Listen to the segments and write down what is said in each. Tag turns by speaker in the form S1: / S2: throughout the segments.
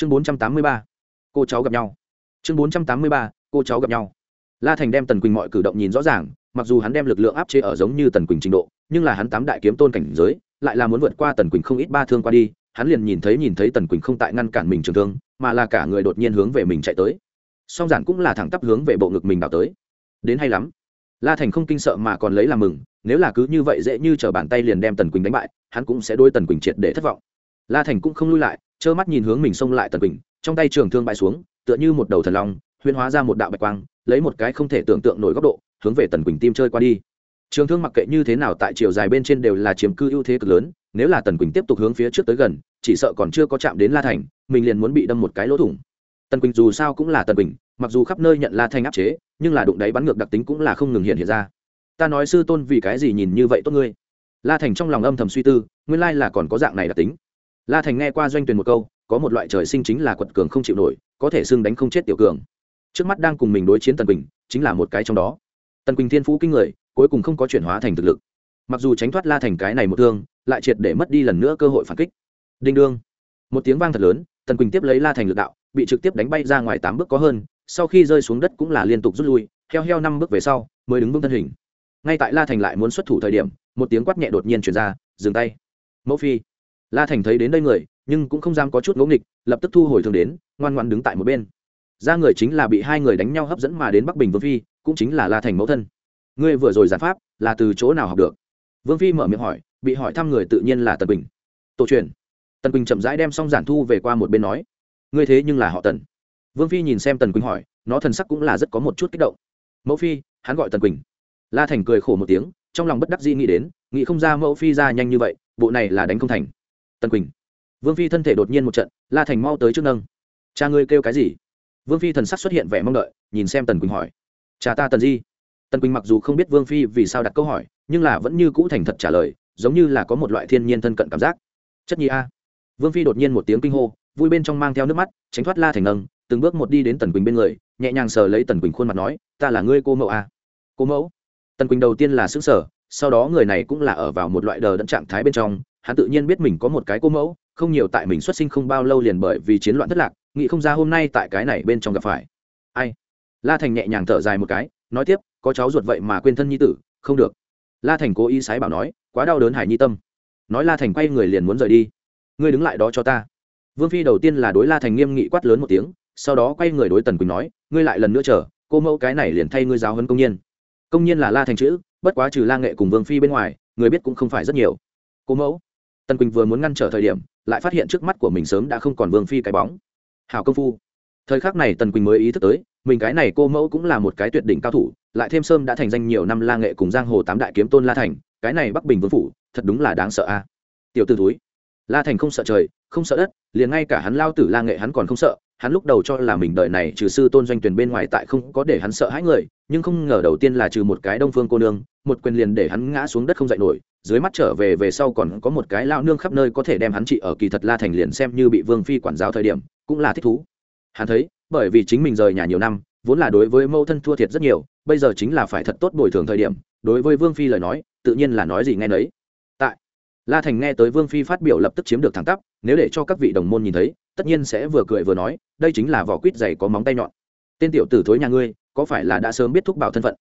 S1: chương bốn trăm tám mươi ba, cô cháu gặp nhau. Chương bốn trăm tám mươi ba, cô cháu gặp nhau. La thành đem tần quỳnh mọi cử động nhìn rõ ràng, mặc dù hắn đem lực lượng áp chế ở giống như tần quỳnh trình độ, nhưng là hắn tám đại kiếm tôn cảnh giới, lại là muốn vượt qua tần quỳnh không ít ba thương qua đi, hắn liền nhìn thấy nhìn thấy tần quỳnh không tại ngăn cản mình trường thương, mà là cả người đột nhiên hướng về mình chạy tới. Song giản cũng là thẳng tắp hướng về bộ ngực mình đào tới. Đến hay lắm. La thành không kinh sợ mà còn lấy làm mừng, nếu là cứ như vậy dễ như t r ở bàn tay liền đem tần quỳnh đánh bại, hắn cũng sẽ đôi tần quỳnh triệt để thất vọng. La thành cũng không lui lại trơ mắt nhìn hướng mình xông lại tần quỳnh, trong tay trường thương bại xuống, tựa như một đầu thần long huyên hóa ra một đạo bạch quang, lấy một cái không thể tưởng tượng nổi góc độ, hướng về tần quỳnh tim chơi qua đi. Trường thương mặc kệ như thế nào tại chiều dài bên trên đều là chiếm cư ưu thế cực lớn, nếu là tần quỳnh tiếp tục hướng phía trước tới gần, chỉ sợ còn chưa có chạm đến la thành, mình liền muốn bị đâm một cái lỗ thủng. Tần quỳnh dù sao cũng là tần quỳnh, mặc dù khắp nơi nhận la thành áp chế, nhưng là đụng đáy bắn ngược đặc tính cũng là không ngừng hiện hiện ra. Ta nói sư tôn vì cái gì nhìn như vậy tốt ngươi? La thành trong lòng âm thầm suy tư, nguyên lai là còn có dạng này đặc tính la thành nghe qua doanh tuyển một câu, có một loại trời sinh chính là quật cường không chịu nổi, có thể xưng đánh không chết tiểu cường. Trước mắt đang cùng mình đối chiến tần quỳnh, chính là một cái trong đó. Tần quỳnh thiên phú kinh người, cuối cùng không có chuyển hóa thành thực lực. Mặc dù tránh thoát la thành cái này một thương, lại triệt để mất đi lần nữa cơ hội phản kích. Đinh đương. Một tiếng vang thật lớn, tần quỳnh tiếp lấy la thành lực đạo, bị trực tiếp đánh bay ra ngoài tám bước có hơn, sau khi rơi xuống đất cũng là liên tục rút lui, heo heo năm bước về sau, mới đứng vững thân hình. Ngay tại la thành lại muốn xuất thủ thời điểm, một tiếng quát nhẹ đột nhiên chuyển ra, dừng tay. Mẫu phi la thành thấy đến đây người, nhưng cũng không dám có chút ngỗ nghịch, lập tức thu hồi thường đến, ngoan ngoan đứng tại một bên. Ra người chính là bị hai người đánh nhau hấp dẫn mà đến bắc bình vương phi, cũng chính là la thành mẫu thân. Ngươi vừa rồi giản pháp, là từ chỗ nào học được? Vương phi mở miệng hỏi, bị hỏi thăm người tự nhiên là tần bình tổ truyền. Tần Bình chậm rãi đem xong giản thu về qua một bên nói, ngươi thế nhưng là họ tần. Vương phi nhìn xem tần quỳnh hỏi, nó thần sắc cũng là rất có một chút kích động. Mẫu phi, hắn gọi tần quỳnh. La thành cười khổ một tiếng, trong lòng bất đắc dĩ nghĩ đến, nghĩ không ra mẫu phi ra nhanh như vậy, bộ này là đánh không thành tần quỳnh. Vương phi thân thể đột nhiên một trận, la thành mau tới trước nâng. Cha ngươi kêu cái gì? Vương phi thần sắc xuất hiện vẻ mong đợi, nhìn xem tần quỳnh hỏi. Cha ta tần di. Tần quỳnh mặc dù không biết vương phi vì sao đặt câu hỏi, nhưng là vẫn như cũ thành thật trả lời, giống như là có một loại thiên nhiên thân cận cảm giác. Chất nhi a. Vương phi đột nhiên một tiếng kinh hô, vui bên trong mang theo nước mắt, tránh thoát la thành nâng, từng bước một đi đến tần quỳnh bên người, nhẹ nhàng sờ lấy tần quỳnh khuôn mặt nói, ta là ngươi cô mẫu a. Cô mẫu? Tần quỳnh đầu tiên là xứng sở sau đó người này cũng là ở vào một loại đờ đẫn trạng thái bên trong hắn tự nhiên biết mình có một cái cô mẫu, không nhiều tại mình xuất sinh không bao lâu liền bởi vì chiến loạn thất lạc, nghĩ không ra hôm nay tại cái này bên trong gặp phải. Ai? La thành nhẹ nhàng thở dài một cái, nói tiếp, có cháu ruột vậy mà quên thân nhi tử, không được. La thành cố ý sái bảo nói, quá đau đớn hải nhi tâm. Nói la thành quay người liền muốn rời đi. Ngươi đứng lại đó cho ta. Vương phi đầu tiên là đối la thành nghiêm nghị quát lớn một tiếng, sau đó quay người đối tần quỳnh nói, ngươi lại lần nữa chờ, cô mẫu cái này liền thay ngươi giáo hấn công nhân công nhân là la thành chữ, bất quá trừ la nghệ cùng vương phi bên ngoài, người biết cũng không phải rất nhiều. Cô mẫu tần quỳnh vừa muốn ngăn trở thời điểm, lại phát hiện trước mắt của mình sớm đã không còn vương phi cái bóng. Hào công phu. Thời khắc này tần quỳnh mới ý thức tới, mình cái này cô mẫu cũng là một cái tuyệt đỉnh cao thủ, lại thêm sơm đã thành danh nhiều năm la nghệ cùng giang hồ tám đại kiếm tôn la thành, cái này bắc bình vương phủ, thật đúng là đáng sợ a. Tiểu t ử túi la thành không sợ trời, không sợ đất, liền ngay cả hắn lao tử la nghệ hắn còn không sợ, hắn lúc đầu cho là mình đợi này trừ sư tôn doanh tuyển bên ngoài tại không có để hắn sợ hãi người, nhưng không ngờ đầu tiên là trừ một cái đông phương cô nương, một quyền liền để hắn ngã xuống đất không dậy nổi dưới mắt trở về về sau còn có một cái lao nương khắp nơi có thể đem hắn trị ở kỳ thật la thành liền xem như bị vương phi quản giáo thời điểm, cũng là thích thú. Hắn thấy, bởi vì chính mình rời nhà nhiều năm, vốn là đối với mâu thân thua thiệt rất nhiều, bây giờ chính là phải thật tốt bồi thường thời điểm, đối với vương phi lời nói, tự nhiên là nói gì nghe nấy. Tại, la thành nghe tới vương phi phát biểu lập tức chiếm được thẳng tắp, nếu để cho các vị đồng môn nhìn thấy, tất nhiên sẽ vừa cười vừa nói, đây chính là vỏ quýt dày có móng tay nhọn. Tên tiểu tử thối nhà ngươi, có phải là đã sớm biết thúc bảo thân phận?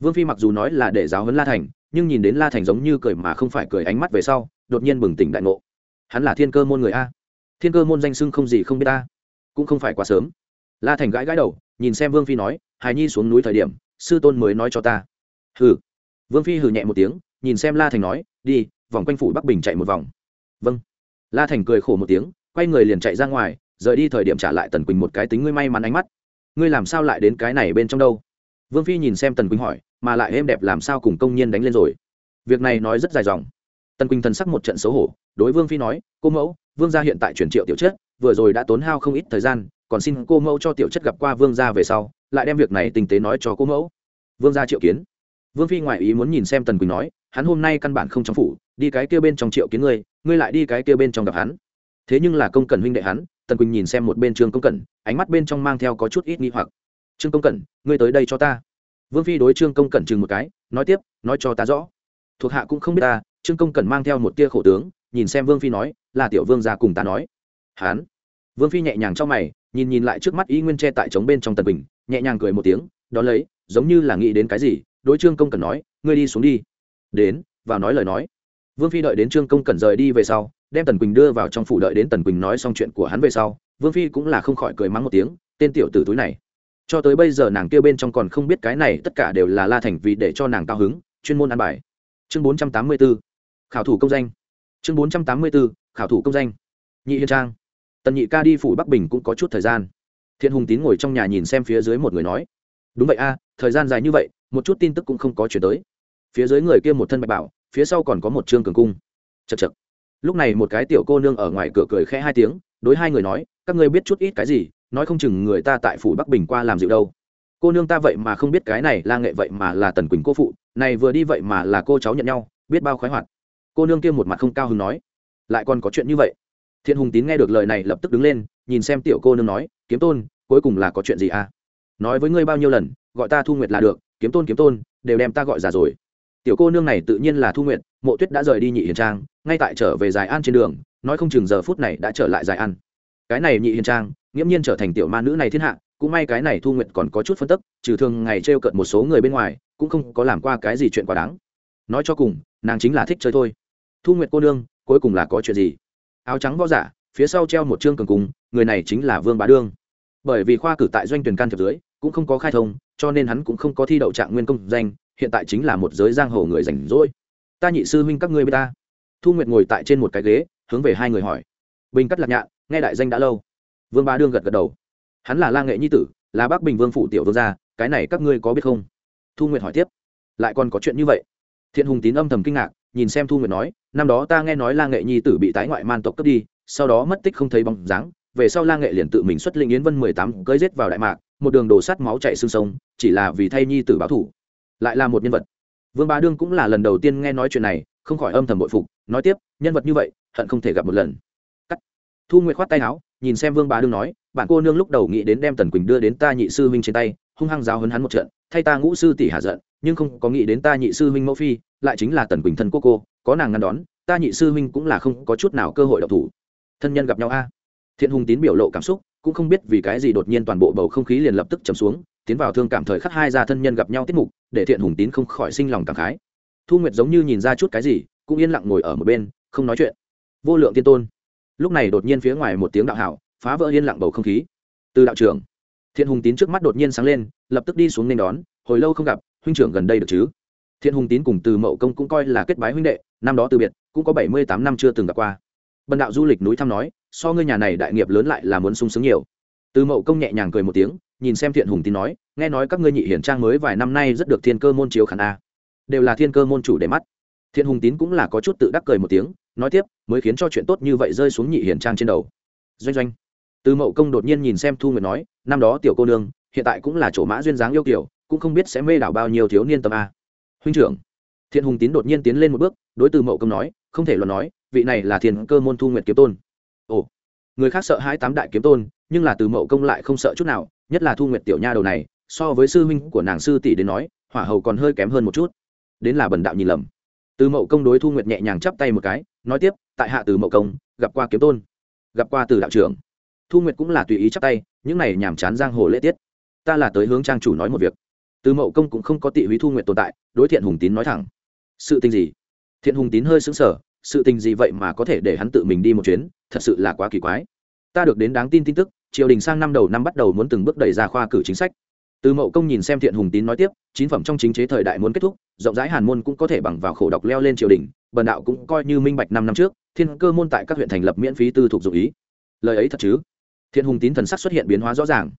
S1: Vương phi mặc dù nói là để giáo huấn la thành nhưng nhìn đến la thành giống như cười mà không phải cười ánh mắt về sau, đột nhiên bừng tỉnh đại ngộ. Hắn là thiên cơ môn người a. Thiên cơ môn danh sưng không gì không biết ta cũng không phải quá sớm. La thành gãi gãi đầu, nhìn xem vương phi nói, hài nhi xuống núi thời điểm, sư tôn mới nói cho ta. Hừ. Vương phi hừ nhẹ một tiếng, nhìn xem la thành nói, đi, vòng quanh phủ bắc bình chạy một vòng. Vâng. La thành cười khổ một tiếng, quay người liền chạy ra ngoài, rời đi thời điểm trả lại tần quỳnh một cái tính ngươi may mắn ánh mắt. Ngươi làm sao lại đến cái này bên trong đâu? Vương phi nhìn xem tần quỳnh hỏi mà lại êm đẹp làm sao cùng công nhiên đánh lên rồi. Việc này nói rất dài dòng. Tần quỳnh thần sắc một trận xấu hổ, đối vương phi nói, cô mẫu, vương gia hiện tại chuyển triệu tiểu chất, vừa rồi đã tốn hao không ít thời gian, còn xin cô mẫu cho tiểu chất gặp qua vương gia về sau, lại đem việc này tinh tế nói cho cô mẫu. Vương gia triệu kiến. Vương phi ngoại ý muốn nhìn xem tần quỳnh nói, hắn hôm nay căn bản không trong phủ, đi cái kia bên trong triệu kiến ngươi ngươi lại đi cái kia bên trong gặp hắn. Thế nhưng là công cẩn huynh đệ hắn, tần quỳnh nhìn xem một bên trương công cẩn, ánh mắt bên trong mang theo có chút ít nghi hoặc. Trương công cẩn, ngươi tới đây cho ta vương phi đối trương công cẩn chừng một cái nói tiếp nói cho ta rõ. Thuộc hạ cũng không biết ta trương công cẩn mang theo một tia khổ tướng nhìn xem vương phi nói là tiểu vương ra cùng ta nói. Hán, vương phi nhẹ nhàng trong mày nhìn nhìn lại trước mắt y nguyên tre tại trống bên trong tần bình nhẹ nhàng cười một tiếng đón lấy giống như là nghĩ đến cái gì đối trương công Cẩn nói ngươi đi xuống đi. Đến vào nói lời nói. Vương phi đợi đến trương công Cẩn rời đi về sau đem tần quỳnh đưa vào trong phủ đợi đến tần quỳnh nói xong chuyện của hắn về sau vương phi cũng là không khỏi cười mắng một tiếng tên tiểu tử túi này cho tới bây giờ nàng kia bên trong còn không biết cái này tất cả đều là la thành vì để cho nàng cao hứng, chuyên môn ăn bài. Chương bốn trăm tám mươi b ố khảo thủ công danh. Chương bốn trăm tám mươi b ố khảo thủ công danh. Nhị hiên trang. Tần nhị ca đi phủ bắc bình cũng có chút thời gian. Thiện hùng tín ngồi trong nhà nhìn xem phía dưới một người nói, đúng vậy a, thời gian dài như vậy, một chút tin tức cũng không có chuyển tới. Phía dưới người kia một thân bạch bảo, phía sau còn có một trương cường cung. Chật chật lúc này một cái tiểu cô nương ở ngoài cửa cười khẽ hai tiếng, đối hai người nói, các ngươi biết chút ít cái gì nói không chừng người ta tại phủ bắc bình qua làm dịu đâu. Cô nương ta vậy mà không biết cái này là nghệ vậy mà là tần quỳnh cô phụ, này vừa đi vậy mà là cô cháu nhận nhau, biết bao khoái hoạt. Cô nương kia một mặt không cao hứng nói, lại còn có chuyện như vậy. Thiện hùng tín nghe được lời này lập tức đứng lên, nhìn xem tiểu cô nương nói, kiếm tôn, cuối cùng là có chuyện gì à? Nói với ngươi bao nhiêu lần, gọi ta thu nguyệt là được, kiếm tôn kiếm tôn, đều đem ta gọi già rồi. Tiểu cô nương này tự nhiên là thu nguyệt, mộ tuyết đã rời đi nhị hiền trang, ngay tại trở về dài an trên đường, nói không chừng giờ phút này đã trở lại dài an. Cái này nhị hiền trang nghiễm nhiên trở thành tiểu ma nữ này thiên hạ, cũng may cái này thu nguyệt còn có chút phân tức, trừ thường ngày t r e o cận một số người bên ngoài, cũng không có làm qua cái gì chuyện quá đáng. Nói cho cùng, nàng chính là thích chơi thôi. Thu nguyệt cô nương, cuối cùng là có chuyện gì? Áo trắng võ giả, phía sau treo một chương cường cung người này chính là vương bá đương. Bởi vì khoa cử tại doanh tuyển can thiệp dưới, cũng không có khai thông, cho nên hắn cũng không có thi đậu trạng nguyên công danh, hiện tại chính là một giới giang hồ người rảnh rỗi. Ta nhị sư huynh các ngươi với ta. Thu nguyệt ngồi tại trên một cái ghế, hướng về hai người hỏi. Bình cắt lạc nhạn, nghe đại danh đã lâu vương ba đương gật gật đầu. Hắn là la nghệ nhi tử, là bác bình vương phủ tiểu vương gia, cái này các ngươi có biết không? Thu nguyệt hỏi tiếp. Lại còn có chuyện như vậy? Thiện hùng tín âm thầm kinh ngạc, nhìn xem thu nguyệt nói, năm đó ta nghe nói la nghệ nhi tử bị tái ngoại man tộc cướp đi, sau đó mất tích không thấy bóng dáng, về sau la nghệ liền tự mình xuất linh yến vân mười tám cưới giết vào đại mạc, một đường đổ sắt máu chạy xương sông, chỉ là vì thay nhi tử báo thủ lại là một nhân vật. Vương Ba đương cũng là lần đầu tiên nghe nói chuyện này, không khỏi âm thầm bội phục, nói tiếp, nhân vật như vậy, hận không thể gặp một lần. Cắt. Thu nguyệt khoát tay áo nhìn xem vương bá đương nói, bạn cô nương lúc đầu nghĩ đến đem tần quỳnh đưa đến ta nhị sư huynh trên tay, hung hăng giáo hấn hắn một trận, thay ta ngũ sư tỷ hạ giận, nhưng không có nghĩ đến ta nhị sư huynh mẫu phi, lại chính là tần quỳnh thân cô cô, có nàng ngăn đón, ta nhị sư huynh cũng là không có chút nào cơ hội độc thủ. Thân nhân gặp nhau a. Thiện hùng tín biểu lộ cảm xúc, cũng không biết vì cái gì đột nhiên toàn bộ bầu không khí liền lập tức chầm xuống, tiến vào thương cảm thời khắc hai gia thân nhân gặp nhau tiết mục, để thiện hùng tín không khỏi sinh lòng cảm khái. Thu nguyệt giống như nhìn ra chút cái gì, cũng yên lặng ngồi ở một bên, không nói chuyện. Vô lượng tiên tôn lúc này đột nhiên phía ngoài một tiếng đạo hảo, phá vỡ yên lặng bầu không khí. Từ đạo trưởng, thiện hùng tín trước mắt đột nhiên sáng lên, lập tức đi xuống nên đón, hồi lâu không gặp, huynh trưởng gần đây được chứ? Thiện hùng tín cùng từ mậu công cũng coi là kết bái huynh đệ, năm đó từ biệt, cũng có bảy mươi tám năm chưa từng gặp qua. Bần đạo du lịch núi thăm nói, so ngươi nhà này đại nghiệp lớn lại là muốn sung sướng nhiều. Từ mậu công nhẹ nhàng cười một tiếng, nhìn xem thiện hùng tín nói, nghe nói các ngươi nhị hiển trang mới vài năm nay rất được thiên cơ môn chiếu khả a. Đều là thiên cơ môn chủ để mắt thiện hùng tín cũng là có chút tự đắc cười một tiếng, nói tiếp, mới khiến cho chuyện tốt như vậy rơi xuống nhị hiển trang trên đầu. Doanh doanh. Từ mậu công đột nhiên nhìn xem thu nguyệt nói, năm đó tiểu cô nương, hiện tại cũng là chỗ mã duyên dáng yêu kiểu, cũng không biết sẽ mê đảo bao nhiêu thiếu niên tâm a. Huynh trưởng. Thiện hùng tín đột nhiên tiến lên một bước, đối từ mậu công nói, không thể luận nói, vị này là thiền cơ môn thu nguyệt kiếm tôn. Ồ. Người khác sợ hai tám đại kiếm tôn, nhưng là từ mậu công lại không sợ chút nào, nhất là thu nguyệt tiểu nha đầu này, so với sư huynh của nàng sư tỷ đến nói, hỏa hầu còn hơi kém hơn một chút. Đến là bần đạo nhìn lầm từ mậu công đối thu nguyệt nhẹ nhàng chắp tay một cái, nói tiếp, tại hạ từ mậu công, gặp qua kiếm tôn, gặp qua từ đạo trưởng. Thu nguyệt cũng là tùy ý chắp tay, những này nhàm chán giang hồ lễ tiết. Ta là tới hướng trang chủ nói một việc. Từ mậu công cũng không có tị húy thu nguyệt tồn tại, đối thiện hùng tín nói thẳng. Sự tình gì? Thiện hùng tín hơi xứng sở sự tình gì vậy mà có thể để hắn tự mình đi một chuyến? Thật sự là quá kỳ quái. Ta được đến đáng tin tin tức, triều đình sang năm đầu năm bắt đầu muốn từng bước đẩy ra khoa cử chính sách. Từ mậu công nhìn xem thiện hùng tín nói tiếp, chín phẩm trong chính chế thời đại muốn kết thúc rộng rãi hàn môn cũng có thể bằng vào khổ độc leo lên triều đình, bần đạo cũng coi như minh bạch năm năm trước, thiên cơ môn tại các huyện thành lập miễn phí tư thuộc dụng ý. Lời ấy thật chứ? Thiên hùng tín thần sắc xuất hiện biến hóa rõ ràng.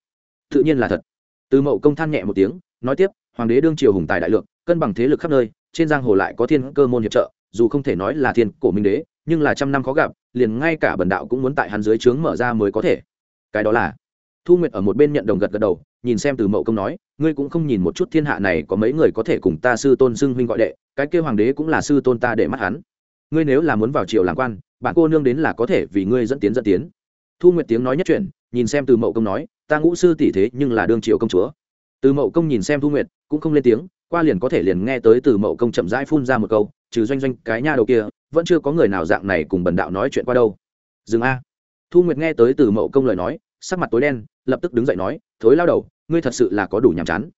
S1: Tự nhiên là thật. Từ mậu công than nhẹ một tiếng, nói tiếp, hoàng đế đương triều hùng tài đại lượng, cân bằng thế lực khắp nơi, trên giang hồ lại có thiên cơ môn hiệp trợ, dù không thể nói là thiên cổ minh đế, nhưng là trăm năm khó gặp, liền ngay cả bần đạo cũng muốn tại hắn dưới trướng mở ra mới có thể. Cái đó là thu nguyệt ở một bên nhận đồng gật gật đầu, nhìn xem từ mậu công nói, ngươi cũng không nhìn một chút thiên hạ này có mấy người có thể cùng ta sư tôn xưng huynh gọi đệ, cái kêu hoàng đế cũng là sư tôn ta để mắt hắn. Ngươi nếu là muốn vào triều làm quan, bạn cô nương đến là có thể vì ngươi dẫn tiến dẫn tiến. Thu nguyệt tiếng nói nhất chuyện nhìn xem từ mậu công nói, ta ngũ sư tỷ thế nhưng là đương triều công chúa. Từ mậu công nhìn xem thu nguyệt, cũng không lên tiếng, qua liền có thể liền nghe tới từ mậu công chậm rãi phun ra một câu, trừ doanh doanh, cái nha đầu kia, vẫn chưa có người nào dạng này cùng bần đạo nói chuyện qua đâu. Dừng a. Thu nguyệt nghe tới từ mậu công lời nói, sắc mặt tối đen lập tức đứng dậy nói, thối lao đầu, ngươi thật sự là có đủ nhàm chán.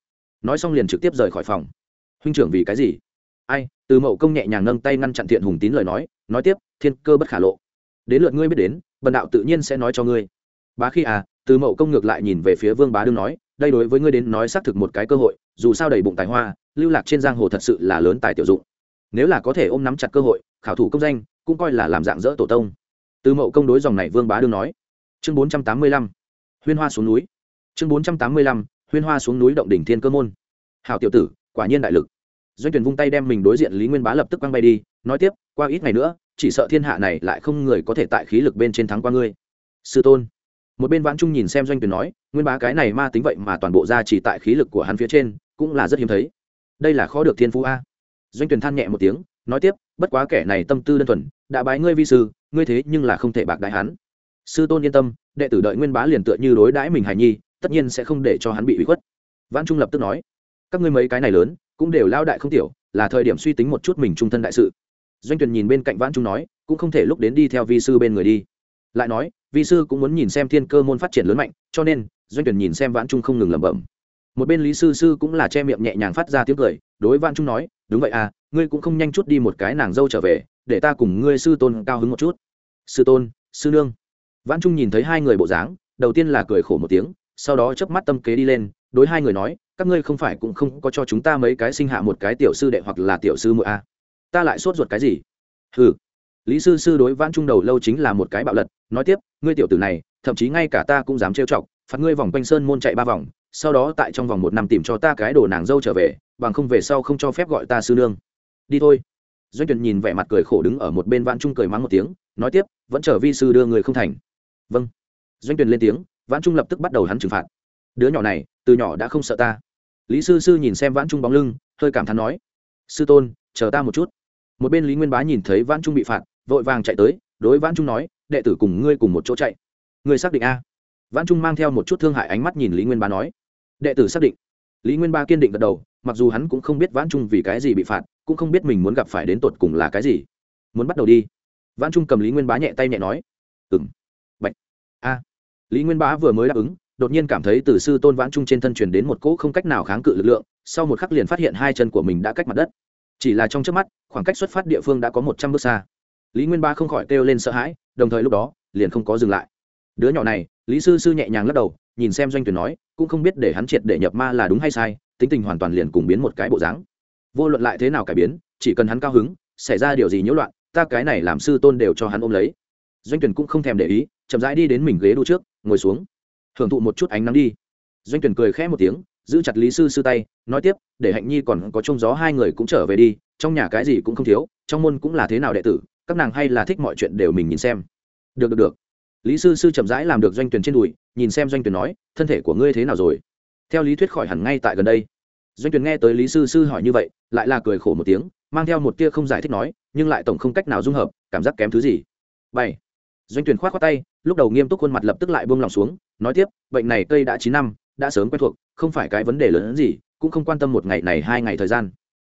S1: Nói xong liền trực tiếp rời khỏi phòng. Huynh trưởng vì cái gì? Ai? Từ mậu công nhẹ nhàng nâng tay ngăn chặn thiện hùng tín lời nói nói tiếp, thiên cơ bất khả lộ. Đến lượt ngươi biết đến, bần đạo tự nhiên sẽ nói cho ngươi. Bá khi à? Từ mậu công ngược lại nhìn về phía vương bá đương nói, đây đối với ngươi đến nói xác thực một cái cơ hội, dù sao đầy bụng tài hoa, lưu lạc trên giang hồ thật sự là lớn tài tiểu dụng. Nếu là có thể ôm nắm chặt cơ hội, khảo thủ công danh, cũng coi là làm dạng dỡ tổ tông. Từ mậu công đối dòng này vương bá đương nói. Chương bốn trăm tám mươi lăm huyên hoa xuống núi. Chương bốn trăm tám mươi lăm, huyên hoa xuống núi động đỉnh thiên cơ môn. Hào tiểu tử, quả nhiên đại lực. Doanh tuyển vung tay đem mình đối diện lý nguyên bá lập tức quăng bay đi, nói tiếp, qua ít ngày nữa, chỉ sợ thiên hạ này lại không người có thể tại khí lực bên trên thắng qua ngươi. Sư tôn. Một bên vãn trung nhìn xem doanh tuyển nói, nguyên bá cái này ma tính vậy mà toàn bộ ra chỉ tại khí lực của hắn phía trên, cũng là rất hiếm thấy. Đây là khó được thiên phú a. Doanh tuyển than nhẹ một tiếng, nói tiếp, bất quá kẻ này tâm tư đơn thuần, đã bái ngươi vi sư, ngươi thế nhưng là không thể bạc đại hắn. Sư tôn yên tâm đệ tử đợi nguyên bá liền tựa như đối đãi mình hài nhi, tất nhiên sẽ không để cho hắn bị ủy khuất. Vãn trung lập tức nói, các ngươi mấy cái này lớn, cũng đều lao đại không tiểu, là thời điểm suy tính một chút mình trung thân đại sự. Doanh tuyền nhìn bên cạnh vãn trung nói, cũng không thể lúc đến đi theo vi sư bên người đi. Lại nói, vi sư cũng muốn nhìn xem thiên cơ môn phát triển lớn mạnh, cho nên, doanh tuyển nhìn xem vãn trung không ngừng lẩm bẩm. Một bên lý sư sư cũng là che miệng nhẹ nhàng phát ra tiếng cười, đối vãn trung nói, đúng vậy à ngươi cũng không nhanh chút đi một cái nàng dâu trở về, để ta cùng ngươi sư tôn cao hứng một chút. Sư tôn, sư nương vãn trung nhìn thấy hai người bộ dáng, đầu tiên là cười khổ một tiếng, sau đó chớp mắt tâm kế đi lên, đối hai người nói, các ngươi không phải cũng không có cho chúng ta mấy cái sinh hạ một cái tiểu sư đệ hoặc là tiểu sư muội à. ta lại sốt ruột cái gì Hừ. lý sư sư đối vãn trung đầu lâu chính là một cái bạo lật, nói tiếp, ngươi tiểu tử này, thậm chí ngay cả ta cũng dám trêu chọc, phạt ngươi vòng quanh sơn môn chạy ba vòng, sau đó tại trong vòng một năm tìm cho ta cái đồ nàng dâu trở về, bằng không về sau không cho phép gọi ta sư nương đi thôi doanh tuyển nhìn vẻ mặt cười khổ đứng ở một bên vãn trung cười mắng một tiếng, nói tiếp, vẫn trở vi sư đưa người không thành vâng. Doanh tuyền lên tiếng, vãn trung lập tức bắt đầu hắn trừng phạt. Đứa nhỏ này, từ nhỏ đã không sợ ta. Lý sư sư nhìn xem vãn trung bóng lưng, hơi cảm thán nói, sư tôn, chờ ta một chút. Một bên lý nguyên bá nhìn thấy vãn trung bị phạt, vội vàng chạy tới, đối vãn trung nói, đệ tử cùng ngươi cùng một chỗ chạy. Ngươi xác định a? Vãn trung mang theo một chút thương hại ánh mắt nhìn lý nguyên bá nói, đệ tử xác định. Lý nguyên ba kiên định gật đầu, mặc dù hắn cũng không biết vãn trung vì cái gì bị phạt, cũng không biết mình muốn gặp phải đến tột cùng là cái gì. Muốn bắt đầu đi. Vãn trung cầm lý nguyên bá nhẹ tay nhẹ nói ừng a. Lý nguyên bá vừa mới đáp ứng, đột nhiên cảm thấy từ sư tôn vãn trung trên thân truyền đến một cỗ không cách nào kháng cự lực lượng, sau một khắc liền phát hiện hai chân của mình đã cách mặt đất. Chỉ là trong trước mắt, khoảng cách xuất phát địa phương đã có một trăm bước xa. Lý nguyên ba không khỏi kêu lên sợ hãi, đồng thời lúc đó, liền không có dừng lại. Đứa nhỏ này, lý sư sư nhẹ nhàng lắc đầu, nhìn xem doanh tuyển nói, cũng không biết để hắn triệt để nhập ma là đúng hay sai, tính tình hoàn toàn liền cùng biến một cái bộ dáng. Vô luận lại thế nào cải biến, chỉ cần hắn cao hứng, xảy ra điều gì nhiễu loạn, ta cái này làm sư tôn đều cho hắn ôm lấy doanh tuyển cũng không thèm để ý, chậm rãi đi đến mình ghế đu trước, ngồi xuống. Hưởng thụ một chút ánh nắng đi. Doanh tuyển cười khẽ một tiếng, giữ chặt lý sư sư tay, nói tiếp, để hạnh nhi còn có trông gió hai người cũng trở về đi, trong nhà cái gì cũng không thiếu, trong môn cũng là thế nào đệ tử, các nàng hay là thích mọi chuyện đều mình nhìn xem. Được được được. Lý sư sư chậm rãi làm được doanh tuyển trên đùi, nhìn xem doanh tuyển nói, thân thể của ngươi thế nào rồi? Theo lý thuyết khỏi hẳn ngay tại gần đây. Doanh tuyển nghe tới lý sư sư hỏi như vậy, lại là cười khổ một tiếng, mang theo một tia không giải thích nói, nhưng lại tổng không cách nào dung hợp, cảm giác kém thứ gì. Bảy doanh tuyển khoát khoát tay, lúc đầu nghiêm túc khuôn mặt lập tức lại buông lòng xuống, nói tiếp, bệnh này cây đã chín năm, đã sớm quen thuộc, không phải cái vấn đề lớn hơn gì, cũng không quan tâm một ngày này hai ngày thời gian.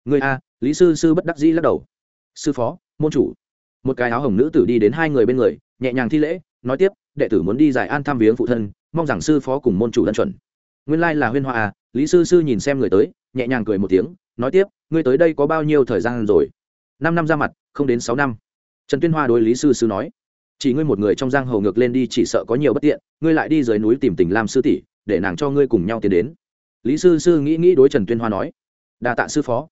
S1: Người a, lý sư sư bất đắc dĩ lắc đầu. Sư phó, môn chủ. Một cái áo hồng nữ tử đi đến hai người bên người, nhẹ nhàng thi lễ, nói tiếp, đệ tử muốn đi giải an thăm viếng phụ thân, mong rằng sư phó cùng môn chủ lân chuẩn. Nguyên lai là huyên hoa à lý sư sư nhìn xem người tới, nhẹ nhàng cười một tiếng, nói tiếp, ngươi tới đây có bao nhiêu thời gian rồi? Năm năm ra mặt, không đến sáu năm. Trần tuyên hoa đối lý sư sư nói chỉ ngươi một người trong giang hồ ngược lên đi chỉ sợ có nhiều bất tiện, ngươi lại đi dưới núi tìm tình lam sư tỷ, để nàng cho ngươi cùng nhau tiến đến. Lý sư sư nghĩ nghĩ đối trần tuyên hoa nói. Đa tạ sư phó.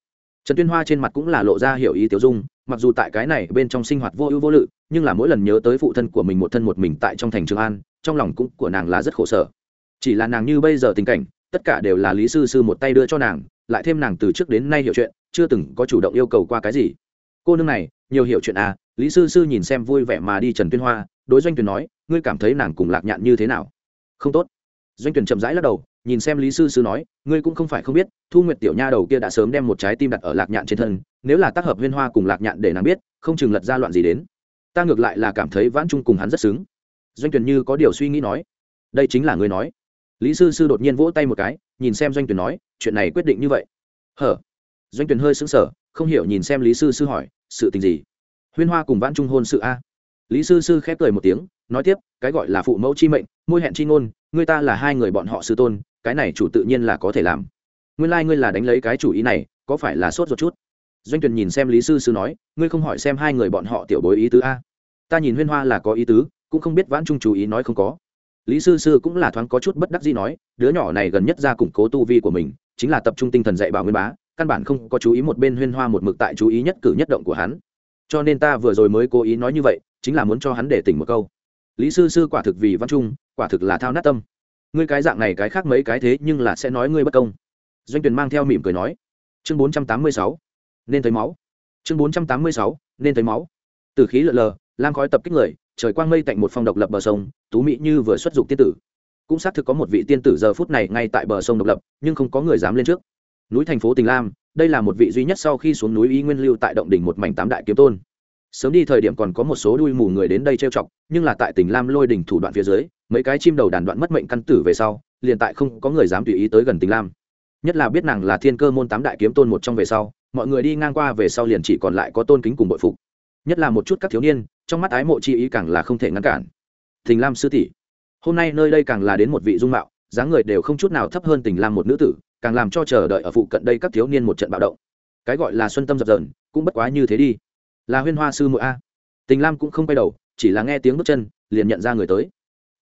S1: Trần tuyên hoa trên mặt cũng là lộ ra hiểu ý tiểu dung, mặc dù tại cái này bên trong sinh hoạt vô ưu vô lự, nhưng là mỗi lần nhớ tới phụ thân của mình một thân một mình tại trong thành trường an, trong lòng cũng của nàng là rất khổ sở. Chỉ là nàng như bây giờ tình cảnh, tất cả đều là lý sư sư một tay đưa cho nàng, lại thêm nàng từ trước đến nay hiểu chuyện, chưa từng có chủ động yêu cầu qua cái gì cô nương này, nhiều hiểu chuyện à lý sư sư nhìn xem vui vẻ mà đi trần tuyên hoa, đối doanh tuyển nói, ngươi cảm thấy nàng cùng lạc nhạn như thế nào? Không tốt. Doanh tuyển chậm rãi lắc đầu, nhìn xem lý sư sư nói, ngươi cũng không phải không biết, thu nguyệt tiểu nha đầu kia đã sớm đem một trái tim đặt ở lạc nhạn trên thân, nếu là tác hợp huyên hoa cùng lạc nhạn để nàng biết, không chừng lật ra loạn gì đến. Ta ngược lại là cảm thấy vãn trung cùng hắn rất xứng. Doanh tuyển như có điều suy nghĩ nói, đây chính là ngươi nói. Lý sư sư đột nhiên vỗ tay một cái, nhìn xem doanh tuyển nói, chuyện này quyết định như vậy. Hở? Doanh Tuyền hơi sững sờ, không hiểu nhìn xem lý sư sư hỏi, sự tình gì? Huyên hoa cùng vãn trung hôn sự a? Lý sư sư khép cười một tiếng, nói tiếp, cái gọi là phụ mẫu chi mệnh, môi hẹn chi ngôn, người ta là hai người bọn họ sư tôn, cái này chủ tự nhiên là có thể làm. Nguyên ngươi là đánh lấy cái chủ ý này, có phải là sốt ruột chút? Doanh tuyền nhìn xem lý sư sư nói, ngươi không hỏi xem hai người bọn họ tiểu bối ý tứ a? Ta nhìn huyên hoa là có ý tứ, cũng không biết vãn trung chú ý nói không có. Lý sư sư cũng là thoáng có chút bất đắc gì nói, đứa nhỏ này gần nhất ra củng cố tu vi của mình, chính là tập trung tinh thần dạy bảo nguyên bá căn bản không có chú ý một bên huyên hoa một mực tại chú ý nhất cử nhất động của hắn. Cho nên ta vừa rồi mới cố ý nói như vậy, chính là muốn cho hắn để tỉnh một câu. Lý sư sư quả thực vì văn trung, quả thực là thao nát tâm. Ngươi cái dạng này cái khác mấy cái thế nhưng là sẽ nói ngươi bất công. Doanh tuyền mang theo mỉm cười nói. Chương bốn trăm tám mươi sáu. Nên thấy máu. Chương bốn trăm tám mươi sáu. Nên thấy máu. Từ khí lợn lờ lam khói tập kích người, trời quang mây tạnh một phong độc lập bờ sông, tú mỹ như vừa xuất dục tiên tử. Cũng xác thực có một vị tiên tử giờ phút này ngay tại bờ sông độc lập, nhưng không có người dám lên trước núi thành phố tình lam, đây là một vị duy nhất sau khi xuống núi y nguyên lưu tại động đỉnh một mảnh tám đại kiếm tôn. Sớm đi thời điểm còn có một số đuôi mù người đến đây trêu chọc, nhưng là tại Tình lam lôi đỉnh thủ đoạn phía dưới, mấy cái chim đầu đàn đoạn mất mệnh căn tử về sau, liền tại không có người dám tùy ý tới gần Tình lam. Nhất là biết nàng là thiên cơ môn tám đại kiếm tôn một trong về sau, mọi người đi ngang qua về sau liền chỉ còn lại có tôn kính cùng bội phục. Nhất là một chút các thiếu niên, trong mắt ái mộ chi ý càng là không thể ngăn cản. Tình lam sư tỷ, hôm nay nơi đây càng là đến một vị dung mạo, dáng người đều không chút nào thấp hơn tình lam một nữ tử càng làm cho chờ đợi ở phụ cận đây các thiếu niên một trận bạo động. Cái gọi là xuân tâm dập dờn, cũng bất quá như thế đi. Là huyên hoa sư muội a. Tình lam cũng không quay đầu, chỉ là nghe tiếng bước chân, liền nhận ra người tới.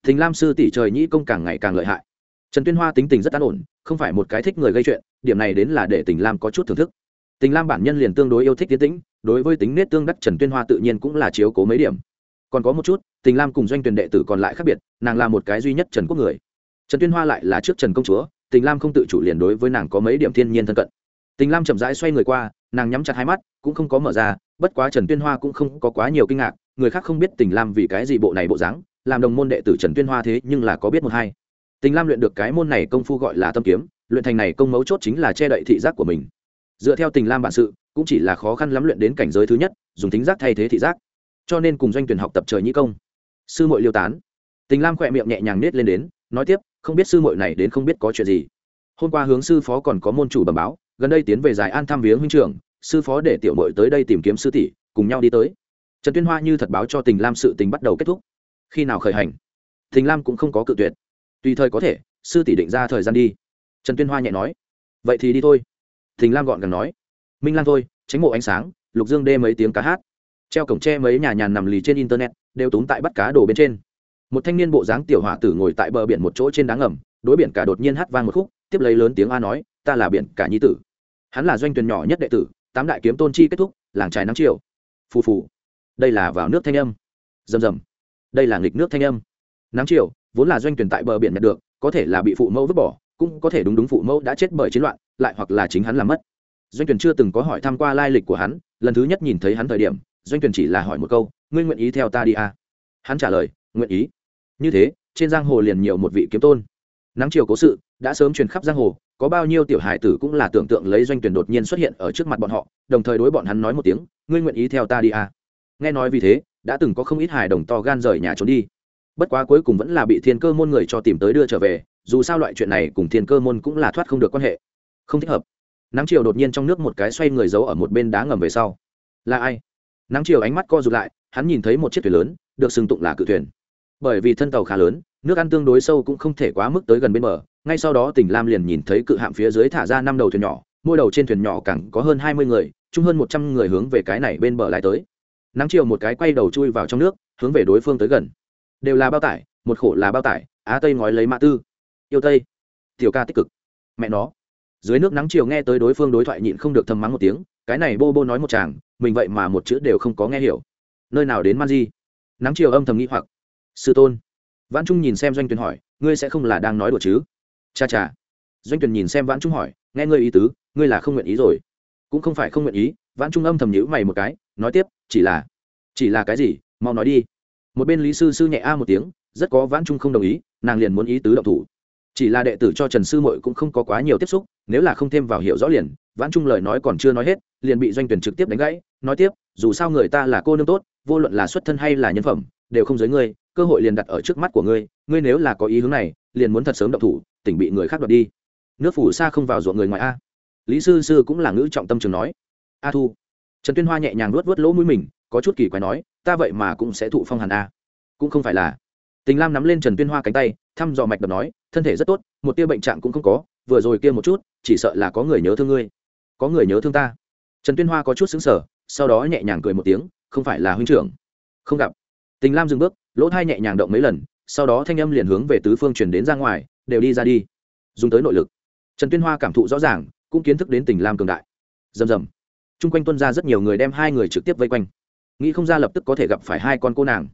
S1: Tình lam sư tỷ trời nhĩ công càng ngày càng lợi hại. Trần tuyên hoa tính tình rất an ổn, không phải một cái thích người gây chuyện, điểm này đến là để tình lam có chút thưởng thức. Tình lam bản nhân liền tương đối yêu thích tiến tĩnh, đối với tính nết tương đắc trần tuyên hoa tự nhiên cũng là chiếu cố mấy điểm. Còn có một chút, tình lam cùng doanh tuyển đệ tử còn lại khác biệt, nàng là một cái duy nhất trần quốc người. Trần tuyên hoa lại là trước trần công chúa tình lam không tự chủ liền đối với nàng có mấy điểm thiên nhiên thân cận. Tình lam chậm rãi xoay người qua, nàng nhắm chặt hai mắt, cũng không có mở ra, bất quá trần tuyên hoa cũng không có quá nhiều kinh ngạc, người khác không biết tình lam vì cái gì bộ này bộ dáng, làm đồng môn đệ tử trần tuyên hoa thế nhưng là có biết một hai. Tình lam luyện được cái môn này công phu gọi là tâm kiếm, luyện thành này công mấu chốt chính là che đậy thị giác của mình. Dựa theo tình lam bản sự, cũng chỉ là khó khăn lắm luyện đến cảnh giới thứ nhất, dùng tính giác thay thế thị giác. Cho nên cùng doanh tuyển học tập trời nhĩ công. Sư muội liêu tán. Tình lam khỏe miệng nhẹ nhàng nết lên đến, nói tiếp không biết sư muội này đến không biết có chuyện gì. Hôm qua hướng sư phó còn có môn chủ bẩm báo, gần đây tiến về giải an thăm viếng huynh trưởng, sư phó để tiểu muội tới đây tìm kiếm sư tỷ, cùng nhau đi tới. Trần tuyên hoa như thật báo cho tình lam sự tình bắt đầu kết thúc. Khi nào khởi hành? Tình lam cũng không có cự tuyệt. Tùy thời có thể, sư tỷ định ra thời gian đi. Trần tuyên hoa nhẹ nói. Vậy thì đi thôi. Tình lam gọn gàng nói. Minh lan thôi, tránh mộ ánh sáng, lục dương đê mấy tiếng cá hát. Treo cổng tre mấy nhà nhàn nằm lì trên internet, đều túm tại bắt cá đồ bên trên một thanh niên bộ dáng tiểu hỏa tử ngồi tại bờ biển một chỗ trên đá ngầm, đối biển cả đột nhiên hát vang một khúc, tiếp lấy lớn tiếng a nói, ta là biển cả nhi tử. Hắn là doanh tuyển nhỏ nhất đệ tử, tám đại kiếm tôn chi kết thúc, làng trài nắng chiều. Phù phù. Đây là vào nước thanh âm. Rầm rầm. Đây là nghịch nước thanh âm. Nắng chiều, vốn là doanh tuyển tại bờ biển nhận được, có thể là bị phụ mẫu vứt bỏ, cũng có thể đúng đúng phụ mẫu đã chết bởi chiến loạn, lại hoặc là chính hắn làm mất. Doanh tuyển chưa từng có hỏi tham q u a lai lịch của hắn, lần thứ nhất nhìn thấy hắn thời điểm, doanh tuyển chỉ là hỏi một câu, ngươi nguyện ý theo ta đi à? hắn trả lời, nguyện ý như thế, trên giang hồ liền nhiều một vị kiếm tôn. Nắng chiều cố sự, đã sớm truyền khắp giang hồ, có bao nhiêu tiểu hải tử cũng là tưởng tượng lấy doanh tuyển đột nhiên xuất hiện ở trước mặt bọn họ, đồng thời đối bọn hắn nói một tiếng, ngươi nguyện ý theo ta đi à? nghe nói vì thế, đã từng có không ít hải đồng to gan rời nhà trốn đi. Bất quá cuối cùng vẫn là bị thiên cơ môn người cho tìm tới đưa trở về, dù sao loại chuyện này cùng thiên cơ môn cũng là thoát không được quan hệ. Không thích hợp. Nắng chiều đột nhiên trong nước một cái xoay người giấu ở một bên đá ngầm về sau. Là ai? Nắng chiều ánh mắt co rụt lại, hắn nhìn thấy một chiếc thuyền lớn, được xưng tụng là cự thuyền bởi vì thân tàu khá lớn, nước ăn tương đối sâu cũng không thể quá mức tới gần bên bờ. Ngay sau đó tỉnh lam liền nhìn thấy cự hạm phía dưới thả ra năm đầu thuyền nhỏ, mỗi đầu trên thuyền nhỏ càng có hơn hai mươi người, chung hơn một trăm người hướng về cái này bên bờ lại tới. Nắng chiều một cái quay đầu chui vào trong nước, hướng về đối phương tới gần. Đều là bao tải, một khổ là bao tải, á tây ngói lấy mã tư. Yêu tây, tiểu ca tích cực. Mẹ nó. Dưới nước nắng chiều nghe tới đối phương đối thoại nhịn không được thầm mắng một tiếng, cái này bô bô nói một chàng, mình vậy mà một chữ đều không có nghe hiểu. Nơi nào đến man di? Nắng chiều âm thầm nghĩ hoặc sư tôn. Vãn trung nhìn xem doanh tuyền hỏi, ngươi sẽ không là đang nói đùa chứ? Cha cha. Doanh tuyền nhìn xem vãn trung hỏi, nghe ngươi ý tứ, ngươi là không nguyện ý rồi. Cũng không phải không nguyện ý, vãn trung âm thầm nhữ mày một cái, nói tiếp, chỉ là chỉ là cái gì, mau nói đi. Một bên lý sư sư nhẹ a một tiếng, rất có vãn trung không đồng ý, nàng liền muốn ý tứ động thủ. Chỉ là đệ tử cho trần sư mội cũng không có quá nhiều tiếp xúc, nếu là không thêm vào hiểu rõ liền, vãn trung lời nói còn chưa nói hết, liền bị doanh tuyển trực tiếp đánh gãy, nói tiếp, dù sao người ta là cô nương tốt, vô luận là xuất thân hay là nhân phẩm, đều không giới ngươi cơ hội liền đặt ở trước mắt của ngươi ngươi nếu là có ý hướng này, liền muốn thật sớm động thủ, tỉnh bị người khác đoạt đi. Nước phủ xa không vào ruộng người ngoài a. Lý sư sư cũng là ngữ trọng tâm trường nói. A thu. Trần tuyên hoa nhẹ nhàng luốt vớt lỗ mũi mình, có chút kỳ quái nói, ta vậy mà cũng sẽ thụ phong hàn a. Cũng không phải là. Tình lam nắm lên trần tuyên hoa cánh tay, thăm dò mạch đập nói, thân thể rất tốt, một tia bệnh trạng cũng không có, vừa rồi kia một chút, chỉ sợ là có người nhớ thương ngươi. Có người nhớ thương ta. Trần tuyên hoa có chút xứng sở sau đó nhẹ nhàng cười một tiếng, không phải là huynh trưởng. Không gặp. Tình lam dừng bước lỗ thai nhẹ nhàng động mấy lần, sau đó thanh âm liền hướng về tứ phương truyền đến ra ngoài, đều đi ra đi. Dùng tới nội lực. Trần tuyên hoa cảm thụ rõ ràng, cũng kiến thức đến tình lam cường đại. Rầm rầm. Chung quanh tuân ra rất nhiều người đem hai người trực tiếp vây quanh. Nghĩ không ra lập tức có thể gặp phải hai con cô nàng.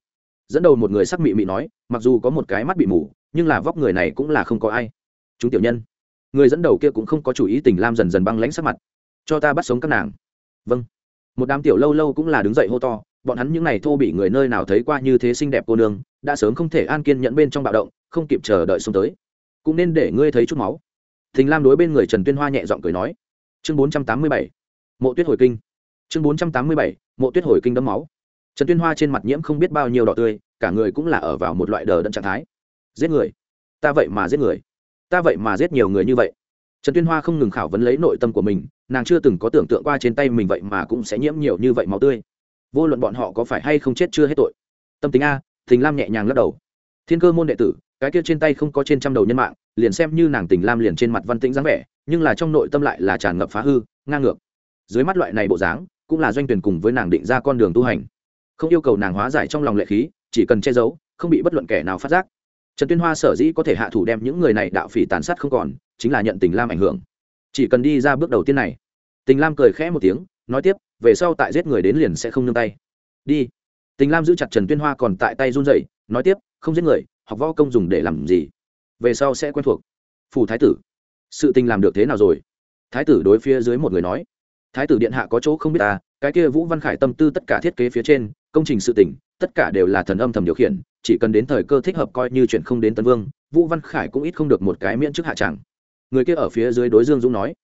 S1: Dẫn đầu một người sắc mị mị nói, mặc dù có một cái mắt bị mù, nhưng là vóc người này cũng là không có ai. Chúng tiểu nhân. Người dẫn đầu kia cũng không có chủ ý tình lam dần dần băng lãnh sắc mặt. Cho ta bắt sống các nàng. Vâng. Một đám tiểu lâu lâu cũng là đứng dậy hô to bọn hắn những n à y thô bị người nơi nào thấy qua như thế xinh đẹp cô nương, đã sớm không thể an kiên nhẫn bên trong bạo động, không kịp chờ đợi xuống tới. Cũng nên để ngươi thấy chút máu. Thình lam đối bên người trần tuyên hoa nhẹ giọng cười nói. Chương bốn trăm tám mươi bảy, mộ tuyết hồi kinh. Chương bốn trăm tám mươi bảy, mộ tuyết hồi kinh đấm máu. Trần tuyên hoa trên mặt nhiễm không biết bao nhiêu đỏ tươi, cả người cũng là ở vào một loại đờ đẫn trạng thái. Giết người. Ta vậy mà giết người. Ta vậy mà giết nhiều người như vậy. Trần tuyên hoa không ngừng khảo vấn lấy nội tâm của mình, nàng chưa từng có tưởng tượng qua trên tay mình vậy mà cũng sẽ nhiễm nhiều như vậy máu tươi vô luận bọn họ có phải hay không chết chưa hết tội. Tâm tính a, thình lam nhẹ nhàng lắc đầu. Thiên cơ môn đệ tử, cái kia trên tay không có trên trăm đầu nhân mạng, liền xem như nàng tình lam liền trên mặt văn tĩnh dáng vẻ, nhưng là trong nội tâm lại là tràn ngập phá hư, ngang ngược. Dưới mắt loại này bộ dáng, cũng là doanh tuyển cùng với nàng định ra con đường tu hành. Không yêu cầu nàng hóa giải trong lòng lệ khí, chỉ cần che giấu, không bị bất luận kẻ nào phát giác. Trần tuyên hoa sở dĩ có thể hạ thủ đem những người này đạo phỉ tàn sát không còn, chính là nhận tình lam ảnh hưởng. Chỉ cần đi ra bước đầu tiên này tình lam cười khẽ một tiếng nói tiếp, về sau tại giết người đến liền sẽ không nương tay. Đi. Tình lam giữ chặt trần tuyên hoa còn tại tay run dậy nói tiếp, không giết người, học võ công dùng để làm gì? Về sau sẽ quen thuộc. Phủ thái tử. Sự tình làm được thế nào rồi? Thái tử đối phía dưới một người nói. Thái tử điện hạ có chỗ không biết ta cái kia vũ văn khải tâm tư tất cả thiết kế phía trên, công trình sự tỉnh tất cả đều là thần âm thầm điều khiển, chỉ cần đến thời cơ thích hợp coi như chuyện không đến tân vương, vũ văn khải cũng ít không được một cái miễn chức hạ tràng người kia ở phía dưới đối dương dũng nói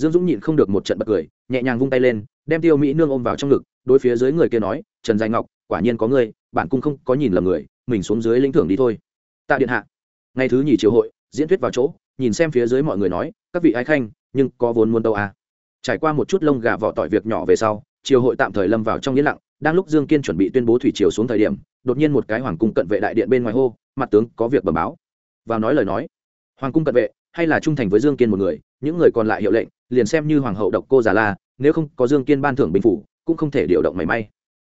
S1: dương dũng nhịn không được một trận bật cười, nhẹ nhàng vung tay lên, đem tiêu mỹ nương ôm vào trong ngực, đối phía dưới người kia nói, trần dài ngọc, quả nhiên có người bản cung không có nhìn lầm người, mình xuống dưới lĩnh thưởng đi thôi. Tạ điện hạ. Ngày thứ nhì triều hội, diễn thuyết vào chỗ, nhìn xem phía dưới mọi người nói, các vị ái khanh, nhưng có vốn muốn đâu à? Trải qua một chút lông gà vỏ tỏi việc nhỏ về sau triều hội tạm thời lâm vào trong yên lặng, đang lúc dương kiên chuẩn bị tuyên bố thủy triều xuống thời điểm, đột nhiên một cái hoàng cung cận vệ đại điện bên ngoài hô, mặt tướng có việc bẩm báo. Vào nói lời nói, hoàng cung cận vệ hay là trung thành với dương kiên một người, những người còn lại hiệu lệnh, liền xem như hoàng hậu độc cô già la, nếu không có dương kiên ban thưởng bình phủ, cũng không thể điều động mảy may.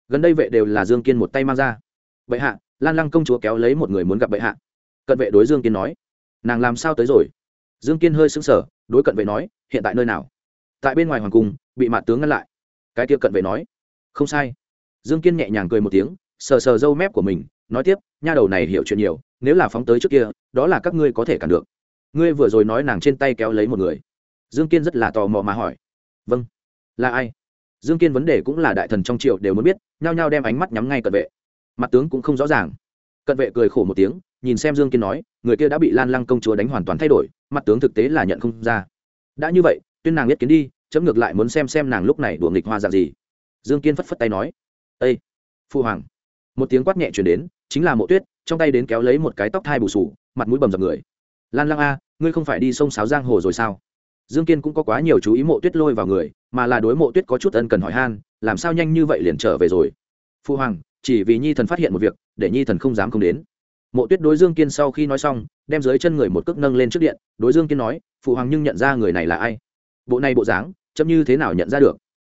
S1: Gần đây vệ đều là dương kiên một tay mang ra. Bệ hạ, lan lăng công chúa kéo lấy một người muốn gặp bệ hạ. Cận vệ đối dương kiên nói. Nàng làm sao tới rồi? Dương kiên hơi sững sờ, đối cận vệ nói, hiện tại nơi nào? Tại bên ngoài hoàng cung, bị mạn tướng ngăn lại. Cái kia cận vệ nói. Không sai. Dương kiên nhẹ nhàng cười một tiếng, sờ sờ râu mép của mình, nói tiếp, nha đầu này hiểu chuyện nhiều, nếu là phóng tới trước kia, đó là các ngươi có thể cản được ngươi vừa rồi nói nàng trên tay kéo lấy một người. Dương kiên rất là tò mò mà hỏi. Vâng. Là ai? Dương kiên vấn đề cũng là đại thần trong triệu đều muốn biết, nhao nhao đem ánh mắt nhắm ngay cận vệ. Mặt tướng cũng không rõ ràng. Cận vệ cười khổ một tiếng, nhìn xem dương kiên nói, người kia đã bị lan lăng công chúa đánh hoàn toàn thay đổi, mặt tướng thực tế là nhận không ra. Đã như vậy, tuyên nàng biết kiến đi, chấm ngược lại muốn xem xem nàng lúc này đùa nghịch hoa dạng gì. Dương kiên phất phất tay nói. Ây phu hoàng! Một tiếng quát nhẹ chuyển đến, chính là mộ tuyết, trong tay đến kéo lấy một cái tóc thai bù sù, mặt mũi bầm dập người lan lăng a, ngươi không phải đi sông sáo giang hồ rồi sao? Dương kiên cũng có quá nhiều chú ý mộ tuyết lôi vào người, mà là đối mộ tuyết có chút ân cần hỏi han, làm sao nhanh như vậy liền trở về rồi? Phu hoàng, chỉ vì nhi thần phát hiện một việc, để nhi thần không dám không đến. Mộ tuyết đối dương kiên sau khi nói xong, đem dưới chân người một cước nâng lên trước điện, đối dương kiên nói phụ hoàng nhưng nhận ra người này là ai? Bộ này bộ dáng, chấm như thế nào nhận ra được?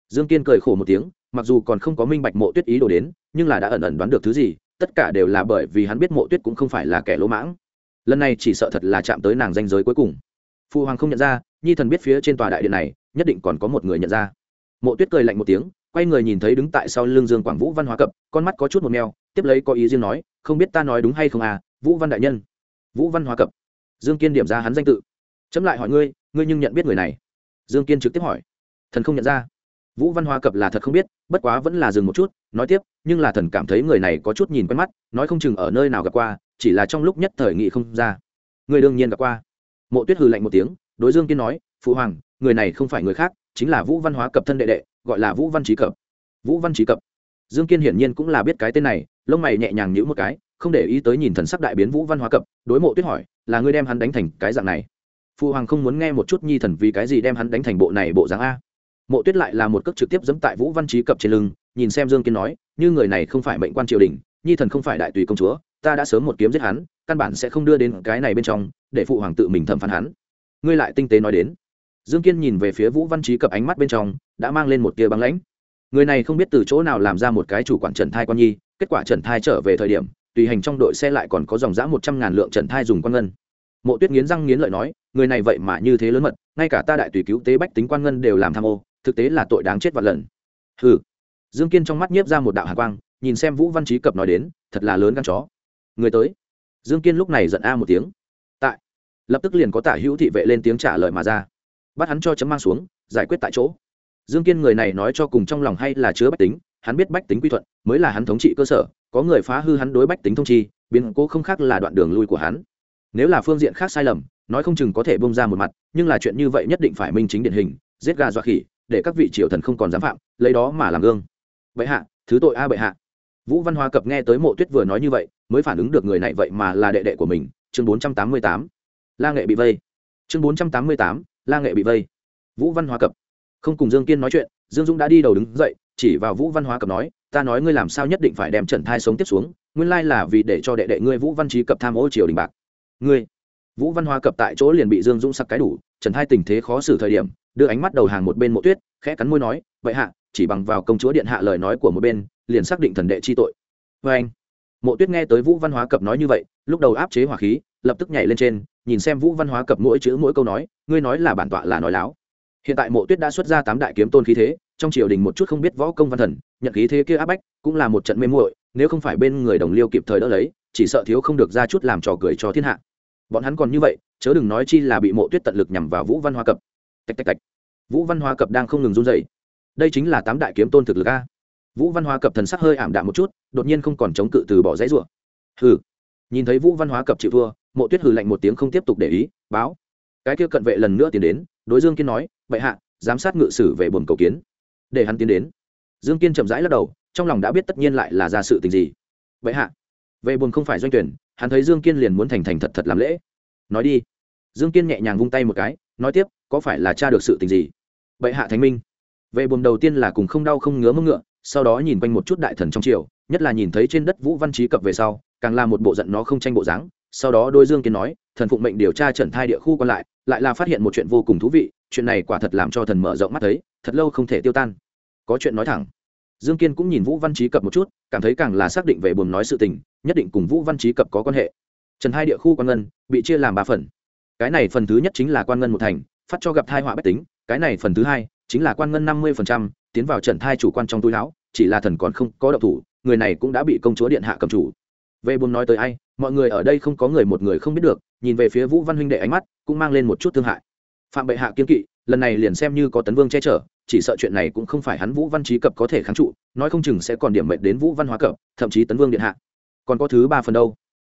S1: Dương kiên cười khổ một tiếng, mặc dù còn không có minh bạch mộ tuyết ý đồ đến, nhưng là đã ẩn ẩn đoán được thứ gì, tất cả đều là bởi vì hắn biết mộ tuyết cũng không phải là kẻ lỗ mãng lần này chỉ sợ thật là chạm tới nàng danh giới cuối cùng. Phụ hoàng không nhận ra, nhi thần biết phía trên tòa đại điện này, nhất định còn có một người nhận ra. Mộ tuyết cười lạnh một tiếng, quay người nhìn thấy đứng tại sau lưng dương quảng vũ văn hóa cập, con mắt có chút một mèo, tiếp lấy có ý riêng nói, không biết ta nói đúng hay không à vũ văn đại nhân. Vũ văn hóa cập? Dương kiên điểm ra hắn danh tự. Chấm lại hỏi ngươi ngươi nhưng nhận biết người này? Dương kiên trực tiếp hỏi. Thần không nhận ra. Vũ văn hóa cập là thật không biết, bất quá vẫn là dừng một chút, nói tiếp, nhưng là thần cảm thấy người này có chút nhìn quen mắt, nói không chừng ở nơi nào gặp qua chỉ là trong lúc nhất thời nghị không ra. Người đương nhiên gặp qua. Mộ tuyết hừ lạnh một tiếng, đối dương kiên nói, phụ hoàng, người này không phải người khác, chính là vũ văn hóa cập thân đệ đệ, gọi là vũ văn trí cập. Vũ văn trí cập? Dương kiên hiển nhiên cũng là biết cái tên này, lông mày nhẹ nhàng nhữ một cái, không để ý tới nhìn thần sắc đại biến vũ văn hóa cập, đối mộ tuyết hỏi, là ngươi đem hắn đánh thành cái dạng này? Phụ hoàng không muốn nghe một chút nhi thần vì cái gì đem hắn đánh thành bộ này bộ dáng a. Mộ tuyết lại là một cước trực tiếp dẫm tại vũ văn trí cập trên lưng, nhìn xem dương kiên nói, như người này không phải mệnh quan triều đình, nhi thần không phải đại tùy công chúa ta đã sớm một kiếm giết hắn, căn bản sẽ không đưa đến cái này bên trong, để phụ hoàng tự mình thẩm phán hắn. Ngươi lại tinh tế nói đến. Dương kiên nhìn về phía vũ văn trí cập ánh mắt bên trong, đã mang lên một tia băng lãnh. Người này không biết từ chỗ nào làm ra một cái chủ quản trần thai quan nhi, kết quả trần thai trở về thời điểm, tùy hành trong đội xe lại còn có dòng giã một trăm ngàn lượng trần thai dùng quan ngân. Mộ tuyết nghiến răng nghiến lợi nói, người này vậy mà như thế lớn mật, ngay cả ta đại tùy cứu tế bách tính quan ngân đều làm tham ô, thực tế là tội đáng chết vạn lần. Ừ dương kiên trong mắt nhiếp ra một đạo hạ quang, nhìn xem vũ văn trí cập nói đến, thật là lớn gan chó người tới. Dương kiên lúc này giận a một tiếng. Tại. Lập tức liền có tả hữu thị vệ lên tiếng trả lời mà ra. Bắt hắn cho chấm mang xuống, giải quyết tại chỗ. Dương kiên người này nói cho cùng trong lòng hay là chứa bách tính, hắn biết bách tính quy thuận, mới là hắn thống trị cơ sở, có người phá hư hắn đối bách tính thông chi, biến cố không khác là đoạn đường lui của hắn. Nếu là phương diện khác sai lầm, nói không chừng có thể bông ra một mặt, nhưng là chuyện như vậy nhất định phải minh chính điển hình, giết gà dọa khỉ, để các vị triều thần không còn dám phạm, lấy đó mà làm gương. Bệ hạ, thứ tội a bệ hạ. Vũ văn hoa cập nghe tới mộ tuyết vừa nói như vậy mới phản ứng được người này vậy mà là đệ đệ của mình, chương bốn trăm tám mươi tám. La nghệ bị vây. Chương bốn trăm tám mươi tám, la nghệ bị vây. Vũ văn hoa cập. Không cùng dương kiên nói chuyện, dương dũng đã đi đầu đứng dậy, chỉ vào vũ văn hóa cập nói, ta nói ngươi làm sao nhất định phải đem trần thai sống tiếp xuống, nguyên lai là vì để cho đệ đệ ngươi vũ văn trí cập tham ô triều đình bạc. Ngươi? Vũ văn hóa cập tại chỗ liền bị dương dũng sặc cái đủ trần thai tình thế khó xử thời điểm, đưa ánh mắt đầu hàng một bên mộ tuyết, khẽ cắn môi nói, vậy hạ, chỉ bằng vào công chúa điện hạ lời nói của một bên, liền xác định thần đệ chi tội. Vê anh mộ tuyết nghe tới vũ văn hóa cập nói như vậy, lúc đầu áp chế hỏa khí, lập tức nhảy lên trên, nhìn xem vũ văn hóa cập mỗi chữ mỗi câu nói, ngươi nói là bản tọa là nói láo. Hiện tại mộ tuyết đã xuất ra tám đại kiếm tôn khí thế, trong triều đình một chút không biết võ công văn thần, nhận khí thế kia áp bách, cũng là một trận mê muội, nếu không phải bên người đồng liêu kịp thời đỡ lấy, chỉ sợ thiếu không được ra chút làm trò cười cho thiên hạ. Bọn hắn còn như vậy, chớ đừng nói chi là bị mộ tuyết tận lực nhằm vào vũ văn hoa cập. Tạch tạch tạch. Vũ văn hoa cập đang không ngừng run dậy đây chính là tám đại kiếm tôn thực lực a vũ văn hoa cập thần sắc hơi ảm đạm một chút, đột nhiên không còn chống cự từ bỏ dãy rủa. Hừ. Nhìn thấy vũ văn hóa cập chịu thua, mộ tuyết hừ lạnh một tiếng không tiếp tục để ý, báo. Cái kia cận vệ lần nữa tiến đến, đối dương kiên nói, bệ hạ, giám sát ngự sử về buồn cầu kiến. Để hắn tiến đến. Dương kiên chậm rãi lắc đầu, trong lòng đã biết tất nhiên lại là ra sự tình gì. Bệ hạ. Về buồn không phải doanh tuyển, hắn thấy dương kiên liền muốn thành thành thật thật làm lễ. Nói đi. Dương kiên nhẹ nhàng vung tay một cái, nói tiếp, có phải là cha được sự tình gì? Bệ hạ thánh minh. Về buồn đầu tiên là cùng không đau không ngứa mông ngựa sau đó nhìn quanh một chút đại thần trong triều, nhất là nhìn thấy trên đất vũ văn trí cập về sau, càng là một bộ giận nó không tranh bộ dáng. Sau đó đôi dương kiên nói, thần phụng mệnh điều tra trần thai địa khu còn lại lại là phát hiện một chuyện vô cùng thú vị, chuyện này quả thật làm cho thần mở rộng mắt thấy, thật lâu không thể tiêu tan. Có chuyện nói thẳng. Dương kiên cũng nhìn vũ văn trí cập một chút, cảm thấy càng là xác định về buồn nói sự tình, nhất định cùng vũ văn trí cập có quan hệ. Trần hai địa khu quan ngân, bị chia làm ba phần. Cái này phần thứ nhất chính là quan ngân một thành, phát cho gặp thai họa bách tính, cái này phần thứ hai chính là quan ngân năm mươi tiến vào trần thai chủ quan trong túi áo chỉ là thần còn không có động thủ, người này cũng đã bị công chúa điện hạ cầm chủ. Về buồn nói tới ai, mọi người ở đây không có người một người không biết được, nhìn về phía vũ văn huynh đệ ánh mắt cũng mang lên một chút thương hại. Phạm bệ hạ kiên kỵ, lần này liền xem như có tấn vương che chở, chỉ sợ chuyện này cũng không phải hắn vũ văn trí cập có thể kháng trụ, nói không chừng sẽ còn điểm mệnh đến vũ văn hóa cập, thậm chí tấn vương điện hạ. Còn có thứ ba phần đâu?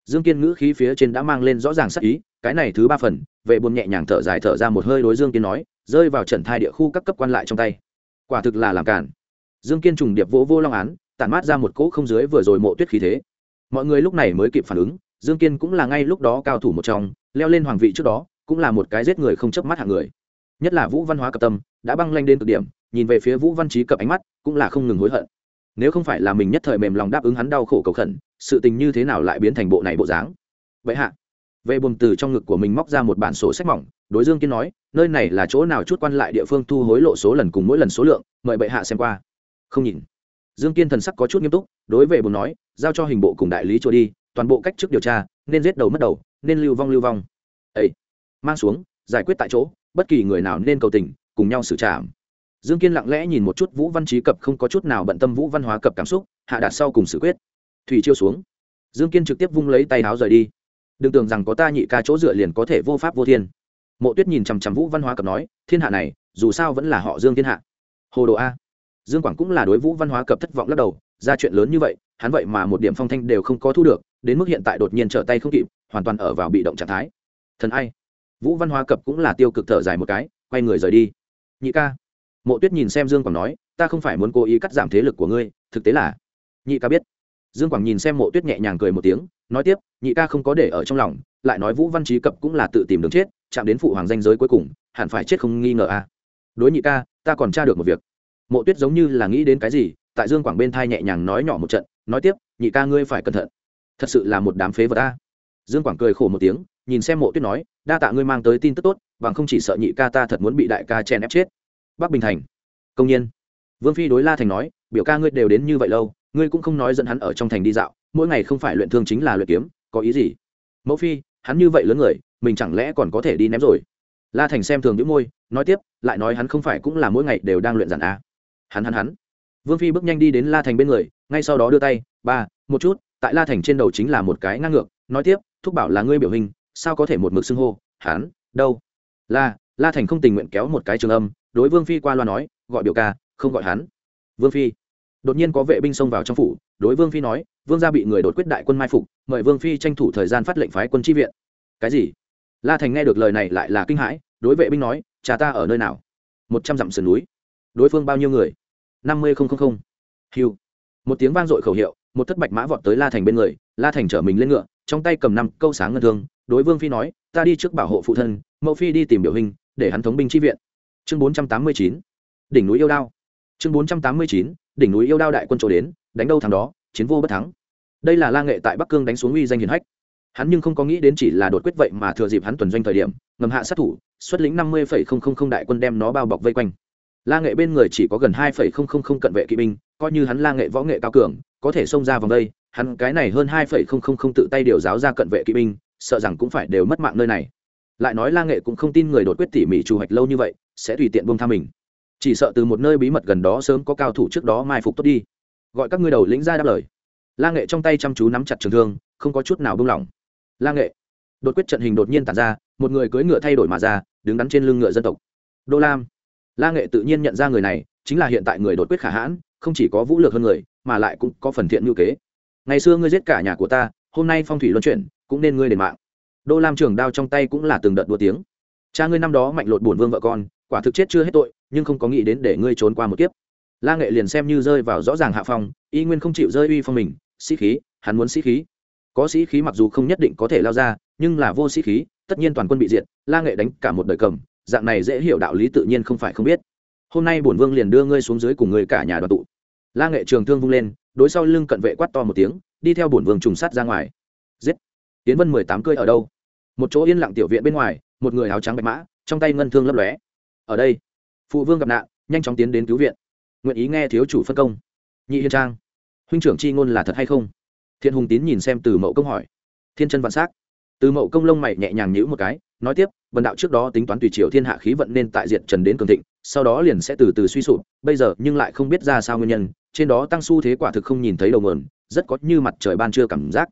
S1: Dương kiên ngữ khí phía trên đã mang lên rõ ràng sắc ý, cái này thứ ba phần, vệ buồn nhẹ nhàng thở dài thở ra một hơi đối dương kiên nói, rơi vào trận thai địa khu các cấp quan lại trong tay quả thực là làm cản dương kiên trùng điệp vỗ vô long án, tản mát ra một cỗ không dưới vừa rồi mộ tuyết khí thế. Mọi người lúc này mới kịp phản ứng, dương kiên cũng là ngay lúc đó cao thủ một trong, leo lên hoàng vị trước đó, cũng là một cái giết người không chớp mắt hạng người. Nhất là vũ văn hóa cập tâm, đã băng lanh đến cực điểm, nhìn về phía vũ văn trí cập ánh mắt, cũng là không ngừng hối hận. Nếu không phải là mình nhất thời mềm lòng đáp ứng hắn đau khổ cầu khẩn, sự tình như thế nào lại biến thành bộ này bộ dáng? Vậy hạ vệ bùm từ trong ngực của mình móc ra một bản sổ sách mỏng, đối dương kiên nói, nơi này là chỗ nào chút quan lại địa phương thu hối lộ số lần cùng mỗi lần số lượng, mời bệ hạ xem qua. Không nhìn. Dương kiên thần sắc có chút nghiêm túc, đối vệ bùm nói, giao cho hình bộ cùng đại lý cho đi, toàn bộ cách chức điều tra, nên giết đầu mất đầu, nên lưu vong lưu vong. Ấy mang xuống, giải quyết tại chỗ, bất kỳ người nào nên cầu tình, cùng nhau xử trảm. Dương kiên lặng lẽ nhìn một chút vũ văn trí cập không có chút nào bận tâm vũ văn hóa cập cảm xúc, hạ đạt sau cùng xử quyết. Thủy chiêu xuống. Dương kiên trực tiếp vung lấy tay áo rời đi đừng tưởng rằng có ta nhị ca chỗ dựa liền có thể vô pháp vô thiên. Mộ tuyết nhìn chằm chằm vũ văn hóa cập nói, thiên hạ này, dù sao vẫn là họ dương thiên hạ. Hồ đồ a. Dương quảng cũng là đối vũ văn hóa cập thất vọng lắc đầu, ra chuyện lớn như vậy, hắn vậy mà một điểm phong thanh đều không có thu được, đến mức hiện tại đột nhiên trở tay không kịp, hoàn toàn ở vào bị động trạng thái. Thần ai? Vũ văn hóa cập cũng là tiêu cực thở dài một cái, quay người rời đi. Nhị ca. Mộ tuyết nhìn xem dương quảng nói, ta không phải muốn cố ý cắt giảm thế lực của ngươi, thực tế là, nhị ca biết dương quảng nhìn xem mộ tuyết nhẹ nhàng cười một tiếng, nói tiếp, nhị ca không có để ở trong lòng, lại nói vũ văn trí cập cũng là tự tìm đường chết, chạm đến phụ hoàng danh giới cuối cùng, hẳn phải chết không nghi ngờ a à. đối nhị ca, ta còn tra được một việc. Mộ tuyết giống như là nghĩ đến cái gì, tại dương quảng bên thai nhẹ nhàng nói nhỏ một trận, nói tiếp, nhị ca ngươi phải cẩn thận. Thật sự là một đám phế vật ta dương quảng cười khổ một tiếng, nhìn xem mộ tuyết nói, đa tạ ngươi mang tới tin tức tốt, bằng không chỉ sợ nhị ca ta thật muốn bị đại ca chèn ép chết. Bắc bình thành. Công nhiên. Vương phi đối la thành nói, biểu ca ngươi đều đến như vậy lâu ngươi cũng không nói dẫn hắn ở trong thành đi dạo, mỗi ngày không phải luyện thương chính là luyện kiếm, có ý gì? Mẫu phi, hắn như vậy lớn người, mình chẳng lẽ còn có thể đi ném rồi? La thành xem thường những môi, nói tiếp, lại nói hắn không phải cũng là mỗi ngày đều đang luyện giản á hắn hắn hắn. Vương phi bước nhanh đi đến la thành bên người, ngay sau đó đưa tay, ba, một chút, tại la thành trên đầu chính là một cái ngang ngược, nói tiếp, thúc bảo là ngươi biểu hình, sao có thể một mực xưng hô, hắn, đâu? La la thành không tình nguyện kéo một cái trường âm, đối vương phi qua loa nói, gọi biểu ca, không gọi hắn. Vương phi đột nhiên có vệ binh xông vào trong phủ, đối vương phi nói, vương gia bị người đột quyết đại quân mai phục, mời vương phi tranh thủ thời gian phát lệnh phái quân tri viện. Cái gì? La thành nghe được lời này lại là kinh hãi, đối vệ binh nói, cha ta ở nơi nào? Một trăm dặm sườn núi. Đối phương bao nhiêu người? Năm mươi không không không. Hiu một tiếng vang dội khẩu hiệu, một thất bạch mã vọt tới la thành bên người, la thành chở mình lên ngựa, trong tay cầm năm câu sáng ngân thương, đối vương phi nói, ta đi trước bảo hộ phụ thân mẫu phi đi tìm biểu hình, để hắn thống binh tri viện. Chương bốn trăm tám mươi chín. Đỉnh núi yêu đao. Chương bốn trăm tám mươi chín đỉnh núi yêu đao đại quân trổ đến, đánh đâu thằng đó, chiến vô bất thắng. Đây là la nghệ tại bắc cương đánh xuống uy danh hiền hách. Hắn nhưng không có nghĩ đến chỉ là đột quyết vậy mà thừa dịp hắn tuần doanh thời điểm, ngầm hạ sát thủ, xuất lĩnh năm mươi đại quân đem nó bao bọc vây quanh. La nghệ bên người chỉ có gần hai cận vệ kỵ binh, coi như hắn la nghệ võ nghệ cao cường, có thể xông ra vòng đây, hắn cái này hơn hai tự tay điều giáo ra cận vệ kỵ binh, sợ rằng cũng phải đều mất mạng nơi này. Lại nói la nghệ cũng không tin người đột quyết tỉ mỉ trù hoạch lâu như vậy, sẽ tùy tiện buông tha mình chỉ sợ từ một nơi bí mật gần đó sớm có cao thủ trước đó mai phục tốt đi. Gọi các ngươi đầu lĩnh ra đáp lời. La nghệ trong tay chăm chú nắm chặt trường thương, không có chút nào buông lỏng. La nghệ, đột quyết trận hình đột nhiên tàn ra, một người cưỡi ngựa thay đổi mà ra, đứng đắn trên lưng ngựa dân tộc. Đô lam, la nghệ tự nhiên nhận ra người này, chính là hiện tại người đột quyết khả hãn, không chỉ có vũ lược hơn người, mà lại cũng có phần thiện ngữ kế. Ngày xưa ngươi giết cả nhà của ta, hôm nay phong thủy luân chuyển, cũng nên ngươi đền mạng. Đô lam trường đao trong tay cũng là từng đợt đua tiếng. Cha ngươi năm đó mạnh lột bổn vương vợ con quả thực chết chưa hết tội, nhưng không có nghĩ đến để ngươi trốn qua một kiếp. La nghệ liền xem như rơi vào rõ ràng hạ phong, y nguyên không chịu rơi uy phong mình, sĩ khí, hắn muốn sĩ khí. Có sĩ khí mặc dù không nhất định có thể lao ra, nhưng là vô sĩ khí, tất nhiên toàn quân bị diệt, la nghệ đánh cả một đời cầm, dạng này dễ hiểu đạo lý tự nhiên không phải không biết. Hôm nay bổn vương liền đưa ngươi xuống dưới cùng người cả nhà đoàn tụ. La nghệ trường thương vung lên, đối sau lưng cận vệ quát to một tiếng, đi theo bổn vương trùng sát ra ngoài. Giết! Tiến vân mười tám cơi ở đâu? Một chỗ yên lặng tiểu viện bên ngoài, một người áo trắng bạch mã, trong tay ngân thương lấp lóe ở đây. Phụ vương gặp nạn, nhanh chóng tiến đến cứu viện. Nguyện ý nghe thiếu chủ phân công. Nhị hiên trang, huynh trưởng c h i ngôn là thật hay không? Thiện hùng tín nhìn xem từ mậu công hỏi. Thiên chân vạn s á c từ mậu công lông mày nhẹ nhàng nhữ một cái, nói tiếp vần đạo trước đó tính toán tùy triều thiên hạ khí vận nên tại diện trần đến cường thịnh, sau đó liền sẽ từ từ suy sụp, bây giờ nhưng lại không biết ra sao nguyên nhân, trên đó tăng xu thế quả thực không nhìn thấy đầu mườn rất có như mặt trời ban trưa cảm giác.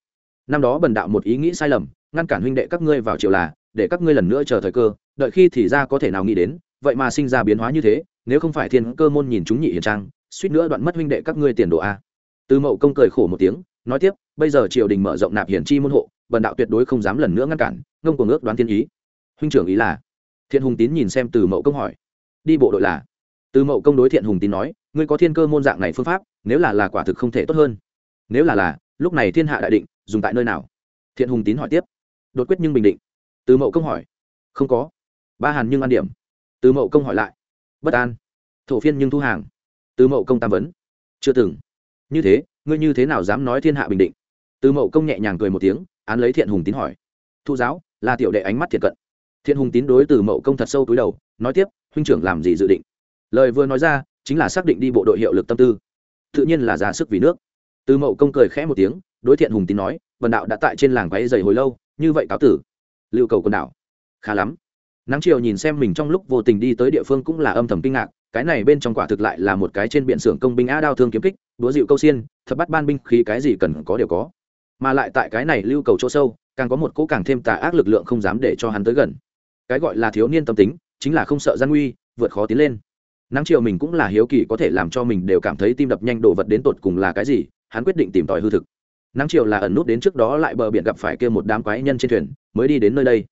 S1: Năm đó bần đạo một ý nghĩ sai lầm, ngăn cản huynh đệ các ngươi vào triều là, để các ngươi lần nữa chờ thời cơ, đợi khi thì ra có thể nào nghĩ đến vậy mà sinh ra biến hóa như thế, nếu không phải thiên cơ môn nhìn chúng nhị hiền trang, suýt nữa đoạn mất huynh đệ các ngươi tiền đồ a. Từ mậu công cười khổ một tiếng, nói tiếp, bây giờ triều đình mở rộng nạp hiển chi môn hộ bần đạo tuyệt đối không dám lần nữa ngăn cản, ngông của ước đoán thiên ý. Huynh trưởng ý là? Thiện hùng tín nhìn xem từ mậu công hỏi. Đi bộ đội là? Từ mậu công đối thiện hùng tín nói, ngươi có thiên cơ môn dạng này phương pháp, nếu là là quả thực không thể tốt hơn. Nếu là là, lúc này thiên hạ đại định, dùng tại nơi nào? Thiện hùng tín hỏi tiếp. Đột quyết nhưng bình định. Từ mậu công hỏi. Không có. Ba hàn nhưng ăn điểm từ mậu công hỏi lại. Bất an. Thổ phiên nhưng thu hàng. Từ mậu công tam vấn. Chưa từng. Như thế, ngươi như thế nào dám nói thiên hạ bình định? Từ mậu công nhẹ nhàng cười một tiếng, án lấy thiện hùng tín hỏi. Thu giáo, là tiểu đệ ánh mắt thiện cận. Thiện hùng tín đối từ mậu công thật sâu túi đầu, nói tiếp, huynh trưởng làm gì dự định? Lời vừa nói ra, chính là xác định đi bộ đội hiệu lực tâm tư. Tự nhiên là ra sức vì nước. Từ mậu công cười khẽ một tiếng, đối thiện hùng tín nói vần đạo đã tại trên làng váy dày hồi lâu, như vậy cáo tử. Lưu cầu quần đảo. Khá lắm nắng chiều nhìn xem mình trong lúc vô tình đi tới địa phương cũng là âm thầm kinh ngạc, cái này bên trong quả thực lại là một cái trên biện xưởng công binh a đao thương kiếm kích đúa dịu câu xiên, thập bắt ban binh khí cái gì cần có đều có. Mà lại tại cái này lưu cầu chỗ sâu, càng có một cỗ càng thêm tà ác lực lượng không dám để cho hắn tới gần. Cái gọi là thiếu niên tâm tính, chính là không sợ gian nguy, vượt khó tiến lên. Nắng chiều mình cũng là hiếu kỳ có thể làm cho mình đều cảm thấy tim đập nhanh đổ vật đến tột cùng là cái gì, hắn quyết định tìm tòi hư thực. Nắng chiều là ẩn nút đến trước đó lại bờ biển gặp phải kia một đám quái nhân trên thuyền, mới đi đến nơi đây.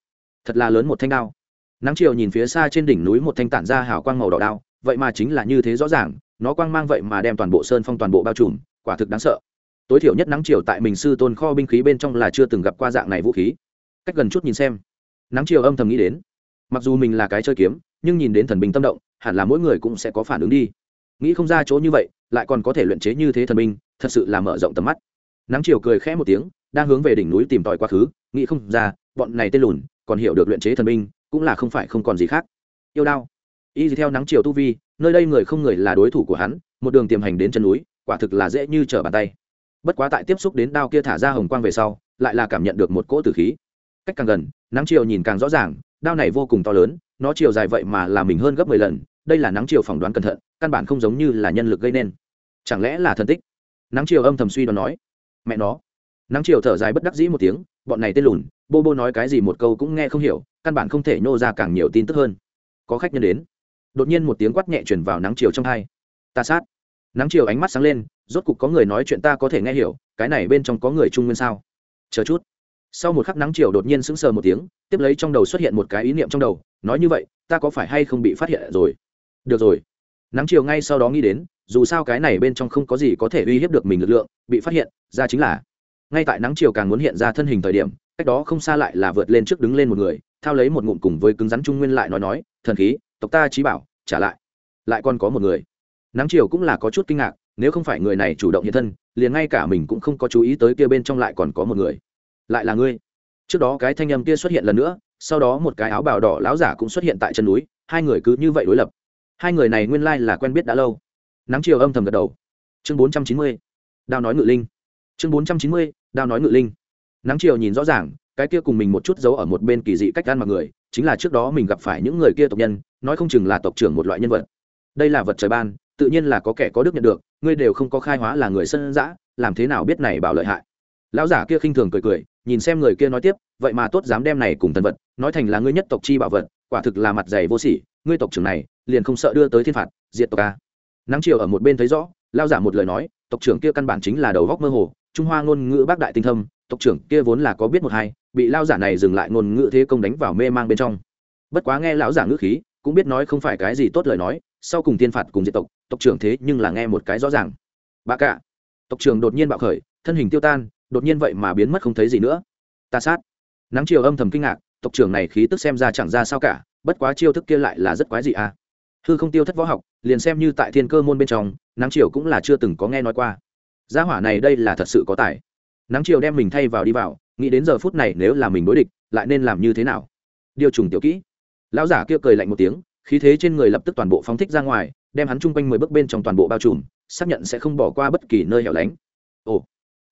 S1: Thật là lớn một thanh đao nắng chiều nhìn phía xa trên đỉnh núi một thanh tản ra hào quang màu đỏ đao, vậy mà chính là như thế rõ ràng, nó quang mang vậy mà đem toàn bộ sơn phong toàn bộ bao trùm, quả thực đáng sợ. Tối thiểu nhất nắng chiều tại mình sư tôn kho binh khí bên trong là chưa từng gặp qua dạng này vũ khí. Cách gần chút nhìn xem. Nắng chiều âm thầm nghĩ đến. Mặc dù mình là cái chơi kiếm, nhưng nhìn đến thần binh tâm động, hẳn là mỗi người cũng sẽ có phản ứng đi. Nghĩ không ra chỗ như vậy, lại còn có thể luyện chế như thế thần binh, thật sự là mở rộng tầm mắt. Nắng chiều cười khẽ một tiếng, đang hướng về đỉnh núi tìm tòi quá khứ, nghĩ không ra, bọn này tên lùn, còn hiểu được luyện chế thần binh cũng là không phải không còn gì khác. Yêu đao. Y theo nắng chiều tu vi, nơi đây người không người là đối thủ của hắn, một đường tiềm hành đến chân núi, quả thực là dễ như trở bàn tay. Bất quá tại tiếp xúc đến đao kia thả ra hồng quang về sau, lại là cảm nhận được một cỗ tử khí. Cách càng gần, nắng chiều nhìn càng rõ ràng, đao này vô cùng to lớn, nó chiều dài vậy mà là mình hơn gấp mười lần, đây là nắng chiều phỏng đoán cẩn thận, căn bản không giống như là nhân lực gây nên. Chẳng lẽ là thần tích? Nắng chiều âm thầm suy đoán nói. Mẹ nó. Nắng chiều thở dài bất đắc dĩ một tiếng, bọn này tên lùn, bô bô nói cái gì một câu cũng nghe không hiểu căn bản không thể nhô ra càng nhiều tin tức hơn. Có khách nhân đến. Đột nhiên một tiếng quát nhẹ chuyển vào nắng chiều trong hai. Ta sát. Nắng chiều ánh mắt sáng lên, rốt cục có người nói chuyện ta có thể nghe hiểu, cái này bên trong có người trung nguyên sao? Chờ chút. Sau một khắc nắng chiều đột nhiên sững sờ một tiếng, tiếp lấy trong đầu xuất hiện một cái ý niệm trong đầu, nói như vậy, ta có phải hay không bị phát hiện rồi? Được rồi. Nắng chiều ngay sau đó nghĩ đến, dù sao cái này bên trong không có gì có thể uy hiếp được mình lực lượng, bị phát hiện, ra chính là. Ngay tại nắng chiều càng muốn hiện ra thân hình thời điểm cách đó không xa lại là vượt lên trước đứng lên một người, thao lấy một ngụm cùng với cứng rắn trung nguyên lại nói nói, thần khí, tộc ta trí bảo, trả lại. Lại còn có một người. Nắng chiều cũng là có chút kinh ngạc, nếu không phải người này chủ động hiện thân, liền ngay cả mình cũng không có chú ý tới kia bên trong lại còn có một người. Lại là ngươi? Trước đó cái thanh âm kia xuất hiện lần nữa, sau đó một cái áo bào đỏ láo giả cũng xuất hiện tại chân núi, hai người cứ như vậy đối lập. Hai người này nguyên lai là quen biết đã lâu. Nắng chiều âm thầm gật đầu. Chương bốn trăm chín mươi, đao nói ngự linh. Chương bốn trăm chín mươi, đao nói ngự linh nắng chiều nhìn rõ ràng, cái kia cùng mình một chút giấu ở một bên kỳ dị cách ăn mặc người, chính là trước đó mình gặp phải những người kia tộc nhân, nói không chừng là tộc trưởng một loại nhân vật. Đây là vật trời ban, tự nhiên là có kẻ có đức nhận được, ngươi đều không có khai hóa là người sân dã, làm thế nào biết này bảo lợi hại? Lão giả kia khinh thường cười cười, nhìn xem người kia nói tiếp, vậy mà tốt dám đem này cùng thần vật, nói thành là ngươi nhất tộc chi bảo vật, quả thực là mặt dày vô sỉ, ngươi tộc trưởng này, liền không sợ đưa tới thiên phạt, diệt tộc ca nắng chiều ở một bên thấy rõ lao giả một lời nói, tộc trưởng kia căn bản chính là đầu góc mơ hồ, trung hoa ngôn ngữ bác đại tinh thâm tộc trưởng kia vốn là có biết một hai, bị lao giả này dừng lại ngôn ngữ thế công đánh vào mê mang bên trong. Bất quá nghe lão giả ngữ khí, cũng biết nói không phải cái gì tốt lời nói, sau cùng tiên phạt cùng diệt tộc tộc trưởng thế nhưng là nghe một cái rõ ràng. Bà cả, tộc trưởng đột nhiên bạo khởi, thân hình tiêu tan, đột nhiên vậy mà biến mất không thấy gì nữa. Ta sát. Nắng chiều âm thầm kinh ngạc, tộc trưởng này khí tức xem ra chẳng ra sao cả, bất quá chiêu thức kia lại là rất quái dị à. Hư không tiêu thất võ học, liền xem như tại thiên cơ môn bên trong, nắng chiều cũng là chưa từng có nghe nói qua. Gia hỏa này đây là thật sự có tài nắng chiều đem mình thay vào đi vào, nghĩ đến giờ phút này nếu là mình đối địch, lại nên làm như thế nào? Điều trùng tiểu kỹ. Lão giả kia cười lạnh một tiếng, khí thế trên người lập tức toàn bộ phóng thích ra ngoài, đem hắn chung quanh mười bước bên trong toàn bộ bao trùm, xác nhận sẽ không bỏ qua bất kỳ nơi hẻo lánh. Ồ,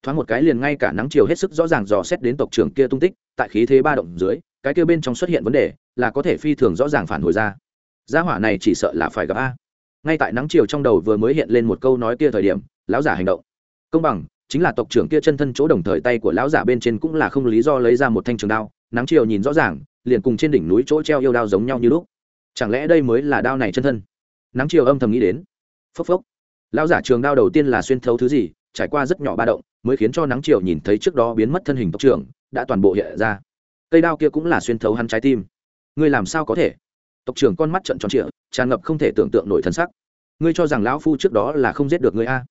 S1: thoáng một cái liền ngay cả nắng chiều hết sức rõ ràng dò xét đến tộc trưởng kia tung tích, tại khí thế ba động dưới, cái kia bên trong xuất hiện vấn đề, là có thể phi thường rõ ràng phản hồi ra. Gia hỏa này chỉ sợ là phải gặp a. Ngay tại nắng chiều trong đầu vừa mới hiện lên một câu nói kia thời điểm, lão giả hành động. Công bằng chính là tộc trưởng kia chân thân chỗ đồng thời tay của lão giả bên trên cũng là không lý do lấy ra một thanh trường đao, nắng chiều nhìn rõ ràng, liền cùng trên đỉnh núi chỗ treo yêu đao giống nhau như lúc. Chẳng lẽ đây mới là đao này chân thân? Nắng chiều âm thầm nghĩ đến. Phốc phốc. Lão giả trường đao đầu tiên là xuyên thấu thứ gì, trải qua rất nhỏ ba động, mới khiến cho nắng chiều nhìn thấy trước đó biến mất thân hình tộc trưởng, đã toàn bộ hiện ra. Cây đao kia cũng là xuyên thấu hắn trái tim. Ngươi làm sao có thể? Tộc trưởng con mắt trận tròn trịa, tràn ngập không thể tưởng tượng nổi thân sắc. Ngươi cho rằng lão phu trước đó là không giết được ngươi a?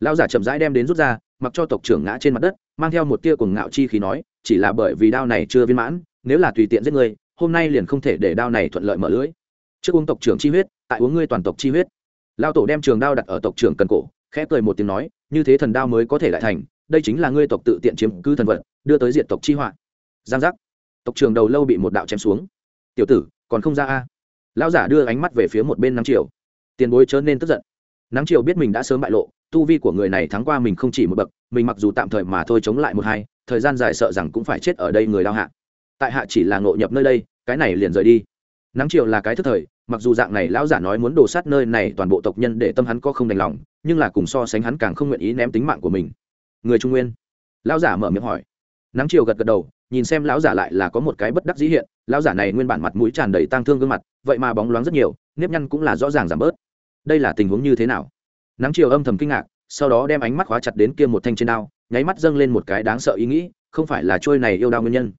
S1: Lão giả chậm rãi đem đến rút ra mặc cho tộc trưởng ngã trên mặt đất, mang theo một tia cuồng ngạo chi khí nói, chỉ là bởi vì đao này chưa viên mãn, nếu là tùy tiện giết ngươi, hôm nay liền không thể để đao này thuận lợi mở lưới. Trước uống tộc trưởng chi huyết, tại uống ngươi toàn tộc chi huyết. Lao tổ đem trường đao đặt ở tộc trưởng cần cổ, khẽ cười một tiếng nói, như thế thần đao mới có thể lại thành, đây chính là ngươi tộc tự tiện chiếm cứ thần vật, đưa tới diện tộc chi họa. Giang giác. Tộc trưởng đầu lâu bị một đạo chém xuống. Tiểu tử, còn không ra a? Lão giả đưa ánh mắt về phía một bên nắng triều. Tiền bối chớ nên tức giận. Nắng triều biết mình đã sớm bại lộ tu vi của người này thắng qua mình không chỉ một bậc, mình mặc dù tạm thời mà thôi chống lại một hai, thời gian dài sợ rằng cũng phải chết ở đây người lao hạ. Tại hạ chỉ là ngộ nhập nơi đây, cái này liền rời đi. Nắng chiều là cái thức thời, mặc dù dạng này lão giả nói muốn đổ sát nơi này toàn bộ tộc nhân để tâm hắn có không đành lòng, nhưng là cùng so sánh hắn càng không nguyện ý ném tính mạng của mình. Người trung nguyên. Lão giả mở miệng hỏi. Nắng chiều gật gật đầu, nhìn xem lão giả lại là có một cái bất đắc dĩ hiện, lão giả này nguyên bản mặt mũi tràn đầy tang thương gương mặt, vậy mà bóng loáng rất nhiều, nếp nhăn cũng là rõ ràng giảm bớt. Đây là tình huống như thế nào? Nắng chiều âm thầm kinh ngạc, sau đó đem ánh mắt khóa chặt đến kia một thanh trên đao, nháy mắt dâng lên một cái đáng sợ ý nghĩ, không phải là trôi này yêu đao nguyên nhân.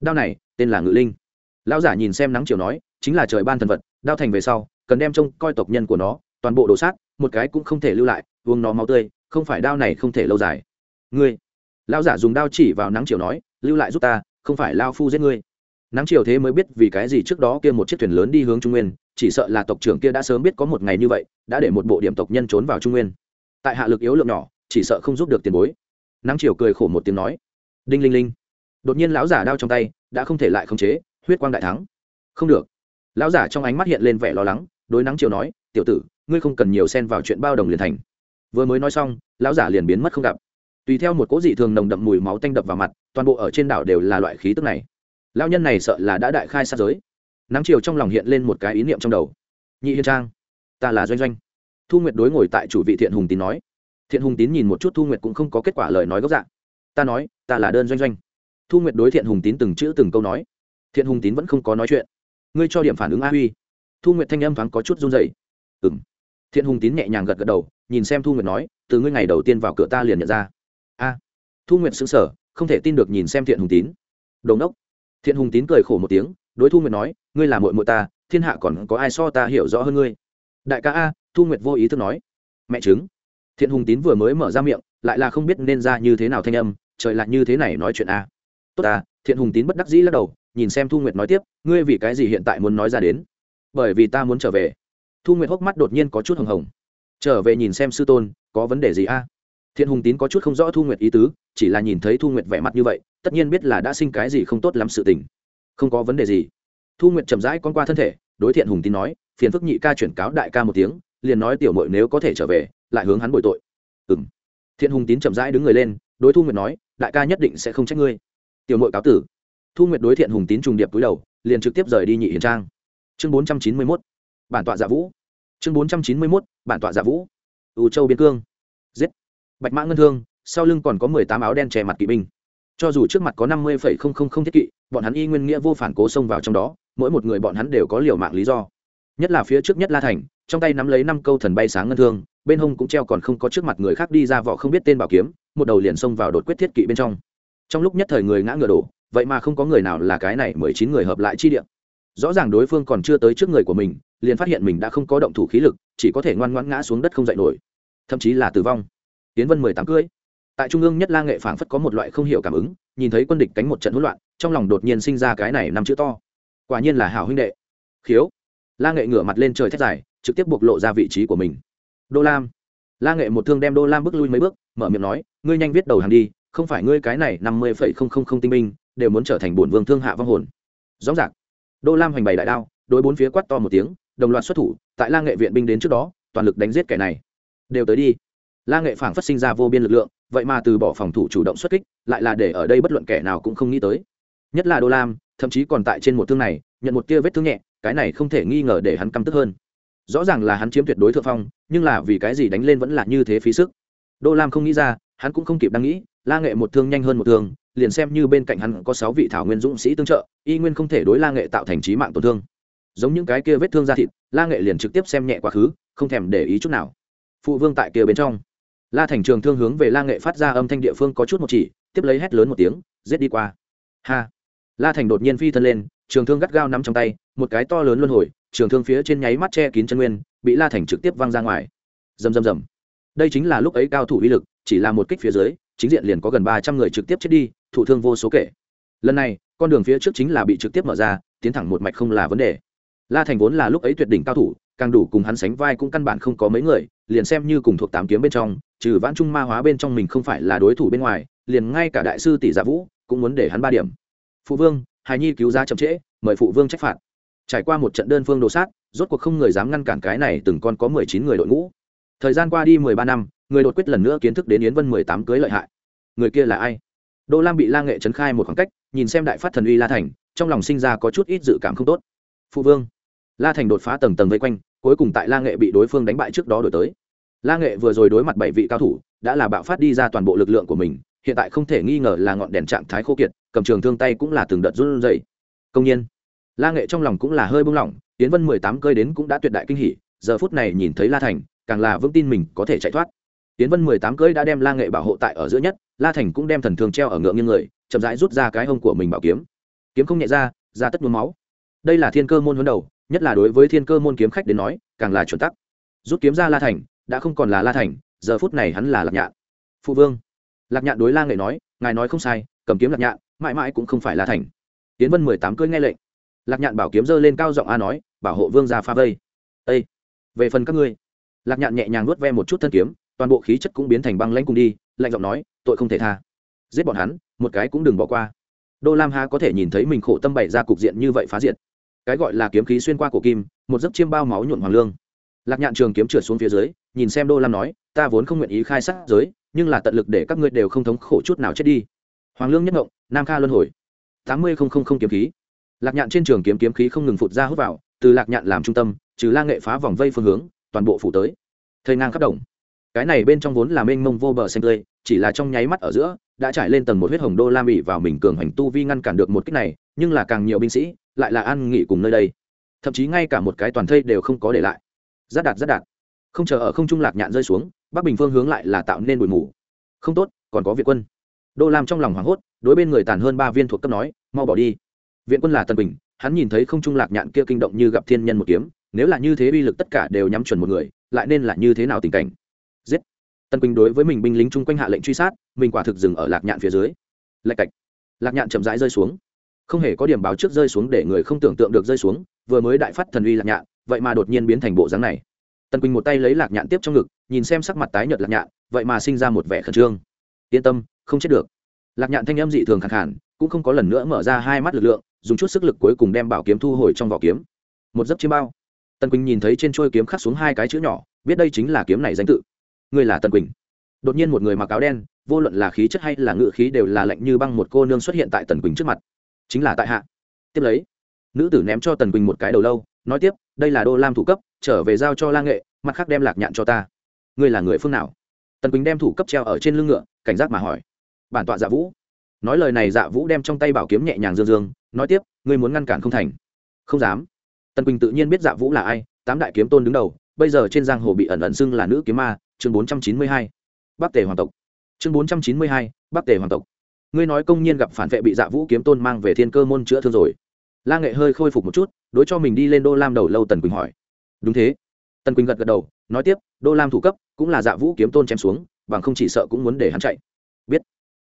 S1: Đao này, tên là ngự linh. Lão giả nhìn xem nắng chiều nói, chính là trời ban thần vật, đao thành về sau, cần đem trông coi tộc nhân của nó, toàn bộ đồ sát một cái cũng không thể lưu lại, uống nó máu tươi, không phải đao này không thể lâu dài. Ngươi. Lão giả dùng đao chỉ vào nắng chiều nói, lưu lại giúp ta, không phải lao phu giết ngươi. Nắng chiều thế mới biết vì cái gì trước đó kia một chiếc thuyền lớn đi hướng trung nguyên chỉ sợ là tộc trưởng kia đã sớm biết có một ngày như vậy, đã để một bộ điểm tộc nhân trốn vào trung nguyên. Tại hạ lực yếu lượng nhỏ, chỉ sợ không giúp được tiền bối. Nắng chiều cười khổ một tiếng nói, đinh linh linh. Đột nhiên lão giả đao trong tay, đã không thể lại khống chế, huyết quang đại thắng. Không được. Lão giả trong ánh mắt hiện lên vẻ lo lắng, đối nắng chiều nói, tiểu tử, ngươi không cần nhiều xen vào chuyện bao đồng liền thành. Vừa mới nói xong, lão giả liền biến mất không gặp. Tùy theo một cỗ dị thường nồng đậm mùi máu tanh đập vào mặt, toàn bộ ở trên đảo đều là loại khí tức này. Lão nhân này sợ là đã đại khai sát giới nắng chiều trong lòng hiện lên một cái ý niệm trong đầu. Nhị hiên trang, ta là doanh doanh. Thu nguyệt đối ngồi tại chủ vị thiện hùng tín nói. Thiện hùng tín nhìn một chút thu nguyệt cũng không có kết quả lời nói gốc dạng ta nói, ta là đơn doanh doanh. Thu nguyệt đối thiện hùng tín từng chữ từng câu nói. Thiện hùng tín vẫn không có nói chuyện. Ngươi cho điểm phản ứng a huy. Thu nguyệt thanh âm thoáng có chút run dày ừng thiện hùng tín nhẹ nhàng gật gật đầu, nhìn xem thu nguyệt nói, từ ngươi ngày đầu tiên vào cửa ta liền nhận ra. A. Thu nguyệt xứng sở không thể tin được nhìn xem thiện hùng tín. Đồn đốc thiện hùng tín cười khổ một tiếng đối thu nguyệt nói, ngươi là mội mội ta, thiên hạ còn có ai so ta hiểu rõ hơn ngươi? Đại ca a, thu nguyệt vô ý thức nói, mẹ chứng. Thiện hùng tín vừa mới mở ra miệng, lại là không biết nên ra như thế nào thanh âm, trời lại như thế này nói chuyện a. Tốt à thiện hùng tín bất đắc dĩ lắc đầu, nhìn xem thu nguyệt nói tiếp, ngươi vì cái gì hiện tại muốn nói ra đến? Bởi vì ta muốn trở về. Thu nguyệt hốc mắt đột nhiên có chút hồng hồng. Trở về nhìn xem sư tôn, có vấn đề gì a? Thiện hùng tín có chút không rõ thu nguyệt ý tứ, chỉ là nhìn thấy thu nguyệt vẻ mặt như vậy, tất nhiên biết là đã sinh cái gì không tốt lắm sự tình không có vấn đề gì. Thu nguyệt chậm rãi con qua thân thể, đối thiện hùng tín nói, phiền phức nhị ca chuyển cáo đại ca một tiếng, liền nói tiểu mội nếu có thể trở về, lại hướng hắn bồi tội. Ừ m thiện hùng tín chậm rãi đứng người lên, đối thu nguyệt nói, đại ca nhất định sẽ không trách ngươi. Tiểu mội cáo tử. Thu nguyệt đối thiện hùng tín trùng điệp túi đầu, liền trực tiếp rời đi nhị hiền trang. Chương bốn trăm chín mươi mốt. Bản tọa giả vũ. Chương bốn trăm chín mươi mốt. Bản tọa giả vũ. Ưu châu biên cương. Giết. Bạch mã ngân thương, sau lưng còn có mười tám áo đen che mặt kỵ binh. Cho dù trước mặt có năm mươi phẩy không không không thiết kỵ bọn hắn y nguyên nghĩa vô phản cố xông vào trong đó, mỗi một người bọn hắn đều có liều mạng lý do. Nhất là phía trước nhất la thành, trong tay nắm lấy năm câu thần bay sáng ngân thương, bên hông cũng treo còn không có trước mặt người khác đi ra vỏ không biết tên bảo kiếm, một đầu liền xông vào đột quyết thiết kỵ bên trong. Trong lúc nhất thời người ngã ngựa đổ, vậy mà không có người nào là cái này mười chín người hợp lại chi điện rõ ràng đối phương còn chưa tới trước người của mình, liền phát hiện mình đã không có động thủ khí lực, chỉ có thể ngoan ngoãn ngã xuống đất không dậy nổi. Thậm chí là tử vong. Tiến vân mười tám cưới. Tại trung ương nhất la nghệ phảng phất có một loại không hiểu cảm ứng nhìn thấy quân địch cánh một trận hỗn loạn, trong lòng đột nhiên sinh ra cái này năm chữ to. Quả nhiên là hảo huynh đệ. Khiếu. La nghệ ngửa mặt lên trời thét dài, trực tiếp bộc lộ ra vị trí của mình. Đô lam. La nghệ một thương đem đô lam bước lui mấy bước, mở miệng nói, ngươi nhanh viết đầu hàng đi, không phải ngươi cái này năm mươi phẩy không không không tinh minh đều muốn trở thành bổn vương thương hạ vong hồn. Rõ ràng, đô lam hoành bày đại đao, đối bốn phía quát to một tiếng, đồng loạt xuất thủ, tại la nghệ viện binh đến trước đó, toàn lực đánh giết kẻ này. Đều tới đi. La nghệ phảng phát sinh ra vô biên lực lượng vậy mà từ bỏ phòng thủ chủ động xuất kích, lại là để ở đây bất luận kẻ nào cũng không nghĩ tới. Nhất là đô lam, thậm chí còn tại trên một thương này, nhận một tia vết thương nhẹ, cái này không thể nghi ngờ để hắn căm tức hơn. Rõ ràng là hắn chiếm tuyệt đối thượng phong, nhưng là vì cái gì đánh lên vẫn là như thế phí sức. Đô lam không nghĩ ra, hắn cũng không kịp đang nghĩ, la nghệ một thương nhanh hơn một thương, liền xem như bên cạnh hắn có sáu vị thảo nguyên dũng sĩ tương trợ, y nguyên không thể đối la nghệ tạo thành trí mạng tổn thương. Giống những cái kia vết thương da thịt, la nghệ liền trực tiếp xem nhẹ quá khứ, không thèm để ý chút nào. Phụ vương tại kia bên trong la thành trường thương hướng về la nghệ phát ra âm thanh địa phương có chút một chỉ, tiếp lấy hét lớn một tiếng, giết đi qua. Ha! La thành đột nhiên phi thân lên, trường thương gắt gao nắm trong tay, một cái to lớn luân hồi, trường thương phía trên nháy mắt che kín chân nguyên, bị la thành trực tiếp văng ra ngoài. Rầm rầm rầm. Đây chính là lúc ấy cao thủ uy lực, chỉ là một kích phía dưới, chính diện liền có gần ba trăm người trực tiếp chết đi, thụ thương vô số kể. Lần này, con đường phía trước chính là bị trực tiếp mở ra, tiến thẳng một mạch không là vấn đề la thành vốn là lúc ấy tuyệt đỉnh cao thủ, càng đủ cùng hắn sánh vai cũng căn bản không có mấy người, liền xem như cùng thuộc tám kiếm bên trong, trừ vãn trung ma hóa bên trong mình không phải là đối thủ bên ngoài, liền ngay cả đại sư tỷ giả vũ cũng muốn để hắn ba điểm. Phụ vương hài nhi cứu ra chậm trễ, mời phụ vương trách phạt. Trải qua một trận đơn phương đồ sát, rốt cuộc không người dám ngăn cản cái này từng con có mười chín người đội ngũ. Thời gian qua đi mười ba năm, người đột quyết lần nữa kiến thức đến yến vân mười tám cưới lợi hại. Người kia là ai? Đô lam bị la nghệ trấn khai một khoảng cách, nhìn xem đại phát thần uy la thành, trong lòng sinh ra có chút ít dự cảm không tốt. Phụ vương la thành đột phá tầng tầng vây quanh, cuối cùng tại la nghệ bị đối phương đánh bại trước đó đổi tới. La nghệ vừa rồi đối mặt bảy vị cao thủ, đã là bạo phát đi ra toàn bộ lực lượng của mình, hiện tại không thể nghi ngờ là ngọn đèn trạng thái khô kiệt, cầm trường thương tay cũng là từng đợt run rẩy. Công nhiên, la nghệ trong lòng cũng là hơi buông lỏng tiến vân mười tám cơi đến cũng đã tuyệt đại kinh hỉ, giờ phút này nhìn thấy la thành, càng là vững tin mình có thể chạy thoát. Tiến vân mười tám cưỡi đã đem la nghệ bảo hộ tại ở giữa nhất, la thành cũng đem thần thương treo ở ngựa nghiêng người, chậm rãi rút ra cái hông của mình bảo kiếm. Kiếm không nhẹ ra ra tất nhuốm máu. Đây là thiên cơ môn huấn đầu nhất là đối với thiên cơ môn kiếm khách đến nói, càng là chuẩn tắc. Rút kiếm ra la thành, đã không còn là la thành, giờ phút này hắn là lạc nhạn. Phụ vương. Lạc nhạn đối la nghệ nói, ngài nói không sai, cầm kiếm lạc nhạn, mãi mãi cũng không phải la thành. Tiến vân mười tám cưỡi nghe lệnh. Lạc nhạn bảo kiếm dơ lên cao giọng a nói, bảo hộ vương ra pha vây. Â về phần các ngươi. Lạc nhạn nhẹ nhàng nuốt ve một chút thân kiếm, toàn bộ khí chất cũng biến thành băng lãnh cùng đi, lạnh giọng nói, tội không thể tha. Giết bọn hắn, một cái cũng đừng bỏ qua. Đô lam ha có thể nhìn thấy mình khổ tâm bày ra cục diện như vậy phá diệt cái gọi là kiếm khí xuyên qua cổ kim, một giấc chiêm bao máu nhuộn hoàng lương. Lạc nhạn trường kiếm trượt xuống phía dưới, nhìn xem đô lam nói, ta vốn không nguyện ý khai sát giới, nhưng là tận lực để các ngươi đều không thống khổ chút nào chết đi. Hoàng lương nhất ngộng, nam kha luân hồi. tám mươi kiếm khí. Lạc nhạn trên trường kiếm kiếm khí không ngừng phụt ra hút vào, từ lạc nhạn làm trung tâm, trừ la nghệ phá vòng vây phương hướng, toàn bộ phủ tới. Thời ngang khắp đồng. Cái này bên trong vốn là mênh mông vô bờ xanh tươi, chỉ là trong nháy mắt ở giữa, đã trải lên tầng một huyết hồng đô la mỹ vào mình cường hành tu vi ngăn cản được một cách này nhưng là càng nhiều binh sĩ lại là an nghỉ cùng nơi đây. Thậm chí ngay cả một cái toàn thây đều không có để lại. Rất đạt rất đạt không chờ ở không trung lạc nhạn rơi xuống, bắc bình phương hướng lại là tạo nên bụi mù. Không tốt, còn có viện quân. Đô lam trong lòng hoảng hốt, đối bên người tàn hơn ba viên thuộc cấp nói, mau bỏ đi. Viện quân là tần bình, hắn nhìn thấy không trung lạc nhạn kia kinh động như gặp thiên nhân một kiếm, nếu là như thế uy lực tất cả đều nhắm chuẩn một người, lại nên là như thế nào tình cảnh? Giết. Tần bình đối với mình binh lính chung quanh hạ lệnh truy sát, mình quả thực dừng ở lạc nhạn phía dưới. Lạch cạch. Lạc nhạn chậm rãi rơi xuống không hề có điểm báo trước rơi xuống để người không tưởng tượng được rơi xuống, vừa mới đại phát thần uy lạc nhạn, vậy mà đột nhiên biến thành bộ dáng này. Tần quỳnh một tay lấy lạc nhạn tiếp trong ngực, nhìn xem sắc mặt tái nhợt lạc nhạn, vậy mà sinh ra một vẻ khẩn trương. Yên tâm, không chết được. Lạc nhạn thanh âm dị thường khẳng hẳn cũng không có lần nữa mở ra hai mắt lực lượng, dùng chút sức lực cuối cùng đem bảo kiếm thu hồi trong vỏ kiếm. Một giấc chiêm bao. Tần quỳnh nhìn thấy trên trôi kiếm khắc xuống hai cái chữ nhỏ, biết đây chính là kiếm này danh tự. Người là tần quỳnh. Đột nhiên một người mặc áo đen, vô luận là khí chất hay là ngự khí đều là lạnh như băng một cô nương xuất hiện tại tần quỳnh trước mặt chính là tại hạ. Tiếp lấy, nữ tử ném cho tần quỳnh một cái đầu lâu, nói tiếp, đây là đô lam thủ cấp, trở về giao cho la nghệ, mặt khác đem lạc nhạn cho ta. Ngươi là người phương nào? Tần quỳnh đem thủ cấp treo ở trên lưng ngựa, cảnh giác mà hỏi. Bản tọa dạ vũ. Nói lời này dạ vũ đem trong tay bảo kiếm nhẹ nhàng dương dương, nói tiếp, ngươi muốn ngăn cản không thành? Không dám. Tần quỳnh tự nhiên biết dạ vũ là ai, tám đại kiếm tôn đứng đầu, bây giờ trên giang hồ bị ẩn ẩn xưng là nữ kiếm ma, chương bốn trăm chín mươi hai, bắc tề hoàng tộc. Chương bốn trăm chín mươi hai, bắc tề hoàng tộc ngươi nói công nhiên gặp phản vệ bị dạ vũ kiếm tôn mang về thiên cơ môn chữa thương rồi. La nghệ hơi khôi phục một chút, đối cho mình đi lên đô lam đầu lâu tần quỳnh hỏi. Đúng thế. Tần quỳnh gật gật đầu, nói tiếp, đô lam thủ cấp, cũng là dạ vũ kiếm tôn chém xuống, bằng không chỉ sợ cũng muốn để hắn chạy. Biết.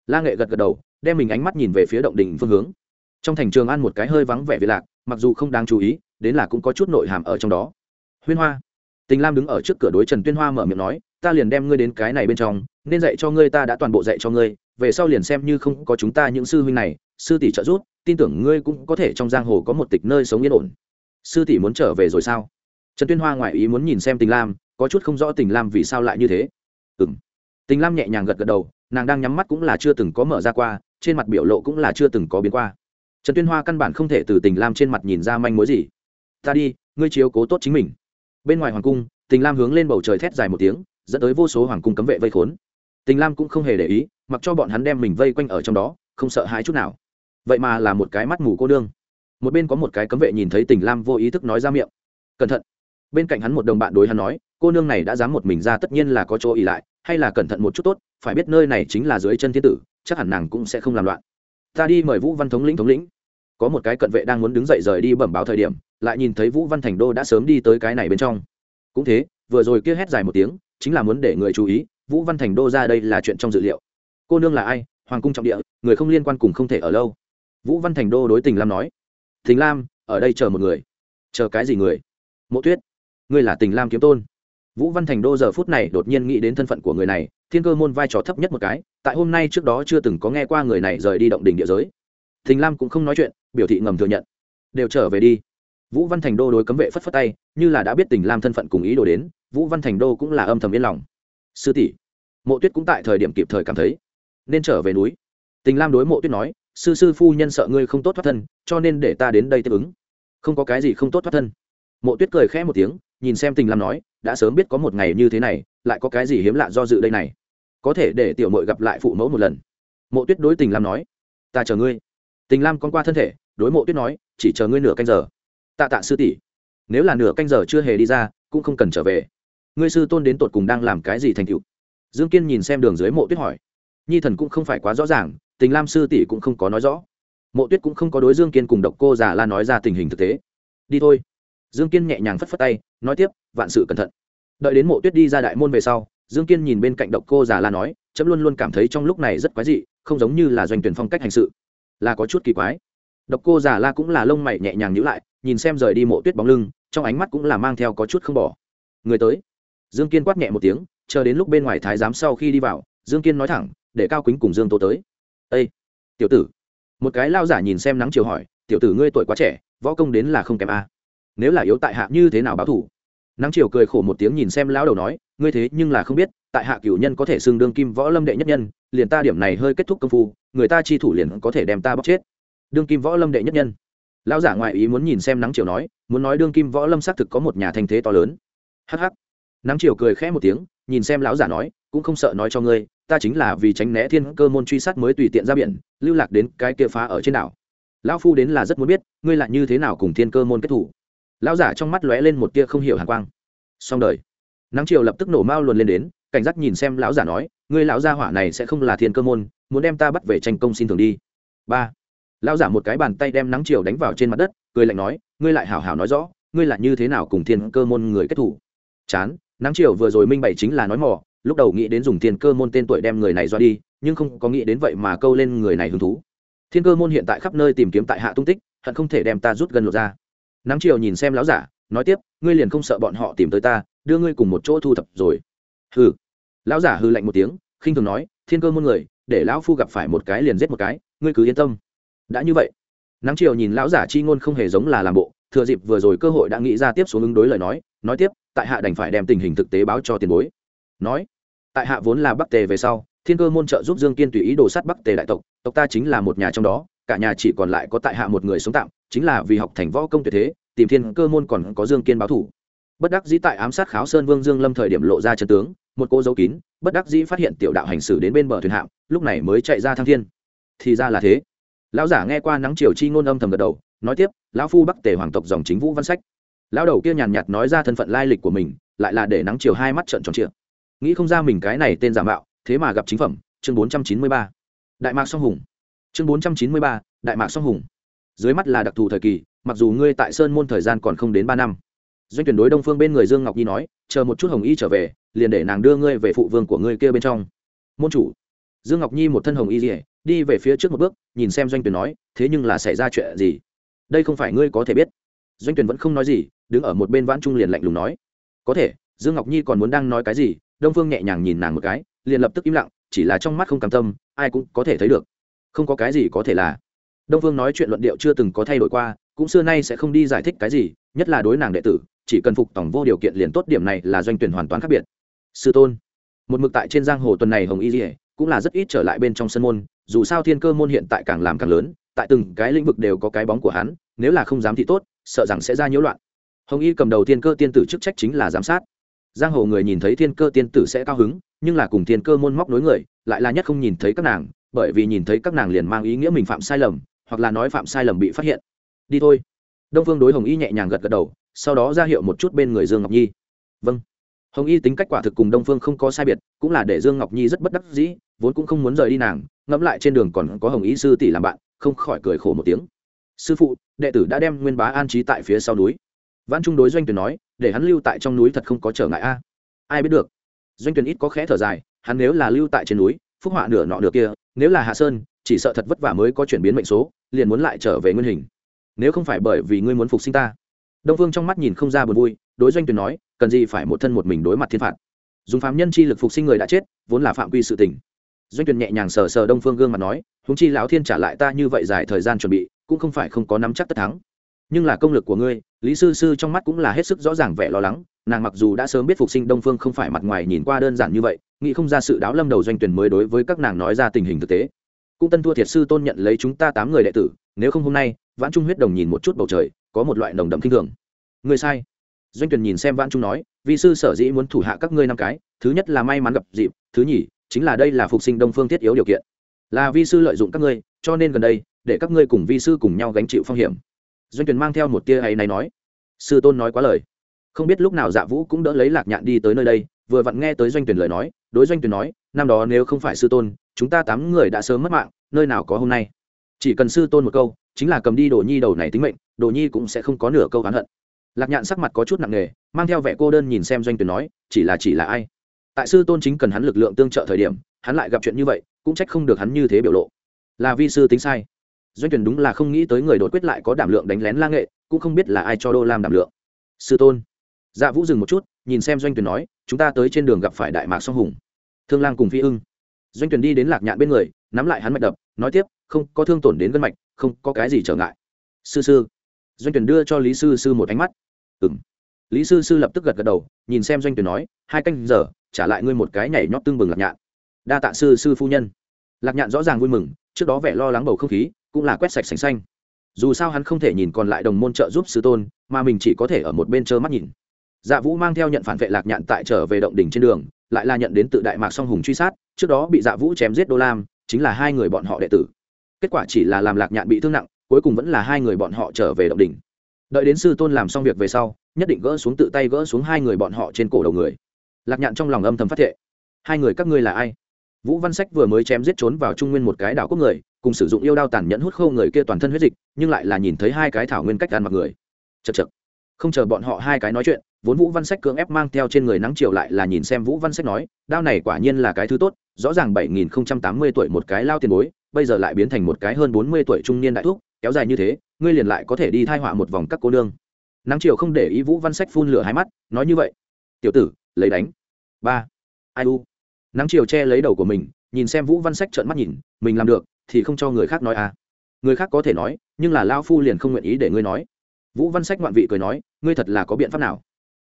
S1: La nghệ gật gật đầu, đem mình ánh mắt nhìn về phía động đình phương hướng. Trong thành trường ăn một cái hơi vắng vẻ vị lạc, mặc dù không đáng chú ý, đến là cũng có chút nội hàm ở trong đó. Huyên hoa. Tình lam đứng ở trước cửa đối trần tuyên hoa mở miệng nói, ta liền đem ngươi đến cái này bên trong, nên dạy cho ngươi ta đã toàn bộ dạy cho ngươi về sau liền xem như không có chúng ta những sư huynh này, sư tỷ trợ giúp, tin tưởng ngươi cũng có thể trong giang hồ có một tịch nơi sống yên ổn. Sư tỷ muốn trở về rồi sao? Trần tuyên hoa ngoại ý muốn nhìn xem tình lam, có chút không rõ tình lam vì sao lại như thế. Ừ m tình lam nhẹ nhàng gật gật đầu, nàng đang nhắm mắt cũng là chưa từng có mở ra qua, trên mặt biểu lộ cũng là chưa từng có biến qua. Trần tuyên hoa căn bản không thể từ tình lam trên mặt nhìn ra manh mối gì. Ta đi, ngươi chiếu cố tốt chính mình. Bên ngoài hoàng cung, tình lam hướng lên bầu trời thét dài một tiếng, dẫn tới vô số hoàng cung cấm vệ vây khốn. Tình lam cũng không hề để ý mặc cho bọn hắn đem mình vây quanh ở trong đó, không sợ hãi chút nào. Vậy mà là một cái mắt mù cô đương một bên có một cái cấm vệ nhìn thấy tình lam vô ý thức nói ra miệng. Cẩn thận. Bên cạnh hắn một đồng bạn đối hắn nói, cô nương này đã dám một mình ra tất nhiên là có chỗ ỉ lại, hay là cẩn thận một chút tốt, phải biết nơi này chính là dưới chân thiên tử, chắc hẳn nàng cũng sẽ không làm loạn. Ta đi mời vũ văn thống lĩnh thống lĩnh. Có một cái cận vệ đang muốn đứng dậy rời đi bẩm báo thời điểm, lại nhìn thấy vũ văn thành đô đã sớm đi tới cái này bên trong. Cũng thế, vừa rồi kia hét dài một tiếng, chính là muốn để người chú ý, vũ văn thành đô ra đây là chuyện trong dự liệu cô nương là ai? Hoàng cung trọng địa, người không liên quan cùng không thể ở lâu. Vũ văn thành đô đối tình lam nói. Tình lam, ở đây chờ một người. Chờ cái gì người? Mộ tuyết, ngươi là tình lam kiếm tôn. Vũ văn thành đô giờ phút này đột nhiên nghĩ đến thân phận của người này, thiên cơ môn vai trò thấp nhất một cái, tại hôm nay trước đó chưa từng có nghe qua người này rời đi động đình địa giới. Thình lam cũng không nói chuyện, biểu thị ngầm thừa nhận. Đều trở về đi. Vũ văn thành đô đối cấm vệ phất phất tay, như là đã biết tình lam thân phận cùng ý đồ đến, vũ văn thành đô cũng là âm thầm yên lòng. Sư tỷ, mộ tuyết cũng tại thời điểm kịp thời cảm thấy nên trở về núi. Tình lam đối mộ tuyết nói, sư sư phu nhân sợ ngươi không tốt thoát thân, cho nên để ta đến đây tiếp ứng. Không có cái gì không tốt thoát thân. Mộ tuyết cười khẽ một tiếng, nhìn xem tình lam nói, đã sớm biết có một ngày như thế này, lại có cái gì hiếm lạ do dự đây này? Có thể để tiểu mội gặp lại phụ mẫu một lần. Mộ tuyết đối tình lam nói, ta chờ ngươi. Tình lam con qua thân thể, đối mộ tuyết nói, chỉ chờ ngươi nửa canh giờ. Tạ tạ sư tỷ. Nếu là nửa canh giờ chưa hề đi ra, cũng không cần trở về. Ngươi sư tôn đến tột cùng đang làm cái gì thành cựu dương kiên nhìn xem đường dưới mộ tuyết hỏi nhi thần cũng không phải quá rõ ràng, tình lam sư tỷ cũng không có nói rõ. Mộ tuyết cũng không có đối dương kiên cùng độc cô già la nói ra tình hình thực tế. Đi thôi. Dương kiên nhẹ nhàng phất phất tay, nói tiếp, vạn sự cẩn thận. Đợi đến mộ tuyết đi ra đại môn về sau, dương kiên nhìn bên cạnh độc cô già la nói, chấm luôn luôn cảm thấy trong lúc này rất quái dị, không giống như là doanh tuyển phong cách hành sự. Là có chút kỳ quái. Độc cô già la cũng là lông mày nhẹ nhàng nhữ lại, nhìn xem rời đi mộ tuyết bóng lưng, trong ánh mắt cũng là mang theo có chút không bỏ. Người tới. Dương kiên quát nhẹ một tiếng, chờ đến lúc bên ngoài thái giám sau khi đi vào, dương kiên nói thẳng để cao quýnh cùng dương tô tới. Ây tiểu tử. Một cái lao giả nhìn xem nắng chiều hỏi, tiểu tử ngươi tuổi quá trẻ, võ công đến là không kém a. Nếu là yếu tại hạ như thế nào báo thủ? Nắng chiều cười khổ một tiếng nhìn xem lão đầu nói, ngươi thế nhưng là không biết, tại hạ cửu nhân có thể xưng đương kim võ lâm đệ nhất nhân, liền ta điểm này hơi kết thúc công phu, người ta chi thủ liền có thể đem ta bóc chết. Đương kim võ lâm đệ nhất nhân. Lão giả ngoại ý muốn nhìn xem nắng chiều nói, muốn nói đương kim võ lâm xác thực có một nhà thành thế to lớn. Hh nắng chiều cười khẽ một tiếng, nhìn xem lão giả nói, cũng không sợ nói cho ngươi ta chính là vì tránh né thiên cơ môn truy sát mới tùy tiện ra biển, lưu lạc đến cái kia phá ở trên đảo. Lão phu đến là rất muốn biết, ngươi lại như thế nào cùng thiên cơ môn kết thủ. Lão giả trong mắt lóe lên một tia không hiểu hàn quang. Xong đời. Nắng chiều lập tức nổ mao luồn lên đến, cảnh giác nhìn xem lão giả nói, ngươi lão gia hỏa này sẽ không là thiên cơ môn, muốn đem ta bắt về tranh công xin thường đi. Ba. Lão giả một cái bàn tay đem nắng chiều đánh vào trên mặt đất, cười lạnh nói, ngươi lại hảo hảo nói rõ, ngươi là như thế nào cùng thiên cơ môn người kết thủ. Chán, nắng chiều vừa rồi minh bày chính là nói mỏ lúc đầu nghĩ đến dùng thiên cơ môn tên tuổi đem người này do đi, nhưng không có nghĩ đến vậy mà câu lên người này hứng thú. Thiên cơ môn hiện tại khắp nơi tìm kiếm tại hạ tung tích, hận không thể đem ta rút gần lột ra. Nắng chiều nhìn xem lão giả, nói tiếp, ngươi liền không sợ bọn họ tìm tới ta, đưa ngươi cùng một chỗ thu thập rồi. Hừ. Lão giả hư lạnh một tiếng, khinh thường nói, thiên cơ môn người, để lão phu gặp phải một cái liền giết một cái, ngươi cứ yên tâm. Đã như vậy. Nắng chiều nhìn lão giả chi ngôn không hề giống là làm bộ, thừa dịp vừa rồi cơ hội đã nghĩ ra tiếp xuống ứng đối lời nói nói tiếp, tại hạ đành phải đem tình hình thực tế báo cho tiền bối. Nói tại hạ vốn là bắc tề về sau, thiên cơ môn trợ giúp dương kiên tùy ý đồ sát bắc tề đại tộc tộc ta chính là một nhà trong đó, cả nhà chỉ còn lại có tại hạ một người sống tạm, chính là vì học thành võ công tuyệt thế, tìm thiên cơ môn còn có dương kiên báo thủ. Bất đắc dĩ tại ám sát kháo sơn vương dương lâm thời điểm lộ ra chân tướng, một cô dấu kín, bất đắc dĩ phát hiện tiểu đạo hành xử đến bên bờ thuyền hạm, lúc này mới chạy ra thăng thiên. Thì ra là thế. Lão giả nghe qua nắng chiều chi ngôn âm thầm gật đầu, nói tiếp, lão phu bắc tề hoàng tộc dòng chính vũ văn sách. Lão đầu kia nhàn nhạt nói ra thân phận lai lịch của mình, lại là để nắng chiều hai mắt trợn tròn trịa nghĩ không ra mình cái này tên giả mạo, thế mà gặp chính phẩm, chương bốn trăm chín mươi ba. Đại mạc song hùng. Chương bốn trăm chín mươi ba, đại mạc song hùng. Dưới mắt là đặc thù thời kỳ, mặc dù ngươi tại sơn môn thời gian còn không đến ba năm. Doanh tuyển đối đông phương bên người dương ngọc nhi nói, chờ một chút hồng y trở về, liền để nàng đưa ngươi về phụ vương của ngươi kia bên trong. Môn chủ. Dương ngọc nhi một thân hồng y rỉa đi về phía trước một bước, nhìn xem doanh tuyển nói, thế nhưng là xảy ra chuyện gì? Đây không phải ngươi có thể biết. Doanh tuyển vẫn không nói gì, đứng ở một bên vãn trung liền lạnh lùng nói, có thể, dương ngọc nhi còn muốn đang nói cái gì? Đông phương nhẹ nhàng nhìn nàng một cái, liền lập tức im lặng, chỉ là trong mắt không cam tâm, ai cũng có thể thấy được. Không có cái gì có thể là. Đông phương nói chuyện luận điệu chưa từng có thay đổi qua, cũng xưa nay sẽ không đi giải thích cái gì, nhất là đối nàng đệ tử, chỉ cần phục tổng vô điều kiện liền tốt, điểm này là doanh tuyển hoàn toàn khác biệt. Sư tôn, một mực tại trên giang hồ tuần này hồng y dỉa cũng là rất ít trở lại bên trong sân môn, dù sao thiên cơ môn hiện tại càng làm càng lớn, tại từng cái lĩnh vực đều có cái bóng của hắn, nếu là không dám thì tốt, sợ rằng sẽ ra nhiễu loạn. Hồng y cầm đầu thiên cơ tiên tử chức trách chính là giám sát giang hồ người nhìn thấy thiên cơ tiên tử sẽ cao hứng, nhưng là cùng thiên cơ môn móc nối người, lại là nhất không nhìn thấy các nàng, bởi vì nhìn thấy các nàng liền mang ý nghĩa mình phạm sai lầm, hoặc là nói phạm sai lầm bị phát hiện. Đi thôi. Đông phương đối hồng y nhẹ nhàng gật gật đầu, sau đó ra hiệu một chút bên người dương ngọc nhi. Vâng. Hồng y tính cách quả thực cùng đông phương không có sai biệt, cũng là để dương ngọc nhi rất bất đắc dĩ, vốn cũng không muốn rời đi nàng, ngẫm lại trên đường còn có hồng y sư tỷ làm bạn, không khỏi cười khổ một tiếng. Sư phụ, đệ tử đã đem nguyên bá an trí tại phía sau núi văn trung đối doanh tuyển nói, để hắn lưu tại trong núi thật không có trở ngại a. Ai biết được? Doanh tuyển ít có khẽ thở dài, hắn nếu là lưu tại trên núi, phúc họa nửa nọ nửa kia, nếu là hạ sơn, chỉ sợ thật vất vả mới có chuyển biến mệnh số, liền muốn lại trở về nguyên hình. Nếu không phải bởi vì ngươi muốn phục sinh ta. Đông phương trong mắt nhìn không ra buồn vui, đối doanh tuyển nói, cần gì phải một thân một mình đối mặt thiên phạt. Dùng phạm nhân chi lực phục sinh người đã chết, vốn là phạm quy sự tình. Doanh tuyển nhẹ nhàng sờ sờ đông phương gương mặt nói húng chi lão thiên trả lại ta như vậy dài thời gian chuẩn bị, cũng không phải không có nắm chắc tất thắng nhưng là công lực của ngươi, lý sư sư trong mắt cũng là hết sức rõ ràng vẻ lo lắng, nàng mặc dù đã sớm biết phục sinh đông phương không phải mặt ngoài nhìn qua đơn giản như vậy, nghĩ không ra sự đáo lâm đầu doanh tuyển mới đối với các nàng nói ra tình hình thực tế. Cũng tân thua thiệt sư tôn nhận lấy chúng ta tám người đệ tử, nếu không hôm nay, vãn trung huyết đồng nhìn một chút bầu trời, có một loại nồng đậm kinh thường. Người sai. Doanh tuyển nhìn xem vãn trung nói vì sư sở dĩ muốn thủ hạ các ngươi năm cái, thứ nhất là may mắn gặp dịp, thứ nhì, chính là đây là phục sinh đông phương thiết yếu điều kiện. Là vi sư lợi dụng các ngươi, cho nên gần đây, để các ngươi cùng vi sư cùng nhau gánh chịu phong hiểm doanh Tuyền mang theo một tia ấy này nói. Sư tôn nói quá lời. Không biết lúc nào dạ vũ cũng đỡ lấy lạc nhạn đi tới nơi đây, vừa vặn nghe tới doanh tuyển lời nói, đối doanh tuyển nói, năm đó nếu không phải sư tôn, chúng ta tám người đã sớm mất mạng, nơi nào có hôm nay? Chỉ cần sư tôn một câu, chính là cầm đi đồ nhi đầu này tính mệnh, đồ nhi cũng sẽ không có nửa câu oán hận. Lạc nhạn sắc mặt có chút nặng nề, mang theo vẻ cô đơn nhìn xem doanh tuyển nói, chỉ là chỉ là ai? Tại sư tôn chính cần hắn lực lượng tương trợ thời điểm, hắn lại gặp chuyện như vậy, cũng trách không được hắn như thế biểu lộ. Là vi sư tính sai doanh tuyển đúng là không nghĩ tới người đột quyết lại có đảm lượng đánh lén la nghệ, cũng không biết là ai cho đô làm đảm lượng. Sư tôn. Dạ vũ dừng một chút, nhìn xem doanh tuyển nói, chúng ta tới trên đường gặp phải đại mạc song hùng. Thương lang cùng phi ưng. Doanh tuyển đi đến lạc nhạn bên người, nắm lại hắn mạch đập, nói tiếp, không, có thương tổn đến gân mạch, không, có cái gì trở ngại. Sư sư. Doanh tuyển đưa cho lý sư sư một ánh mắt. Ừm. Lý sư sư lập tức gật gật đầu, nhìn xem doanh tuyển nói, hai canh giờ, trả lại ngươi một cái nhảy nhót tương bừng lạc nhạn. Đa tạ sư sư phu nhân. Lạc nhạn rõ ràng vui mừng, trước đó vẻ lo lắng bầu không khí cũng là quét sạch sành xanh. Dù sao hắn không thể nhìn còn lại đồng môn trợ giúp sư tôn, mà mình chỉ có thể ở một bên trơ mắt nhìn. Dạ vũ mang theo nhận phản vệ lạc nhạn tại trở về động đỉnh trên đường, lại là nhận đến tự đại mạc song hùng truy sát, trước đó bị dạ vũ chém giết đô lam, chính là hai người bọn họ đệ tử. Kết quả chỉ là làm lạc nhạn bị thương nặng, cuối cùng vẫn là hai người bọn họ trở về động đỉnh. Đợi đến sư tôn làm xong việc về sau, nhất định gỡ xuống tự tay gỡ xuống hai người bọn họ trên cổ đầu người. Lạc nhạn trong lòng âm thầm phát thệ. Hai người các ngươi là ai? Vũ văn sách vừa mới chém giết trốn vào trung nguyên một cái đảo quốc người, cùng sử dụng yêu đao tàn nhẫn hút khâu người kia toàn thân huyết dịch, nhưng lại là nhìn thấy hai cái thảo nguyên cách ăn mặc người. Chật chật không chờ bọn họ hai cái nói chuyện, vốn vũ văn sách cưỡng ép mang theo trên người nắng chiều lại là nhìn xem vũ văn sách nói, đao này quả nhiên là cái thứ tốt, rõ ràng bảy nghìn không trăm tám mươi tuổi một cái lao tiền bối, bây giờ lại biến thành một cái hơn bốn mươi tuổi trung niên đại thuốc kéo dài như thế, ngươi liền lại có thể đi thai họa một vòng các cô nương. Nắng chiều không để ý vũ văn sách phun lửa hai mắt, nói như vậy, tiểu tử, lấy đánh. Ba. Ai u? Nắng chiều che lấy đầu của mình, nhìn xem vũ văn sách trợn mắt nhìn, mình làm được, thì không cho người khác nói à. Người khác có thể nói, nhưng là lao phu liền không nguyện ý để ngươi nói. Vũ văn sách ngoạn vị cười nói, ngươi thật là có biện pháp nào?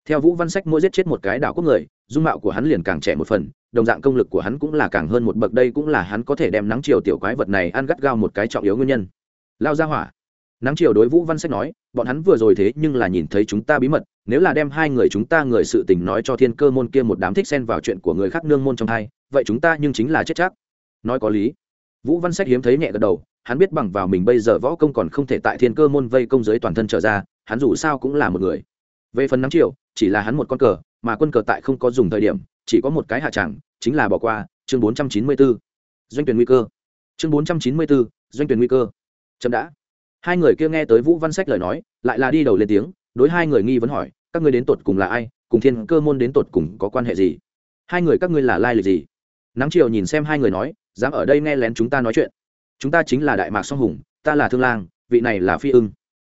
S1: Theo vũ văn sách mỗi giết chết một cái đảo quốc người, dung mạo của hắn liền càng trẻ một phần, đồng dạng công lực của hắn cũng là càng hơn một bậc, đây cũng là hắn có thể đem nắng chiều tiểu quái vật này ăn gắt gao một cái trọng yếu nguyên nhân. Lao ra hỏa nắng chiều đối vũ văn sách nói bọn hắn vừa rồi thế nhưng là nhìn thấy chúng ta bí mật nếu là đem hai người chúng ta người sự tình nói cho thiên cơ môn kia một đám thích xen vào chuyện của người khác nương môn trong hai vậy chúng ta nhưng chính là chết chắc. Nói có lý. Vũ văn sách hiếm thấy nhẹ gật đầu hắn biết bằng vào mình bây giờ võ công còn không thể tại thiên cơ môn vây công giới toàn thân trở ra hắn dù sao cũng là một người. Về phần nắng chiều chỉ là hắn một con cờ mà quân cờ tại không có dùng thời điểm chỉ có một cái hạ tràng chính là bỏ qua chương bốn trăm chín mươi 494. doanh tuyển nguy cơ. Chương bốn trăm chín mươi 494, doanh tuyển nguy cơ. Chậm đã hai người kia nghe tới vũ văn sách lời nói, lại là đi đầu lên tiếng, đối hai người nghi vấn hỏi, các ngươi đến tột cùng là ai? Cùng thiên cơ môn đến tột cùng có quan hệ gì? Hai người các ngươi là lai lịch gì? Nắng chiều nhìn xem hai người nói, dám ở đây nghe lén chúng ta nói chuyện. Chúng ta chính là đại mạc song hùng, ta là thương lang, vị này là phi ưng.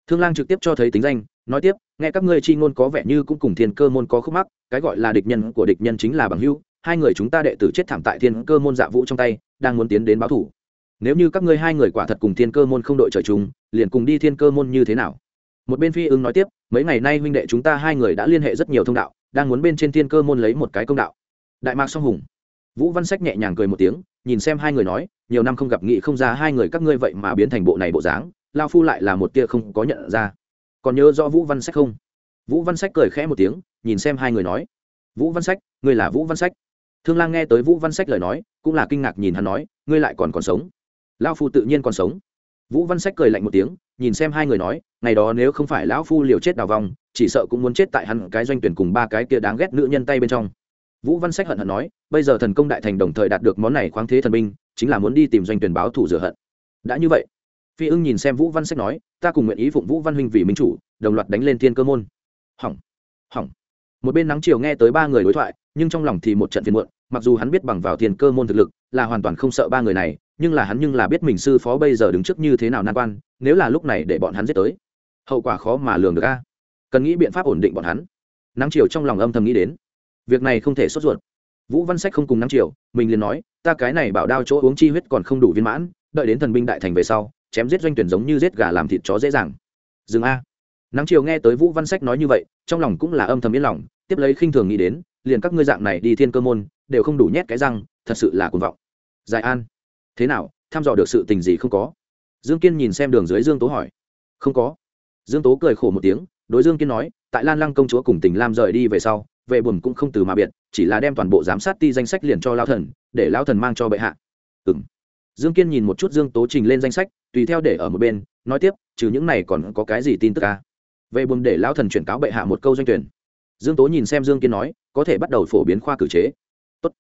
S1: Thương lang trực tiếp cho thấy tính danh, nói tiếp, nghe các ngươi chi ngôn có vẻ như cũng cùng thiên cơ môn có khúc mắc, cái gọi là địch nhân của địch nhân chính là bằng hữu. Hai người chúng ta đệ tử chết thảm tại thiên cơ môn dạ vũ trong tay, đang muốn tiến đến báo thủ nếu như các ngươi hai người quả thật cùng thiên cơ môn không đội trời chung, liền cùng đi thiên cơ môn như thế nào? Một bên phi ưng nói tiếp, mấy ngày nay huynh đệ chúng ta hai người đã liên hệ rất nhiều thông đạo, đang muốn bên trên thiên cơ môn lấy một cái công đạo. Đại mạc song hùng. Vũ văn sách nhẹ nhàng cười một tiếng, nhìn xem hai người nói, nhiều năm không gặp nghị không ra hai người các ngươi vậy mà biến thành bộ này bộ dáng, lao phu lại là một tia không có nhận ra. Còn nhớ rõ vũ văn sách không? Vũ văn sách cười khẽ một tiếng, nhìn xem hai người nói, vũ văn sách, ngươi là vũ văn sách? Thương lang nghe tới vũ văn sách lời nói, cũng là kinh ngạc nhìn hắn nói, ngươi lại còn còn sống? Lao phu tự nhiên còn sống. Vũ văn sách cười lạnh một tiếng, nhìn xem hai người nói, ngày đó nếu không phải lão phu liều chết đào vòng chỉ sợ cũng muốn chết tại hắn cái doanh tuyển cùng ba cái kia đáng ghét nữ nhân tay bên trong. Vũ văn sách hận hận nói, bây giờ thần công đại thành đồng thời đạt được món này khoáng thế thần binh, chính là muốn đi tìm doanh tuyển báo thủ rửa hận. Đã như vậy, phi ưng nhìn xem vũ văn sách nói, ta cùng nguyện ý phụng vũ văn huynh vì minh chủ, đồng loạt đánh lên thiên cơ môn. Hỏng hỏng. Một bên nắng chiều nghe tới ba người đối thoại, nhưng trong lòng thì một trận phiền muộn, mặc dù hắn biết bằng vào thiên cơ môn thực lực, là hoàn toàn không sợ ba người này nhưng là hắn nhưng là biết mình sư phó bây giờ đứng trước như thế nào nan quan, nếu là lúc này để bọn hắn giết tới, hậu quả khó mà lường được a. Cần nghĩ biện pháp ổn định bọn hắn. Nắng chiều trong lòng âm thầm nghĩ đến. Việc này không thể sốt ruột. Vũ văn sách không cùng nắng chiều mình liền nói, ta cái này bảo đao chỗ uống chi huyết còn không đủ viên mãn, đợi đến thần binh đại thành về sau, chém giết doanh tuyển giống như giết gà làm thịt chó dễ dàng. Dừng a. Nắng chiều nghe tới vũ văn sách nói như vậy, trong lòng cũng là âm thầm yên lòng, tiếp lấy khinh thường nghĩ đến, liền các ngươi dạng này đi thiên cơ môn, đều không đủ nhét cái răng, thật sự là cuồng vọng. Giải an thế nào, thăm dò được sự tình gì không có? Dương kiên nhìn xem đường dưới dương tố hỏi. Không có. Dương tố cười khổ một tiếng, đối dương kiên nói, tại lan lăng công chúa cùng tình lam rời đi về sau, vệ buồn cũng không từ mà biệt, chỉ là đem toàn bộ giám sát ti danh sách liền cho lao thần, để lao thần mang cho bệ hạ. Ừng dương kiên nhìn một chút dương tố trình lên danh sách, tùy theo để ở một bên, nói tiếp, trừ những này còn có cái gì tin tức à? về buồn để lao thần chuyển cáo bệ hạ một câu doanh tuyển. Dương tố nhìn xem dương kiên nói, có thể bắt đầu phổ biến khoa cử chế. Tốt.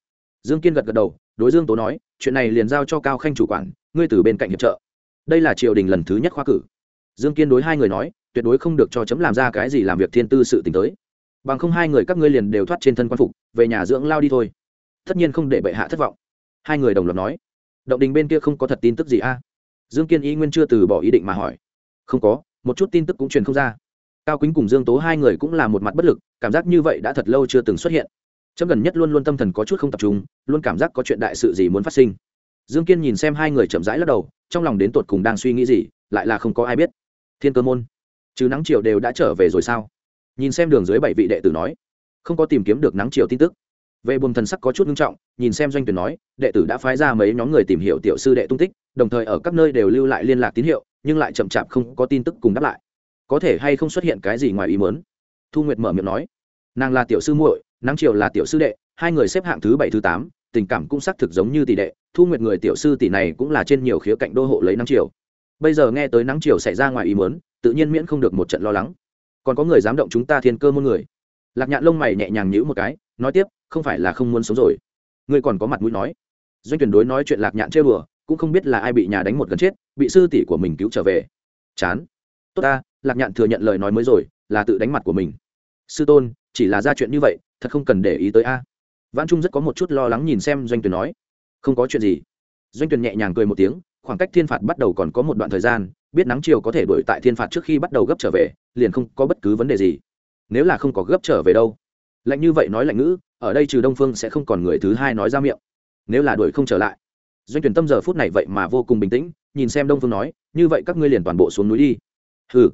S1: dương kiên gật gật đầu đối dương tố nói, chuyện này liền giao cho cao khanh chủ quản, ngươi từ bên cạnh hiệp trợ. Đây là triều đình lần thứ nhất khoa cử. Dương kiên đối hai người nói, tuyệt đối không được cho chấm làm ra cái gì làm việc thiên tư sự t tới. Bằng không hai người các ngươi liền đều thoát trên thân quan phục, về nhà dưỡng lao đi thôi. Tất nhiên không để bệ hạ thất vọng. Hai người đồng loạt nói, động đình bên kia không có thật tin tức gì a? Dương kiên y nguyên chưa từ bỏ ý định mà hỏi. Không có, một chút tin tức cũng truyền không ra. Cao quýnh cùng dương tố hai người cũng là một mặt bất lực, cảm giác như vậy đã thật lâu chưa từng xuất hiện chấm gần nhất luôn luôn tâm thần có chút không tập trung, luôn cảm giác có chuyện đại sự gì muốn phát sinh. Dương kiên nhìn xem hai người chậm rãi lắc đầu, trong lòng đến tột cùng đang suy nghĩ gì, lại là không có ai biết. Thiên cơ môn, chứ nắng chiều đều đã trở về rồi sao? Nhìn xem đường dưới bảy vị đệ tử nói, không có tìm kiếm được nắng chiều tin tức. Về buồn thần sắc có chút nghiêm trọng, nhìn xem doanh tuyển nói, đệ tử đã phái ra mấy nhóm người tìm hiểu tiểu sư đệ tung tích, đồng thời ở các nơi đều lưu lại liên lạc tín hiệu, nhưng lại chậm chạp không có tin tức cùng đáp lại. Có thể hay không xuất hiện cái gì ngoài ý muốn? Thu nguyệt mở miệng nói, nàng là tiểu sư muội nắng chiều là tiểu sư đệ, hai người xếp hạng thứ bảy, thứ tám, tình cảm cũng xác thực giống như tỷ đệ, thu nguyệt người tiểu sư tỷ này cũng là trên nhiều khía cạnh đô hộ lấy nắng chiều. Bây giờ nghe tới nắng chiều xảy ra ngoài ý muốn, tự nhiên miễn không được một trận lo lắng. Còn có người dám động chúng ta thiên cơ môn người. Lạc nhạn lông mày nhẹ nhàng nhữ một cái, nói tiếp, không phải là không muốn sống rồi. Ngươi còn có mặt mũi nói. Doanh tuyển đối nói chuyện lạc nhạn chơi bừa cũng không biết là ai bị nhà đánh một gần chết, bị sư tỷ của mình cứu trở về. Chán. Tốt ta, lạc nhạn thừa nhận lời nói mới rồi, là tự đánh mặt của mình. Sư tôn, chỉ là ra chuyện như vậy thật không cần để ý tới a. Văn trung rất có một chút lo lắng nhìn xem doanh tuyển nói. Không có chuyện gì. Doanh tuyển nhẹ nhàng cười một tiếng, khoảng cách thiên phạt bắt đầu còn có một đoạn thời gian, biết nắng chiều có thể đuổi tại thiên phạt trước khi bắt đầu gấp trở về, liền không có bất cứ vấn đề gì. Nếu là không có gấp trở về đâu. Lạnh như vậy nói lạnh ngữ, ở đây trừ đông phương sẽ không còn người thứ hai nói ra miệng. Nếu là đuổi không trở lại. Doanh tuyển tâm giờ phút này vậy mà vô cùng bình tĩnh, nhìn xem đông phương nói, như vậy các ngươi liền toàn bộ xuống núi đi. Ừ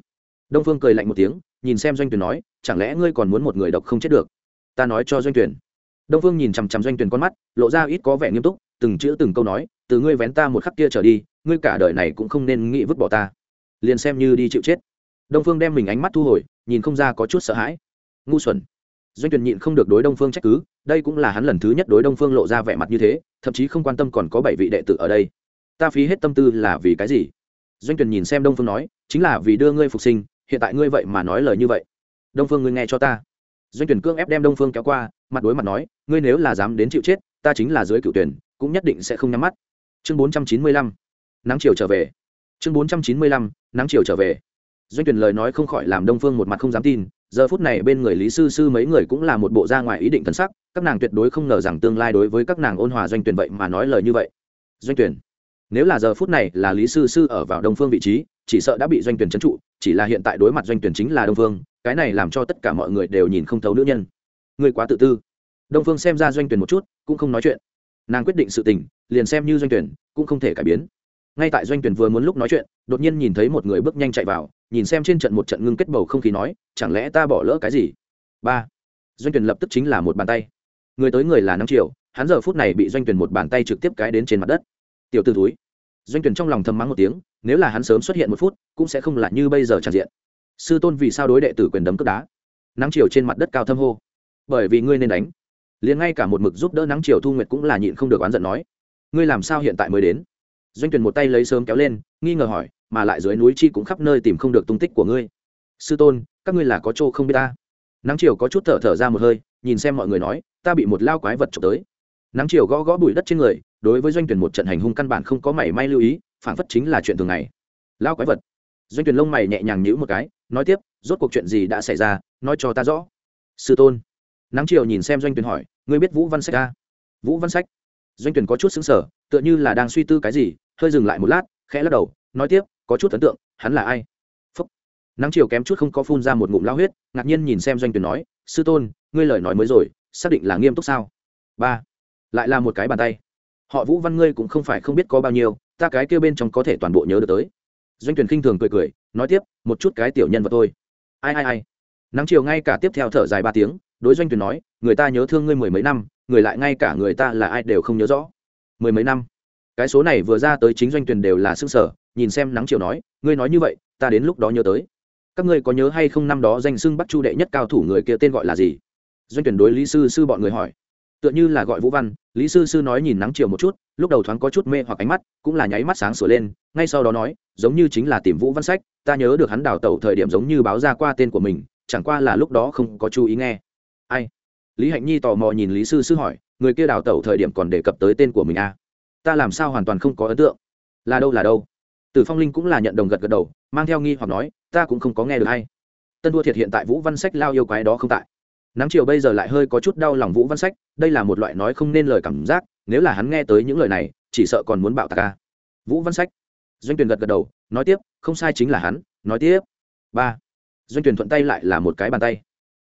S1: đông phương cười lạnh một tiếng, nhìn xem doanh tuyển nói, chẳng lẽ ngươi còn muốn một người độc không chết được? Ta nói cho doanh tuyển. Đông phương nhìn chằm chằm doanh tuyển con mắt, lộ ra ít có vẻ nghiêm túc, từng chữ từng câu nói, từ ngươi vén ta một khắc kia trở đi, ngươi cả đời này cũng không nên nghĩ vứt bỏ ta. Liền xem như đi chịu chết. Đông phương đem mình ánh mắt thu hồi, nhìn không ra có chút sợ hãi. Ngu xuẩn. Doanh tuyển nhịn không được đối đông phương trách cứ, đây cũng là hắn lần thứ nhất đối đông phương lộ ra vẻ mặt như thế, thậm chí không quan tâm còn có bảy vị đệ tử ở đây. Ta phí hết tâm tư là vì cái gì? Doanh tuyển nhìn xem đông phương nói, chính là vì đưa ngươi phục sinh, hiện tại ngươi vậy mà nói lời như vậy. Đông phương ngươi nghe cho ta doanh tuyển cương ép đem đông phương kéo qua, mặt đối mặt nói, ngươi nếu là dám đến chịu chết, ta chính là dưới cựu tuyển, cũng nhất định sẽ không nhắm mắt. Chương 495 nắng chiều trở về. Chương 495 nắng chiều trở về. Doanh tuyển lời nói không khỏi làm đông phương một mặt không dám tin, giờ phút này bên người lý sư sư mấy người cũng là một bộ ra ngoài ý định thân sắc, các nàng tuyệt đối không ngờ rằng tương lai đối với các nàng ôn hòa doanh tuyển vậy mà nói lời như vậy. Doanh tuyển nếu là giờ phút này là lý sư sư ở vào đông phương vị trí, chỉ sợ đã bị doanh tuyển trấn trụ, chỉ là hiện tại đối mặt doanh tuyển chính là đông phương, cái này làm cho tất cả mọi người đều nhìn không thấu nữ nhân. Người quá tự tư. Đông phương xem ra doanh tuyển một chút, cũng không nói chuyện. Nàng quyết định sự tình, liền xem như doanh tuyển, cũng không thể cải biến. Ngay tại doanh tuyển vừa muốn lúc nói chuyện, đột nhiên nhìn thấy một người bước nhanh chạy vào, nhìn xem trên trận một trận ngưng kết bầu không khí nói, chẳng lẽ ta bỏ lỡ cái gì? Ba. Doanh tuyển lập tức chính là một bàn tay. Người tới người là năm triệu hắn giờ phút này bị doanh tuyển một bàn tay trực tiếp cái đến trên mặt đất tiểu t ử túi doanh tuyển trong lòng thầm mắng một tiếng, nếu là hắn sớm xuất hiện một phút, cũng sẽ không là như bây giờ tràn diện. Sư tôn vì sao đối đệ tử quyền đấm cướp đá? Nắng chiều trên mặt đất cao thâm hô. Bởi vì ngươi nên đánh. Liền ngay cả một mực giúp đỡ nắng chiều thu nguyệt cũng là nhịn không được oán giận nói. Ngươi làm sao hiện tại mới đến? Doanh tuyển một tay lấy sớm kéo lên, nghi ngờ hỏi, mà lại dưới núi chi cũng khắp nơi tìm không được tung tích của ngươi. Sư tôn, các ngươi là có chỗ không biết ta? Nắng chiều có chút thở thở ra một hơi, nhìn xem mọi người nói, ta bị một lao quái vật trộm tới. Nắng chiều gõ gõ bụi đất trên người đối với doanh tuyển một trận hành hung căn bản không có mảy may lưu ý phản phất chính là chuyện thường ngày. Lao quái vật. Doanh tuyển lông mày nhẹ nhàng nhíu một cái, nói tiếp, rốt cuộc chuyện gì đã xảy ra, nói cho ta rõ. Sư tôn. Nắng chiều nhìn xem doanh tuyển hỏi, ngươi biết vũ văn sách a vũ văn sách. Doanh tuyển có chút xứng sở tựa như là đang suy tư cái gì, hơi dừng lại một lát, khẽ lắc đầu, nói tiếp, có chút ấn tượng, hắn là ai? Phúc. Nắng chiều kém chút không có phun ra một ngụm lao huyết, ngạc nhiên nhìn xem doanh tuyển nói, sư tôn, ngươi lời nói mới rồi, xác định là nghiêm túc sao? Ba. Lại là một cái bàn tay họ vũ văn ngươi cũng không phải không biết có bao nhiêu, ta cái kêu bên trong có thể toàn bộ nhớ được tới. Doanh tuyển khinh thường cười cười, nói tiếp, một chút cái tiểu nhân vật thôi. Ai ai ai. Nắng chiều ngay cả tiếp theo thở dài ba tiếng, đối doanh tuyển nói, người ta nhớ thương ngươi mười mấy năm, người lại ngay cả người ta là ai đều không nhớ rõ. Mười mấy năm? Cái số này vừa ra tới chính doanh tuyển đều là s sở nhìn xem nắng chiều nói, ngươi nói như vậy, ta đến lúc đó nhớ tới. Các ngươi có nhớ hay không năm đó danh xưng bắt chu đệ nhất cao thủ người kia tên gọi là gì? Doanh tuyển đối lý sư sư bọn người hỏi tựa như là gọi vũ văn, lý sư sư nói nhìn nắng chiều một chút, lúc đầu thoáng có chút mê hoặc ánh mắt, cũng là nháy mắt sáng sửa lên, ngay sau đó nói, giống như chính là tìm vũ văn sách, ta nhớ được hắn đào tẩu thời điểm giống như báo ra qua tên của mình, chẳng qua là lúc đó không có chú ý nghe. Ai? Lý hạnh nhi tò mò nhìn lý sư sư hỏi, người kia đào tẩu thời điểm còn đề cập tới tên của mình à? ta làm sao hoàn toàn không có ấn tượng? Là đâu là đâu? Từ phong linh cũng là nhận đồng gật gật đầu, mang theo nghi hoặc nói, ta cũng không có nghe được hay tân đua thiệt hiện tại vũ văn sách lao yêu quái đó không tại nắng chiều bây giờ lại hơi có chút đau lòng vũ văn sách, đây là một loại nói không nên lời cảm giác, nếu là hắn nghe tới những lời này, chỉ sợ còn muốn bạo tạc ca vũ văn sách. Doanh tuyền gật gật đầu, nói tiếp, không sai chính là hắn, nói tiếp. Ba. Doanh tuyển thuận tay lại là một cái bàn tay.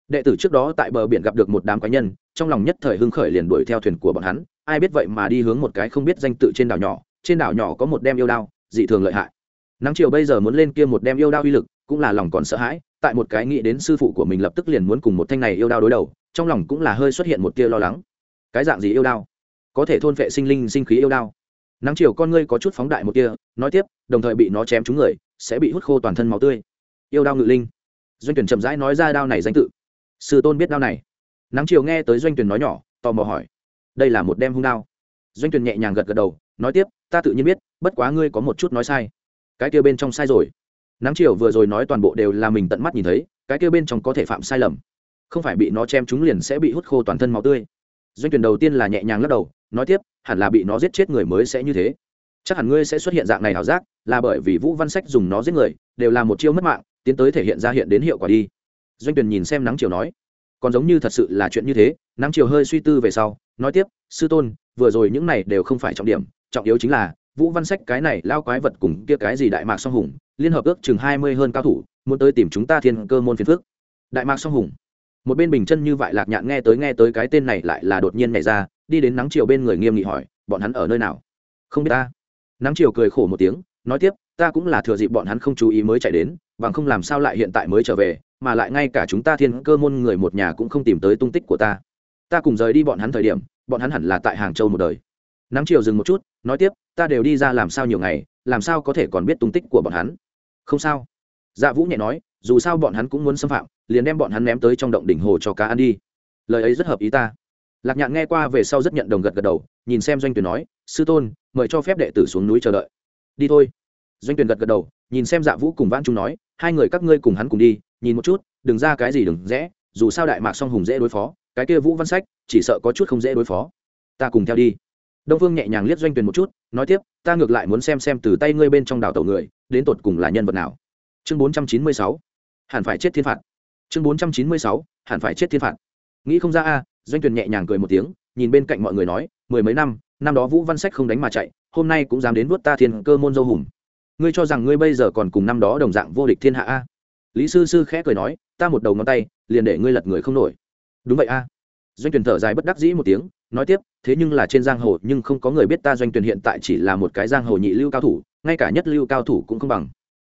S1: Đệ tử trước đó tại bờ biển gặp được một đám quái nhân, trong lòng nhất thời hưng khởi liền đuổi theo thuyền của bọn hắn, ai biết vậy mà đi hướng một cái không biết danh tự trên đảo nhỏ, trên đảo nhỏ có một đem yêu đao, dị thường lợi hại. Nắng chiều bây giờ muốn lên kia một đem yêu đao uy lực, cũng là lòng còn sợ hãi tại một cái nghĩ đến sư phụ của mình lập tức liền muốn cùng một thanh này yêu đao đối đầu, trong lòng cũng là hơi xuất hiện một tia lo lắng. Cái dạng gì yêu đao? Có thể thôn vệ sinh linh, sinh khí yêu đao. Nắng chiều con ngươi có chút phóng đại một tia, nói tiếp, đồng thời bị nó chém trúng người, sẽ bị hút khô toàn thân máu tươi. Yêu đao ngự linh. Doanh tuyển chậm rãi nói ra đao này danh tự. Sư tôn biết đao này. Nắng chiều nghe tới doanh tuyển nói nhỏ, tò mò hỏi, đây là một đem hung đao. Doanh tuyển nhẹ nhàng gật gật đầu, nói tiếp, ta tự nhiên biết, bất quá ngươi có một chút nói sai. Cái kia bên trong sai rồi nắng chiều vừa rồi nói toàn bộ đều là mình tận mắt nhìn thấy, cái kia bên trong có thể phạm sai lầm. Không phải bị nó chém chúng liền sẽ bị hút khô toàn thân máu tươi. Doanh tuyển đầu tiên là nhẹ nhàng lắc đầu, nói tiếp, hẳn là bị nó giết chết người mới sẽ như thế. Chắc hẳn ngươi sẽ xuất hiện dạng này ảo giác, là bởi vì vũ văn sách dùng nó giết người, đều là một chiêu mất mạng, tiến tới thể hiện ra hiện đến hiệu quả đi. Doanh tuyển nhìn xem nắng chiều nói, còn giống như thật sự là chuyện như thế nắng chiều hơi suy tư về sau, nói tiếp, sư tôn, vừa rồi những này đều không phải trọng điểm, trọng yếu chính là vũ văn sách cái này lao quái vật cùng kia cái gì đại mạc song hùng, liên hợp ước chừng hai mươi hơn cao thủ, muốn tới tìm chúng ta thiên cơ môn phiền phước đại mạc song hùng. Một bên bình chân như vậy lạc nhạn nghe tới nghe tới cái tên này lại là đột nhiên nhảy ra, đi đến nắng chiều bên người nghiêm nghị hỏi, bọn hắn ở nơi nào? Không biết ta. Nắng chiều cười khổ một tiếng, nói tiếp, ta cũng là thừa dịp bọn hắn không chú ý mới chạy đến, bằng không làm sao lại hiện tại mới trở về, mà lại ngay cả chúng ta thiên cơ môn người một nhà cũng không tìm tới tung tích của ta. Ta cùng rời đi bọn hắn thời điểm, bọn hắn hẳn là tại hàng châu một đời nắng chiều dừng một chút, nói tiếp, ta đều đi ra làm sao nhiều ngày, làm sao có thể còn biết tung tích của bọn hắn? Không sao. Dạ vũ nhẹ nói, dù sao bọn hắn cũng muốn xâm phạm, liền đem bọn hắn ném tới trong động đỉnh hồ cho cá ăn đi. Lời ấy rất hợp ý ta. Lạc nhạn nghe qua về sau rất nhận đồng gật gật đầu, nhìn xem doanh tuyển nói, sư tôn, mời cho phép đệ tử xuống núi chờ đợi. Đi thôi. Doanh tuyển gật gật đầu, nhìn xem dạ vũ cùng vãn trung nói, hai người các ngươi cùng hắn cùng đi, nhìn một chút, đừng ra cái gì đừng rẽ, dù sao đại mạc song hùng dễ đối phó, cái kia vũ văn sách, chỉ sợ có chút không dễ đối phó. Ta cùng theo đi đông phương nhẹ nhàng liếc doanh tuyển một chút, nói tiếp, ta ngược lại muốn xem xem từ tay ngươi bên trong đào tẩu người, đến tột cùng là nhân vật nào. Chương bốn trăm chín mươi sáu. Hẳn phải chết thiên phạt. Chương bốn trăm chín mươi sáu. Hẳn phải chết thiên phạt. Nghĩ không ra a, doanh tuyển nhẹ nhàng cười một tiếng, nhìn bên cạnh mọi người nói, mười mấy năm năm đó vũ văn sách không đánh mà chạy, hôm nay cũng dám đến vuốt ta thiên cơ môn dâu hùng. Ngươi cho rằng ngươi bây giờ còn cùng năm đó đồng dạng vô địch thiên hạ a? Lý sư sư khẽ cười nói, ta một đầu ngón tay, liền để ngươi lật người không nổi. Đúng vậy a. Doanh tuyển thở dài bất đắc dĩ một tiếng nói tiếp, thế nhưng là trên giang hồ, nhưng không có người biết ta doanh tuyển hiện tại chỉ là một cái giang hồ nhị lưu cao thủ, ngay cả nhất lưu cao thủ cũng không bằng.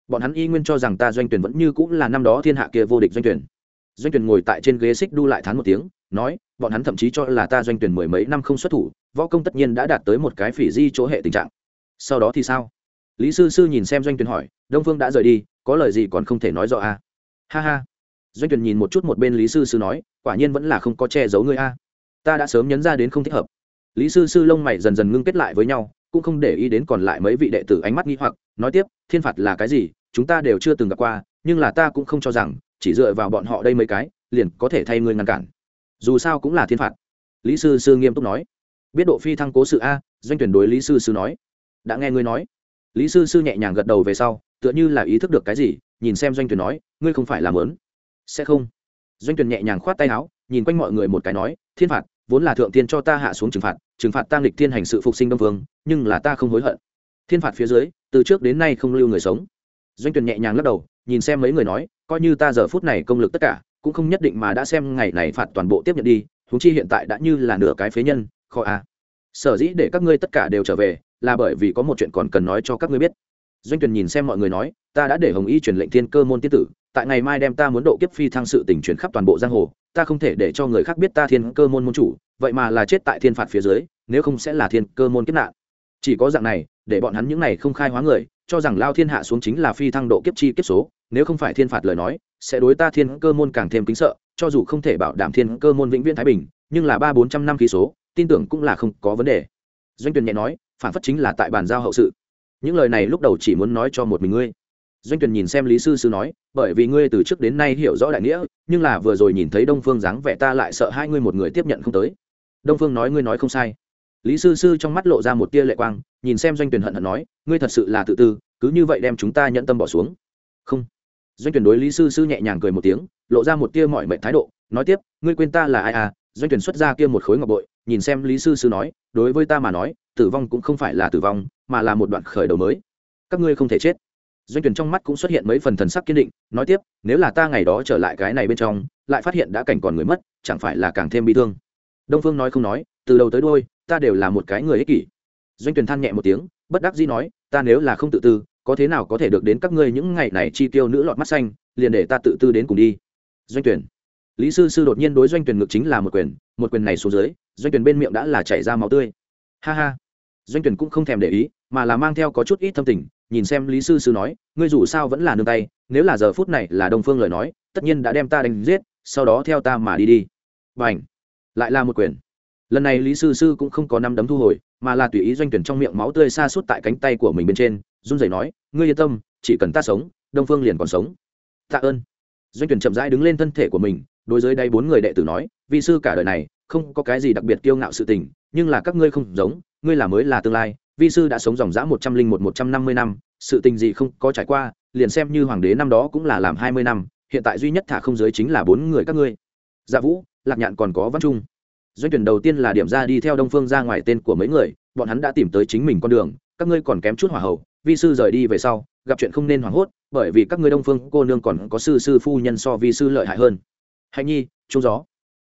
S1: Bọn hắn y nguyên cho rằng ta doanh tuyển vẫn như cũng là năm đó thiên hạ kia vô địch doanh tuyển. Doanh tuyển ngồi tại trên ghế xích đu lại thán một tiếng, nói, bọn hắn thậm chí cho là ta doanh tuyển mười mấy năm không xuất thủ, võ công tất nhiên đã đạt tới một cái phỉ di chỗ hệ tình trạng. Sau đó thì sao? Lý sư sư nhìn xem doanh tuyển hỏi, đông phương đã rời đi, có lời gì còn không thể nói rõ a à? ha ha. Doanh tuyển nhìn một chút một bên lý sư sư nói, quả nhiên vẫn là không có che giấu ngươi a ta đã sớm nhấn ra đến không thích hợp. Lý sư sư lông mày dần dần ngưng kết lại với nhau, cũng không để ý đến còn lại mấy vị đệ tử ánh mắt nghi hoặc, nói tiếp, thiên phạt là cái gì, chúng ta đều chưa từng gặp qua, nhưng là ta cũng không cho rằng, chỉ dựa vào bọn họ đây mấy cái, liền có thể thay ngươi ngăn cản. Dù sao cũng là thiên phạt. Lý sư sư nghiêm túc nói. Biết độ phi thăng cố sự a, doanh tuyển đối lý sư sư nói. Đã nghe ngươi nói. Lý sư sư nhẹ nhàng gật đầu về sau, tựa như là ý thức được cái gì, nhìn xem doanh tuyển nói, ngươi không phải làm lớn. Sẽ không. Doanh tuyển nhẹ nhàng khoát tay áo, nhìn quanh mọi người một cái nói, thiên phạt vốn là thượng tiên cho ta hạ xuống trừng phạt trừng phạt tăng lịch thiên hành sự phục sinh đông vương, nhưng là ta không hối hận. Thiên phạt phía dưới, từ trước đến nay không lưu người sống. Doanh tuyển nhẹ nhàng lắc đầu, nhìn xem mấy người nói, coi như ta giờ phút này công lực tất cả, cũng không nhất định mà đã xem ngày này phạt toàn bộ tiếp nhận đi, huống chi hiện tại đã như là nửa cái phế nhân, khó a sở dĩ để các ngươi tất cả đều trở về, là bởi vì có một chuyện còn cần nói cho các ngươi biết. Doanh tuyển nhìn xem mọi người nói, ta đã để hồng y truyền lệnh thiên cơ môn tiên tử tại ngày mai đem ta muốn độ kiếp phi thăng sự tình chuyển khắp toàn bộ giang hồ, ta không thể để cho người khác biết ta thiên cơ môn môn chủ, vậy mà là chết tại thiên phạt phía dưới, nếu không sẽ là thiên cơ môn kiếp nạn. Chỉ có dạng này, để bọn hắn những này không khai hóa người, cho rằng lao thiên hạ xuống chính là phi thăng độ kiếp chi kiếp số, nếu không phải thiên phạt lời nói, sẽ đối ta thiên cơ môn càng thêm kính sợ, cho dù không thể bảo đảm thiên cơ môn vĩnh viễn thái bình, nhưng là ba bốn trăm năm khí số, tin tưởng cũng là không có vấn đề. Doanh tuyền nhẹ nói, phản phất chính là tại bàn giao hậu sự. Những lời này lúc đầu chỉ muốn nói cho một mình ngươi doanh tuyền nhìn xem lý sư sư nói, bởi vì ngươi từ trước đến nay hiểu rõ đại nghĩa, nhưng là vừa rồi nhìn thấy đông phương dáng vẻ ta lại sợ hai ngươi một người tiếp nhận không tới. Đông phương nói, ngươi nói không sai. Lý sư sư trong mắt lộ ra một tia lệ quang, nhìn xem doanh Tuyền hận hận nói, ngươi thật sự là tự tư, cứ như vậy đem chúng ta nhận tâm bỏ xuống. Không. Doanh tuyển đối lý sư sư nhẹ nhàng cười một tiếng, lộ ra một tia mọi mệnh thái độ, nói tiếp, ngươi quên ta là ai à? Doanh tuyển xuất ra kia một khối ngọc bội, nhìn xem lý sư sư nói, đối với ta mà nói, tử vong cũng không phải là tử vong, mà là một đoạn khởi đầu mới. Các ngươi không thể chết doanh tuyển trong mắt cũng xuất hiện mấy phần thần sắc kiên định, nói tiếp, nếu là ta ngày đó trở lại cái này bên trong, lại phát hiện đã cảnh còn người mất, chẳng phải là càng thêm bi thương? Đông phương nói không nói, từ đầu tới đôi ta đều là một cái người ích kỷ. Doanh tuyển than nhẹ một tiếng, bất đắc dĩ nói, ta nếu là không tự tư, có thế nào có thể được đến các ngươi những ngày này chi tiêu nữ lọt mắt xanh, liền để ta tự tư đến cùng đi. Doanh tuyển lý sư sư đột nhiên đối doanh tuyển ngực chính là một quyền một quyền này xuống dưới, doanh tuyển bên miệng đã là chảy ra máu tươi. Ha ha. Doanh tuyển cũng không thèm để ý, mà là mang theo có chút ít thâm tình nhìn xem lý sư sư nói, ngươi dù sao vẫn là nương tay, nếu là giờ phút này là đông phương lời nói, tất nhiên đã đem ta đánh giết, sau đó theo ta mà đi đi. B à ảnh lại là một quyền. Lần này lý sư sư cũng không có năm đấm thu hồi, mà là tùy ý doanh tuyển trong miệng máu tươi xa suốt tại cánh tay của mình bên trên, run rẩy nói, ngươi yên tâm, chỉ cần ta sống, đông phương liền còn sống. Tạ ơn. Doanh tuyển chậm rãi đứng lên thân thể của mình, đối với đây bốn người đệ tử nói vì sư cả đời này, không có cái gì đặc biệt kiêu ngạo sự tình, nhưng là các ngươi không giống, ngươi là mới là tương lai vi sư đã sống dòng dã một trăm linh một một trăm năm mươi năm, sự tình gì không có trải qua, liền xem như hoàng đế năm đó cũng là làm hai mươi năm, hiện tại duy nhất thả không giới chính là bốn người các ngươi. Dạ vũ, lạc nhạn còn có văn trung. Doanh tuyển đầu tiên là điểm ra đi theo đông phương ra ngoài tên của mấy người, bọn hắn đã tìm tới chính mình con đường, các ngươi còn kém chút hỏa hậu vi sư rời đi về sau, gặp chuyện không nên hoảng hốt, bởi vì các ngươi đông phương cô nương còn có sư sư phu nhân so vi sư lợi hại hơn. Hạnh nhi, trung gió.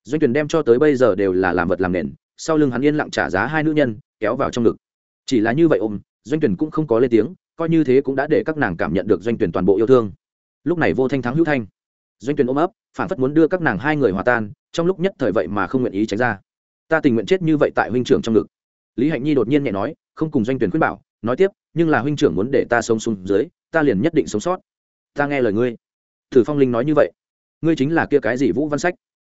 S1: Doanh tuyển đem cho tới bây giờ đều là làm vật làm nền, sau lưng hắn yên lặng trả giá hai nữ nhân, kéo vào trong ngực chỉ là như vậy ôm, doanh tuyển cũng không có lên tiếng, coi như thế cũng đã để các nàng cảm nhận được doanh tuyển toàn bộ yêu thương. Lúc này vô thanh thắng hữu thanh. Doanh tuyển ôm ấp, phản phất muốn đưa các nàng hai người hòa tan, trong lúc nhất thời vậy mà không nguyện ý tránh ra. Ta tình nguyện chết như vậy tại huynh trưởng trong ngực. Lý hạnh nhi đột nhiên nhẹ nói, không cùng doanh tuyển khuyên bảo, nói tiếp, nhưng là huynh trưởng muốn để ta sống xuống dưới, ta liền nhất định sống sót. Ta nghe lời ngươi. Thử phong linh nói như vậy. Ngươi chính là kia cái gì vũ văn sách?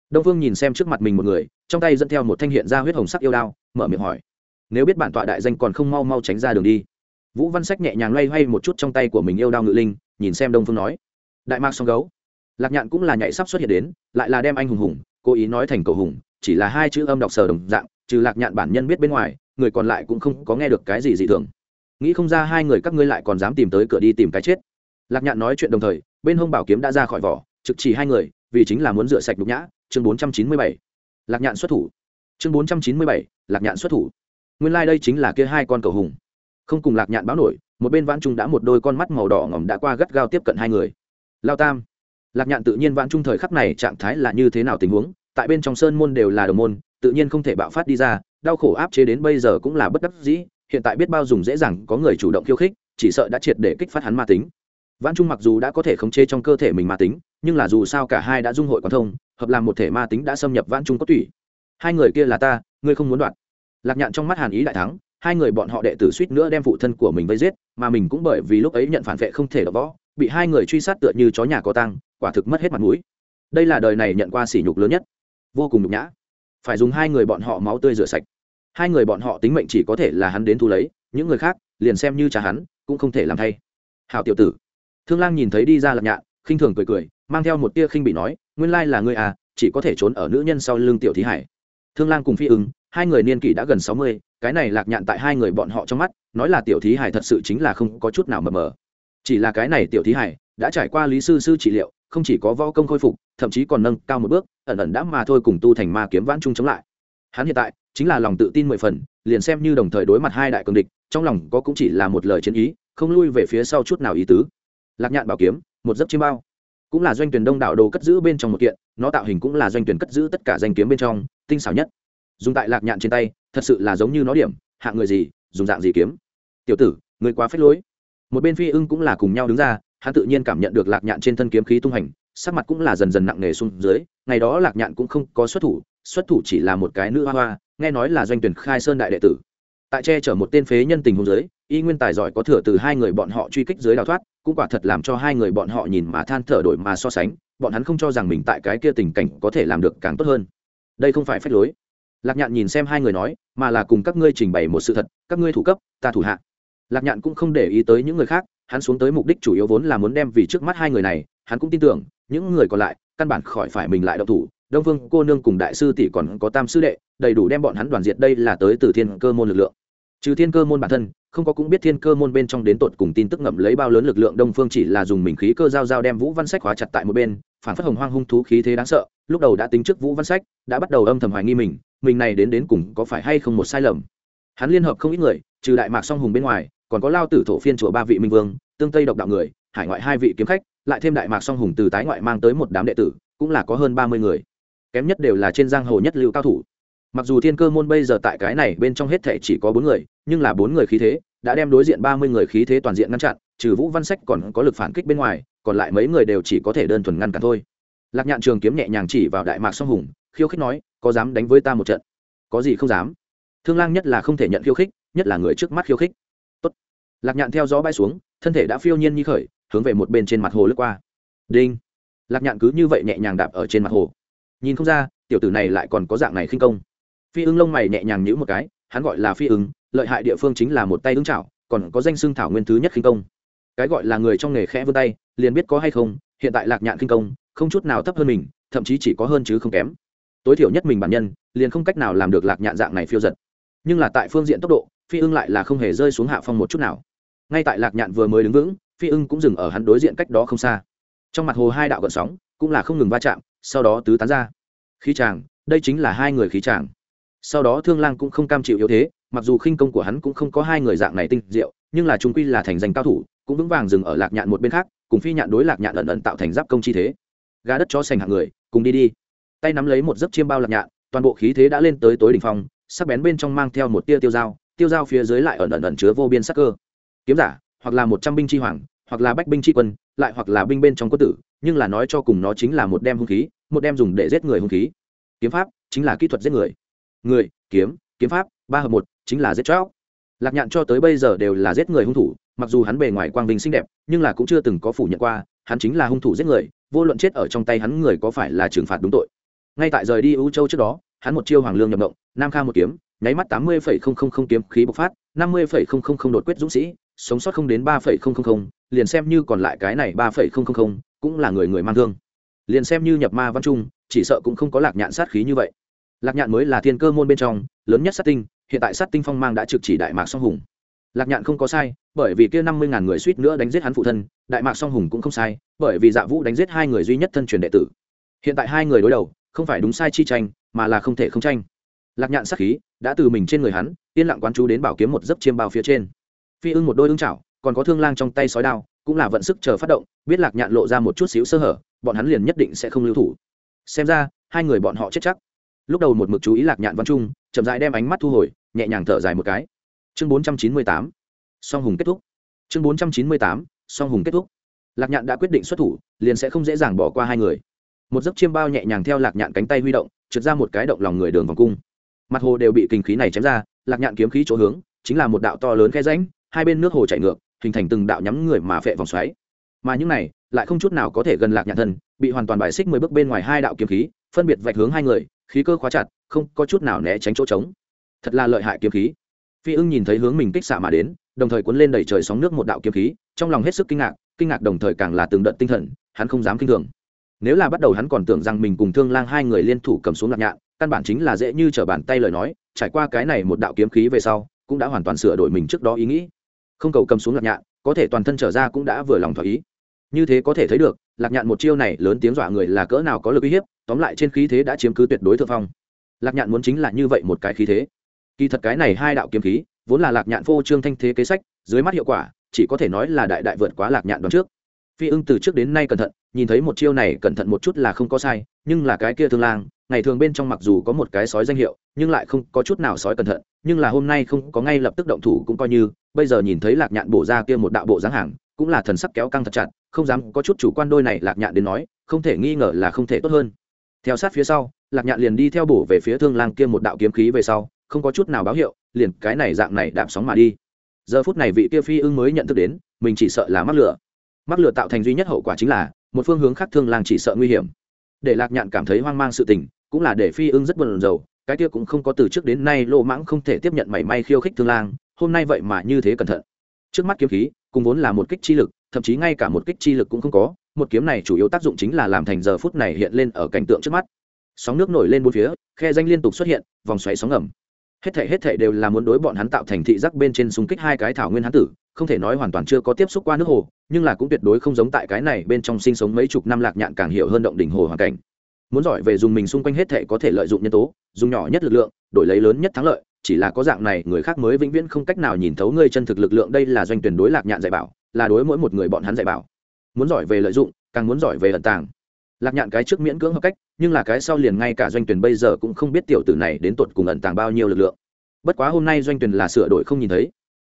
S1: Đông phương nhìn xem trước mặt mình một người, trong tay dẫn theo một thanh hiện ra huyết hồng sắc yêu đao, mở miệng hỏi nếu biết bản tọa đại danh còn không mau mau tránh ra đường đi. Vũ văn sách nhẹ nhàng loay hoay một chút trong tay của mình yêu đao ngự linh, nhìn xem đông phương nói. Đại mạc song gấu. Lạc nhạn cũng là nhảy sắp xuất hiện đến, lại là đem anh hùng hùng, cố ý nói thành cầu hùng, chỉ là hai chữ âm đọc sờ đồng dạng, trừ lạc nhạn bản nhân biết bên ngoài, người còn lại cũng không có nghe được cái gì dị thường. Nghĩ không ra hai người các ngươi lại còn dám tìm tới cửa đi tìm cái chết. Lạc nhạn nói chuyện đồng thời, bên hông bảo kiếm đã ra khỏi vỏ, trực chỉ hai người, vì chính là muốn rửa sạch nhục nhã, chương bốn trăm chín mươi bảy. Lạc nhạn xuất thủ. Chương bốn trăm chín mươi bảy, lạc nhạn xuất thủ nguyên lai、like、đây chính là kia hai con cầu hùng. Không cùng lạc nhạn báo nổi, một bên vãn trung đã một đôi con mắt màu đỏ ngỏm đã qua gắt gao tiếp cận hai người. Lao tam. Lạc nhạn tự nhiên vãn trung thời khắc này trạng thái là như thế nào tình huống, tại bên trong sơn môn đều là đồng môn, tự nhiên không thể bạo phát đi ra, đau khổ áp chế đến bây giờ cũng là bất đắc dĩ, hiện tại biết bao dùng dễ dàng, có người chủ động khiêu khích, chỉ sợ đã triệt để kích phát hắn ma tính. Vãn trung mặc dù đã có thể khống chế trong cơ thể mình ma tính, nhưng là dù sao cả hai đã dung hội quan thông, hợp làm một thể ma tính đã xâm nhập vãn trung có tủy. Hai người kia là ta, ngươi không muốn đoạt lạc nhạn trong mắt hàn ý đại thắng, hai người bọn họ đệ tử suýt nữa đem phụ thân của mình vây giết, mà mình cũng bởi vì lúc ấy nhận phản vệ không thể đ võ, bị hai người truy sát tựa như chó nhà có tăng quả thực mất hết mặt mũi. Đây là đời này nhận qua sỉ nhục lớn nhất. Vô cùng nhục nhã. Phải dùng hai người bọn họ máu tươi rửa sạch. Hai người bọn họ tính mệnh chỉ có thể là hắn đến thu lấy, những người khác, liền xem như cha hắn, cũng không thể làm thay. Hào tiểu tử. Thương lang nhìn thấy đi ra lạc nhạn, khinh thường cười cười, mang theo một tia khinh bị nói, nguyên lai là ngươi à chỉ có thể trốn ở nữ nhân sau lưng tiểu thí hải. Thương lang cùng phi ứng hai người niên kỷ đã gần sáu mươi, cái này lạc nhạn tại hai người bọn họ trong mắt, nói là tiểu thí hải thật sự chính là không có chút nào mờ mờ. Chỉ là cái này tiểu thí hải đã trải qua lý sư sư trị liệu, không chỉ có võ công khôi phục, thậm chí còn nâng cao một bước, ẩn ẩn đã mà thôi cùng tu thành ma kiếm vãn chung chống lại. Hắn hiện tại chính là lòng tự tin mười phần, liền xem như đồng thời đối mặt hai đại cường địch, trong lòng có cũng chỉ là một lời chiến ý, không lui về phía sau chút nào ý tứ. Lạc nhạn bảo kiếm, một giấc chiêm bao. Cũng là doanh tuyển đông đảo đồ cất giữ bên trong một kiện, nó tạo hình cũng là doanh tuyển cất giữ tất cả danh kiếm bên trong, tinh xảo nhất dùng tại lạc nhạn trên tay, thật sự là giống như nó điểm, hạng người gì, dùng dạng gì kiếm. Tiểu tử, người quá phết lối. Một bên phi ưng cũng là cùng nhau đứng ra, hắn tự nhiên cảm nhận được lạc nhạn trên thân kiếm khí tung hành, sắc mặt cũng là dần dần nặng nề xuống dưới, ngày đó lạc nhạn cũng không có xuất thủ xuất thủ chỉ là một cái nữ hoa hoa, nghe nói là doanh tuyển khai sơn đại đệ tử. Tại che chở một tên phế nhân tình hôn giới y nguyên tài giỏi có thừa từ hai người bọn họ truy kích dưới đào thoát, cũng quả thật làm cho hai người bọn họ nhìn mà than thở đổi mà so sánh, bọn hắn không cho rằng mình tại cái kia tình cảnh có thể làm được càng tốt hơn. Đây không phải phách lối lạc nhạn nhìn xem hai người nói, mà là cùng các ngươi trình bày một sự thật, các ngươi thủ cấp, ta thủ hạ. Lạc nhạn cũng không để ý tới những người khác, hắn xuống tới mục đích chủ yếu vốn là muốn đem vì trước mắt hai người này, hắn cũng tin tưởng, những người còn lại, căn bản khỏi phải mình lại đậu thủ. Đông vương cô nương cùng đại sư tỷ còn có tam sư đệ, đầy đủ đem bọn hắn đoàn diệt đây là tới từ thiên cơ môn lực lượng. Trừ thiên cơ môn bản thân, không có cũng biết thiên cơ môn bên trong đến tột cùng tin tức ngậm lấy bao lớn lực lượng, đông phương chỉ là dùng mình khí cơ giao giao đem vũ văn sách khóa chặt tại một bên, phản phát hồng hoang hung thú khí thế đáng sợ, lúc đầu đã tính trước vũ văn sách, đã bắt đầu âm thầm hoài nghi mình mình này đến đến cùng có phải hay không một sai lầm? Hắn liên hợp không ít người, trừ đại mạc song hùng bên ngoài, còn có lao tử thổ phiên chùa ba vị minh vương, tương tây độc đạo người, hải ngoại hai vị kiếm khách, lại thêm đại mạc song hùng từ tái ngoại mang tới một đám đệ tử, cũng là có hơn ba mươi người. Kém nhất đều là trên giang hồ nhất lưu cao thủ. Mặc dù thiên cơ môn bây giờ tại cái này bên trong hết thể chỉ có bốn người, nhưng là bốn người khí thế đã đem đối diện ba mươi người khí thế toàn diện ngăn chặn, trừ vũ văn sách còn có lực phản kích bên ngoài, còn lại mấy người đều chỉ có thể đơn thuần ngăn cản thôi. Lạc nhạn trường kiếm nhẹ nhàng chỉ vào đại mạc song hùng, khiêu khích nói có dám đánh với ta một trận? Có gì không dám? Thương lang nhất là không thể nhận khiêu khích, nhất là người trước mắt khiêu khích. Tốt. lạc nhạn theo gió bay xuống, thân thể đã phiêu nhiên như khởi, hướng về một bên trên mặt hồ lướt qua. Đinh. Lạc nhạn cứ như vậy nhẹ nhàng đạp ở trên mặt hồ. Nhìn không ra, tiểu tử này lại còn có dạng này khinh công. Phi ưng lông mày nhẹ nhàng nhữ một cái, hắn gọi là phi ưng, lợi hại địa phương chính là một tay ứng chảo còn có danh xưng thảo nguyên thứ nhất khinh công. Cái gọi là người trong nghề khẽ vươn tay, liền biết có hay không, hiện tại lạc nhạn khinh công, không chút nào thấp hơn mình, thậm chí chỉ có hơn chứ không kém tối thiểu nhất mình bản nhân, liền không cách nào làm được lạc nhạn dạng này phiêu giật. Nhưng là tại phương diện tốc độ, phi ưng lại là không hề rơi xuống hạ phong một chút nào. Ngay tại lạc nhạn vừa mới đứng vững, phi ưng cũng dừng ở hắn đối diện cách đó không xa. Trong mặt hồ hai đạo gợn sóng cũng là không ngừng va chạm, sau đó tứ tán ra. Khí tràng đây chính là hai người khí tràng sau đó thương lang cũng không cam chịu yếu thế, mặc dù khinh công của hắn cũng không có hai người dạng này tinh diệu, nhưng là chúng quy là thành danh cao thủ, cũng vững vàng dừng ở lạc nhạn một bên khác, cùng phi nhạn đối lạc nhạn ẩn ẩn tạo thành giáp công chi thế. Gà đất cho sành hạng người, cùng đi đi tay nắm lấy một giấc chiêm bao lạc nhạn, toàn bộ khí thế đã lên tới tối đỉnh phong, sắc bén bên trong mang theo một tia tiêu dao tiêu dao phía dưới lại ẩn ẩn ẩn chứa vô biên sắc cơ. Kiếm giả, hoặc là một trăm binh chi hoàng, hoặc là bách binh chi quân, lại hoặc là binh bên trong quân tử, nhưng là nói cho cùng nó chính là một đem hung khí, một đem dùng để giết người hung khí. Kiếm pháp chính là kỹ thuật giết người. Người, kiếm kiếm pháp, ba hợp một, chính là giết chóc. Lạc nhạn cho tới bây giờ đều là giết người hung thủ, mặc dù hắn bề ngoài quang vinh xinh đẹp, nhưng là cũng chưa từng có phủ nhận qua, hắn chính là hung thủ giết người, vô luận chết ở trong tay hắn người có phải là trừng phạt đúng tội ngay tại rời đi ưu châu trước đó, hắn một chiêu hoàng lương nhập động nam kha một kiếm, nháy mắt tám mươi kiếm khí bộc phát, năm mươi đột quyết dũng sĩ, sống sót không đến ba liền xem như còn lại cái này ba cũng là người người mang thương. Liền xem như nhập ma văn trung, chỉ sợ cũng không có lạc nhạn sát khí như vậy. Lạc nhạn mới là thiên cơ môn bên trong, lớn nhất sát tinh, hiện tại sát tinh phong mang đã trực chỉ đại mạc song hùng. Lạc nhạn không có sai, bởi vì kia năm mươi ngàn người suýt nữa đánh giết hắn phụ thân, đại mạc song hùng cũng không sai, bởi vì dạ vũ đánh giết hai người duy nhất thân truyền đệ tử. Hiện tại hai người đối đầu không phải đúng sai chi tranh, mà là không thể không tranh. Lạc nhạn sắc khí đã từ mình trên người hắn, yên lặng quán chú đến bảo kiếm một dấp chiêm bao phía trên. Phi ưng một đôi ưng chảo, còn có thương lang trong tay sói đao, cũng là vận sức chờ phát động, biết lạc nhạn lộ ra một chút xíu sơ hở, bọn hắn liền nhất định sẽ không lưu thủ. Xem ra, hai người bọn họ chết chắc. Lúc đầu một mực chú ý lạc nhạn văn trung, chậm rãi đem ánh mắt thu hồi, nhẹ nhàng thở dài một cái. Chương bốn trăm chín mươi tám, song hùng kết thúc. Chương bốn trăm chín mươi tám, song hùng kết thúc. Lạc nhạn đã quyết định xuất thủ, liền sẽ không dễ dàng bỏ qua hai người một giấc chiêm bao nhẹ nhàng theo lạc nhạn cánh tay huy động, trượt ra một cái động lòng người đường vòng cung. Mặt hồ đều bị kinh khí này chém ra, lạc nhạn kiếm khí chỗ hướng, chính là một đạo to lớn khe ránh hai bên nước hồ chảy ngược, hình thành từng đạo nhắm người mà phệ vòng xoáy. Mà những này, lại không chút nào có thể gần lạc nhạn thân, bị hoàn toàn bài xích mười bước bên ngoài hai đạo kiếm khí, phân biệt vạch hướng hai người, khí cơ khóa chặt, không có chút nào né tránh chỗ trống. Thật là lợi hại kiếm khí. Phi ưng nhìn thấy hướng mình kích xạ mà đến, đồng thời cuốn lên đẩy trời sóng nước một đạo kiếm khí, trong lòng hết sức kinh ngạc kinh ngạc đồng thời càng là từng đợt tinh thần, hắn không dám kinh thường nếu là bắt đầu hắn còn tưởng rằng mình cùng thương lang hai người liên thủ cầm xuống lạc nhạn, căn bản chính là dễ như trở bàn tay lời nói, trải qua cái này một đạo kiếm khí về sau, cũng đã hoàn toàn sửa đổi mình trước đó ý nghĩ. Không cầu cầm xuống lạc nhạn, có thể toàn thân trở ra cũng đã vừa lòng thỏa ý. Như thế có thể thấy được, lạc nhạn một chiêu này lớn tiếng dọa người là cỡ nào có lực uy hiếp, tóm lại trên khí thế đã chiếm cứ tuyệt đối thượng phong. Lạc nhạn muốn chính là như vậy một cái khí thế. Kỳ thật cái này hai đạo kiếm khí, vốn là lạc nhạn phô trương thanh thế kế sách, dưới mắt hiệu quả, chỉ có thể nói là đại đại vượt quá lạc nhạn đoạn trước phi ưng từ trước đến nay cẩn thận, nhìn thấy một chiêu này cẩn thận một chút là không có sai, nhưng là cái kia thương lang, ngày thường bên trong mặc dù có một cái sói danh hiệu, nhưng lại không có chút nào sói cẩn thận, nhưng là hôm nay không có ngay lập tức động thủ cũng coi như, bây giờ nhìn thấy lạc nhạn bổ ra kia một đạo bộ dáng hàng, cũng là thần sắc kéo căng thật chặt, không dám có chút chủ quan đôi này lạc nhạn đến nói, không thể nghi ngờ là không thể tốt hơn. Theo sát phía sau, lạc nhạn liền đi theo bổ về phía thương lang kia một đạo kiếm khí về sau, không có chút nào báo hiệu, liền cái này dạng này đạp sóng mà đi. Giờ phút này vị kia phi ưng mới nhận thức đến, mình chỉ sợ là mắc lửa mắc lửa tạo thành duy nhất hậu quả chính là, một phương hướng khác thương lang chỉ sợ nguy hiểm. Để lạc nhạn cảm thấy hoang mang sự tình, cũng là để phi ưng rất buồn rầu, cái kia cũng không có từ trước đến nay lô mãng không thể tiếp nhận mảy may khiêu khích thương lang, hôm nay vậy mà như thế cẩn thận. Trước mắt kiếm khí, cùng vốn là một kích chi lực, thậm chí ngay cả một kích chi lực cũng không có, một kiếm này chủ yếu tác dụng chính là làm thành giờ phút này hiện lên ở cảnh tượng trước mắt. Sóng nước nổi lên bốn phía, khe danh liên tục xuất hiện, vòng xoáy sóng ngầm. Hết thể hết thể đều là muốn đối bọn hắn tạo thành thị giác bên trên xung kích hai cái thảo nguyên hắn tử không thể nói hoàn toàn chưa có tiếp xúc qua nước hồ, nhưng là cũng tuyệt đối không giống tại cái này bên trong sinh sống mấy chục năm lạc nhạn càng hiểu hơn động đỉnh hồ hoàn cảnh. Muốn giỏi về dùng mình xung quanh hết thể có thể lợi dụng nhân tố, dùng nhỏ nhất lực lượng, đổi lấy lớn nhất thắng lợi, chỉ là có dạng này, người khác mới vĩnh viễn không cách nào nhìn thấu ngươi chân thực lực lượng đây là doanh tuyển đối lạc nhạn dạy bảo, là đối mỗi một người bọn hắn dạy bảo. Muốn giỏi về lợi dụng, càng muốn giỏi về ẩn tàng. Lạc nhạn cái trước miễn cưỡng hợp cách, nhưng là cái sau liền ngay cả doanh tuyển bây giờ cũng không biết tiểu tử này đến tột cùng ẩn tàng bao nhiêu lực lượng. Bất quá hôm nay doanh tuyển là sửa đổi không nhìn thấy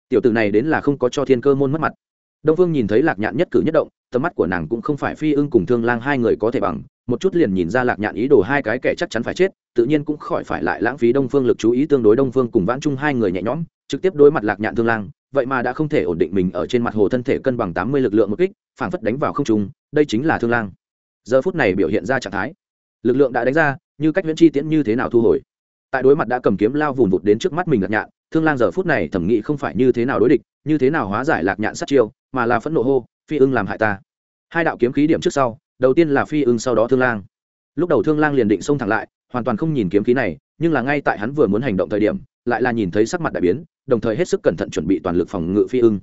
S1: tiểu tử này đến là không có cho thiên cơ môn mất mặt. Đông phương nhìn thấy lạc nhạn nhất cử nhất động, tầm mắt của nàng cũng không phải phi ưng cùng thương lang hai người có thể bằng, một chút liền nhìn ra lạc nhạn ý đồ hai cái kẻ chắc chắn phải chết, tự nhiên cũng khỏi phải lại lãng phí đông phương lực chú ý tương đối đông phương cùng vãn chung hai người nhẹ nhõm, trực tiếp đối mặt lạc nhạn thương lang, vậy mà đã không thể ổn định mình ở trên mặt hồ thân thể cân bằng tám mươi lực lượng một kích, phảng phất đánh vào không trung, đây chính là thương lang. Giờ phút này biểu hiện ra trạng thái, lực lượng đã đánh ra, như cách viễn chi tiễn như thế nào thu hồi. Tại đối mặt đã cầm kiếm lao vùn vụt đến trước mắt mình lạc nhạn thương lang giờ phút này thẩm nghĩ không phải như thế nào đối địch, như thế nào hóa giải lạc nhạn sát chiêu, mà là phẫn nộ hô, phi ưng làm hại ta. Hai đạo kiếm khí điểm trước sau, đầu tiên là phi ưng, sau đó thương lang. Lúc đầu thương lang liền định xông thẳng lại, hoàn toàn không nhìn kiếm khí này, nhưng là ngay tại hắn vừa muốn hành động thời điểm, lại là nhìn thấy sắc mặt đại biến, đồng thời hết sức cẩn thận chuẩn bị toàn lực phòng ngự phi ưng.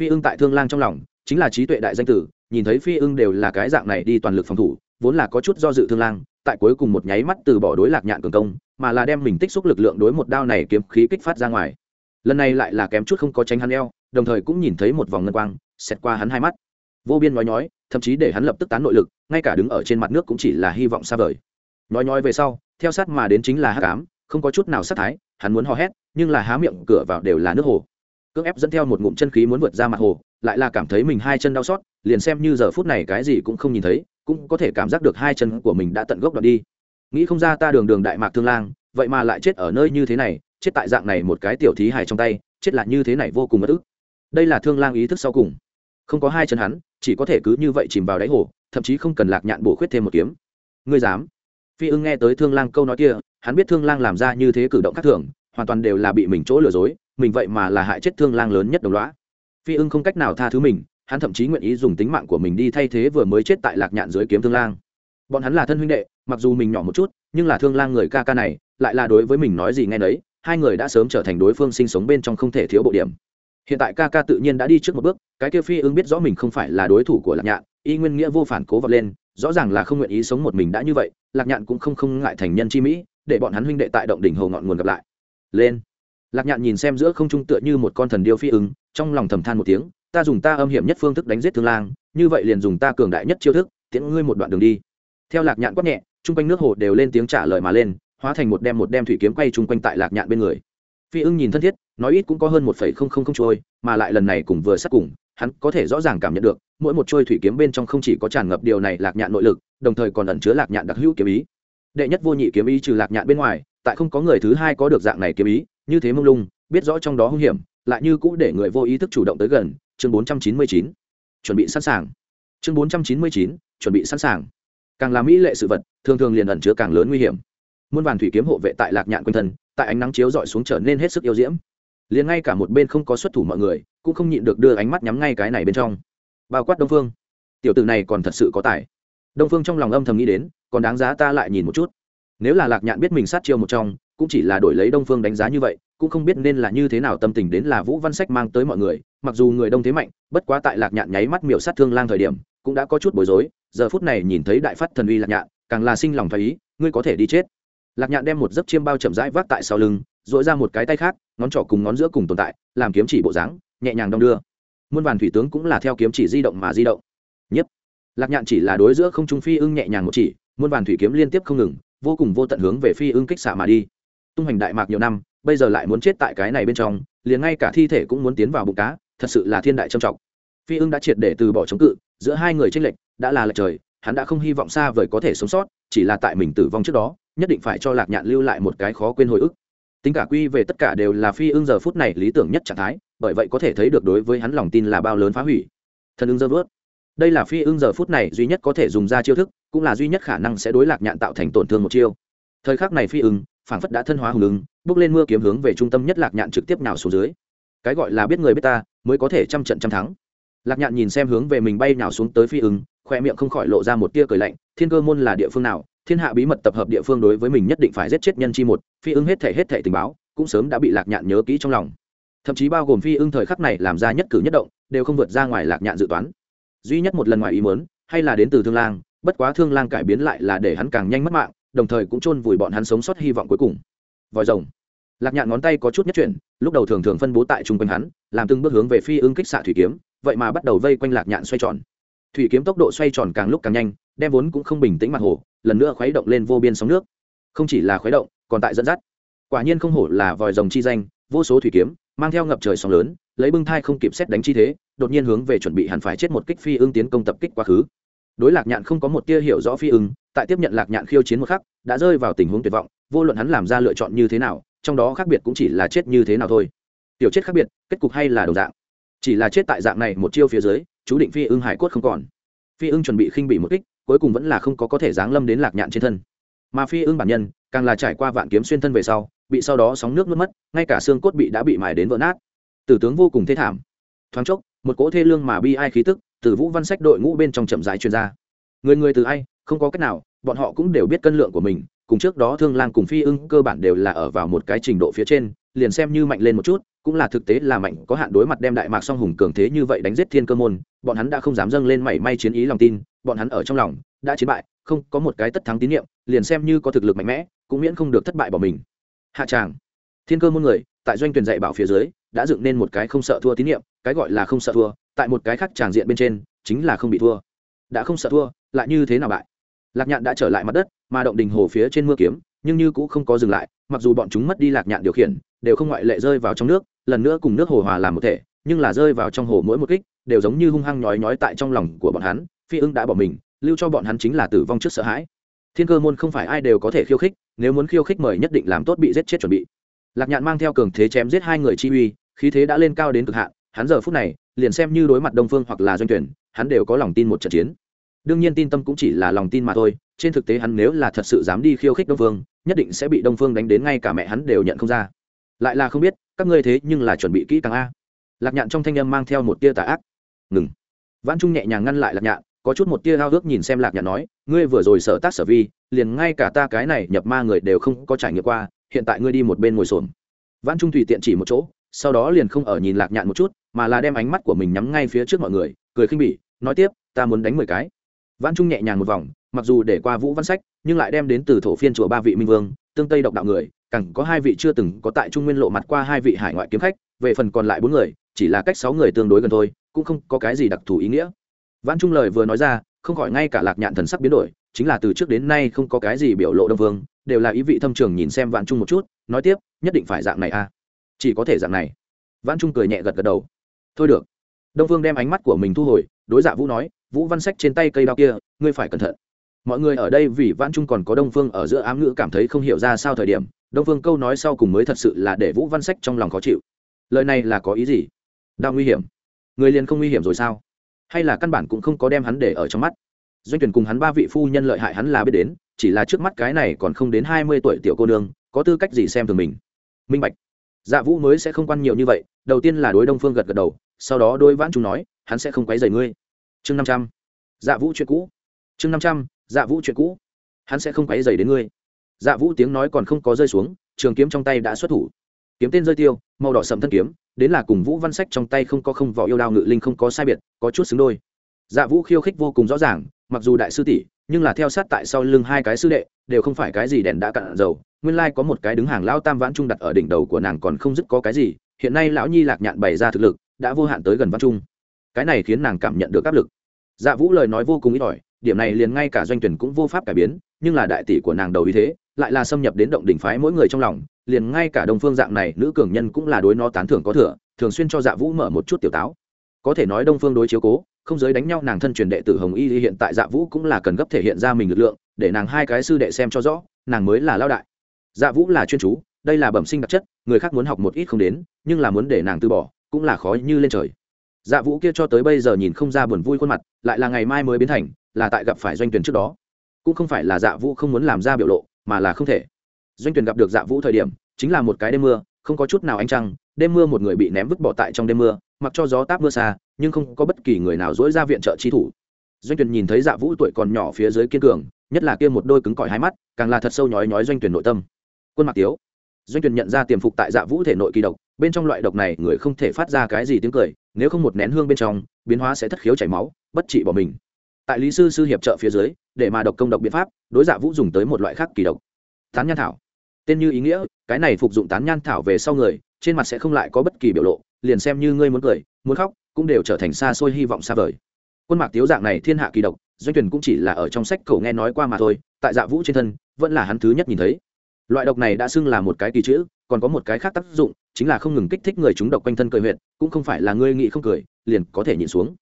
S1: Phi ưng tại thương lang trong lòng, chính là trí tuệ đại danh tử, nhìn thấy phi ưng đều là cái dạng này đi toàn lực phòng thủ, vốn là có chút do dự thương lang, tại cuối cùng một nháy mắt từ bỏ đối lạc nhạn cường công mà là đem mình tích xúc lực lượng đối một đao này kiếm khí kích phát ra ngoài. Lần này lại là kém chút không có tránh hắn eo, đồng thời cũng nhìn thấy một vòng ngân quang, xẹt qua hắn hai mắt. Vô biên nói nhói, thậm chí để hắn lập tức tán nội lực, ngay cả đứng ở trên mặt nước cũng chỉ là hy vọng xa vời. Nói nhói về sau, theo sát mà đến chính là hát cám không có chút nào sát thái, hắn muốn hò hét, nhưng là há miệng cửa vào đều là nước hồ. Cưỡng ép dẫn theo một ngụm chân khí muốn vượt ra mặt hồ, lại là cảm thấy mình hai chân đau xót, liền xem như giờ phút này cái gì cũng không nhìn thấy, cũng có thể cảm giác được hai chân của mình đã tận gốc đoạn đi nghĩ không ra ta đường đường đại mạc thương lang, vậy mà lại chết ở nơi như thế này, chết tại dạng này một cái tiểu thí hài trong tay, chết là như thế này vô cùng bất ức. Đây là thương lang ý thức sau cùng. Không có hai chân hắn, chỉ có thể cứ như vậy chìm vào đáy hồ, thậm chí không cần lạc nhạn bổ khuyết thêm một kiếm. Ngươi dám? Phi ưng nghe tới thương lang câu nói kia, hắn biết thương lang làm ra như thế cử động khác thường, hoàn toàn đều là bị mình chỗ lừa dối, mình vậy mà là hại chết thương lang lớn nhất đồng loá phi ưng không cách nào tha thứ mình, hắn thậm chí nguyện ý dùng tính mạng của mình đi thay thế vừa mới chết tại lạc nhạn dưới kiếm thương lang bọn hắn là thân huynh đệ, mặc dù mình nhỏ một chút, nhưng là thương lang người ca ca này, lại là đối với mình nói gì nghe nấy, hai người đã sớm trở thành đối phương sinh sống bên trong không thể thiếu bộ điểm. Hiện tại ca ca tự nhiên đã đi trước một bước, cái kia phi ưng biết rõ mình không phải là đối thủ của lạc nhạn, y nguyên nghĩa vô phản cố vật lên, rõ ràng là không nguyện ý sống một mình đã như vậy, lạc nhạn cũng không không ngại thành nhân chi mỹ, để bọn hắn huynh đệ tại động đỉnh hồ ngọn nguồn gặp lại. Lên. Lạc nhạn nhìn xem giữa không trung tựa như một con thần điêu phi ứng, trong lòng thầm than một tiếng, ta dùng ta âm hiểm nhất phương thức đánh giết thương lang, như vậy liền dùng ta cường đại nhất chiêu thức, tiễn ngươi một đoạn đường đi theo lạc nhạn quát nhẹ, chung quanh nước hồ đều lên tiếng trả lời mà lên, hóa thành một đem một đem thủy kiếm quay chung quanh tại lạc nhạn bên người. Phi ưng nhìn thân thiết, nói ít cũng có hơn một phẩy không không không trôi, mà lại lần này cùng vừa sát cùng, hắn có thể rõ ràng cảm nhận được, mỗi một trôi thủy kiếm bên trong không chỉ có tràn ngập điều này lạc nhạn nội lực, đồng thời còn ẩn chứa lạc nhạn đặc hữu kiếm ý. Đệ nhất vô nhị kiếm ý trừ lạc nhạn bên ngoài, tại không có người thứ hai có được dạng này kiếm ý, như thế mông lung, biết rõ trong đó hung hiểm, lại như cũ để người vô ý thức chủ động tới gần, chương bốn trăm chín mươi chín, chuẩn bị sẵn sàng. Chương bốn trăm chín mươi chín, chuẩn bị sẵn sàng càng là mỹ lệ sự vật, thường thường liền ẩn chứa càng lớn nguy hiểm. Muôn vàn thủy kiếm hộ vệ tại lạc nhạn quanh thân, tại ánh nắng chiếu dọi xuống trở nên hết sức yêu diễm. Liền ngay cả một bên không có xuất thủ mọi người, cũng không nhịn được đưa ánh mắt nhắm ngay cái này bên trong. Bao quát đông phương. Tiểu tử này còn thật sự có tài. Đông phương trong lòng âm thầm nghĩ đến, còn đáng giá ta lại nhìn một chút. Nếu là lạc nhạn biết mình sát chiêu một trong, cũng chỉ là đổi lấy đông phương đánh giá như vậy, cũng không biết nên là như thế nào tâm tình đến là vũ văn sách mang tới mọi người, mặc dù người đông thế mạnh, bất quá tại lạc nhạn nháy mắt miểu sát thương lang thời điểm cũng đã có chút bối rối, giờ phút này nhìn thấy đại phát thần uy lạc nhạn, càng là sinh lòng thoái ý, ngươi có thể đi chết. Lạc nhạn đem một giấc chiêm bao chậm rãi vác tại sau lưng dội ra một cái tay khác, ngón trỏ cùng ngón giữa cùng tồn tại, làm kiếm chỉ bộ dáng, nhẹ nhàng đong đưa. Muôn vàn thủy tướng cũng là theo kiếm chỉ di động mà di động. Nhất lạc nhạn chỉ là đối giữa không trung phi ưng nhẹ nhàng một chỉ, muôn vàn thủy kiếm liên tiếp không ngừng, vô cùng vô tận hướng về phi ưng kích xạ mà đi. Tung hành đại mạc nhiều năm, bây giờ lại muốn chết tại cái này bên trong, liền ngay cả thi thể cũng muốn tiến vào bụng cá, thật sự là thiên đại trầm trọng. Phi ưng đã triệt để từ bỏ chống cự giữa hai người tranh lệch, đã là lệch trời, hắn đã không hy vọng xa vời có thể sống sót, chỉ là tại mình tử vong trước đó, nhất định phải cho lạc nhạn lưu lại một cái khó quên hồi ức. Tính cả quy về tất cả đều là phi ưng giờ phút này lý tưởng nhất trạng thái, bởi vậy có thể thấy được đối với hắn lòng tin là bao lớn phá hủy. Thần ưng dơ vớt. Đây là phi ưng giờ phút này duy nhất có thể dùng ra chiêu thức, cũng là duy nhất khả năng sẽ đối lạc nhạn tạo thành tổn thương một chiêu. Thời khắc này phi ưng, phảng phất đã thân hóa hùng ứng bước lên mưa kiếm hướng về trung tâm nhất lạc nhạn trực tiếp nào xuống dưới. Cái gọi là biết người biết ta, mới có thể trăm trận trăm thắng lạc nhạn nhìn xem hướng về mình bay nào xuống tới phi ưng khoe miệng không khỏi lộ ra một tia cười lạnh, thiên cơ môn là địa phương nào, thiên hạ bí mật tập hợp địa phương đối với mình nhất định phải giết chết nhân chi một, phi ưng hết thể hết thể tình báo, cũng sớm đã bị lạc nhạn nhớ kỹ trong lòng. Thậm chí bao gồm phi ưng thời khắc này làm ra nhất cử nhất động, đều không vượt ra ngoài lạc nhạn dự toán. Duy nhất một lần ngoài ý muốn, hay là đến từ thương lang, bất quá thương lang cải biến lại là để hắn càng nhanh mất mạng, đồng thời cũng chôn vùi bọn hắn sống sót hy vọng cuối cùng. Vòi rồng. Lạc nhạn ngón tay có chút nhất chuyển, lúc đầu thường thường phân bố tại trung quanh hắn, làm từng bước hướng về phi ưng kích xạ thủy kiếm vậy mà bắt đầu vây quanh lạc nhạn xoay tròn. Thủy kiếm tốc độ xoay tròn càng lúc càng nhanh, đem vốn cũng không bình tĩnh mặt hồ, lần nữa khuấy động lên vô biên sóng nước. Không chỉ là khuấy động, còn tại dẫn dắt. Quả nhiên không hổ là vòi rồng chi danh, vô số thủy kiếm, mang theo ngập trời sóng lớn, lấy bưng thai không kịp xét đánh chi thế, đột nhiên hướng về chuẩn bị hẳn phải chết một kích phi ưng tiến công tập kích quá khứ. Đối lạc nhạn không có một tia hiểu rõ phi ưng, tại tiếp nhận lạc nhạn khiêu chiến một khắc, đã rơi vào tình huống tuyệt vọng, vô luận hắn làm ra lựa chọn như thế nào, trong đó khác biệt cũng chỉ là chết như thế nào thôi. Tiểu chết khác biệt, kết cục hay là đồng dạng chỉ là chết tại dạng này một chiêu phía dưới, chú định phi ưng hải cốt không còn. Phi ưng chuẩn bị khinh bị một kích, cuối cùng vẫn là không có có thể giáng lâm đến lạc nhạn trên thân. Mà phi ưng bản nhân, càng là trải qua vạn kiếm xuyên thân về sau, bị sau đó sóng nước nuốt mất, ngay cả xương cốt bị đã bị mài đến vỡ nát. Tử tướng vô cùng thê thảm. Thoáng chốc, một cỗ thê lương mà bi ai khí tức từ vũ văn sách đội ngũ bên trong chậm rãi truyền ra. Người người từ ai, không có cách nào, bọn họ cũng đều biết cân lượng của mình, cùng trước đó thương lang cùng phi ưng cơ bản đều là ở vào một cái trình độ phía trên, liền xem như mạnh lên một chút cũng là thực tế là mạnh có hạn đối mặt đem đại mạc song hùng cường thế như vậy đánh giết thiên cơ môn, bọn hắn đã không dám dâng lên mảy may chiến ý lòng tin, bọn hắn ở trong lòng đã chiến bại, không có một cái tất thắng tín nhiệm, liền xem như có thực lực mạnh mẽ, cũng miễn không được thất bại bỏ mình. Hạ tràng, thiên cơ môn người, tại doanh tuyển dạy bảo phía dưới, đã dựng nên một cái không sợ thua tín nhiệm, cái gọi là không sợ thua, tại một cái khác tràng diện bên trên, chính là không bị thua. Đã không sợ thua, lại như thế nào bại? Lạc nhạn đã trở lại mặt đất, mà động đình hồ phía trên mưa kiếm, nhưng như cũng không có dừng lại, mặc dù bọn chúng mất đi lạc nhạn điều khiển đều không ngoại lệ rơi vào trong nước, lần nữa cùng nước hồ hòa làm một thể, nhưng là rơi vào trong hồ mỗi một kích, đều giống như hung hăng nhói nhói tại trong lòng của bọn hắn, phi ưng đã bỏ mình, lưu cho bọn hắn chính là tử vong trước sợ hãi. Thiên cơ môn không phải ai đều có thể khiêu khích, nếu muốn khiêu khích mời nhất định làm tốt bị giết chết chuẩn bị. Lạc nhạn mang theo cường thế chém giết hai người chi uy, khí thế đã lên cao đến cực hạn, hắn giờ phút này, liền xem như đối mặt đông phương hoặc là doanh tuyển, hắn đều có lòng tin một trận chiến. Đương nhiên tin tâm cũng chỉ là lòng tin mà thôi, trên thực tế hắn nếu là thật sự dám đi khiêu khích đông phương, nhất định sẽ bị đông phương đánh đến ngay cả mẹ hắn đều nhận không ra lại là không biết, các ngươi thế nhưng là chuẩn bị kỹ càng a. Lạc nhạn trong thanh âm mang theo một tia tà ác. Ngừng. Văn trung nhẹ nhàng ngăn lại lạc nhạn, có chút một tia hao ước nhìn xem lạc nhạn nói, ngươi vừa rồi sở tác sở vi, liền ngay cả ta cái này nhập ma người đều không có trải nghiệm qua, hiện tại ngươi đi một bên ngồi xổm. Văn trung tùy tiện chỉ một chỗ, sau đó liền không ở nhìn lạc nhạn một chút, mà là đem ánh mắt của mình nhắm ngay phía trước mọi người, cười khinh bỉ, nói tiếp, ta muốn đánh mười cái. Văn trung nhẹ nhàng một vòng, mặc dù để qua vũ văn sách, nhưng lại đem đến từ thổ phiên chùa ba vị minh vương, tương tây độc đạo người càng có hai vị chưa từng có tại trung nguyên lộ mặt qua hai vị hải ngoại kiếm khách, về phần còn lại bốn người, chỉ là cách sáu người tương đối gần thôi, cũng không có cái gì đặc thù ý nghĩa. Văn trung lời vừa nói ra, không khỏi ngay cả lạc nhạn thần sắc biến đổi, chính là từ trước đến nay không có cái gì biểu lộ đông vương, đều là ý vị thâm trường nhìn xem vạn trung một chút, nói tiếp, nhất định phải dạng này à? Chỉ có thể dạng này. Vạn trung cười nhẹ gật gật đầu. Thôi được. Đông vương đem ánh mắt của mình thu hồi, đối dạ vũ nói, vũ văn sách trên tay cây đao kia, ngươi phải cẩn thận. Mọi người ở đây vì vãn trung còn có đông phương ở giữa ám ngữ cảm thấy không hiểu ra sao thời điểm đông phương câu nói sau cùng mới thật sự là để vũ văn sách trong lòng khó chịu. Lời này là có ý gì? Đau nguy hiểm. Người liền không nguy hiểm rồi sao? Hay là căn bản cũng không có đem hắn để ở trong mắt? Doanh tuyển cùng hắn ba vị phu nhân lợi hại hắn là biết đến, chỉ là trước mắt cái này còn không đến hai mươi tuổi tiểu cô nương, có tư cách gì xem thường mình? Minh bạch. Dạ vũ mới sẽ không quan nhiều như vậy, đầu tiên là đối đông phương gật gật đầu, sau đó đôi vãn chúng nói, hắn sẽ không quấy rầy ngươi. Chương năm trăm. Dạ vũ chuyện cũ. Chương năm trăm. Dạ vũ chuyện cũ. Hắn sẽ không quấy rầy đến ngươi dạ vũ tiếng nói còn không có rơi xuống, trường kiếm trong tay đã xuất thủ. Kiếm tên rơi tiêu, màu đỏ sầm thân kiếm, đến là cùng vũ văn sách trong tay không có không vỏ yêu đao ngự linh không có sai biệt, có chút xứng đôi. Dạ vũ khiêu khích vô cùng rõ ràng, mặc dù đại sư tỷ, nhưng là theo sát tại sau lưng hai cái sư đệ, đều không phải cái gì đèn đã cạn dầu, nguyên lai có một cái đứng hàng lão tam vãn trung đặt ở đỉnh đầu của nàng còn không dứt có cái gì, hiện nay lão nhi lạc nhạn bày ra thực lực, đã vô hạn tới gần văn trung. Cái này khiến nàng cảm nhận được áp lực. Dạ vũ lời nói vô cùng ít ỏi, điểm này liền ngay cả doanh tuyển cũng vô pháp cải biến nhưng là đại tỷ của nàng đầu ý thế, lại là xâm nhập đến động đỉnh phái mỗi người trong lòng, liền ngay cả đồng phương dạng này, nữ cường nhân cũng là đối nó tán thưởng có thừa, thường xuyên cho dạ vũ mở một chút tiểu táo. Có thể nói đông phương đối chiếu cố, không giới đánh nhau nàng thân truyền đệ tử hồng y hiện tại dạ vũ cũng là cần gấp thể hiện ra mình lực lượng, để nàng hai cái sư đệ xem cho rõ, nàng mới là lao đại. Dạ vũ là chuyên chú, đây là bẩm sinh đặc chất, người khác muốn học một ít không đến, nhưng là muốn để nàng từ bỏ, cũng là khó như lên trời. Dạ vũ kia cho tới bây giờ nhìn không ra buồn vui khuôn mặt, lại là ngày mai mới biến thành, là tại gặp phải doanh tuyển trước đó cũng không phải là dạ vũ không muốn làm ra biểu lộ, mà là không thể. Doanh tuyển gặp được dạ vũ thời điểm, chính là một cái đêm mưa, không có chút nào ánh trăng, đêm mưa một người bị ném vứt bỏ tại trong đêm mưa, mặc cho gió táp mưa xa, nhưng không có bất kỳ người nào dỗi ra viện trợ chi thủ. Doanh tuyển nhìn thấy dạ vũ tuổi còn nhỏ phía dưới kiên cường, nhất là kia một đôi cứng cỏi hai mắt, càng là thật sâu nhói nhói doanh tuyển nội tâm. Quân mặc tiếu. Doanh tuyển nhận ra tiềm phục tại dạ vũ thể nội kỳ độc, bên trong loại độc này người không thể phát ra cái gì tiếng cười, nếu không một nén hương bên trong, biến hóa sẽ thất khiếu chảy máu, bất trị bỏ mình tại lý sư sư hiệp trợ phía dưới, để mà độc công độc biện pháp, đối dạ vũ dùng tới một loại khác kỳ độc. Tán nhan thảo. Tên như ý nghĩa, cái này phục dụng tán nhan thảo về sau người, trên mặt sẽ không lại có bất kỳ biểu lộ, liền xem như ngươi muốn cười, muốn khóc, cũng đều trở thành xa xôi hy vọng xa vời. Quân mạc tiếu dạng này thiên hạ kỳ độc, doanh tuyển cũng chỉ là ở trong sách cổ nghe nói qua mà thôi, tại dạ vũ trên thân, vẫn là hắn thứ nhất nhìn thấy. Loại độc này đã xưng là một cái kỳ chữ, còn có một cái khác tác dụng, chính là không ngừng kích thích người chúng độc quanh thân cười huyện cũng không phải là ngươi nghĩ không cười, liền có thể nhịn xuống.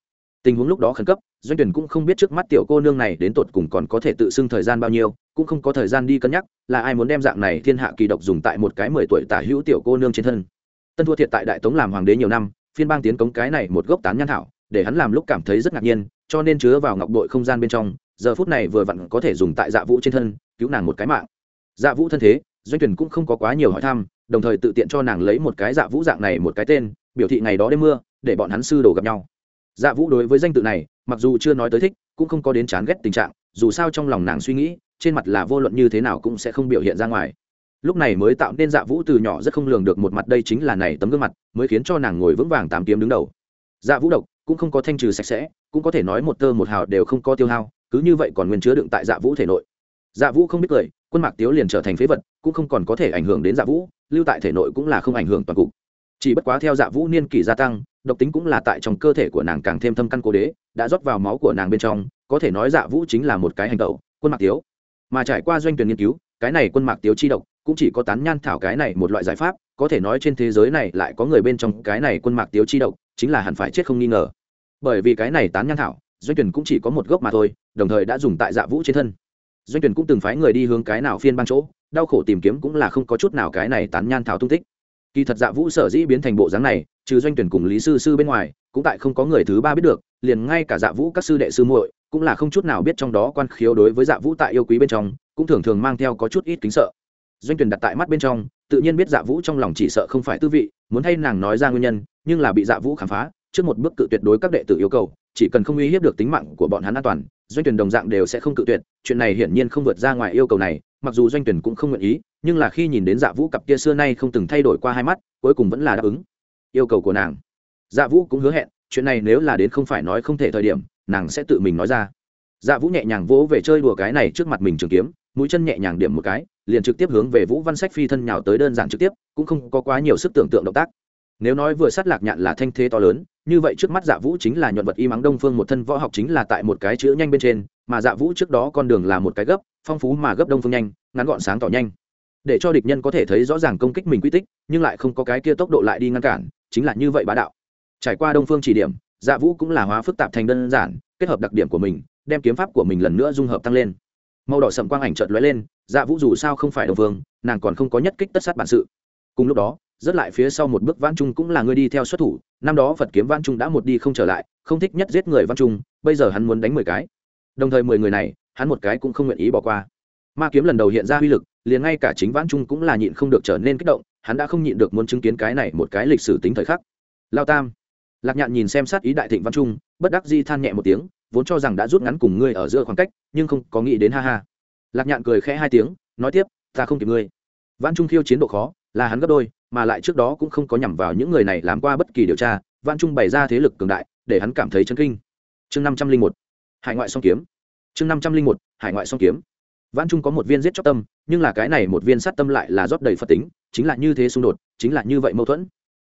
S1: Tình huống lúc đó khẩn cấp doanh tuyển cũng không biết trước mắt tiểu cô nương này đến tột cùng còn có thể tự xưng thời gian bao nhiêu, cũng không có thời gian đi cân nhắc, là ai muốn đem dạng này thiên hạ kỳ độc dùng tại một cái mười tuổi tả hữu tiểu cô nương trên thân. Tân thua thiệt tại đại tống làm hoàng đế nhiều năm, phiên bang tiến cống cái này một gốc tán nhan thảo, để hắn làm lúc cảm thấy rất ngạc nhiên, cho nên chứa vào ngọc bội không gian bên trong, giờ phút này vừa vặn có thể dùng tại dạ vũ trên thân, cứu nàng một cái mạng. Dạ vũ thân thế, doanh tuyển cũng không có quá nhiều hỏi thăm, đồng thời tự tiện cho nàng lấy một cái dạ vũ dạng này một cái tên, biểu thị ngày đó đêm mưa, để bọn hắn sư đồ gặp nhau. Dạ vũ đối với danh tự này mặc dù chưa nói tới thích, cũng không có đến chán ghét tình trạng, dù sao trong lòng nàng suy nghĩ, trên mặt là vô luận như thế nào cũng sẽ không biểu hiện ra ngoài. Lúc này mới tạo nên dạ vũ từ nhỏ rất không lường được một mặt đây chính là này tấm gương mặt, mới khiến cho nàng ngồi vững vàng tám kiếm đứng đầu. Dạ vũ độc, cũng không có thanh trừ sạch sẽ, cũng có thể nói một tơ một hào đều không có tiêu hao, cứ như vậy còn nguyên chứa đựng tại dạ vũ thể nội. Dạ vũ không biết cười, quân mạc tiếu liền trở thành phế vật, cũng không còn có thể ảnh hưởng đến dạ vũ, lưu tại thể nội cũng là không ảnh hưởng toàn cục. Chỉ bất quá theo dạ vũ niên kỷ gia tăng độc tính cũng là tại trong cơ thể của nàng càng thêm thâm căn cố đế, đã rót vào máu của nàng bên trong, có thể nói dạ vũ chính là một cái hành tẩu, quân mạc tiếu. Mà trải qua doanh tuyển nghiên cứu, cái này quân mạc tiếu chi độc cũng chỉ có tán nhan thảo cái này một loại giải pháp, có thể nói trên thế giới này lại có người bên trong cái này quân mạc tiếu chi độc, chính là hẳn phải chết không nghi ngờ. Bởi vì cái này tán nhan thảo, doanh tuyển cũng chỉ có một gốc mà thôi, đồng thời đã dùng tại dạ vũ trên thân. Doanh tuyển cũng từng phái người đi hướng cái nào phiên ban chỗ, đau khổ tìm kiếm cũng là không có chút nào cái này tán nhan thảo tung tích kỳ thật dạ vũ sở dĩ biến thành bộ dáng này, trừ doanh tuyển cùng lý sư sư bên ngoài, cũng tại không có người thứ ba biết được, liền ngay cả dạ vũ các sư đệ sư muội, cũng là không chút nào biết trong đó quan khiếu đối với dạ vũ tại yêu quý bên trong, cũng thường thường mang theo có chút ít kính sợ. Doanh tuyển đặt tại mắt bên trong, tự nhiên biết dạ vũ trong lòng chỉ sợ không phải tư vị, muốn thay nàng nói ra nguyên nhân, nhưng là bị dạ vũ khám phá trước một bước cự tuyệt đối các đệ tử yêu cầu, chỉ cần không uy hiếp được tính mạng của bọn hắn an toàn, doanh tuyển đồng dạng đều sẽ không cự tuyệt, chuyện này hiển nhiên không vượt ra ngoài yêu cầu này, mặc dù doanh tuyển cũng không nguyện ý, nhưng là khi nhìn đến dạ vũ cặp kia xưa nay không từng thay đổi qua hai mắt, cuối cùng vẫn là đáp ứng. Yêu cầu của nàng. Dạ vũ cũng hứa hẹn, chuyện này nếu là đến không phải nói không thể thời điểm, nàng sẽ tự mình nói ra. Dạ vũ nhẹ nhàng vỗ về chơi đùa cái này trước mặt mình trường kiếm, mũi chân nhẹ nhàng điểm một cái, liền trực tiếp hướng về vũ văn sách phi thân nhào tới đơn giản trực tiếp, cũng không có quá nhiều sức tưởng tượng động tác. Nếu nói vừa sát lạc nhạn là thanh thế to lớn như vậy trước mắt dạ vũ chính là nhuận vật y mắng đông phương một thân võ học chính là tại một cái chữ nhanh bên trên, mà dạ vũ trước đó con đường là một cái gấp, phong phú mà gấp đông phương nhanh, ngắn gọn sáng tỏ nhanh. Để cho địch nhân có thể thấy rõ ràng công kích mình quy tích, nhưng lại không có cái kia tốc độ lại đi ngăn cản, chính là như vậy bá đạo. Trải qua đông phương chỉ điểm dạ vũ cũng là hóa phức tạp thành đơn giản, kết hợp đặc điểm của mình, đem kiếm pháp của mình lần nữa dung hợp tăng lên. Màu đỏ sầm quang ảnh chợt lóe lên dạ vũ dù sao không phải đồng phương, nàng còn không có nhất kích tất sát bản sự. Cùng lúc đó, rất lại phía sau một bước vãn trung cũng là người đi theo xuất thủ năm đó phật kiếm vãn trung đã một đi không trở lại, không thích nhất giết người vãn trung, bây giờ hắn muốn đánh mười cái. Đồng thời mười người này, hắn một cái cũng không nguyện ý bỏ qua. Ma kiếm lần đầu hiện ra uy lực, liền ngay cả chính vãn trung cũng là nhịn không được trở nên kích động, hắn đã không nhịn được muốn chứng kiến cái này một cái lịch sử tính thời khắc. Lao tam. Lạc nhạn nhìn xem sát ý đại thịnh văn trung, bất đắc di than nhẹ một tiếng, vốn cho rằng đã rút ngắn cùng ngươi ở giữa khoảng cách, nhưng không có nghĩ đến ha ha. Lạc nhạn cười khẽ hai tiếng, nói tiếp, ta không kịp ngươi. Văn trung khiêu chiến độ khó, là hắn gấp đôi mà lại trước đó cũng không có nhằm vào những người này làm qua bất kỳ điều tra văn trung bày ra thế lực cường đại, để hắn cảm thấy chân kinh. Chương năm trăm linh một, hải ngoại song kiếm. Chương năm trăm linh một, hải ngoại song kiếm. Văn trung có một viên giết chóc tâm, nhưng là cái này một viên sát tâm lại là rót đầy phật tính, chính là như thế xung đột, chính là như vậy mâu thuẫn.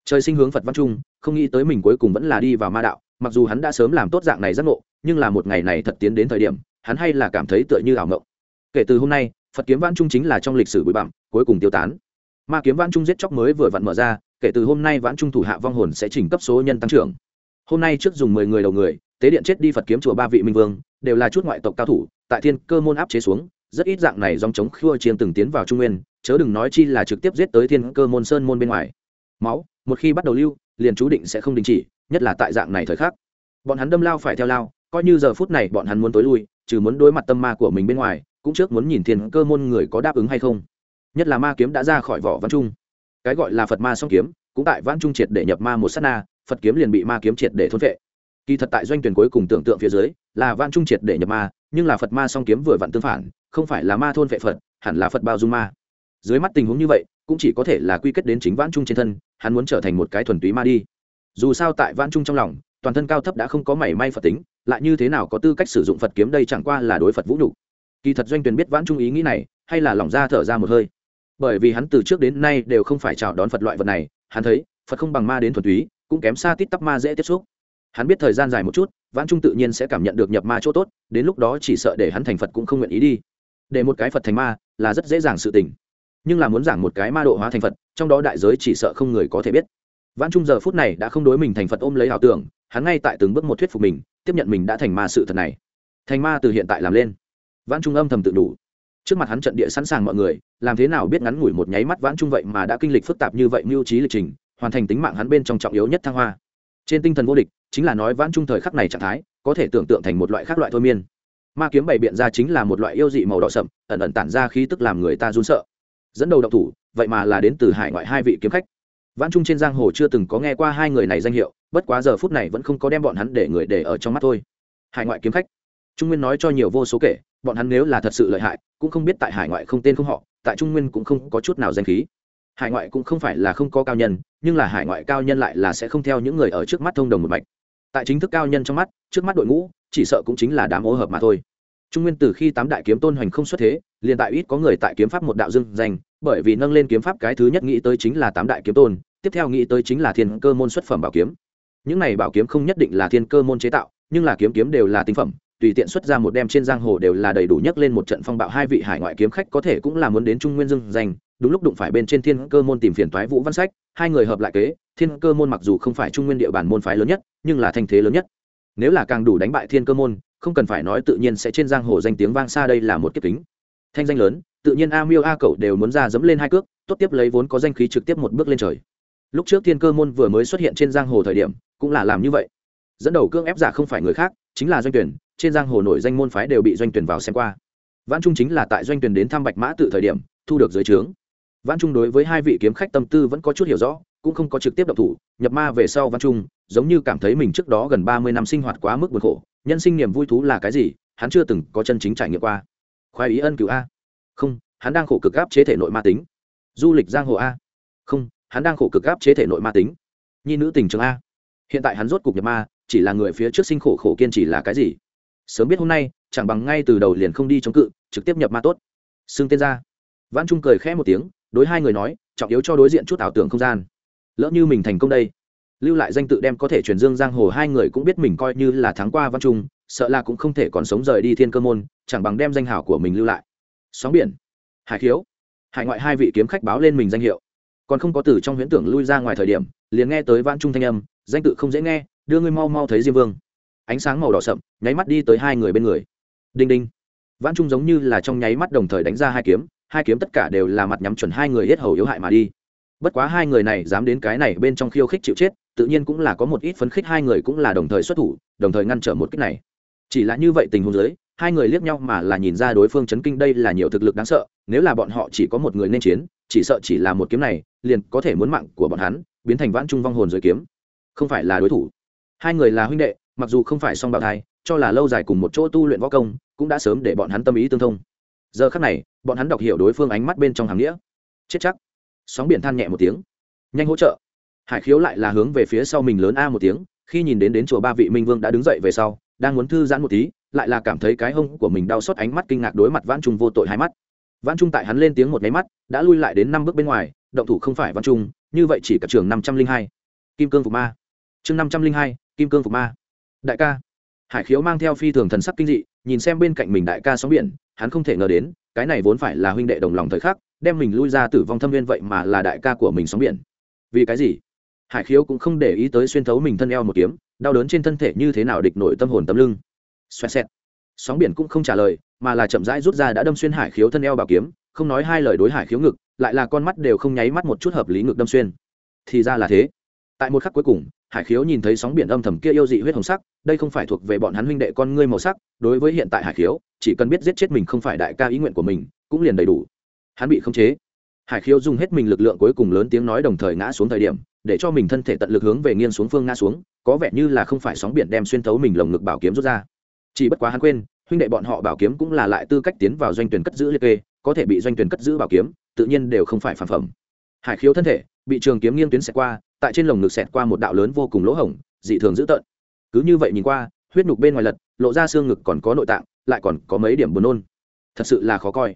S1: Trời sinh hướng phật văn trung, không nghĩ tới mình cuối cùng vẫn là đi vào ma đạo, mặc dù hắn đã sớm làm tốt dạng này giác ngộ, nhưng là một ngày này thật tiến đến thời điểm, hắn hay là cảm thấy tựa như ảo ngộng kể từ hôm nay, phật kiếm văn trung chính là trong lịch sử bụi bặm, cuối cùng tiêu tán ma kiếm Vãn trung giết chóc mới vừa vặn mở ra, kể từ hôm nay vãn trung thủ hạ vong hồn sẽ chỉnh cấp số nhân tăng trưởng. Hôm nay trước dùng mười người đầu người, tế điện chết đi phật kiếm chùa ba vị minh vương, đều là chút ngoại tộc cao thủ, tại thiên cơ môn áp chế xuống, rất ít dạng này dòng chống khua chiên từng tiến vào trung nguyên, chớ đừng nói chi là trực tiếp giết tới thiên cơ môn sơn môn bên ngoài. Máu, một khi bắt đầu lưu, liền chú định sẽ không đình chỉ, nhất là tại dạng này thời khắc. Bọn hắn đâm lao phải theo lao, coi như giờ phút này bọn hắn muốn tối lui, trừ muốn đối mặt tâm ma của mình bên ngoài, cũng trước muốn nhìn thiên cơ môn người có đáp ứng hay không nhất là ma kiếm đã ra khỏi vỏ văn trung. Cái gọi là phật ma song kiếm, cũng tại văn trung triệt để nhập ma một s á t na, phật kiếm liền bị ma kiếm triệt để thôn vệ. Kỳ thật tại doanh tuyển cuối cùng tưởng tượng phía dưới, là văn trung triệt để nhập ma, nhưng là phật ma song kiếm vừa vặn tương phản, không phải là ma thôn vệ phật, hẳn là phật bao dung ma. Dưới mắt tình huống như vậy, cũng chỉ có thể là quy kết đến chính vãn trung trên thân, hắn muốn trở thành một cái thuần túy ma đi. Dù sao tại vãn trung trong lòng, toàn thân cao thấp đã không có mảy may phật tính, lại như thế nào có tư cách sử dụng phật kiếm đây chẳng qua là đối phật vũ nhục. Kỳ thật doanh tuyển biết vãn trung ý nghĩ này, hay là lỏng ra thở ra một hơi bởi vì hắn từ trước đến nay đều không phải chào đón phật loại vật này, hắn thấy, phật không bằng ma đến thuần túy, cũng kém xa tít tắp ma dễ tiếp xúc. Hắn biết thời gian dài một chút, vãn trung tự nhiên sẽ cảm nhận được nhập ma chỗ tốt, đến lúc đó chỉ sợ để hắn thành phật cũng không nguyện ý đi. Để một cái phật thành ma, là rất dễ dàng sự tình. Nhưng là muốn giảng một cái ma độ hóa thành phật, trong đó đại giới chỉ sợ không người có thể biết. Vãn trung giờ phút này đã không đối mình thành phật ôm lấy ảo tưởng, hắn ngay tại từng bước một thuyết phục mình, tiếp nhận mình đã thành ma sự thật này. Thành ma từ hiện tại làm lên. Vãn trung âm thầm tự đủ trước mặt hắn trận địa sẵn sàng mọi người, làm thế nào biết ngắn ngủi một nháy mắt vãn trung vậy mà đã kinh lịch phức tạp như vậy mưu trí lịch trình, hoàn thành tính mạng hắn bên trong trọng yếu nhất thăng hoa. Trên tinh thần vô địch, chính là nói vãn trung thời khắc này trạng thái, có thể tưởng tượng thành một loại khác loại thôi miên. Ma kiếm bày biện ra chính là một loại yêu dị màu đỏ sậm, ẩn ẩn tản ra khí tức làm người ta run sợ. Dẫn đầu độc thủ, vậy mà là đến từ hải ngoại hai vị kiếm khách. Vãn trung trên giang hồ chưa từng có nghe qua hai người này danh hiệu, bất quá giờ phút này vẫn không có đem bọn hắn để người để ở trong mắt thôi. Hải ngoại kiếm khách. Trung nguyên nói cho nhiều vô số kể bọn hắn nếu là thật sự lợi hại, cũng không biết tại hải ngoại không tên không họ, tại trung nguyên cũng không có chút nào danh khí. Hải ngoại cũng không phải là không có cao nhân, nhưng là hải ngoại cao nhân lại là sẽ không theo những người ở trước mắt thông đồng một mạch. Tại chính thức cao nhân trong mắt, trước mắt đội ngũ, chỉ sợ cũng chính là đám ô hợp mà thôi. Trung nguyên từ khi tám đại kiếm tôn hoành không xuất thế, liền tại ít có người tại kiếm pháp một đạo dưng danh, bởi vì nâng lên kiếm pháp cái thứ nhất nghĩ tới chính là tám đại kiếm tôn, tiếp theo nghĩ tới chính là thiên cơ môn xuất phẩm bảo kiếm. Những này bảo kiếm không nhất định là thiên cơ môn chế tạo, nhưng là kiếm kiếm đều là tinh phẩm tùy tiện xuất ra một đem trên giang hồ đều là đầy đủ nhất lên một trận phong bạo hai vị hải ngoại kiếm khách có thể cũng là muốn đến trung nguyên dương danh. Đúng lúc đụng phải bên trên thiên cơ môn tìm phiền toái vũ văn sách, hai người hợp lại kế, thiên cơ môn mặc dù không phải trung nguyên địa bàn môn phái lớn nhất, nhưng là thanh thế lớn nhất. Nếu là càng đủ đánh bại thiên cơ môn, không cần phải nói tự nhiên sẽ trên giang hồ danh tiếng vang xa đây là một kiếp kính. Thanh danh lớn, tự nhiên a miêu a cậu đều muốn ra dẫm lên hai cước, tốt tiếp lấy vốn có danh khí trực tiếp một bước lên trời. Lúc trước thiên cơ môn vừa mới xuất hiện trên giang hồ thời điểm, cũng là làm như vậy. Dẫn đầu cương ép giả không phải người khác, chính là doanh tuyển trên giang hồ nổi danh môn phái đều bị doanh tuyển vào xem qua. Văn trung chính là tại doanh tuyển đến thăm bạch mã tự thời điểm, thu được dưới trướng. Văn trung đối với hai vị kiếm khách tâm tư vẫn có chút hiểu rõ, cũng không có trực tiếp động thủ, nhập ma về sau văn trung, giống như cảm thấy mình trước đó gần ba mươi năm sinh hoạt quá mức buồn khổ, nhân sinh niềm vui thú là cái gì, hắn chưa từng có chân chính trải nghiệm qua. Khoái ý ân cứu a. Không, hắn đang khổ cực áp chế thể nội ma tính. Du lịch giang hồ a. Không, hắn đang khổ cực áp chế thể nội ma tính. Nhi nữ tình trường a. Hiện tại hắn rốt cục nhập ma, chỉ là người phía trước sinh khổ khổ kiên trì là cái gì? Sớm biết hôm nay, chẳng bằng ngay từ đầu liền không đi chống cự, trực tiếp nhập ma tốt. Xưng tên ra văn trung cười khẽ một tiếng, đối hai người nói, trọng yếu cho đối diện chút ảo tưởng không gian. Lỡ như mình thành công đây, lưu lại danh tự đem có thể truyền dương giang hồ hai người cũng biết mình coi như là thắng qua văn trung, sợ là cũng không thể còn sống rời đi thiên cơ môn, chẳng bằng đem danh hảo của mình lưu lại. Sóng biển. Hải khiếu. Hải ngoại hai vị kiếm khách báo lên mình danh hiệu. Còn không có từ trong huyễn tưởng lui ra ngoài thời điểm, liền nghe tới văn trung thanh âm, danh tự không dễ nghe, đưa ngươi mau mau thấy diêm vương ánh sáng màu đỏ sậm, nháy mắt đi tới hai người bên người. Đinh đinh. Vãn trung giống như là trong nháy mắt đồng thời đánh ra hai kiếm hai kiếm tất cả đều là mặt nhắm chuẩn hai người hết hầu yếu hại mà đi. Bất quá hai người này dám đến cái này bên trong khiêu khích chịu chết, tự nhiên cũng là có một ít phấn khích, hai người cũng là đồng thời xuất thủ, đồng thời ngăn trở một kích này. Chỉ là như vậy tình huống dưới, hai người liếc nhau mà là nhìn ra đối phương chấn kinh đây là nhiều thực lực đáng sợ, nếu là bọn họ chỉ có một người nên chiến, chỉ sợ chỉ là một kiếm này, liền có thể muốn mạng của bọn hắn, biến thành vãn trung vong hồn dưới kiếm. Không phải là đối thủ. Hai người là huynh đệ mặc dù không phải song bào thai, cho là lâu dài cùng một chỗ tu luyện võ công, cũng đã sớm để bọn hắn tâm ý tương thông. Giờ khắc này, bọn hắn đọc hiểu đối phương ánh mắt bên trong hàng nghĩa. Chết chắc. Sóng biển than nhẹ một tiếng. Nhanh hỗ trợ. Hải khiếu lại là hướng về phía sau mình lớn a một tiếng, khi nhìn đến đến chùa ba vị minh vương đã đứng dậy về sau, đang muốn thư giãn một tí, lại là cảm thấy cái hông của mình đau xót ánh mắt kinh ngạc đối mặt văn trung vô tội hai mắt. Văn trung tại hắn lên tiếng một máy mắt, đã lui lại đến năm bước bên ngoài, động thủ không phải văn trung, như vậy chỉ cả trường năm trăm linh hai. Kim cương phục ma. Chương năm trăm linh hai, kim cương phục ma đại ca. Hải khiếu mang theo phi thường thần sắc kinh dị, nhìn xem bên cạnh mình đại ca sóng biển, hắn không thể ngờ đến, cái này vốn phải là huynh đệ đồng lòng thời khắc, đem mình lui ra tử vong thâm viên vậy mà là đại ca của mình sóng biển. Vì cái gì? Hải khiếu cũng không để ý tới xuyên thấu mình thân eo một kiếm, đau đớn trên thân thể như thế nào địch nổi tâm hồn tấm lưng. Xoẹt xẹt. Sóng biển cũng không trả lời, mà là chậm rãi rút ra đã đâm xuyên hải khiếu thân eo bảo kiếm, không nói hai lời đối hải khiếu ngực, lại là con mắt đều không nháy mắt một chút hợp lý ngực đâm xuyên. Thì ra là thế. Tại một khắc cuối cùng hải khiếu nhìn thấy sóng biển âm thầm kia yêu dị huyết hồng sắc, đây không phải thuộc về bọn hắn huynh đệ con ngươi màu sắc, đối với hiện tại hải khiếu, chỉ cần biết giết chết mình không phải đại ca ý nguyện của mình, cũng liền đầy đủ. Hắn bị khống chế. Hải khiếu dùng hết mình lực lượng cuối cùng lớn tiếng nói đồng thời ngã xuống thời điểm, để cho mình thân thể tận lực hướng về nghiêng xuống phương ngã xuống, có vẻ như là không phải sóng biển đem xuyên thấu mình lồng ngực bảo kiếm rút ra. Chỉ bất quá hắn quên, huynh đệ bọn họ bảo kiếm cũng là lại tư cách tiến vào doanh tuyển cất giữ liệt kê, có thể bị doanh tuyển cất giữ bảo kiếm, tự nhiên đều không phải phản phẩm. Hải khiếu thân thể, bị trường kiếm nghiêng tuyến xẹt qua tại trên lồng ngực xẹt qua một đạo lớn vô cùng lỗ hổng, dị thường dữ tợn. Cứ như vậy nhìn qua, huyết nhục bên ngoài lật, lộ ra xương ngực còn có nội tạng, lại còn có mấy điểm buồn nôn. Thật sự là khó coi.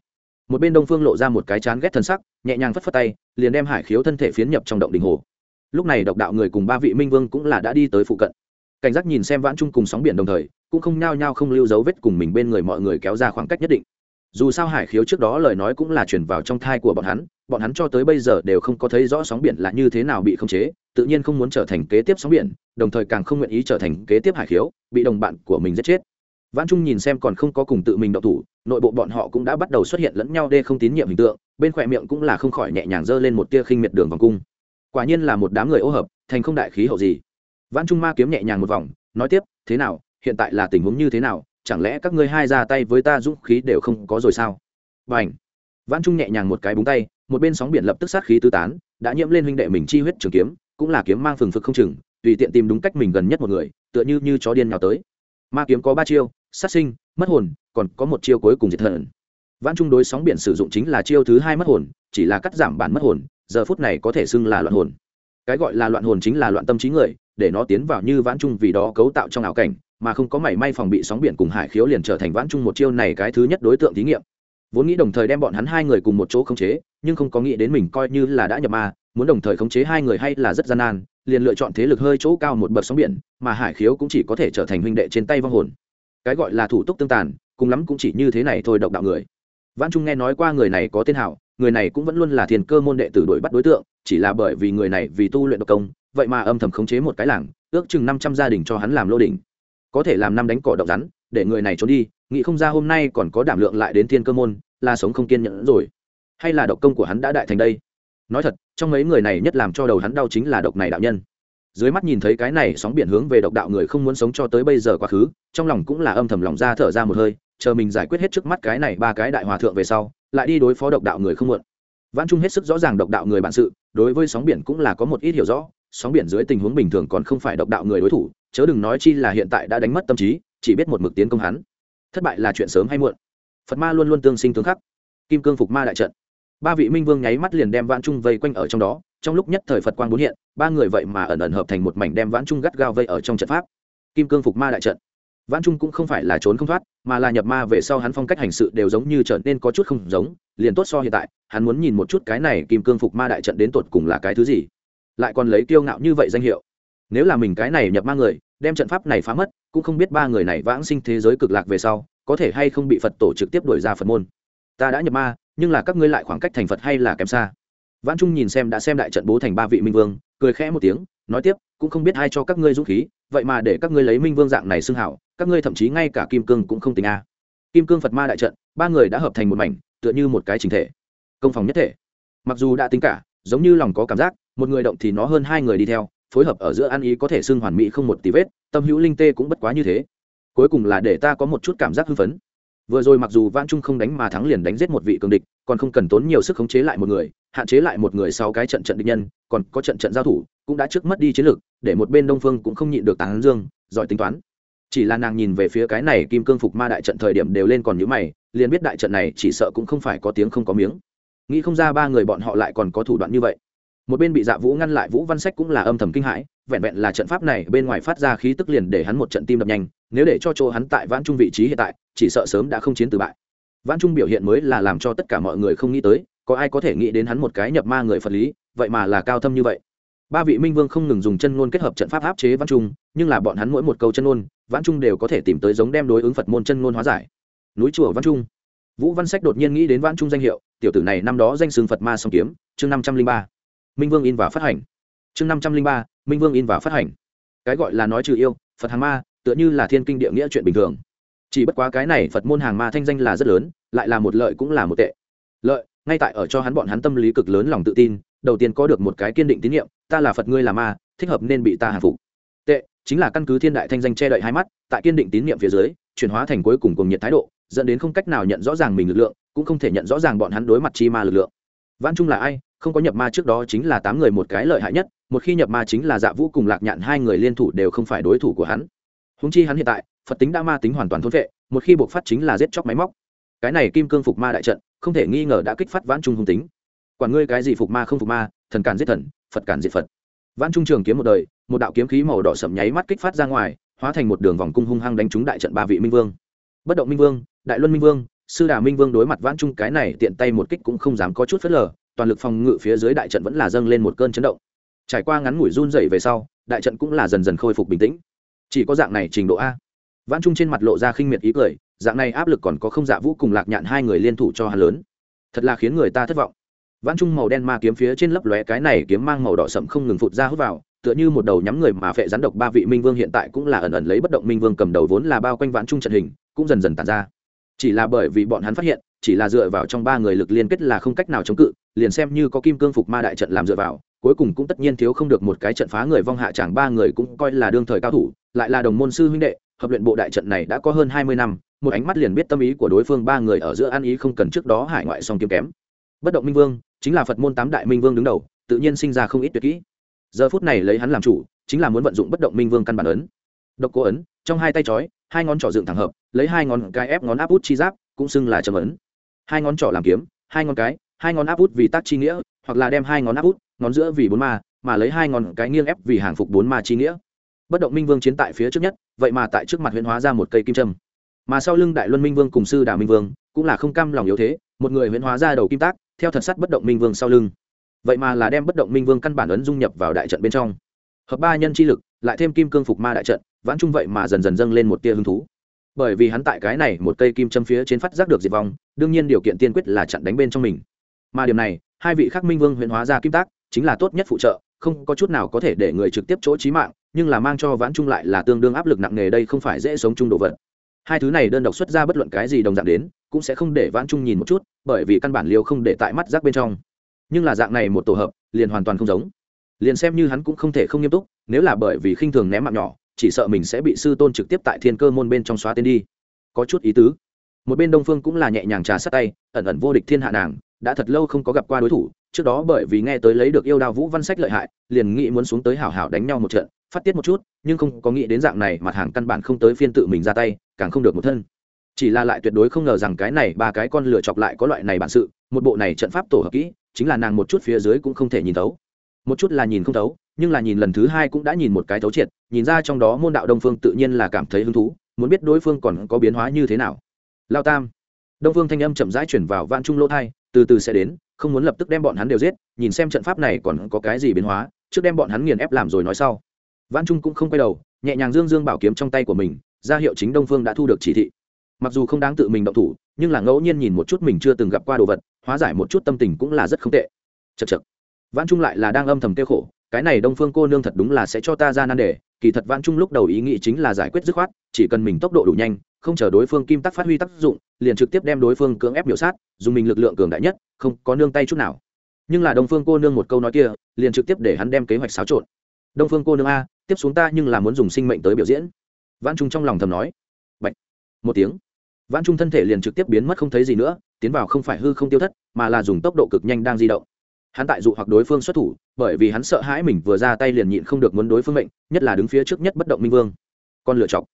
S1: Một bên đông phương lộ ra một cái chán ghét thân sắc, nhẹ nhàng phất phất tay, liền đem hải khiếu thân thể phiến nhập trong động đình hồ. Lúc này độc đạo người cùng ba vị minh vương cũng là đã đi tới phụ cận. Cảnh giác nhìn xem vãn trung cùng sóng biển đồng thời, cũng không nhao nhao không lưu dấu vết cùng mình bên người mọi người kéo ra khoảng cách nhất định dù sao hải khiếu trước đó lời nói cũng là chuyển vào trong thai của bọn hắn bọn hắn cho tới bây giờ đều không có thấy rõ sóng biển là như thế nào bị khống chế tự nhiên không muốn trở thành kế tiếp sóng biển đồng thời càng không nguyện ý trở thành kế tiếp hải khiếu bị đồng bạn của mình giết chết Vãn Trung nhìn xem còn không có cùng tự mình động thủ, nội bộ bọn họ cũng đã bắt đầu xuất hiện lẫn nhau đê không tín nhiệm hình tượng, bên khỏe miệng cũng là không khỏi nhẹ nhàng giơ lên một tia khinh miệt đường vòng cung. Quả nhiên là một đám người ô hợp, thành không đại khí hậu gì. Vãn Trung ma kiếm nhẹ nhàng một vòng, nói tiếp, thế nào, hiện tại là tình huống như thế nào, chẳng lẽ các ngươi hai ra tay với ta dũng khí đều không có rồi sao? Bành. Vãn Trung nhẹ nhàng một cái búng tay, một bên sóng biển lập tức sát khí tứ tán, đã nhiễm lên huynh đệ mình chi huyết trường kiếm, cũng là kiếm mang phừng phực không chừng, tùy tiện tìm đúng cách mình gần nhất một người, tựa như như chó điên nhào tới. Ma kiếm có ba chiêu, sát sinh mất hồn còn có một chiêu cuối cùng diệt thần vãn trung đối sóng biển sử dụng chính là chiêu thứ hai mất hồn chỉ là cắt giảm bản mất hồn giờ phút này có thể xưng là loạn hồn cái gọi là loạn hồn chính là loạn tâm trí người để nó tiến vào như vãn trung vì đó cấu tạo trong ảo cảnh mà không có mảy may phòng bị sóng biển cùng hải khiếu liền trở thành vãn trung một chiêu này cái thứ nhất đối tượng thí nghiệm. Vốn nghĩ đồng thời đem bọn hắn hai người cùng một chỗ khống chế, nhưng không có nghĩ đến mình coi như là đã nhập ma, muốn đồng thời khống chế hai người hay là rất gian nan, liền lựa chọn thế lực hơi chỗ cao một bậc sóng biển, mà hải khiếu cũng chỉ có thể trở thành huynh đệ trên tay vong hồn. Cái gọi là thủ tục tương tàn, cùng lắm cũng chỉ như thế này thôi độc đạo người. Văn trung nghe nói qua người này có tên hảo, người này cũng vẫn luôn là thiền cơ môn đệ tử đuổi bắt đối tượng, chỉ là bởi vì người này vì tu luyện độc công, vậy mà âm thầm khống chế một cái làng, ước chừng năm trăm gia đình cho hắn làm lô đỉnh có thể làm năm đánh cỏ độc rắn, để người này trốn đi, nghĩ không ra hôm nay còn có đảm lượng lại đến thiên cơ môn, là sống không kiên nhẫn rồi. Hay là độc công của hắn đã đại thành đây? Nói thật, trong mấy người này nhất làm cho đầu hắn đau chính là độc này đạo nhân. Dưới mắt nhìn thấy cái này sóng biển hướng về độc đạo người không muốn sống cho tới bây giờ quá khứ, trong lòng cũng là âm thầm lòng ra thở ra một hơi, chờ mình giải quyết hết trước mắt cái này ba cái đại hòa thượng về sau, lại đi đối phó độc đạo người không muộn. Văn trung hết sức rõ ràng độc đạo người bản sự, đối với sóng biển cũng là có một ít hiểu rõ, sóng biển dưới tình huống bình thường còn không phải độc đạo người đối thủ chớ đừng nói chi là hiện tại đã đánh mất tâm trí, chỉ biết một mực tiến công hắn. Thất bại là chuyện sớm hay muộn. Phật ma luôn luôn tương sinh tương khắc. Kim cương phục ma đại trận. Ba vị minh vương nháy mắt liền đem vãn trung vây quanh ở trong đó, trong lúc nhất thời phật quang bốn hiện, ba người vậy mà ẩn ẩn hợp thành một mảnh đem vãn trung gắt gao vây ở trong trận pháp. Kim cương phục ma đại trận. Vãn trung cũng không phải là trốn không thoát, mà là nhập ma về sau hắn phong cách hành sự đều giống như trở nên có chút không giống, liền tốt so hiện tại, hắn muốn nhìn một chút cái này kim cương phục ma đại trận đến tột cùng là cái thứ gì. Lại còn lấy kiêu ngạo như vậy danh hiệu nếu là mình cái này nhập ma người, đem trận pháp này phá mất, cũng không biết ba người này vãng sinh thế giới cực lạc về sau, có thể hay không bị phật tổ trực tiếp đuổi ra phật môn. Ta đã nhập ma, nhưng là các ngươi lại khoảng cách thành phật hay là kém xa? Vãn trung nhìn xem đã xem đại trận bố thành ba vị minh vương, cười khẽ một tiếng, nói tiếp, cũng không biết ai cho các ngươi dũng khí, vậy mà để các ngươi lấy minh vương dạng này xưng hảo, các ngươi thậm chí ngay cả kim cương cũng không tính a. Kim cương phật ma đại trận, ba người đã hợp thành một mảnh, tựa như một cái chính thể. Công phòng nhất thể. Mặc dù đã tính cả, giống như lòng có cảm giác, một người động thì nó hơn hai người đi theo phối hợp ở giữa ăn ý có thể xưng hoàn mỹ không một tí vết, tâm hữu linh tê cũng bất quá như thế. Cuối cùng là để ta có một chút cảm giác hưng phấn. Vừa rồi mặc dù vãn trung không đánh mà thắng liền đánh giết một vị cường địch, còn không cần tốn nhiều sức khống chế lại một người, hạn chế lại một người sau cái trận trận địch nhân, còn có trận trận giao thủ, cũng đã trước mất đi chiến lược để một bên đông phương cũng không nhịn được tán dương, giỏi tính toán. Chỉ là nàng nhìn về phía cái này kim cương phục ma đại trận thời điểm đều lên còn nhữ mày, liền biết đại trận này chỉ sợ cũng không phải có tiếng không có miếng. Nghĩ không ra ba người bọn họ lại còn có thủ đoạn như vậy một bên bị dạ vũ ngăn lại, vũ văn sách cũng là âm thầm kinh hãi, vẹn vẹn là trận pháp này bên ngoài phát ra khí tức liền để hắn một trận tim đập nhanh, nếu để cho chỗ hắn tại vãn trung vị trí hiện tại, chỉ sợ sớm đã không chiến từ bại. Vãn trung biểu hiện mới là làm cho tất cả mọi người không nghĩ tới, có ai có thể nghĩ đến hắn một cái nhập ma người phật lý, vậy mà là cao thâm như vậy. Ba vị minh vương không ngừng dùng chân ngôn kết hợp trận pháp áp chế vãn trung, nhưng là bọn hắn mỗi một câu chân ngôn, vãn trung đều có thể tìm tới giống đem đối ứng phật môn chân ngôn hóa giải. Núi chùa vãn trung. Vũ văn sách đột nhiên nghĩ đến vãn trung danh hiệu, tiểu tử này năm đó danh xưng phật ma song kiếm, chương năm trăm linh ba minh vương in và phát hành chương năm trăm linh ba minh vương in và phát hành cái gọi là nói trừ yêu phật hàng ma tựa như là thiên kinh địa nghĩa chuyện bình thường chỉ bất quá cái này phật môn hàng ma thanh danh là rất lớn lại là một lợi cũng là một tệ lợi ngay tại ở cho hắn bọn hắn tâm lý cực lớn lòng tự tin đầu tiên có được một cái kiên định tín nhiệm ta là phật ngươi là ma thích hợp nên bị ta hàng phục tệ chính là căn cứ thiên đại thanh danh che đậy hai mắt tại kiên định tín nhiệm phía dưới chuyển hóa thành cuối cùng cùng nhiệt thái độ dẫn đến không cách nào nhận rõ ràng mình lực lượng cũng không thể nhận rõ ràng bọn hắn đối mặt chi ma lực lượng văn trung là ai không có nhập ma trước đó chính là tám người một cái lợi hại nhất, một khi nhập ma chính là dạ vũ cùng lạc nhạn hai người liên thủ đều không phải đối thủ của hắn. Húng chi hắn hiện tại, phật tính đã ma tính hoàn toàn thôn vệ, một khi buộc phát chính là giết chóc máy móc. Cái này kim cương phục ma đại trận, không thể nghi ngờ đã kích phát vãn trung hung tính. Quản ngươi cái gì phục ma không phục ma, thần cản giết thần, phật cản diệt phật. Vãn trung trường kiếm một đời, một đạo kiếm khí màu đỏ sậm nháy mắt kích phát ra ngoài, hóa thành một đường vòng cung hung hăng đánh trúng đại trận ba vị minh vương. Bất động minh vương, đại luân minh vương, sư đà minh vương đối mặt vãn trung cái này tiện tay một kích cũng không dám có chút phớt lờ toàn lực phòng ngự phía dưới đại trận vẫn là dâng lên một cơn chấn động. Trải qua ngắn ngủi run dày về sau, đại trận cũng là dần dần khôi phục bình tĩnh. Chỉ có dạng này trình độ a. Vãn trung trên mặt lộ ra khinh miệt ý cười, dạng này áp lực còn có không dạ vũ cùng lạc nhạn hai người liên thủ cho hà lớn. Thật là khiến người ta thất vọng. Vãn trung màu đen ma kiếm phía trên lấp lóe cái này kiếm mang màu đỏ sậm không ngừng phụt ra hút vào, tựa như một đầu nhắm người mà phệ rắn độc ba vị minh vương hiện tại cũng là ẩn ẩn lấy bất động minh vương cầm đầu vốn là bao quanh vãn trung trận hình, cũng dần dần tàn ra. Chỉ là bởi vì bọn hắn phát hiện, chỉ là dựa vào trong ba người lực liên kết là không cách nào chống cự liền xem như có kim cương phục ma đại trận làm dựa vào, cuối cùng cũng tất nhiên thiếu không được một cái trận phá người vong hạ chẳng ba người cũng coi là đương thời cao thủ, lại là đồng môn sư huynh đệ, hợp luyện bộ đại trận này đã có hơn hai mươi năm, một ánh mắt liền biết tâm ý của đối phương ba người ở giữa ăn ý không cần trước đó hải ngoại song kiếm kém. Bất động minh vương, chính là phật môn tám đại minh vương đứng đầu, tự nhiên sinh ra không ít tuyệt kỹ. Giờ phút này lấy hắn làm chủ, chính là muốn vận dụng bất động minh vương căn bản ấn. Độc cố ấn, trong hai tay trói hai ngón trỏ dựng thẳng hợp, lấy hai ngón cái ép ngón áp út chi giáp, cũng xưng là trầm ấn. Hai ngón trỏ làm kiếm, hai ngón cái hai ngón áp út vì tác chi nghĩa, hoặc là đem hai ngón áp út, ngón giữa vì bốn ma, mà lấy hai ngón cái nghiêng ép vì hàng phục bốn ma chi nghĩa. Bất động minh vương chiến tại phía trước nhất, vậy mà tại trước mặt huyễn hóa ra một cây kim trâm mà sau lưng đại luân minh vương cùng sư đà minh vương, cũng là không cam lòng yếu thế, một người huyễn hóa ra đầu kim tác, theo thật sắt bất động minh vương sau lưng. Vậy mà là đem bất động minh vương căn bản ấn dung nhập vào đại trận bên trong. Hợp ba nhân chi lực, lại thêm kim cương phục ma đại trận, vãn trung vậy mà dần dần dâng lên một tia hứng thú. Bởi vì hắn tại cái này một cây kim châm phía trên phát giác được diệt vong, đương nhiên điều kiện tiên quyết là chặn đánh bên trong mình mà điểm này, hai vị khắc minh vương huyện hóa ra kim tác, chính là tốt nhất phụ trợ, không có chút nào có thể để người trực tiếp chỗ trí mạng, nhưng là mang cho vãn trung lại là tương đương áp lực nặng nề đây không phải dễ sống chung độ vật. Hai thứ này đơn độc xuất ra bất luận cái gì đồng dạng đến, cũng sẽ không để vãn trung nhìn một chút, bởi vì căn bản liều không để tại mắt rác bên trong. Nhưng là dạng này một tổ hợp, liền hoàn toàn không giống. Liền xem như hắn cũng không thể không nghiêm túc, nếu là bởi vì khinh thường ném mạng nhỏ, chỉ sợ mình sẽ bị sư tôn trực tiếp tại thiên cơ môn bên trong xóa tên đi. Có chút ý tứ. Một bên đông phương cũng là nhẹ nhàng trà sát tay, ẩn ẩn vô địch thiên hạ nàng đã thật lâu không có gặp qua đối thủ, trước đó bởi vì nghe tới lấy được yêu đao vũ văn sách lợi hại, liền nghĩ muốn xuống tới hảo hảo đánh nhau một trận, phát tiết một chút, nhưng không có nghĩ đến dạng này mặt hàng căn bản không tới phiên tự mình ra tay, càng không được một thân. Chỉ là lại tuyệt đối không ngờ rằng cái này ba cái con lửa chọc lại có loại này bản sự, một bộ này trận pháp tổ hợp kỹ, chính là nàng một chút phía dưới cũng không thể nhìn thấu. Một chút là nhìn không thấu, nhưng là nhìn lần thứ hai cũng đã nhìn một cái thấu triệt, nhìn ra trong đó môn đạo đông phương tự nhiên là cảm thấy hứng thú, muốn biết đối phương còn có biến hóa như thế nào. Lao tam. Đông phương thanh âm chậm rãi chuyển vào vạn trung lỗ thai từ từ sẽ đến, không muốn lập tức đem bọn hắn đều giết, nhìn xem trận pháp này còn có cái gì biến hóa, trước đem bọn hắn nghiền ép làm rồi nói sau. Văn trung cũng không quay đầu, nhẹ nhàng dương dương bảo kiếm trong tay của mình, ra hiệu chính đông phương đã thu được chỉ thị. Mặc dù không đáng tự mình động thủ, nhưng là ngẫu nhiên nhìn một chút mình chưa từng gặp qua đồ vật, hóa giải một chút tâm tình cũng là rất không tệ. Chật chật vãn trung lại là đang âm thầm tiêu khổ, cái này đông phương cô nương thật đúng là sẽ cho ta ra nan đề kỳ thật vãn trung lúc đầu ý nghĩ chính là giải quyết dứt khoát, chỉ cần mình tốc độ đủ nhanh, không chờ đối phương kim tắc phát huy tác dụng, liền trực tiếp đem đối phương cưỡng ép biểu sát, dùng mình lực lượng cường đại nhất, không có nương tay chút nào. Nhưng là đông phương cô nương một câu nói kia, liền trực tiếp để hắn đem kế hoạch xáo trộn. Đông phương cô nương a, tiếp xuống ta nhưng là muốn dùng sinh mệnh tới biểu diễn. Vãn trung trong lòng thầm nói. Bạch. một tiếng. Vãn trung thân thể liền trực tiếp biến mất không thấy gì nữa, tiến vào không phải hư không tiêu thất, mà là dùng tốc độ cực nhanh đang di động hắn tại dụ hoặc đối phương xuất thủ, bởi vì hắn sợ hãi mình vừa ra tay liền nhịn không được muốn đối phương mệnh, nhất là đứng phía trước nhất bất động minh vương. Con lựa chọc.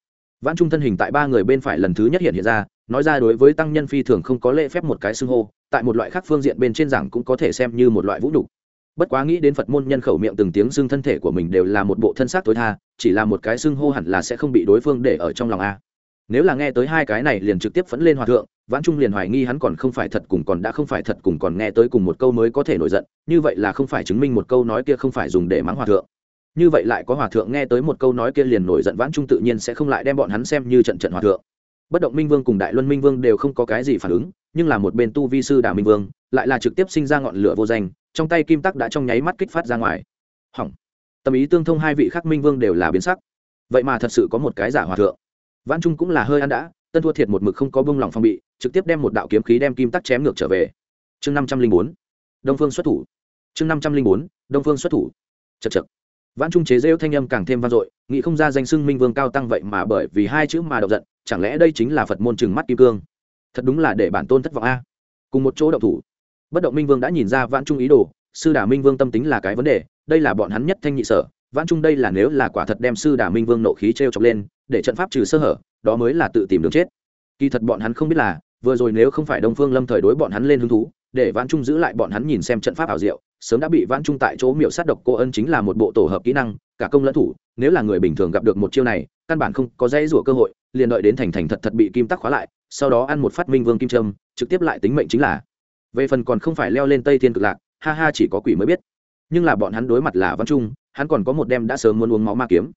S1: Vãn trung thân hình tại ba người bên phải lần thứ nhất hiện hiện ra, nói ra đối với tăng nhân phi thường không có lễ phép một cái xưng hô, tại một loại khác phương diện bên trên giảng cũng có thể xem như một loại vũ đủ. bất quá nghĩ đến phật môn nhân khẩu miệng từng tiếng xưng thân thể của mình đều là một bộ thân xác tối tha, chỉ là một cái xưng hô hẳn là sẽ không bị đối phương để ở trong lòng a. Nếu là nghe tới hai cái này liền trực tiếp phẫn lên hòa thượng vãn trung liền hoài nghi hắn còn không phải thật cùng còn đã không phải thật cùng còn nghe tới cùng một câu mới có thể nổi giận, như vậy là không phải chứng minh một câu nói kia không phải dùng để mắng hòa thượng. Như vậy lại có hòa thượng nghe tới một câu nói kia liền nổi giận vãn trung tự nhiên sẽ không lại đem bọn hắn xem như trận trận hòa thượng. Bất động minh vương cùng đại luân minh vương đều không có cái gì phản ứng, nhưng là một bên tu vi sư đà minh vương lại là trực tiếp sinh ra ngọn lửa vô danh, trong tay kim tắc đã trong nháy mắt kích phát ra ngoài. Hỏng. Tâm ý tương thông hai vị khắc minh vương đều là biến sắc. Vậy mà thật sự có một cái giả hòa thượng. Vãn trung cũng là hơi ăn đã, tân thua thiệt một mực không có bông lòng phong bị trực tiếp đem một đạo kiếm khí đem kim tắc chém ngược trở về. Chương năm trăm linh bốn, đông phương xuất thủ. Chương năm trăm linh bốn, đông phương xuất thủ. Chật chật vãn trung chế giễu thanh âm càng thêm vang dội nghĩ không ra danh xưng minh vương cao tăng vậy mà bởi vì hai chữ mà động giận, chẳng lẽ đây chính là phật môn trừng mắt kim cương? Thật đúng là để bản tôn thất vọng a. Cùng một chỗ động thủ. Bất động minh vương đã nhìn ra vãn trung ý đồ, sư đà minh vương tâm tính là cái vấn đề, đây là bọn hắn nhất thanh nhị sở, vãn trung đây là nếu là quả thật đem sư đà minh vương nộ khí treo chọc lên, để trận pháp trừ sơ hở, đó mới là tự tìm đường chết. Kỳ thật bọn hắn không biết là vừa rồi nếu không phải đông phương lâm thời đối bọn hắn lên hứng thú, để vãn trung giữ lại bọn hắn nhìn xem trận pháp ảo diệu, sớm đã bị vãn trung tại chỗ miểu sát độc cô ân chính là một bộ tổ hợp kỹ năng, cả công lẫn thủ, nếu là người bình thường gặp được một chiêu này, căn bản không có dây rủa cơ hội, liền đợi đến thành thành thật thật bị kim tắc khóa lại, sau đó ăn một phát minh vương kim trâm trực tiếp lại tính mệnh chính là. Về phần còn không phải leo lên tây thiên cực lạc, ha ha chỉ có quỷ mới biết. Nhưng là bọn hắn đối mặt là văn trung, hắn còn có một đêm đã sớm muốn uống máu ma kiếm.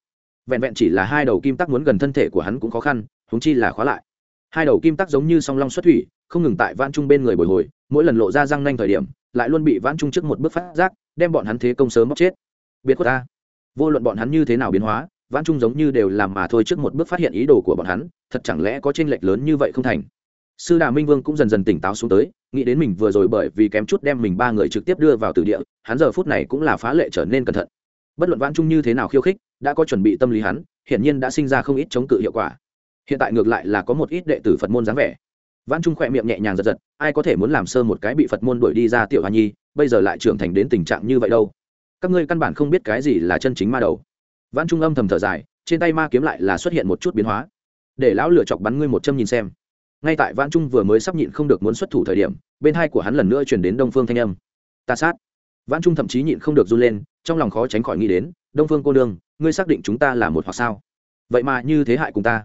S1: Vẹn vẹn chỉ là hai đầu kim tắc muốn gần thân thể của hắn cũng khó khăn húng chi là khóa lại hai đầu kim tắc giống như song long xuất thủy, không ngừng tại vãn trung bên người bồi hồi, mỗi lần lộ ra răng nanh thời điểm, lại luôn bị vãn trung trước một bước phát giác, đem bọn hắn thế công sớm bóc chết. Biệt của ta. Vô luận bọn hắn như thế nào biến hóa, vãn trung giống như đều làm mà thôi trước một bước phát hiện ý đồ của bọn hắn, thật chẳng lẽ có t r ê n lệch lớn như vậy không thành? Sư đà minh vương cũng dần dần tỉnh táo xuống tới, nghĩ đến mình vừa rồi bởi vì kém chút đem mình ba người trực tiếp đưa vào tử địa, hắn giờ phút này cũng là phá lệ trở nên cẩn thận. Bất luận vãn trung như thế nào khiêu khích, đã có chuẩn bị tâm lý hắn, hiển nhiên đã sinh ra không ít chống cự hiệu quả hiện tại ngược lại là có một ít đệ tử phật môn dáng vẻ. Vãn trung khỏe miệng nhẹ nhàng giật giật, ai có thể muốn làm sơ một cái bị phật môn đuổi đi ra tiểu hoa nhi, bây giờ lại trưởng thành đến tình trạng như vậy đâu? Các ngươi căn bản không biết cái gì là chân chính ma đầu. Vãn trung âm thầm thở dài, trên tay ma kiếm lại là xuất hiện một chút biến hóa. Để lão lửa chọc bắn ngươi một châm nhìn xem. Ngay tại vãn trung vừa mới sắp nhịn không được muốn xuất thủ thời điểm, bên hai của hắn lần nữa chuyển đến đông phương thanh âm. Ta sát. Vãn trung thậm chí nhịn không được run lên, trong lòng khó tránh khỏi nghĩ đến, đông phương cô nương, ngươi xác định chúng ta là một hoặc sao? Vậy mà như thế hại cùng ta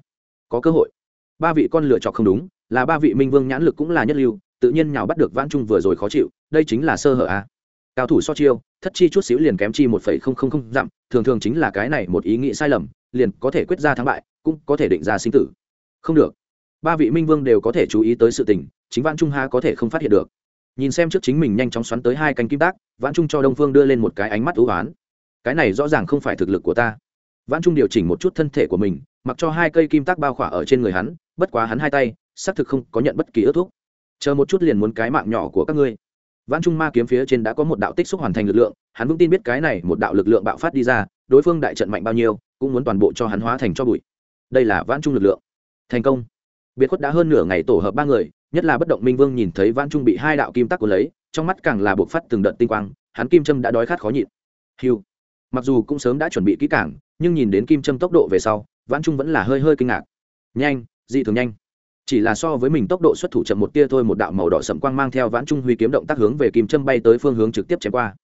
S1: có cơ hội. Ba vị con lựa chọn không đúng, là ba vị minh vương nhãn lực cũng là nhất lưu, tự nhiên nhào bắt được vãn trung vừa rồi khó chịu, đây chính là sơ hở a. À. cao thủ so chiêu, thất chi chút xíu liền kém chi một phẩy không không không dặm, thường thường chính là cái này một ý nghĩ sai lầm, liền có thể quyết ra thắng bại, cũng có thể định ra sinh tử. Không được. Ba vị minh vương đều có thể chú ý tới sự tình, chính vãn trung ha có thể không phát hiện được. Nhìn xem trước chính mình nhanh chóng xoắn tới hai cánh kim tác, vãn trung cho đông phương đưa lên một cái ánh mắt ưu oán. Cái này rõ ràng không phải thực lực của ta vãn trung điều chỉnh một chút thân thể của mình, mặc cho hai cây kim tác bao khỏa ở trên người hắn, bất quá hắn hai tay, xác thực không có nhận bất kỳ ước thuốc chờ một chút liền muốn cái mạng nhỏ của các ngươi. Vãn trung ma kiếm phía trên đã có một đạo tích xúc hoàn thành lực lượng, hắn vững tin biết cái này một đạo lực lượng bạo phát đi ra, đối phương đại trận mạnh bao nhiêu, cũng muốn toàn bộ cho hắn hóa thành cho bụi. Đây là vãn trung lực lượng. Thành công. Biệt khuất đã hơn nửa ngày tổ hợp ba người, nhất là bất động minh vương nhìn thấy vãn trung bị hai đạo kim tắc của lấy, trong mắt càng là bộc phát từng đợt tinh quang, hắn kim châm đã đói khát khó nhịn. Hưu mặc dù cũng sớm đã chuẩn bị kỹ cảng nhưng nhìn đến kim trâm tốc độ về sau, vãn trung vẫn là hơi hơi kinh ngạc. Nhanh, dị thường nhanh. Chỉ là so với mình tốc độ xuất thủ chậm một tia thôi, một đạo màu đỏ sậm quang mang theo vãn trung huy kiếm động tác hướng về kim châm bay tới phương hướng trực tiếp chém qua.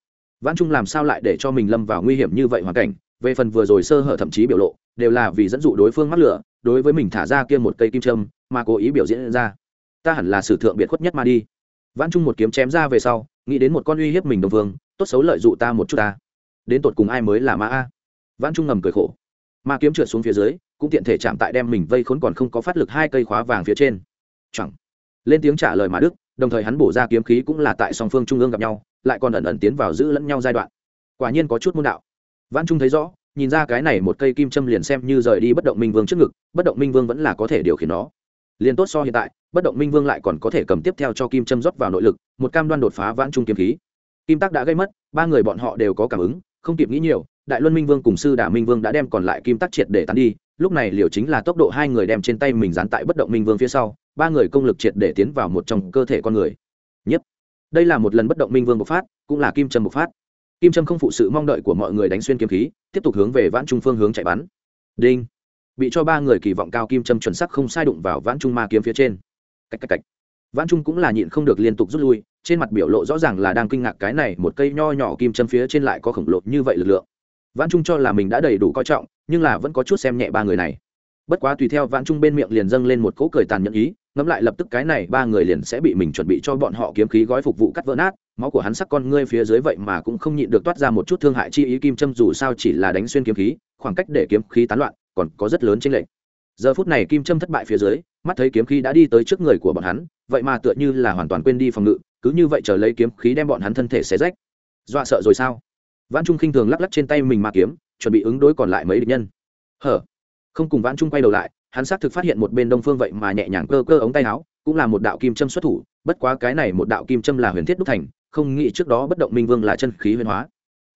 S1: Vãn trung làm sao lại để cho mình lâm vào nguy hiểm như vậy hoàn cảnh? Về phần vừa rồi sơ hở thậm chí biểu lộ, đều là vì dẫn dụ đối phương mắc lửa, đối với mình thả ra kia một cây kim châm, mà cố ý biểu diễn ra. Ta hẳn là sử thượng biệt khuất nhất mà đi. Vãn trung một kiếm chém ra về sau, nghĩ đến một con uy hiếp mình đồng vương, tốt xấu lợi dụ ta một chút ta đến tột cùng ai mới là ma a? Vãn trung ngầm cười khổ. Ma kiếm trượt xuống phía dưới, cũng tiện thể chạm tại đem mình vây khốn còn không có phát lực hai cây khóa vàng phía trên. Chẳng. Lên tiếng trả lời mà đức, đồng thời hắn bổ ra kiếm khí cũng là tại song phương trung ương gặp nhau, lại còn ẩn ẩn tiến vào giữ lẫn nhau giai đoạn. Quả nhiên có chút môn đạo. Văn trung thấy rõ, nhìn ra cái này một cây kim châm liền xem như rời đi bất động minh vương trước ngực, bất động minh vương vẫn là có thể điều khiển nó. Liền tốt so hiện tại, bất động minh vương lại còn có thể cầm tiếp theo cho kim châm rót vào nội lực, một cam đoan đột phá vãn trung kiếm khí. Kim tắc đã gây mất, ba người bọn họ đều có cảm ứng không kịp nghĩ nhiều, đại luân minh vương cùng sư đà minh vương đã đem còn lại kim tắc triệt để tán đi, lúc này liều chính là tốc độ hai người đem trên tay mình dán tại bất động minh vương phía sau, ba người công lực triệt để tiến vào một trong cơ thể con người. Nhất, đây là một lần bất động minh vương bộc phát, cũng là kim trâm bộc phát. Kim trâm không phụ sự mong đợi của mọi người đánh xuyên kiếm khí, tiếp tục hướng về vãn trung phương hướng chạy bắn. Đinh. Bị cho ba người kỳ vọng cao kim trâm chuẩn sắc không sai đụng vào vãn trung ma kiếm phía trên. Cách cách cách vãn trung cũng là nhịn không được liên tục rút lui, trên mặt biểu lộ rõ ràng là đang kinh ngạc cái này một cây nho nhỏ kim châm phía trên lại có khổng lồ như vậy lực lượng. Vãn trung cho là mình đã đầy đủ coi trọng, nhưng là vẫn có chút xem nhẹ ba người này. Bất quá tùy theo vãn trung bên miệng liền dâng lên một cỗ cười tàn nhẫn ý, ngẫm lại lập tức cái này ba người liền sẽ bị mình chuẩn bị cho bọn họ kiếm khí gói phục vụ cắt vỡ nát, máu của hắn sắc con ngươi phía dưới vậy mà cũng không nhịn được toát ra một chút thương hại chi ý kim châm dù sao chỉ là đánh xuyên kiếm khí, khoảng cách để kiếm khí tán loạn, còn có rất lớn chênh lệch. Giờ phút này kim châm thất bại phía dưới, mắt thấy kiếm khí đã đi tới trước người của bọn hắn vậy mà tựa như là hoàn toàn quên đi phòng ngự, cứ như vậy chờ lấy kiếm khí đem bọn hắn thân thể xé rách. Dọa sợ rồi sao? Vãn trung khinh thường lắc lắc trên tay mình ma kiếm, chuẩn bị ứng đối còn lại mấy địch nhân. Hở? Không cùng vãn trung quay đầu lại, hắn xác thực phát hiện một bên đông phương vậy mà nhẹ nhàng cơ cơ ống tay áo, cũng là một đạo kim châm xuất thủ, bất quá cái này một đạo kim châm là huyền thiết đúc thành, không nghĩ trước đó bất động minh vương là chân khí huyền hóa.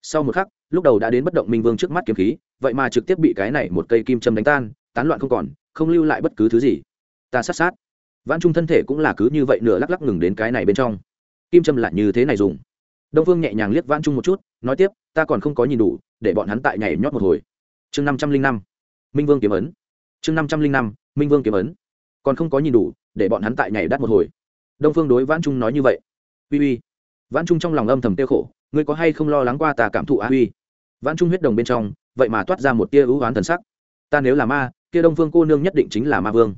S1: Sau một khắc, lúc đầu đã đến bất động minh vương trước mắt kiếm khí, vậy mà trực tiếp bị cái này một cây kim châm đánh tan, tán loạn không còn, không lưu lại bất cứ thứ gì. Ta sát sát vãn trung thân thể cũng là cứ như vậy nửa lắc lắc ngừng đến cái này bên trong. Kim châm lại như thế này dùng. Đông phương nhẹ nhàng liếc vãn trung một chút, nói tiếp, ta còn không có nhìn đủ, để bọn hắn tại nhảy nhót một hồi. Chương năm trăm linh năm, minh vương kiếm ấn. Chương năm trăm linh năm, minh vương kiếm ấn. Còn không có nhìn đủ, để bọn hắn tại nhảy đắt một hồi. Đông phương đối vãn trung nói như vậy. Uy uy. Vãn trung trong lòng âm thầm tiêu khổ, ngươi có hay không lo lắng qua ta cảm thụ a uy? Vãn trung huyết đồng bên trong, vậy mà toát ra một tia ưu oán thần sắc. Ta nếu là ma, kia đông phương cô nương nhất định chính là ma vương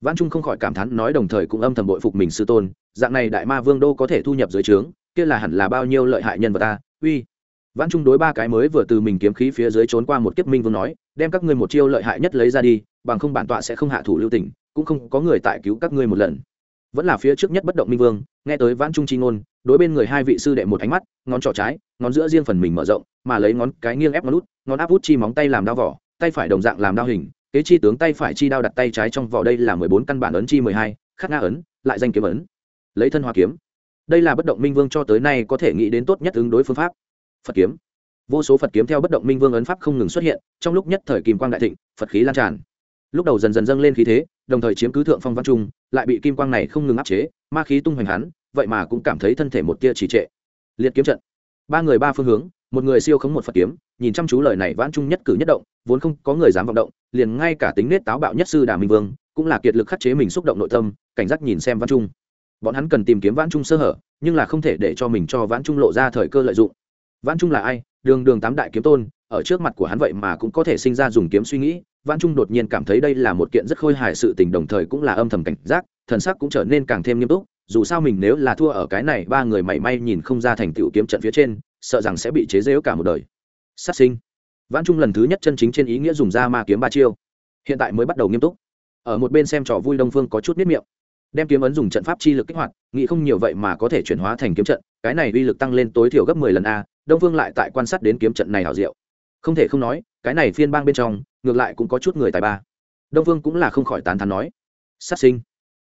S1: vãn trung không khỏi cảm thán nói đồng thời cũng âm thầm bội phục mình sư tôn, dạng này đại ma vương đô có thể thu nhập dưới trướng, kia là hẳn là bao nhiêu lợi hại nhân vật ta, uy. Vãn trung đối ba cái mới vừa từ mình kiếm khí phía dưới trốn qua một kiếp minh vương nói, đem các ngươi một chiêu lợi hại nhất lấy ra đi, bằng không bản tọa sẽ không hạ thủ lưu tình, cũng không có người tại cứu các ngươi một lần. Vẫn là phía trước nhất bất động minh vương, nghe tới vãn trung chi ngôn, đối bên người hai vị sư đệ một ánh mắt, ngón trỏ trái, ngón giữa riêng phần mình mở rộng, mà lấy ngón cái nghiêng ép ngón út, ngón áp út chi móng tay làm đao vỏ, tay phải đồng dạng làm đao hình kế chi tướng tay phải chi đao đặt tay trái trong vỏ đây là mười bốn căn bản ấn chi mười hai, khắc nga ấn, lại danh kiếm ấn. Lấy thân hoa kiếm. Đây là bất động minh vương cho tới nay có thể nghĩ đến tốt nhất ứng đối phương pháp. Phật kiếm. Vô số phật kiếm theo bất động minh vương ấn pháp không ngừng xuất hiện, trong lúc nhất thời kim quang đại thịnh, phật khí lan tràn. Lúc đầu dần dần dâng lên khí thế, đồng thời chiếm cứ thượng phong văn trung, lại bị kim quang này không ngừng áp chế, ma khí tung hoành hắn, vậy mà cũng cảm thấy thân thể một tia trì trệ. Liệt kiếm trận. Ba người ba phương hướng một người siêu khống một phật kiếm, nhìn chăm chú lời này vãn trung nhất cử nhất động, vốn không có người dám vọng động, liền ngay cả tính nết táo bạo nhất sư đà minh vương, cũng là kiệt lực khắc chế mình xúc động nội tâm, cảnh giác nhìn xem vãn trung. Bọn hắn cần tìm kiếm vãn trung sơ hở, nhưng là không thể để cho mình cho vãn trung lộ ra thời cơ lợi dụng. Vãn trung là ai? Đường đường tám đại kiếm tôn, ở trước mặt của hắn vậy mà cũng có thể sinh ra dùng kiếm suy nghĩ, vãn trung đột nhiên cảm thấy đây là một kiện rất khôi hài sự tình đồng thời cũng là âm thầm cảnh giác, thần sắc cũng trở nên càng thêm nghiêm túc, dù sao mình nếu là thua ở cái này, ba người mảy may nhìn không ra thành tựu kiếm trận phía trên sợ rằng sẽ bị chế giễu cả một đời. Sát sinh. Vãn trung lần thứ nhất chân chính trên ý nghĩa dùng ra ma kiếm ba chiêu. Hiện tại mới bắt đầu nghiêm túc. Ở một bên xem trò vui đông phương có chút miết miệng. Đem kiếm ấn dùng trận pháp chi lực kích hoạt, nghĩ không nhiều vậy mà có thể chuyển hóa thành kiếm trận, cái này uy lực tăng lên tối thiểu gấp mười lần a, đông phương lại tại quan sát đến kiếm trận này hảo diệu. Không thể không nói, cái này phiên bang bên trong, ngược lại cũng có chút người tài ba. Đông phương cũng là không khỏi tán thán nói. Sát sinh.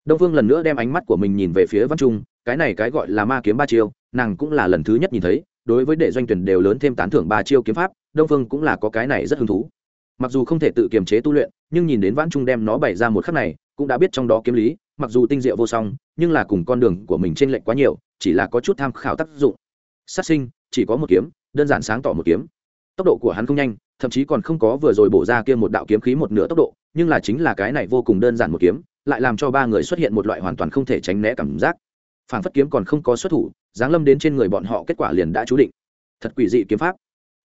S1: Đông phương lần nữa đem ánh mắt của mình nhìn về phía văn trung, cái này cái gọi là ma kiếm ba chiêu, nàng cũng là lần thứ nhất nhìn thấy đối với để doanh tuyển đều lớn thêm tán thưởng ba chiêu kiếm pháp, đông phương cũng là có cái này rất hứng thú. Mặc dù không thể tự kiềm chế tu luyện, nhưng nhìn đến vãn trung đem nó bày ra một khắc này, cũng đã biết trong đó kiếm lý, mặc dù tinh diệu vô song, nhưng là cùng con đường của mình trên lệnh quá nhiều, chỉ là có chút tham khảo tác dụng. Sát sinh, chỉ có một kiếm, đơn giản sáng tỏ một kiếm. Tốc độ của hắn không nhanh, thậm chí còn không có vừa rồi bổ ra kia một đạo kiếm khí một nửa tốc độ, nhưng là chính là cái này vô cùng đơn giản một kiếm, lại làm cho ba người xuất hiện một loại hoàn toàn không thể tránh né cảm giác. Phản phất kiếm còn không có xuất thủ giáng lâm đến trên người bọn họ kết quả liền đã chú định. Thật quỷ dị kiếm pháp.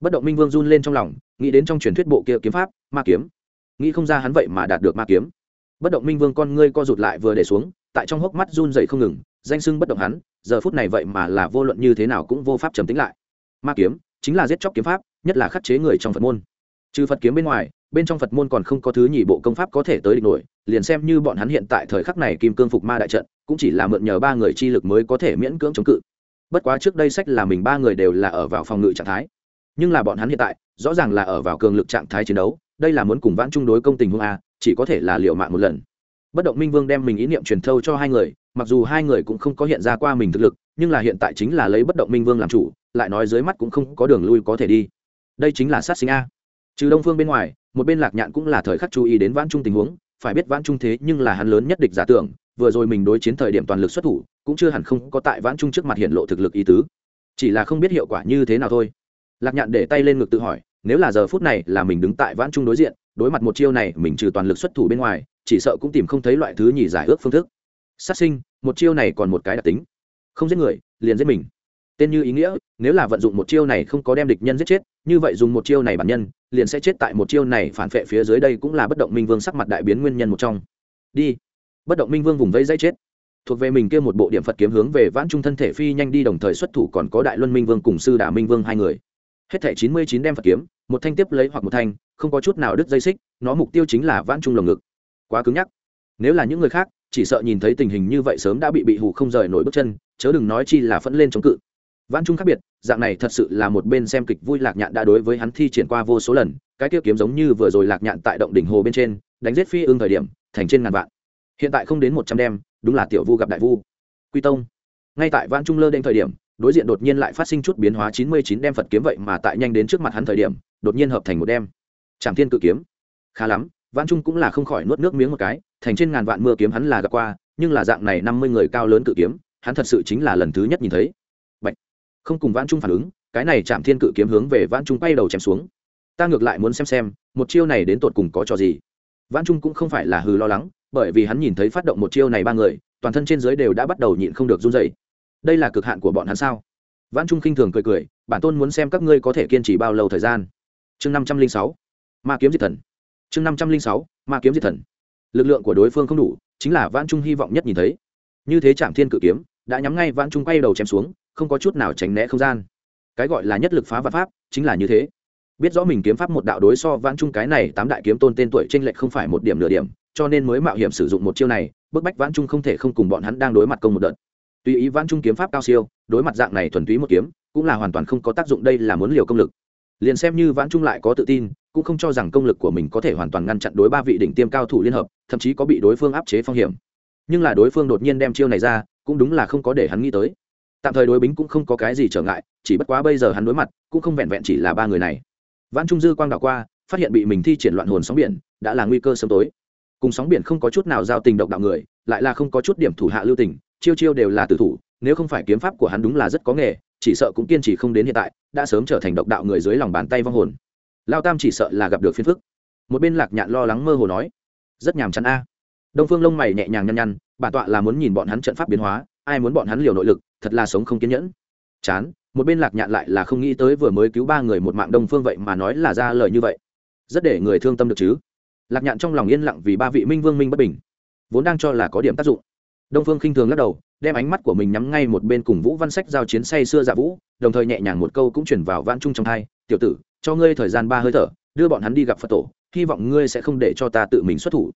S1: Bất động minh vương run lên trong lòng, nghĩ đến trong truyền thuyết bộ kia kiếm pháp, ma kiếm. Nghĩ không ra hắn vậy mà đạt được ma kiếm. Bất động minh vương con ngươi co rụt lại vừa để xuống, tại trong hốc mắt run dậy không ngừng, danh sưng bất động hắn, giờ phút này vậy mà là vô luận như thế nào cũng vô pháp trầm tính lại. Ma kiếm chính là giết chóc kiếm pháp, nhất là khắc chế người trong phật môn. Trừ phật kiếm bên ngoài, bên trong phật môn còn không có thứ nhị bộ công pháp có thể tới địch nổi, liền xem như bọn hắn hiện tại thời khắc này kim cương phục ma đại trận, cũng chỉ là mượn nhờ ba người chi lực mới có thể miễn cưỡng chống cự bất quá trước đây sách là mình ba người đều là ở vào phòng ngự trạng thái. Nhưng là bọn hắn hiện tại, rõ ràng là ở vào cường lực trạng thái chiến đấu, đây là muốn cùng vãn chung đối công tình hung a, chỉ có thể là liệu mạng một lần. Bất động minh vương đem mình ý niệm truyền thâu cho hai người, mặc dù hai người cũng không có hiện ra qua mình thực lực, nhưng là hiện tại chính là lấy bất động minh vương làm chủ, lại nói dưới mắt cũng không có đường lui có thể đi. Đây chính là sát sinh a. Trừ đông phương bên ngoài, một bên lạc nhạn cũng là thời khắc chú ý đến vãn trung tình huống, phải biết vãn trung thế nhưng là hắn lớn nhất địch giả tưởng vừa rồi mình đối chiến thời điểm toàn lực xuất thủ, cũng chưa hẳn không có tại vãn trung trước mặt hiện lộ thực lực ý tứ. Chỉ là không biết hiệu quả như thế nào thôi. Lạc nhạn để tay lên ngực tự hỏi, nếu là giờ phút này là mình đứng tại vãn trung đối diện, đối mặt một chiêu này mình trừ toàn lực xuất thủ bên ngoài, chỉ sợ cũng tìm không thấy loại thứ nhì giải ước phương thức. Sát sinh, một chiêu này còn một cái đặc tính. Không giết người, liền giết mình. Tên như ý nghĩa, nếu là vận dụng một chiêu này không có đem địch nhân giết chết, như vậy dùng một chiêu này bản nhân, liền sẽ chết tại một chiêu này phản vệ phía dưới đây cũng là bất động minh vương sắc mặt đại biến nguyên nhân một trong. Đi bất động minh vương vùng vây dây chết. Thuộc về mình kia một bộ điểm phật kiếm hướng về vãn trung thân thể phi nhanh đi đồng thời xuất thủ còn có đại luân minh vương cùng sư đà minh vương hai người. Hết thẻ chín mươi chín đem phật kiếm, một thanh tiếp lấy hoặc một thanh, không có chút nào đứt dây xích, nó mục tiêu chính là vãn trung lồng ngực. Quá cứng nhắc. Nếu là những người khác, chỉ sợ nhìn thấy tình hình như vậy sớm đã bị bị hủ không rời nổi bước chân, chớ đừng nói chi là phẫn lên chống cự. Vãn trung khác biệt, dạng này thật sự là một bên xem kịch vui lạc nhạn đã đối với hắn thi triển qua vô số lần, cái kia kiếm giống như vừa rồi lạc nhạn tại động đỉnh hồ bên trên, đánh giết phi ương thời điểm, thành trên ngàn vạn hiện tại không đến một trăm đem, đúng là tiểu vu gặp đại vu. Quy tông. Ngay tại vãn trung lơ đen thời điểm, đối diện đột nhiên lại phát sinh chút biến hóa chín mươi chín đem phật kiếm vậy mà tại nhanh đến trước mặt hắn thời điểm, đột nhiên hợp thành một đem. Trảm thiên cự kiếm. Khá lắm, vãn trung cũng là không khỏi nuốt nước miếng một cái, thành trên ngàn vạn mưa kiếm hắn là gặp qua, nhưng là dạng này năm mươi người cao lớn cự kiếm, hắn thật sự chính là lần thứ nhất nhìn thấy. Bạch. không cùng vãn trung phản ứng, cái này chạm thiên cự kiếm hướng về vãn trung bay đầu chém xuống. Ta ngược lại muốn xem xem, một chiêu này đến tột cùng có trò gì. Vãn trung cũng không phải là hừ lo lắng bởi vì hắn nhìn thấy phát động một chiêu này ba người, toàn thân trên dưới đều đã bắt đầu nhịn không được run dày đây là cực hạn của bọn hắn sao? Vãn trung khinh thường cười cười, bản tôn muốn xem các ngươi có thể kiên trì bao lâu thời gian. Chương năm trăm linh sáu, ma kiếm diệt thần. Chương năm trăm linh sáu, ma kiếm diệt thần. Lực lượng của đối phương không đủ, chính là vãn trung hy vọng nhất nhìn thấy. Như thế trạm thiên cự kiếm, đã nhắm ngay vãn trung quay đầu chém xuống, không có chút nào tránh né không gian. Cái gọi là nhất lực phá vạn pháp, chính là như thế. Biết rõ mình kiếm pháp một đạo đối so vãn trung cái này tám đại kiếm tôn tên tuổi trên lệch không phải một điểm nửa điểm cho nên mới mạo hiểm sử dụng một chiêu này, bức bách vãn trung không thể không cùng bọn hắn đang đối mặt công một đợt. Tuy ý vãn trung kiếm pháp cao siêu, đối mặt dạng này thuần túy một kiếm, cũng là hoàn toàn không có tác dụng, đây là muốn liều công lực. Liền xem như vãn trung lại có tự tin, cũng không cho rằng công lực của mình có thể hoàn toàn ngăn chặn đối ba vị đỉnh tiêm cao thủ liên hợp, thậm chí có bị đối phương áp chế phong hiểm. Nhưng là đối phương đột nhiên đem chiêu này ra, cũng đúng là không có để hắn nghĩ tới. Tạm thời đối bính cũng không có cái gì trở ngại, chỉ bất quá bây giờ hắn đối mặt, cũng không vẹn vẹn chỉ là ba người này. Vãn trung dư quang đảo qua, phát hiện bị mình thi triển loạn hồn sóng biển, đã là nguy cơ sớm tối cùng sóng biển không có chút nào giao tình độc đạo người, lại là không có chút điểm thủ hạ lưu tình, chiêu chiêu đều là tử thủ, nếu không phải kiếm pháp của hắn đúng là rất có nghề, chỉ sợ cũng kiên trì không đến hiện tại, đã sớm trở thành độc đạo người dưới lòng bàn tay vong hồn. Lao tam chỉ sợ là gặp được phiền phức. Một bên lạc nhạn lo lắng mơ hồ nói, rất nhàm chán a. Đông phương lông mày nhẹ nhàng nhăn nhăn, bản tọa là muốn nhìn bọn hắn trận pháp biến hóa, ai muốn bọn hắn liều nội lực, thật là sống không kiên nhẫn. Chán, một bên lạc nhạn lại là không nghĩ tới vừa mới cứu ba người một mạng đông phương vậy mà nói là ra lời như vậy. Rất để người thương tâm được chứ lạc nhạn trong lòng yên lặng vì ba vị minh vương minh bất bình, vốn đang cho là có điểm tác dụng. Đông phương khinh thường lắc đầu, đem ánh mắt của mình nhắm ngay một bên cùng vũ văn sách giao chiến say xưa dạ vũ, đồng thời nhẹ nhàng một câu cũng chuyển vào vãn trung trong thai, tiểu tử, cho ngươi thời gian ba hơi thở, đưa bọn hắn đi gặp phật tổ, hy vọng ngươi sẽ không để cho ta tự mình xuất thủ.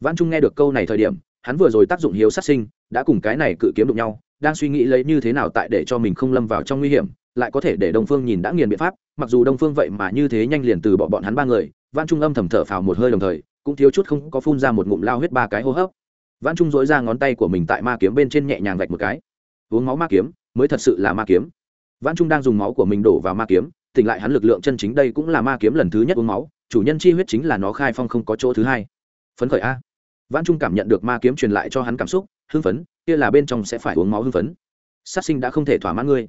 S1: Vãn trung nghe được câu này thời điểm, hắn vừa rồi tác dụng hiếu sát sinh, đã cùng cái này cự kiếm đụng nhau, đang suy nghĩ lấy như thế nào tại để cho mình không lâm vào trong nguy hiểm, lại có thể để đông phương nhìn đã nghiền biện pháp, mặc dù đông phương vậy mà như thế nhanh liền từ bỏ bọn hắn ba người Văn trung âm thầm thở phào một hơi đồng thời, cũng thiếu chút không có phun ra một ngụm lao huyết ba cái hô hấp. Văn trung dối ra ngón tay của mình tại ma kiếm bên trên nhẹ nhàng vạch một cái. Uống máu ma kiếm, mới thật sự là ma kiếm. Văn trung đang dùng máu của mình đổ vào ma kiếm, tỉnh lại hắn lực lượng chân chính đây cũng là ma kiếm lần thứ nhất uống máu, chủ nhân chi huyết chính là nó khai phong không có chỗ thứ hai. Phấn khởi a. Văn trung cảm nhận được ma kiếm truyền lại cho hắn cảm xúc, hưng phấn, kia là bên trong sẽ phải uống máu hưng phấn. Sát sinh đã không thể thỏa mãn ngươi.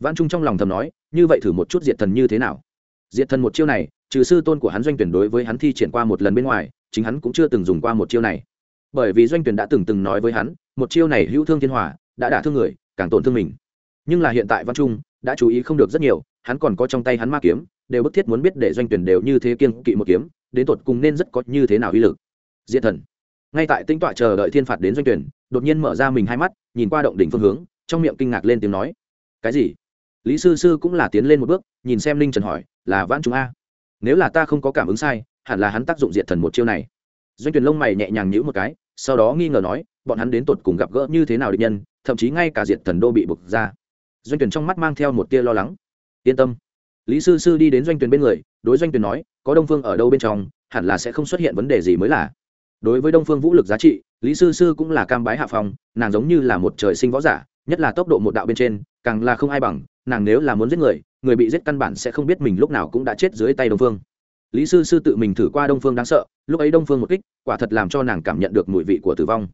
S1: Văn trung trong lòng thầm nói, như vậy thử một chút diệt thần như thế nào? Diệt thần một chiêu này trừ sư tôn của hắn doanh tuyển đối với hắn thi triển qua một lần bên ngoài, chính hắn cũng chưa từng dùng qua một chiêu này. Bởi vì doanh tuyển đã từng từng nói với hắn, một chiêu này hữu thương thiên hòa đã đả thương người, càng tổn thương mình. Nhưng là hiện tại văn trung đã chú ý không được rất nhiều, hắn còn có trong tay hắn ma kiếm, đều bức thiết muốn biết để doanh tuyển đều như thế kiên kỵ một kiếm, đến tột cùng nên rất có như thế nào uy lực. Diện thần. Ngay tại tinh tọa chờ đợi thiên phạt đến doanh tuyển, đột nhiên mở ra mình hai mắt, nhìn qua động đỉnh phương hướng, trong miệng kinh ngạc lên tiếng nói, cái gì? Lý sư sư cũng là tiến lên một bước, nhìn xem linh trần hỏi, là vãn chúng a? Nếu là ta không có cảm ứng sai, hẳn là hắn tác dụng diệt thần một chiêu này. Doanh tuyển lông mày nhẹ nhàng nhíu một cái, sau đó nghi ngờ nói, bọn hắn đến tột cùng gặp gỡ như thế nào địch nhân, thậm chí ngay cả diệt thần đô bị buộc ra. Doanh tuyển trong mắt mang theo một tia lo lắng. Yên tâm. Lý sư sư đi đến doanh tuyển bên người, đối doanh tuyển nói, có đông phương ở đâu bên trong, hẳn là sẽ không xuất hiện vấn đề gì mới là. Đối với đông phương vũ lực giá trị, lý sư sư cũng là cam bái hạ phòng nàng giống như là một trời sinh võ giả, nhất là tốc độ một đạo bên trên, càng là không ai bằng, nàng nếu là muốn giết người người bị giết căn bản sẽ không biết mình lúc nào cũng đã chết dưới tay đông phương. Lý sư sư tự mình thử qua đông phương đáng sợ, lúc ấy đông phương một kích, quả thật làm cho nàng cảm nhận được mùi vị của tử vong.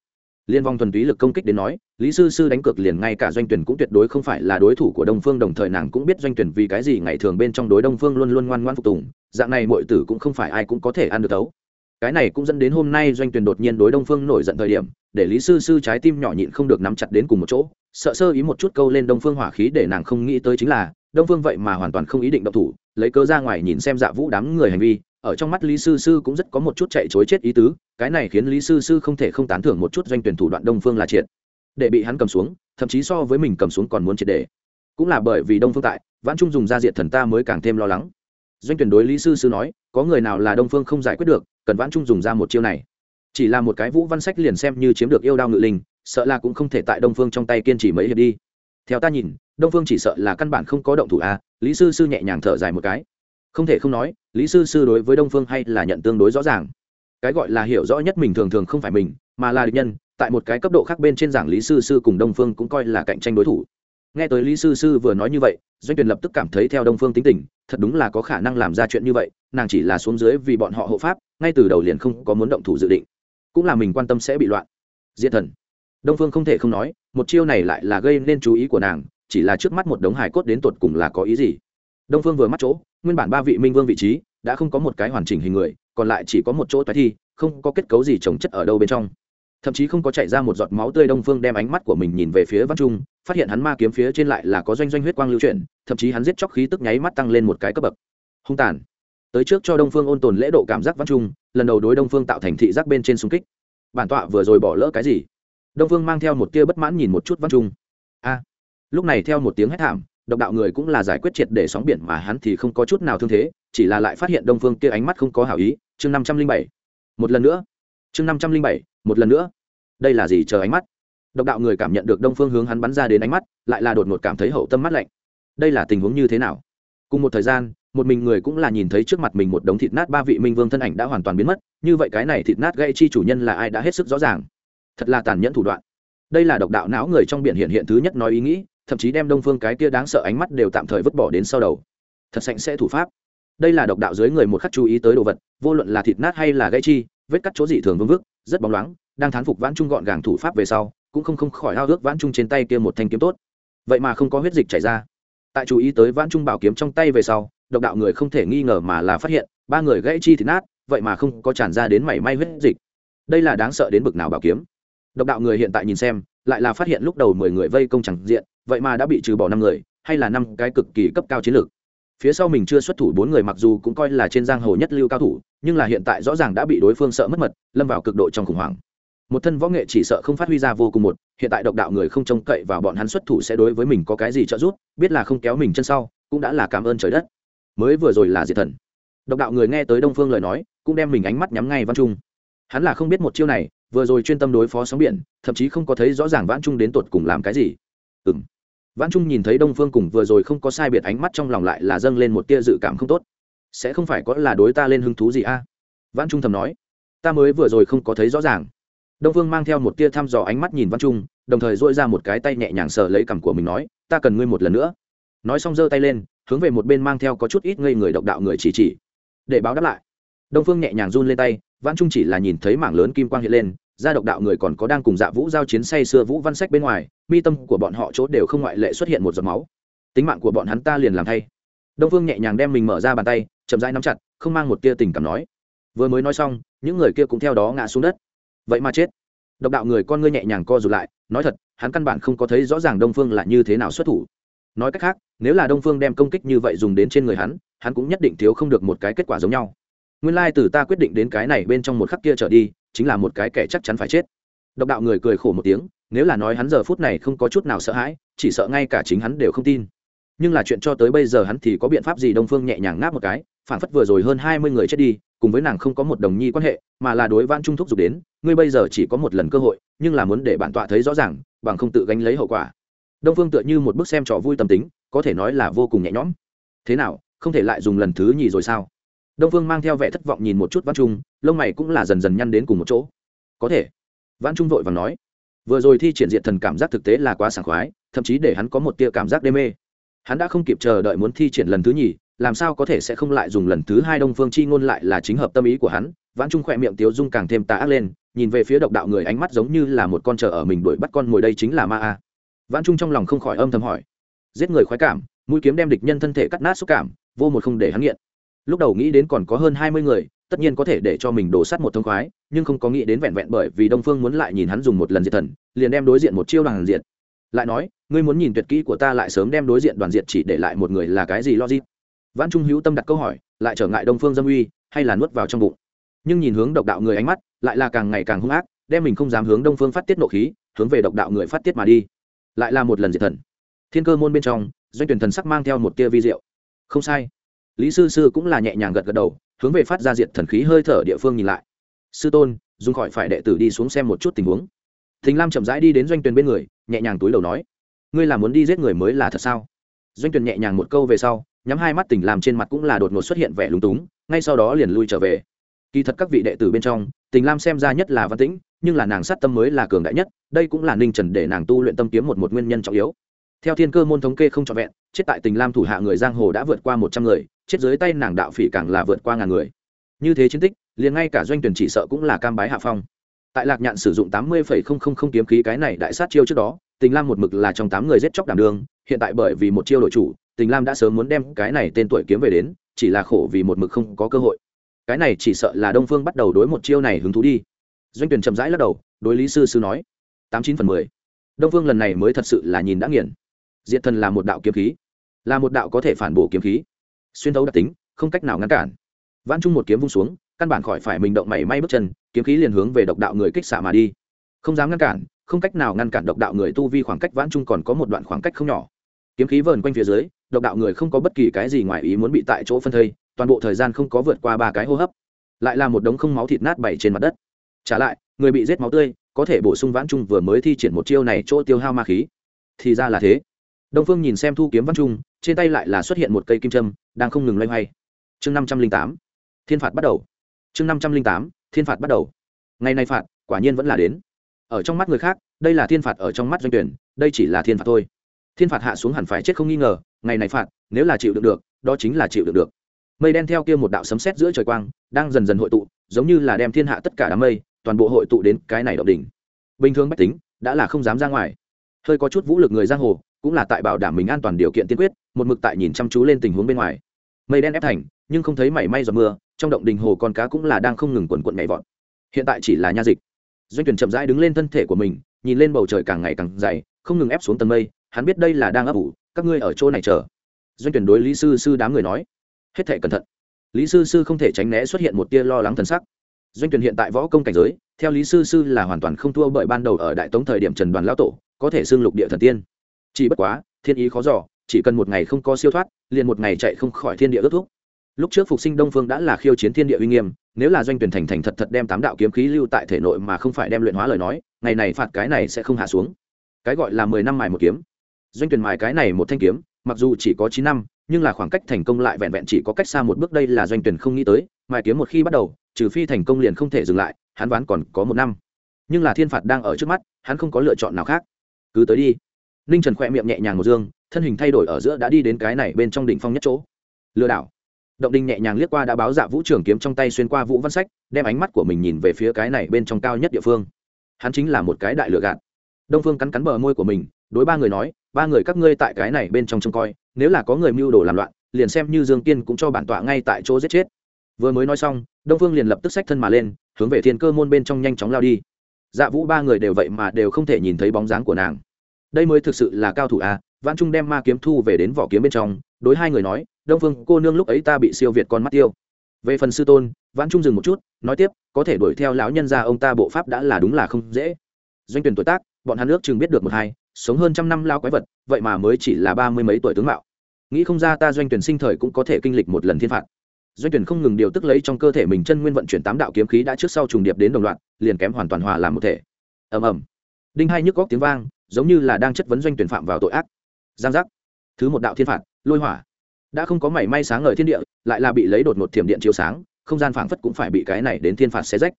S1: Liên vong thuần túy lực công kích đến nói, lý sư sư đánh cược liền ngay cả doanh tuyển cũng tuyệt đối không phải là đối thủ của đông phương, đồng thời nàng cũng biết doanh tuyển vì cái gì ngày thường bên trong đối đông phương luôn luôn ngoan ngoan phục tùng, dạng này mọi tử cũng không phải ai cũng có thể ăn được tấu cái này cũng dẫn đến hôm nay doanh tuyển đột nhiên đối đông phương nổi giận thời điểm, để lý sư sư trái tim nhỏ nhịn không được nắm chặt đến cùng một chỗ, sợ sơ ý một chút câu lên đông phương hỏa khí để nàng không nghĩ tới chính là đông phương vậy mà hoàn toàn không ý định động thủ, lấy cơ ra ngoài nhìn xem dạ vũ đám người hành vi, ở trong mắt lý sư sư cũng rất có một chút chạy chối chết ý tứ, cái này khiến lý sư sư không thể không tán thưởng một chút doanh tuyển thủ đoạn đông phương là triệt. Để bị hắn cầm xuống, thậm chí so với mình cầm xuống còn muốn triệt để. Cũng là bởi vì đông phương tại, vãn trung dùng ra diện thần ta mới càng thêm lo lắng. Doanh tuyển đối lý sư sư nói, có người nào là đông phương không giải quyết được, cần vãn trung dùng ra một chiêu này. Chỉ là một cái vũ văn sách liền xem như chiếm được yêu đao ngự linh, sợ là cũng không thể tại đông phương trong tay kiên trì mấy hiệp đi. Theo ta nhìn đông phương chỉ sợ là căn bản không có động thủ a lý sư sư nhẹ nhàng thở dài một cái. Không thể không nói, lý sư sư đối với đông phương hay là nhận tương đối rõ ràng. Cái gọi là hiểu rõ nhất mình thường thường không phải mình, mà là địch nhân, tại một cái cấp độ khác bên trên giảng lý sư sư cùng đông phương cũng coi là cạnh tranh đối thủ. Nghe tới lý sư sư vừa nói như vậy, doanh tuyển lập tức cảm thấy theo đông phương tính tình, thật đúng là có khả năng làm ra chuyện như vậy, nàng chỉ là xuống dưới vì bọn họ hộ pháp, ngay từ đầu liền không có muốn động thủ dự định. Cũng là mình quan tâm sẽ bị loạn. Diệt thần. Đông phương không thể không nói, một chiêu này lại là gây nên chú ý của nàng chỉ là trước mắt một đống hải cốt đến tột cùng là có ý gì. Đông phương vừa mắt chỗ, nguyên bản ba vị minh vương vị trí đã không có một cái hoàn chỉnh hình người, còn lại chỉ có một chỗ toái thi, không có kết cấu gì trồng chất ở đâu bên trong. Thậm chí không có chạy ra một giọt máu tươi, đông phương đem ánh mắt của mình nhìn về phía văn trung, phát hiện hắn ma kiếm phía trên lại là có doanh doanh huyết quang lưu chuyển, thậm chí hắn giết chóc khí tức nháy mắt tăng lên một cái cấp bậc. Hung tàn. Tới trước cho đông phương ôn tồn lễ độ cảm giác văn trung, lần đầu đối đông phương tạo thành thị giác bên trên xung kích. Bản tọa vừa rồi bỏ lỡ cái gì? Đông phương mang theo một tia bất mãn nhìn một chút văn trung. A lúc này theo một tiếng hét thảm, độc đạo người cũng là giải quyết triệt để sóng biển mà hắn thì không có chút nào thương thế, chỉ là lại phát hiện đông phương kia ánh mắt không có hảo ý. Chương năm trăm linh bảy, một lần nữa. Chương năm trăm linh bảy, một lần nữa. Đây là gì chờ ánh mắt? Độc đạo người cảm nhận được đông phương hướng hắn bắn ra đến ánh mắt, lại là đột ngột cảm thấy hậu tâm mắt lạnh. Đây là tình huống như thế nào? Cùng một thời gian, một mình người cũng là nhìn thấy trước mặt mình một đống thịt nát ba vị minh vương thân ảnh đã hoàn toàn biến mất, như vậy cái này thịt nát gây chi chủ nhân là ai đã hết sức rõ ràng? Thật là tàn nhẫn thủ đoạn. Đây là độc đạo não người trong biển hiện hiện thứ nhất nói ý nghĩ thậm chí đem đông phương cái kia đáng sợ ánh mắt đều tạm thời vứt bỏ đến sau đầu. Thật sạch sẽ thủ pháp. Đây là độc đạo dưới người một khắc chú ý tới đồ vật, vô luận là thịt nát hay là gây chi, vết cắt chỗ dị thường vương vức, rất bóng loáng, đang thán phục vãn trung gọn gàng thủ pháp về sau, cũng không không khỏi ao ước vãn trung trên tay kia một thanh kiếm tốt. Vậy mà không có huyết dịch chảy ra. Tại chú ý tới vãn trung bảo kiếm trong tay về sau, độc đạo người không thể nghi ngờ mà là phát hiện, ba người gãy chi thịt nát, vậy mà không có tràn ra đến mảy may huyết dịch. Đây là đáng sợ đến bực nào bảo kiếm. Độc đạo người hiện tại nhìn xem lại là phát hiện lúc đầu mười người vây công chẳng diện, vậy mà đã bị trừ bỏ năm người, hay là năm cái cực kỳ cấp cao chiến lược. Phía sau mình chưa xuất thủ bốn người mặc dù cũng coi là trên giang hồ nhất lưu cao thủ, nhưng là hiện tại rõ ràng đã bị đối phương sợ mất mật, lâm vào cực độ trong khủng hoảng. Một thân võ nghệ chỉ sợ không phát huy ra vô cùng một, hiện tại độc đạo người không trông cậy vào bọn hắn xuất thủ sẽ đối với mình có cái gì trợ giúp, biết là không kéo mình chân sau, cũng đã là cảm ơn trời đất. Mới vừa rồi là diệt thần. Độc đạo người nghe tới đông phương lời nói, cũng đem mình ánh mắt nhắm ngay văn trung. Hắn là không biết một chiêu này vừa rồi chuyên tâm đối phó sóng biển, thậm chí không có thấy rõ ràng vãn trung đến tột cùng làm cái gì. Ừ m vãn trung nhìn thấy đông phương cùng vừa rồi không có sai biệt ánh mắt trong lòng lại là dâng lên một tia dự cảm không tốt. Sẽ không phải có là đối ta lên hứng thú gì a? À? vãn trung thầm nói. Ta mới vừa rồi không có thấy rõ ràng. Đông phương mang theo một tia thăm dò ánh mắt nhìn văn trung, đồng thời dội ra một cái tay nhẹ nhàng sờ lấy cằm của mình nói, ta cần ngươi một lần nữa. Nói xong giơ tay lên, hướng về một bên mang theo có chút ít ngây người độc đạo người chỉ chỉ. Để báo đáp lại. Đông phương nhẹ nhàng run lên tay văn trung chỉ là nhìn thấy mảng lớn kim quang hiện lên gia độc đạo người còn có đang cùng dạ vũ giao chiến say xưa vũ văn sách bên ngoài, mi tâm của bọn họ chỗ đều không ngoại lệ xuất hiện một giọt máu. Tính mạng của bọn hắn ta liền làm thay. Đông phương nhẹ nhàng đem mình mở ra bàn tay, chậm rãi nắm chặt, không mang một tia tình cảm nói. Vừa mới nói xong, những người kia cũng theo đó ngã xuống đất. Vậy mà chết. Độc đạo người con ngươi nhẹ nhàng co rụt lại, nói thật, hắn căn bản không có thấy rõ ràng đông phương là như thế nào xuất thủ. Nói cách khác, nếu là đông phương đem công kích như vậy dùng đến trên người hắn hắn cũng nhất định thiếu không được một cái kết quả giống nhau. Nguyên lai từ ta quyết định đến cái này bên trong một khắc kia trở đi chính là một cái kẻ chắc chắn phải chết. Độc đạo người cười khổ một tiếng, nếu là nói hắn giờ phút này không có chút nào sợ hãi, chỉ sợ ngay cả chính hắn đều không tin. Nhưng là chuyện cho tới bây giờ hắn thì có biện pháp gì đông phương nhẹ nhàng ngáp một cái phản phất vừa rồi hơn hai mươi người chết đi, cùng với nàng không có một đồng nhi quan hệ, mà là đối văn trung thúc giục đến, ngươi bây giờ chỉ có một lần cơ hội, nhưng là muốn để bản tọa thấy rõ ràng, bằng không tự gánh lấy hậu quả. Đông phương tựa như một bức xem trò vui tâm tính, có thể nói là vô cùng nhẹ nhõm. Thế nào, không thể lại dùng lần thứ nhì rồi sao? Đông phương mang theo vẻ thất vọng nhìn một chút văn trung, lông mày cũng là dần dần nhăn đến cùng một chỗ. Có thể. Văn trung vội và nói. Vừa rồi thi triển diện thần cảm giác thực tế là quá sảng khoái, thậm chí để hắn có một tia cảm giác đê mê. Hắn đã không kịp chờ đợi muốn thi triển lần thứ nhì, làm sao có thể sẽ không lại dùng lần thứ hai đông phương chi ngôn lại là chính hợp tâm ý của hắn. Vãn trung khỏe miệng tiếu dung càng thêm tà ác lên, nhìn về phía độc đạo người ánh mắt giống như là một con chờ ở mình đuổi bắt con mồi đây chính là ma a. Vãn trung trong lòng không khỏi âm thầm hỏi. Giết người khoái cảm, mũi kiếm đem địch nhân thân thể cắt nát xúc cảm, vô một không để hắn nghiện lúc đầu nghĩ đến còn có hơn hai mươi người, tất nhiên có thể để cho mình đổ sát một thông khoái, nhưng không có nghĩ đến vẹn vẹn bởi vì đông phương muốn lại nhìn hắn dùng một lần diệt thần, liền đem đối diện một chiêu đoàn diệt. Lại nói, ngươi muốn nhìn tuyệt kỹ của ta lại sớm đem đối diện đoàn diệt chỉ để lại một người là cái gì logic? Vãn trung hữu tâm đặt câu hỏi, lại trở ngại đông phương dâm uy, hay là nuốt vào trong bụng. Nhưng nhìn hướng độc đạo người ánh mắt, lại là càng ngày càng hung ác, đem mình không dám hướng đông phương phát tiết nộ khí, hướng về độc đạo người phát tiết mà đi. Lại là một lần diệt thần. Thiên cơ môn bên trong, doanh tuyển thần sắc mang theo một tia vi diệu. Không sai lý sư sư cũng là nhẹ nhàng gật gật đầu, hướng về phát ra diệt thần khí hơi thở địa phương nhìn lại. Sư tôn, dùng khỏi phải đệ tử đi xuống xem một chút tình huống. Thình lam chậm rãi đi đến doanh tuyển bên người, nhẹ nhàng túi đầu nói, ngươi là muốn đi giết người mới là thật sao? Doanh tuyển nhẹ nhàng một câu về sau, nhắm hai mắt tình làm trên mặt cũng là đột ngột xuất hiện vẻ lúng túng, ngay sau đó liền lui trở về. Kỳ thật các vị đệ tử bên trong tình lam xem ra nhất là văn tĩnh, nhưng là nàng sát tâm mới là cường đại nhất, đây cũng là ninh trần để nàng tu luyện tâm kiếm một một nguyên nhân trọng yếu. Theo thiên cơ môn thống kê không trọn vẹn chết tại tình lam thủ hạ người giang hồ đã vượt qua một trăm người, chết dưới tay nàng đạo phỉ càng là vượt qua ngàn người. Như thế chiến tích, liền ngay cả doanh tuyển chỉ sợ cũng là cam bái hạ phong. Tại lạc nhạn sử dụng tám mươi kiếm khí cái này đại sát chiêu trước đó, tình lam một mực là trong tám người giết chóc đảm đường hiện tại bởi vì một chiêu đội chủ, tình lam đã sớm muốn đem cái này tên tuổi kiếm về đến, chỉ là khổ vì một mực không có cơ hội. Cái này chỉ sợ là đông phương bắt đầu đối một chiêu này hứng thú đi. Doanh tuyển chậm rãi lắc đầu, đối lý sư sư nói, tám chín phần mười. Đông phương lần này mới thật sự là nhìn đã nghiền. Diệt thần là một đạo kiếm khí là một đạo có thể phản bổ kiếm khí. Xuyên thấu đặc tính, không cách nào ngăn cản. Vãn Trung một kiếm vung xuống, căn bản khỏi phải mình động mảy may bước chân, kiếm khí liền hướng về độc đạo người kích xạ mà đi. Không dám ngăn cản, không cách nào ngăn cản độc đạo người tu vi khoảng cách vãn Trung còn có một đoạn khoảng cách không nhỏ. Kiếm khí vờn quanh phía dưới, độc đạo người không có bất kỳ cái gì ngoài ý muốn bị tại chỗ phân thây, toàn bộ thời gian không có vượt qua ba cái hô hấp. Lại là một đống không máu thịt nát bày trên mặt đất. Trả lại, người bị giết máu tươi, có thể bổ sung vãn trung vừa mới thi triển một chiêu này chỗ tiêu hao ma khí. Thì ra là thế. Đông phương nhìn xem thu kiếm văn trung trên tay lại là xuất hiện một cây kim châm, đang không ngừng loay hoay. Chương năm trăm linh tám, thiên phạt bắt đầu. Chương năm trăm linh tám, thiên phạt bắt đầu. Ngày nay phạt, quả nhiên vẫn là đến. Ở trong mắt người khác, đây là thiên phạt ở trong mắt doanh tuyển, đây chỉ là thiên phạt thôi. Thiên phạt hạ xuống hẳn phải chết không nghi ngờ, ngày này phạt, nếu là chịu được được, đó chính là chịu được được. Mây đen theo kia một đạo sấm sét giữa trời quang, đang dần dần hội tụ, giống như là đem thiên hạ tất cả đám mây, toàn bộ hội tụ đến cái này động đỉnh. Bình thường bách tính, đã là không dám ra ngoài. Hơi có chút vũ lực người giang hồ cũng là tại bảo đảm mình an toàn điều kiện tiên quyết, một mực tại nhìn chăm chú lên tình huống bên ngoài. Mây đen ép thành, nhưng không thấy mảy may giọt mưa, trong động đình hồ con cá cũng là đang không ngừng quần quận nhảy vọt. Hiện tại chỉ là nha dịch. Doanh tuyển chậm rãi đứng lên thân thể của mình, nhìn lên bầu trời càng ngày càng dày, không ngừng ép xuống tầng mây, hắn biết đây là đang ấp ủ, các ngươi ở chỗ này chờ. Doanh tuyển đối lý sư sư đám người nói. Hết thể cẩn thận. Lý sư sư không thể tránh né xuất hiện một tia lo lắng thần sắc. Doanh tuyển hiện tại võ công cảnh giới, theo lý sư sư là hoàn toàn không thua bởi ban đầu ở đại tống thời điểm trần đoàn lão tổ, có thể xưng lục địa thần tiên chỉ bất quá, thiên ý khó dò, chỉ cần một ngày không có siêu thoát, liền một ngày chạy không khỏi thiên địa ước thúc. Lúc trước phục sinh đông phương đã là khiêu chiến thiên địa uy nghiêm, nếu là doanh tuyển thành thành thật thật đem tám đạo kiếm khí lưu tại thể nội mà không phải đem luyện hóa lời nói, ngày này phạt cái này sẽ không hạ xuống. Cái gọi là mười năm mài một kiếm. Doanh tuyển mài cái này một thanh kiếm, mặc dù chỉ có chín năm, nhưng là khoảng cách thành công lại vẹn vẹn chỉ có cách xa một bước đây là doanh tuyển không nghĩ tới, mài kiếm một khi bắt đầu, trừ phi thành công liền không thể dừng lại, hắn ván còn có một năm. Nhưng là thiên phạt đang ở trước mắt, hắn không có lựa chọn nào khác. Cứ tới đi ninh trần khỏe miệng nhẹ nhàng một dương, thân hình thay đổi ở giữa đã đi đến cái này bên trong đỉnh phong nhất chỗ. Lừa đảo. Động đinh nhẹ nhàng liếc qua đã báo dạ vũ trưởng kiếm trong tay xuyên qua vũ văn sách, đem ánh mắt của mình nhìn về phía cái này bên trong cao nhất địa phương. Hắn chính là một cái đại lựa gạt. Đông phương cắn cắn bờ môi của mình, đối ba người nói, ba người các ngươi tại cái này bên trong trông coi, nếu là có người mưu đồ làm loạn, liền xem như dương tiên cũng cho bản tọa ngay tại chỗ giết chết. Vừa mới nói xong, đông phương liền lập tức xách thân mà lên, hướng về thiên cơ môn bên trong nhanh chóng lao đi. Dạ vũ ba người đều vậy mà đều không thể nhìn thấy bóng dáng của nàng đây mới thực sự là cao thủ a à? văn trung đem ma kiếm thu về đến vỏ kiếm bên trong, đối hai người nói, đông phương, cô nương lúc ấy ta bị siêu việt con mắt tiêu về phần sư tôn văn trung dừng một chút, nói tiếp, có thể đuổi theo lão nhân gia ông ta bộ pháp đã là đúng là không dễ. Doanh tuyển tuổi tác, bọn hắn nước chừng biết được một hai, sống hơn trăm năm lao quái vật, vậy mà mới chỉ là ba mươi mấy tuổi tướng mạo. Nghĩ không ra ta doanh tuyển sinh thời cũng có thể kinh lịch một lần thiên phạt. Doanh tuyển không ngừng điều tức lấy trong cơ thể mình chân nguyên vận chuyển tám đạo kiếm khí đã trước sau trùng điệp đến đồng loạt, liền kém hoàn toàn hòa làm một thể. Ầm ầm. Đinh hai nhức góc tiếng vang giống như là đang chất vấn doanh tuyển phạm vào tội ác. Giang giác. Thứ một đạo thiên phạt, lôi hỏa. Đã không có mảy may sáng ngời thiên địa, lại là bị lấy đột ngột thiểm điện chiếu sáng, không gian phảng phất cũng phải bị cái này đến thiên phạt xé rách.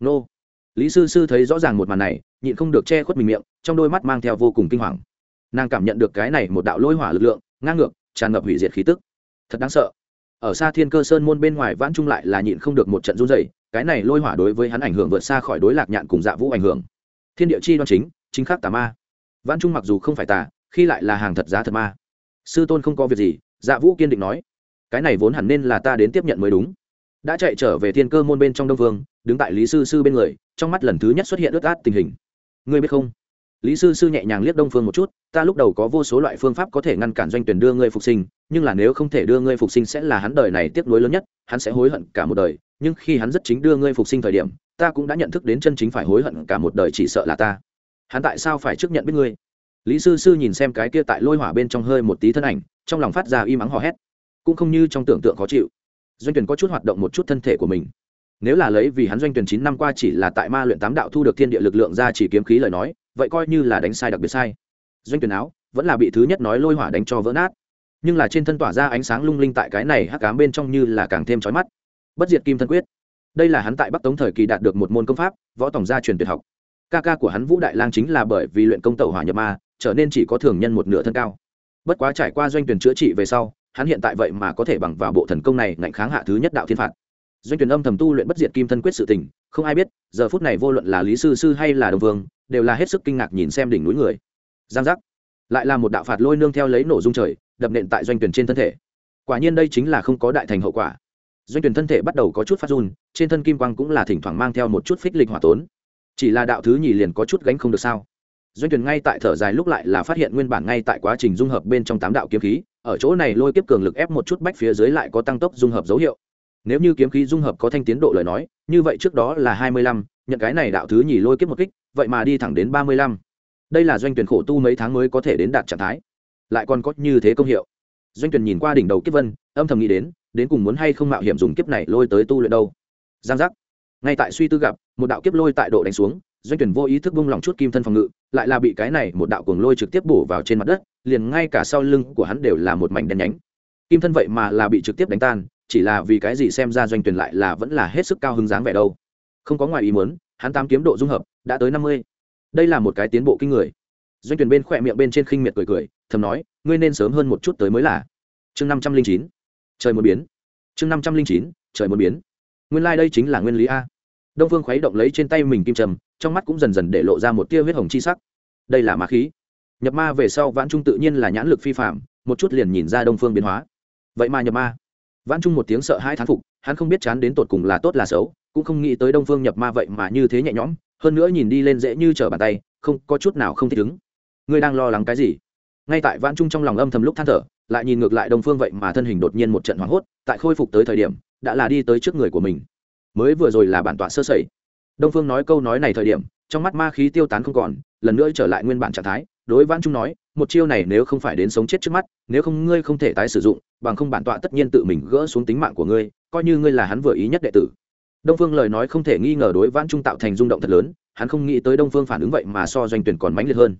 S1: Nô. Lý sư sư thấy rõ ràng một màn này, nhịn không được che khuất mình miệng, trong đôi mắt mang theo vô cùng kinh hoàng. Nàng cảm nhận được cái này một đạo lôi hỏa lực lượng, ngang ngược, tràn ngập hủy diệt khí tức. Thật đáng sợ. Ở xa thiên cơ sơn môn bên ngoài vãn trung lại là nhịn không được một trận run dày cái này lôi hỏa đối với hắn ảnh hưởng vượt xa khỏi đối lạc nhạn cùng dạ vũ ảnh hưởng. Thiên địa chi đoan chính chính khắc tà ma vãn trung mặc dù không phải tà, khi lại là hàng thật giá thật ma. Sư tôn không có việc gì dạ vũ kiên định nói, cái này vốn hẳn nên là ta đến tiếp nhận mới đúng. Đã chạy trở về thiên cơ môn bên trong đông vương, đứng tại lý sư sư bên người, trong mắt lần thứ nhất xuất hiện ướt át tình hình. Ngươi biết không? Lý sư sư nhẹ nhàng liếc đông phương một chút, ta lúc đầu có vô số loại phương pháp có thể ngăn cản doanh tuyển đưa ngươi phục sinh, nhưng là nếu không thể đưa ngươi phục sinh sẽ là hắn đời này tiếc nuối lớn nhất, hắn sẽ hối hận cả một đời, nhưng khi hắn rất chính đưa ngươi phục sinh thời điểm, ta cũng đã nhận thức đến chân chính phải hối hận cả một đời chỉ sợ là ta hắn tại sao phải trước nhận biết ngươi? Lý sư sư nhìn xem cái kia tại lôi hỏa bên trong hơi một tí thân ảnh, trong lòng phát ra y mắng hò hét. Cũng không như trong tưởng tượng khó chịu. Doanh tuyển có chút hoạt động một chút thân thể của mình. Nếu là lấy vì hắn doanh tuyển chín năm qua chỉ là tại ma luyện tám đạo thu được thiên địa lực lượng ra chỉ kiếm khí lời nói, vậy coi như là đánh sai đặc biệt sai. Doanh tuyển áo vẫn là bị thứ nhất nói lôi hỏa đánh cho vỡ nát. Nhưng là trên thân tỏa ra ánh sáng lung linh tại cái này hắc cám bên trong như là càng thêm chói mắt. Bất diệt kim thân quyết. Đây là hắn tại bắc tống thời kỳ đạt được một môn công pháp, võ tổng gia truyền tuyệt học ca ca của hắn vũ đại lang chính là bởi vì luyện công tẩu hỏa nhập ma, trở nên chỉ có thường nhân một nửa thân cao. Bất quá trải qua doanh tuyển chữa trị về sau, hắn hiện tại vậy mà có thể bằng vào bộ thần công này ngạnh kháng hạ thứ nhất đạo thiên phạt. Doanh tuyển âm thầm tu luyện bất diệt kim thân quyết sự tình, không ai biết, giờ phút này vô luận là lý sư sư hay là đồng vương, đều là hết sức kinh ngạc nhìn xem đỉnh núi người. Giang giác. Lại là một đạo phạt lôi nương theo lấy nổ dung trời, đập nện tại doanh tuyển trên thân thể. Quả nhiên đây chính là không có đại thành hậu quả. Doanh tuyển thân thể bắt đầu có chút phát run, trên thân kim quang cũng là thỉnh thoảng mang theo một chút phích lịch hỏa tốn chỉ là đạo thứ nhì liền có chút gánh không được sao? Doanh tuyển ngay tại thở dài lúc lại là phát hiện nguyên bản ngay tại quá trình dung hợp bên trong tám đạo kiếm khí, ở chỗ này lôi kiếp cường lực ép một chút bách phía dưới lại có tăng tốc dung hợp dấu hiệu. Nếu như kiếm khí dung hợp có thanh tiến độ lời nói, như vậy trước đó là hai mươi lăm, nhận cái này đạo thứ nhì lôi kiếp một kích, vậy mà đi thẳng đến ba mươi lăm. Đây là doanh tuyển khổ tu mấy tháng mới có thể đến đạt trạng thái. Lại còn có như thế công hiệu. Doanh tuyển nhìn qua đỉnh đầu kiếp vân, âm thầm nghĩ đến đến cùng muốn hay không mạo hiểm dùng kiếp này lôi tới tu luyện đâu. Giang giác ngay tại suy tư gặp, một đạo kiếp lôi tại độ đánh xuống, doanh tuyển vô ý thức bung lòng chút kim thân phòng ngự, lại là bị cái này một đạo cuồng lôi trực tiếp bổ vào trên mặt đất, liền ngay cả sau lưng của hắn đều là một mảnh đen nhánh. Kim thân vậy mà là bị trực tiếp đánh tan, chỉ là vì cái gì xem ra doanh tuyển lại là vẫn là hết sức cao hứng dáng vẻ đâu. Không có ngoài ý muốn, hắn tám kiếm độ dung hợp, đã tới năm mươi. Đây là một cái tiến bộ kinh người. Doanh tuyển bên khỏe miệng bên trên khinh miệt cười cười, thầm nói, ngươi nên sớm hơn một chút tới mới là. Chương năm trăm linh chín. Trời một biến. Chương năm trăm linh chín, trời một biến nguyên lai、like、đây chính là nguyên lý a. Đông phương khuấy động lấy trên tay mình kim trầm, trong mắt cũng dần dần để lộ ra một tia huyết hồng chi sắc. Đây là ma khí. Nhập ma về sau, vãn trung tự nhiên là nhãn lực phi phạm một chút liền nhìn ra đông phương biến hóa. Vậy mà nhập ma. Vãn trung một tiếng sợ hai thán phục, hắn không biết chán đến tột cùng là tốt là xấu, cũng không nghĩ tới đông phương nhập ma vậy mà như thế nhẹ nhõm, hơn nữa nhìn đi lên dễ như trở bàn tay, không, có chút nào không thích ứng. Ngươi đang lo lắng cái gì? Ngay tại vãn trung trong lòng âm thầm lúc than thở, lại nhìn ngược lại đông phương vậy mà thân hình đột nhiên một trận hoảng hốt, tại khôi phục tới thời điểm đã là đi tới trước người của mình. Mới vừa rồi là bản tọa sơ sẩy. Đông phương nói câu nói này thời điểm, trong mắt ma khí tiêu tán không còn, lần nữa trở lại nguyên bản trạng thái, đối vãn trung nói, một chiêu này nếu không phải đến sống chết trước mắt, nếu không ngươi không thể tái sử dụng, bằng không bản tọa tất nhiên tự mình gỡ xuống tính mạng của ngươi, coi như ngươi là hắn vừa ý nhất đệ tử. Đông phương lời nói không thể nghi ngờ đối vãn trung tạo thành rung động thật lớn, hắn không nghĩ tới đông phương phản ứng vậy mà so doanh tuyển còn mãnh liệt hơn.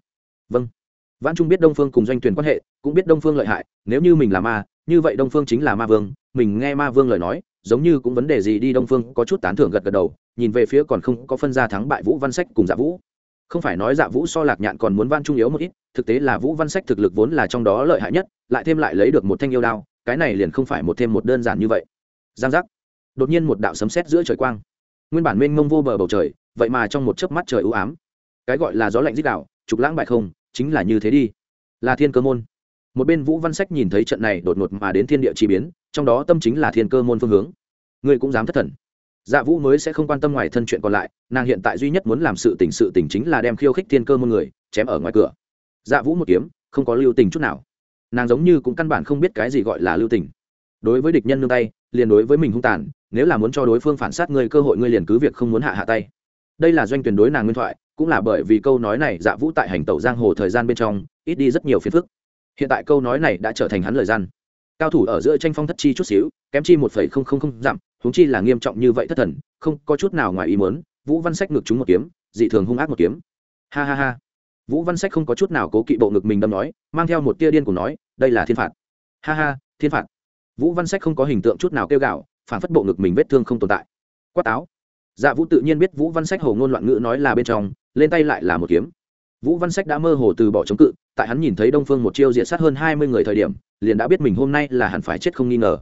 S1: Vâng. Vãn trung biết đông phương cùng doanh tuyển quan hệ, cũng biết đông phương lợi hại, nếu như mình là ma, như vậy đông phương chính là ma vương, mình nghe ma vương lời nói giống như cũng vấn đề gì đi đông phương có chút tán thưởng gật gật đầu, nhìn về phía còn không có phân ra thắng bại vũ văn sách cùng dạ vũ. Không phải nói dạ vũ so lạc nhạn còn muốn văn trung yếu một ít, thực tế là vũ văn sách thực lực vốn là trong đó lợi hại nhất, lại thêm lại lấy được một thanh yêu đao, cái này liền không phải một thêm một đơn giản như vậy. Giang giác. Đột nhiên một đạo sấm sét giữa trời quang. Nguyên bản mênh mông vô bờ bầu trời, vậy mà trong một chớp mắt trời ưu ám. Cái gọi là gió lạnh dích đạo trục lãng bại không, chính là như thế đi. Là thiên cơ môn. Một bên vũ văn sách nhìn thấy trận này đột ngột mà đến thiên địa chi biến, trong đó tâm chính là thiên cơ môn phương hướng ngươi cũng dám thất thần. Dạ vũ mới sẽ không quan tâm ngoài thân chuyện còn lại, nàng hiện tại duy nhất muốn làm sự tình sự tình chính là đem khiêu khích thiên cơ môn người chém ở ngoài cửa. Dạ vũ một kiếm, không có lưu tình chút nào. Nàng giống như cũng căn bản không biết cái gì gọi là lưu tình. Đối với địch nhân nương tay, liền đối với mình hung tàn, nếu là muốn cho đối phương phản sát ngươi cơ hội ngươi liền cứ việc không muốn hạ hạ tay. Đây là doanh tuyển đối nàng nguyên thoại, cũng là bởi vì câu nói này dạ vũ tại hành tẩu giang hồ thời gian bên trong, ít đi rất nhiều phiền phức. Hiện tại câu nói này đã trở thành hắn lời gian cao thủ ở giữa tranh phong thất chi chút xíu, kém chi một phẩy không không không giảm, huống chi là nghiêm trọng như vậy thất thần, không có chút nào ngoài ý muốn, vũ văn sách ngược chúng một kiếm, dị thường hung ác một kiếm. Ha ha ha. Vũ văn sách không có chút nào cố kỵ bộ ngực mình đâm nói, mang theo một tia điên cùng nói, đây là thiên phạt. Ha ha, thiên phạt. Vũ văn sách không có hình tượng chút nào kêu gạo phản phất bộ ngực mình vết thương không tồn tại. Quát táo. Dạ vũ tự nhiên biết vũ văn sách hầu ngôn loạn ngữ nói là bên trong, lên tay lại là một kiếm vũ văn sách đã mơ hồ từ bỏ chống cự, tại hắn nhìn thấy đông phương một chiêu diện sát hơn hai mươi người thời điểm, liền đã biết mình hôm nay là hẳn phải chết không nghi ngờ.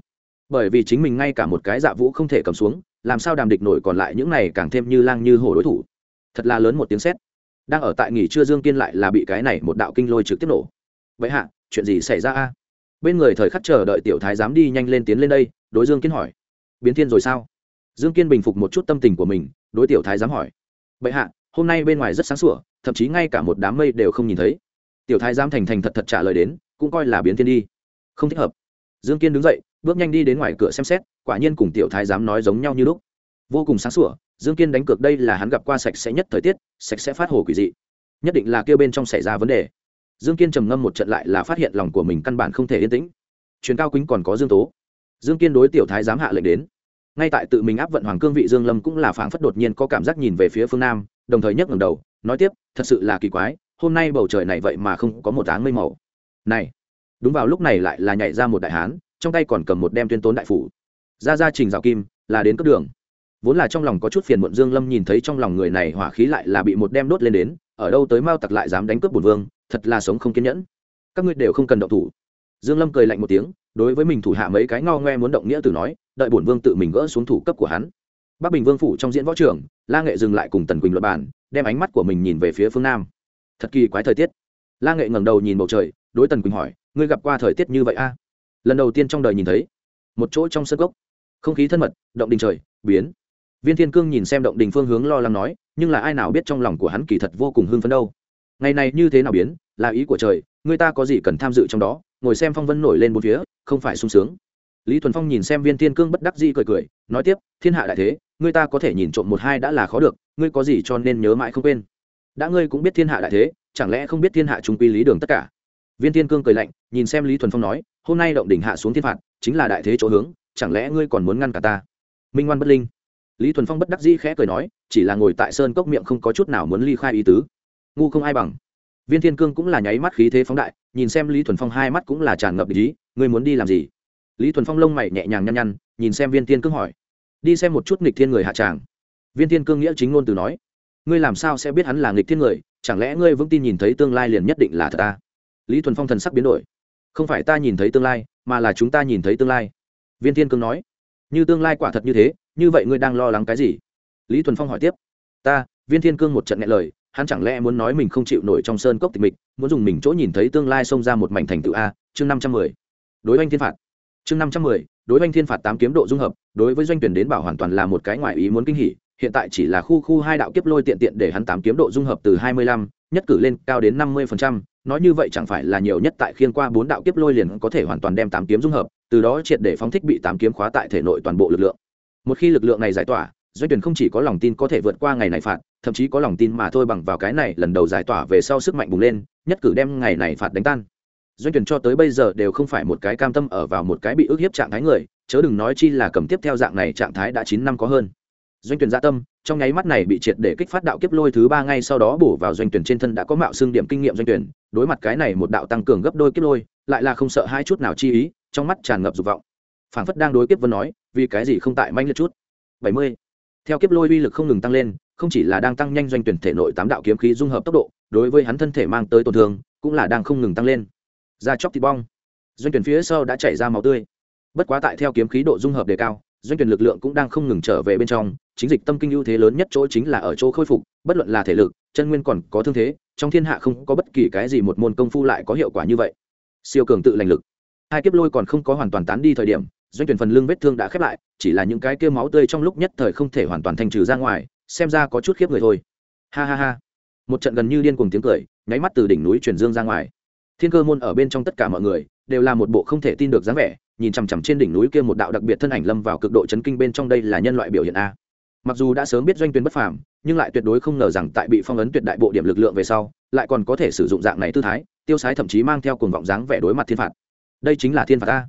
S1: Bởi vì chính mình ngay cả một cái dạ vũ không thể cầm xuống, làm sao đàm địch nổi còn lại những này càng thêm như lang như hổ đối thủ. Thật là lớn một tiếng sét. Đang ở tại nghỉ trưa dương kiên lại là bị cái này một đạo kinh lôi trực tiếp nổ. Vậy hạ, chuyện gì xảy ra a? Bên người thời khắc chờ đợi tiểu thái dám đi nhanh lên tiến lên đây, đối dương kiên hỏi. Biến thiên rồi sao? Dương kiên bình phục một chút tâm tình của mình, đối tiểu thái dám hỏi. Vậy hạ, hôm nay bên ngoài rất sáng sủa thậm chí ngay cả một đám mây đều không nhìn thấy. Tiểu thái giám thành thành thật thật trả lời đến, cũng coi là biến thiên đi. Không thích hợp. Dương kiên đứng dậy, bước nhanh đi đến ngoài cửa xem xét, quả nhiên cùng tiểu thái giám nói giống nhau như lúc. Vô cùng sáng sủa, dương kiên đánh cược đây là hắn gặp qua sạch sẽ nhất thời tiết, sạch sẽ phát hồ quỷ dị. Nhất định là kêu bên trong xảy ra vấn đề. Dương kiên trầm ngâm một trận lại là phát hiện lòng của mình căn bản không thể yên tĩnh. Chuyến cao quýnh còn có dương tố. Dương kiên đối tiểu thái giám hạ lệnh đến. Ngay tại tự mình áp vận hoàng cương vị dương lâm cũng là phảng phất đột nhiên có cảm giác nhìn về phía phương nam, đồng thời nhấc ngẩng đầu nói tiếp, thật sự là kỳ quái, hôm nay bầu trời này vậy mà không có một áng mây màu. Này, đúng vào lúc này lại là nhảy ra một đại hán, trong tay còn cầm một đem tuyên tốn đại phủ. Ra ra trình rào kim, là đến cấp đường. Vốn là trong lòng có chút phiền muộn dương lâm nhìn thấy trong lòng người này hỏa khí lại là bị một đem đốt lên đến, ở đâu tới mao tặc lại dám đánh cướp bổn vương, thật là sống không kiên nhẫn. Các ngươi đều không cần động thủ. Dương lâm cười lạnh một tiếng, đối với mình thủ hạ mấy cái ngao ngoe muốn động nghĩa từ nói, đợi bổn vương tự mình gỡ xuống thủ cấp của hắn bắc bình vương phủ trong diễn võ trưởng, la nghệ dừng lại cùng tần quỳnh luật bản đem ánh mắt của mình nhìn về phía phương nam. Thật kỳ quái thời tiết. La nghệ ngẩng đầu nhìn bầu trời đối tần quỳnh hỏi ngươi gặp qua thời tiết như vậy a? Lần đầu tiên trong đời nhìn thấy. Một chỗ trong sân gốc. Không khí thân mật động đình trời biến. Viên thiên cương nhìn xem động đình phương hướng lo lắng nói nhưng là ai nào biết trong lòng của hắn kỳ thật vô cùng hưng phấn đâu. Ngày này như thế nào biến là ý của trời người ta có gì cần tham dự trong đó ngồi xem phong vân nổi lên một phía không phải sung sướng. Lý thuần phong nhìn xem viên thiên cương bất đắc dĩ cười cười nói tiếp thiên hạ đại thế Ngươi ta có thể nhìn trộm một hai đã là khó được, ngươi có gì cho nên nhớ mãi không quên? Đã ngươi cũng biết thiên hạ đại thế, chẳng lẽ không biết thiên hạ trung quy lý đường tất cả? Viên thiên cương cười lạnh, nhìn xem lý thuần phong nói, hôm nay động đỉnh hạ xuống thiên phạt, chính là đại thế chỗ hướng, chẳng lẽ ngươi còn muốn ngăn cả ta? Minh ngoan bất linh. Lý thuần phong bất đắc dĩ khẽ cười nói, chỉ là ngồi tại sơn cốc miệng không có chút nào muốn ly khai ý tứ. Ngu không ai bằng. Viên thiên cương cũng là nháy mắt khí thế phóng đại, nhìn xem lý thuần phong hai mắt cũng là tràn ngập ý, ngươi muốn đi làm gì? Lý thuần phong lông mày nhẹ nhàng nhăn nhăn, nhìn xem viên thiên cương hỏi đi xem một chút nghịch thiên người hạ tràng. Viên thiên cương nghĩa chính ngôn từ nói, ngươi làm sao sẽ biết hắn là nghịch thiên người? Chẳng lẽ ngươi vững tin nhìn thấy tương lai liền nhất định là thật ta? Lý thuần phong thần sắc biến đổi, không phải ta nhìn thấy tương lai, mà là chúng ta nhìn thấy tương lai. Viên thiên cương nói, như tương lai quả thật như thế, như vậy ngươi đang lo lắng cái gì? Lý thuần phong hỏi tiếp, ta, viên thiên cương một trận nghe lời, hắn chẳng lẽ muốn nói mình không chịu nổi trong sơn cốc tịch mịch, muốn dùng mình chỗ nhìn thấy tương lai xông ra một mảnh thành tựu a, chương năm trăm mười. Đối oanh thiên phạt. Chương năm trăm mười, đối oanh thiên phạt tám kiếm độ dung hợp đối với doanh tuyển đến bảo hoàn toàn là một cái ngoại ý muốn kinh hỉ, hiện tại chỉ là khu khu hai đạo kiếp lôi tiện tiện để hắn tám kiếm độ dung hợp từ hai mươi lăm, nhất cử lên cao đến năm mươi phần trăm, nói như vậy chẳng phải là nhiều nhất tại khiên qua bốn đạo kiếp lôi liền có thể hoàn toàn đem tám kiếm dung hợp, từ đó triệt để phóng thích bị tám kiếm khóa tại thể nội toàn bộ lực lượng. Một khi lực lượng này giải tỏa, doanh tuyển không chỉ có lòng tin có thể vượt qua ngày này phạt, thậm chí có lòng tin mà thôi bằng vào cái này lần đầu giải tỏa về sau sức mạnh bùng lên, nhất cử đem ngày này phạt đánh tan. Doanh tuyển cho tới bây giờ đều không phải một cái cam tâm ở vào một cái bị ức hiếp trạng thái người chớ đừng nói chi là cầm tiếp theo dạng này trạng thái đã chín năm có hơn. Doanh tuyển gia dạ tâm, trong nháy mắt này bị triệt để kích phát đạo kiếp lôi thứ ba ngay sau đó bổ vào doanh tuyển trên thân đã có mạo xương điểm kinh nghiệm doanh tuyển, đối mặt cái này một đạo tăng cường gấp đôi kiếp lôi, lại là không sợ hai chút nào chi ý, trong mắt tràn ngập dục vọng. Phảng phất đang đối kiếp vân nói, vì cái gì không tại manh liệt chút? Bảy mươi. Theo kiếp lôi uy lực không ngừng tăng lên, không chỉ là đang tăng nhanh doanh tuyển thể nội tám đạo kiếm khí dung hợp tốc độ, đối với hắn thân thể mang tới tổn thương, cũng là đang không ngừng tăng lên. Da chóc thịt bong. Doanh tuyển phía sau đã chảy ra máu tươi bất quá tại theo kiếm khí độ dung hợp đề cao, doanh tuyển lực lượng cũng đang không ngừng trở về bên trong, chính dịch tâm kinh ưu thế lớn nhất chỗ chính là ở chỗ khôi phục, bất luận là thể lực, chân nguyên còn có thương thế, trong thiên hạ không có bất kỳ cái gì một môn công phu lại có hiệu quả như vậy. Siêu cường tự lành lực. Hai kiếp lôi còn không có hoàn toàn tán đi thời điểm, doanh tuyển phần lưng vết thương đã khép lại, chỉ là những cái kia máu tươi trong lúc nhất thời không thể hoàn toàn thanh trừ ra ngoài, xem ra có chút khiếp người thôi. Ha ha ha. Một trận gần như điên cuồng tiếng cười, nháy mắt từ đỉnh núi truyền dương ra ngoài. Thiên cơ môn ở bên trong tất cả mọi người, đều là một bộ không thể tin được dáng vẻ nhìn chằm chằm trên đỉnh núi kia một đạo đặc biệt thân ảnh lâm vào cực độ chấn kinh bên trong đây là nhân loại biểu hiện a. Mặc dù đã sớm biết doanh tuyến bất phàm, nhưng lại tuyệt đối không ngờ rằng tại bị phong ấn tuyệt đại bộ điểm lực lượng về sau, lại còn có thể sử dụng dạng này tư thái, tiêu sái thậm chí mang theo cuồng vọng dáng vẻ đối mặt thiên phạt. Đây chính là thiên phạt a.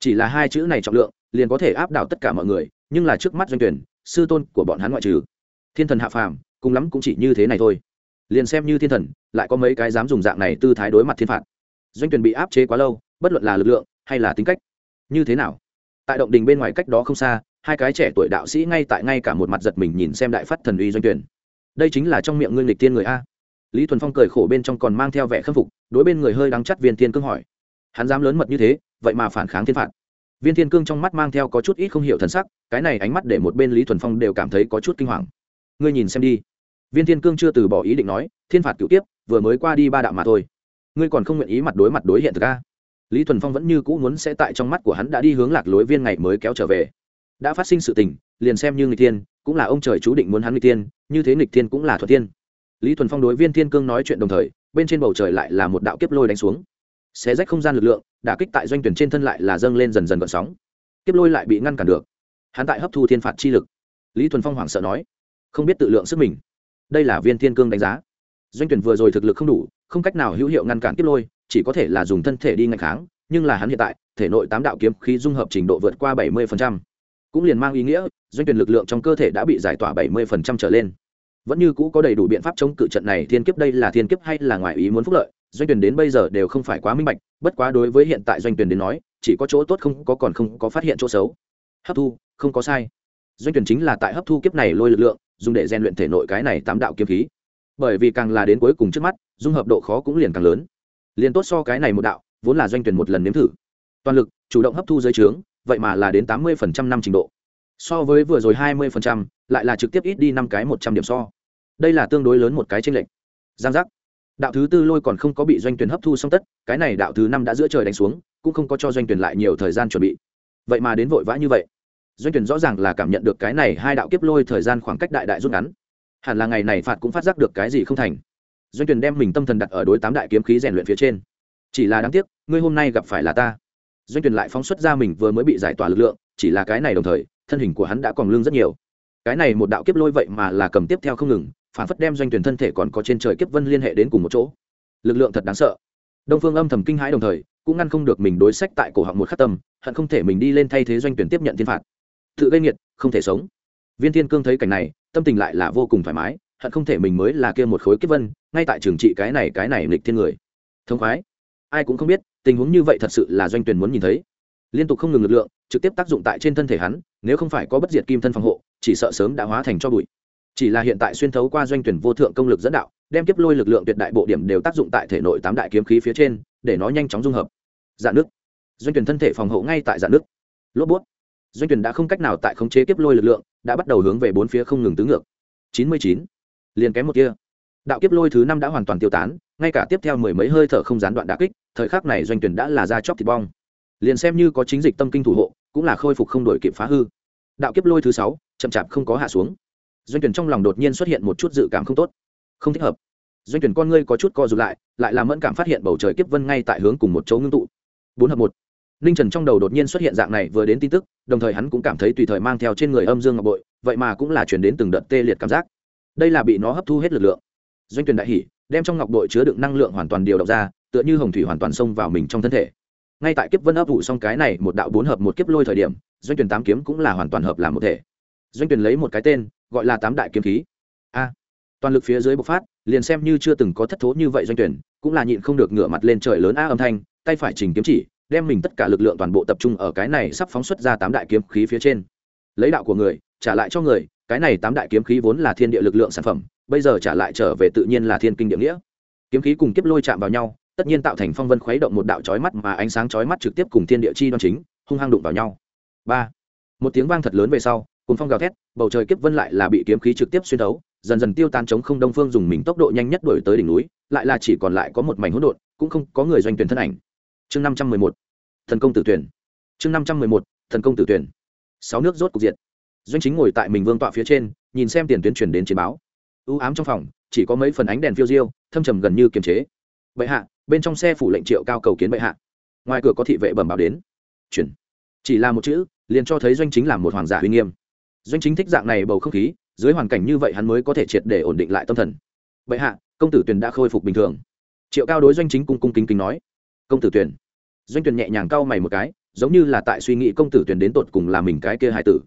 S1: Chỉ là hai chữ này trọng lượng, liền có thể áp đảo tất cả mọi người, nhưng là trước mắt doanh tuyển, sư tôn của bọn hắn ngoại trừ. Thiên thần hạ phàm, cùng lắm cũng chỉ như thế này thôi. Liền xem như thiên thần, lại có mấy cái dám dùng dạng này tư thái đối mặt thiên phạt. Doanh tuyển bị áp chế quá lâu, bất luận là lực lượng hay là tính cách như thế nào? Tại động đình bên ngoài cách đó không xa, hai cái trẻ tuổi đạo sĩ ngay tại ngay cả một mặt giật mình nhìn xem đại phát thần uy doanh tuyển. Đây chính là trong miệng ngươi lịch tiên người a. Lý thuần phong cười khổ bên trong còn mang theo vẻ khâm phục, đối bên người hơi đắng chắt viên thiên cương hỏi. Hắn dám lớn mật như thế, vậy mà phản kháng thiên phạt. Viên thiên cương trong mắt mang theo có chút ít không hiểu thần sắc, cái này ánh mắt để một bên lý thuần phong đều cảm thấy có chút kinh hoàng. Ngươi nhìn xem đi. Viên thiên cương chưa từ bỏ ý định nói, thiên phạt cựu tiếp vừa mới qua đi ba đạo mà thôi. Ngươi còn không nguyện ý mặt đối mặt đối hiện thực a lý thuần phong vẫn như cũ muốn sẽ tại trong mắt của hắn đã đi hướng lạc lối viên ngày mới kéo trở về. Đã phát sinh sự tình, liền xem như người tiên cũng là ông trời chú định muốn hắn người tiên như thế nghịch tiên cũng là thuật tiên lý thuần phong đối viên thiên cương nói chuyện đồng thời, bên trên bầu trời lại là một đạo kiếp lôi đánh xuống. Xé rách không gian lực lượng, đả kích tại doanh tuyển trên thân lại là dâng lên dần dần gợn sóng. Kiếp lôi lại bị ngăn cản được. Hắn tại hấp thu thiên phạt chi lực. Lý thuần phong hoảng sợ nói, không biết tự lượng sức mình. Đây là viên thiên cương đánh giá. Doanh tuyển vừa rồi thực lực không đủ, không cách nào hữu hiệu ngăn cản kiếp lôi chỉ có thể là dùng thân thể đi ngăn kháng, nhưng là hắn hiện tại, thể nội tám đạo kiếm khí dung hợp trình độ vượt qua bảy mươi cũng liền mang ý nghĩa, doanh tuyển lực lượng trong cơ thể đã bị giải tỏa bảy mươi trở lên. Vẫn như cũ có đầy đủ biện pháp chống cự trận này thiên kiếp đây là thiên kiếp hay là ngoài ý muốn phúc lợi, doanh tuyển đến bây giờ đều không phải quá minh bạch, bất quá đối với hiện tại doanh tuyển đến nói, chỉ có chỗ tốt không có còn không có phát hiện chỗ xấu. Hấp thu, không có sai. Doanh tuyển chính là tại hấp thu kiếp này lôi lực lượng, dùng để rèn luyện thể nội cái này tám đạo kiếm khí. Bởi vì càng là đến cuối cùng trước mắt, dung hợp độ khó cũng liền càng lớn liền tốt so cái này một đạo, vốn là doanh tuyển một lần nếm thử. Toàn lực, chủ động hấp thu dưới trướng, vậy mà là đến tám mươi năm trình độ. So với vừa rồi hai mươi lại là trực tiếp ít đi năm cái một trăm điểm so. Đây là tương đối lớn một cái tranh lệch. Giang giác. Đạo thứ tư lôi còn không có bị doanh tuyển hấp thu xong tất, cái này đạo thứ năm đã giữa trời đánh xuống, cũng không có cho doanh tuyển lại nhiều thời gian chuẩn bị. Vậy mà đến vội vã như vậy. Doanh tuyển rõ ràng là cảm nhận được cái này hai đạo kiếp lôi thời gian khoảng cách đại đại rút ngắn. Hẳn là ngày này phạt cũng phát giác được cái gì không thành doanh tuyển đem mình tâm thần đặt ở đối tám đại kiếm khí rèn luyện phía trên. Chỉ là đáng tiếc, ngươi hôm nay gặp phải là ta. Doanh tuyển lại phóng xuất ra mình vừa mới bị giải tỏa lực lượng, chỉ là cái này đồng thời, thân hình của hắn đã còn lương rất nhiều. Cái này một đạo kiếp lôi vậy mà là cầm tiếp theo không ngừng, phản phất đem doanh tuyển thân thể còn có trên trời kiếp vân liên hệ đến cùng một chỗ. Lực lượng thật đáng sợ. Đông phương âm thầm kinh hãi đồng thời, cũng ngăn không được mình đối sách tại cổ họng một khắc tâm, hận không thể mình đi lên thay thế doanh tuyển tiếp nhận thiên phạt. Tự gây nghiệt, không thể sống. Viên thiên cương thấy cảnh này, tâm tình lại là vô cùng thoải mái hận không thể mình mới là kia một khối kiếp vân, ngay tại trường trị cái này cái này nghịch thiên người. Thông khoái. Ai cũng không biết, tình huống như vậy thật sự là doanh tuyển muốn nhìn thấy. Liên tục không ngừng lực lượng, trực tiếp tác dụng tại trên thân thể hắn, nếu không phải có bất diệt kim thân phòng hộ, chỉ sợ sớm đã hóa thành cho bụi. Chỉ là hiện tại xuyên thấu qua doanh tuyển vô thượng công lực dẫn đạo, đem kiếp lôi lực lượng tuyệt đại bộ điểm đều tác dụng tại thể nội tám đại kiếm khí phía trên, để nó nhanh chóng dung hợp. Dạng nước. Doanh tuyển thân thể phòng hộ ngay tại dạng nước. Lốp bút. Doanh tuyển đã không cách nào tại khống chế kiếp lôi lực lượng, đã bắt đầu hướng về bốn phía không ngừng tứ ngược. Chín mươi chín liền kém một kia. Đạo kiếp lôi thứ năm đã hoàn toàn tiêu tán, ngay cả tiếp theo mười mấy hơi thở không gián đoạn đà kích, thời khắc này doanh tuyển đã là ra chóc thịt bong. Liền xem như có chính dịch tâm kinh thủ hộ, cũng là khôi phục không đổi kịp phá hư. Đạo kiếp lôi thứ sáu, chậm chạp không có hạ xuống. Doanh tuyển trong lòng đột nhiên xuất hiện một chút dự cảm không tốt. Không thích hợp. Doanh tuyển con ngươi có chút co rụt lại lại làm mẫn cảm phát hiện bầu trời kiếp vân ngay tại hướng cùng một chỗ ngưng tụ. Bốn hợp một. Ninh trần trong đầu đột nhiên xuất hiện dạng này vừa đến tin tức, đồng thời hắn cũng cảm thấy tùy thời mang theo trên người âm dương ngọc bội, vậy mà cũng là chuyển đến từng đợt tê liệt cảm giác đây là bị nó hấp thu hết lực lượng. Doanh tuyển đại hỉ, đem trong ngọc bội chứa đựng năng lượng hoàn toàn điều động ra, tựa như hồng thủy hoàn toàn xông vào mình trong thân thể. Ngay tại kiếp vân ấp vụ xong cái này, một đạo bốn hợp một kiếp lôi thời điểm, doanh tuyển tám kiếm cũng là hoàn toàn hợp làm một thể. Doanh tuyển lấy một cái tên, gọi là tám đại kiếm khí. A! Toàn lực phía dưới bộc phát, liền xem như chưa từng có thất thố như vậy doanh tuyển cũng là nhịn không được ngửa mặt lên trời lớn a âm thanh, tay phải chỉnh kiếm chỉ, đem mình tất cả lực lượng toàn bộ tập trung ở cái này sắp phóng xuất ra tám đại kiếm khí phía trên. Lấy đạo của người, trả lại cho người cái này tám đại kiếm khí vốn là thiên địa lực lượng sản phẩm, bây giờ trả lại trở về tự nhiên là thiên kinh địa nghĩa. Kiếm khí cùng kiếp lôi chạm vào nhau, tất nhiên tạo thành phong vân khuấy động một đạo chói mắt mà ánh sáng chói mắt trực tiếp cùng thiên địa chi đoan chính, hung hăng đụng vào nhau. Ba. Một tiếng vang thật lớn về sau cùng phong gào thét, bầu trời kiếp vân lại là bị kiếm khí trực tiếp xuyên thấu, dần dần tiêu tan chống không đông phương dùng mình tốc độ nhanh nhất đuổi tới đỉnh núi, lại là chỉ còn lại có một mảnh hỗn độn, cũng không có người doanh tuyển thân ảnh. Chương năm trăm mười một. Thần công tử tuyển. Chương năm trăm mười một. Thần công tử tuyển. Sáu nước rốt cục diệt doanh chính ngồi tại mình vương tọa phía trên, nhìn xem tiền tuyến truyền đến chiến báo. Ưu ám trong phòng, chỉ có mấy phần ánh đèn phiêu diêu, thâm trầm gần như kiềm chế. Bệ hạ, bên trong xe phủ lệnh triệu cao cầu kiến bệ hạ. Ngoài cửa có thị vệ bẩm báo đến. Chuyển. Chỉ là một chữ, liền cho thấy doanh chính là một hoàng giả uy nghiêm. Doanh chính thích dạng này bầu không khí, dưới hoàn cảnh như vậy hắn mới có thể triệt để ổn định lại tâm thần. Bệ hạ, công tử tuyền đã khôi phục bình thường. Triệu cao đối doanh chính cung cung kính kính nói. Công tử tuyền doanh tuyền nhẹ nhàng cau mày một cái, giống như là tại suy nghĩ công tử tuyền đến tột cùng là mình cái kia hải tử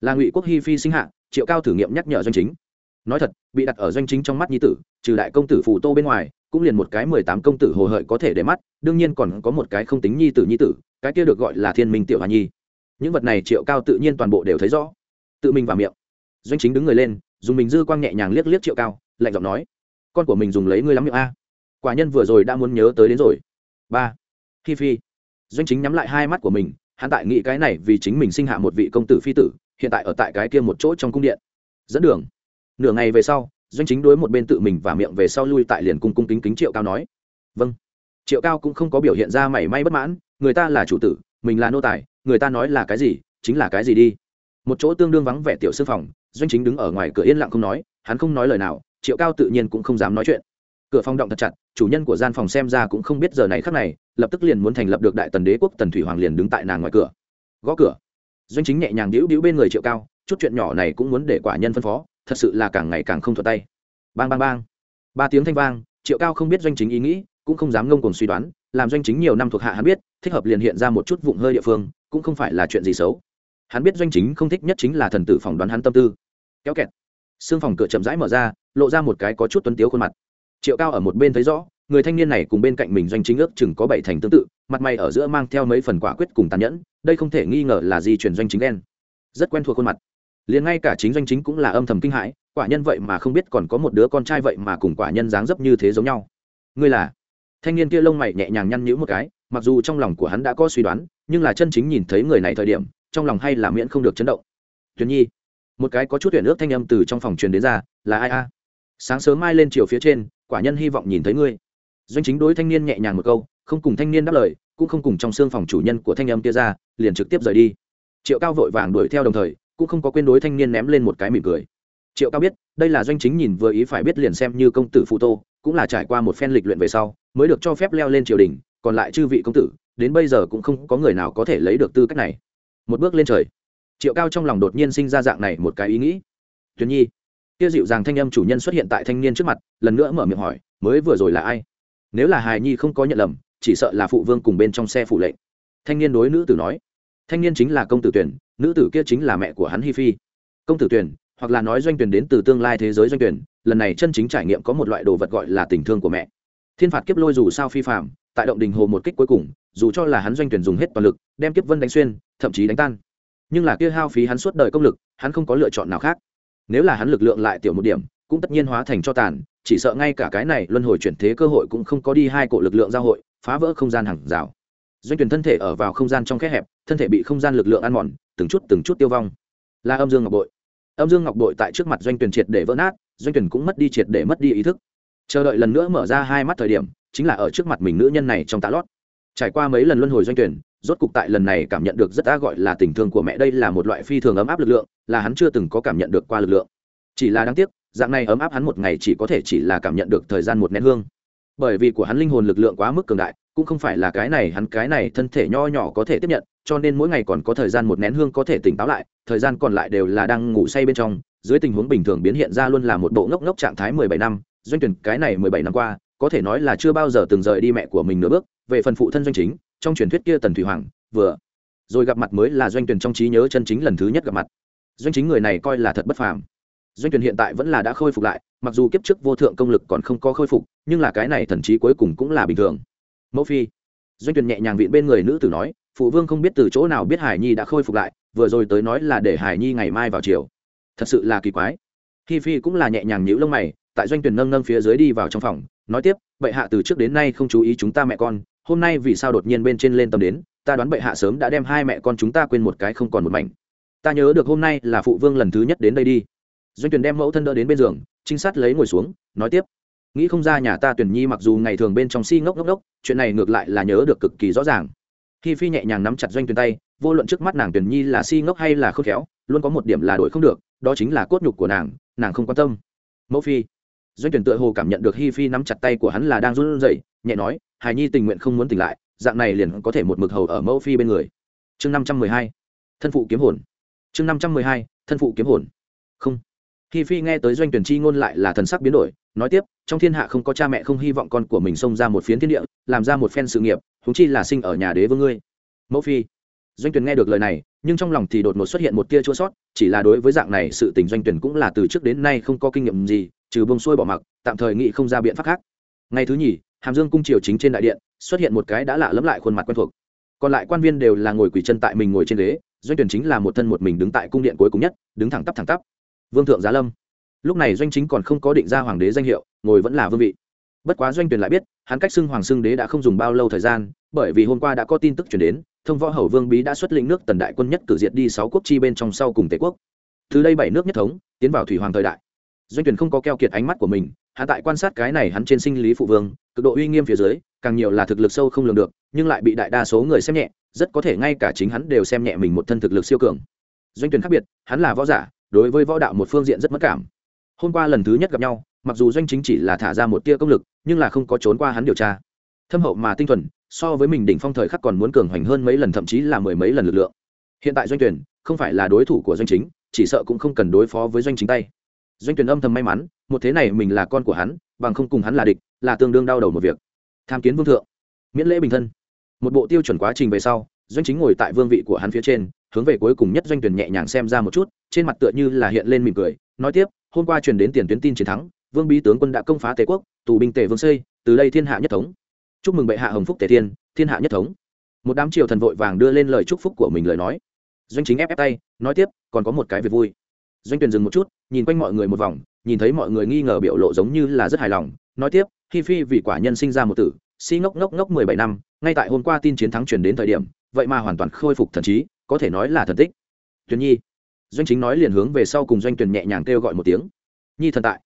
S1: là ngụy quốc hi phi sinh hạ triệu cao thử nghiệm nhắc nhở doanh chính nói thật bị đặt ở doanh chính trong mắt nhi tử trừ đại công tử phù tô bên ngoài cũng liền một cái mười tám công tử hồ hợi có thể để mắt đương nhiên còn có một cái không tính nhi tử nhi tử cái kia được gọi là thiên minh tiểu hà nhi những vật này triệu cao tự nhiên toàn bộ đều thấy rõ tự mình vào miệng doanh chính đứng người lên dùng mình dư quang nhẹ nhàng liếc liếc triệu cao lạnh giọng nói con của mình dùng lấy ngươi lắm miệng a quả nhân vừa rồi đã muốn nhớ tới đến rồi ba hi phi doanh chính nhắm lại hai mắt của mình hắn tại nghĩ cái này vì chính mình sinh hạ một vị công tử phi tử hiện tại ở tại cái kia một chỗ trong cung điện. Dẫn đường. Nửa ngày về sau, doanh chính đối một bên tự mình và miệng về sau lui tại liền cung cung kính kính triệu cao nói. Vâng. Triệu cao cũng không có biểu hiện ra mảy may bất mãn, người ta là chủ tử, mình là nô tài, người ta nói là cái gì, chính là cái gì đi. Một chỗ tương đương vắng vẻ tiểu sư phòng, doanh chính đứng ở ngoài cửa yên lặng không nói, hắn không nói lời nào, triệu cao tự nhiên cũng không dám nói chuyện. Cửa phòng động thật chặt, chủ nhân của gian phòng xem ra cũng không biết giờ này khắc này, lập tức liền muốn thành lập được đại tần đế quốc tần thủy hoàng liền đứng tại nàng ngoài cửa. Gõ cửa doanh chính nhẹ nhàng đĩu đĩu bên người triệu cao, chút chuyện nhỏ này cũng muốn để quả nhân phân phó, thật sự là càng ngày càng không thuật tay. Bang bang bang. Ba tiếng thanh vang, triệu cao không biết doanh chính ý nghĩ, cũng không dám ngông cùng suy đoán, làm doanh chính nhiều năm thuộc hạ hắn biết, thích hợp liền hiện ra một chút vụng hơi địa phương, cũng không phải là chuyện gì xấu. Hắn biết doanh chính không thích nhất chính là thần tử phỏng đoán hắn tâm tư. Kéo kẹt. Xương phòng cửa chậm rãi mở ra, lộ ra một cái có chút tuấn tiếu khuôn mặt. Triệu cao ở một bên thấy rõ người thanh niên này cùng bên cạnh mình doanh chính ước chừng có bảy thành tương tự, mặt mày ở giữa mang theo mấy phần quả quyết cùng tàn nhẫn, đây không thể nghi ngờ là di chuyển doanh chính đen rất quen thuộc khuôn mặt. Liền ngay cả chính doanh chính cũng là âm thầm kinh hãi, quả nhân vậy mà không biết còn có một đứa con trai vậy mà cùng quả nhân dáng dấp như thế giống nhau. Ngươi là? Thanh niên kia lông mày nhẹ nhàng nhăn nhữ một cái, mặc dù trong lòng của hắn đã có suy đoán, nhưng là chân chính nhìn thấy người này thời điểm, trong lòng hay là miễn không được chấn động. Tuyền nhi, một cái có chút tuyển ước thanh âm từ trong phòng truyền đến ra, là ai a? Sáng sớm mai lên chiều phía trên, quả nhân hy vọng nhìn thấy ngươi doanh chính đối thanh niên nhẹ nhàng một câu, không cùng thanh niên đáp lời, cũng không cùng trong xương phòng chủ nhân của thanh âm kia ra, liền trực tiếp rời đi. Triệu cao vội vàng đuổi theo đồng thời, cũng không có quên đối thanh niên ném lên một cái mỉm cười. Triệu cao biết, đây là doanh chính nhìn vừa ý phải biết liền xem như công tử phụ tô, cũng là trải qua một phen lịch luyện về sau, mới được cho phép leo lên triều đình, còn lại chư vị công tử, đến bây giờ cũng không có người nào có thể lấy được tư cách này. Một bước lên trời, triệu cao trong lòng đột nhiên sinh ra dạng này một cái ý nghĩ. Tuyền nhi. Kia dịu dàng thanh âm chủ nhân xuất hiện tại thanh niên trước mặt, lần nữa mở miệng hỏi, mới vừa rồi là ai? Nếu là hài nhi không có nhận lầm, chỉ sợ là phụ vương cùng bên trong xe phụ lệnh. Thanh niên đối nữ tử nói, thanh niên chính là công tử tuyển, nữ tử kia chính là mẹ của hắn hi phi. Công tử tuyển, hoặc là nói doanh tuyển đến từ tương lai thế giới doanh tuyển, lần này chân chính trải nghiệm có một loại đồ vật gọi là tình thương của mẹ. Thiên phạt kiếp lôi dù sao phi phạm tại động đình hồ một kích cuối cùng, dù cho là hắn doanh tuyển dùng hết toàn lực, đem kiếp vân đánh xuyên, thậm chí đánh tan. Nhưng là kia hao phí hắn suốt đời công lực, hắn không có lựa chọn nào khác. Nếu là hắn lực lượng lại tiểu một điểm cũng tất nhiên hóa thành cho tàn, chỉ sợ ngay cả cái này luân hồi chuyển thế cơ hội cũng không có đi hai cổ lực lượng giao hội, phá vỡ không gian hàng rào. Doanh tuyển thân thể ở vào không gian trong khe hẹp, thân thể bị không gian lực lượng ăn mòn, từng chút từng chút tiêu vong. Là âm dương ngọc bội. Âm dương ngọc bội tại trước mặt doanh tuyển triệt để vỡ nát, doanh tuyển cũng mất đi triệt để mất đi ý thức. Chờ đợi lần nữa mở ra hai mắt thời điểm, chính là ở trước mặt mình nữ nhân này trong tạ lót. Trải qua mấy lần luân hồi doanh tuyển rốt cục tại lần này cảm nhận được rất đã gọi là tình thương của mẹ. Đây là một loại phi thường ấm áp lực lượng, là hắn chưa từng có cảm nhận được qua lực lượng. Chỉ là đáng tiếc dạng này ấm áp hắn một ngày chỉ có thể chỉ là cảm nhận được thời gian một nén hương. Bởi vì của hắn linh hồn lực lượng quá mức cường đại, cũng không phải là cái này hắn, cái này thân thể nho nhỏ có thể tiếp nhận, cho nên mỗi ngày còn có thời gian một nén hương có thể tỉnh táo lại, thời gian còn lại đều là đang ngủ say bên trong, dưới tình huống bình thường biến hiện ra luôn là một bộ ngốc ngốc trạng thái mười bảy năm, doanh tuyển cái này mười bảy năm qua, có thể nói là chưa bao giờ từng rời đi mẹ của mình nửa bước, về phần phụ thân doanh chính, trong truyền thuyết kia tần thủy hoàng, vừa rồi gặp mặt mới là doanh tuyển trong trí nhớ chân chính lần thứ nhất gặp mặt. Doanh chính người này coi là thật bất phàm doanh tuyển hiện tại vẫn là đã khôi phục lại, mặc dù kiếp trước vô thượng công lực còn không có khôi phục, nhưng là cái này thần trí cuối cùng cũng là bình thường. Mẫu phi, doanh tuyển nhẹ nhàng viện bên người nữ tử nói, phụ vương không biết từ chỗ nào biết hải nhi đã khôi phục lại, vừa rồi tới nói là để hải nhi ngày mai vào chiều thật sự là kỳ quái. Hi phi cũng là nhẹ nhàng nhíu lông mày, tại doanh tuyển nâng nâng phía dưới đi vào trong phòng, nói tiếp, bệ hạ từ trước đến nay không chú ý chúng ta mẹ con, hôm nay vì sao đột nhiên bên trên lên tầm đến, ta đoán bệ hạ sớm đã đem hai mẹ con chúng ta quên một cái không còn một mảnh. Ta nhớ được hôm nay là phụ vương lần thứ nhất đến đây đi doanh tuyển đem mẫu thân đỡ đến bên giường, trinh sát lấy ngồi xuống, nói tiếp. Nghĩ không ra nhà ta tuyển nhi mặc dù ngày thường bên trong si ngốc ngốc ngốc, chuyện này ngược lại là nhớ được cực kỳ rõ ràng. Khi phi nhẹ nhàng nắm chặt doanh tuyển tay, vô luận trước mắt nàng tuyển nhi là si ngốc hay là khôn khéo, luôn có một điểm là đổi không được, đó chính là cốt nhục của nàng nàng không quan tâm. Mẫu phi. Doanh tuyển tựa hồ cảm nhận được hi phi nắm chặt tay của hắn là đang run rẩy, nhẹ nói hài nhi tình nguyện không muốn tỉnh lại, dạng này liền có thể một mực hầu ở mẫu phi bên người. Chương năm trăm mười hai. Thân phụ kiếm hồn. Chương năm trăm mười hai. Thân phụ kiếm hồn. Không hi phi nghe tới doanh tuyển chi ngôn lại là thần sắc biến đổi, nói tiếp, trong thiên hạ không có cha mẹ không hy vọng con của mình xông ra một phiến thiên địa, làm ra một phen sự nghiệp thúng chi là sinh ở nhà đế vương ngươi. Mẫu phi, doanh tuyển nghe được lời này, nhưng trong lòng thì đột ngột xuất hiện một tia chua sót, chỉ là đối với dạng này sự tình doanh tuyển cũng là từ trước đến nay không có kinh nghiệm gì, trừ bông xuôi bỏ mặc, tạm thời nghĩ không ra biện pháp khác. Ngày thứ nhì, hàm dương cung triều chính trên đại điện, xuất hiện một cái đã lạ lẫm lại khuôn mặt quen thuộc. Còn lại quan viên đều là ngồi quỳ chân tại mình ngồi trên ghế, doanh tuyển chính là một thân một mình đứng tại cung điện cuối cùng nhất, đứng thẳng tắp thẳng tắp vương thượng giá lâm. Lúc này doanh chính còn không có định ra hoàng đế danh hiệu, ngồi vẫn là vương vị. Bất quá doanh tuyển lại biết, hắn cách xưng hoàng xưng đế đã không dùng bao lâu thời gian, bởi vì hôm qua đã có tin tức chuyển đến, thông võ hầu vương bí đã xuất lĩnh nước tần đại quân nhất cử diệt đi sáu quốc chi bên trong sau cùng tề quốc. Từ đây bảy nước nhất thống, tiến vào thủy hoàng thời đại. Doanh tuyển không có keo kiệt ánh mắt của mình, hắn tại quan sát cái này hắn trên sinh lý phụ vương, cực độ uy nghiêm phía dưới, càng nhiều là thực lực sâu không lường được, nhưng lại bị đại đa số người xem nhẹ, rất có thể ngay cả chính hắn đều xem nhẹ mình một thân thực lực siêu cường. Doanh tuyển khác biệt, hắn là võ giả đối với võ đạo một phương diện rất mất cảm. Hôm qua lần thứ nhất gặp nhau, mặc dù doanh chính chỉ là thả ra một tia công lực, nhưng là không có trốn qua hắn điều tra. Thâm hậu mà tinh thuần, so với mình đỉnh phong thời khắc còn muốn cường hoành hơn mấy lần thậm chí là mười mấy lần lực lượng. Hiện tại doanh tuyển, không phải là đối thủ của doanh chính, chỉ sợ cũng không cần đối phó với doanh chính tay. Doanh tuyển âm thầm may mắn, một thế này mình là con của hắn, bằng không cùng hắn là địch, là tương đương đau đầu một việc. Tham kiến vương thượng. Miễn lễ bình thân. Một bộ tiêu chuẩn quá trình về sau, doanh chính ngồi tại vương vị của hắn phía trên, hướng về cuối cùng nhất doanh tuyển nhẹ nhàng xem ra một chút trên mặt tựa như là hiện lên mỉm cười, nói tiếp, hôm qua truyền đến tiền tuyến tin chiến thắng, vương bí tướng quân đã công phá tề quốc, tù binh tề vương xây, từ đây thiên hạ nhất thống. Chúc mừng bệ hạ hồng phúc tề thiên thiên hạ nhất thống. Một đám triều thần vội vàng đưa lên lời chúc phúc của mình lời nói. Doanh chính ép ép tay, nói tiếp, còn có một cái việc vui. Doanh tuyền dừng một chút, nhìn quanh mọi người một vòng, nhìn thấy mọi người nghi ngờ biểu lộ giống như là rất hài lòng, nói tiếp khi phi vì quả nhân sinh ra một tử, si ngốc ngốc ngốc mười bảy năm, ngay tại hôm qua tin chiến thắng truyền đến thời điểm, vậy mà hoàn toàn khôi phục thần trí, có thể nói là thần tích. Tuyền nhi doanh chính nói liền hướng về sau cùng doanh tuyển nhẹ nhàng kêu gọi một tiếng. Nhi thần tại.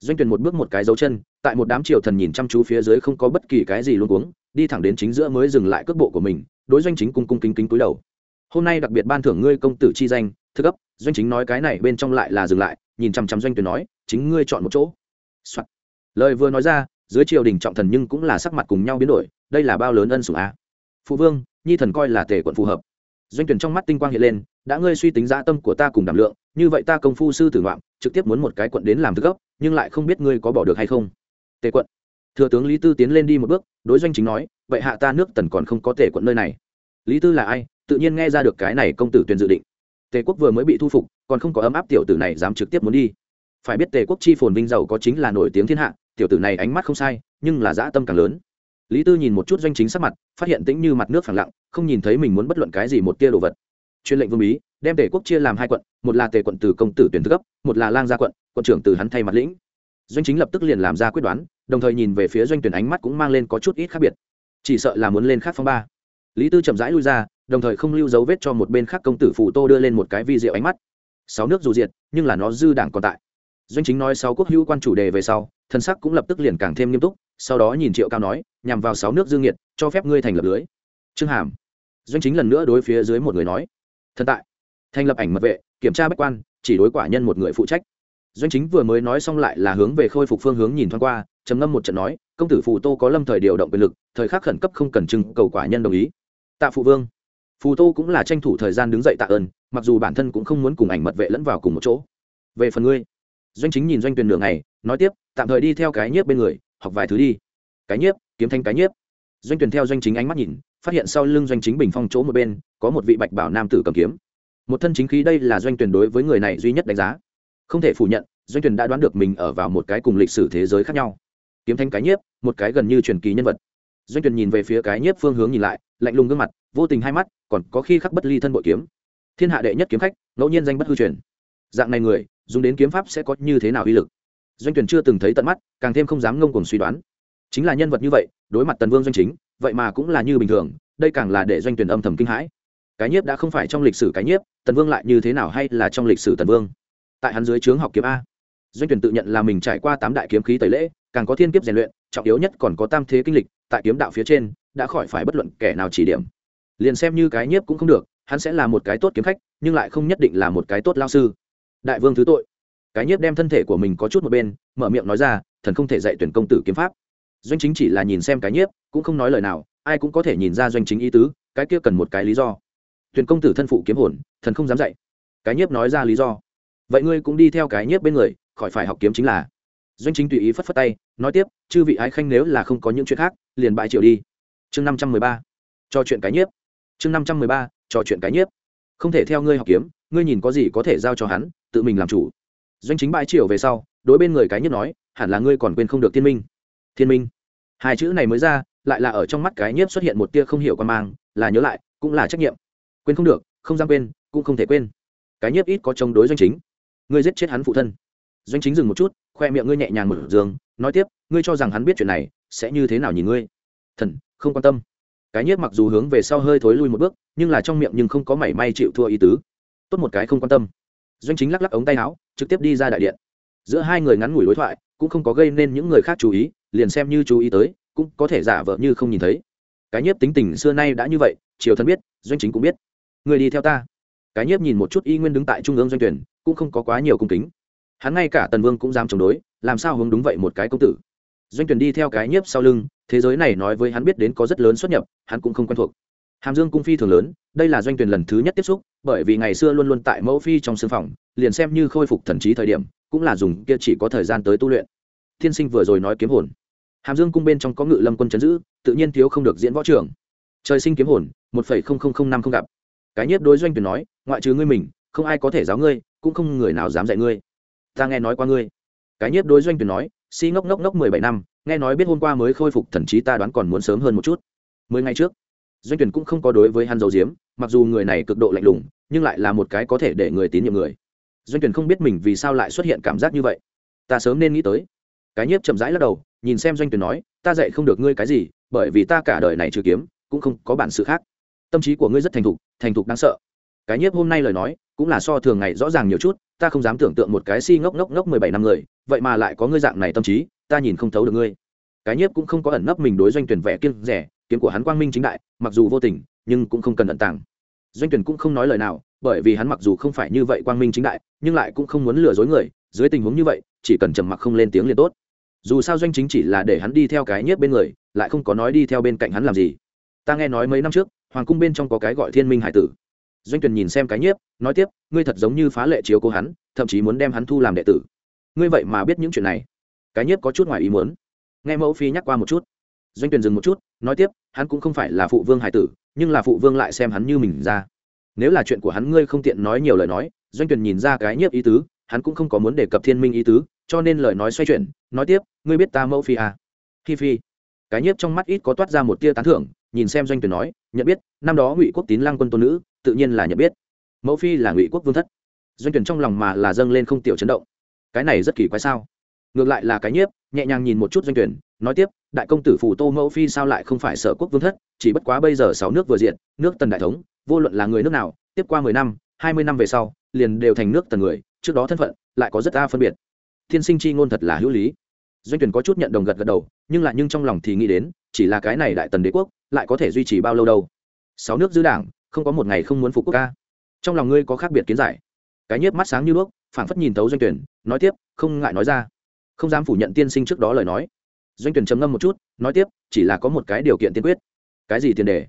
S1: Doanh tuyển một bước một cái dấu chân, tại một đám triều thần nhìn chăm chú phía dưới không có bất kỳ cái gì luôn cuống, đi thẳng đến chính giữa mới dừng lại cước bộ của mình, đối doanh chính cung cung kính kính cúi đầu. Hôm nay đặc biệt ban thưởng ngươi công tử chi danh, thức cấp doanh chính nói cái này bên trong lại là dừng lại, nhìn chăm chăm doanh tuyển nói, chính ngươi chọn một chỗ、Soạn. lời vừa nói ra, dưới triều đình trọng thần nhưng cũng là sắc mặt cùng nhau biến đổi, đây là bao lớn ân sủng a. Phụ vương, nhi thần coi là tề quận phù hợp. Doanh tuyển trong mắt tinh quang hiện lên đã ngươi suy tính dã tâm của ta cùng đảm lượng, như vậy ta công phu sư tử ngoạm, trực tiếp muốn một cái quận đến làm thức cấp nhưng lại không biết ngươi có bỏ được hay không. Tề quận. Thừa tướng lý tư tiến lên đi một bước, đối doanh chính nói, vậy hạ ta nước tần còn không có tề quận nơi này. Lý tư là ai? Tự nhiên nghe ra được cái này công tử tuyền dự định. Tề quốc vừa mới bị thu phục, còn không có ấm áp tiểu tử này dám trực tiếp muốn đi. Phải biết tề quốc chi phồn vinh giàu có chính là nổi tiếng thiên hạ, tiểu tử này ánh mắt không sai, nhưng là dã tâm càng lớn. Lý tư nhìn một chút doanh chính sắc mặt, phát hiện tĩnh như mặt nước phẳng lặng, không nhìn thấy mình muốn bất luận cái gì một tia đồ vật chuyên lệnh vương bí, đem tề quốc chia làm hai quận, một là tề quận từ công tử tuyển thức cấp, một là lang gia quận quận trưởng từ hắn thay mặt lĩnh. Doanh chính lập tức liền làm ra quyết đoán, đồng thời nhìn về phía doanh tuyển ánh mắt cũng mang lên có chút ít khác biệt. Chỉ sợ là muốn lên khác phong ba. Lý tư chậm rãi lui ra, đồng thời không lưu dấu vết cho một bên khác công tử phủ tô đưa lên một cái vi diệu ánh mắt. Sáu nước dù diệt, nhưng là nó dư đảng còn tại. Doanh chính nói sáu quốc hữu quan chủ đề về sau, thân sắc cũng lập tức liền càng thêm nghiêm túc, sau đó nhìn triệu cao nói, nhằm vào sáu nước dương nhiệt, cho phép ngươi thành lập lưới. Trương hàm. Doanh chính lần nữa đối phía dưới một người nói thần tại. Thành lập ảnh mật vệ, kiểm tra bách quan, chỉ đối quả nhân một người phụ trách. Doanh chính vừa mới nói xong lại là hướng về khôi phục phương hướng nhìn thoáng qua, trầm ngâm một trận nói, công tử phù tô có lâm thời điều động quyền lực, thời khắc khẩn cấp không cần trưng cầu quả nhân đồng ý. Tạ phụ vương. Phù tô cũng là tranh thủ thời gian đứng dậy tạ ơn, mặc dù bản thân cũng không muốn cùng ảnh mật vệ lẫn vào cùng một chỗ. Về phần ngươi. Doanh chính nhìn doanh tuyển nửa ngày, nói tiếp, tạm thời đi theo cái nhiếp bên người, học vài thứ đi. Cái nhiếp? Kiếm thanh cái nhiếp? Doanh tuyển theo doanh chính ánh mắt nhìn, phát hiện sau lưng doanh chính bình phong chỗ một bên, có một vị bạch bảo nam tử cầm kiếm. Một thân chính khí đây là doanh tuyển đối với người này duy nhất đánh giá. Không thể phủ nhận, doanh tuyển đã đoán được mình ở vào một cái cùng lịch sử thế giới khác nhau. Kiếm thanh cái nhiếp, một cái gần như truyền kỳ nhân vật. Doanh tuyển nhìn về phía cái nhiếp phương hướng nhìn lại, lạnh lùng gương mặt, vô tình hai mắt, còn có khi khắc bất ly thân bội kiếm. Thiên hạ đệ nhất kiếm khách, ngẫu nhiên danh bất hư truyền. Dạng này người, dùng đến kiếm pháp sẽ có như thế nào uy lực? Doanh tuyển chưa từng thấy tận mắt, càng thêm không dám ngông cuồng suy đoán. Chính là nhân vật như vậy đối mặt tần vương doanh chính, vậy mà cũng là như bình thường, đây càng là để doanh tuyển âm thầm kinh hãi. Cái nhiếp đã không phải trong lịch sử cái nhiếp, tần vương lại như thế nào hay là trong lịch sử tần vương? Tại hắn dưới trướng học kiếm a. Doanh tuyển tự nhận là mình trải qua tám đại kiếm khí tẩy lễ, càng có thiên kiếp rèn luyện, trọng yếu nhất còn có tam thế kinh lịch, tại kiếm đạo phía trên, đã khỏi phải bất luận kẻ nào chỉ điểm. Liền xem như cái nhiếp cũng không được, hắn sẽ là một cái tốt kiếm khách, nhưng lại không nhất định là một cái tốt lao sư. Đại vương thứ tội. Cái nhiếp đem thân thể của mình có chút một bên, mở miệng nói ra, thần không thể dạy tuyển công tử kiếm pháp doanh chính chỉ là nhìn xem cái nhiếp, cũng không nói lời nào, ai cũng có thể nhìn ra doanh chính ý tứ, cái kia cần một cái lý do. Tuyền công tử thân phụ kiếm hồn, thần không dám dạy. Cái nhiếp nói ra lý do. Vậy ngươi cũng đi theo cái nhiếp bên người, khỏi phải học kiếm chính là. Doanh chính tùy ý phất phất tay, nói tiếp, chư vị ái khanh nếu là không có những chuyện khác, liền bãi triệu đi. Chương năm trăm mười ba, trò chuyện cái nhiếp. Chương năm trăm mười ba, trò chuyện cái nhiếp. Không thể theo ngươi học kiếm, ngươi nhìn có gì có thể giao cho hắn, tự mình làm chủ. Doanh chính bãi triều về sau, đối bên người cái nhiếp nói, hẳn là ngươi còn quên không được thiên minh. Thiên minh? Hai chữ này mới ra, lại là ở trong mắt cái nhiếp xuất hiện một tia không hiểu quan mang, là nhớ lại, cũng là trách nhiệm. Quên không được, không dám quên, cũng không thể quên. Cái nhiếp ít có chống đối doanh chính. Ngươi giết chết hắn phụ thân. Doanh chính dừng một chút, khoe miệng ngươi nhẹ nhàng mở giường, nói tiếp, ngươi cho rằng hắn biết chuyện này, sẽ như thế nào nhìn ngươi? Thần, không quan tâm. Cái nhiếp mặc dù hướng về sau hơi thối lui một bước, nhưng là trong miệng nhưng không có mảy may chịu thua ý tứ. Tốt một cái không quan tâm. Doanh chính lắc lắc ống tay áo, trực tiếp đi ra đại điện. Giữa hai người ngắn ngủi đối thoại cũng không có gây nên những người khác chú ý, liền xem như chú ý tới, cũng có thể giả vờ như không nhìn thấy. Cái nhiếp tính tình xưa nay đã như vậy, triều thân biết, doanh chính cũng biết. Người đi theo ta. Cái nhiếp nhìn một chút y nguyên đứng tại trung ương doanh tuyển, cũng không có quá nhiều cung kính. Hắn ngay cả tần vương cũng dám chống đối, làm sao hướng đúng vậy một cái công tử. Doanh tuyển đi theo cái nhiếp sau lưng, thế giới này nói với hắn biết đến có rất lớn xuất nhập, hắn cũng không quen thuộc. Hàm dương cung phi thường lớn, đây là doanh tuyển lần thứ nhất tiếp xúc, bởi vì ngày xưa luôn luôn tại mẫu phi trong sương phòng, liền xem như khôi phục thần trí thời điểm cũng là dùng kia chỉ có thời gian tới tu luyện. Thiên sinh vừa rồi nói kiếm hồn. Hàm dương cung bên trong có ngự lâm quân chấn giữ, tự nhiên thiếu không được diễn võ trưởng. Trời sinh kiếm hồn, một phẩy không không không năm không gặp. Cái nhiếp đối doanh tuyển nói, ngoại trừ ngươi mình, không ai có thể giáo ngươi, cũng không người nào dám dạy ngươi. Ta nghe nói qua ngươi. Cái nhiếp đối doanh tuyển nói, si ngốc ngốc ngốc mười bảy năm, nghe nói biết hôm qua mới khôi phục thần trí ta đoán còn muốn sớm hơn một chút. Mười ngày trước, doanh tuyển cũng không có đối với hắn dầu diếm mặc dù người này cực độ lạnh lùng, nhưng lại là một cái có thể để người tín nhiệm người doanh tuyển không biết mình vì sao lại xuất hiện cảm giác như vậy. Ta sớm nên nghĩ tới. Cái nhiếp chậm rãi lắc đầu, nhìn xem doanh tuyển nói, ta dạy không được ngươi cái gì, bởi vì ta cả đời này trừ kiếm, cũng không có bản sự khác. Tâm trí của ngươi rất thành thục thành thục đáng sợ. Cái nhiếp hôm nay lời nói, cũng là so thường ngày rõ ràng nhiều chút, ta không dám tưởng tượng một cái si ngốc ngốc ngốc mười bảy năm người, vậy mà lại có ngươi dạng này tâm trí, ta nhìn không thấu được ngươi. Cái nhiếp cũng không có ẩn nấp mình đối doanh tuyển vẻ kiên rẻ, kiếm của hắn quang minh chính đại, mặc dù vô tình, nhưng cũng không cần ẩn tàng doanh tuyển cũng không nói lời nào, bởi vì hắn mặc dù không phải như vậy quang minh chính đại, nhưng lại cũng không muốn lừa dối người, dưới tình huống như vậy, chỉ cần trầm mặc không lên tiếng liền tốt. Dù sao doanh chính chỉ là để hắn đi theo cái nhiếp bên người, lại không có nói đi theo bên cạnh hắn làm gì. Ta nghe nói mấy năm trước, hoàng cung bên trong có cái gọi thiên minh hải tử. Doanh tuyển nhìn xem cái nhiếp, nói tiếp, ngươi thật giống như phá lệ chiếu cố hắn, thậm chí muốn đem hắn thu làm đệ tử. Ngươi vậy mà biết những chuyện này. Cái nhiếp có chút ngoài ý muốn. Nghe mẫu phi nhắc qua một chút. Doanh tuyển dừng một chút, nói tiếp, hắn cũng không phải là phụ vương hải tử nhưng là phụ vương lại xem hắn như mình ra. Nếu là chuyện của hắn ngươi không tiện nói nhiều lời nói, doanh tuyển nhìn ra cái nhiếp ý tứ, hắn cũng không có muốn đề cập thiên minh ý tứ, cho nên lời nói xoay chuyển, nói tiếp, ngươi biết ta mẫu phi à? Hi phi. Cái nhiếp trong mắt ít có toát ra một tia tán thưởng, nhìn xem doanh tuyển nói, nhận biết, năm đó ngụy quốc tín lăng quân tôn nữ, tự nhiên là nhận biết. Mẫu phi là ngụy quốc vương thất. Doanh tuyển trong lòng mà là dâng lên không tiểu chấn động. Cái này rất kỳ quái sao? Ngược lại là cái nhiếp, nhẹ nhàng nhìn một chút doanh tuyển nói tiếp, đại công tử phù tô mẫu phi sao lại không phải sở quốc vương thất, chỉ bất quá bây giờ sáu nước vừa diện, nước tần đại thống, vô luận là người nước nào, tiếp qua mười năm, hai mươi năm về sau, liền đều thành nước tần người, trước đó thân phận, lại có rất đa phân biệt. Thiên sinh chi ngôn thật là hữu lý. Doanh tuyển có chút nhận đồng gật gật đầu, nhưng lại nhưng trong lòng thì nghĩ đến, chỉ là cái này đại tần đế quốc, lại có thể duy trì bao lâu đâu? Sáu nước giữ đảng, không có một ngày không muốn phục quốc ca. Trong lòng ngươi có khác biệt kiến giải. Cái nhiếp mắt sáng như đuốc, phảng phất nhìn tấu doanh tuyển nói tiếp, không ngại nói ra. Không dám phủ nhận tiên sinh trước đó lời nói doanh tuyển trầm ngâm một chút, nói tiếp, chỉ là có một cái điều kiện tiên quyết. Cái gì tiền đề?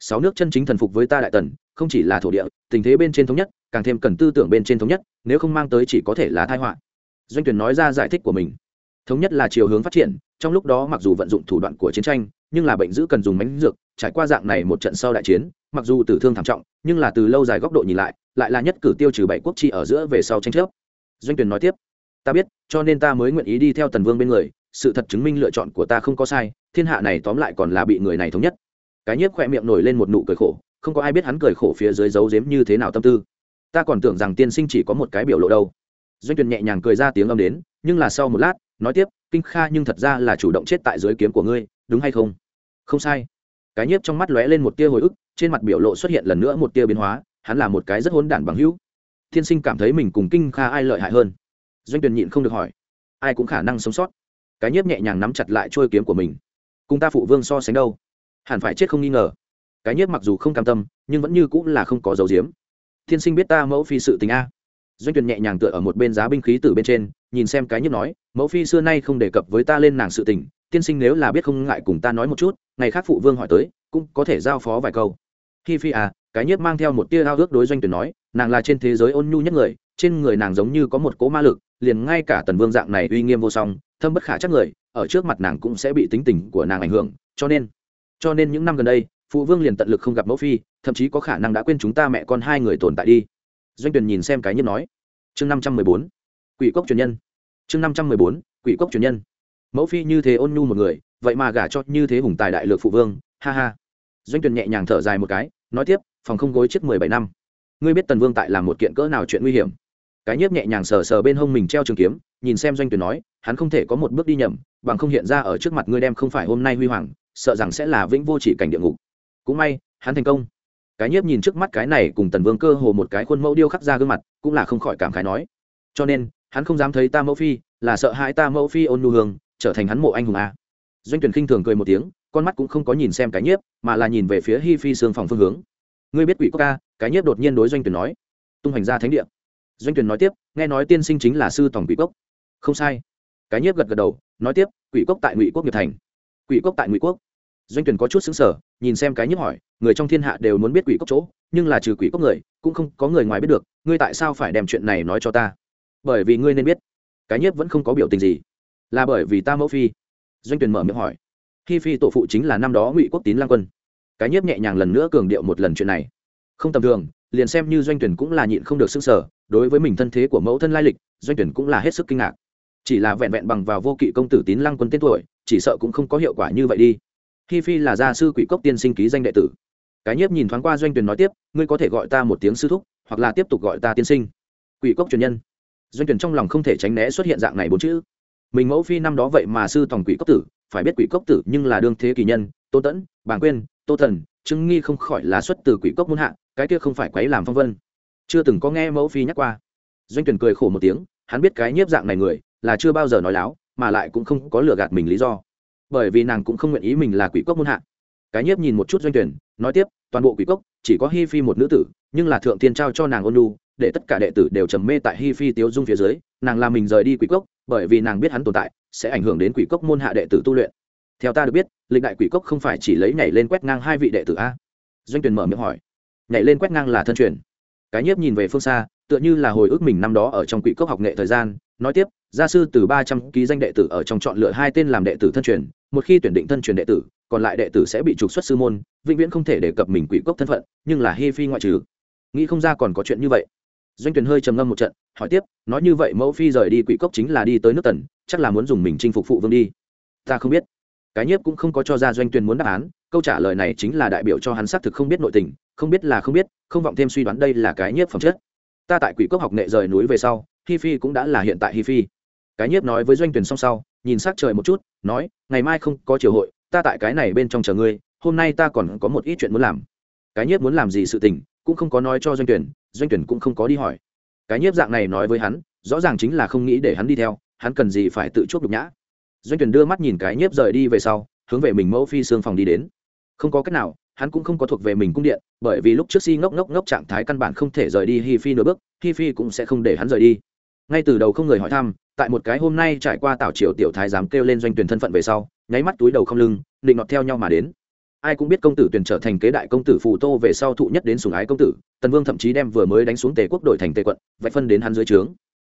S1: Sáu nước chân chính thần phục với ta đại tần, không chỉ là thổ địa, tình thế bên trên thống nhất, càng thêm cần tư tưởng bên trên thống nhất, nếu không mang tới chỉ có thể là tai họa. Doanh tuyển nói ra giải thích của mình. Thống nhất là chiều hướng phát triển, trong lúc đó mặc dù vận dụng thủ đoạn của chiến tranh, nhưng là bệnh dữ cần dùng mánh dược, trải qua dạng này một trận sau đại chiến, mặc dù tử thương thảm trọng, nhưng là từ lâu dài góc độ nhìn lại lại là nhất cử tiêu trừ bảy quốc trị ở giữa về sau tranh chấp. Doanh tuyển nói tiếp, ta biết, cho nên ta mới nguyện ý đi theo tần vương bên người sự thật chứng minh lựa chọn của ta không có sai, thiên hạ này tóm lại còn là bị người này thống nhất. Cái nhiếp khỏe miệng nổi lên một nụ cười khổ, không có ai biết hắn cười khổ phía dưới giấu giếm như thế nào tâm tư. Ta còn tưởng rằng tiên sinh chỉ có một cái biểu lộ đâu. Doanh tuyển nhẹ nhàng cười ra tiếng âm đến, nhưng là sau một lát, nói tiếp, kinh kha nhưng thật ra là chủ động chết tại dưới kiếm của ngươi, đúng hay không? Không sai. Cái nhiếp trong mắt lóe lên một tia hồi ức, trên mặt biểu lộ xuất hiện lần nữa một tia biến hóa, hắn là một cái rất hỗn đản bằng hữu. Thiên sinh cảm thấy mình cùng kinh kha ai lợi hại hơn? Doanh tuyển nhịn không được hỏi. Ai cũng khả năng sống sót cái nhiếp nhẹ nhàng nắm chặt lại trôi kiếm của mình. Cùng ta phụ vương so sánh đâu? Hẳn phải chết không nghi ngờ. Cái nhiếp mặc dù không cam tâm, nhưng vẫn như cũng là không có dấu diếm. Thiên sinh biết ta mẫu phi sự tình a. Doanh tuyển nhẹ nhàng tựa ở một bên giá binh khí từ bên trên, nhìn xem cái nhiếp nói, mẫu phi xưa nay không đề cập với ta lên nàng sự tình, tiên sinh nếu là biết không ngại cùng ta nói một chút, ngày khác phụ vương hỏi tới, cũng có thể giao phó vài câu. Hi phi à cái nhiếp mang theo một tia ao ước đối doanh tuyển nói, nàng là trên thế giới ôn nhu nhất người, trên người nàng giống như có một cỗ ma lực, liền ngay cả tần vương dạng này uy nghiêm vô song thâm bất khả chắc người, ở trước mặt nàng cũng sẽ bị tính tình của nàng ảnh hưởng, cho nên cho nên những năm gần đây, phụ vương liền tận lực không gặp mẫu phi, thậm chí có khả năng đã quên chúng ta mẹ con hai người tồn tại đi. Doanh Tuyền nhìn xem cái nhiếp nói. Chương năm trăm mười bốn, quỷ cốc truyền nhân. Chương năm trăm mười bốn, quỷ cốc truyền nhân. Mẫu phi như thế ôn nhu một người, vậy mà gả cho như thế hùng tài đại lược phụ vương, ha ha. Doanh Tuyền nhẹ nhàng thở dài một cái, nói tiếp, phòng không gối chết mười bảy năm. Ngươi biết tần vương tại làm một kiện cỡ nào chuyện nguy hiểm? Cái nhiếp nhẹ nhàng sờ sờ bên hông mình treo trường kiếm, nhìn xem doanh Tuyền nói hắn không thể có một bước đi nhầm, bằng không hiện ra ở trước mặt ngươi đem không phải hôm nay huy hoàng, sợ rằng sẽ là vĩnh vô chỉ cảnh địa ngục. Cũng may, hắn thành công. Cái nhiếp nhìn trước mắt cái này cùng tần vương cơ hồ một cái khuôn mẫu điêu khắc ra gương mặt, cũng là không khỏi cảm khái nói. Cho nên, hắn không dám thấy ta mẫu phi, là sợ hãi ta mẫu phi ôn nu hương, trở thành hắn mộ anh hùng a. Doanh tuyển khinh thường cười một tiếng, con mắt cũng không có nhìn xem cái nhiếp, mà là nhìn về phía hi phi xương phòng phương hướng. Ngươi biết quỷ quốc ca, cái nhiếp đột nhiên đối doanh tuyển nói. Tung hành ra thánh địa. Doanh tuyển nói tiếp, nghe nói tiên sinh chính là sư tổng quỷ cốc không sai cái nhiếp gật gật đầu, nói tiếp, quỷ cốc tại ngụy quốc nghiệp thành. Quỷ cốc tại ngụy quốc. Doanh tuyển có chút xứng sở nhìn xem cái nhiếp hỏi, người trong thiên hạ đều muốn biết quỷ cốc chỗ, nhưng là trừ quỷ cốc người, cũng không có người ngoài biết được, ngươi tại sao phải đem chuyện này nói cho ta? Bởi vì ngươi nên biết, cái nhiếp vẫn không có biểu tình gì. Là bởi vì ta mẫu phi. Doanh tuyển mở miệng hỏi. Khi phi tổ phụ chính là năm đó ngụy quốc tín lang quân. Cái nhiếp nhẹ nhàng lần nữa cường điệu một lần chuyện này. Không tầm thường, liền xem như doanh tuyển cũng là nhịn không được sức sở đối với mình thân thế của mẫu thân lai lịch, doanh tuyển cũng là hết sức kinh ngạc chỉ là vẹn vẹn bằng vào vô kỵ công tử tín lăng quân tên tuổi, chỉ sợ cũng không có hiệu quả như vậy đi. Hi phi là gia sư quỷ cốc tiên sinh ký danh đệ tử. Cái nhiếp nhìn thoáng qua doanh tuyển nói tiếp, ngươi có thể gọi ta một tiếng sư thúc, hoặc là tiếp tục gọi ta tiên sinh. Quỷ cốc truyền nhân. Doanh tuyển trong lòng không thể tránh né xuất hiện dạng này bốn chữ. Mình mẫu phi năm đó vậy mà sư tòng quỷ cốc tử, phải biết quỷ cốc tử nhưng là đương thế kỳ nhân tô tẫn, bàng quyên, tô thần, chứng nghi không khỏi là xuất từ quỷ cốc muôn hạ, cái kia không phải quấy làm phong vân. Chưa từng có nghe mẫu phi nhắc qua. Doanh tuyển cười khổ một tiếng, hắn biết cái nhiếp dạng này người là chưa bao giờ nói láo mà lại cũng không có lừa gạt mình lý do. Bởi vì nàng cũng không nguyện ý mình là quỷ cốc muôn hạ. Cái nhiếp nhìn một chút doanh tuyển nói tiếp toàn bộ quỷ cốc chỉ có hi phi một nữ tử nhưng là thượng tiên trao cho nàng ôn nhu, để tất cả đệ tử đều trầm mê tại hi phi tiếu dung phía dưới nàng làm mình rời đi quỷ cốc bởi vì nàng biết hắn tồn tại sẽ ảnh hưởng đến quỷ cốc môn hạ đệ tử tu luyện. Theo ta được biết lịch đại quỷ cốc không phải chỉ lấy nhảy lên quét ngang hai vị đệ tử a? Doanh tuyển mở miệng hỏi. Nhảy lên quét ngang là thân truyền. Cái nhiếp nhìn về phương xa tựa như là hồi ức mình năm đó ở trong quỷ cốc học nghệ thời gian nói tiếp gia sư từ ba trăm ký danh đệ tử ở trong chọn lựa hai tên làm đệ tử thân truyền, một khi tuyển định thân truyền đệ tử, còn lại đệ tử sẽ bị trục xuất sư môn, vĩnh viễn không thể đề cập mình quỷ cốc thân phận, nhưng là hi phi ngoại trừ. Nghĩ không ra còn có chuyện như vậy. Doanh tuyển hơi trầm ngâm một trận, hỏi tiếp, nói như vậy mẫu phi rời đi quỷ cốc chính là đi tới nước tần, chắc là muốn dùng mình chinh phục phụ vương đi. Ta không biết. Cái nhiếp cũng không có cho ra doanh tuyển muốn đáp án, câu trả lời này chính là đại biểu cho hắn xác thực không biết nội tình, không biết là không biết, không vọng thêm suy đoán đây là cái nhiếp phẩm chất. Ta tại quỷ cốc học nghệ rời núi về sau, hi phi cũng đã là hiện tại hi phi cái nhiếp nói với doanh tuyển xong sau, nhìn sắc trời một chút, nói, ngày mai không có triều hội, ta tại cái này bên trong chờ ngươi, hôm nay ta còn có một ít chuyện muốn làm. Cái nhiếp muốn làm gì sự tình, cũng không có nói cho doanh tuyển doanh tuyển cũng không có đi hỏi. Cái nhiếp dạng này nói với hắn, rõ ràng chính là không nghĩ để hắn đi theo, hắn cần gì phải tự chuốc nhục nhã. Doanh tuyển đưa mắt nhìn cái nhiếp rời đi về sau, hướng về mình mẫu phi xương phòng đi đến. Không có cách nào, hắn cũng không có thuộc về mình cung điện, bởi vì lúc trước si ngốc ngốc ngốc trạng thái căn bản không thể rời đi hi phi nửa bước, hi phi cũng sẽ không để hắn rời đi. Ngay từ đầu không người hỏi thăm tại một cái hôm nay trải qua tảo triều tiểu thái dám kêu lên doanh tuyển thân phận về sau nháy mắt túi đầu không lưng định nọt theo nhau mà đến. Ai cũng biết công tử tuyển trở thành kế đại công tử phù tô về sau thụ nhất đến sùng ái công tử tần vương thậm chí đem vừa mới đánh xuống tề quốc đội thành tề quận vạch phân đến hắn dưới trướng.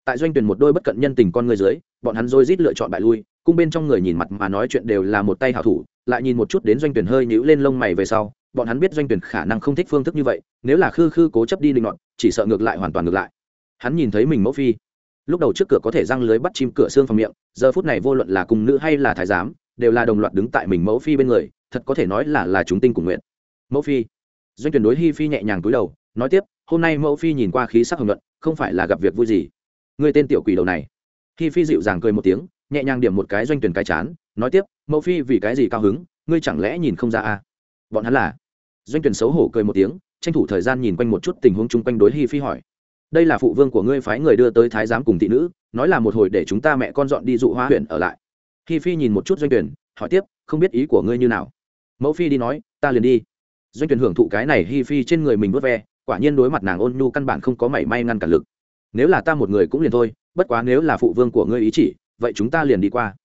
S1: Tại doanh tuyển một đôi bất cận nhân tình con người dưới bọn hắn rồi rít lựa chọn bại lui cung bên trong người nhìn mặt mà nói chuyện đều là một tay hảo thủ lại nhìn một chút đến doanh tuyển hơi nhíu lên lông mày về sau bọn hắn biết doanh tuyển khả năng không thích phương thức như vậy nếu là khư khư cố chấp đi định loạn, chỉ sợ ngược lại hoàn toàn ngược lại. Hắn nhìn thấy mình mẫu phi lúc đầu trước cửa có thể răng lưới bắt chim cửa xương phòng miệng, giờ phút này vô luận là cùng nữ hay là thái giám, đều là đồng loạt đứng tại mình mẫu phi bên người, thật có thể nói là là chúng tinh cùng nguyện. Mẫu phi. Doanh tuyển đối hi phi nhẹ nhàng túi đầu, nói tiếp, hôm nay mẫu phi nhìn qua khí sắc hồng luận không phải là gặp việc vui gì. Người tên tiểu quỷ đầu này. Hi phi dịu dàng cười một tiếng, nhẹ nhàng điểm một cái doanh tuyển cái chán, nói tiếp, mẫu phi vì cái gì cao hứng, ngươi chẳng lẽ nhìn không ra à? Bọn hắn là? Doanh tuyển xấu hổ cười một tiếng, tranh thủ thời gian nhìn quanh một chút tình huống chung quanh đối hi phi hỏi đây là phụ vương của ngươi phái người đưa tới thái giám cùng thị nữ, nói là một hồi để chúng ta mẹ con dọn đi dụ hoa huyện ở lại. Hi phi nhìn một chút doanh tuyển hỏi tiếp, không biết ý của ngươi như nào? Mẫu phi đi nói, ta liền đi. Doanh tuyển hưởng thụ cái này hi phi trên người mình vớt ve, quả nhiên đối mặt nàng ôn nhu căn bản không có mảy may ngăn cản lực. Nếu là ta một người cũng liền thôi, bất quá nếu là phụ vương của ngươi ý chỉ, vậy chúng ta liền đi qua.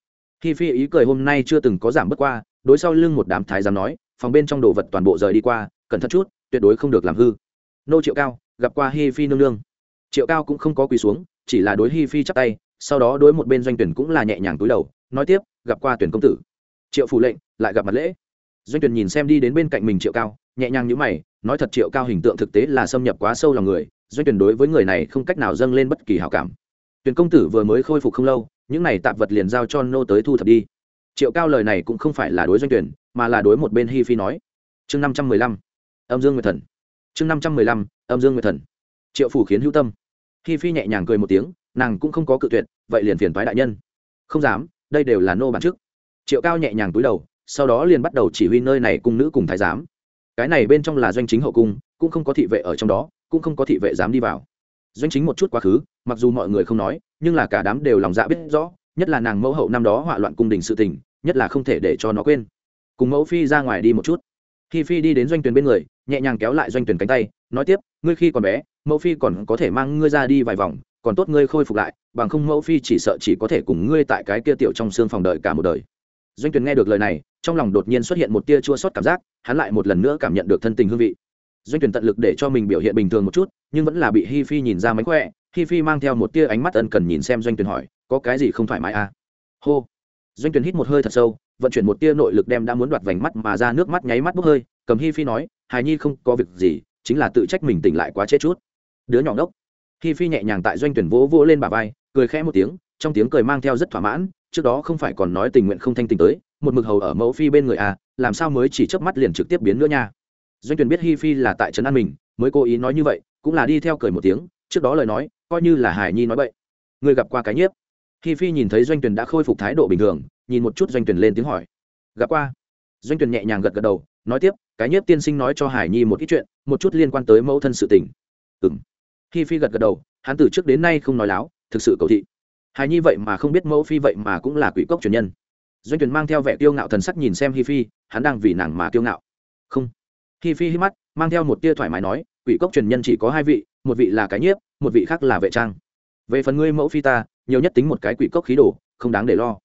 S1: Hi phi ý cười hôm nay chưa từng có giảm bất qua, đối sau lưng một đám thái giám nói, phòng bên trong đồ vật toàn bộ rời đi qua, cẩn thận chút, tuyệt đối không được làm hư. Nô triệu cao, gặp qua hi phi nương nương triệu cao cũng không có quỳ xuống, chỉ là đối hi phi chắp tay, sau đó đối một bên doanh tuyển cũng là nhẹ nhàng túi đầu, nói tiếp, gặp qua tuyển công tử. Triệu phủ lệnh, lại gặp mặt lễ. Doanh tuyển nhìn xem đi đến bên cạnh mình triệu cao, nhẹ nhàng như mày, nói thật triệu cao hình tượng thực tế là xâm nhập quá sâu lòng người, doanh tuyển đối với người này không cách nào dâng lên bất kỳ hảo cảm. Tuyển công tử vừa mới khôi phục không lâu, những này tạp vật liền giao cho nô tới thu thập đi. Triệu cao lời này cũng không phải là đối doanh tuyển, mà là đối một bên hi phi nói. Chương năm trăm mười lăm, âm dương nguyệt thần. Chương năm trăm mười lăm, âm dương nguyệt thần triệu phủ khiến hữu tâm. Hi phi nhẹ nhàng cười một tiếng, nàng cũng không có cự tuyệt, vậy liền phiền thoái đại nhân. Không dám, đây đều là nô bản chức triệu cao nhẹ nhàng túi đầu, sau đó liền bắt đầu chỉ huy nơi này cung nữ cùng thái giám. Cái này bên trong là doanh chính hậu cung, cũng không có thị vệ ở trong đó, cũng không có thị vệ dám đi vào. Doanh chính một chút quá khứ, mặc dù mọi người không nói, nhưng là cả đám đều lòng dạ biết rõ, nhất là nàng mẫu hậu năm đó hỏa loạn cung đình sự tình, nhất là không thể để cho nó quên. Cùng mẫu phi ra ngoài đi một chút. Khi phi đi đến doanh tuyển bên người, nhẹ nhàng kéo lại doanh tuyển cánh tay nói tiếp, ngươi khi còn bé, mẫu phi còn có thể mang ngươi ra đi vài vòng, còn tốt ngươi khôi phục lại, bằng không mẫu phi chỉ sợ chỉ có thể cùng ngươi tại cái kia tiểu trong xương phòng đợi cả một đời. Doanh Tuyền nghe được lời này, trong lòng đột nhiên xuất hiện một tia chua sót cảm giác, hắn lại một lần nữa cảm nhận được thân tình hương vị. Doanh tuyển tận lực để cho mình biểu hiện bình thường một chút, nhưng vẫn là bị hi phi nhìn ra mánh khỏe, hi phi mang theo một tia ánh mắt ân cần nhìn xem doanh tuyển hỏi, có cái gì không thoải mái à? Hô. Doanh tuyển hít một hơi thật sâu, vận chuyển một tia nội lực đem đã muốn đoạt vành mắt mà ra nước mắt nháy mắt bốc hơi, cầm hi phi nói, hài nhi không có việc gì chính là tự trách mình tỉnh lại quá chết chút. Đứa nhỏ ngốc. Hi phi nhẹ nhàng tại doanh tuyển vỗ vỗ lên bà vai, cười khẽ một tiếng, trong tiếng cười mang theo rất thỏa mãn, trước đó không phải còn nói tình nguyện không thanh tình tới, một mực hầu ở mẫu phi bên người à làm sao mới chỉ chớp mắt liền trực tiếp biến nữa nha. Doanh tuyển biết hi phi là tại trấn an mình, mới cố ý nói như vậy, cũng là đi theo cười một tiếng, trước đó lời nói, coi như là hải nhi nói vậy người gặp qua cái nhiếp. Hi phi nhìn thấy doanh tuyển đã khôi phục thái độ bình thường, nhìn một chút doanh tuyển lên tiếng hỏi. Gặp qua. Doanh tuyển nhẹ nhàng gật gật đầu nói tiếp, cái nhiếp tiên sinh nói cho hải nhi một ít chuyện, một chút liên quan tới mẫu thân sự tình. Ừm. Hi phi gật gật đầu, hắn từ trước đến nay không nói láo, thực sự cầu thị. Hải nhi vậy mà không biết mẫu phi vậy mà cũng là quỷ cốc truyền nhân. Doanh tuyển mang theo vẻ kiêu ngạo thần sắc nhìn xem hi phi, hắn đang vì nàng mà kiêu ngạo. Không. Hi phi hít mắt, mang theo một tia thoải mái nói, quỷ cốc truyền nhân chỉ có hai vị, một vị là cái nhiếp, một vị khác là vệ trang. Về phần ngươi mẫu phi ta, nhiều nhất tính một cái quỷ cốc khí đồ, không đáng để lo.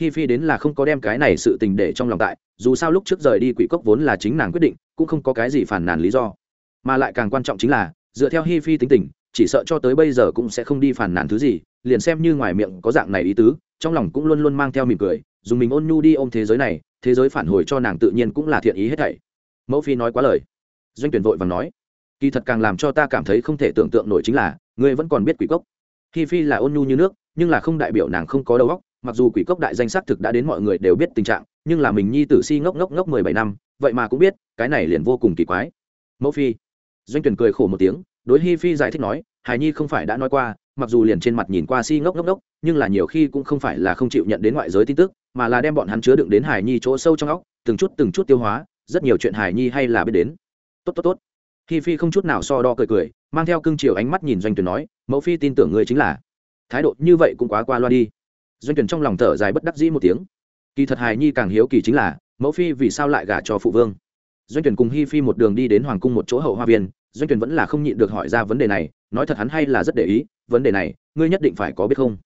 S1: Hi phi đến là không có đem cái này sự tình để trong lòng tại dù sao lúc trước rời đi quỷ cốc vốn là chính nàng quyết định, cũng không có cái gì phản nàn lý do. Mà lại càng quan trọng chính là, dựa theo hi phi tính tình, chỉ sợ cho tới bây giờ cũng sẽ không đi phản nàn thứ gì, liền xem như ngoài miệng có dạng này ý tứ, trong lòng cũng luôn luôn mang theo mỉm cười dùng mình ôn nhu đi ôm thế giới này, thế giới phản hồi cho nàng tự nhiên cũng là thiện ý hết thảy. Mẫu phi nói quá lời. Doanh tuyển vội và nói, kỳ thật càng làm cho ta cảm thấy không thể tưởng tượng nổi chính là, ngươi vẫn còn biết quỷ cốc. Hi phi là ôn nhu như nước, nhưng là không đại biểu nàng không có đầu óc, mặc dù quỷ cốc đại danh xác thực đã đến mọi người đều biết tình trạng nhưng là mình nhi tử si ngốc ngốc ngốc mười bảy năm, vậy mà cũng biết, cái này liền vô cùng kỳ quái. Mẫu phi. Doanh tuyển cười khổ một tiếng, đối hi phi giải thích nói hài nhi không phải đã nói qua, mặc dù liền trên mặt nhìn qua si ngốc ngốc ngốc, nhưng là nhiều khi cũng không phải là không chịu nhận đến ngoại giới tin tức, mà là đem bọn hắn chứa đựng đến hài nhi chỗ sâu trong óc, từng chút từng chút tiêu hóa, rất nhiều chuyện hài nhi hay là biết đến. Tốt tốt tốt. Hi phi không chút nào so đo cười cười, mang theo cương chiều ánh mắt nhìn doanh tuyển nói, mẫu phi tin tưởng ngươi chính là. Thái độ như vậy cũng quá qua loa đi. Doanh tuyển trong lòng thở dài bất đắc dĩ một tiếng kỳ thật hài nhi càng hiếu kỳ chính là, mẫu phi vì sao lại gả cho phụ vương? Doanh tuyển cùng hi phi một đường đi đến hoàng cung một chỗ hậu hoa viên, doanh tuyển vẫn là không nhịn được hỏi ra vấn đề này, nói thật hắn hay là rất để ý, vấn đề này, ngươi nhất định phải có biết không?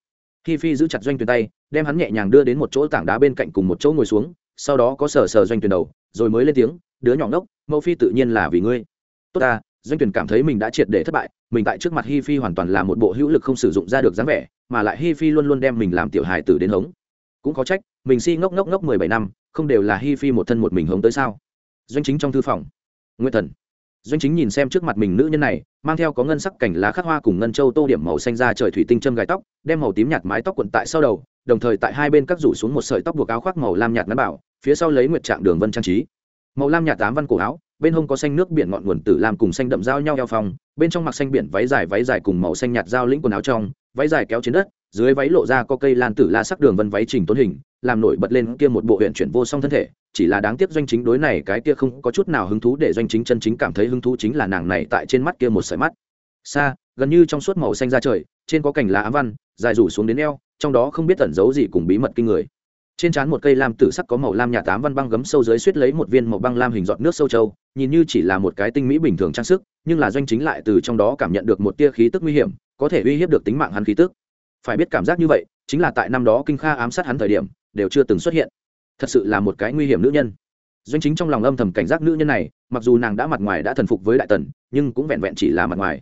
S1: Hi phi giữ chặt doanh tuyển tay, đem hắn nhẹ nhàng đưa đến một chỗ tảng đá bên cạnh cùng một chỗ ngồi xuống, sau đó có sờ sờ doanh tuyển đầu, rồi mới lên tiếng, đứa nhỏ ngốc, mẫu phi tự nhiên là vì ngươi. Tốt ta. Doanh tuyển cảm thấy mình đã triệt để thất bại, mình tại trước mặt hi phi hoàn toàn là một bộ hữu lực không sử dụng ra được dáng vẻ, mà lại hi phi luôn luôn đem mình làm tiểu hài tử đến hống cũng có trách, mình si ngốc ngốc ngốc mười bảy năm, không đều là hi phi một thân một mình hống tới sao? Doanh chính trong thư phòng. Nguyên thần. Doanh chính nhìn xem trước mặt mình nữ nhân này, mang theo có ngân sắc cảnh lá khắc hoa cùng ngân châu tô điểm màu xanh ra trời thủy tinh châm gai tóc, đem màu tím nhạt mái tóc quận tại sau đầu, đồng thời tại hai bên cắt rủ xuống một sợi tóc buộc áo khoác màu lam nhạt ngắn bảo, phía sau lấy nguyệt trạng đường vân trang trí. Màu lam nhạt tám văn cổ áo, bên hông có xanh nước biển ngọn nguồn tử làm cùng xanh đậm giao nhau eo phòng bên trong mặc xanh biển váy dài váy dài cùng màu xanh nhạt giao lĩnh quần áo trong, váy dài kéo trên đất dưới váy lộ ra có cây lan tử la sắc đường vân váy trình tốn hình, làm nổi bật lên kia một bộ huyện chuyển vô song thân thể, chỉ là đáng tiếc doanh chính đối này cái kia không có chút nào hứng thú để doanh chính chân chính cảm thấy hứng thú chính là nàng này tại trên mắt kia một sợi mắt. Xa gần như trong suốt màu xanh ra trời, trên có cành lá ám văn, dài rủ xuống đến eo, trong đó không biết tẩn giấu gì cùng bí mật kinh người. Trên trán một cây lam tử sắc có màu lam nhà tám văn băng gấm sâu dưới suýt lấy một viên màu băng lam hình giọt nước sâu trâu nhìn như chỉ là một cái tinh mỹ bình thường trang sức, nhưng là doanh chính lại từ trong đó cảm nhận được một tia khí tức nguy hiểm, có thể uy hiếp được tính mạng hắn khí tức phải biết cảm giác như vậy, chính là tại năm đó kinh kha ám sát hắn thời điểm, đều chưa từng xuất hiện. Thật sự là một cái nguy hiểm nữ nhân. Doanh chính trong lòng âm thầm cảnh giác nữ nhân này, mặc dù nàng đã mặt ngoài đã thần phục với đại tần, nhưng cũng vẹn vẹn chỉ là mặt ngoài.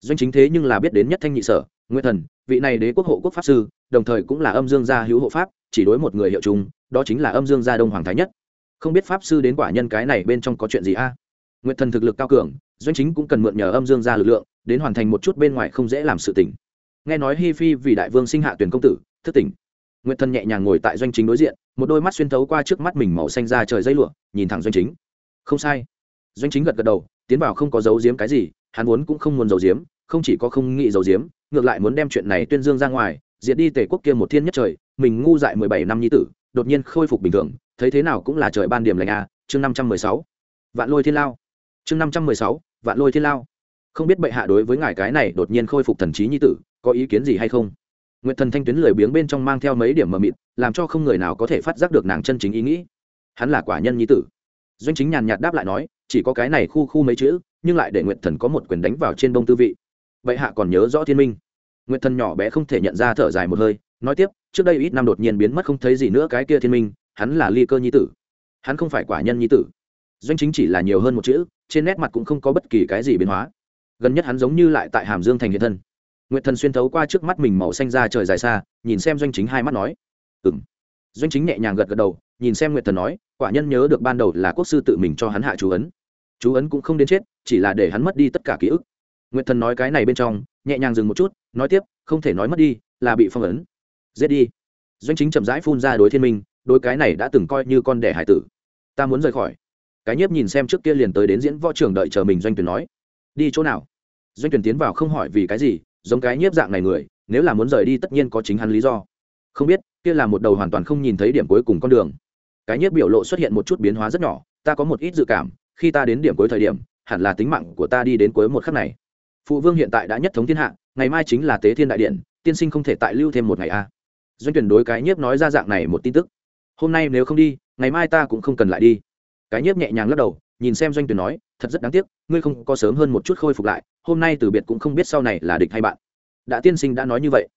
S1: Doanh chính thế nhưng là biết đến nhất thanh nhị sở nguyên thần, vị này đế quốc hộ quốc pháp sư, đồng thời cũng là âm dương gia hữu hộ pháp, chỉ đối một người hiệu chung, đó chính là âm dương gia đông hoàng thái nhất. Không biết pháp sư đến quả nhân cái này bên trong có chuyện gì a? À? nguyện thần thực lực cao cường, doanh chính cũng cần mượn nhờ âm dương gia lực lượng, đến hoàn thành một chút bên ngoài không dễ làm sự tỉnh nghe nói hi phi vì đại vương sinh hạ tuyển công tử, thức tỉnh. Nguyệt thần nhẹ nhàng ngồi tại doanh chính đối diện, một đôi mắt xuyên thấu qua trước mắt mình màu xanh ra trời dây lụa, nhìn thẳng doanh chính. Không sai. Doanh chính gật gật đầu, tiến vào không có giấu giếm cái gì, hắn muốn cũng không muốn giấu giếm, không chỉ có không nghĩ giấu giếm, ngược lại muốn đem chuyện này tuyên dương ra ngoài, diệt đi tề quốc kia một thiên nhất trời, mình ngu dại mười bảy năm nhi tử, đột nhiên khôi phục bình thường, thấy thế nào cũng là trời ban điểm lành a, chương năm trăm mười sáu. Vạn lôi thiên lao. Chương năm trăm mười sáu, vạn lôi thiên lao. Không biết bệ hạ đối với ngài cái này đột nhiên khôi phục thần trí nhi tử có ý kiến gì hay không? Nguyện thần thanh tuyến lười biếng bên trong mang theo mấy điểm mờ mịt, làm cho không người nào có thể phát giác được nàng chân chính ý nghĩ. Hắn là quả nhân nhi tử. Doanh chính nhàn nhạt đáp lại nói, chỉ có cái này khu khu mấy chữ, nhưng lại để nguyệt thần có một quyền đánh vào trên bông tư vị. Vậy hạ còn nhớ rõ thiên minh. Nguyện thần nhỏ bé không thể nhận ra thở dài một hơi, nói tiếp, trước đây ít năm đột nhiên biến mất không thấy gì nữa cái kia thiên minh, hắn là ly cơ nhi tử. Hắn không phải quả nhân nhi tử. Doanh chính chỉ là nhiều hơn một chữ, trên nét mặt cũng không có bất kỳ cái gì biến hóa. Gần nhất hắn giống như lại tại hàm dương thành hiện thân nguyệt thần xuyên thấu qua trước mắt mình màu xanh ra trời dài xa, nhìn xem doanh chính hai mắt nói ừ m doanh chính nhẹ nhàng gật gật đầu, nhìn xem nguyệt thần nói, quả nhân nhớ được ban đầu là quốc sư tự mình cho hắn hạ chú ấn. Chú ấn cũng không đến chết, chỉ là để hắn mất đi tất cả ký ức. Nguyệt thần nói cái này bên trong, nhẹ nhàng dừng một chút, nói tiếp, không thể nói mất đi, là bị phong ấn. Giết đi. Doanh chính chậm rãi phun ra đối thiên minh đôi cái này đã từng coi như con đẻ hải tử. Ta muốn rời khỏi. Cái nhiếp nhìn xem trước kia liền tới đến diễn võ trường đợi chờ mình, doanh tuyển nói, đi chỗ nào? Doanh tuyển tiến vào không hỏi vì cái gì giống cái nhiếp dạng này người, nếu là muốn rời đi tất nhiên có chính hắn lý do. Không biết, kia là một đầu hoàn toàn không nhìn thấy điểm cuối cùng con đường. Cái nhiếp biểu lộ xuất hiện một chút biến hóa rất nhỏ, ta có một ít dự cảm, khi ta đến điểm cuối thời điểm, hẳn là tính mạng của ta đi đến cuối một khắc này. Phụ vương hiện tại đã nhất thống thiên hạ, ngày mai chính là tế thiên đại điện, tiên sinh không thể tại lưu thêm một ngày a. À. Doanh tuyển đối cái nhiếp nói ra dạng này một tin tức. Hôm nay nếu không đi, ngày mai ta cũng không cần lại đi. Cái nhiếp nhẹ nhàng lắc đầu, nhìn xem doanh tuyển nói thật rất đáng tiếc, ngươi không có sớm hơn một chút khôi phục lại, hôm nay từ biệt cũng không biết sau này là địch hay bạn. Đã tiên sinh đã nói như vậy.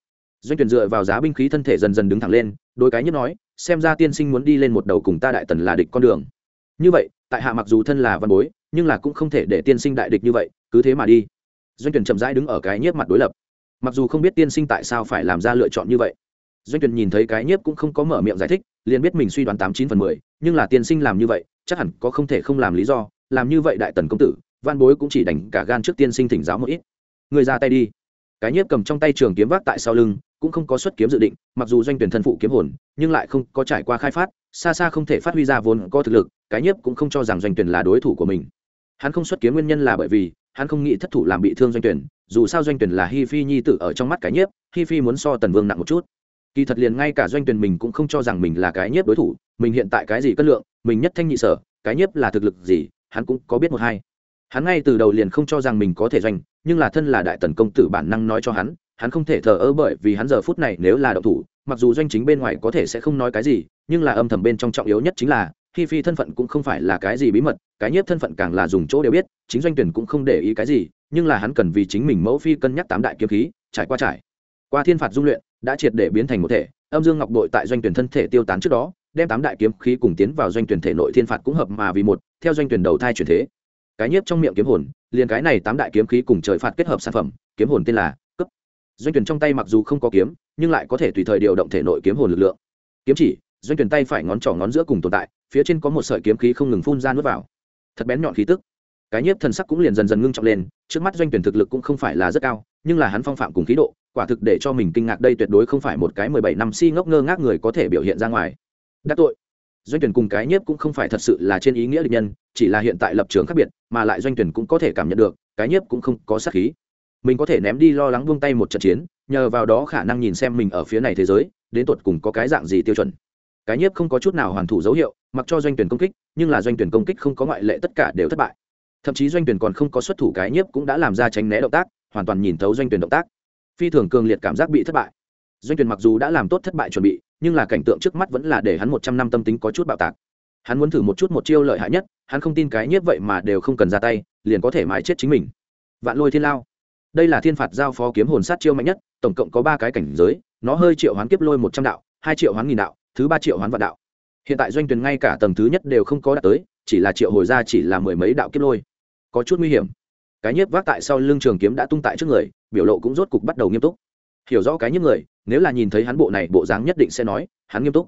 S1: Doanh tuyển dựa vào giá binh khí thân thể dần dần đứng thẳng lên đôi cái nhất nói, xem ra tiên sinh muốn đi lên một đầu cùng ta đại tần là địch con đường. Như vậy, tại hạ mặc dù thân là văn bối, nhưng là cũng không thể để tiên sinh đại địch như vậy, cứ thế mà đi. Doanh tuyển chậm rãi đứng ở cái nhiếp mặt đối lập. Mặc dù không biết tiên sinh tại sao phải làm ra lựa chọn như vậy, doanh tuyển nhìn thấy cái nhiếp cũng không có mở miệng giải thích, liền biết mình suy đoán tám chín phần mười, nhưng là tiên sinh làm như vậy, chắc hẳn có không thể không làm lý do làm như vậy đại tần công tử văn bối cũng chỉ đành cả gan trước tiên sinh thỉnh giáo một ít. Người ra tay đi. Cái nhiếp cầm trong tay trường kiếm vác tại sau lưng, cũng không có xuất kiếm dự định, mặc dù doanh tuyển thân phụ kiếm hồn, nhưng lại không có trải qua khai phát, xa xa không thể phát huy ra vốn có thực lực, cái nhiếp cũng không cho rằng doanh tuyển là đối thủ của mình. Hắn không xuất kiếm nguyên nhân là bởi vì, hắn không nghĩ thất thủ làm bị thương doanh tuyển, dù sao doanh tuyển là hi phi nhi tử ở trong mắt cái nhiếp, hi phi muốn so tần vương nặng một chút. Kỳ thật liền ngay cả doanh tuyển mình cũng không cho rằng mình là cái nhiếp đối thủ, mình hiện tại cái gì cân lượng, mình nhất thanh nhị sở, cái nhiếp là thực lực gì hắn cũng có biết một hai. Hắn ngay từ đầu liền không cho rằng mình có thể doanh nhưng là thân là đại tần công tử bản năng nói cho hắn hắn không thể thờ ơ bởi vì hắn giờ phút này nếu là động thủ, mặc dù doanh chính bên ngoài có thể sẽ không nói cái gì, nhưng là âm thầm bên trong trọng yếu nhất chính là, khi phi thân phận cũng không phải là cái gì bí mật, cái nhiếp thân phận càng là dùng chỗ đều biết, chính doanh tuyển cũng không để ý cái gì, nhưng là hắn cần vì chính mình mẫu phi cân nhắc tám đại kiếm khí, trải qua trải. Qua thiên phạt dung luyện, đã triệt để biến thành một thể, âm dương ngọc đội tại doanh tuyển thân thể tiêu tán trước đó, đem tám đại kiếm khí cùng tiến vào doanh tuyển thể nội thiên phạt cũng hợp mà vì một theo doanh tuyển đầu thai chuyển thế. Cái nhiếp trong miệng kiếm hồn, liền cái này tám đại kiếm khí cùng trời phạt kết hợp sản phẩm, kiếm hồn tên là cấp doanh tuyển trong tay mặc dù không có kiếm, nhưng lại có thể tùy thời điều động thể nội kiếm hồn lực lượng. Kiếm chỉ, doanh tuyển tay phải ngón trỏ ngón giữa cùng tồn tại, phía trên có một sợi kiếm khí không ngừng phun ra nuốt vào. Thật bén nhọn khí tức. Cái nhiếp thần sắc cũng liền dần dần ngưng trọng lên, trước mắt doanh tuyển thực lực cũng không phải là rất cao, nhưng là hắn phong phạm cùng khí độ, quả thực để cho mình kinh ngạc đây tuyệt đối không phải một cái mười bảy năm si ngốc ngơ ngác người có thể biểu hiện ra ngoài. Đắc tội doanh tuyển cùng cái nhiếp cũng không phải thật sự là trên ý nghĩa địch nhân, chỉ là hiện tại lập trường khác biệt, mà lại doanh tuyển cũng có thể cảm nhận được, cái nhiếp cũng không có sát khí. Mình có thể ném đi lo lắng buông tay một trận chiến, nhờ vào đó khả năng nhìn xem mình ở phía này thế giới, đến tột cùng có cái dạng gì tiêu chuẩn. Cái nhiếp không có chút nào hoàn thủ dấu hiệu, mặc cho doanh tuyển công kích, nhưng là doanh tuyển công kích không có ngoại lệ tất cả đều thất bại. Thậm chí doanh tuyển còn không có xuất thủ cái nhiếp cũng đã làm ra tránh né động tác, hoàn toàn nhìn thấu doanh tuyển động tác. Phi thường cường liệt cảm giác bị thất bại. Doanh tuyển mặc dù đã làm tốt thất bại chuẩn bị nhưng là cảnh tượng trước mắt vẫn là để hắn một trăm năm tâm tính có chút bạo tạc. Hắn muốn thử một chút một chiêu lợi hại nhất, hắn không tin cái nhiếp vậy mà đều không cần ra tay, liền có thể mãi chết chính mình. Vạn lôi thiên lao. Đây là thiên phạt giao phó kiếm hồn sát chiêu mạnh nhất, tổng cộng có ba cái cảnh giới, nó hơi triệu hoán kiếp lôi một trăm đạo, hai triệu hoán nghìn đạo, thứ ba triệu hoán vạn đạo. Hiện tại doanh tuyển ngay cả tầng thứ nhất đều không có đạt tới, chỉ là triệu hồi ra chỉ là mười mấy đạo kiếp lôi. Có chút nguy hiểm. Cái nhiếp vác tại sau lưng trường kiếm đã tung tại trước người, biểu lộ cũng rốt cục bắt đầu nghiêm túc. Hiểu rõ cái nhiếp người nếu là nhìn thấy hắn bộ này, bộ dáng nhất định sẽ nói, hắn nghiêm túc.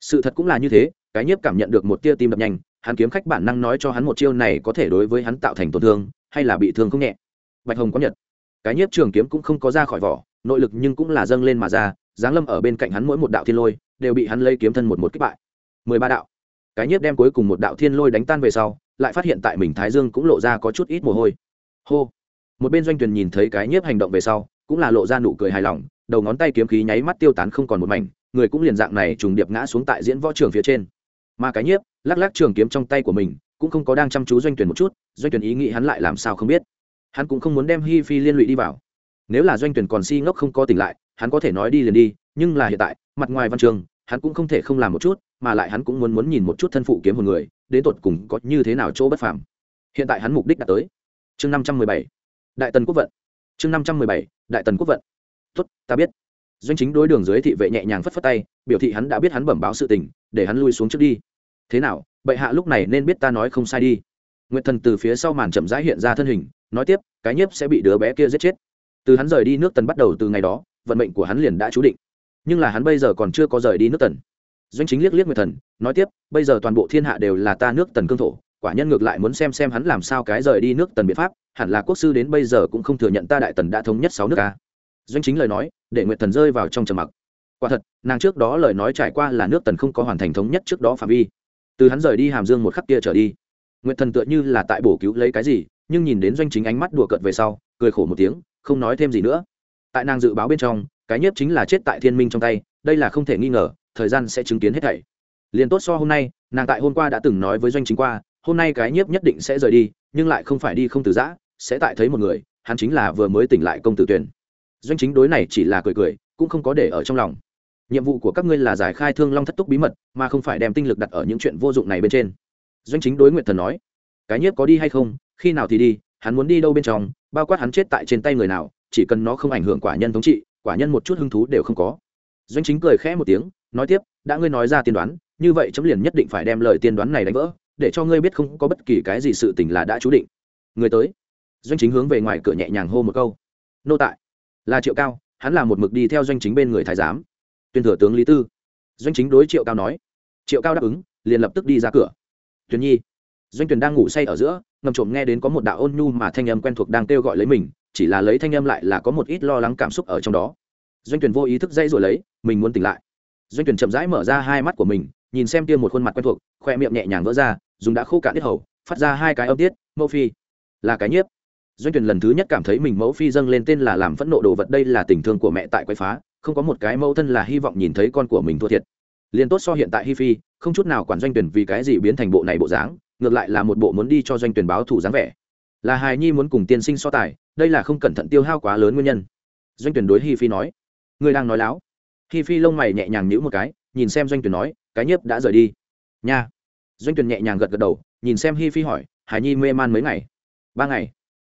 S1: Sự thật cũng là như thế, cái nhiếp cảm nhận được một tia tim đập nhanh, hắn kiếm khách bản năng nói cho hắn một chiêu này có thể đối với hắn tạo thành tổn thương, hay là bị thương không nhẹ. Bạch hồng có nhật. Cái nhiếp trường kiếm cũng không có ra khỏi vỏ, nội lực nhưng cũng là dâng lên mà ra, giáng lâm ở bên cạnh hắn mỗi một đạo thiên lôi, đều bị hắn lấy kiếm thân một một kích bại. Mười ba đạo. Cái nhiếp đem cuối cùng một đạo thiên lôi đánh tan về sau, lại phát hiện tại mình thái dương cũng lộ ra có chút ít mồ hôi. Hô. Một bên doanh tuyền nhìn thấy cái nhiếp hành động về sau cũng là lộ ra nụ cười hài lòng, đầu ngón tay kiếm khí nháy mắt tiêu tán không còn một mảnh, người cũng liền dạng này trùng điệp ngã xuống tại diễn võ trường phía trên. Mà cái nhiếp, lắc lắc trường kiếm trong tay của mình, cũng không có đang chăm chú doanh tuyển một chút, doanh tuyển ý nghĩ hắn lại làm sao không biết. Hắn cũng không muốn đem hi phi liên lụy đi vào. Nếu là doanh tuyển còn si ngốc không có tỉnh lại, hắn có thể nói đi liền đi, nhưng là hiện tại, mặt ngoài văn trường, hắn cũng không thể không làm một chút, mà lại hắn cũng muốn muốn nhìn một chút thân phụ kiếm một người, đến tột cùng có như thế nào chỗ bất phàm. Hiện tại hắn mục đích đã tới. Chương năm trăm mười bảy. Đại tần quốc vận chương năm trăm mười bảy, đại tần quốc vận. Tuất ta biết. Doanh chính đối đường dưới thị vệ nhẹ nhàng phất phất tay, biểu thị hắn đã biết hắn bẩm báo sự tình, để hắn lui xuống trước đi. Thế nào, bệ hạ lúc này nên biết ta nói không sai đi. Nguyệt thần từ phía sau màn chậm rãi hiện ra thân hình, nói tiếp, cái nhiếp sẽ bị đứa bé kia giết chết. Từ hắn rời đi nước tần bắt đầu từ ngày đó, vận mệnh của hắn liền đã chú định. Nhưng là hắn bây giờ còn chưa có rời đi nước tần. Doanh chính liếc liếc nguyệt thần, nói tiếp, bây giờ toàn bộ thiên hạ đều là ta nước tần cương thổ quả nhân ngược lại muốn xem xem hắn làm sao cái rời đi nước tần biện pháp, hẳn là quốc sư đến bây giờ cũng không thừa nhận ta đại tần đã thống nhất sáu nước ta doanh chính lời nói, để nguyệt thần rơi vào trong trầm mặc. Quả thật, nàng trước đó lời nói trải qua là nước tần không có hoàn thành thống nhất trước đó phạm vi. Từ hắn rời đi hàm dương một khắc kia trở đi, nguyệt thần tựa như là tại bổ cứu lấy cái gì, nhưng nhìn đến doanh chính ánh mắt đùa cợt về sau, cười khổ một tiếng, không nói thêm gì nữa. Tại nàng dự báo bên trong, cái nhất chính là chết tại thiên minh trong tay, đây là không thể nghi ngờ, thời gian sẽ chứng kiến hết thảy. Liền tốt so hôm nay, nàng tại hôm qua đã từng nói với doanh chính qua hôm nay cái nhiếp nhất định sẽ rời đi, nhưng lại không phải đi không từ giã, sẽ tại thấy một người, hắn chính là vừa mới tỉnh lại công tử tuyển. Doanh chính đối này chỉ là cười cười, cũng không có để ở trong lòng. Nhiệm vụ của các ngươi là giải khai thương long thất túc bí mật, mà không phải đem tinh lực đặt ở những chuyện vô dụng này bên trên. Doanh chính đối nguyện thần nói, cái nhiếp có đi hay không? Khi nào thì đi? Hắn muốn đi đâu bên trong? Bao quát hắn chết tại trên tay người nào, chỉ cần nó không ảnh hưởng quả nhân thống trị, quả nhân một chút hứng thú đều không có. Doanh chính cười khẽ một tiếng, nói tiếp, đã ngươi nói ra tiên đoán, như vậy chấm liền nhất định phải đem lời tiên đoán này đánh vỡ để cho ngươi biết không có bất kỳ cái gì sự tình là đã chú định. Người tới. Doanh chính hướng về ngoài cửa nhẹ nhàng hô một câu. Nô tại. Là triệu cao, hắn là một mực đi theo doanh chính bên người thái giám. Tuyên thừa tướng lý tư. Doanh chính đối triệu cao nói. Triệu cao đáp ứng, liền lập tức đi ra cửa. Tuyền nhi. Doanh tuyền đang ngủ say ở giữa, ngầm trộm nghe đến có một đạo ôn nhu mà thanh âm quen thuộc đang kêu gọi lấy mình, chỉ là lấy thanh âm lại là có một ít lo lắng cảm xúc ở trong đó. Doanh tuyền vô ý thức dây rồi lấy, mình muốn tỉnh lại. Doanh tuyền chậm rãi mở ra hai mắt của mình, nhìn xem kia một khuôn mặt quen thuộc, khoe miệng nhẹ nhàng vỡ ra dùng đã khô cạn ít hầu, phát ra hai cái âm tiết, mẫu phi. Là cái nhiếp. Doanh tuyển lần thứ nhất cảm thấy mình mẫu phi dâng lên tên là làm phẫn nộ đồ vật đây là tình thương của mẹ tại quay phá, không có một cái mẫu thân là hy vọng nhìn thấy con của mình thua thiệt. Liền tốt so hiện tại hi phi, không chút nào quản doanh tuyển vì cái gì biến thành bộ này bộ dáng, ngược lại là một bộ muốn đi cho doanh tuyển báo thủ dáng vẻ. Là hài nhi muốn cùng tiên sinh so tài, đây là không cẩn thận tiêu hao quá lớn nguyên nhân. Doanh tuyển đối hi phi nói. Người đang nói láo. Hi phi lông mày nhẹ nhàng nhíu một cái, nhìn xem doanh tuyển nói, cái nhiếp đã rời đi. Nha doanh Tuyền nhẹ nhàng gật gật đầu, nhìn xem hi phi hỏi, hải nhi mê man mấy ngày? Ba ngày.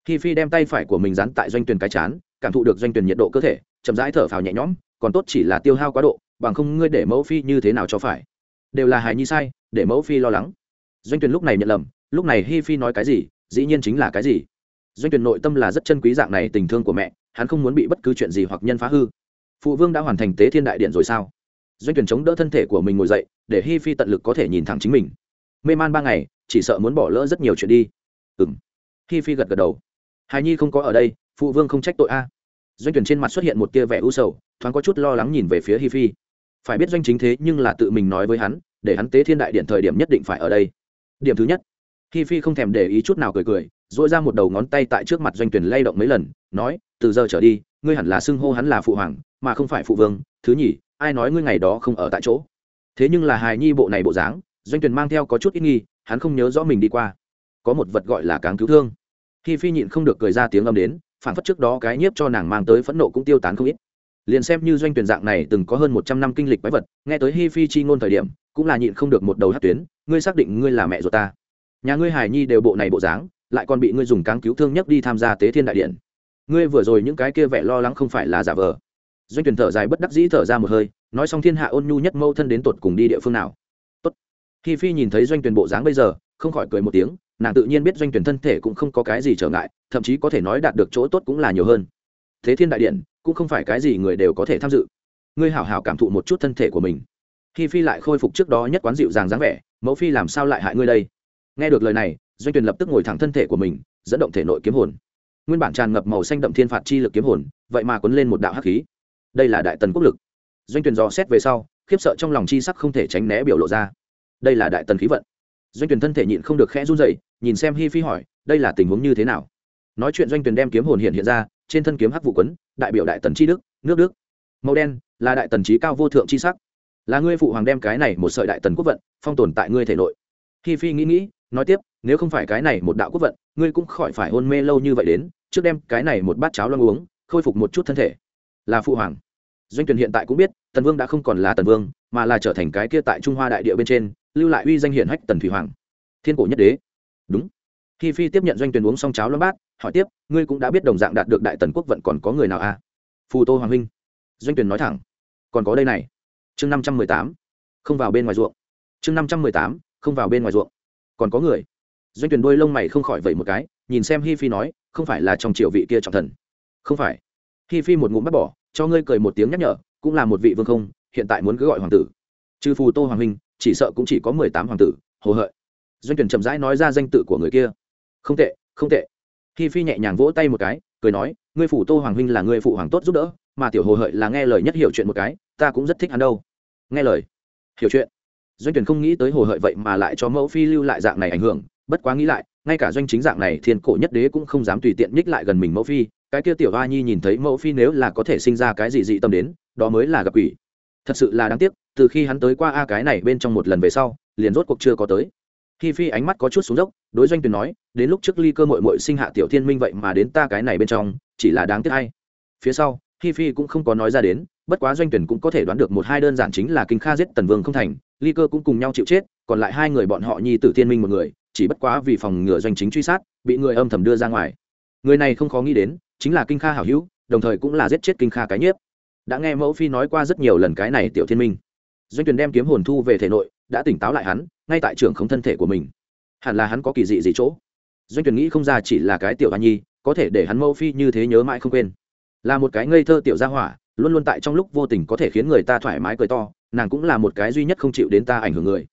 S1: Hi phi đem tay phải của mình dán tại doanh Tuyền cái chán, cảm thụ được doanh Tuyền nhiệt độ cơ thể, chậm rãi thở phào nhẹ nhõm, còn tốt chỉ là tiêu hao quá độ, bằng không ngươi để mẫu phi như thế nào cho phải? Đều là hải nhi sai, để mẫu phi lo lắng. Doanh Tuyền lúc này nhận lầm, lúc này hi phi nói cái gì, dĩ nhiên chính là cái gì. Doanh Tuyền nội tâm là rất chân quý dạng này tình thương của mẹ, hắn không muốn bị bất cứ chuyện gì hoặc nhân phá hư. Phụ vương đã hoàn thành tế thiên đại điện rồi sao? Doanh tuyển chống đỡ thân thể của mình ngồi dậy, để hi phi tận lực có thể nhìn thẳng chính mình mê man ba ngày, chỉ sợ muốn bỏ lỡ rất nhiều chuyện đi. Ừng hi phi gật gật đầu. Hài nhi không có ở đây, phụ vương không trách tội a. Doanh tuyển trên mặt xuất hiện một tia vẻ u sầu, thoáng có chút lo lắng nhìn về phía hi phi. Phải biết doanh chính thế nhưng là tự mình nói với hắn, để hắn tế thiên đại điện thời điểm nhất định phải ở đây. Điểm thứ nhất, hi phi không thèm để ý chút nào cười cười dội ra một đầu ngón tay tại trước mặt doanh tuyển lay động mấy lần, nói, từ giờ trở đi, ngươi hẳn là xưng hô hắn là phụ hoàng, mà không phải phụ vương, thứ nhì, ai nói ngươi ngày đó không ở tại chỗ? Thế nhưng là hài nhi bộ này bộ dáng doanh tuyển mang theo có chút ít nghi, hắn không nhớ rõ mình đi qua. Có một vật gọi là cáng cứu thương. Khi phi nhịn không được cười ra tiếng âm đến phản phất trước đó cái nhiếp cho nàng mang tới phẫn nộ cũng tiêu tán không ít. Liền xem như doanh tuyển dạng này từng có hơn một trăm năm kinh lịch quái vật, nghe tới hi phi chi ngôn thời điểm, cũng là nhịn không được một đầu hát tuyến, ngươi xác định ngươi là mẹ ruột ta. Nhà ngươi hài nhi đều bộ này bộ dáng, lại còn bị ngươi dùng cáng cứu thương nhất đi tham gia tế thiên đại điện. Ngươi vừa rồi những cái kia vẻ lo lắng không phải là giả vờ. Doanh tuyển thở dài bất đắc dĩ thở ra một hơi, nói xong thiên hạ ôn nhu nhất mâu thân đến tột cùng đi địa phương nào tốt khi phi nhìn thấy doanh tuyển bộ dáng bây giờ, không khỏi cười một tiếng, nàng tự nhiên biết doanh tuyển thân thể cũng không có cái gì trở ngại, thậm chí có thể nói đạt được chỗ tốt cũng là nhiều hơn. Thế thiên đại điện, cũng không phải cái gì người đều có thể tham dự. Ngươi hảo hảo cảm thụ một chút thân thể của mình. Khi phi lại khôi phục trước đó nhất quán dịu dàng dáng vẻ, mẫu phi làm sao lại hại ngươi đây? Nghe được lời này, doanh tuyển lập tức ngồi thẳng thân thể của mình, dẫn động thể nội kiếm hồn. Nguyên bản tràn ngập màu xanh đậm thiên phạt chi lực kiếm hồn, vậy mà quấn lên một đạo hắc khí. Đây là đại tần quốc lực. Doanh tuyển dò xét về sau, khiếp sợ trong lòng chi sắc không thể tránh né biểu lộ ra đây là đại tần khí vận. Doanh tuyển thân thể nhịn không được khẽ run rẩy, nhìn xem hi phi hỏi, đây là tình huống như thế nào? Nói chuyện doanh tuyển đem kiếm hồn hiện hiện ra, trên thân kiếm hắc vụ quấn, đại biểu đại tần chi đức, nước đức. Màu đen, là đại tần trí cao vô thượng chi sắc. Là ngươi phụ hoàng đem cái này một sợi đại tần quốc vận, phong tồn tại ngươi thể nội. Hi phi nghĩ nghĩ, nói tiếp, nếu không phải cái này một đạo quốc vận, ngươi cũng khỏi phải hôn mê lâu như vậy đến, trước đem cái này một bát cháo loang uống, khôi phục một chút thân thể. Là phụ hoàng. Doanh tuyển hiện tại cũng biết, tần vương đã không còn là tần vương, mà là trở thành cái kia tại trung hoa đại địa bên trên lưu lại uy danh hiển hách tần thủy hoàng. Thiên cổ nhất đế. Đúng. Khi phi tiếp nhận doanh tuyển uống xong cháo lâm bát, hỏi tiếp, ngươi cũng đã biết đồng dạng đạt được đại tần quốc vận còn có người nào à? Phù tô hoàng huynh. Doanh tuyển nói thẳng. Còn có đây này. Chương năm trăm mười tám. Không vào bên ngoài ruộng. Chương năm trăm mười tám. Không vào bên ngoài ruộng. Còn có người. Doanh tuyển đôi lông mày không khỏi vậy một cái, nhìn xem hi phi nói, không phải là trong triều vị kia trọng thần. Không phải. Hi phi một ngụm bắt bỏ, cho ngươi cười một tiếng nhắc nhở, cũng là một vị vương không, hiện tại muốn cứ gọi hoàng tử. Trừ phù tô hoàng huynh chỉ sợ cũng chỉ có mười tám hoàng tử, hồ hợi. Doanh tuyển chậm rãi nói ra danh tự của người kia. Không tệ không tệ. Khi phi nhẹ nhàng vỗ tay một cái, cười nói, ngươi phủ tô hoàng huynh là người phụ hoàng tốt giúp đỡ, mà tiểu hồ hợi là nghe lời nhất hiểu chuyện một cái, ta cũng rất thích hắn đâu. Nghe lời. Hiểu chuyện. Doanh tuyển không nghĩ tới hồ hợi vậy mà lại cho mẫu phi lưu lại dạng này ảnh hưởng, bất quá nghĩ lại, ngay cả doanh chính dạng này thiên cổ nhất đế cũng không dám tùy tiện nhích lại gần mình mẫu phi, cái kia tiểu hoa nhi nhìn thấy mẫu phi nếu là có thể sinh ra cái gì dị tâm đến, đó mới là gặp quỷ. Thật sự là đáng tiếc từ khi hắn tới qua a cái này bên trong một lần về sau, liền rốt cuộc chưa có tới. Khi phi ánh mắt có chút xuống dốc, đối doanh tuyền nói, đến lúc trước ly cơ mội mội sinh hạ tiểu thiên minh vậy mà đến ta cái này bên trong, chỉ là đáng tiếc hay. Phía sau khi phi cũng không có nói ra đến, bất quá doanh tuyển cũng có thể đoán được một hai đơn giản chính là kinh kha giết tần vương không thành, ly cơ cũng cùng nhau chịu chết, còn lại hai người bọn họ nhi tử thiên minh một người, chỉ bất quá vì phòng ngừa doanh chính truy sát, bị người âm thầm đưa ra ngoài. Người này không khó nghĩ đến, chính là kinh kha hảo hữu, đồng thời cũng là giết chết kinh kha cái nhiếp. Đã nghe mẫu phi nói qua rất nhiều lần cái này tiểu thiên minh doanh Tuyền đem kiếm hồn thu về thể nội, đã tỉnh táo lại hắn, ngay tại trường không thân thể của mình. Hẳn là hắn có kỳ dị gì chỗ? Doanh Tuyền nghĩ không ra chỉ là cái tiểu hoa nhi, có thể để hắn mâu phi như thế nhớ mãi không quên. Là một cái ngây thơ tiểu gia hỏa, luôn luôn tại trong lúc vô tình có thể khiến người ta thoải mái cười to, nàng cũng là một cái duy nhất không chịu đến ta ảnh hưởng người.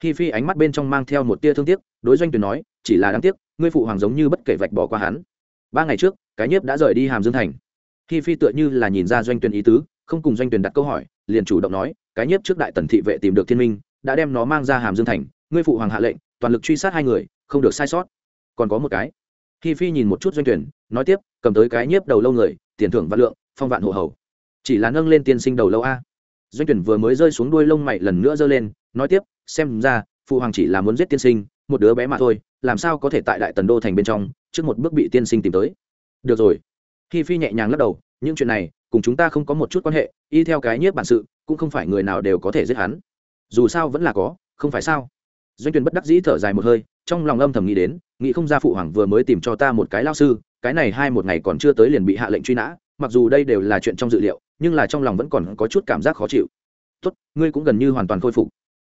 S1: Khi phi ánh mắt bên trong mang theo một tia thương tiếc, đối doanh Tuyền nói, chỉ là đáng tiếc, ngươi phụ hoàng giống như bất kể vạch bỏ qua hắn. Ba ngày trước, cái nhiếp đã rời đi hàm dương thành. Khi phi tựa như là nhìn ra doanh Tuyền ý tứ, không cùng doanh Tuyền đặt câu hỏi, liền chủ động nói cái nhiếp trước đại tần thị vệ tìm được thiên minh, đã đem nó mang ra hàm dương thành, ngươi phụ hoàng hạ lệnh, toàn lực truy sát hai người, không được sai sót. Còn có một cái. Khi phi nhìn một chút doanh tuyển, nói tiếp, cầm tới cái nhiếp đầu lâu người, tiền thưởng vạn lượng, phong vạn hộ hầu. Chỉ là nâng lên tiên sinh đầu lâu a. Doanh tuyển vừa mới rơi xuống đuôi lông mày lần nữa giơ lên, nói tiếp, xem ra, phụ hoàng chỉ là muốn giết tiên sinh, một đứa bé mà thôi, làm sao có thể tại đại tần đô thành bên trong, trước một bước bị tiên sinh tìm tới. Được rồi. Khi phi nhẹ nhàng lắc đầu những chuyện này, cùng chúng ta không có một chút quan hệ, y theo cái nhiếp bản sự, cũng không phải người nào đều có thể giết hắn. Dù sao vẫn là có, không phải sao? Doanh tuyển bất đắc dĩ thở dài một hơi, trong lòng âm thầm nghĩ đến, nghĩ không ra phụ hoàng vừa mới tìm cho ta một cái lao sư, cái này hai một ngày còn chưa tới liền bị hạ lệnh truy nã, mặc dù đây đều là chuyện trong dự liệu, nhưng là trong lòng vẫn còn có chút cảm giác khó chịu. Tốt, ngươi cũng gần như hoàn toàn khôi phục.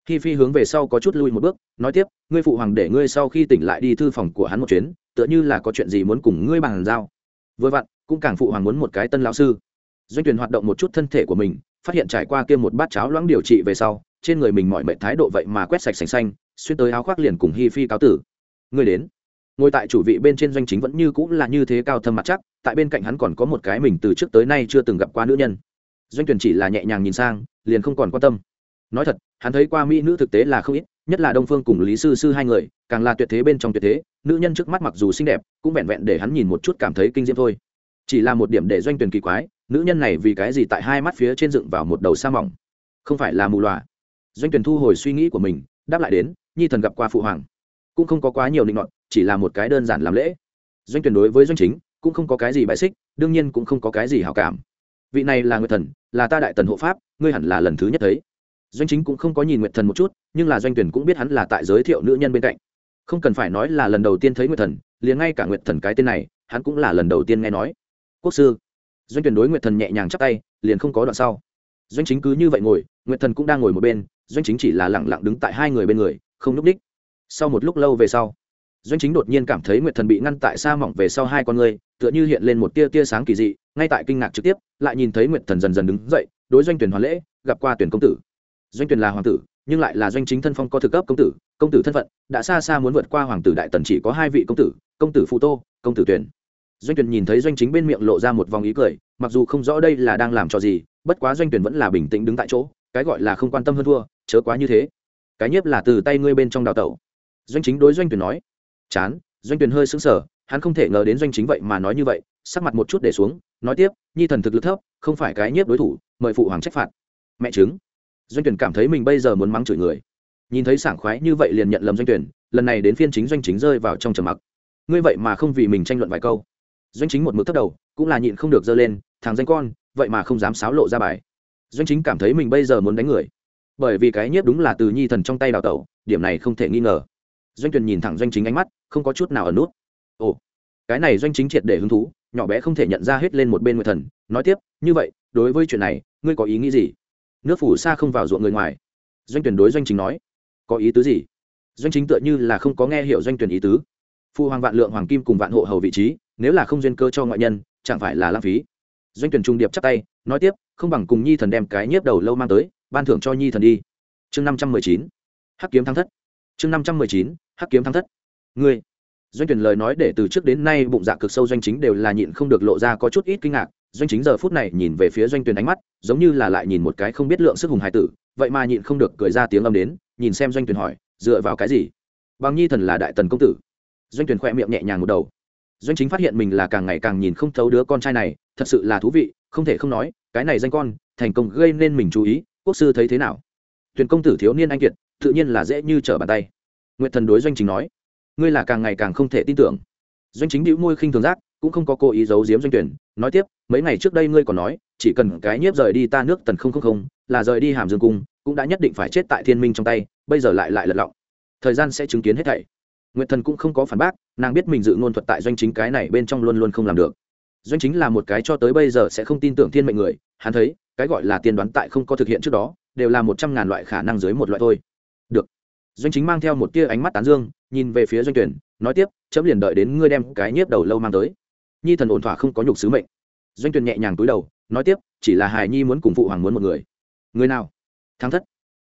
S1: Khi phi hướng về sau có chút lui một bước, nói tiếp, ngươi phụ hoàng để ngươi sau khi tỉnh lại đi thư phòng của hắn một chuyến, tựa như là có chuyện gì muốn cùng ngươi bàn giao. Vừa vặn cũng càng phụ hoàng muốn một cái tân lão sư. Doanh tuyển hoạt động một chút thân thể của mình, phát hiện trải qua kia một bát cháo loãng điều trị về sau, trên người mình mọi mệnh thái độ vậy mà quét sạch sành xanh, xuyên tới áo khoác liền cùng hi phi cáo tử. Người đến. Ngồi tại chủ vị bên trên doanh chính vẫn như cũng là như thế cao thâm mặt chắc, tại bên cạnh hắn còn có một cái mình từ trước tới nay chưa từng gặp qua nữ nhân. Doanh tuyển chỉ là nhẹ nhàng nhìn sang, liền không còn quan tâm. Nói thật, hắn thấy qua mỹ nữ thực tế là không ít, nhất là đông phương cùng lý sư sư hai người, càng là tuyệt thế bên trong tuyệt thế, nữ nhân trước mắt mặc dù xinh đẹp, cũng vẹn vẹn để hắn nhìn một chút cảm thấy kinh diễm thôi chỉ là một điểm để doanh tuyển kỳ quái, nữ nhân này vì cái gì tại hai mắt phía trên dựng vào một đầu sa mỏng? Không phải là mù loà doanh tuyển thu hồi suy nghĩ của mình, đáp lại đến, nhi thần gặp qua phụ hoàng, cũng không có quá nhiều định luận chỉ là một cái đơn giản làm lễ. Doanh tuyển đối với doanh chính, cũng không có cái gì bài xích, đương nhiên cũng không có cái gì hảo cảm. Vị này là nguyệt thần, là ta đại tần hộ pháp, ngươi hẳn là lần thứ nhất thấy. Doanh chính cũng không có nhìn nguyệt thần một chút, nhưng là doanh tuyển cũng biết hắn là tại giới thiệu nữ nhân bên cạnh. Không cần phải nói là lần đầu tiên thấy nguyệt thần, liền ngay cả nguyệt thần cái tên này, hắn cũng là lần đầu tiên nghe nói quốc sư. Doanh tuyển đối nguyệt thần nhẹ nhàng chắp tay, liền không có đoạn sau. Doanh chính cứ như vậy ngồi, nguyệt thần cũng đang ngồi một bên, doanh chính chỉ là lẳng lặng đứng tại hai người bên người, không núp đích. Sau một lúc lâu về sau, doanh chính đột nhiên cảm thấy nguyệt thần bị ngăn tại xa mỏng về sau hai con người, tựa như hiện lên một tia tia sáng kỳ dị, ngay tại kinh ngạc trực tiếp, lại nhìn thấy nguyệt thần dần dần đứng dậy, đối doanh tuyển hoàn lễ, gặp qua tuyển công tử. Doanh tuyển là hoàng tử, nhưng lại là doanh chính thân phong có thực cấp công tử công tử thân phận, đã xa xa muốn vượt qua hoàng tử đại tần chỉ có hai vị công tử công tử phụ tô, công tử tuyển doanh tuyển nhìn thấy doanh chính bên miệng lộ ra một vòng ý cười, mặc dù không rõ đây là đang làm cho gì, bất quá doanh tuyển vẫn là bình tĩnh đứng tại chỗ, cái gọi là không quan tâm hơn thua, chớ quá như thế. Cái nhiếp là từ tay ngươi bên trong đào tẩu. Doanh chính đối doanh tuyển nói, chán. Doanh tuyển hơi sững sờ, hắn không thể ngờ đến doanh chính vậy mà nói như vậy, sắc mặt một chút để xuống, nói tiếp, nhi thần thực lực thấp, không phải cái nhiếp đối thủ, mời phụ hoàng trách phạt. Mẹ chứng doanh tuyển cảm thấy mình bây giờ muốn mắng chửi người. Nhìn thấy sảng khoái như vậy liền nhận lầm doanh tuyển lần này đến phiên chính doanh chính rơi vào trong trầm mặc. Ngươi vậy mà không vì mình tranh luận vài câu doanh chính một mực thấp đầu, cũng là nhịn không được dơ lên, thằng danh con, vậy mà không dám xáo lộ ra bài. Doanh chính cảm thấy mình bây giờ muốn đánh người. Bởi vì cái nhiếp đúng là từ nhi thần trong tay đào tẩu, điểm này không thể nghi ngờ. Doanh tuyền nhìn thẳng doanh chính ánh mắt, không có chút nào ở nút. Ồ, cái này doanh chính triệt để hứng thú, nhỏ bé không thể nhận ra hết lên một bên nguyệt thần, nói tiếp, như vậy, đối với chuyện này, ngươi có ý nghĩ gì? Nước phủ xa không vào ruộng người ngoài. Doanh tuyển đối doanh chính nói, có ý tứ gì? Doanh chính tựa như là không có nghe hiểu doanh tuyển ý tứ. Phu hoàng vạn lượng hoàng kim cùng vạn hộ hầu vị trí nếu là không duyên cơ cho ngoại nhân, chẳng phải là lãng phí. Doanh tuyển trung điệp chắp tay, nói tiếp, không bằng cùng nhi thần đem cái nhiếp đầu lâu mang tới, ban thưởng cho nhi thần đi. Chương năm trăm mười chín. Hắc kiếm thăng thất. Chương năm trăm mười chín. Hắc kiếm thăng thất. Ngươi. Doanh tuyển lời nói để từ trước đến nay bụng dạ cực sâu doanh chính đều là nhịn không được lộ ra có chút ít kinh ngạc. Doanh chính giờ phút này nhìn về phía doanh tuyển ánh mắt, giống như là lại nhìn một cái không biết lượng sức hùng hải tử, vậy mà nhịn không được cười ra tiếng âm đến, nhìn xem doanh tuyển hỏi, dựa vào cái gì? Bằng nhi thần là đại tần công tử. Doanh tuyển khỏe miệng nhẹ nhàng một đầu doanh chính phát hiện mình là càng ngày càng nhìn không thấu đứa con trai này, thật sự là thú vị, không thể không nói, cái này danh con, thành công gây nên mình chú ý, quốc sư thấy thế nào? Tuyển công tử thiếu niên anh kiệt, tự nhiên là dễ như trở bàn tay. Nguyện thần đối doanh chính nói, ngươi là càng ngày càng không thể tin tưởng. Doanh chính đĩu môi khinh thường giác, cũng không có cố ý giấu giếm doanh tuyển, nói tiếp, mấy ngày trước đây ngươi còn nói, chỉ cần cái nhiếp rời đi ta nước tần không không không, là rời đi hàm dương cung, cũng đã nhất định phải chết tại thiên minh trong tay, bây giờ lại lại lật lọng. Thời gian sẽ chứng kiến hết thảy nguyệt thần cũng không có phản bác, nàng biết mình dự ngôn thuật tại doanh chính cái này bên trong luôn luôn không làm được. Doanh chính là một cái cho tới bây giờ sẽ không tin tưởng thiên mệnh người, hắn thấy, cái gọi là tiên đoán tại không có thực hiện trước đó, đều là một trăm ngàn loại khả năng dưới một loại thôi. Được. Doanh chính mang theo một tia ánh mắt tán dương, nhìn về phía doanh tuyển, nói tiếp, chấm liền đợi đến ngươi đem cái nhiếp đầu lâu mang tới. Nhi thần ổn thỏa không có nhục sứ mệnh. Doanh tuyển nhẹ nhàng túi đầu, nói tiếp, chỉ là hài nhi muốn cùng phụ hoàng muốn một người. Người nào? Thắng thất.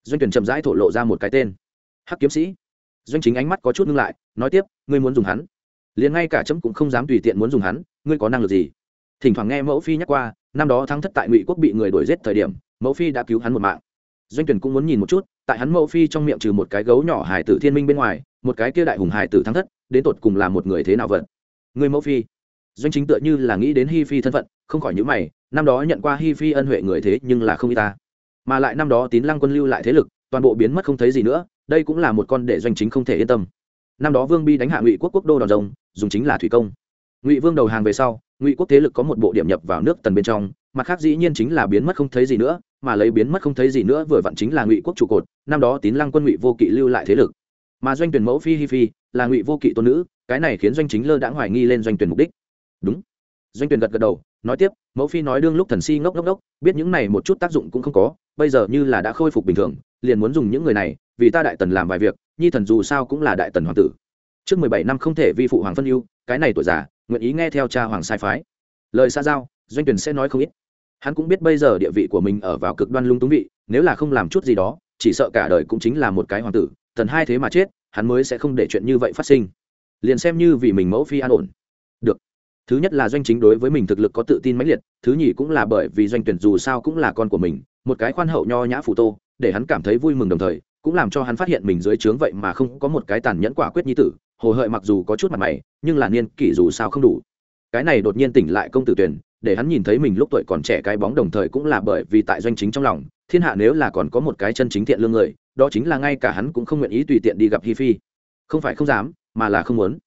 S1: Doanh tuyển chậm rãi thổ lộ ra một cái tên. Hắc kiếm sĩ doanh chính ánh mắt có chút ngưng lại, nói tiếp, ngươi muốn dùng hắn? Liền ngay cả chấm cũng không dám tùy tiện muốn dùng hắn, ngươi có năng lực gì? Thỉnh thoảng nghe mẫu phi nhắc qua, năm đó thắng thất tại ngụy quốc bị người đuổi giết thời điểm, mẫu phi đã cứu hắn một mạng. Doanh tuyển cũng muốn nhìn một chút, tại hắn mẫu phi trong miệng trừ một cái gấu nhỏ hải tử thiên minh bên ngoài, một cái kia đại hùng hải tử thắng thất, đến tột cùng là một người thế nào vật người mẫu phi, doanh chính tựa như là nghĩ đến hi phi thân phận, không khỏi những mày, năm đó nhận qua hi phi ân huệ người thế nhưng là không y ta. Mà lại năm đó tín lăng quân lưu lại thế lực toàn bộ biến mất không thấy gì nữa, đây cũng là một con để doanh chính không thể yên tâm. Năm đó vương bi đánh hạ ngụy quốc quốc đô đòn rồng, dùng chính là thủy công. Ngụy vương đầu hàng về sau, ngụy quốc thế lực có một bộ điểm nhập vào nước tần bên trong, mặt khác dĩ nhiên chính là biến mất không thấy gì nữa, mà lấy biến mất không thấy gì nữa vừa vặn chính là ngụy quốc trụ cột, năm đó tín lăng quân ngụy vô kỵ lưu lại thế lực. Mà doanh tuyển mẫu phi hi phi, là ngụy vô kỵ tôn nữ, cái này khiến doanh chính lơ đãng hoài nghi lên doanh tuyển mục đích. Đúng. Doanh tuyển gật gật đầu, nói tiếp, mẫu phi nói đương lúc thần si ngốc ngốc ngốc, biết những này một chút tác dụng cũng không có, bây giờ như là đã khôi phục bình thường liền muốn dùng những người này, vì ta đại tần làm vài việc, nhi thần dù sao cũng là đại tần hoàng tử. Trước mười bảy năm không thể vi phụ hoàng phân ưu, cái này tuổi già, nguyện ý nghe theo cha hoàng sai phái. Lời xa giao, doanh tuyển sẽ nói không ít. Hắn cũng biết bây giờ địa vị của mình ở vào cực đoan lung túng vị, nếu là không làm chút gì đó, chỉ sợ cả đời cũng chính là một cái hoàng tử, tần hai thế mà chết, hắn mới sẽ không để chuyện như vậy phát sinh. Liền xem như vì mình mẫu phi an ổn. Được. Thứ nhất là doanh chính đối với mình thực lực có tự tin mãnh liệt, thứ nhì cũng là bởi vì doanh tuyển dù sao cũng là con của mình, một cái khoan hậu nho nhã phụ tô để hắn cảm thấy vui mừng đồng thời, cũng làm cho hắn phát hiện mình dưới trướng vậy mà không có một cái tàn nhẫn quả quyết nhi tử, hồ hợi mặc dù có chút mặt mày, nhưng là niên kỷ dù sao không đủ. Cái này đột nhiên tỉnh lại công tử tuyển, để hắn nhìn thấy mình lúc tuổi còn trẻ cái bóng đồng thời cũng là bởi vì tại doanh chính trong lòng, thiên hạ nếu là còn có một cái chân chính thiện lương người, đó chính là ngay cả hắn cũng không nguyện ý tùy tiện đi gặp hi phi. Không phải không dám, mà là không muốn.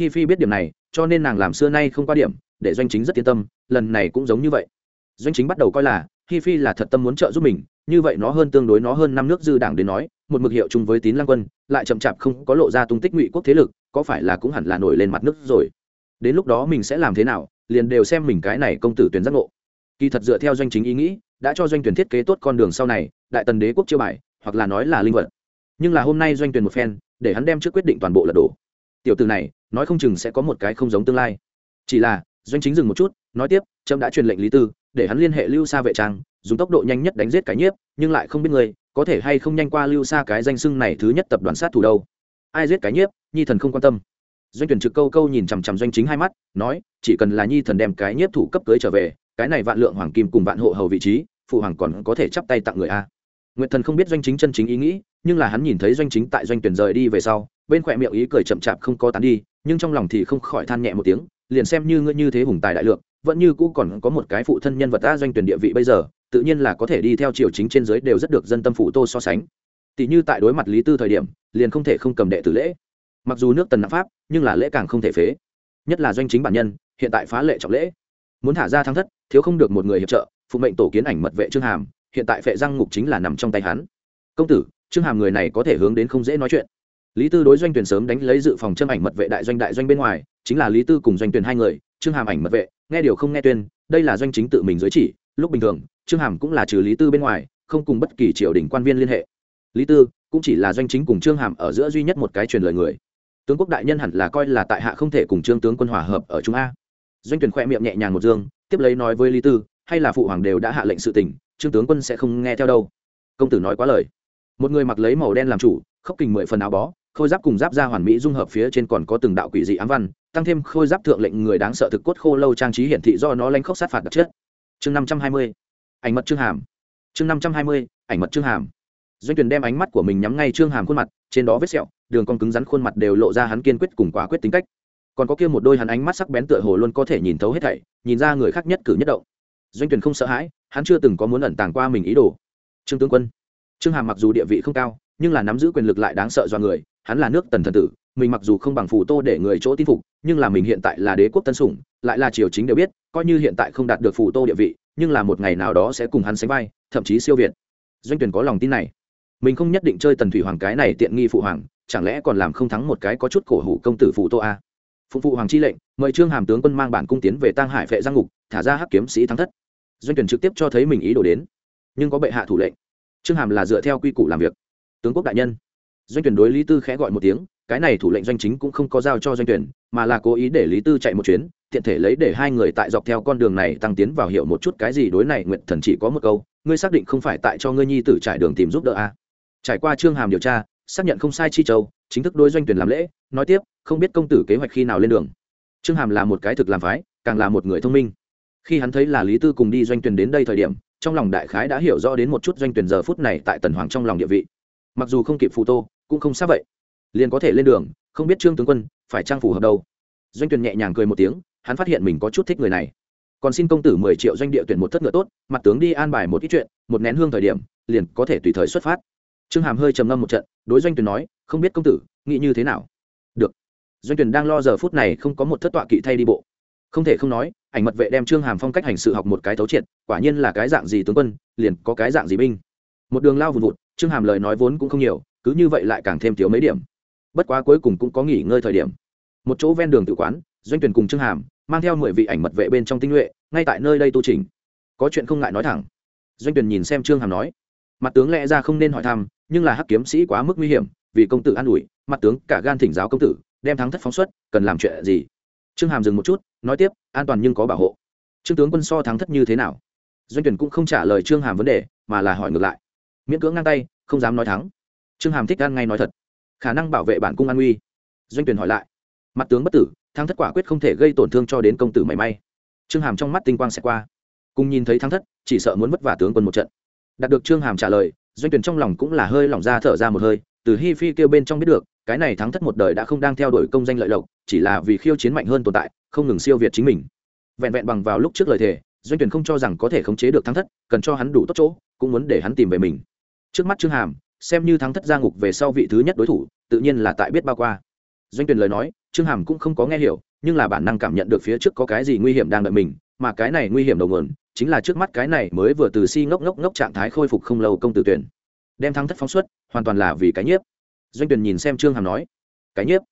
S1: Hi phi biết điểm này, cho nên nàng làm xưa nay không qua điểm, để doanh chính rất yên tâm, lần này cũng giống như vậy. Doanh chính bắt đầu coi là hi phi là thật tâm muốn trợ giúp mình, như vậy nó hơn tương đối nó hơn năm nước dư đảng đến nói, một mực hiệu chung với tín lăng quân, lại chậm chạp không có lộ ra tung tích ngụy quốc thế lực, có phải là cũng hẳn là nổi lên mặt nước rồi. Đến lúc đó mình sẽ làm thế nào, liền đều xem mình cái này công tử tuyển giác ngộ. Kỳ thật dựa theo doanh chính ý nghĩ, đã cho doanh tuyển thiết kế tốt con đường sau này, đại tần đế quốc chưa bài, hoặc là nói là linh vật. Nhưng là hôm nay doanh tuyển một phen, để hắn đem trước quyết định toàn bộ lật đổ. Tiểu từ này, nói không chừng sẽ có một cái không giống tương lai. Chỉ là, doanh chính dừng một chút, nói tiếp trâm đã truyền lệnh lý tư để hắn liên hệ lưu xa vệ trang, dùng tốc độ nhanh nhất đánh giết cái nhiếp, nhưng lại không biết người, có thể hay không nhanh qua lưu xa cái danh xưng này thứ nhất tập đoàn sát thủ đâu. Ai giết cái nhiếp, nhi thần không quan tâm. Doanh tuyển trực câu câu nhìn chằm chằm doanh chính hai mắt, nói, chỉ cần là nhi thần đem cái nhiếp thủ cấp cưới trở về, cái này vạn lượng hoàng kim cùng vạn hộ hầu vị trí, phụ hoàng còn có thể chắp tay tặng người a. Nguyệt thần không biết doanh chính chân chính ý nghĩ, nhưng là hắn nhìn thấy doanh chính tại doanh tuyển rời đi về sau, bên khỏe miệng ý cười chậm chạp không có tán đi, nhưng trong lòng thì không khỏi than nhẹ một tiếng, liền xem như ngươi như thế hùng tài đại lượng vẫn như cũ còn có một cái phụ thân nhân vật ta doanh tuyển địa vị bây giờ, tự nhiên là có thể đi theo triều chính trên giới đều rất được dân tâm phụ tô so sánh. Tỷ như tại đối mặt lý tư thời điểm, liền không thể không cầm đệ tử lễ. Mặc dù nước tần nặng pháp, nhưng là lễ càng không thể phế. Nhất là doanh chính bản nhân, hiện tại phá lệ trọng lễ. Muốn thả ra thăng thất, thiếu không được một người hiệp trợ, phụ mệnh tổ kiến ảnh mật vệ trương hàm, hiện tại phệ răng ngục chính là nằm trong tay hắn. Công tử, trương hàm người này có thể hướng đến không dễ nói chuyện. Lý tư đối doanh tuyển sớm đánh lấy dự phòng châm ảnh mật vệ đại doanh đại doanh bên ngoài, chính là lý tư cùng doanh tuyển hai người trương hàm ảnh mật vệ, nghe điều không nghe tuyên, đây là doanh chính tự mình giới chỉ, lúc bình thường, trương hàm cũng là trừ lý tư bên ngoài, không cùng bất kỳ triều đình quan viên liên hệ. Lý tư cũng chỉ là doanh chính cùng trương hàm ở giữa duy nhất một cái truyền lời người. Tướng quốc đại nhân hẳn là coi là tại hạ không thể cùng trương tướng quân hòa hợp ở trung a. Doanh tuyển khoe miệng nhẹ nhàng một dương, tiếp lấy nói với lý tư, hay là phụ hoàng đều đã hạ lệnh sự tình, trương tướng quân sẽ không nghe theo đâu. Công tử nói quá lời. Một người mặc lấy màu đen làm chủ, khóc kình mười phần áo bó khôi giáp cùng giáp ra hoàn mỹ dung hợp phía trên còn có từng đạo quỷ dị ám văn, tăng thêm khôi giáp thượng lệnh người đáng sợ thực cốt khô lâu trang trí hiển thị do nó lanh khốc sát phạt đặc chất. Chương năm trăm hai mươi, ảnh mật trương hàm. Chương năm trăm hai mươi, ảnh mật trương hàm. Doanh tuyển đem ánh mắt của mình nhắm ngay trương hàm khuôn mặt, trên đó vết sẹo, đường con cứng rắn khuôn mặt đều lộ ra hắn kiên quyết cùng quả quyết tính cách. Còn có kia một đôi hắn ánh mắt sắc bén tựa hồ luôn có thể nhìn thấu hết thảy, nhìn ra người khác nhất cử nhất động. Doanh tuyển không sợ hãi, hắn chưa từng có muốn ẩn tàng qua mình ý đồ. Trương tướng quân. Trương hàm mặc dù địa vị không cao, nhưng là nắm giữ quyền lực lại đáng sợ do người hắn là nước tần thần tử, mình mặc dù không bằng phù tô để người chỗ tin phục, nhưng là mình hiện tại là đế quốc tân sủng, lại là triều chính đều biết, coi như hiện tại không đạt được phù tô địa vị, nhưng là một ngày nào đó sẽ cùng hắn sánh vai, thậm chí siêu việt. Doanh tuyển có lòng tin này. Mình không nhất định chơi tần thủy hoàng cái này tiện nghi phụ hoàng, chẳng lẽ còn làm không thắng một cái có chút cổ hủ công tử phù tô a? Phụ phụ hoàng chi lệnh, mời trương hàm tướng quân mang bản cung tiến về tăng hải phệ giang ngục, thả ra hắc kiếm sĩ thắng thất. Doanh tuyển trực tiếp cho thấy mình ý đồ đến, nhưng có bệ hạ thủ lệnh. Trương hàm là dựa theo quy củ làm việc. Tướng quốc đại nhân doanh tuyển đối lý tư khẽ gọi một tiếng, cái này thủ lệnh doanh chính cũng không có giao cho doanh tuyển, mà là cố ý để lý tư chạy một chuyến, tiện thể lấy để hai người tại dọc theo con đường này tăng tiến vào hiểu một chút cái gì đối này nguyện thần chỉ có một câu, ngươi xác định không phải tại cho ngươi nhi tử trải đường tìm giúp đỡ a trải qua trương hàm điều tra, xác nhận không sai chi châu, chính thức đối doanh tuyển làm lễ, nói tiếp, không biết công tử kế hoạch khi nào lên đường. Trương hàm là một cái thực làm phái, càng là một người thông minh. Khi hắn thấy là lý tư cùng đi doanh tuyển đến đây thời điểm, trong lòng đại khái đã hiểu rõ đến một chút doanh tuyển giờ phút này tại tần hoàng trong lòng địa vị. Mặc dù không kịp phụ tô cũng không xác vậy. Liền có thể lên đường, không biết trương tướng quân phải trang phù hợp đâu. Doanh tuyển nhẹ nhàng cười một tiếng, hắn phát hiện mình có chút thích người này. Còn xin công tử mười triệu doanh địa tuyển một thất ngựa tốt, mặt tướng đi an bài một ít chuyện, một nén hương thời điểm, liền có thể tùy thời xuất phát. Trương hàm hơi trầm ngâm một trận, đối doanh tuyển nói, không biết công tử, nghĩ như thế nào? Được. Doanh tuyển đang lo giờ phút này không có một thất tọa kỵ thay đi bộ. Không thể không nói, ảnh mật vệ đem trương hàm phong cách hành sự học một cái thấu triệt, quả nhiên là cái dạng gì tướng quân, liền có cái dạng gì binh. Một đường lao vùn vụt, trương hàm lời nói vốn cũng không nhiều cứ như vậy lại càng thêm thiếu mấy điểm. Bất quá cuối cùng cũng có nghỉ ngơi thời điểm. Một chỗ ven đường tự quán, doanh tuyển cùng trương hàm, mang theo mười vị ảnh mật vệ bên trong tinh nhuệ, ngay tại nơi đây tu trình có chuyện không ngại nói thẳng. Doanh tuyển nhìn xem trương hàm nói. Mặt tướng lẽ ra không nên hỏi thăm, nhưng là hắc kiếm sĩ quá mức nguy hiểm, vì công tử an ủi, mặt tướng cả gan thỉnh giáo công tử, đem thắng thất phóng xuất, cần làm chuyện gì? Trương hàm dừng một chút, nói tiếp, an toàn nhưng có bảo hộ. Trương tướng quân so thắng thất như thế nào? Doanh tuyển cũng không trả lời trương hàm vấn đề, mà là hỏi ngược lại. Miễn cưỡng ngang tay, không dám nói thắng trương hàm thích gan ngay nói thật. Khả năng bảo vệ bản cung an uy doanh tuyển hỏi lại. Mặt tướng bất tử, thắng thất quả quyết không thể gây tổn thương cho đến công tử mảy may. Trương hàm trong mắt tinh quang sẽ qua. Cùng nhìn thấy thắng thất, chỉ sợ muốn vất vả tướng quân một trận. Đạt được trương hàm trả lời, doanh tuyển trong lòng cũng là hơi lỏng ra thở ra một hơi, từ hi phi kêu bên trong biết được, cái này thắng thất một đời đã không đang theo đuổi công danh lợi lộc, chỉ là vì khiêu chiến mạnh hơn tồn tại, không ngừng siêu việt chính mình. Vẹn vẹn bằng vào lúc trước lời thề, doanh tuyển không cho rằng có thể khống chế được thắng thất, cần cho hắn đủ tốt chỗ, cũng muốn để hắn tìm về mình. Trước mắt trương hàm xem như thắng thất gia ngục về sau vị thứ nhất đối thủ, tự nhiên là tại biết bao qua. Doanh tuyển lời nói, trương hàm cũng không có nghe hiểu, nhưng là bản năng cảm nhận được phía trước có cái gì nguy hiểm đang đợi mình, mà cái này nguy hiểm đầu nguồn, chính là trước mắt cái này mới vừa từ si ngốc ngốc ngốc trạng thái khôi phục không lâu công tử tuyển đem thắng thất phóng xuất, hoàn toàn là vì cái nhiếp. Doanh tuyển nhìn xem trương hàm nói, cái nhiếp?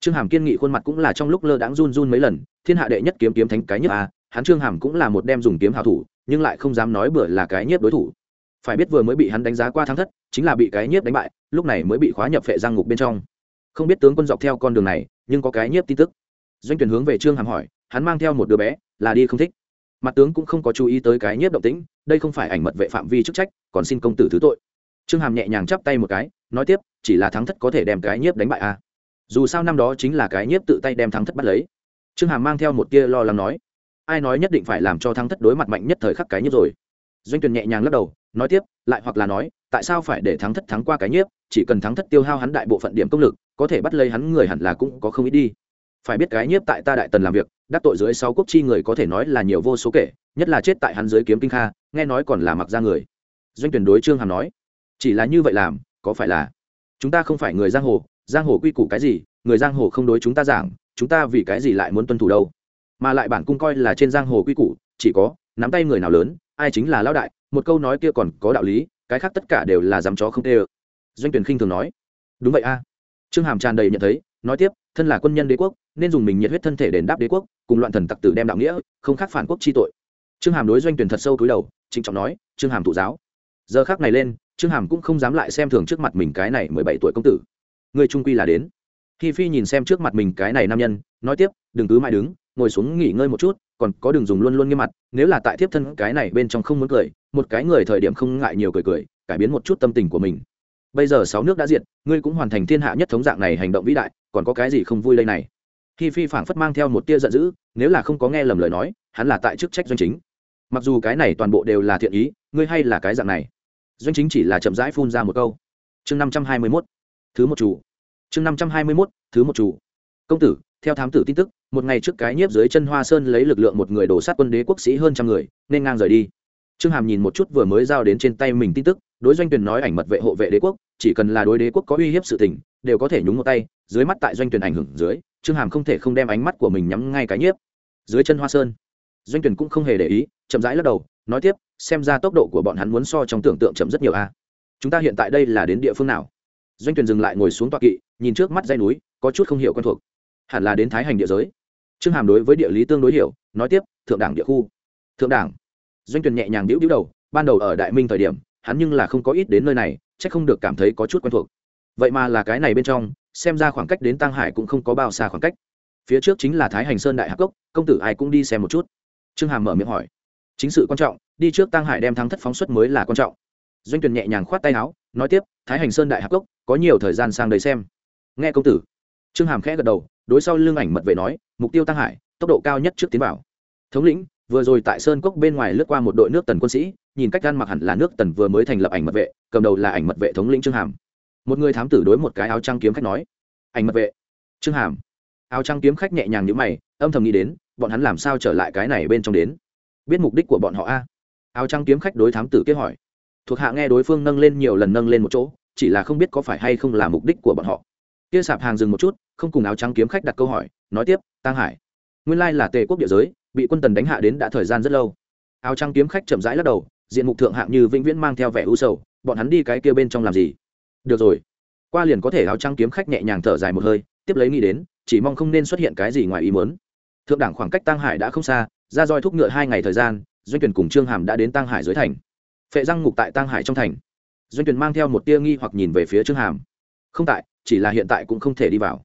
S1: Trương hàm kiên nghị khuôn mặt cũng là trong lúc lơ đãng run run mấy lần, thiên hạ đệ nhất kiếm kiếm thánh cái nhiếp à hắn trương hàm cũng là một đem dùng kiếm hào thủ, nhưng lại không dám nói bừa là cái nhiếp đối thủ phải biết vừa mới bị hắn đánh giá qua thắng thất, chính là bị cái nhiếp đánh bại, lúc này mới bị khóa nhập phệ giang ngục bên trong. Không biết tướng quân dọc theo con đường này, nhưng có cái nhiếp tin tức. Doanh tuyển hướng về trương hàm hỏi, hắn mang theo một đứa bé, là đi không thích. Mặt tướng cũng không có chú ý tới cái nhiếp động tĩnh, đây không phải ảnh mật vệ phạm vi chức trách, còn xin công tử thứ tội. Trương hàm nhẹ nhàng chắp tay một cái, nói tiếp, chỉ là thắng thất có thể đem cái nhiếp đánh bại à. dù sao năm đó chính là cái nhiếp tự tay đem thắng thất bắt lấy. Trương hàm mang theo một tia lo lắng nói, ai nói nhất định phải làm cho thắng thất đối mặt mạnh nhất thời khắc cái nhiếp rồi. Doanh tuyển nhẹ nhàng lắc đầu nói tiếp, lại hoặc là nói, tại sao phải để thắng thất thắng qua cái nhiếp, chỉ cần thắng thất tiêu hao hắn đại bộ phận điểm công lực, có thể bắt lấy hắn người hẳn là cũng có không ít đi. Phải biết cái nhiếp tại ta đại tần làm việc, đắc tội dưới sáu quốc chi người có thể nói là nhiều vô số kể, nhất là chết tại hắn dưới kiếm kinh kha, nghe nói còn là mặc ra người. Doanh tuyển đối trương hàm nói, chỉ là như vậy làm, có phải là chúng ta không phải người giang hồ giang hồ quy củ cái gì, người giang hồ không đối chúng ta giảng, chúng ta vì cái gì lại muốn tuân thủ đâu? Mà lại bản cung coi là trên giang hồ quy củ, chỉ có, nắm tay người nào lớn, ai chính là lão đại một câu nói kia còn có đạo lý, cái khác tất cả đều là dám chó không tê ơ. Doanh tuyển khinh thường nói. Đúng vậy a. Trương hàm tràn đầy nhận thấy, nói tiếp, thân là quân nhân đế quốc, nên dùng mình nhiệt huyết thân thể đền đáp đế quốc, cùng loạn thần tặc tử đem đạo nghĩa, không khác phản quốc chi tội. Trương hàm đối doanh tuyển thật sâu túi đầu, trịnh trọng nói, trương hàm thụ giáo. Giờ khác này lên, trương hàm cũng không dám lại xem thường trước mặt mình cái này mười bảy tuổi công tử. Người trung quy là đến. Khi phi nhìn xem trước mặt mình cái này nam nhân, nói tiếp, đừng cứ mãi đứng, ngồi xuống nghỉ ngơi một chút còn có đừng dùng luôn luôn nghiêm mặt, nếu là tại thiếp thân cái này bên trong không muốn cười, một cái người thời điểm không ngại nhiều cười cười, cải biến một chút tâm tình của mình. Bây giờ sáu nước đã diệt, ngươi cũng hoàn thành thiên hạ nhất thống dạng này hành động vĩ đại, còn có cái gì không vui đây này? Khi phi phảng phất mang theo một tia giận dữ, nếu là không có nghe lầm lời nói, hắn là tại chức trách doanh chính. Mặc dù cái này toàn bộ đều là thiện ý, ngươi hay là cái dạng này? Doanh chính chỉ là chậm rãi phun ra một câu. Chương năm trăm hai mươi mốt, thứ một chủ. Chương năm trăm hai mươi mốt, thứ một chủ. Công tử, theo thám tử tin tức một ngày trước cái nhiếp dưới chân hoa sơn lấy lực lượng một người đổ sát quân đế quốc sĩ hơn trăm người, nên ngang rời đi. Trương hàm nhìn một chút vừa mới giao đến trên tay mình tin tức, đối doanh tuyển nói ảnh mật vệ hộ vệ đế quốc, chỉ cần là đối đế quốc có uy hiếp sự tình, đều có thể nhúng một tay, dưới mắt tại doanh tuyển ảnh hưởng dưới, trương hàm không thể không đem ánh mắt của mình nhắm ngay cái nhiếp. Dưới chân hoa sơn, doanh tuyển cũng không hề để ý, chậm rãi lắc đầu, nói tiếp, xem ra tốc độ của bọn hắn muốn so trong tưởng tượng chậm rất nhiều a. Chúng ta hiện tại đây là đến địa phương nào? Doanh tuyển dừng lại ngồi xuống tọa kỵ, nhìn trước mắt dây núi, có chút không hiểu quen thuộc. Hẳn là đến thái hành địa giới trương hàm đối với địa lý tương đối hiểu, nói tiếp, thượng đảng địa khu. Thượng đảng. Doanh tuyển nhẹ nhàng đĩu đĩu đầu, ban đầu ở đại minh thời điểm, hắn nhưng là không có ít đến nơi này, chắc không được cảm thấy có chút quen thuộc. Vậy mà là cái này bên trong, xem ra khoảng cách đến tăng hải cũng không có bao xa khoảng cách. Phía trước chính là thái hành sơn đại hạc cốc, công tử ai cũng đi xem một chút. Trương hàm mở miệng hỏi. Chính sự quan trọng, đi trước tăng hải đem thắng thất phóng xuất mới là quan trọng. Doanh tuyển nhẹ nhàng khoát tay áo, nói tiếp, thái hành sơn đại hạc cốc, có nhiều thời gian sang đây xem. Nghe công tử. Trương hàm khẽ gật đầu đối sau lưng ảnh mật vệ nói, mục tiêu tăng hải, tốc độ cao nhất trước tiến vào. Thống lĩnh, vừa rồi tại sơn cốc bên ngoài lướt qua một đội nước tần quân sĩ, nhìn cách gan mặc hẳn là nước tần vừa mới thành lập ảnh mật vệ, cầm đầu là ảnh mật vệ thống lĩnh trương hàm. Một người thám tử đối một cái áo trăng kiếm khách nói, ảnh mật vệ. Trương hàm. Áo trăng kiếm khách nhẹ nhàng nhữ mày, âm thầm nghĩ đến, bọn hắn làm sao trở lại cái này bên trong đến? Biết mục đích của bọn họ a? Áo trăng kiếm khách đối thám tử kia hỏi. Thuộc hạ nghe đối phương nâng lên nhiều lần nâng lên một chỗ, chỉ là không biết có phải hay không là mục đích của bọn họ kia sạp hàng dừng một chút, không cùng áo trắng kiếm khách đặt câu hỏi, nói tiếp tăng hải, nguyên lai là tề quốc địa giới, bị quân tần đánh hạ đến đã thời gian rất lâu. Áo trắng kiếm khách chậm rãi lắc đầu, diện mục thượng hạng như vĩnh viễn mang theo vẻ u sầu, bọn hắn đi cái kia bên trong làm gì? Được rồi. Qua liền có thể áo trắng kiếm khách nhẹ nhàng thở dài một hơi, tiếp lấy nghĩ đến, chỉ mong không nên xuất hiện cái gì ngoài ý muốn. Thượng đẳng khoảng cách tăng hải đã không xa, ra roi thúc ngựa hai ngày thời gian, doanh tuyển cùng trương hàm đã đến tăng hải dưới thành. Phệ răng ngục tại tăng hải trong thành. Doanh tuyển mang theo một tia nghi hoặc nhìn về phía trương hàm. Không tại chỉ là hiện tại cũng không thể đi vào.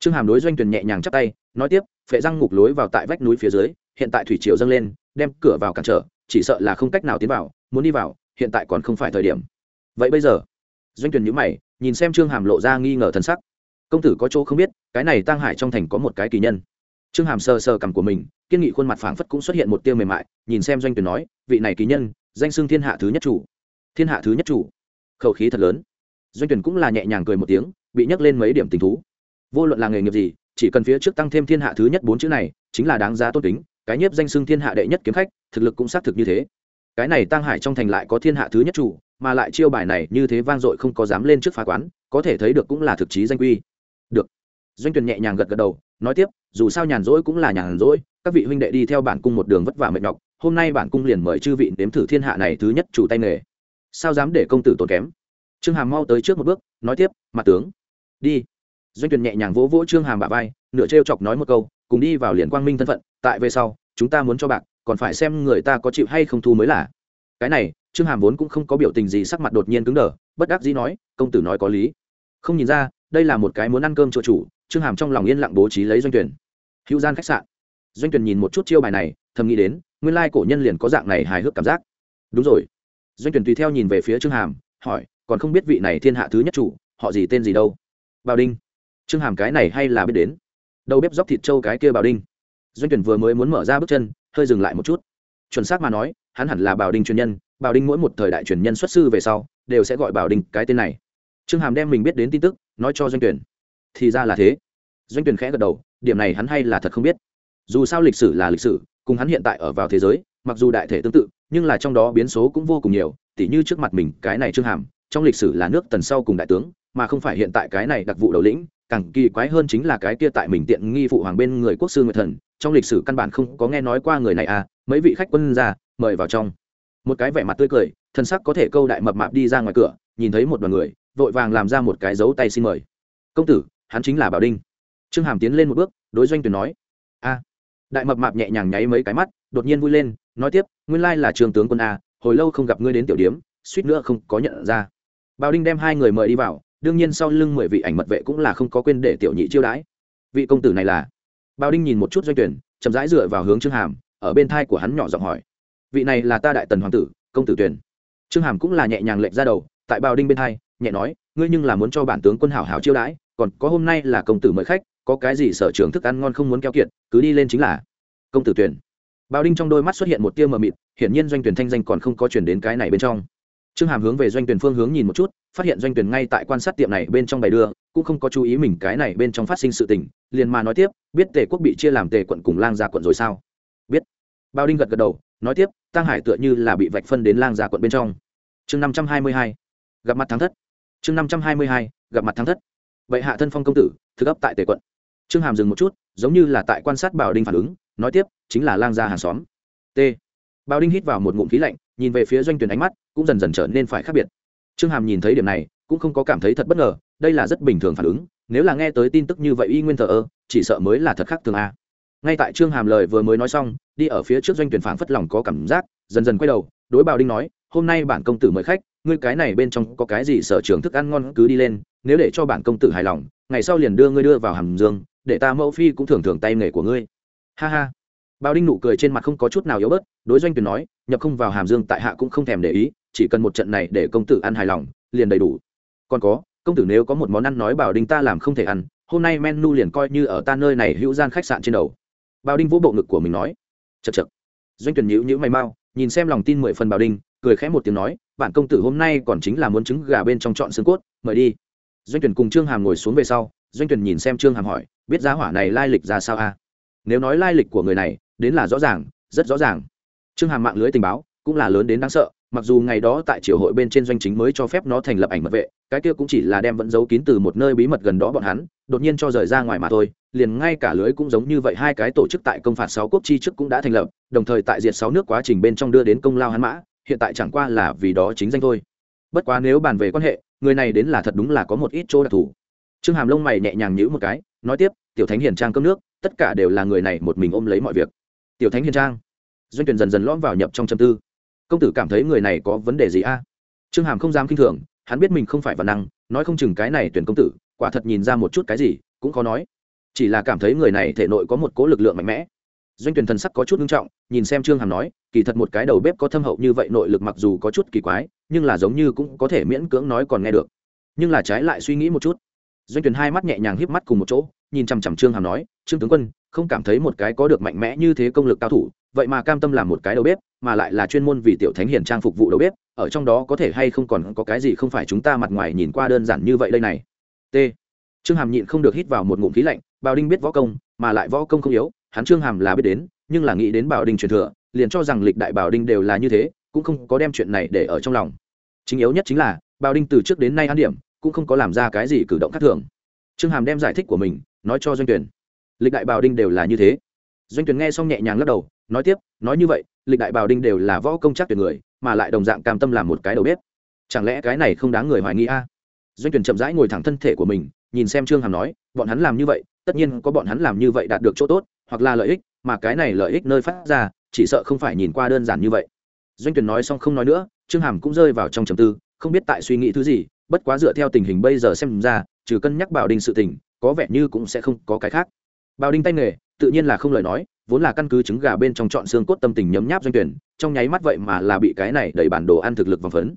S1: Trương hàm đối doanh tuyển nhẹ nhàng chắp tay, nói tiếp, phệ răng ngục lối vào tại vách núi phía dưới, hiện tại thủy triều dâng lên, đem cửa vào cản trở, chỉ sợ là không cách nào tiến vào, muốn đi vào, hiện tại còn không phải thời điểm. Vậy bây giờ? Doanh tuyển nhíu mày, nhìn xem trương hàm lộ ra nghi ngờ thân sắc. Công tử có chỗ không biết, cái này tăng hải trong thành có một cái kỳ nhân. Trương hàm sờ sờ cằm của mình, kiên nghị khuôn mặt phảng phất cũng xuất hiện một tiêu mềm mại, nhìn xem doanh tuyển nói, vị này kỳ nhân, danh xưng thiên hạ thứ nhất chủ. Thiên hạ thứ nhất chủ. Khẩu khí thật lớn. Doanh tuyển cũng là nhẹ nhàng cười một tiếng bị nhắc lên mấy điểm tình thú. Vô luận là nghề nghiệp gì, chỉ cần phía trước tăng thêm thiên hạ thứ nhất bốn chữ này, chính là đáng giá tốt tính cái nhiếp danh xưng thiên hạ đệ nhất kiếm khách, thực lực cũng xác thực như thế. Cái này tăng hải trong thành lại có thiên hạ thứ nhất chủ, mà lại chiêu bài này như thế vang dội không có dám lên trước phá quán, có thể thấy được cũng là thực chí danh quy. Được. Doanh tuyển nhẹ nhàng gật gật đầu, nói tiếp, dù sao nhàn rỗi cũng là nhàn rỗi, các vị huynh đệ đi theo bản cung một đường vất vả mệt nhọc, hôm nay bản cung liền mời chư vị nếm thử thiên hạ này thứ nhất chủ tay nghề. Sao dám để công tử tốn kém? Trương hàm mau tới trước một bước, nói tiếp mặt tướng đi. Doanh tuyển nhẹ nhàng vỗ vỗ trương hàm bà vai, nửa trêu chọc nói một câu, cùng đi vào liền quang minh thân phận, tại về sau, chúng ta muốn cho bạc, còn phải xem người ta có chịu hay không thu mới là. Cái này, trương hàm vốn cũng không có biểu tình gì sắc mặt đột nhiên cứng đờ, bất đắc dĩ nói, công tử nói có lý. Không nhìn ra, đây là một cái muốn ăn cơm chỗ chủ, trương hàm trong lòng yên lặng bố trí lấy doanh tuyển hữu gian khách sạn. Doanh tuyển nhìn một chút chiêu bài này, thầm nghĩ đến, nguyên lai cổ nhân liền có dạng này hài hước cảm giác. Đúng rồi. Doanh tuyển tùy theo nhìn về phía trương hàm, hỏi, còn không biết vị này thiên hạ thứ nhất chủ, họ gì tên gì đâu? Bảo đinh. Trương hàm cái này hay là biết đến. Đầu bếp dóc thịt trâu cái kia bảo đinh. Doanh tuyển vừa mới muốn mở ra bước chân, hơi dừng lại một chút. Chuẩn xác mà nói, hắn hẳn là bảo đinh truyền nhân. Bảo đinh mỗi một thời đại truyền nhân xuất sư về sau, đều sẽ gọi bảo đinh cái tên này. Trương hàm đem mình biết đến tin tức, nói cho doanh tuyển. Thì ra là thế. Doanh tuyển khẽ gật đầu, điểm này hắn hay là thật không biết. Dù sao lịch sử là lịch sử, cùng hắn hiện tại ở vào thế giới, mặc dù đại thể tương tự, nhưng là trong đó biến số cũng vô cùng nhiều, tỉ như trước mặt mình cái này trương hàm trong lịch sử là nước tần sau cùng đại tướng, mà không phải hiện tại cái này đặc vụ đầu lĩnh, càng kỳ quái hơn chính là cái kia tại mình tiện nghi phụ hoàng bên người quốc sư nguyệt thần, trong lịch sử căn bản không có nghe nói qua người này à mấy vị khách quân ra, mời vào trong. Một cái vẻ mặt tươi cười thần sắc có thể câu đại mập mạp đi ra ngoài cửa, nhìn thấy một đoàn người, vội vàng làm ra một cái dấu tay xin mời. Công tử, hắn chính là bảo đinh. Trương hàm tiến lên một bước, đối doanh tuyển nói. A. Đại mập mạp nhẹ nhàng nháy mấy cái mắt, đột nhiên vui lên, nói tiếp, nguyên lai là trường tướng quân a, hồi lâu không gặp ngươi đến tiểu điếm, suýt nữa không có nhận ra. Bào đinh đem hai người mời đi vào, đương nhiên sau lưng mười vị ảnh mật vệ cũng là không có quên để tiểu nhị chiêu đãi. Vị công tử này là? Bào đinh nhìn một chút doanh tuyển, chậm rãi dựa vào hướng trương hàm, ở bên thai của hắn nhỏ giọng hỏi. Vị này là ta đại tần hoàng tử, công tử tuyển. Trương hàm cũng là nhẹ nhàng lệch ra đầu, tại Bào đinh bên thai, nhẹ nói, ngươi nhưng là muốn cho bản tướng quân hảo hảo chiêu đãi, còn có hôm nay là công tử mời khách, có cái gì sở trường thức ăn ngon không muốn keo kiệt, cứ đi lên chính là. Công tử tuyển. Bào đinh trong đôi mắt xuất hiện một tia mờ mịt, hiển nhiên doanh tuyển thanh danh còn không có chuyển đến cái này bên trong trương hàm hướng về doanh tuyển phương hướng nhìn một chút, phát hiện doanh tuyển ngay tại quan sát tiệm này bên trong bày đưa, cũng không có chú ý mình cái này bên trong phát sinh sự tình, liền mà nói tiếp, biết tề quốc bị chia làm tề quận cùng lang gia quận rồi sao? Biết. Bao đinh gật gật đầu, nói tiếp tăng hải tựa như là bị vạch phân đến lang gia quận bên trong. Chương năm trăm hai mươi hai, gặp mặt thắng thất. Chương năm trăm hai mươi hai, gặp mặt thắng thất. Vậy hạ thân phong công tử, thực ấp tại tề quận. Trương hàm dừng một chút, giống như là tại quan sát bảo đinh phản ứng, nói tiếp, chính là lang gia hàng xóm. T. Bảo đinh hít vào một ngụm khí lạnh nhìn về phía doanh tuyển ánh mắt cũng dần dần trở nên phải khác biệt. Trương hàm nhìn thấy điểm này, cũng không có cảm thấy thật bất ngờ, đây là rất bình thường phản ứng, nếu là nghe tới tin tức như vậy y nguyên thờ ơ, chỉ sợ mới là thật khác thường a. Ngay tại trương hàm lời vừa mới nói xong, đi ở phía trước doanh tuyển phản phất lòng có cảm giác, dần dần quay đầu, đối bào đinh nói, hôm nay bản công tử mời khách, ngươi cái này bên trong có cái gì sở trường thức ăn ngon cứ đi lên, nếu để cho bản công tử hài lòng, ngày sau liền đưa ngươi đưa vào hàm dương, để ta mẫu phi cũng thưởng thưởng tay nghề của ngươi. Ha ha bao đinh nụ cười trên mặt không có chút nào yếu bớt, đối doanh tuyển nói, nhập không vào hàm dương tại hạ cũng không thèm để ý, chỉ cần một trận này để công tử ăn hài lòng, liền đầy đủ. Còn có, công tử nếu có một món ăn nói bảo đinh ta làm không thể ăn, hôm nay menu liền coi như ở ta nơi này hữu gian khách sạn trên đầu. Bảo đinh vỗ bộ ngực của mình nói, chậc chậc. doanh tuyển nhíu nhíu mày mau, nhìn xem lòng tin mười phần bảo đinh, cười khẽ một tiếng nói bạn công tử hôm nay còn chính là muốn trứng gà bên trong chọn xương cốt, mời đi. Doanh tuyển cùng trương hàm ngồi xuống về sau, doanh tuyển nhìn xem trương hàm hỏi, biết giá hỏa này lai lịch ra sao a? Nếu nói lai lịch của người này đến là rõ ràng, rất rõ ràng. Trương hàm mạng lưới tình báo cũng là lớn đến đáng sợ, mặc dù ngày đó tại triều hội bên trên doanh chính mới cho phép nó thành lập ảnh mật vệ, cái kia cũng chỉ là đem vẫn giấu kín từ một nơi bí mật gần đó bọn hắn, đột nhiên cho rời ra ngoài mà thôi, liền ngay cả lưới cũng giống như vậy, hai cái tổ chức tại công phạt sáu quốc chi trước cũng đã thành lập, đồng thời tại diệt sáu nước quá trình bên trong đưa đến công lao hắn mã, hiện tại chẳng qua là vì đó chính danh thôi. Bất quá nếu bàn về quan hệ, người này đến là thật đúng là có một ít chỗ đặc thù. Trương hàm lông mày nhẹ nhàng nhữ một cái, nói tiếp, tiểu thánh hiền trang cơm nước, tất cả đều là người này một mình ôm lấy mọi việc tiểu thánh hiền trang. Doanh tuyển dần dần lõm vào nhập trong châm tư. Công tử cảm thấy người này có vấn đề gì a? Trương hàm không dám kinh thường, hắn biết mình không phải văn năng, nói không chừng cái này tuyển công tử, quả thật nhìn ra một chút cái gì, cũng khó nói. Chỉ là cảm thấy người này thể nội có một cố lực lượng mạnh mẽ. Doanh tuyển thần sắc có chút nghiêm trọng, nhìn xem trương hàm nói, kỳ thật một cái đầu bếp có thâm hậu như vậy nội lực mặc dù có chút kỳ quái, nhưng là giống như cũng có thể miễn cưỡng nói còn nghe được. Nhưng là trái lại suy nghĩ một chút. Doanh tuyển hai mắt nhẹ nhàng híp mắt cùng một chỗ, nhìn chằm chằm trương hàm nói, trương tướng quân không cảm thấy một cái có được mạnh mẽ như thế công lực cao thủ, vậy mà cam tâm làm một cái đầu bếp, mà lại là chuyên môn vì tiểu thánh hiền trang phục vụ đầu bếp, ở trong đó có thể hay không còn có cái gì không phải chúng ta mặt ngoài nhìn qua đơn giản như vậy đây này. T. Trương hàm nhịn không được hít vào một ngụm khí lạnh, bảo đinh biết võ công, mà lại võ công không yếu, hắn trương hàm là biết đến, nhưng là nghĩ đến bảo đinh truyền thừa, liền cho rằng lịch đại bảo đinh đều là như thế, cũng không có đem chuyện này để ở trong lòng. Chính yếu nhất chính là, bảo đinh từ trước đến nay ăn điểm, cũng không có làm ra cái gì cử động khác thường. Trương hàm đem giải thích của mình, nói cho doanh tuyển lịch đại bảo đinh đều là như thế. Doanh tuyển nghe xong nhẹ nhàng lắc đầu, nói tiếp, nói như vậy, lịch đại bảo đinh đều là võ công chắc tuyệt người, mà lại đồng dạng cam tâm làm một cái đầu bếp. Chẳng lẽ cái này không đáng người hoài nghi a? Doanh tuyển chậm rãi ngồi thẳng thân thể của mình, nhìn xem trương hàm nói, bọn hắn làm như vậy, tất nhiên có bọn hắn làm như vậy đạt được chỗ tốt, hoặc là lợi ích, mà cái này lợi ích nơi phát ra, chỉ sợ không phải nhìn qua đơn giản như vậy. Doanh tuyển nói xong không nói nữa, trương hàm cũng rơi vào trong trầm tư, không biết tại suy nghĩ thứ gì, bất quá dựa theo tình hình bây giờ xem ra, trừ cân nhắc bảo đinh sự tình, có vẻ như cũng sẽ không có cái khác bảo đinh tay nghề, tự nhiên là không lời nói, vốn là căn cứ trứng gà bên trong chọn xương cốt tâm tình nhấm nháp doanh tuyển, trong nháy mắt vậy mà là bị cái này đẩy bản đồ ăn thực lực vòng phấn.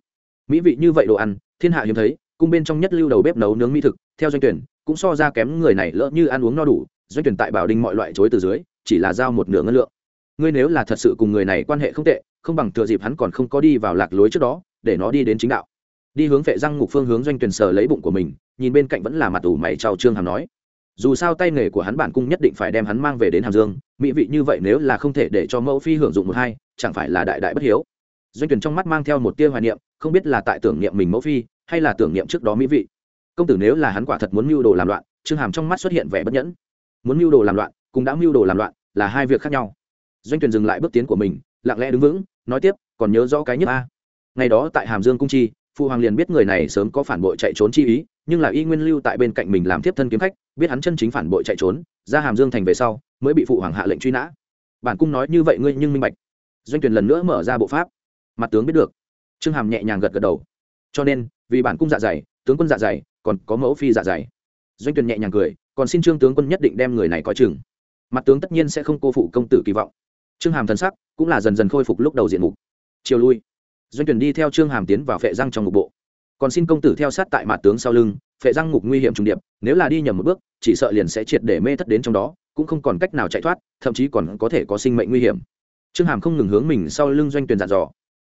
S1: Mỹ vị như vậy đồ ăn, thiên hạ hiếm thấy, cung bên trong nhất lưu đầu bếp nấu nướng mỹ thực, theo doanh tuyển, cũng so ra kém người này lỡ như ăn uống no đủ, doanh tuyển tại bảo đinh mọi loại chối từ dưới, chỉ là giao một nửa ngân lượng. Ngươi nếu là thật sự cùng người này quan hệ không tệ, không bằng thừa dịp hắn còn không có đi vào lạc lối trước đó, để nó đi đến chính đạo. Đi hướng vệ răng ngục phương hướng doanh tuyển sờ lấy bụng của mình, nhìn bên cạnh vẫn là mặt ủ mày trao trương hàm nói dù sao tay nghề của hắn bản cung nhất định phải đem hắn mang về đến hàm dương, mỹ vị như vậy nếu là không thể để cho mẫu phi hưởng dụng một hai, chẳng phải là đại đại bất hiếu. Doanh tuyển trong mắt mang theo một tia hoài niệm, không biết là tại tưởng niệm mình mẫu phi, hay là tưởng niệm trước đó mỹ vị. Công tử nếu là hắn quả thật muốn mưu đồ làm loạn, trương hàm trong mắt xuất hiện vẻ bất nhẫn. Muốn mưu đồ làm loạn, cũng đã mưu đồ làm loạn, là hai việc khác nhau. Doanh tuyển dừng lại bước tiến của mình, lặng lẽ đứng vững, nói tiếp, còn nhớ rõ cái nhất a. Ngày đó tại hàm dương cung chi phụ hoàng liền biết người này sớm có phản bội chạy trốn chi ý nhưng là y nguyên lưu tại bên cạnh mình làm tiếp thân kiếm khách, biết hắn chân chính phản bội chạy trốn, ra hàm dương thành về sau, mới bị phụ hoàng hạ lệnh truy nã. Bản cung nói như vậy ngươi nhưng minh bạch. Doanh tuyển lần nữa mở ra bộ pháp. Mặt tướng biết được. Trương hàm nhẹ nhàng gật gật đầu. Cho nên, vì bản cung dạ dày, tướng quân dạ dày, còn có mẫu phi dạ dày. Doanh tuyển nhẹ nhàng cười, còn xin trương tướng quân nhất định đem người này coi chừng. Mặt tướng tất nhiên sẽ không cô phụ công tử kỳ vọng. Trương hàm thần sắc cũng là dần dần khôi phục lúc đầu diện mục. Chiều lui. Doanh tuyển đi theo trương hàm tiến vào phệ răng trong ngục bộ còn xin công tử theo sát tại mặt tướng sau lưng, phệ răng ngục nguy hiểm trùng điệp, nếu là đi nhầm một bước, chỉ sợ liền sẽ triệt để mê thất đến trong đó, cũng không còn cách nào chạy thoát, thậm chí còn có thể có sinh mệnh nguy hiểm. Trương hàm không ngừng hướng mình sau lưng doanh tuyển dặn dò.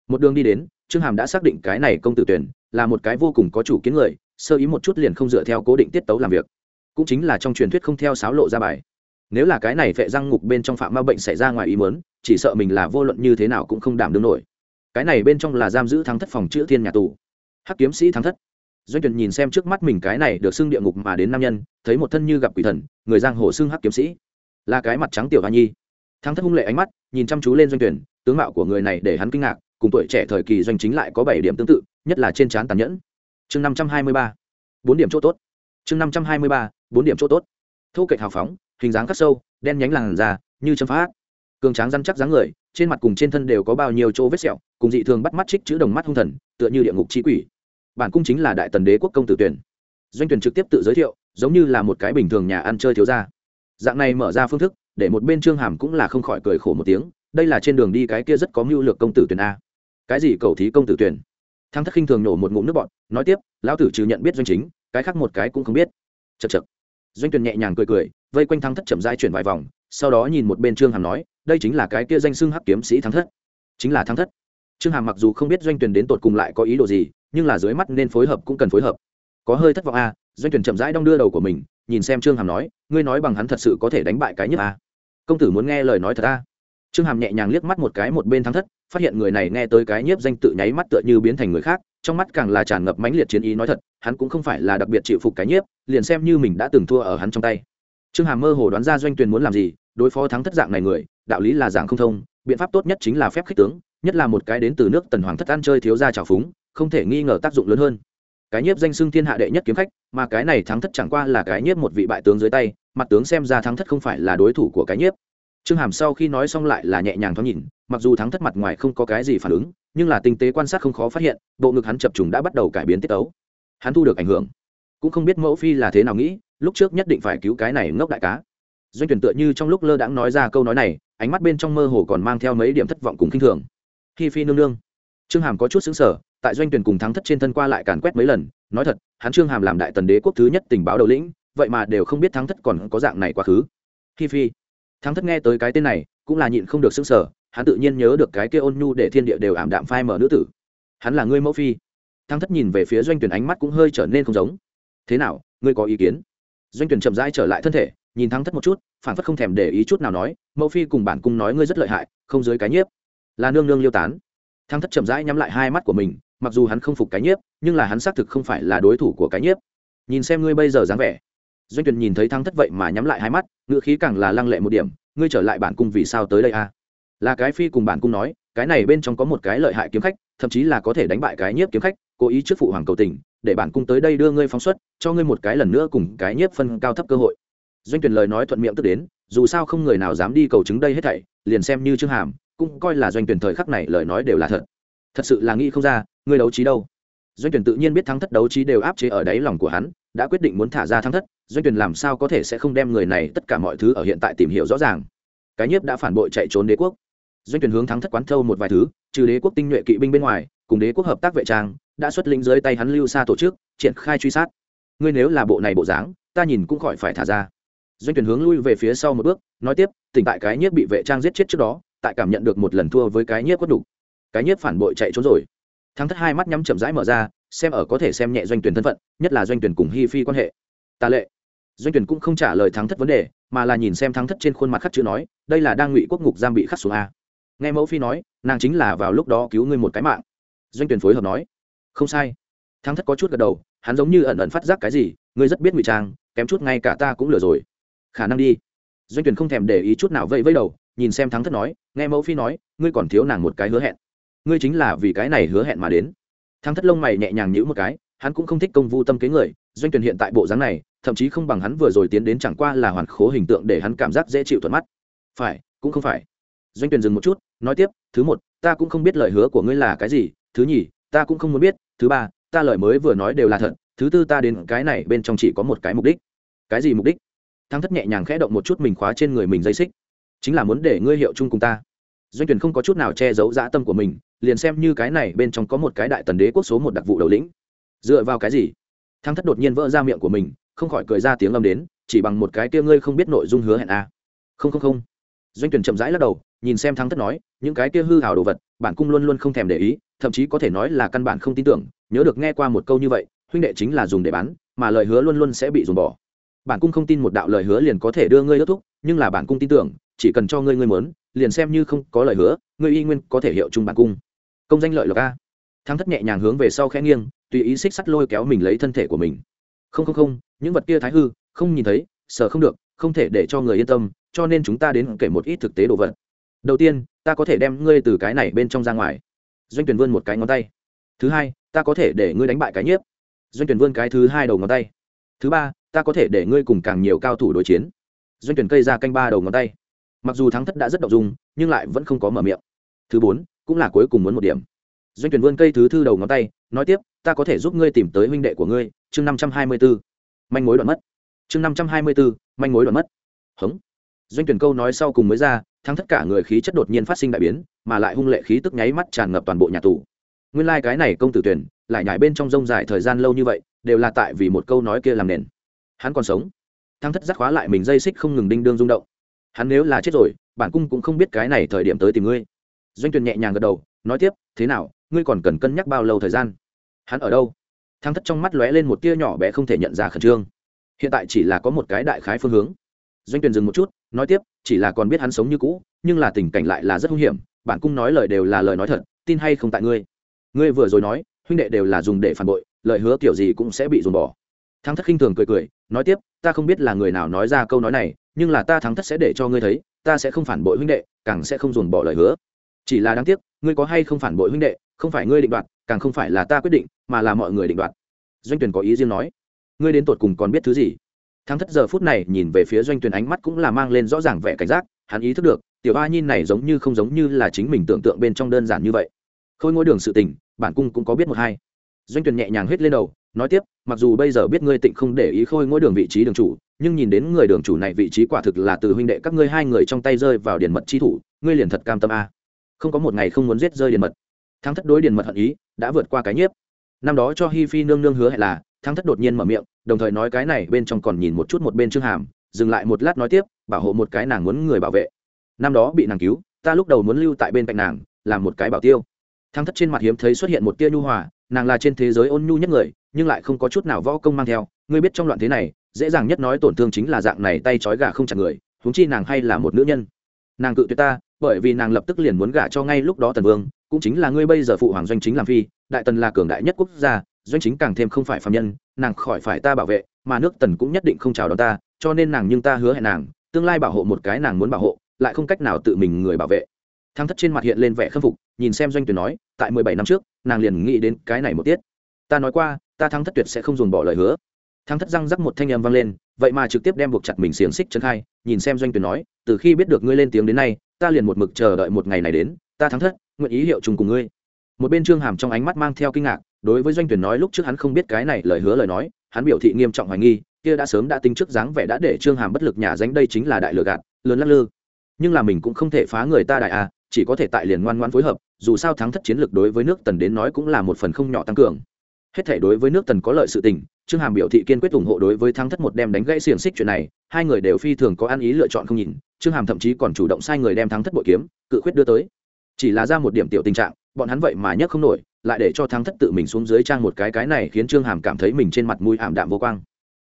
S1: Một đường đi đến, trương hàm đã xác định cái này công tử tuyển là một cái vô cùng có chủ kiến người, sơ ý một chút liền không dựa theo cố định tiết tấu làm việc. Cũng chính là trong truyền thuyết không theo sáo lộ ra bài. Nếu là cái này phệ răng ngục bên trong phạm ma bệnh xảy ra ngoài ý mớn chỉ sợ mình là vô luận như thế nào cũng không đảm đương nổi. Cái này bên trong là giam giữ thắng thất phòng chữ thiên nhà tù hắc kiếm sĩ thắng thất. Doanh tuyển nhìn xem trước mắt mình cái này được xưng địa ngục mà đến nam nhân, thấy một thân như gặp quỷ thần, người giang hồ xưng hắc kiếm sĩ. Là cái mặt trắng tiểu hoa nhi. Thắng thất hung lệ ánh mắt, nhìn chăm chú lên doanh tuyển tướng mạo của người này để hắn kinh ngạc, cùng tuổi trẻ thời kỳ doanh chính lại có bảy điểm tương tự, nhất là trên trán tàn nhẫn. Chương năm trăm hai mươi ba. Bốn điểm chỗ tốt. Chương năm trăm hai mươi ba, bốn điểm chỗ tốt. Thô kệch hào phóng, hình dáng khắc sâu, đen nhánh làn da, như châm phá cường tráng răn chắc dáng người, trên mặt cùng trên thân đều có bao nhiêu chỗ vết sẹo, cùng dị thường bắt mắt trích chữ đồng mắt hung thần, tựa như địa ngục chi quỷ. Bản cung chính là đại tần đế quốc công tử tuyển. Doanh tuyển trực tiếp tự giới thiệu, giống như là một cái bình thường nhà ăn chơi thiếu gia. Dạng này mở ra phương thức, để một bên trương hàm cũng là không khỏi cười khổ một tiếng, đây là trên đường đi cái kia rất có mưu lược công tử tuyển a. Cái gì cầu thí công tử tuyển? Thăng thất khinh thường nổ một ngụm nước bọn nói tiếp, lão tử trừ nhận biết doanh chính, cái khác một cái cũng không biết. Chật chật doanh tuyển nhẹ nhàng cười cười, vây quanh thăng thất chậm rãi chuyển vài vòng, sau đó nhìn một bên trương hàm nói đây chính là cái kia danh xưng hắc kiếm sĩ thắng thất. Chính là thắng thất. Trương hàm mặc dù không biết doanh tuyển đến tột cùng lại có ý đồ gì, nhưng là dưới mắt nên phối hợp cũng cần phối hợp. Có hơi thất vọng a doanh tuyển chậm rãi đong đưa đầu của mình, nhìn xem trương hàm nói, ngươi nói bằng hắn thật sự có thể đánh bại cái nhất a công tử muốn nghe lời nói thật a trương hàm nhẹ nhàng liếc mắt một cái một bên thắng thất, phát hiện người này nghe tới cái nhiếp danh tự nháy mắt tựa như biến thành người khác, trong mắt càng là tràn ngập mãnh liệt chiến ý nói thật, hắn cũng không phải là đặc biệt chịu phục cái nhiếp, liền xem như mình đã từng thua ở hắn trong tay trương hàm mơ hồ đoán ra doanh tuyền muốn làm gì, đối phó thắng thất dạng này người, đạo lý là dạng không thông, biện pháp tốt nhất chính là phép khích tướng, nhất là một cái đến từ nước tần hoàng thất ăn chơi thiếu gia trào phúng, không thể nghi ngờ tác dụng lớn hơn. Cái nhiếp danh xưng thiên hạ đệ nhất kiếm khách, mà cái này thắng thất chẳng qua là cái nhiếp một vị bại tướng dưới tay, mặt tướng xem ra thắng thất không phải là đối thủ của cái nhiếp. Trương hàm sau khi nói xong lại là nhẹ nhàng thoáng nhìn, mặc dù thắng thất mặt ngoài không có cái gì phản ứng, nhưng là tinh tế quan sát không khó phát hiện, bộ ngực hắn chập trùng đã bắt đầu cải biến tiết tấu. Hắn thu được ảnh hưởng. Cũng không biết mẫu phi là thế nào nghĩ lúc trước nhất định phải cứu cái này ngốc đại cá. Doanh tuyển tựa như trong lúc lơ đãng nói ra câu nói này, ánh mắt bên trong mơ hồ còn mang theo mấy điểm thất vọng cùng khinh thường. Khi phi nương nương. Trương hàm có chút xứng sở tại doanh tuyển cùng thắng thất trên thân qua lại càn quét mấy lần, nói thật, hắn trương hàm làm đại tần đế quốc thứ nhất tình báo đầu lĩnh, vậy mà đều không biết thắng thất còn có dạng này quá khứ. Khi phi. Thắng thất nghe tới cái tên này, cũng là nhịn không được xứng sở hắn tự nhiên nhớ được cái kia ôn nhu để thiên địa đều ảm đạm phai mở nữ tử. Hắn là ngươi mẫu phi. Thắng thất nhìn về phía doanh tuyển ánh mắt cũng hơi trở nên không giống. Thế nào, ngươi có ý kiến? Doanh tuyển chậm rãi trở lại thân thể, nhìn thắng thất một chút, phản phất không thèm để ý chút nào nói, mẫu phi cùng bản cung nói ngươi rất lợi hại, không dưới cái nhiếp. Là nương nương liêu tán. Thắng thất chậm rãi nhắm lại hai mắt của mình, mặc dù hắn không phục cái nhiếp, nhưng là hắn xác thực không phải là đối thủ của cái nhiếp. Nhìn xem ngươi bây giờ dáng vẻ. Doanh tuyển nhìn thấy thắng thất vậy mà nhắm lại hai mắt ngựa khí càng là lăng lệ một điểm, ngươi trở lại bản cung vì sao tới đây a? À? là cái phi cùng bản cung nói, cái này bên trong có một cái lợi hại kiếm khách, thậm chí là có thể đánh bại cái nhiếp kiếm khách, cố ý trước phụ hoàng cầu tình để bản cung tới đây đưa ngươi phóng xuất, cho ngươi một cái lần nữa cùng cái nhiếp phân cao thấp cơ hội. Doanh tuyển lời nói thuận miệng tức đến, dù sao không người nào dám đi cầu chứng đây hết thảy, liền xem như trương hàm, cũng coi là doanh tuyển thời khắc này lời nói đều là thật. Thật sự là nghĩ không ra, ngươi đấu trí đâu? Doanh tuyển tự nhiên biết thắng thất đấu trí đều áp chế ở đáy lòng của hắn, đã quyết định muốn thả ra thắng thất, doanh tuyển làm sao có thể sẽ không đem người này tất cả mọi thứ ở hiện tại tìm hiểu rõ ràng? Cái nhiếp đã phản bội chạy trốn đế quốc. Doanh tuyển hướng thắng thất quán thâu một vài thứ, trừ đế quốc tinh nhuệ kỵ binh bên ngoài, cùng đế quốc hợp tác vệ trang đã xuất lĩnh dưới tay hắn lưu xa tổ chức, triển khai truy sát. Ngươi nếu là bộ này bộ dáng, ta nhìn cũng khỏi phải thả ra. Doanh tuyển hướng lui về phía sau một bước, nói tiếp, tỉnh tại cái nhiếp bị vệ trang giết chết trước đó, tại cảm nhận được một lần thua với cái nhiếp quất đủ cái nhiếp phản bội chạy trốn rồi. Thắng thất hai mắt nhắm chậm rãi mở ra, xem ở có thể xem nhẹ doanh tuyển thân phận, nhất là doanh tuyển cùng hi phi quan hệ. Tà lệ. Doanh tuyển cũng không trả lời thắng thất vấn đề, mà là nhìn xem thắng thất trên khuôn mặt khắc chữ nói, đây là đang ngụy quốc ngục giam bị khắc xuống a. Nghe mẫu phi nói, nàng chính là vào lúc đó cứu ngươi một cái mạng. Doanh tuyển phối hợp nói không sai. Thắng thất có chút gật đầu, hắn giống như ẩn ẩn phát giác cái gì, ngươi rất biết ngụy trang, kém chút ngay cả ta cũng lừa rồi. Khả năng đi. Doanh tuyển không thèm để ý chút nào vẫy vẫy đầu, nhìn xem thắng thất nói, nghe mẫu phi nói, ngươi còn thiếu nàng một cái hứa hẹn. Ngươi chính là vì cái này hứa hẹn mà đến. Thắng thất lông mày nhẹ nhàng nhữ một cái, hắn cũng không thích công vu tâm kế người, doanh tuyển hiện tại bộ dáng này, thậm chí không bằng hắn vừa rồi tiến đến chẳng qua là hoàn khố hình tượng để hắn cảm giác dễ chịu thuận mắt. Phải, cũng không phải. Doanh tuyển dừng một chút, nói tiếp, thứ một, ta cũng không biết lời hứa của ngươi là cái gì, thứ nhì ta cũng không muốn biết, thứ ba, ta lời mới vừa nói đều là thật, thứ tư ta đến cái này bên trong chỉ có một cái mục đích. Cái gì mục đích? Thắng thất nhẹ nhàng khẽ động một chút mình khóa trên người mình dây xích. Chính là muốn để ngươi hiệu chung cùng ta. Doanh tuyển không có chút nào che giấu dã tâm của mình, liền xem như cái này bên trong có một cái đại tần đế quốc số một đặc vụ đầu lĩnh. Dựa vào cái gì? Thắng thất đột nhiên vỡ ra miệng của mình, không khỏi cười ra tiếng âm đến, chỉ bằng một cái kia ngươi không biết nội dung hứa hẹn a à. không không không. Doanh tuyển chậm rãi lắc đầu, nhìn xem thắng thất nói, những cái kia hư hào đồ vật, bản cung luôn luôn không thèm để ý thậm chí có thể nói là căn bản không tin tưởng, nhớ được nghe qua một câu như vậy, huynh đệ chính là dùng để bán, mà lời hứa luôn luôn sẽ bị dùng bỏ. Bản cung không tin một đạo lời hứa liền có thể đưa ngươi ước thúc, nhưng là bản cung tin tưởng, chỉ cần cho ngươi ngươi muốn, liền xem như không có lời hứa, ngươi y nguyên có thể hiệu chung bản cung. Công danh lợi lộc a. Thắng thất nhẹ nhàng hướng về sau khẽ nghiêng, tùy ý xích sắt lôi kéo mình lấy thân thể của mình. Không không không, những vật kia thái hư, không nhìn thấy, sợ không được, không thể để cho người yên tâm, cho nên chúng ta đến kể một ít thực tế đồ vật. Đầu tiên, ta có thể đem ngươi từ cái này bên trong ra ngoài doanh tuyển vươn một cái ngón tay. Thứ hai, ta có thể để ngươi đánh bại cái nhiếp. Doanh tuyển vươn cái thứ hai đầu ngón tay. Thứ ba, ta có thể để ngươi cùng càng nhiều cao thủ đối chiến. Doanh tuyển cây ra canh ba đầu ngón tay. Mặc dù thắng thất đã rất đ dung, nhưng lại vẫn không có mở miệng. Thứ bốn, cũng là cuối cùng muốn một điểm. Doanh tuyển vươn cây thứ thư đầu ngón tay, nói tiếp, ta có thể giúp ngươi tìm tới huynh đệ của ngươi, chương năm trăm hai mươi b manh mối đoạn mất. Chương năm trăm hai mươi b manh mối đoạn mất. Hống. Doanh tuyển câu nói sau cùng mới ra thắng tất cả người khí chất đột nhiên phát sinh đại biến, mà lại hung lệ khí tức nháy mắt tràn ngập toàn bộ nhà tù. Nguyên lai cái này công tử tuyển, lại nhảy bên trong rông dài thời gian lâu như vậy, đều là tại vì một câu nói kia làm nền. Hắn còn sống. Thắng thất giác khóa lại mình dây xích không ngừng đinh đương rung động. Hắn nếu là chết rồi, bản cung cũng không biết cái này thời điểm tới tìm ngươi. Doanh tuyển nhẹ nhàng gật đầu, nói tiếp, thế nào, ngươi còn cần cân nhắc bao lâu thời gian? Hắn ở đâu? Thắng thất trong mắt lóe lên một tia nhỏ bé không thể nhận ra khẩn trương. Hiện tại chỉ là có một cái đại khái phương hướng. Doanh tuyển dừng một chút, nói tiếp chỉ là còn biết hắn sống như cũ, nhưng là tình cảnh lại là rất hung hiểm, bản cung nói lời đều là lời nói thật, tin hay không tại ngươi. Ngươi vừa rồi nói, huynh đệ đều là dùng để phản bội, lời hứa kiểu gì cũng sẽ bị dồn bỏ. Thắng thất khinh thường cười cười, nói tiếp, ta không biết là người nào nói ra câu nói này, nhưng là ta thắng thất sẽ để cho ngươi thấy, ta sẽ không phản bội huynh đệ, càng sẽ không dồn bỏ lời hứa. Chỉ là đáng tiếc, ngươi có hay không phản bội huynh đệ, không phải ngươi định đoạt, càng không phải là ta quyết định, mà là mọi người định đoạt. Doanh tuyển có ý riêng nói, ngươi đến tột cùng còn biết thứ gì? Thắng thất giờ phút này nhìn về phía doanh tuyển ánh mắt cũng là mang lên rõ ràng vẻ cảnh giác, hắn ý thức được, tiểu a nhìn này giống như không giống như là chính mình tưởng tượng bên trong đơn giản như vậy. Khôi ngôi đường sự tình, bản cung cũng có biết một hai. Doanh tuyển nhẹ nhàng hết lên đầu, nói tiếp, mặc dù bây giờ biết ngươi tịnh không để ý khôi ngôi đường vị trí đường chủ, nhưng nhìn đến người đường chủ này vị trí quả thực là từ huynh đệ các ngươi hai người trong tay rơi vào điền mật chi thủ, ngươi liền thật cam tâm a. Không có một ngày không muốn giết rơi điền mật. Thắng thất đối điền mật hận ý, đã vượt qua cái nhiếp. Năm đó cho hi phi nương nương hứa hẹn là thắng thất đột nhiên mở miệng, đồng thời nói cái này bên trong còn nhìn một chút một bên trương hàm, dừng lại một lát nói tiếp, bảo hộ một cái nàng muốn người bảo vệ. Năm đó bị nàng cứu, ta lúc đầu muốn lưu tại bên cạnh nàng, làm một cái bảo tiêu. Thắng thất trên mặt hiếm thấy xuất hiện một tia nhu hòa, nàng là trên thế giới ôn nhu nhất người, nhưng lại không có chút nào võ công mang theo. Ngươi biết trong loạn thế này, dễ dàng nhất nói tổn thương chính là dạng này tay trói gà không chặt người, huống chi nàng hay là một nữ nhân. Nàng cự tuyệt ta, bởi vì nàng lập tức liền muốn gả cho ngay lúc đó tần vương, cũng chính là ngươi bây giờ phụ hoàng doanh chính làm phi, đại tần là cường đại nhất quốc gia doanh chính càng thêm không phải phạm nhân, nàng khỏi phải ta bảo vệ, mà nước tần cũng nhất định không chào đón ta, cho nên nàng nhưng ta hứa hẹn nàng, tương lai bảo hộ một cái nàng muốn bảo hộ, lại không cách nào tự mình người bảo vệ. Thăng thất trên mặt hiện lên vẻ khâm phục, nhìn xem doanh tuyển nói, tại mười bảy năm trước, nàng liền nghĩ đến cái này một tiết. Ta nói qua, ta thăng thất tuyệt sẽ không dồn bỏ lời hứa. Thăng thất răng rắc một thanh âm vang lên, vậy mà trực tiếp đem buộc chặt mình xiềng xích chân khai, nhìn xem doanh tuyển nói, từ khi biết được ngươi lên tiếng đến nay, ta liền một mực chờ đợi một ngày này đến, ta thắng thất, nguyện ý hiệu chung cùng ngươi một bên trương hàm trong ánh mắt mang theo kinh ngạc, đối với doanh tuyển nói lúc trước hắn không biết cái này lời hứa lời nói, hắn biểu thị nghiêm trọng hoài nghi, kia đã sớm đã tính trước dáng vẻ đã để trương hàm bất lực nhà danh đây chính là đại lừa gạt, lớn lắc lư. Nhưng là mình cũng không thể phá người ta đại a chỉ có thể tại liền ngoan ngoan phối hợp, dù sao thắng thất chiến lược đối với nước tần đến nói cũng là một phần không nhỏ tăng cường. Hết thể đối với nước tần có lợi sự tình, trương hàm biểu thị kiên quyết ủng hộ đối với thắng thất một đem đánh gãy xiềng xích chuyện này, hai người đều phi thường có ăn ý lựa chọn không nhìn, trương hàm thậm chí còn chủ động sai người đem thắng thất bội kiếm, cự khuyết đưa tới chỉ là ra một điểm tiểu tình trạng, bọn hắn vậy mà nhấc không nổi, lại để cho thắng thất tự mình xuống dưới trang một cái cái này khiến trương hàm cảm thấy mình trên mặt mũi ảm đạm vô quang.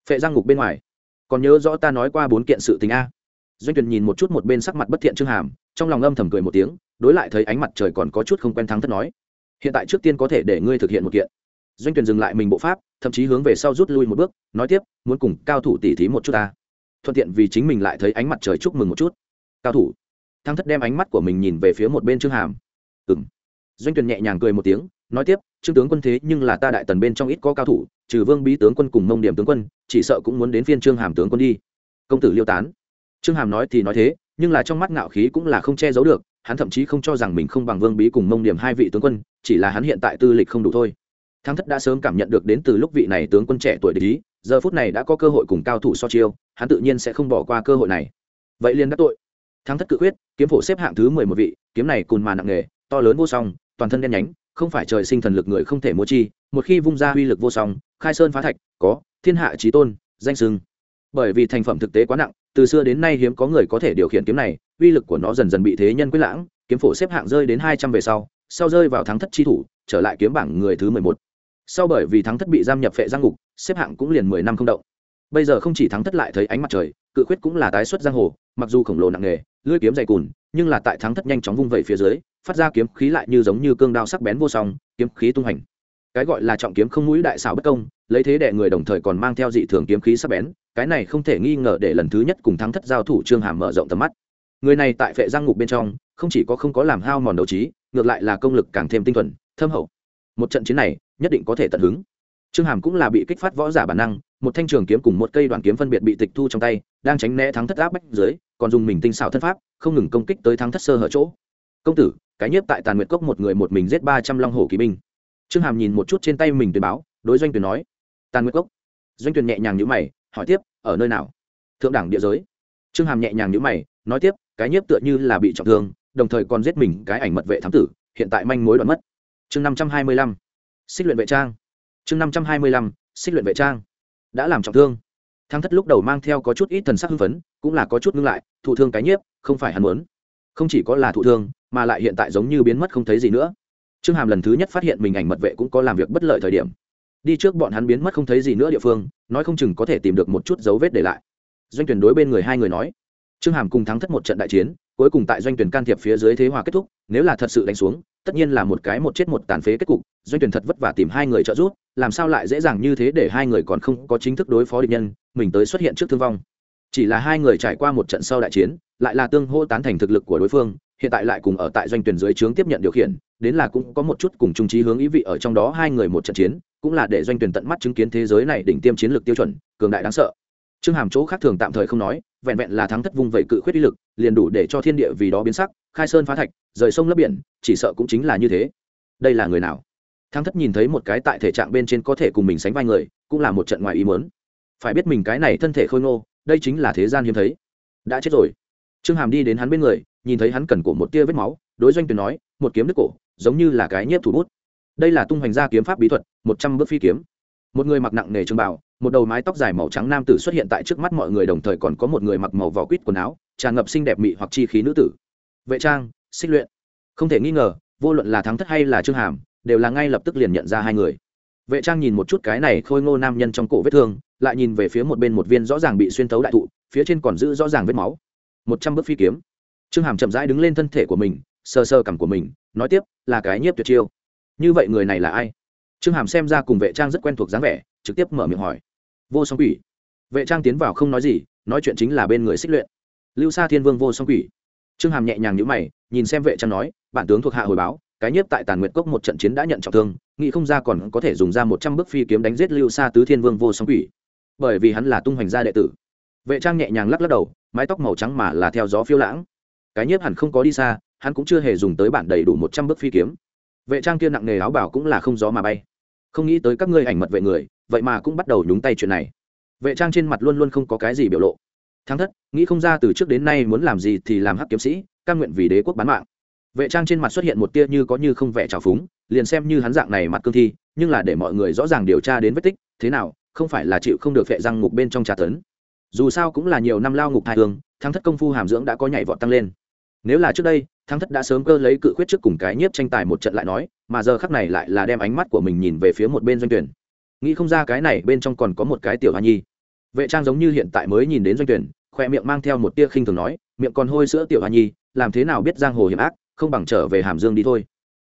S1: Phệ giang ngục bên ngoài. Còn nhớ rõ ta nói qua bốn kiện sự tình a. Doanh tuyền nhìn một chút một bên sắc mặt bất thiện trương hàm, trong lòng âm thầm cười một tiếng, đối lại thấy ánh mặt trời còn có chút không quen thắng thất nói. Hiện tại trước tiên có thể để ngươi thực hiện một kiện. Doanh tuyền dừng lại mình bộ pháp, thậm chí hướng về sau rút lui một bước, nói tiếp, muốn cùng cao thủ tỉ thí một chút ta. Thuận tiện vì chính mình lại thấy ánh mặt trời chúc mừng một chút. Cao thủ. Thăng thất đem ánh mắt của mình nhìn về phía một bên trương hàm. Ừ m doanh tuyền nhẹ nhàng cười một tiếng, nói tiếp, trương tướng quân thế nhưng là ta đại tần bên trong ít có cao thủ, trừ vương bí tướng quân cùng mông điểm tướng quân, chỉ sợ cũng muốn đến phiên trương hàm tướng quân đi. Công tử liêu tán. Trương hàm nói thì nói thế, nhưng là trong mắt ngạo khí cũng là không che giấu được, hắn thậm chí không cho rằng mình không bằng vương bí cùng mông điểm hai vị tướng quân, chỉ là hắn hiện tại tư lịch không đủ thôi. Thăng thất đã sớm cảm nhận được đến từ lúc vị này tướng quân trẻ tuổi địch ý, giờ phút này đã có cơ hội cùng cao thủ so chiêu, hắn tự nhiên sẽ không bỏ qua cơ hội này. Vậy liền đắc tội thắng thất cự quyết, kiếm phổ xếp hạng thứ mười một vị, kiếm này cùn mà nặng nghề, to lớn vô song, toàn thân đen nhánh, không phải trời sinh thần lực người không thể mua chi, một khi vung ra uy lực vô song, khai sơn phá thạch, có, thiên hạ trí tôn, danh sưng. Bởi vì thành phẩm thực tế quá nặng, từ xưa đến nay hiếm có người có thể điều khiển kiếm này, uy lực của nó dần dần bị thế nhân quyết lãng, kiếm phổ xếp hạng rơi đến hai trăm về sau sau rơi vào thắng thất chi thủ, trở lại kiếm bảng người thứ mười một. Sau bởi vì thắng thất bị giam nhập phệ giang ngục, xếp hạng cũng liền mười năm không động. Bây giờ không chỉ thắng thất lại thấy ánh mặt trời, cự khuyết cũng là tái xuất giang hồ, mặc dù khổng lồ nặng nề lưỡi kiếm dày cùn, nhưng là tại thắng thất nhanh chóng vung vẩy phía dưới, phát ra kiếm khí lại như giống như cương đao sắc bén vô song, kiếm khí tung hành. Cái gọi là trọng kiếm không mũi đại xảo bất công, lấy thế đệ người đồng thời còn mang theo dị thường kiếm khí sắc bén, cái này không thể nghi ngờ để lần thứ nhất cùng thắng thất giao thủ trương hàm mở rộng tầm mắt. Người này tại phệ giang ngục bên trong, không chỉ có không có làm hao mòn đấu trí, ngược lại là công lực càng thêm tinh thuần, thâm hậu. Một trận chiến này, nhất định có thể tận hứng. Trương hàm cũng là bị kích phát võ giả bản năng, một thanh trường kiếm cùng một cây đoàn kiếm phân biệt bị tịch thu trong tay, đang tránh né thắng thất áp bách dưới còn dùng mình tinh xảo thân pháp, không ngừng công kích tới thắng thất sơ hở chỗ. Công tử, cái nhiếp tại tàn nguyệt cốc một người một mình giết ba trăm long hổ kỳ binh. Trương hàm nhìn một chút trên tay mình tuyên báo, đối doanh tuyển nói, tàn nguyệt cốc. Doanh tuyển nhẹ nhàng nhữ mày, hỏi tiếp, ở nơi nào? Thượng đẳng địa giới. Trương hàm nhẹ nhàng nhữ mày, nói tiếp, cái nhiếp tựa như là bị trọng thương, đồng thời còn giết mình cái ảnh mật vệ thám tử, hiện tại manh mối đoạn mất. Chương năm trăm hai mươi lăm, xích luyện vệ trang. Chương năm trăm hai mươi lăm, xích luyện vệ trang. Đã làm trọng thương. Thắng thất lúc đầu mang theo có chút ít thần sắc hưng phấn, cũng là có chút ngưng lại, thụ thương cái nhiếp, không phải hắn muốn. Không chỉ có là thụ thương, mà lại hiện tại giống như biến mất không thấy gì nữa. Trương hàm lần thứ nhất phát hiện mình ảnh mật vệ cũng có làm việc bất lợi thời điểm. Đi trước bọn hắn biến mất không thấy gì nữa địa phương, nói không chừng có thể tìm được một chút dấu vết để lại. Doanh tuyển đối bên người hai người nói. Trương hàm cùng thắng thất một trận đại chiến cuối cùng tại doanh tuyển can thiệp phía dưới thế hòa kết thúc, nếu là thật sự đánh xuống, tất nhiên là một cái một chết một tàn phế kết cục, doanh tuyển thật vất vả tìm hai người trợ giúp, làm sao lại dễ dàng như thế để hai người còn không có chính thức đối phó địch nhân, mình tới xuất hiện trước thương vong. Chỉ là hai người trải qua một trận sau đại chiến, lại là tương hô tán thành thực lực của đối phương, hiện tại lại cùng ở tại doanh tuyển dưới trướng tiếp nhận điều khiển, đến là cũng có một chút cùng trung trí hướng ý vị ở trong đó hai người một trận chiến, cũng là để doanh tuyển tận mắt chứng kiến thế giới này đỉnh tiêm chiến lược tiêu chuẩn, cường đại đáng sợ. Trương hàm chỗ khác thường tạm thời không nói vẹn vẹn là thắng thất vung vẩy cự khuyết uy lực, liền đủ để cho thiên địa vì đó biến sắc, khai sơn phá thạch, rời sông lấp biển, chỉ sợ cũng chính là như thế. Đây là người nào? Thắng thất nhìn thấy một cái tại thể trạng bên trên có thể cùng mình sánh vai người, cũng là một trận ngoài ý muốn. Phải biết mình cái này thân thể khôi ngô, đây chính là thế gian hiếm thấy. Đã chết rồi. Trương hàm đi đến hắn bên người, nhìn thấy hắn cần cổ một tia vết máu, đối doanh tuyển nói, một kiếm đứt cổ, giống như là cái nhiếp thủ bút. Đây là tung hoành gia kiếm pháp bí thuật, một trăm bước phi kiếm. Một người mặc nặng nề trường bảo một đầu mái tóc dài màu trắng nam tử xuất hiện tại trước mắt mọi người, đồng thời còn có một người mặc màu vỏ quýt quần áo, tràn ngập xinh đẹp mị hoặc chi khí nữ tử. Vệ trang, xích luyện. Không thể nghi ngờ, vô luận là thắng thất hay là trương hàm, đều là ngay lập tức liền nhận ra hai người. Vệ trang nhìn một chút cái này khôi ngô nam nhân trong cổ vết thương, lại nhìn về phía một bên một viên rõ ràng bị xuyên tấu đại thụ, phía trên còn giữ rõ ràng vết máu. Một trăm bước phi kiếm. Trương hàm chậm rãi đứng lên thân thể của mình sơ sơ cằm của mình, nói tiếp, là cái nhiếp tuyệt chiêu. Như vậy người này là ai? Trương hàm xem ra cùng vệ trang rất quen thuộc dáng vẻ, trực tiếp mở miệng hỏi vô song quỷ. Vệ trang tiến vào không nói gì, nói chuyện chính là bên người xích luyện. Lưu sa thiên vương vô song quỷ. Trương hàm nhẹ nhàng nhữ mày, nhìn xem vệ trang nói, bản tướng thuộc hạ hồi báo, cái nhiếp tại tàn nguyện cốc một trận chiến đã nhận trọng thương, nghĩ không ra còn có thể dùng ra một trăm bước phi kiếm đánh giết lưu sa tứ thiên vương vô song quỷ. Bởi vì hắn là tung hoành gia đệ tử. Vệ trang nhẹ nhàng lắc lắc đầu, mái tóc màu trắng mà là theo gió phiêu lãng. Cái nhiếp hẳn không có đi xa, hắn cũng chưa hề dùng tới bản đầy đủ một trăm bước phi kiếm. Vệ trang kia nặng nề áo bảo cũng là không gió mà bay. Không nghĩ tới các ngươi ảnh mật vệ người vậy mà cũng bắt đầu nhúng tay chuyện này. Vệ trang trên mặt luôn luôn không có cái gì biểu lộ. Thắng thất, nghĩ không ra từ trước đến nay muốn làm gì thì làm hắc kiếm sĩ căn nguyện vì đế quốc bán mạng. Vệ trang trên mặt xuất hiện một tia như có như không vẻ trào phúng, liền xem như hắn dạng này mặt cương thi, nhưng là để mọi người rõ ràng điều tra đến vết tích, thế nào, không phải là chịu không được vệ răng ngục bên trong trà tấn. Dù sao cũng là nhiều năm lao ngục hai thương thắng thất công phu hàm dưỡng đã có nhảy vọt tăng lên. Nếu là trước đây, thắng thất đã sớm cơ lấy cự khuyết trước cùng cái nhiếp tranh tài một trận lại nói, mà giờ khắc này lại là đem ánh mắt của mình nhìn về phía một bên doanh tuyển nghĩ không ra cái này bên trong còn có một cái tiểu hoa nhi. Vệ trang giống như hiện tại mới nhìn đến doanh tuyển, khoe miệng mang theo một tia khinh thường nói, miệng còn hôi sữa tiểu hoa nhi, làm thế nào biết giang hồ hiểm ác, không bằng trở về hàm dương đi thôi.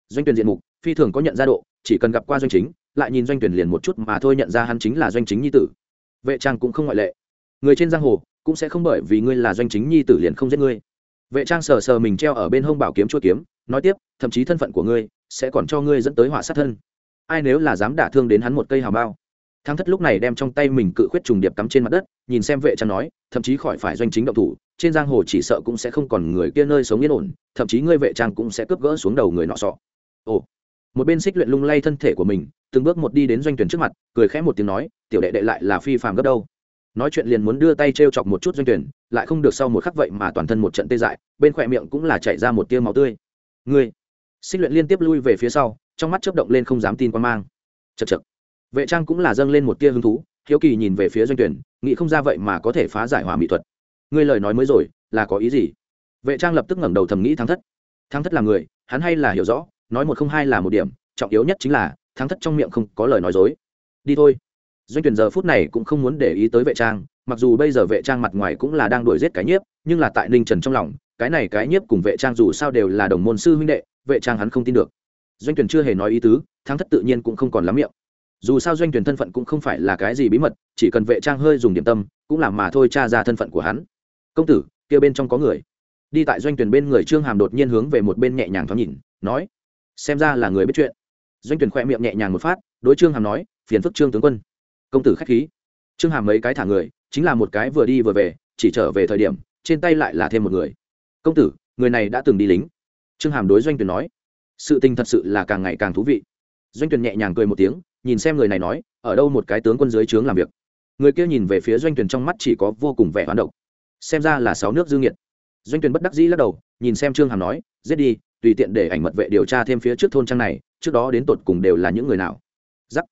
S1: Doanh tuyển diện mục, phi thường có nhận ra độ, chỉ cần gặp qua doanh chính, lại nhìn doanh tuyển liền một chút mà thôi nhận ra hắn chính là doanh chính nhi tử. Vệ trang cũng không ngoại lệ. Người trên giang hồ cũng sẽ không bởi vì ngươi là doanh chính nhi tử liền không giết ngươi. Vệ trang sờ sờ mình treo ở bên hông bảo kiếm chua kiếm, nói tiếp, thậm chí thân phận của ngươi sẽ còn cho ngươi dẫn tới họa sát thân ai nếu là dám đả thương đến hắn một cây hào bao Thắng thất lúc này đem trong tay mình cự khuyết trùng điệp cắm trên mặt đất, nhìn xem vệ trang nói, thậm chí khỏi phải doanh chính động thủ, trên giang hồ chỉ sợ cũng sẽ không còn người kia nơi sống yên ổn, thậm chí ngươi vệ trang cũng sẽ cướp gỡ xuống đầu người nọ sọ. Ồ. Một bên xích luyện lung lay thân thể của mình, từng bước một đi đến doanh tuyển trước mặt, cười khẽ một tiếng nói, tiểu đệ đệ lại là phi phàm gấp đâu. Nói chuyện liền muốn đưa tay t chọc một chút doanh tuyển, lại không được sau một khắc vậy mà toàn thân một trận tê dại, bên khỏe miệng cũng là chảy ra một tia máu tươi. Ngươi. Xích luyện liên tiếp lui về phía sau trong mắt chớp động lên không dám tin quan mang. Chật chật vệ trang cũng là dâng lên một tia hứng thú, hiếu kỳ nhìn về phía doanh tuyển, nghĩ không ra vậy mà có thể phá giải hòa mỹ thuật. Ngươi lời nói mới rồi, là có ý gì? Vệ trang lập tức ngẩng đầu thầm nghĩ thắng thất. Thắng thất là người, hắn hay là hiểu rõ, nói một không hai là một điểm, trọng yếu nhất chính là, thắng thất trong miệng không có lời nói dối. Đi thôi. Doanh tuyển giờ phút này cũng không muốn để ý tới vệ trang, mặc dù bây giờ vệ trang mặt ngoài cũng là đang đuổi giết cái nhiếp, nhưng là tại ninh trần trong lòng, cái này cái nhiếp cùng vệ trang dù sao đều là đồng môn sư huynh đệ, vệ trang hắn không tin được doanh tuyển chưa hề nói ý tứ, thắng thất tự nhiên cũng không còn lắm miệng. Dù sao doanh tuyển thân phận cũng không phải là cái gì bí mật, chỉ cần vệ trang hơi dùng điểm tâm, cũng làm mà thôi tra ra thân phận của hắn. Công tử, kia bên trong có người. Đi tại doanh tuyển bên người trương hàm đột nhiên hướng về một bên nhẹ nhàng thoáng nhìn, nói, xem ra là người biết chuyện. Doanh tuyển khỏe miệng nhẹ nhàng một phát, đối trương hàm nói, phiền phức trương tướng quân. Công tử khách khí. Trương hàm mấy cái thả người, chính là một cái vừa đi vừa về, chỉ trở về thời điểm, trên tay lại là thêm một người. Công tử, người này đã từng đi lính. Trương hàm đối doanh tuyển nói sự tình thật sự là càng ngày càng thú vị. Doanh tuyển nhẹ nhàng cười một tiếng, nhìn xem người này nói, ở đâu một cái tướng quân dưới trướng làm việc? Người kia nhìn về phía doanh tuyển trong mắt chỉ có vô cùng vẻ hoán độc. Xem ra là sáu nước dương nghiệt. Doanh tuyển bất đắc dĩ lắc đầu, nhìn xem trương hàm nói, giết đi, tùy tiện để ảnh mật vệ điều tra thêm phía trước thôn trang này, trước đó đến tột cùng đều là những người nào. Giắc.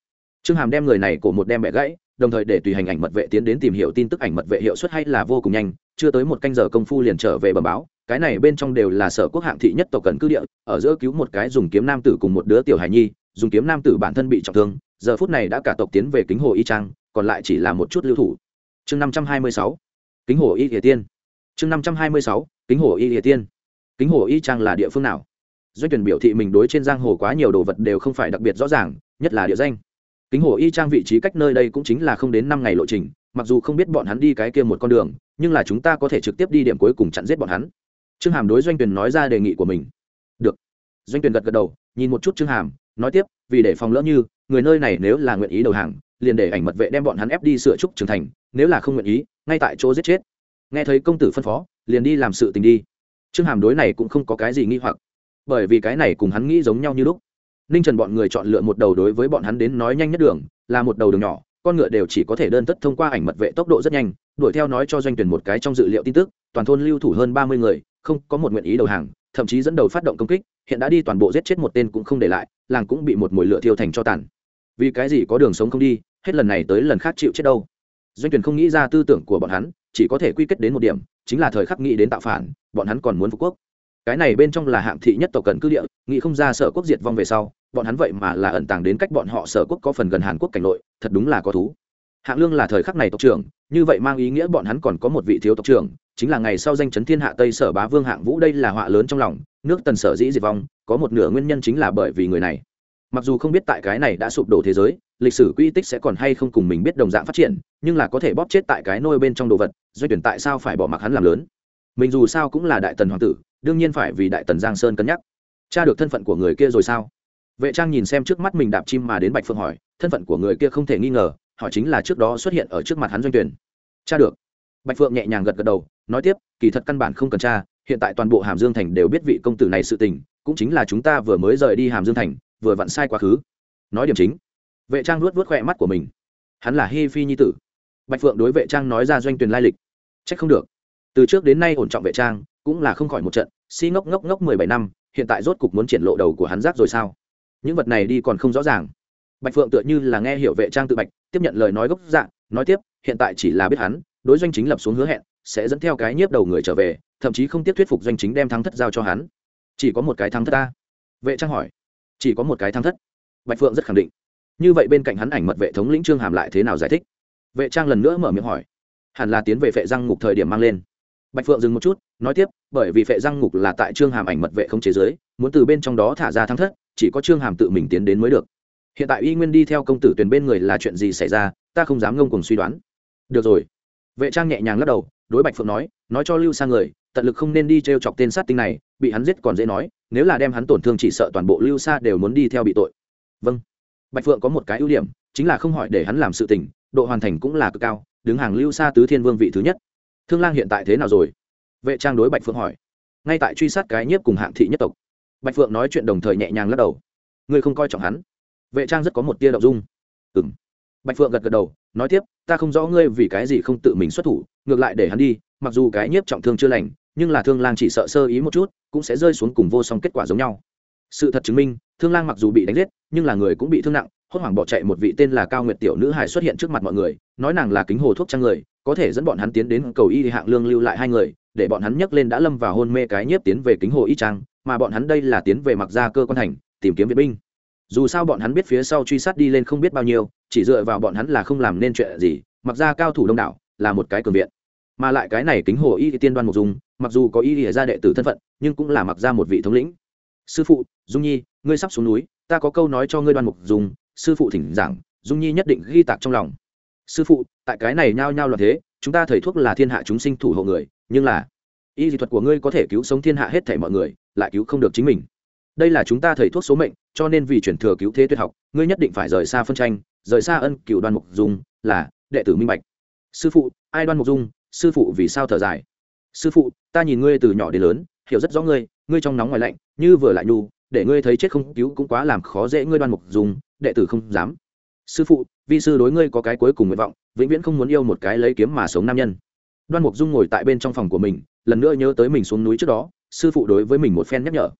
S1: Trương hàm đem người này của một đem bẻ gãy, đồng thời để tùy hành ảnh mật vệ tiến đến tìm hiểu tin tức ảnh mật vệ hiệu suất hay là vô cùng nhanh chưa tới một canh giờ công phu liền trở về bẩm báo, cái này bên trong đều là sở quốc hạng thị nhất tộc cần cư địa, ở giữa cứu một cái dùng kiếm nam tử cùng một đứa tiểu hài nhi, dùng kiếm nam tử bản thân bị trọng thương, giờ phút này đã cả tộc tiến về kính hồ y trang, còn lại chỉ là một chút lưu thủ. Chương năm trăm hai mươi sáu, kính hồ y địa tiên. Chương năm trăm hai mươi sáu, kính hồ y địa tiên. Kính hồ y trang là địa phương nào? Doanh tuyển biểu thị mình đối trên giang hồ quá nhiều đồ vật đều không phải đặc biệt rõ ràng, nhất là địa danh. Kính hồ y trang vị trí cách nơi đây cũng chính là không đến năm ngày lộ trình, mặc dù không biết bọn hắn đi cái kia một con đường nhưng là chúng ta có thể trực tiếp đi điểm cuối cùng chặn giết bọn hắn. Trương hàm đối doanh tuyền nói ra đề nghị của mình. Được. Doanh tuyền gật gật đầu, nhìn một chút trương hàm, nói tiếp, vì để phòng lỡ như, người nơi này nếu là nguyện ý đầu hàng, liền để ảnh mật vệ đem bọn hắn ép đi sửa trúc trưởng thành, nếu là không nguyện ý, ngay tại chỗ giết chết. Nghe thấy công tử phân phó, liền đi làm sự tình đi. Trương hàm đối này cũng không có cái gì nghi hoặc, bởi vì cái này cùng hắn nghĩ giống nhau như lúc. Ninh trần bọn người chọn lựa một đầu đối với bọn hắn đến nói nhanh nhất đường, là một đầu đường nhỏ, con ngựa đều chỉ có thể đơn tất thông qua ảnh mật vệ tốc độ rất nhanh đuổi theo nói cho doanh tuyển một cái trong dự liệu tin tức, toàn thôn lưu thủ hơn ba mươi người, không có một nguyện ý đầu hàng, thậm chí dẫn đầu phát động công kích, hiện đã đi toàn bộ giết chết một tên cũng không để lại, làng cũng bị một mùi lửa thiêu thành cho tàn. Vì cái gì có đường sống không đi, hết lần này tới lần khác chịu chết đâu. Doanh tuyển không nghĩ ra tư tưởng của bọn hắn, chỉ có thể quy kết đến một điểm, chính là thời khắc nghĩ đến tạo phản, bọn hắn còn muốn phục quốc. Cái này bên trong là hạng thị nhất tộc cần cư địa, nghĩ không ra sở quốc diệt vong về sau, bọn hắn vậy mà là ẩn tàng đến cách bọn họ sở quốc có phần gần hàn quốc cảnh nội, thật đúng là có thú hạng lương là thời khắc này tộc trưởng, như vậy mang ý nghĩa bọn hắn còn có một vị thiếu tộc trưởng, chính là ngày sau danh chấn thiên hạ tây sở bá vương hạng vũ đây là họa lớn trong lòng, nước tần sở dĩ diệt vong, có một nửa nguyên nhân chính là bởi vì người này. Mặc dù không biết tại cái này đã sụp đổ thế giới, lịch sử quy tích sẽ còn hay không cùng mình biết đồng dạng phát triển, nhưng là có thể bóp chết tại cái nôi bên trong đồ vật doanh tuyển tại sao phải bỏ mặc hắn làm lớn? Mình dù sao cũng là đại tần hoàng tử, đương nhiên phải vì đại tần giang sơn cân nhắc. Cha được thân phận của người kia rồi sao? Vệ trang nhìn xem trước mắt mình đạp chim mà đến bạch phương hỏi, thân phận của người kia không thể nghi ngờ họ chính là trước đó xuất hiện ở trước mặt hắn doanh tuyển. Cha được. Bạch phượng nhẹ nhàng gật gật đầu, nói tiếp, kỳ thật căn bản không cần cha, hiện tại toàn bộ hàm dương thành đều biết vị công tử này sự tình, cũng chính là chúng ta vừa mới rời đi hàm dương thành, vừa vặn sai quá khứ. Nói điểm chính. Vệ trang luốt vớt khỏe mắt của mình. Hắn là hi phi nhi tử. Bạch phượng đối vệ trang nói ra doanh tuyển lai lịch. Trách không được. Từ trước đến nay ổn trọng vệ trang, cũng là không khỏi một trận, si ngốc ngốc ngốc mười bảy năm, hiện tại rốt cục muốn triển lộ đầu của hắn rác rồi sao? Những vật này đi còn không rõ ràng bạch phượng tựa như là nghe hiểu vệ trang tự bạch, tiếp nhận lời nói gốc dạng nói tiếp, hiện tại chỉ là biết hắn, đối doanh chính lập xuống hứa hẹn, sẽ dẫn theo cái nhiếp đầu người trở về, thậm chí không tiếp thuyết phục doanh chính đem thắng thất giao cho hắn. Chỉ có một cái thắng thất ta vệ trang hỏi. Chỉ có một cái thắng thất. Bạch phượng rất khẳng định. Như vậy bên cạnh hắn ảnh mật vệ thống lĩnh trương hàm lại thế nào giải thích? Vệ trang lần nữa mở miệng hỏi. Hẳn là tiến về vệ răng ngục thời điểm mang lên. Bạch phượng dừng một chút, nói tiếp, bởi vì vệ răng ngục là tại trương hàm ảnh mật vệ không chế giới, muốn từ bên trong đó thả ra thắng thất, chỉ có trương hàm tự mình tiến đến mới được hiện tại y nguyên đi theo công tử tuyển bên người là chuyện gì xảy ra, ta không dám ngông cùng suy đoán. Được rồi. Vệ trang nhẹ nhàng lắc đầu, đối bạch phượng nói nói cho lưu sang người, tận lực không nên đi t r e o chọc tên sát tinh này, bị hắn giết còn dễ nói, nếu là đem hắn tổn thương chỉ sợ toàn bộ lưu xa đều muốn đi theo bị tội. Vâng. Bạch phượng có một cái ưu điểm, chính là không hỏi để hắn làm sự tình, độ hoàn thành cũng là cực cao, đứng hàng lưu xa tứ thiên vương vị thứ nhất. Thương lang hiện tại thế nào rồi? Vệ trang đối bạch phượng hỏi. Ngay tại truy sát cái nhiếp cùng hạng thị nhất tộc. Bạch phượng nói chuyện đồng thời nhẹ nhàng lắc đầu. Ngươi không coi trọng hắn vệ trang rất có một tia đậu dung. Ừ m bạch phượng gật gật đầu, nói tiếp, ta không rõ ngươi vì cái gì không tự mình xuất thủ, ngược lại để hắn đi, mặc dù cái nhiếp trọng thương chưa lành, nhưng là thương lang chỉ sợ sơ ý một chút, cũng sẽ rơi xuống cùng vô song kết quả giống nhau. Sự thật chứng minh, thương lang mặc dù bị đánh giết, nhưng là người cũng bị thương nặng, hốt hoảng bỏ chạy một vị tên là cao nguyệt tiểu nữ hải xuất hiện trước mặt mọi người, nói nàng là kính hồ thuốc trang người, có thể dẫn bọn hắn tiến đến cầu y hạng lương lưu lại hai người, để bọn hắn nhấc lên đã lâm vào hôn mê cái nhiếp tiến về kính hồ y trang, mà bọn hắn đây là tiến về mặc ra cơ quan thành tìm kiếm viện binh dù sao bọn hắn biết phía sau truy sát đi lên không biết bao nhiêu, chỉ dựa vào bọn hắn là không làm nên chuyện gì, mặc ra cao thủ đông đảo, là một cái cường viện. Mà lại cái này kính hồ y tiên đoan mục dung, mặc dù có y ra đệ tử thân phận, nhưng cũng là mặc ra một vị thống lĩnh. Sư phụ, dung nhi, ngươi sắp xuống núi, ta có câu nói cho ngươi đoan mục dung, sư phụ thỉnh giảng, dung nhi nhất định ghi tạc trong lòng. Sư phụ, tại cái này nhao nhao loạn thế, chúng ta thầy thuốc là thiên hạ chúng sinh thủ hộ người, nhưng là, y dị thuật của ngươi có thể cứu sống thiên hạ hết thể mọi người, lại cứu không được chính mình đây là chúng ta thầy thuốc số mệnh, cho nên vì chuyển thừa cứu thế tuyệt học, ngươi nhất định phải rời xa phân tranh, rời xa ân cựu đoan mục dung, là, đệ tử minh bạch. Sư phụ, ai đoan mục dung? Sư phụ vì sao thở dài? Sư phụ, ta nhìn ngươi từ nhỏ đến lớn, hiểu rất rõ ngươi ngươi trong nóng ngoài lạnh, như vừa lại nhu, để ngươi thấy chết không cứu cũng quá làm khó dễ ngươi đoan mục dung, đệ tử không dám. Sư phụ, vi sư đối ngươi có cái cuối cùng nguyện vọng, vĩnh viễn không muốn yêu một cái lấy kiếm mà sống nam nhân. Đoan mục dung ngồi tại bên trong phòng của mình, lần nữa nhớ tới mình xuống núi trước đó, sư phụ đối với mình một phen nhắc nhở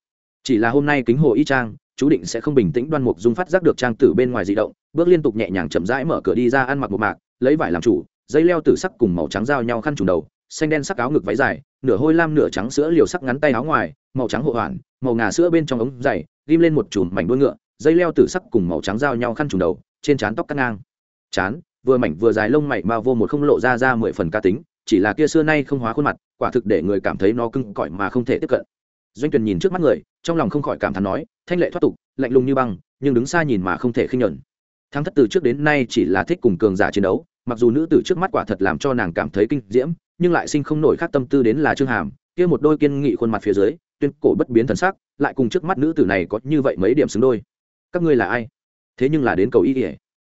S1: chỉ là hôm nay kính hồ y trang, chú định sẽ không bình tĩnh đoan mục dung phát giác được trang tử bên ngoài di động, bước liên tục nhẹ nhàng chậm rãi mở cửa đi ra ăn mặc một mạc, lấy vải làm chủ dây leo tử sắc cùng màu trắng giao nhau khăn trùng đầu, xanh đen sắc áo ngực váy dài, nửa hôi lam nửa trắng sữa liều sắc ngắn tay áo ngoài, màu trắng hộ hoàn, màu ngà sữa bên trong ống dày ghim lên một chùm mảnh đuôi ngựa dây leo tử sắc cùng màu trắng giao nhau khăn trùng đầu, trên trán tóc cắt ngang. Chán, vừa mảnh vừa dài lông mày mà vô một không lộ ra ra mười phần ca tính, chỉ là kia xưa nay không hóa khuôn mặt, quả thực để người cảm thấy nó cưng cỏi mà không thể tiếp cận doanh tuyền nhìn trước mắt người, trong lòng không khỏi cảm thán nói, thanh lệ thoát tục, lạnh lùng như băng, nhưng đứng xa nhìn mà không thể khinh nhẫn thắng thất từ trước đến nay chỉ là thích cùng cường giả chiến đấu, mặc dù nữ tử trước mắt quả thật làm cho nàng cảm thấy kinh diễm, nhưng lại sinh không nổi khác tâm tư đến là trương hàm, kia một đôi kiên nghị khuôn mặt phía dưới, tuyên cổ bất biến thần sắc, lại cùng trước mắt nữ tử này có như vậy mấy điểm xứng đôi. Các ngươi là ai? Thế nhưng là đến cầu ý ỉa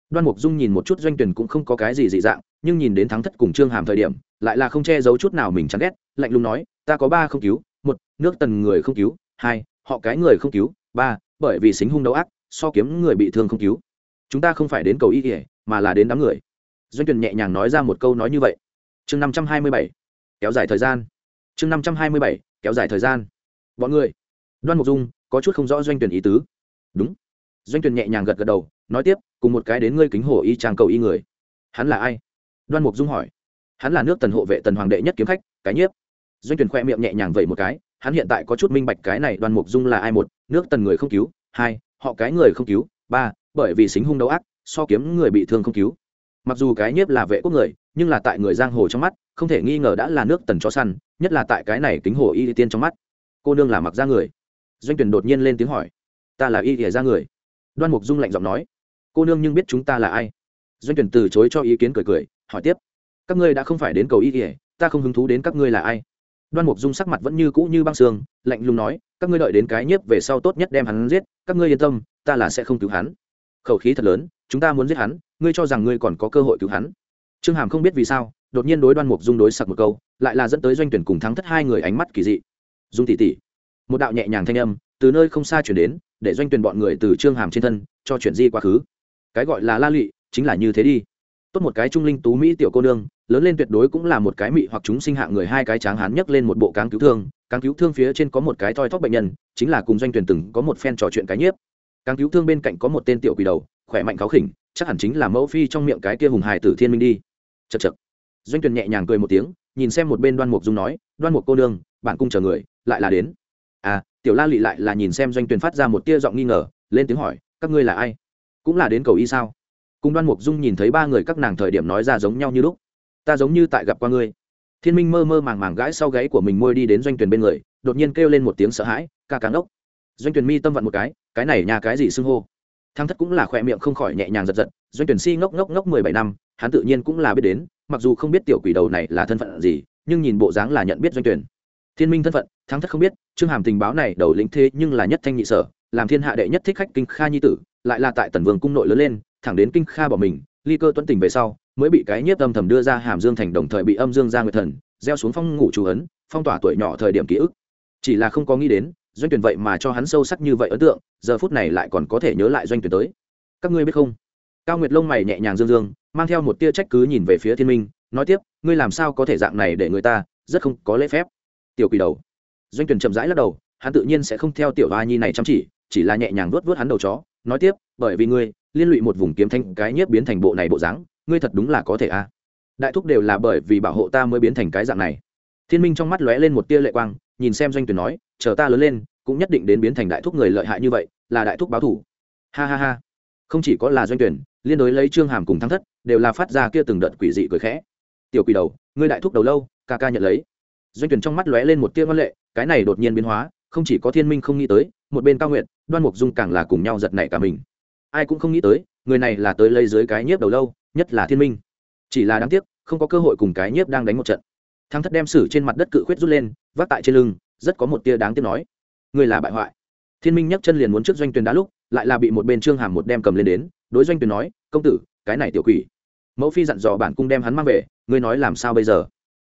S1: đoan mục dung nhìn một chút doanh tuyển cũng không có cái gì dị dạng, nhưng nhìn đến thắng thất cùng trương hàm thời điểm, lại là không che giấu chút nào mình chán ghét, lạnh lùng nói, ta có ba không cứu một, nước tần người không cứu. Hai, họ cái người không cứu. Ba, bởi vì xính hung đấu ác, so kiếm người bị thương không cứu. Chúng ta không phải đến cầu y ỉa mà là đến đám người. Doanh tuyển nhẹ nhàng nói ra một câu nói như vậy. Chương năm trăm hai mươi bảy. Kéo dài thời gian. Chương năm trăm hai mươi bảy. Kéo dài thời gian. Bọn người. Đoan mục dung, có chút không rõ doanh tuyển ý tứ. Đúng. Doanh tuyển nhẹ nhàng gật gật đầu, nói tiếp, cùng một cái đến ngươi kính hồ y trang cầu y người. Hắn là ai? Đoan mục dung hỏi. Hắn là nước tần hộ vệ tần hoàng đệ nhất kiếm khách, cái nhiếp doanh tuyển khoe miệng nhẹ nhàng vậy một cái, hắn hiện tại có chút minh bạch cái này đoan mục dung là ai một, nước tần người không cứu, hai, họ cái người không cứu, ba, bởi vì xính hung đấu ác, so kiếm người bị thương không cứu. Mặc dù cái nhiếp là vệ quốc người, nhưng là tại người giang hồ trong mắt, không thể nghi ngờ đã là nước tần chó săn, nhất là tại cái này kính hồ y tiên trong mắt. Cô nương là mặc ra người. Doanh tuyển đột nhiên lên tiếng hỏi, ta là y ỉa ra người? Đoan mục dung lạnh giọng nói, cô nương nhưng biết chúng ta là ai? Doanh tuyển từ chối cho ý kiến cười cười, hỏi tiếp, các ngươi đã không phải đến cầu y ỉa ta không hứng thú đến các ngươi là ai? Đoan mục dung sắc mặt vẫn như cũ như băng sương, lạnh lùng nói, các ngươi đợi đến cái nhiếp về sau tốt nhất đem hắn giết, các ngươi yên tâm, ta là sẽ không cứu hắn. Khẩu khí thật lớn, chúng ta muốn giết hắn, ngươi cho rằng ngươi còn có cơ hội cứu hắn? Trương hàm không biết vì sao, đột nhiên đối đoan mục dung đối sặc một câu, lại là dẫn tới doanh tuyển cùng thắng thất hai người ánh mắt kỳ dị. Dung tỷ tỷ. Một đạo nhẹ nhàng thanh âm, từ nơi không xa chuyển đến, để doanh tuyển bọn người từ trương hàm trên thân, cho chuyển di quá khứ. Cái gọi là la lụy, chính là như thế đi. Tốt một cái trung linh tú mỹ tiểu cô nương lớn lên tuyệt đối cũng là một cái mị hoặc chúng sinh hạ người hai cái tráng hán nhấc lên một bộ cáng cứu thương. Cáng cứu thương phía trên có một cái thoi thóp bệnh nhân, chính là cùng doanh tuyển từng có một phen trò chuyện cái nhiếp. Cáng cứu thương bên cạnh có một tên tiểu quỷ đầu, khỏe mạnh kháo khỉnh, chắc hẳn chính là mẫu phi trong miệng cái kia hùng hài tử thiên minh đi. Chật chật doanh tuyển nhẹ nhàng cười một tiếng, nhìn xem một bên đoan mục dung nói, đoan mục cô nương, bạn cung chờ người, lại là đến. À tiểu la lị lại là nhìn xem doanh tuyển phát ra một tia giọng nghi ngờ, lên tiếng hỏi, các ngươi là ai? Cũng là đến cầu y sao? Cùng đoan mục dung nhìn thấy ba người các nàng thời điểm nói ra giống nhau như lúc ta giống như tại gặp qua ngươi. Thiên minh mơ mơ màng màng gãi sau gáy của mình môi đi đến doanh tuyển bên người, đột nhiên kêu lên một tiếng sợ hãi, ca cáng ốc doanh tuyển mi tâm vặn một cái cái này nhà cái gì xưng hô? Thăng thất cũng là khỏe miệng không khỏi nhẹ nhàng giật giật, doanh tuyển si ngốc ngốc ngốc mười bảy năm, hắn tự nhiên cũng là biết đến, mặc dù không biết tiểu quỷ đầu này là thân phận gì, nhưng nhìn bộ dáng là nhận biết doanh tuyển thiên minh thân phận, thắng thất không biết, trương hàm tình báo này đầu lĩnh thế nhưng là nhất thanh nhị sở, làm thiên hạ đệ nhất thích khách kinh kha nhi tử, lại là tại tần vương cung nội lớn lên, thẳng đến kinh kha bỏ mình ly cơ tuấn tình về sau, mới bị cái nhiếp âm thầm đưa ra hàm dương thành đồng thời bị âm dương ra nguyệt thần, gieo xuống phong ngủ chú ấn, phong tỏa tuổi nhỏ thời điểm ký ức. Chỉ là không có nghĩ đến, doanh tuyển vậy mà cho hắn sâu sắc như vậy ấn tượng, giờ phút này lại còn có thể nhớ lại doanh tuyển tới. Các ngươi biết không? Cao nguyệt lông mày nhẹ nhàng dương dương, mang theo một tia trách cứ nhìn về phía thiên minh, nói tiếp, ngươi làm sao có thể dạng này để người ta, rất không có lễ phép. Tiểu quỷ đầu. Doanh tuyển chậm rãi lắc đầu, hắn tự nhiên sẽ không theo tiểu hoa nhi này chăm chỉ chỉ là nhẹ nhàng vuốt vuốt hắn đầu chó, nói tiếp bởi vì ngươi, liên lụy một vùng kiếm thanh cái nhiếp biến thành bộ này bộ dáng, ngươi thật đúng là có thể a. Đại thúc đều là bởi vì bảo hộ ta mới biến thành cái dạng này. Thiên minh trong mắt lóe lên một tia lệ quang, nhìn xem doanh tuyển nói, chờ ta lớn lên, cũng nhất định đến biến thành đại thúc người lợi hại như vậy, là đại thúc báo thủ. Ha ha ha. Không chỉ có là doanh tuyển, liên đối lấy trương hàm cùng thắng thất, đều là phát ra kia từng đợt quỷ dị cười khẽ. Tiểu quỷ đầu, ngươi đại thúc đầu lâu, ca ca nhận lấy. Doanh tuyển trong mắt lóe lên một tia ngoan lệ, cái này đột nhiên biến hóa, không chỉ có thiên minh không nghĩ tới, một bên cao nguyện đoan mục dung càng là cùng nhau giật nảy cả mình ai cũng không nghĩ tới, người này là tới lấy dưới cái nhiếp đầu lâu, nhất là thiên minh. Chỉ là đáng tiếc, không có cơ hội cùng cái nhiếp đang đánh một trận. Thắng thất đem sử trên mặt đất cự khuyết rút lên, vác tại trên lưng, rất có một tia đáng tiếc nói. Người là bại hoại. Thiên minh nhấc chân liền muốn trước doanh tuyền đã lúc, lại là bị một bên trương hàm một đem cầm lên đến, đối doanh tuyền nói, công tử, cái này tiểu quỷ. Mẫu phi dặn dò bản cung đem hắn mang về, ngươi nói làm sao bây giờ?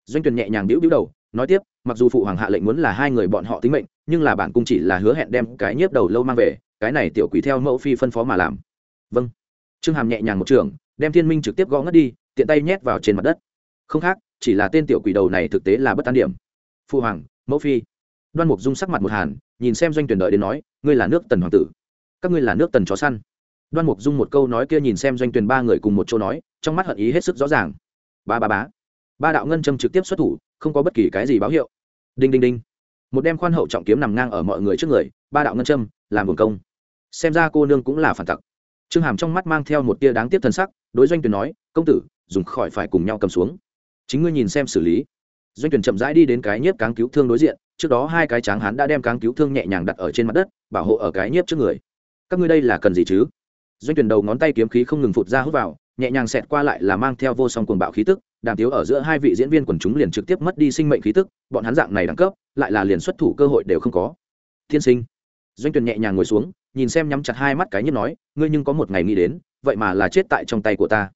S1: Doanh tuyền nhẹ nhàng đĩu đĩu đầu, nói tiếp, mặc dù phụ hoàng hạ lệnh muốn là hai người bọn họ tính mệnh, nhưng là bản cung chỉ là hứa hẹn đem cái nhiếp đầu lâu mang về cái này tiểu quỷ theo mẫu phi phân phó mà làm. Vâng. Trương hàm nhẹ nhàng một trường, đem thiên minh trực tiếp gõ ngất đi, tiện tay nhét vào trên mặt đất. Không khác, chỉ là tên tiểu quỷ đầu này thực tế là bất an điểm. Phu hoàng, mẫu phi. Đoan mục dung sắc mặt một hàn, nhìn xem doanh tuyển đợi đến nói, ngươi là nước tần hoàng tử. Các ngươi là nước tần chó săn. Đoan mục dung một câu nói kia nhìn xem doanh tuyển ba người cùng một chỗ nói, trong mắt hận ý hết sức rõ ràng. Ba ba bá ba đạo ngân châm trực tiếp xuất thủ, không có bất kỳ cái gì báo hiệu. Đinh đinh đinh. Một đem khoan hậu trọng kiếm nằm ngang ở mọi người trước người ba đạo ngân châm, làm buồn công. Xem ra cô nương cũng là phản tặc. Trương hàm trong mắt mang theo một tia đáng tiếc thân sắc, đối doanh tuyển nói, công tử, dùng khỏi phải cùng nhau cầm xuống. Chính ngươi nhìn xem xử lý. Doanh tuyển chậm rãi đi đến cái nhiếp cáng cứu thương đối diện, trước đó hai cái tráng hán đã đem cáng cứu thương nhẹ nhàng đặt ở trên mặt đất, bảo hộ ở cái nhiếp trước người. Các ngươi đây là cần gì chứ? Doanh tuyển đầu ngón tay kiếm khí không ngừng phụt ra hút vào, nhẹ nhàng xẹt qua lại là mang theo vô song cuồng bạo khí tức, đàm tiếu ở giữa hai vị diễn viên quần chúng liền trực tiếp mất đi sinh mệnh khí tức, bọn hắn dạng này đẳng cấp, lại là liền xuất thủ cơ hội đều không có. Thiên sinh doanh Tuyền nhẹ nhàng ngồi xuống, nhìn xem nhắm chặt hai mắt cái nhất nói, ngươi nhưng có một ngày nghĩ đến, vậy mà là chết tại trong tay của ta.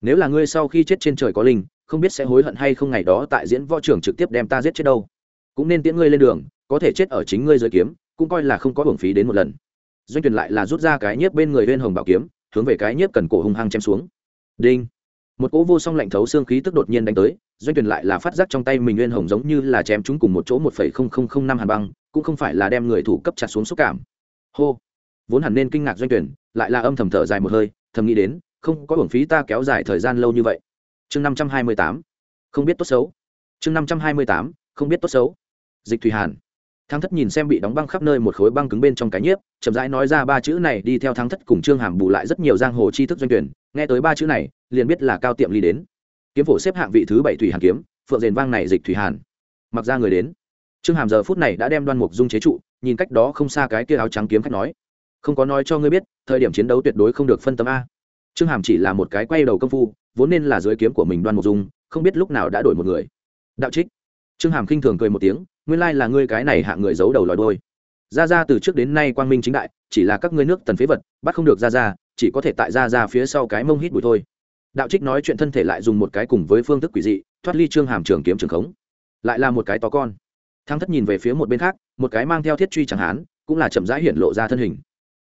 S1: Nếu là ngươi sau khi chết trên trời có linh, không biết sẽ hối hận hay không ngày đó tại diễn võ trưởng trực tiếp đem ta giết chết đâu. Cũng nên tiễn ngươi lên đường, có thể chết ở chính ngươi dưới kiếm, cũng coi là không có hưởng phí đến một lần. Doanh Tuyền lại là rút ra cái nhiếp bên người bên hồng bảo kiếm, hướng về cái nhiếp cần cổ hung hăng chém xuống. Đinh. Một cỗ vô song lạnh thấu xương khí tức đột nhiên đánh tới doanh tuyển lại là phát giác trong tay mình nguyên hồng giống như là chém chúng cùng một chỗ một phẩy không không không năm hàn băng, cũng không phải là đem người thủ cấp chặt xuống xúc cảm. Hô! Vốn hẳn nên kinh ngạc doanh tuyển lại là âm thầm thở dài một hơi, thầm nghĩ đến, không có hưởng phí ta kéo dài thời gian lâu như vậy. Chương năm trăm hai mươi tám. Không biết tốt xấu. Chương năm trăm hai mươi tám. Không biết tốt xấu. Dịch thủy hàn. Thắng thất nhìn xem bị đóng băng khắp nơi một khối băng cứng bên trong cái nhiếp, chậm rãi nói ra ba chữ này đi theo thắng thất cùng trương hàm bù lại rất nhiều giang hồ chi thức doanh tuyển nghe tới ba chữ này, liền biết là cao tiệm ly đến kiếm phổ xếp hạng vị thứ bảy thủy hàn kiếm, phượng rền vang này dịch thủy hàn. Mặc ra người đến. Trương hàm giờ phút này đã đem đoan mục dung chế trụ, nhìn cách đó không xa cái kia áo trắng kiếm khách nói, không có nói cho ngươi biết, thời điểm chiến đấu tuyệt đối không được phân tâm a. Trương hàm chỉ là một cái quay đầu công phu, vốn nên là dưới kiếm của mình đoan mục dung, không biết lúc nào đã đổi một người. Đạo trích. Trương hàm khinh thường cười một tiếng, nguyên lai là ngươi cái này hạ người giấu đầu lòi đôi ra ra từ trước đến nay quang minh chính đại, chỉ là các ngươi nước tần phế vật, bắt không được ra ra chỉ có thể tại ra ra phía sau cái mông hít bụi thôi đạo trích nói chuyện thân thể lại dùng một cái cùng với phương thức quỷ dị, thoát ly trương hàm trường kiếm trường khống. Lại là một cái to con. Thăng thất nhìn về phía một bên khác, một cái mang theo thiết truy chẳng hán, cũng là chậm rãi hiện lộ ra thân hình.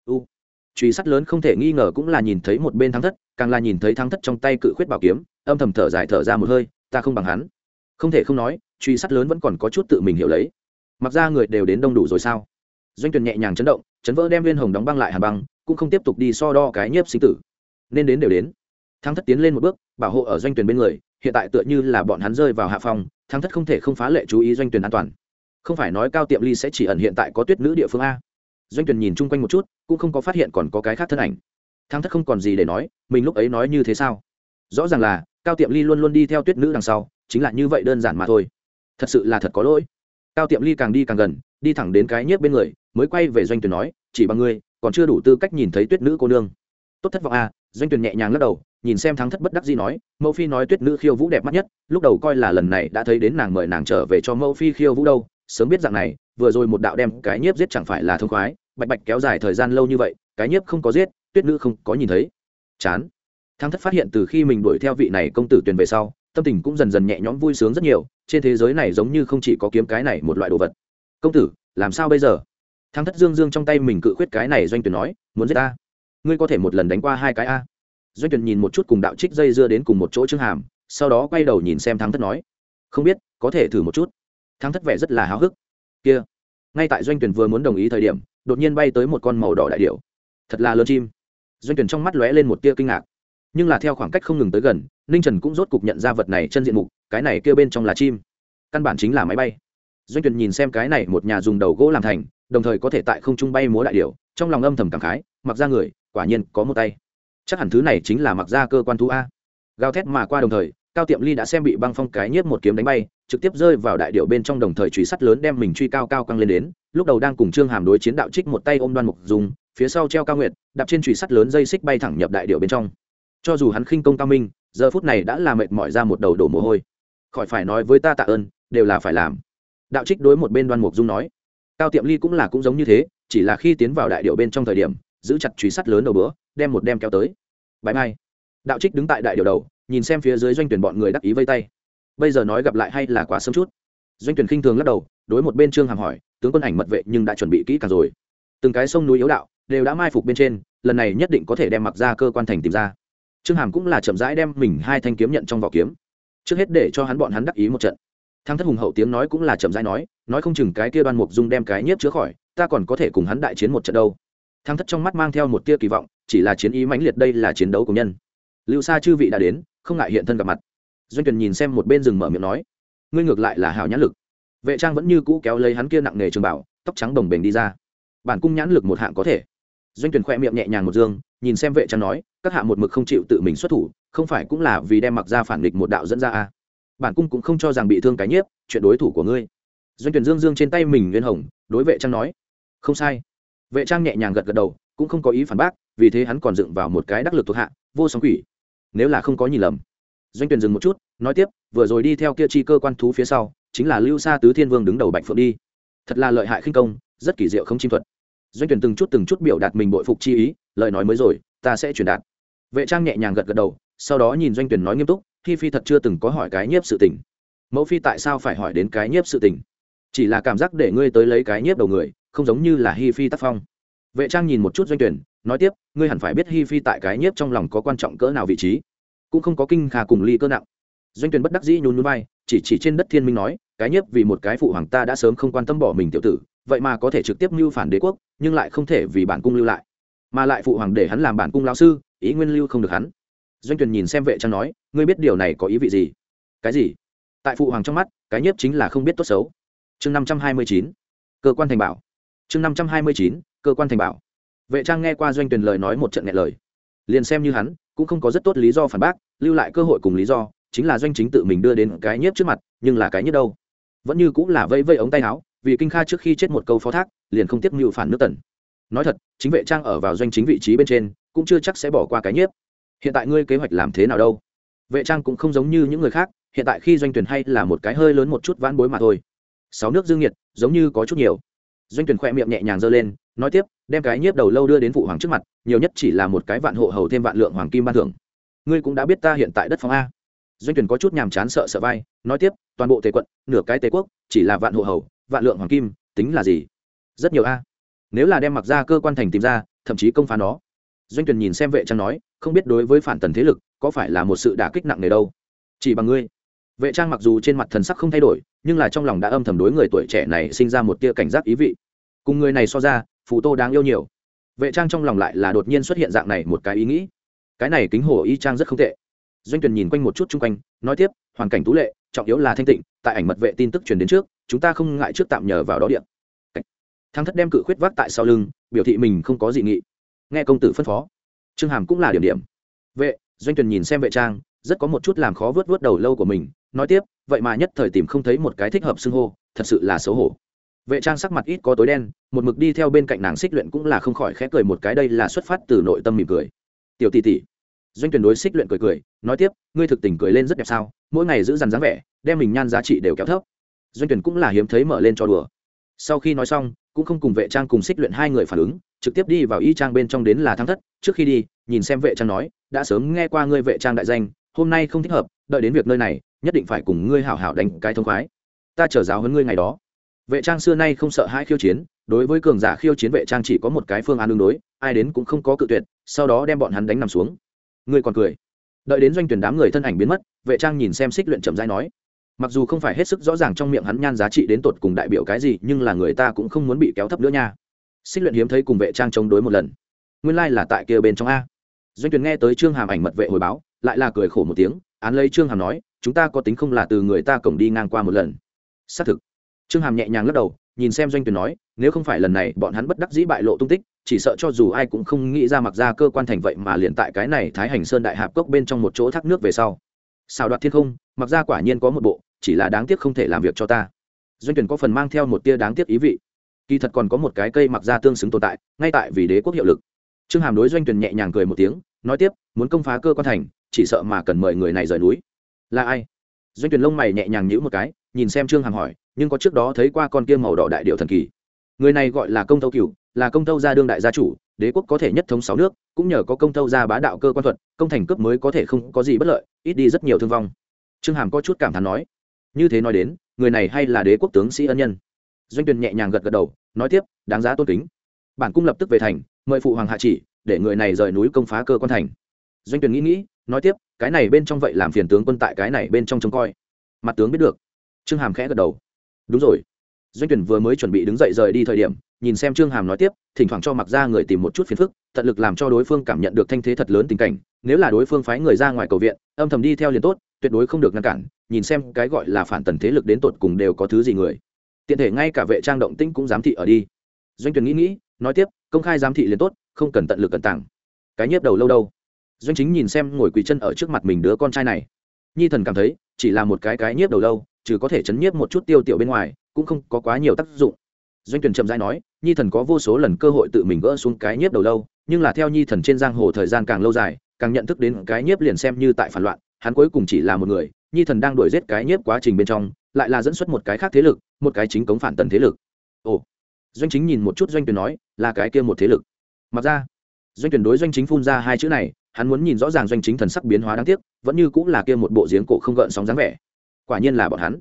S1: U. Truy sắt lớn không thể nghi ngờ cũng là nhìn thấy một bên thăng thất, càng là nhìn thấy thăng thất trong tay cự khuyết bảo kiếm, âm thầm thở dài thở ra một hơi, ta không bằng hắn. Không thể không nói, truy sắt lớn vẫn còn có chút tự mình hiểu lấy. Mặc ra người đều đến đông đủ rồi sao? Doanh tuyển nhẹ nhàng chấn động, chấn vỡ đem viên hồng đóng băng lại hà băng, cũng không tiếp tục đi so đo cái nhiếp sinh tử. Nên đến đều đến thắng thất tiến lên một bước, bảo hộ ở doanh tuyển bên người, hiện tại tựa như là bọn hắn rơi vào hạ phòng thắng thất không thể không phá lệ chú ý doanh tuyển an toàn. Không phải nói cao tiệm ly sẽ chỉ ẩn hiện tại có tuyết nữ địa phương a. Doanh tuyển nhìn chung quanh một chút, cũng không có phát hiện còn có cái khác thân ảnh. Thắng thất không còn gì để nói, mình lúc ấy nói như thế sao? Rõ ràng là, cao tiệm ly luôn luôn đi theo tuyết nữ đằng sau, chính là như vậy đơn giản mà thôi. Thật sự là thật có lỗi. Cao tiệm ly càng đi càng gần, đi thẳng đến cái nhiếp bên người, mới quay về doanh tuyển nói, chỉ bằng ngươi, còn chưa đủ tư cách nhìn thấy tuyết nữ cô nương. Tốt thất vọng à? Doanh tuyển nhẹ nhàng lắc đầu nhìn xem thắng thất bất đắc dĩ nói, mẫu phi nói tuyết nữ khiêu vũ đẹp mắt nhất, lúc đầu coi là lần này đã thấy đến nàng mời nàng trở về cho mẫu phi khiêu vũ đâu, sớm biết rằng này, vừa rồi một đạo đem cái nhiếp giết chẳng phải là thông khoái, bạch bạch kéo dài thời gian lâu như vậy, cái nhiếp không có giết, tuyết nữ không có nhìn thấy. Chán. Thắng thất phát hiện từ khi mình đuổi theo vị này công tử tuyển về sau, tâm tình cũng dần dần nhẹ nhõm vui sướng rất nhiều, trên thế giới này giống như không chỉ có kiếm cái này một loại đồ vật. Công tử, làm sao bây giờ? Thắng thất dương dương trong tay mình cự khuyết cái này doanh tuyển nói, muốn giết ta? Ngươi có thể một lần đánh qua hai cái a doanh tuyển nhìn một chút cùng đạo trích dây dưa đến cùng một chỗ trương hàm sau đó quay đầu nhìn xem thắng thất nói không biết có thể thử một chút. Thắng thất vẻ rất là háo hức. Kia. Ngay tại doanh tuyển vừa muốn đồng ý thời điểm đột nhiên bay tới một con màu đỏ đại điểu. thật là lớn chim. Doanh tuyển trong mắt lóe lên một tia kinh ngạc. Nhưng là theo khoảng cách không ngừng tới gần ninh trần cũng rốt cục nhận ra vật này chân diện mục cái này kêu bên trong là chim. Căn bản chính là máy bay. Doanh tuyển nhìn xem cái này một nhà dùng đầu gỗ làm thành đồng thời có thể tại không trung bay múa đại điểu, trong lòng âm thầm cảm khái mặc ra người quả nhiên có một tay chắc hẳn thứ này chính là mặc ra cơ quan thú a. Gào thét mà qua đồng thời, cao tiệm ly đã xem bị băng phong cái nhiếp một kiếm đánh bay, trực tiếp rơi vào đại điệu bên trong đồng thời truy sắt lớn đem mình truy cao cao căng lên đến, lúc đầu đang cùng trương hàm đối chiến đạo trích một tay ôm đoan mục dùng, phía sau treo cao nguyệt, đạp trên truy sắt lớn dây xích bay thẳng nhập đại điệu bên trong. Cho dù hắn khinh công cao minh, giờ phút này đã là mệt mỏi ra một đầu đổ mồ hôi. Khỏi phải nói với ta tạ ơn, đều là phải làm. Đạo trích đối một bên đoan mục dung nói. Cao tiệm ly cũng là cũng giống như thế, chỉ là khi tiến vào đại điệu bên trong thời điểm, giữ chặt truy sắt lớn đầu bữa đem một đem kéo tới. Bãi mai. Đạo trích đứng tại đại điều đầu, nhìn xem phía dưới doanh tuyển bọn người đắc ý vây tay. Bây giờ nói gặp lại hay là quá sớm chút. Doanh tuyển khinh thường lắc đầu, đối một bên trương hàm hỏi, tướng quân ảnh mật vệ nhưng đã chuẩn bị kỹ càng rồi. Từng cái sông núi yếu đạo đều đã mai phục bên trên, lần này nhất định có thể đem mặc ra cơ quan thành tìm ra. Trương hàm cũng là chậm rãi đem mình hai thanh kiếm nhận trong vỏ kiếm. Trước hết để cho hắn bọn hắn đắc ý một trận. Thang thất hùng hậu tiếng nói cũng là chậm rãi nói nói không chừng cái kia đoan mục dung đem cái nhiếp chứa khỏi, ta còn có thể cùng hắn đại chiến một trận đâu thang thất trong mắt mang theo một tia kỳ vọng, chỉ là chiến ý mãnh liệt đây là chiến đấu của nhân. Lưu sa chư vị đã đến, không ngại hiện thân gặp mặt. Doanh tuyển nhìn xem một bên rừng mở miệng nói, ngươi ngược lại là hảo nhãn lực. Vệ trang vẫn như cũ kéo lấy hắn kia nặng nghề trường bảo, tóc trắng đồng bềnh đi ra. Bản cung nhãn lực một hạng có thể. Doanh tuyển khoe miệng nhẹ nhàng một dương, nhìn xem vệ trang nói, các hạ một mực không chịu tự mình xuất thủ, không phải cũng là vì đem mặc ra phản nghịch một đạo dẫn ra à. bản cung cũng không cho rằng bị thương cái nhiếp, chuyện đối thủ của ngươi. Doanh tuyển dương dương trên tay mình nguyên hồng, đối vệ trang nói, không sai vệ trang nhẹ nhàng gật gật đầu, cũng không có ý phản bác, vì thế hắn còn dựng vào một cái đắc lực thuộc hạ, vô sóng quỷ. Nếu là không có nhìn lầm. Doanh tuyển dừng một chút, nói tiếp, vừa rồi đi theo kia chi cơ quan thú phía sau, chính là lưu sa tứ thiên vương đứng đầu bạch phượng đi. Thật là lợi hại khinh công, rất kỳ diệu không chim thuật. Doanh tuyển từng chút từng chút biểu đạt mình bội phục chi ý, lời nói mới rồi, ta sẽ truyền đạt. Vệ trang nhẹ nhàng gật gật đầu, sau đó nhìn doanh tuyển nói nghiêm túc khi phi thật chưa từng có hỏi cái nhiếp sự tình. Mẫu phi tại sao phải hỏi đến cái nhiếp sự tình? Chỉ là cảm giác để ngươi tới lấy cái nhiếp đầu người không giống như là hi phi tác phong. Vệ trang nhìn một chút doanh tuyển, nói tiếp, ngươi hẳn phải biết hi phi tại cái nhiếp trong lòng có quan trọng cỡ nào vị trí, cũng không có kinh khà cùng ly cơ nặng. Doanh tuyển bất đắc dĩ nhún nhún vai, chỉ chỉ trên đất thiên minh nói, cái nhiếp vì một cái phụ hoàng ta đã sớm không quan tâm bỏ mình tiểu tử, vậy mà có thể trực tiếp mưu phản đế quốc, nhưng lại không thể vì bản cung lưu lại. Mà lại phụ hoàng để hắn làm bản cung lao sư, ý nguyên lưu không được hắn. Doanh tuyển nhìn xem vệ trang nói, ngươi biết điều này có ý vị gì? Cái gì? Tại phụ hoàng trong mắt, cái nhiếp chính là không biết tốt xấu. Chương năm trăm hai mươi chín. Cơ quan thành bảo chương năm trăm hai mươi chín, cơ quan thành bảo. Vệ trang nghe qua doanh tuyền lời nói một trận nghẹn lời. Liền xem như hắn, cũng không có rất tốt lý do phản bác, lưu lại cơ hội cùng lý do, chính là doanh chính tự mình đưa đến cái nhiếp trước mặt, nhưng là cái nhiếp đâu? Vẫn như cũng là vây vây ống tay áo, vì kinh kha trước khi chết một câu phó thác, liền không tiếp mưu phản nước tần. Nói thật, chính vệ trang ở vào doanh chính vị trí bên trên, cũng chưa chắc sẽ bỏ qua cái nhiếp. Hiện tại ngươi kế hoạch làm thế nào đâu? Vệ trang cũng không giống như những người khác, hiện tại khi doanh tuyển hay là một cái hơi lớn một chút vãn bối mà thôi. Sáu nước dương nhiệt, giống như có chút nhiều doanh tuyển khoe miệng nhẹ nhàng giơ lên, nói tiếp, đem cái nhiếp đầu lâu đưa đến phụ hoàng trước mặt, nhiều nhất chỉ là một cái vạn hộ hầu thêm vạn lượng hoàng kim ban thưởng. Ngươi cũng đã biết ta hiện tại đất phong a. Doanh tuyển có chút nhàm chán sợ sợ vai, nói tiếp, toàn bộ tề quận, nửa cái tề quốc, chỉ là vạn hộ hầu, vạn lượng hoàng kim, tính là gì? Rất nhiều a. Nếu là đem mặc ra cơ quan thành tìm ra, thậm chí công phá nó. Doanh tuyển nhìn xem vệ trang nói, không biết đối với phản tần thế lực, có phải là một sự đả kích nặng nề đâu? Chỉ bằng ngươi vệ trang mặc dù trên mặt thần sắc không thay đổi, nhưng là trong lòng đã âm thầm đối người tuổi trẻ này sinh ra một tia cảnh giác ý vị. Cùng người này so ra, phù tô đáng yêu nhiều. Vệ trang trong lòng lại là đột nhiên xuất hiện dạng này một cái ý nghĩ. Cái này kính hồ y trang rất không tệ. Doanh Tuyền nhìn quanh một chút chung quanh, nói tiếp, hoàn cảnh tú lệ, trọng yếu là thanh tịnh, tại ảnh mật vệ tin tức truyền đến trước, chúng ta không ngại trước tạm nhờ vào đó điện. Thang thất đem cự khuyết vác tại sau lưng, biểu thị mình không có dị nghị. Nghe công tử phân phó, trương hàm cũng là điểm điểm. Vệ, doanh Tuyền nhìn xem vệ trang, rất có một chút làm khó vớt vớt đầu lâu của mình nói tiếp, vậy mà nhất thời tìm không thấy một cái thích hợp xưng hô, thật sự là xấu hổ. Vệ trang sắc mặt ít có tối đen, một mực đi theo bên cạnh nàng xích luyện cũng là không khỏi khẽ cười một cái đây là xuất phát từ nội tâm mỉm cười. Tiểu tỷ tỷ. Doanh tuyển đối xích luyện cười cười, nói tiếp, ngươi thực tình cười lên rất đẹp sao, mỗi ngày giữ dằn dáng vẻ, đem mình nhan giá trị đều kéo thấp. Doanh tuyển cũng là hiếm thấy mở lên cho đùa. Sau khi nói xong, cũng không cùng vệ trang cùng xích luyện hai người phản ứng, trực tiếp đi vào y trang bên trong đến là thắng thất. Trước khi đi, nhìn xem vệ trang nói, đã sớm nghe qua ngươi vệ trang đại danh, hôm nay không thích hợp, đợi đến việc nơi này nhất định phải cùng ngươi hảo hảo đánh cái thông khoái. Ta trở giáo hơn ngươi ngày đó. Vệ trang xưa nay không sợ hai khiêu chiến, đối với cường giả khiêu chiến vệ trang chỉ có một cái phương án đương đối, ai đến cũng không có cự tuyệt, sau đó đem bọn hắn đánh nằm xuống. Ngươi còn cười. Đợi đến doanh tuyển đám người thân ảnh biến mất, vệ trang nhìn xem xích luyện chậm rãi nói, mặc dù không phải hết sức rõ ràng trong miệng hắn nhan giá trị đến tột cùng đại biểu cái gì, nhưng là người ta cũng không muốn bị kéo thấp nữa nha. Xích luyện hiếm thấy cùng vệ trang chống đối một lần. Nguyên lai、like、là tại kia bên trong a. Doanh tuyển nghe tới trương hàm ảnh mật vệ hồi báo, lại là cười khổ một tiếng, án lấy trương hàm nói chúng ta có tính không là từ người ta cổng đi ngang qua một lần. Xác thực. Trương hàm nhẹ nhàng lắc đầu, nhìn xem doanh tuyển nói, nếu không phải lần này bọn hắn bất đắc dĩ bại lộ tung tích, chỉ sợ cho dù ai cũng không nghĩ ra mặc ra cơ quan thành vậy mà liền tại cái này thái hành sơn đại hạp cốc bên trong một chỗ thác nước về sau. Xào đoạt thiên không, mặc ra quả nhiên có một bộ, chỉ là đáng tiếc không thể làm việc cho ta. Doanh tuyển có phần mang theo một tia đáng tiếc ý vị. Kỳ thật còn có một cái cây mặc ra tương xứng tồn tại, ngay tại vì đế quốc hiệu lực. Trương hàm đối doanh tuyển nhẹ nhàng cười một tiếng, nói tiếp, muốn công phá cơ quan thành, chỉ sợ mà cần mời người này rời núi là ai? Doanh tuyển lông mày nhẹ nhàng nhữ một cái, nhìn xem trương hàm hỏi, nhưng có trước đó thấy qua con kia màu đỏ đại điệu thần kỳ. Người này gọi là công tâu cửu, là công tâu gia đương đại gia chủ, đế quốc có thể nhất thống sáu nước, cũng nhờ có công tâu gia bá đạo cơ quan thuật, công thành cấp mới có thể không có gì bất lợi, ít đi rất nhiều thương vong. Trương hàm có chút cảm thán nói, như thế nói đến, người này hay là đế quốc tướng sĩ ân nhân. Doanh tuyền nhẹ nhàng gật gật đầu, nói tiếp, đáng giá tôn kính. Bản cung lập tức về thành, mời phụ hoàng hạ chỉ, để người này rời núi công phá cơ quan thành. Doanh tuyền nghĩ nghĩ nói tiếp, cái này bên trong vậy làm phiền tướng quân tại cái này bên trong trông coi. Mặt tướng biết được. Trương hàm khẽ gật đầu. Đúng rồi. Doanh tuyển vừa mới chuẩn bị đứng dậy rời đi thời điểm, nhìn xem trương hàm nói tiếp, thỉnh thoảng cho mặc ra người tìm một chút phiền phức, tận lực làm cho đối phương cảm nhận được thanh thế thật lớn tình cảnh, nếu là đối phương phái người ra ngoài cầu viện, âm thầm đi theo liền tốt, tuyệt đối không được ngăn cản, nhìn xem cái gọi là phản tần thế lực đến tột cùng đều có thứ gì người. Tiện thể ngay cả vệ trang động tĩnh cũng giám thị ở đi. Doanh tuyển nghĩ nghĩ, nói tiếp, công khai giám thị liền tốt, không cần tận lực cẩn tàng cái nhiếp đầu lâu đâu? Doanh chính nhìn xem ngồi quỳ chân ở trước mặt mình đứa con trai này. Nhi thần cảm thấy, chỉ là một cái cái nhiếp đầu lâu chứ có thể chấn nhiếp một chút tiêu tiểu bên ngoài, cũng không có quá nhiều tác dụng. Doanh tuyển chậm rãi nói, nhi thần có vô số lần cơ hội tự mình gỡ xuống cái nhiếp đầu lâu, nhưng là theo nhi thần trên giang hồ thời gian càng lâu dài, càng nhận thức đến cái nhiếp liền xem như tại phản loạn, hắn cuối cùng chỉ là một người, nhi thần đang đuổi giết cái nhiếp quá trình bên trong, lại là dẫn xuất một cái khác thế lực, một cái chính cống phản tần thế lực. Ồ. Doanh chính nhìn một chút doanh tuyển nói, là cái kia một thế lực. Mặc ra. Doanh tuyển đối doanh chính phun ra hai chữ này hắn muốn nhìn rõ ràng doanh chính thần sắc biến hóa đáng tiếc, vẫn như cũng là kia một bộ giếng cổ không gợn sóng dáng vẻ. Quả nhiên là bọn hắn.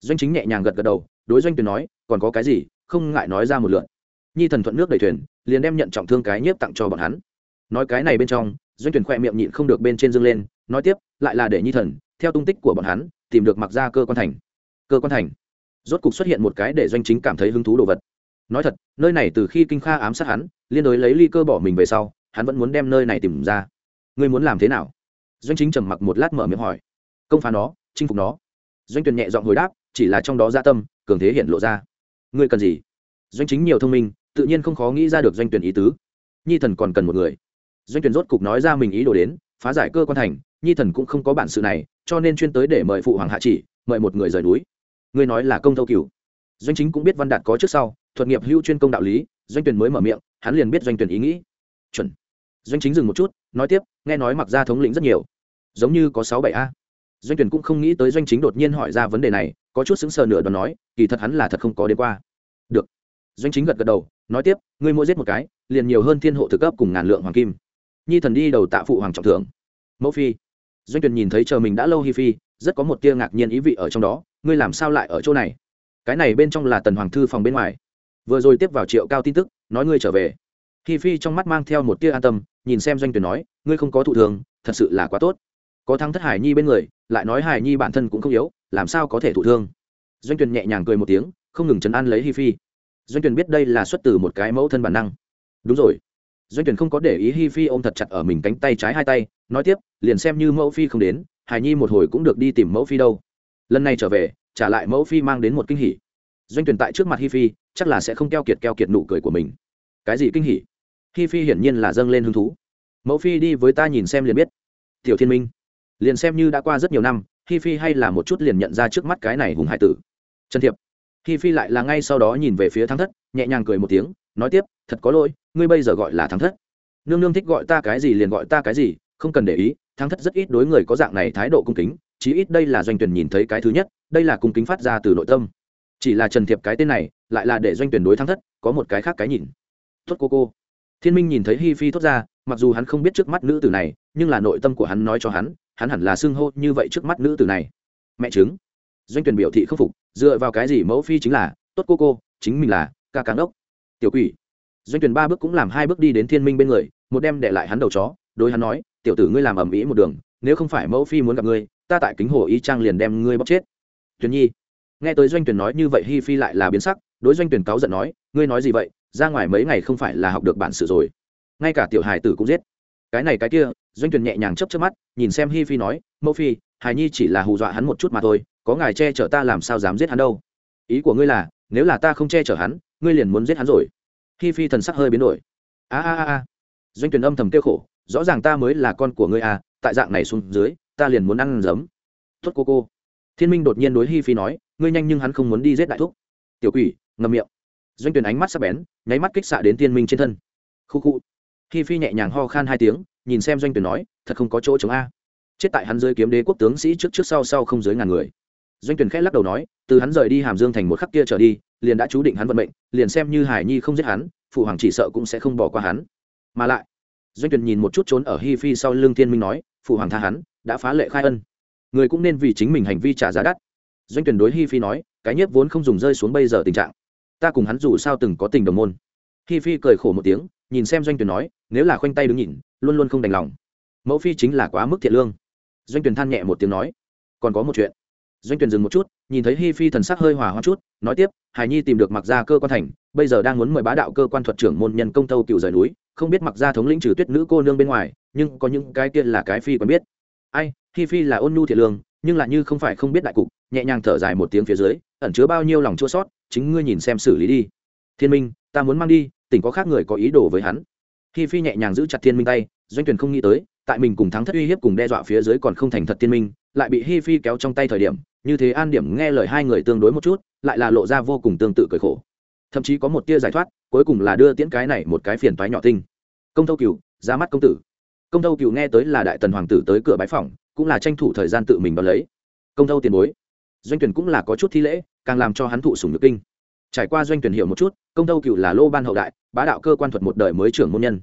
S1: Doanh chính nhẹ nhàng gật gật đầu, đối doanh tuyển nói, còn có cái gì? Không ngại nói ra một lượn nhi thần thuận nước đầy thuyền, liền đem nhận trọng thương cái nhiếp tặng cho bọn hắn. Nói cái này bên trong, doanh tuyển khỏe miệng nhịn không được bên trên dương lên, nói tiếp, lại là để nhi thần, theo tung tích của bọn hắn, tìm được mặc ra cơ quan thành. Cơ quan thành. Rốt cục xuất hiện một cái để doanh chính cảm thấy hứng thú đồ vật. Nói thật, nơi này từ khi kinh kha ám sát hắn, liên đối lấy ly cơ bỏ mình về sau, hắn vẫn muốn đem nơi này tìm ra ngươi muốn làm thế nào? Doanh chính trầm mặc một lát mở miệng hỏi. Công phá nó, chinh phục nó. Doanh tuyền nhẹ giọng hồi đáp, chỉ là trong đó gia tâm, cường thế hiện lộ ra. Ngươi cần gì? Doanh chính nhiều thông minh, tự nhiên không khó nghĩ ra được doanh tuyển ý tứ. Nhi thần còn cần một người. Doanh tuyển rốt cục nói ra mình ý đồ đến, phá giải cơ quan thành, nhi thần cũng không có bản sự này, cho nên chuyên tới để mời phụ hoàng hạ chỉ, mời một người rời núi. Ngươi nói là công thâu cửu. Doanh chính cũng biết văn đạt có trước sau, thuật nghiệp hưu chuyên công đạo lý, doanh tuyển mới mở miệng, hắn liền biết doanh tuyển ý nghĩ. Chuẩn. Doanh chính dừng một chút nói tiếp, nghe nói mặc ra thống lĩnh rất nhiều. Giống như có sáu bảy a. Doanh tuyển cũng không nghĩ tới doanh chính đột nhiên hỏi ra vấn đề này, có chút sững sờ nửa đoán nói, kỳ thật hắn là thật không có đến qua. Được. Doanh chính gật gật đầu, nói tiếp, ngươi mua giết một cái, liền nhiều hơn thiên hộ thực cấp cùng ngàn lượng hoàng kim. Nhi thần đi đầu tạ phụ hoàng trọng thưởng. Mẫu phi. Doanh tuyển nhìn thấy chờ mình đã lâu hi phi, rất có một tia ngạc nhiên ý vị ở trong đó, ngươi làm sao lại ở chỗ này? Cái này bên trong là tần hoàng thư phòng bên ngoài. Vừa rồi tiếp vào triệu cao tin tức, nói ngươi trở về. Hi phi trong mắt mang theo một tia an tâm nhìn xem doanh tuyển nói, ngươi không có thụ thường thật sự là quá tốt. Có thắng thất hải nhi bên người, lại nói hải nhi bản thân cũng không yếu, làm sao có thể thụ thương? Doanh tuyển nhẹ nhàng cười một tiếng, không ngừng chấn an lấy hi phi. Doanh tuyển biết đây là xuất từ một cái mẫu thân bản năng. Đúng rồi. Doanh tuyển không có để ý hi phi ôm thật chặt ở mình cánh tay trái hai tay, nói tiếp, liền xem như mẫu phi không đến, hải nhi một hồi cũng được đi tìm mẫu phi đâu. Lần này trở về, trả lại mẫu phi mang đến một kinh hỉ. Doanh tuyển tại trước mặt hi phi, chắc là sẽ không keo kiệt keo kiệt nụ cười của mình. Cái gì kinh hỉ? Hi phi hiển nhiên là dâng lên hứng thú. Mẫu phi đi với ta nhìn xem liền biết. Tiểu thiên minh, liền xem như đã qua rất nhiều năm, hi phi hay là một chút liền nhận ra trước mắt cái này hùng hải tử. Trần thiệp, hi phi lại là ngay sau đó nhìn về phía thắng thất, nhẹ nhàng cười một tiếng, nói tiếp, thật có lỗi, ngươi bây giờ gọi là thắng thất. Nương nương thích gọi ta cái gì liền gọi ta cái gì, không cần để ý, thắng thất rất ít đối người có dạng này thái độ cung kính, chí ít đây là doanh tuyển nhìn thấy cái thứ nhất, đây là cung kính phát ra từ nội tâm. Chỉ là trần thiệp cái tên này, lại là để doanh tuyển đối thắng thất có một cái khác cái nhìn. Tốt cô cô thiên minh nhìn thấy hi phi thốt ra, mặc dù hắn không biết trước mắt nữ tử này, nhưng là nội tâm của hắn nói cho hắn hắn hẳn là xưng hô như vậy trước mắt nữ tử này. Mẹ chứng. Doanh tuyển biểu thị khắc phục, dựa vào cái gì mẫu phi chính là, tốt cô cô, chính mình là, ca cáng đốc tiểu quỷ. Doanh tuyển ba bước cũng làm hai bước đi đến thiên minh bên người, một đem để lại hắn đầu chó, đối hắn nói, tiểu tử ngươi làm ầm ĩ một đường, nếu không phải mẫu phi muốn gặp ngươi, ta tại kính hồ ý trang liền đem ngươi bóc chết. Tuyển nhi. Nghe tới doanh tuyển nói như vậy, hi phi lại là biến sắc, đối doanh tuyển cáo giận nói, ngươi nói gì vậy? Ra ngoài mấy ngày không phải là học được bản sự rồi. Ngay cả tiểu hài tử cũng giết. Cái này cái kia, doanh tuyền nhẹ nhàng chấp chấp mắt, nhìn xem hi phi nói, mẫu phi, hài nhi chỉ là hù dọa hắn một chút mà thôi, có ngài che chở ta làm sao dám giết hắn đâu? Ý của ngươi là, nếu là ta không che chở hắn, ngươi liền muốn giết hắn rồi. Hi phi thần sắc hơi biến đổi. A a a doanh tuyền âm thầm kêu khổ, rõ ràng ta mới là con của ngươi à tại dạng này xuống dưới, ta liền muốn ăn giấm. Tốt cô cô. Thiên minh đột nhiên đối hi phi nói, ngươi nhanh nhưng hắn không muốn đi giết đại thúc. Tiểu quỷ, ngậm miệng doanh tuyển ánh mắt sắc bén, nháy mắt kích xạ đến thiên minh trên thân. Khu khu. Hi phi nhẹ nhàng ho khan hai tiếng, nhìn xem doanh tuyển nói, thật không có chỗ chống a. Chết tại hắn dưới kiếm đế quốc tướng sĩ trước trước sau sau không dưới ngàn người. Doanh tuyển khẽ lắc đầu nói, từ hắn rời đi hàm dương thành một khắc kia trở đi, liền đã chú định hắn vận mệnh, liền xem như hải nhi không giết hắn, phụ hoàng chỉ sợ cũng sẽ không bỏ qua hắn. Mà lại, doanh tuyển nhìn một chút trốn ở hi phi sau lưng thiên minh nói, phụ hoàng tha hắn, đã phá lệ khai ân. Người cũng nên vì chính mình hành vi trả giá đắt. Doanh tuyển đối hi phi nói, cái nhiếp vốn không dùng rơi xuống bây giờ tình trạng ta cùng hắn dù sao từng có tình đồng môn. Hi phi cười khổ một tiếng, nhìn xem doanh tuyển nói, nếu là khoanh tay đứng nhìn, luôn luôn không đành lòng. Mẫu phi chính là quá mức thiện lương. Doanh tuyển than nhẹ một tiếng nói, còn có một chuyện. Doanh tuyển dừng một chút, nhìn thấy hi phi thần sắc hơi hòa hoa chút, nói tiếp, hải nhi tìm được mặc Gia cơ quan thành, bây giờ đang muốn mời bá đạo cơ quan thuật trưởng môn nhân công tâu cựu rời núi, không biết mặc Gia thống lĩnh trừ tuyết nữ cô nương bên ngoài, nhưng có những cái kia là cái phi còn biết. Ai, hi phi là ôn nhu thiệt lương, nhưng lại như không phải không biết đại cục nhẹ nhàng thở dài một tiếng phía dưới, ẩn chứa bao nhiêu lòng chua sót, chính ngươi nhìn xem xử lý đi. Thiên minh, ta muốn mang đi, tỉnh có khác người có ý đồ với hắn. Hi phi nhẹ nhàng giữ chặt thiên minh tay, doanh tuyển không nghĩ tới, tại mình cùng thắng thất uy hiếp cùng đe dọa phía dưới còn không thành thật thiên minh, lại bị hi phi kéo trong tay thời điểm, như thế an điểm nghe lời hai người tương đối một chút, lại là lộ ra vô cùng tương tự cởi khổ. Thậm chí có một tia giải thoát, cuối cùng là đưa tiễn cái này một cái phiền toái nhỏ tinh. Công thâu cửu, ra mắt công tử. Công thâu cửu nghe tới là đại tần hoàng tử tới cửa bái phòng cũng là tranh thủ thời gian tự mình đón lấy. Công thâu tiền bối doanh tuyển cũng là có chút thi lễ, càng làm cho hắn thụ sủng nhược kinh. Trải qua doanh tuyển hiểu một chút, công Đâu Cựu là lô ban hậu đại, bá đạo cơ quan thuật một đời mới trưởng môn nhân.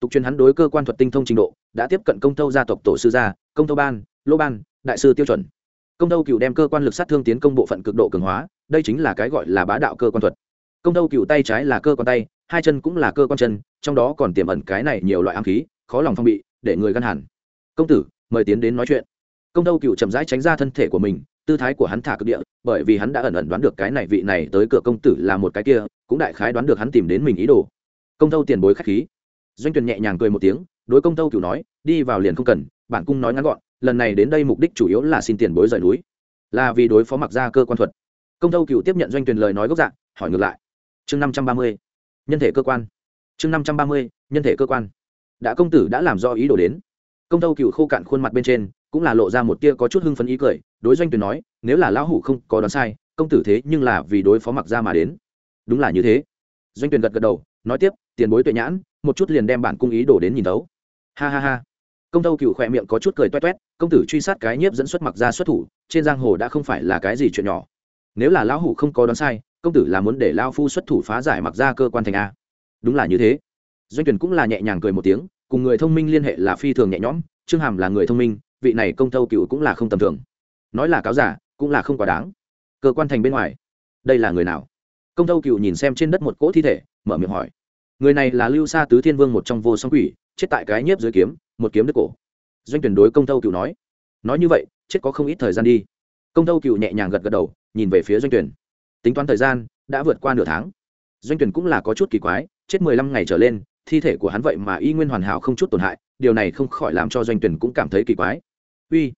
S1: Tục truyền hắn đối cơ quan thuật tinh thông trình độ, đã tiếp cận công thâu gia tộc tổ sư gia, công thâu ban, lô ban, đại sư tiêu chuẩn. Công Đâu Cựu đem cơ quan lực sát thương tiến công bộ phận cực độ cường hóa, đây chính là cái gọi là bá đạo cơ quan thuật. Công Đâu Cựu tay trái là cơ quan tay, hai chân cũng là cơ quan chân, trong đó còn tiềm ẩn cái này nhiều loại ám khí, khó lòng phong bị, để người găn hẳn. Công tử, mời tiến đến nói chuyện. Công Đâu Cựu chậm rãi tránh ra thân thể của mình tư thái của hắn thả cực địa, bởi vì hắn đã ẩn ẩn đoán được cái này vị này tới cửa công tử là một cái kia, cũng đại khái đoán được hắn tìm đến mình ý đồ. Công thâu tiền bối khách khí. Doanh tuyền nhẹ nhàng cười một tiếng, đối công thâu cửu nói, đi vào liền không cần bản cung nói ngắn gọn, lần này đến đây mục đích chủ yếu là xin tiền bối rời núi. Là vì đối phó mặc ra cơ quan thuật. Công thâu cửu tiếp nhận doanh tuyền lời nói gốc dạng, hỏi ngược lại. Chương năm trăm ba mươi, nhân thể cơ quan. Chương năm trăm ba mươi, nhân thể cơ quan. Đã công tử đã làm do ý đồ đến. Công thâu cựu khô cạn khuôn mặt bên trên cũng là lộ ra một tia có chút hưng phấn ý cười, đối doanh tuyển nói, nếu là lão hủ không có đoán sai, công tử thế nhưng là vì đối phó mặc ra mà đến. Đúng là như thế. Doanh tuyển gật gật đầu, nói tiếp, tiền bối tuệ nhãn, một chút liền đem bản cung ý đổ đến nhìn tấu ha ha ha. Công thâu cựu khỏe miệng có chút cười toét toét, công tử truy sát cái nhiếp dẫn xuất mặc ra xuất thủ, trên giang hồ đã không phải là cái gì chuyện nhỏ. Nếu là lão hủ không có đoán sai, công tử là muốn để lao phu xuất thủ phá giải mặc ra cơ quan thành a. Đúng là như thế. Doanh tuyển cũng là nhẹ nhàng cười một tiếng, cùng người thông minh liên hệ là phi thường nhẹ nhõm, trương hàm là người thông minh vị này công thâu cựu cũng là không tầm thường. Nói là cáo giả, cũng là không quá đáng. Cơ quan thành bên ngoài, đây là người nào? Công thâu cựu nhìn xem trên đất một cỗ thi thể, mở miệng hỏi. Người này là lưu sa tứ thiên vương một trong vô song quỷ, chết tại cái nhiếp dưới kiếm, một kiếm đứt cổ. Doanh tuyển đối công thâu cựu nói. Nói như vậy, chết có không ít thời gian đi. Công thâu cựu nhẹ nhàng gật gật đầu, nhìn về phía doanh tuyển. Tính toán thời gian, đã vượt qua nửa tháng. Doanh tuyển cũng là có chút kỳ quái, chết mười lăm ngày trở lên, thi thể của hắn vậy mà y nguyên hoàn hảo không chút tổn hại, điều này không khỏi làm cho doanh tuyển cũng cảm thấy kỳ quái uy.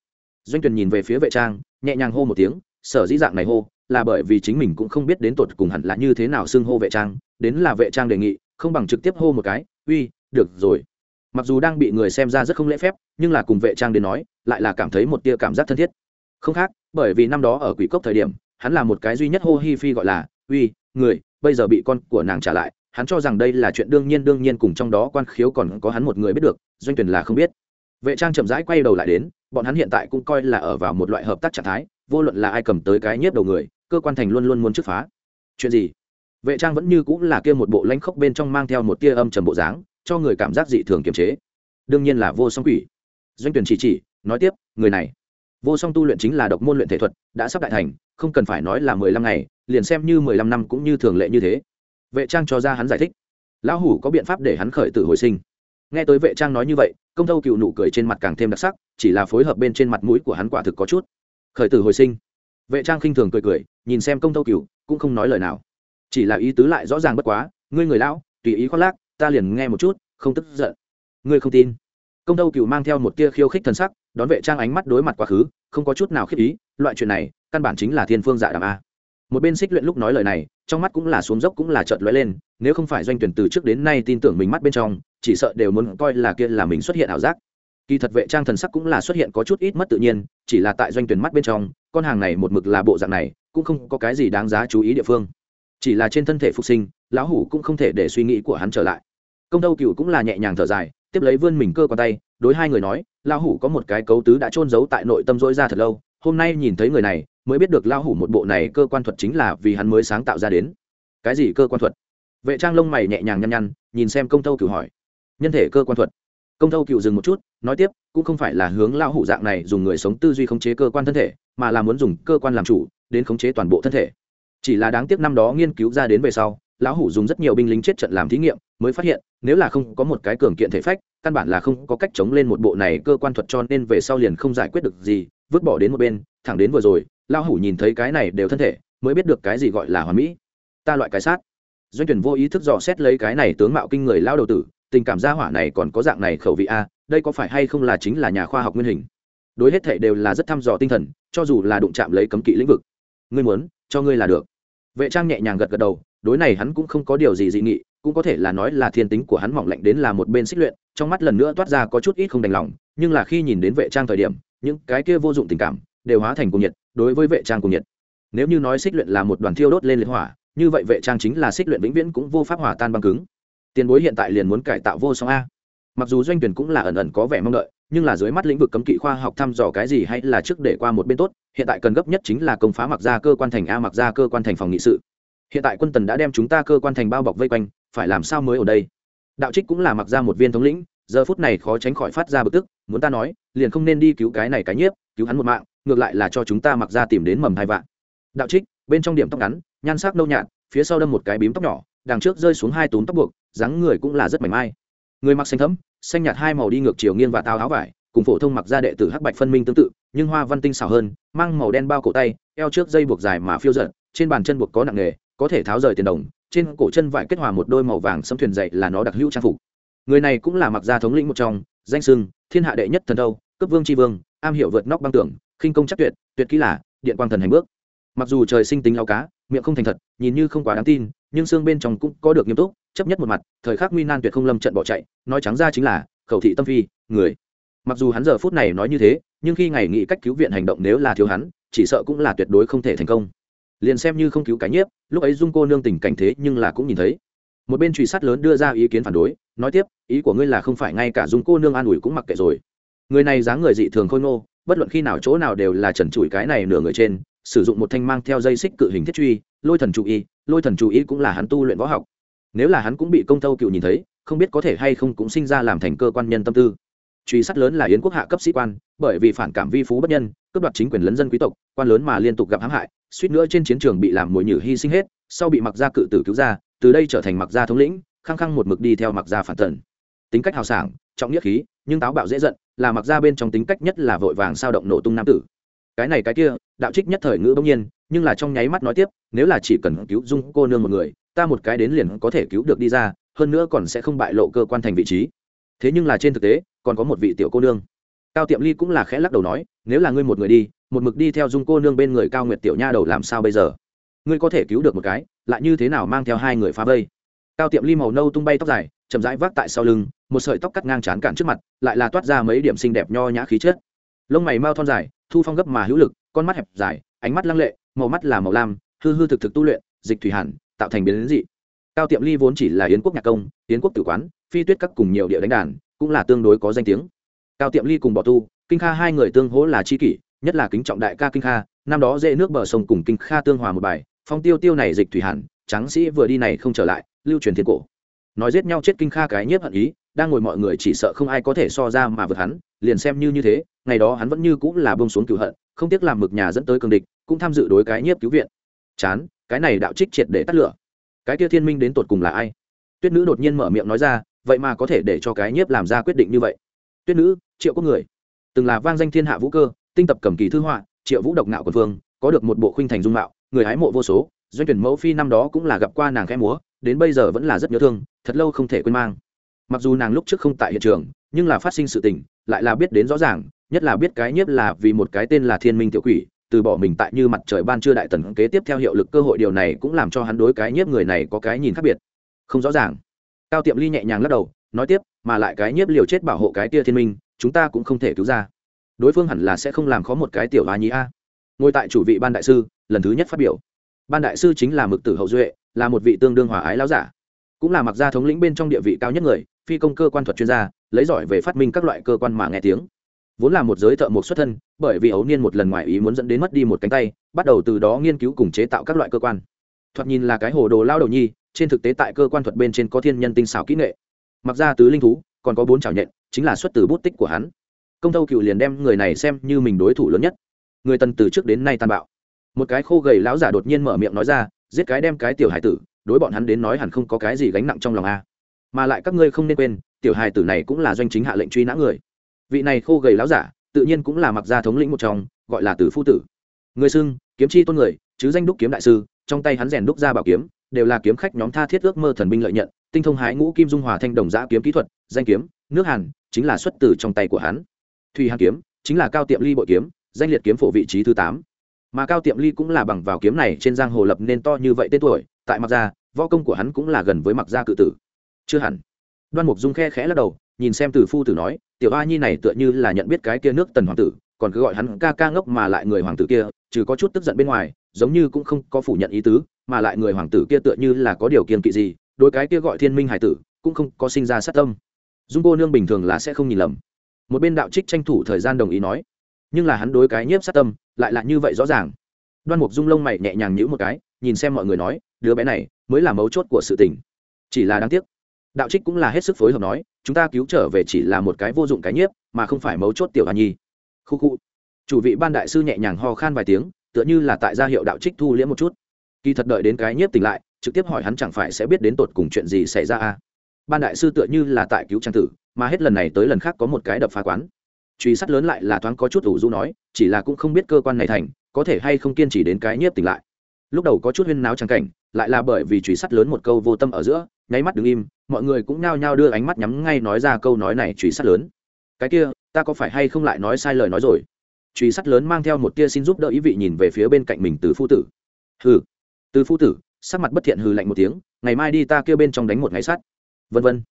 S1: Doanh Tuyền nhìn về phía vệ trang, nhẹ nhàng hô một tiếng, sở dĩ dạng này hô, là bởi vì chính mình cũng không biết đến tột cùng hẳn là như thế nào xưng hô vệ trang. Đến là vệ trang đề nghị, không bằng trực tiếp hô một cái, uy, được rồi. Mặc dù đang bị người xem ra rất không lễ phép, nhưng là cùng vệ trang đến nói, lại là cảm thấy một tia cảm giác thân thiết. Không khác, bởi vì năm đó ở quỷ cốc thời điểm, hắn là một cái duy nhất hô hi phi gọi là, uy, người, bây giờ bị con của nàng trả lại. Hắn cho rằng đây là chuyện đương nhiên đương nhiên cùng trong đó quan khiếu còn có hắn một người biết được, doanh tuyển là không biết vệ trang chậm rãi quay đầu lại đến, bọn hắn hiện tại cũng coi là ở vào một loại hợp tác trạng thái, vô luận là ai cầm tới cái nhiếp đầu người, cơ quan thành luôn luôn muốn trước phá. Chuyện gì? Vệ trang vẫn như cũng là kia một bộ lãnh khốc bên trong mang theo một tia âm trầm bộ dáng, cho người cảm giác dị thường kiềm chế. Đương nhiên là vô song quỷ. Doanh tuyển chỉ chỉ, nói tiếp, người này. Vô song tu luyện chính là độc môn luyện thể thuật, đã sắp đại thành, không cần phải nói là mười lăm ngày, liền xem như mười lăm năm cũng như thường lệ như thế. Vệ trang cho ra hắn giải thích. Lão hủ có biện pháp để hắn khởi tử hồi sinh nghe tới vệ trang nói như vậy, công thâu cựu nụ cười trên mặt càng thêm đặc sắc, chỉ là phối hợp bên trên mặt mũi của hắn quả thực có chút. Khởi tử hồi sinh. Vệ trang khinh thường cười cười, nhìn xem công thâu cựu, cũng không nói lời nào. Chỉ là ý tứ lại rõ ràng bất quá, ngươi người lão, tùy ý khoác lác, ta liền nghe một chút, không tức giận. Ngươi không tin. Công thâu cựu mang theo một tia khiêu khích thần sắc, đón vệ trang ánh mắt đối mặt quá khứ, không có chút nào khiếp ý, loại chuyện này, căn bản chính là thiên phương dạ đàm a một bên xích luyện lúc nói lời này, trong mắt cũng là xuống dốc cũng là chợt lóe lên, nếu không phải doanh tuyển từ trước đến nay tin tưởng mình mắt bên trong, chỉ sợ đều muốn coi là kia là mình xuất hiện ảo giác. Kỳ thật vệ trang thần sắc cũng là xuất hiện có chút ít mất tự nhiên, chỉ là tại doanh tuyển mắt bên trong, con hàng này một mực là bộ dạng này, cũng không có cái gì đáng giá chú ý địa phương. Chỉ là trên thân thể phục sinh, lão hủ cũng không thể để suy nghĩ của hắn trở lại. Công đâu cựu cũng là nhẹ nhàng thở dài, tiếp lấy vươn mình cơ qua tay, đối hai người nói, lão hủ có một cái cấu tứ đã trôn giấu tại nội tâm dỗi ra thật lâu, hôm nay nhìn thấy người này mới biết được lao hủ một bộ này cơ quan thuật chính là vì hắn mới sáng tạo ra đến. Cái gì cơ quan thuật? Vệ trang lông mày nhẹ nhàng nhăn nhăn, nhìn xem công tâu cựu hỏi. Nhân thể cơ quan thuật. Công tâu cựu dừng một chút, nói tiếp, cũng không phải là hướng lao hủ dạng này dùng người sống tư duy khống chế cơ quan thân thể, mà là muốn dùng cơ quan làm chủ, đến khống chế toàn bộ thân thể. Chỉ là đáng tiếc năm đó nghiên cứu ra đến về sau, lão hủ dùng rất nhiều binh lính chết trận làm thí nghiệm, mới phát hiện, nếu là không có một cái cường kiện thể phách, căn bản là không có cách chống lên một bộ này cơ quan thuật cho nên về sau liền không giải quyết được gì, vứt bỏ đến một bên, thẳng đến vừa rồi lao hủ nhìn thấy cái này đều thân thể, mới biết được cái gì gọi là hoàn mỹ. Ta loại cái sát. Doanh tuyển vô ý thức dò xét lấy cái này tướng mạo kinh người lao đầu tử, tình cảm gia hỏa này còn có dạng này khẩu vị a, đây có phải hay không là chính là nhà khoa học nguyên hình? Đối hết thệ đều là rất thăm dò tinh thần, cho dù là đụng chạm lấy cấm kỵ lĩnh vực. Ngươi muốn, cho ngươi là được. Vệ trang nhẹ nhàng gật gật đầu, đối này hắn cũng không có điều gì dị nghị, cũng có thể là nói là thiên tính của hắn mỏng lạnh đến là một bên xích luyện, trong mắt lần nữa toát ra có chút ít không đành lòng, nhưng là khi nhìn đến vệ trang thời điểm, những cái kia vô dụng tình cảm, đều hóa thành cung nhiệt đối với vệ trang cùng nhiệt. Nếu như nói xích luyện là một đoàn thiêu đốt lên liệt hỏa, như vậy vệ trang chính là xích luyện vĩnh viễn cũng vô pháp hòa tan băng cứng. Tiền bối hiện tại liền muốn cải tạo vô song a. Mặc dù doanh tuyển cũng là ẩn ẩn có vẻ mong đợi, nhưng là dưới mắt lĩnh vực cấm kỵ khoa học thăm dò cái gì hay là trước để qua một bên tốt, hiện tại cần gấp nhất chính là công phá mặc ra cơ quan thành a mặc ra cơ quan thành phòng nghị sự. Hiện tại quân tần đã đem chúng ta cơ quan thành bao bọc vây quanh, phải làm sao mới ở đây? Đạo trích cũng là mặc ra một viên thống lĩnh, giờ phút này khó tránh khỏi phát ra bực tức, muốn ta nói, liền không nên đi cứu cái này cái nhiếp, cứu hắn một mạng ngược lại là cho chúng ta mặc ra tìm đến mầm hai vạn đạo trích, bên trong điểm tóc ngắn, nhan sắc nâu nhạt, phía sau đâm một cái bím tóc nhỏ, đằng trước rơi xuống hai túm tóc buộc, dáng người cũng là rất mảnh mai người mặc xanh thấm xanh nhạt hai màu đi ngược chiều nghiêng và tao áo vải, cùng phổ thông mặc ra đệ tử hắc bạch phân minh tương tự, nhưng hoa văn tinh xảo hơn, mang màu đen bao cổ tay, eo trước dây buộc dài mà phiêu giật, trên bàn chân buộc có nặng nghề, có thể tháo rời tiền đồng, trên cổ chân vải kết hòa một đôi màu vàng xâm thuyền dậy là nó đặc hữu trang phục người này cũng là mặc gia thống lĩnh một trong, danh sưng, thiên hạ đệ nhất thần đâu cấp vương tri vương, am hiểu vượt nóc băng tưởng khinh công chắc tuyệt tuyệt kỹ là điện quang thần hành bước. Mặc dù trời sinh tính lao cá, miệng không thành thật, nhìn như không quá đáng tin, nhưng xương bên trong cũng có được nghiêm túc, chấp nhất một mặt, thời khắc nguy nan tuyệt không lâm trận bỏ chạy, nói trắng ra chính là khẩu thị tâm phi, người. Mặc dù hắn giờ phút này nói như thế, nhưng khi ngày nghĩ cách cứu viện hành động nếu là thiếu hắn, chỉ sợ cũng là tuyệt đối không thể thành công. Liền xem như không cứu cái nhiếp, lúc ấy dung cô nương tình cảnh thế nhưng là cũng nhìn thấy. Một bên truy sát lớn đưa ra ý kiến phản đối, nói tiếp, ý của ngươi là không phải ngay cả dung cô nương an ủi cũng mặc kệ rồi. Người này dáng người dị thường khôi ngô bất luận khi nào chỗ nào đều là trần trụi cái này nửa người trên, sử dụng một thanh mang theo dây xích cự hình thiết truy, lôi thần chủ y, lôi thần chủ y cũng là hắn tu luyện võ học. Nếu là hắn cũng bị công thâu cựu nhìn thấy, không biết có thể hay không cũng sinh ra làm thành cơ quan nhân tâm tư. Truy sát lớn là yến quốc hạ cấp sĩ quan, bởi vì phản cảm vi phú bất nhân, cướp đoạt chính quyền lấn dân quý tộc, quan lớn mà liên tục gặp hãm hại, suýt nữa trên chiến trường bị làm mồi nhử hy sinh hết, sau bị mặc gia cự tử cứu ra, từ đây trở thành mặc gia thống lĩnh, khăng khăng một mực đi theo mặc gia phản tần tính cách hào sảng, trọng nghĩa khí nhưng táo bạo dễ giận, là mặc ra bên trong tính cách nhất là vội vàng sao động nổ tung nam tử. Cái này cái kia, đạo trích nhất thời ngữ bỗng nhiên, nhưng là trong nháy mắt nói tiếp, nếu là chỉ cần cứu dung cô nương một người, ta một cái đến liền có thể cứu được đi ra, hơn nữa còn sẽ không bại lộ cơ quan thành vị trí. Thế nhưng là trên thực tế, còn có một vị tiểu cô nương. Cao tiệm ly cũng là khẽ lắc đầu nói, nếu là ngươi một người đi, một mực đi theo dung cô nương bên người cao nguyệt tiểu nha đầu làm sao bây giờ? Ngươi có thể cứu được một cái, lại như thế nào mang theo hai người phá vây? Cao tiệm ly màu nâu tung bay tóc dài, chậm rãi vác tại sau lưng một sợi tóc cắt ngang trán cản trước mặt, lại là toát ra mấy điểm xinh đẹp nho nhã khí chất. Lông mày mau thon dài, thu phong gấp mà hữu lực, con mắt hẹp dài, ánh mắt lăng lệ, màu mắt là màu lam, hư hư thực thực tu luyện, dịch thủy hàn tạo thành biến dị. Cao tiệm ly vốn chỉ là yến quốc nhạc công, yến quốc tử quán, phi tuyết các cùng nhiều địa đánh đàn, cũng là tương đối có danh tiếng. Cao tiệm ly cùng bỏ tu, kinh kha hai người tương hỗ là c h i kỷ, nhất là kính trọng đại ca kinh kha, năm đó dễ nước bờ sông cùng kinh kha tương hòa một bài, phong tiêu tiêu này dịch thủy hàn tráng sĩ vừa đi này không trở lại, lưu truyền thiên cổ. Nói giết nhau chết kinh kha cái nhiếp hận ý đang ngồi mọi người chỉ sợ không ai có thể so ra mà vượt hắn, liền xem như như thế, ngày đó hắn vẫn như cũng là bông xuống cựu hận, không tiếc làm mực nhà dẫn tới cường địch, cũng tham dự đối cái nhiếp cứu viện. Chán, cái này đạo trích triệt để tắt lửa. Cái kia thiên minh đến tột cùng là ai? Tuyết nữ đột nhiên mở miệng nói ra, vậy mà có thể để cho cái nhiếp làm ra quyết định như vậy. Tuyết nữ, triệu có người. Từng là vang danh thiên hạ vũ cơ, tinh tập cầm kỳ thư họa, triệu vũ độc nạo quân vương, có được một bộ khuynh thành dung mạo, người hái mộ vô số, doanh tuyển mẫu phi năm đó cũng là gặp qua nàng khẽ múa, đến bây giờ vẫn là rất nhớ thương, thật lâu không thể quên mang mặc dù nàng lúc trước không tại hiện trường, nhưng là phát sinh sự tình, lại là biết đến rõ ràng, nhất là biết cái nhiếp là vì một cái tên là thiên minh tiểu quỷ, từ bỏ mình tại như mặt trời ban trưa đại tần kế tiếp theo hiệu lực cơ hội điều này cũng làm cho hắn đối cái nhiếp người này có cái nhìn khác biệt. Không rõ ràng. Cao tiệm ly nhẹ nhàng lắc đầu, nói tiếp, mà lại cái nhiếp liều chết bảo hộ cái tia thiên minh, chúng ta cũng không thể cứu ra. Đối phương hẳn là sẽ không làm khó một cái tiểu á nhí a. Ngồi tại chủ vị ban đại sư, lần thứ nhất phát biểu. Ban đại sư chính là mực tử hậu duệ, là một vị tương đương hòa ái lão giả cũng là mặc gia thống lĩnh bên trong địa vị cao nhất người, phi công cơ quan thuật chuyên gia, lấy giỏi về phát minh các loại cơ quan mà nghe tiếng. Vốn là một giới thợ mộc xuất thân, bởi vì ấu niên một lần ngoài ý muốn dẫn đến mất đi một cánh tay, bắt đầu từ đó nghiên cứu cùng chế tạo các loại cơ quan. Thoạt nhìn là cái hồ đồ lao đầu nhi, trên thực tế tại cơ quan thuật bên trên có thiên nhân tinh xảo kỹ nghệ. Mặc ra tứ linh thú, còn có bốn chảo nhện, chính là xuất từ bút tích của hắn. Công tâu cựu liền đem người này xem như mình đối thủ lớn nhất. Người tần từ trước đến nay tàn bạo. Một cái khô gầy lão giả đột nhiên mở miệng nói ra, giết cái đem cái tiểu hải tử đối bọn hắn đến nói hẳn không có cái gì gánh nặng trong lòng a. Mà lại các ngươi không nên quên, tiểu hài tử này cũng là doanh chính hạ lệnh truy nã người. Vị này khô gầy láo giả, tự nhiên cũng là mặc gia thống lĩnh một trong, gọi là tử phu tử. Người xưng, kiếm chi tôn người, chứ danh đúc kiếm đại sư, trong tay hắn rèn đúc ra bảo kiếm, đều là kiếm khách nhóm tha thiết ước mơ thần binh lợi nhận, tinh thông hái ngũ kim dung hòa thanh đồng giã kiếm kỹ thuật, danh kiếm, nước hàn, chính là xuất từ trong tay của hắn. Thùy hàn kiếm, chính là cao tiệm ly bội kiếm, danh liệt kiếm phổ vị trí thứ tám. Mà cao tiệm ly cũng là bằng vào kiếm này trên giang hồ lập nên to như vậy tên tuổi tại mặc gia, võ công của hắn cũng là gần với mặc gia cự tử. Chưa hẳn. Đoan mục dung khe khẽ lắc đầu, nhìn xem từ phu tử nói, tiểu a nhi này tựa như là nhận biết cái kia nước tần hoàng tử, còn cứ gọi hắn ca ca ngốc mà lại người hoàng tử kia, trừ có chút tức giận bên ngoài, giống như cũng không có phủ nhận ý tứ, mà lại người hoàng tử kia tựa như là có điều kiện kỵ gì đôi cái kia gọi thiên minh hải tử, cũng không có sinh ra sát tâm. Dung cô nương bình thường là sẽ không nhìn lầm. Một bên đạo trích tranh thủ thời gian đồng ý nói, nhưng là hắn đối cái nhiếp sát tâm, lại là như vậy rõ ràng. Đoan mục dung lông mày nhẹ nhàng nhữ một cái, nhìn xem mọi người nói đứa bé này mới là mấu chốt của sự tình. Chỉ là đáng tiếc, đạo trích cũng là hết sức phối hợp nói, chúng ta cứu trở về chỉ là một cái vô dụng cái nhiếp, mà không phải mấu chốt tiểu hà nhi. Khu khu. Chủ vị ban đại sư nhẹ nhàng ho khan vài tiếng, tựa như là tại gia hiệu đạo trích thu liễm một chút. Kỳ thật đợi đến cái nhiếp tỉnh lại, trực tiếp hỏi hắn chẳng phải sẽ biết đến tột cùng chuyện gì xảy ra à? Ban đại sư tựa như là tại cứu trang tử, mà hết lần này tới lần khác có một cái đập phá quán. Truy sát lớn lại là thoáng có chút ủ du nói, chỉ là cũng không biết cơ quan này thành, có thể hay không kiên trì đến cái nhiếp tỉnh lại. Lúc đầu có chút huyên náo trang cảnh lại là bởi vì truy sát lớn một câu vô tâm ở giữa, nháy mắt đứng im, mọi người cũng nhao nhao đưa ánh mắt nhắm ngay nói ra câu nói này truy sát lớn. Cái kia, ta có phải hay không lại nói sai lời nói rồi? Truy sát lớn mang theo một tia xin giúp đỡ ý vị nhìn về phía bên cạnh mình từ phu tử. Hừ. Từ phu tử, sắc mặt bất thiện hừ lạnh một tiếng, ngày mai đi ta kêu bên trong đánh một ngáy sắt. Vân vân.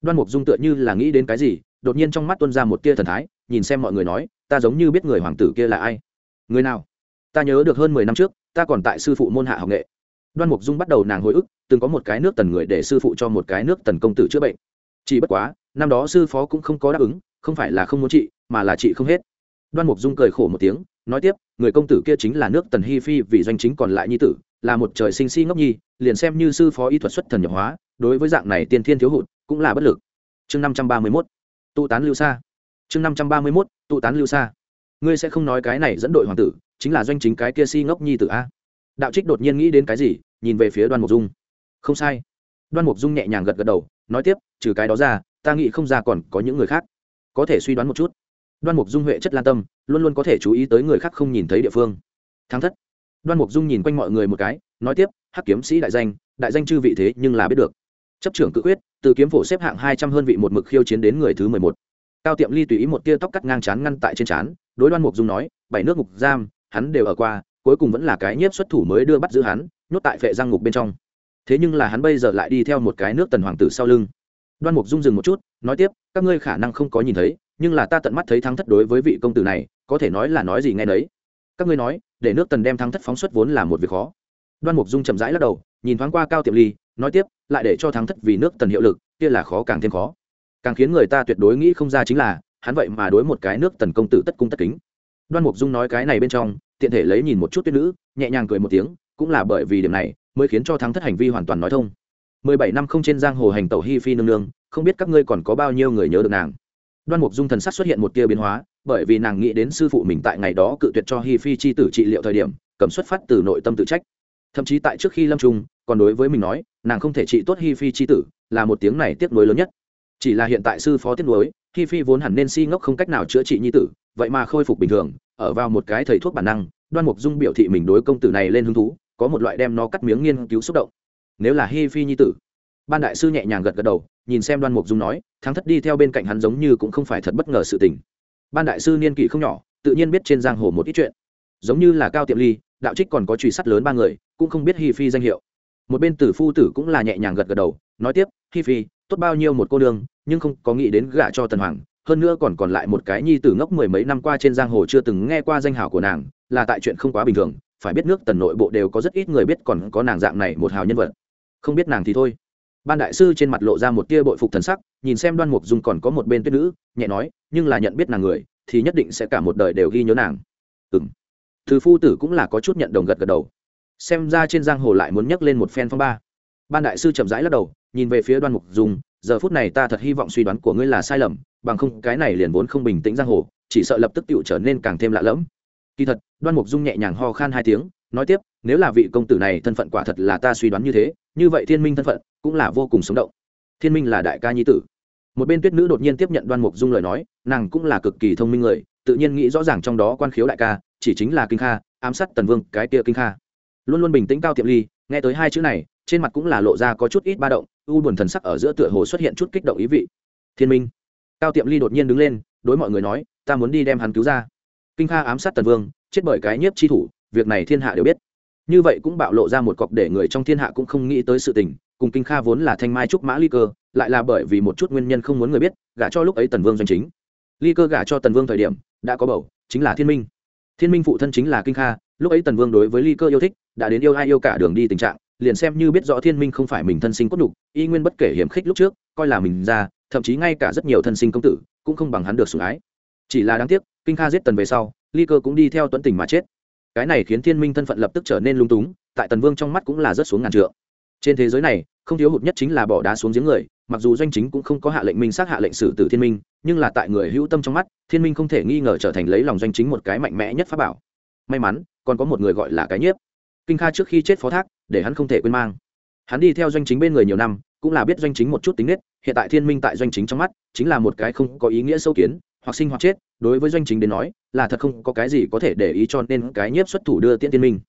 S1: Đoan mục dung tựa như là nghĩ đến cái gì, đột nhiên trong mắt tuân ra một tia thần thái, nhìn xem mọi người nói, ta giống như biết người hoàng tử kia là ai. Người nào? Ta nhớ được hơn mười năm trước, ta còn tại sư phụ môn hạ học nghệ đoan mục dung bắt đầu nàng hồi ức, từng có một cái nước tần người để sư phụ cho một cái nước tần công tử chữa bệnh. Chỉ bất quá, năm đó sư phó cũng không có đáp ứng, không phải là không muốn trị, mà là trị không hết. Đoan mục dung cười khổ một tiếng, nói tiếp, người công tử kia chính là nước tần hi phi vì doanh chính còn lại nhi tử, là một trời sinh si ngốc nhi, liền xem như sư phó y thuật xuất thần nhập hóa, đối với dạng này tiên thiên thiếu hụt, cũng là bất lực. Chương năm trăm ba mươi mốt, tụ tán lưu xa chương năm trăm ba mươi mốt, tụ tán lưu xa ngươi sẽ không nói cái này dẫn đội hoàng tử, chính là doanh chính cái kia si ngốc nhi tử a? Đạo trích đột nhiên nghĩ đến cái gì, nhìn về phía đoan mục dung. Không sai. Đoan mục dung nhẹ nhàng gật gật đầu, nói tiếp, trừ cái đó ra, ta nghĩ không ra còn có những người khác. Có thể suy đoán một chút. Đoan mục dung huệ chất lan tâm, luôn luôn có thể chú ý tới người khác không nhìn thấy địa phương. Thắng thất. Đoan mục dung nhìn quanh mọi người một cái, nói tiếp, hắc kiếm sĩ đại danh đại danh chư vị thế nhưng là biết được. Chấp trưởng cự quyết từ kiếm phổ xếp hạng hai trăm hơn vị một mực khiêu chiến đến người thứ mười một. Cao tiệm ly tùy ý một tia tóc cắt ngang chán ngăn tại trên chán, đối đoan mục dung nói, bảy nước ngục giam, hắn đều ở qua cuối cùng vẫn là cái nhiếp xuất thủ mới đưa bắt giữ hắn, nhốt tại vệ giang ngục bên trong. Thế nhưng là hắn bây giờ lại đi theo một cái nước tần hoàng tử sau lưng. Đoan mục dung dừng một chút, nói tiếp, các ngươi khả năng không có nhìn thấy, nhưng là ta tận mắt thấy thắng thất đối với vị công tử này, có thể nói là nói gì ngay đấy các ngươi nói, để nước tần đem thắng thất phóng xuất vốn là một việc khó. Đoan mục dung chậm rãi lắc đầu, nhìn thoáng qua cao tiệm ly, nói tiếp, lại để cho thắng thất vì nước tần hiệu lực, kia là khó càng thêm khó. Càng khiến người ta tuyệt đối nghĩ không ra chính là, hắn vậy mà đối một cái nước tần công tử tất cung tất kính đoan mục dung nói cái này bên trong, tiện thể lấy nhìn một chút tuyết nữ, nhẹ nhàng cười một tiếng, cũng là bởi vì điểm này, mới khiến cho thắng thất hành vi hoàn toàn nói thông. Mười bảy năm không trên giang hồ hành tẩu hi phi nương nương, không biết các ngươi còn có bao nhiêu người nhớ được nàng. Đoan mục dung thần sắc xuất hiện một tia biến hóa, bởi vì nàng nghĩ đến sư phụ mình tại ngày đó cự tuyệt cho hi phi chi tử trị liệu thời điểm, cầm xuất phát từ nội tâm tự trách. Thậm chí tại trước khi lâm trung, còn đối với mình nói, nàng không thể trị tốt hi phi chi tử, là một tiếng này tiếc nuối lớn nhất. Chỉ là hiện tại sư phó tiếc nuối hi phi vốn hẳn nên si ngốc không cách nào chữa trị nhi tử, vậy mà khôi phục bình thường, ở vào một cái thầy thuốc bản năng, đoan mục dung biểu thị mình đối công tử này lên hứng thú, có một loại đem nó cắt miếng nghiên cứu xúc động. Nếu là hi phi nhi tử, ban đại sư nhẹ nhàng gật gật đầu, nhìn xem đoan mục dung nói, thắng thất đi theo bên cạnh hắn giống như cũng không phải thật bất ngờ sự tình. Ban đại sư niên kỷ không nhỏ, tự nhiên biết trên giang hồ một ít chuyện. Giống như là cao tiệm ly, đạo trích còn có truy sát lớn ba người, cũng không biết hi phi danh hiệu. Một bên tử phu tử cũng là nhẹ nhàng gật gật đầu, nói tiếp, hi phi tốt bao nhiêu một cô nương, nhưng không có nghĩ đến gả cho tần hoàng hơn nữa còn còn lại một cái nhi tử ngốc mười mấy năm qua trên giang hồ chưa từng nghe qua danh hào của nàng là tại chuyện không quá bình thường phải biết nước tần nội bộ đều có rất ít người biết còn có nàng dạng này một hào nhân vật. Không biết nàng thì thôi. Ban đại sư trên mặt lộ ra một tia bội phục thần sắc nhìn xem đoan mục dung còn có một bên tuyết nữ nhẹ nói nhưng là nhận biết nàng người thì nhất định sẽ cả một đời đều ghi nhớ nàng. Ừng từ phu tử cũng là có chút nhận đồng gật gật đầu. Xem ra trên giang hồ lại muốn nhắc lên một phen phong ba. Ban đại sư chậm rãi lắc đầu nhìn về phía đoan mục dung, giờ phút này ta thật hy vọng suy đoán của ngươi là sai lầm, bằng không cái này liền vốn không bình tĩnh giang hồ, chỉ sợ lập tức tựu trở nên càng thêm lạ lẫm. Kỳ thật, đoan mục dung nhẹ nhàng ho khan hai tiếng, nói tiếp, nếu là vị công tử này thân phận quả thật là ta suy đoán như thế, như vậy thiên minh thân phận cũng là vô cùng sống động. Thiên minh là đại ca nhi tử. Một bên tuyết nữ đột nhiên tiếp nhận đoan mục dung lời nói, nàng cũng là cực kỳ thông minh người, tự nhiên nghĩ rõ ràng trong đó quan khiếu đại ca, chỉ chính là kinh kha, ám sát tần vương, cái kia kinh kha. Luôn luôn bình tĩnh cao tiệm ly, nghe tới hai chữ này trên mặt cũng là lộ ra có chút ít ba động, u buồn thần sắc ở giữa tựa hồ xuất hiện chút kích động ý vị. Thiên minh, cao tiệm ly đột nhiên đứng lên, đối mọi người nói, ta muốn đi đem hắn cứu ra. Kinh kha ám sát tần vương, chết bởi cái nhiếp chi thủ, việc này thiên hạ đều biết. Như vậy cũng bạo lộ ra một cọc để người trong thiên hạ cũng không nghĩ tới sự tình, cùng kinh kha vốn là thanh mai trúc mã ly cơ, lại là bởi vì một chút nguyên nhân không muốn người biết, gả cho lúc ấy tần vương doanh chính. Ly cơ gả cho tần vương thời điểm, đã có bầu, chính là thiên minh. Thiên minh phụ thân chính là kinh kha, lúc ấy tần vương đối với ly cơ yêu thích, đã đến yêu ai yêu cả đường đi tình trạng liền xem như biết rõ thiên minh không phải mình thân sinh cốt đục y nguyên bất kể hiểm khích lúc trước, coi là mình ra, thậm chí ngay cả rất nhiều thân sinh công tử, cũng không bằng hắn được sủng ái. Chỉ là đáng tiếc, kinh kha giết tần về sau, ly cơ cũng đi theo tuấn tình mà chết. Cái này khiến thiên minh thân phận lập tức trở nên lung túng, tại tần vương trong mắt cũng là rất xuống ngàn trượng. Trên thế giới này, không thiếu hụt nhất chính là bỏ đá xuống giếng người, mặc dù doanh chính cũng không có hạ lệnh minh sát hạ lệnh xử tử thiên minh, nhưng là tại người hữu tâm trong mắt, thiên minh không thể nghi ngờ trở thành lấy lòng doanh chính một cái mạnh mẽ nhất pháp bảo. May mắn, còn có một người gọi là cái nhiếp. Kinh kha trước khi chết phó thác để hắn không thể quên mang. Hắn đi theo doanh chính bên người nhiều năm, cũng là biết doanh chính một chút tính nết, hiện tại thiên minh tại doanh chính trong mắt, chính là một cái không có ý nghĩa sâu kiến, hoặc sinh hoặc chết, đối với doanh chính đến nói, là thật không có cái gì có thể để ý cho nên cái nhiếp xuất thủ đưa tiễn thiên minh.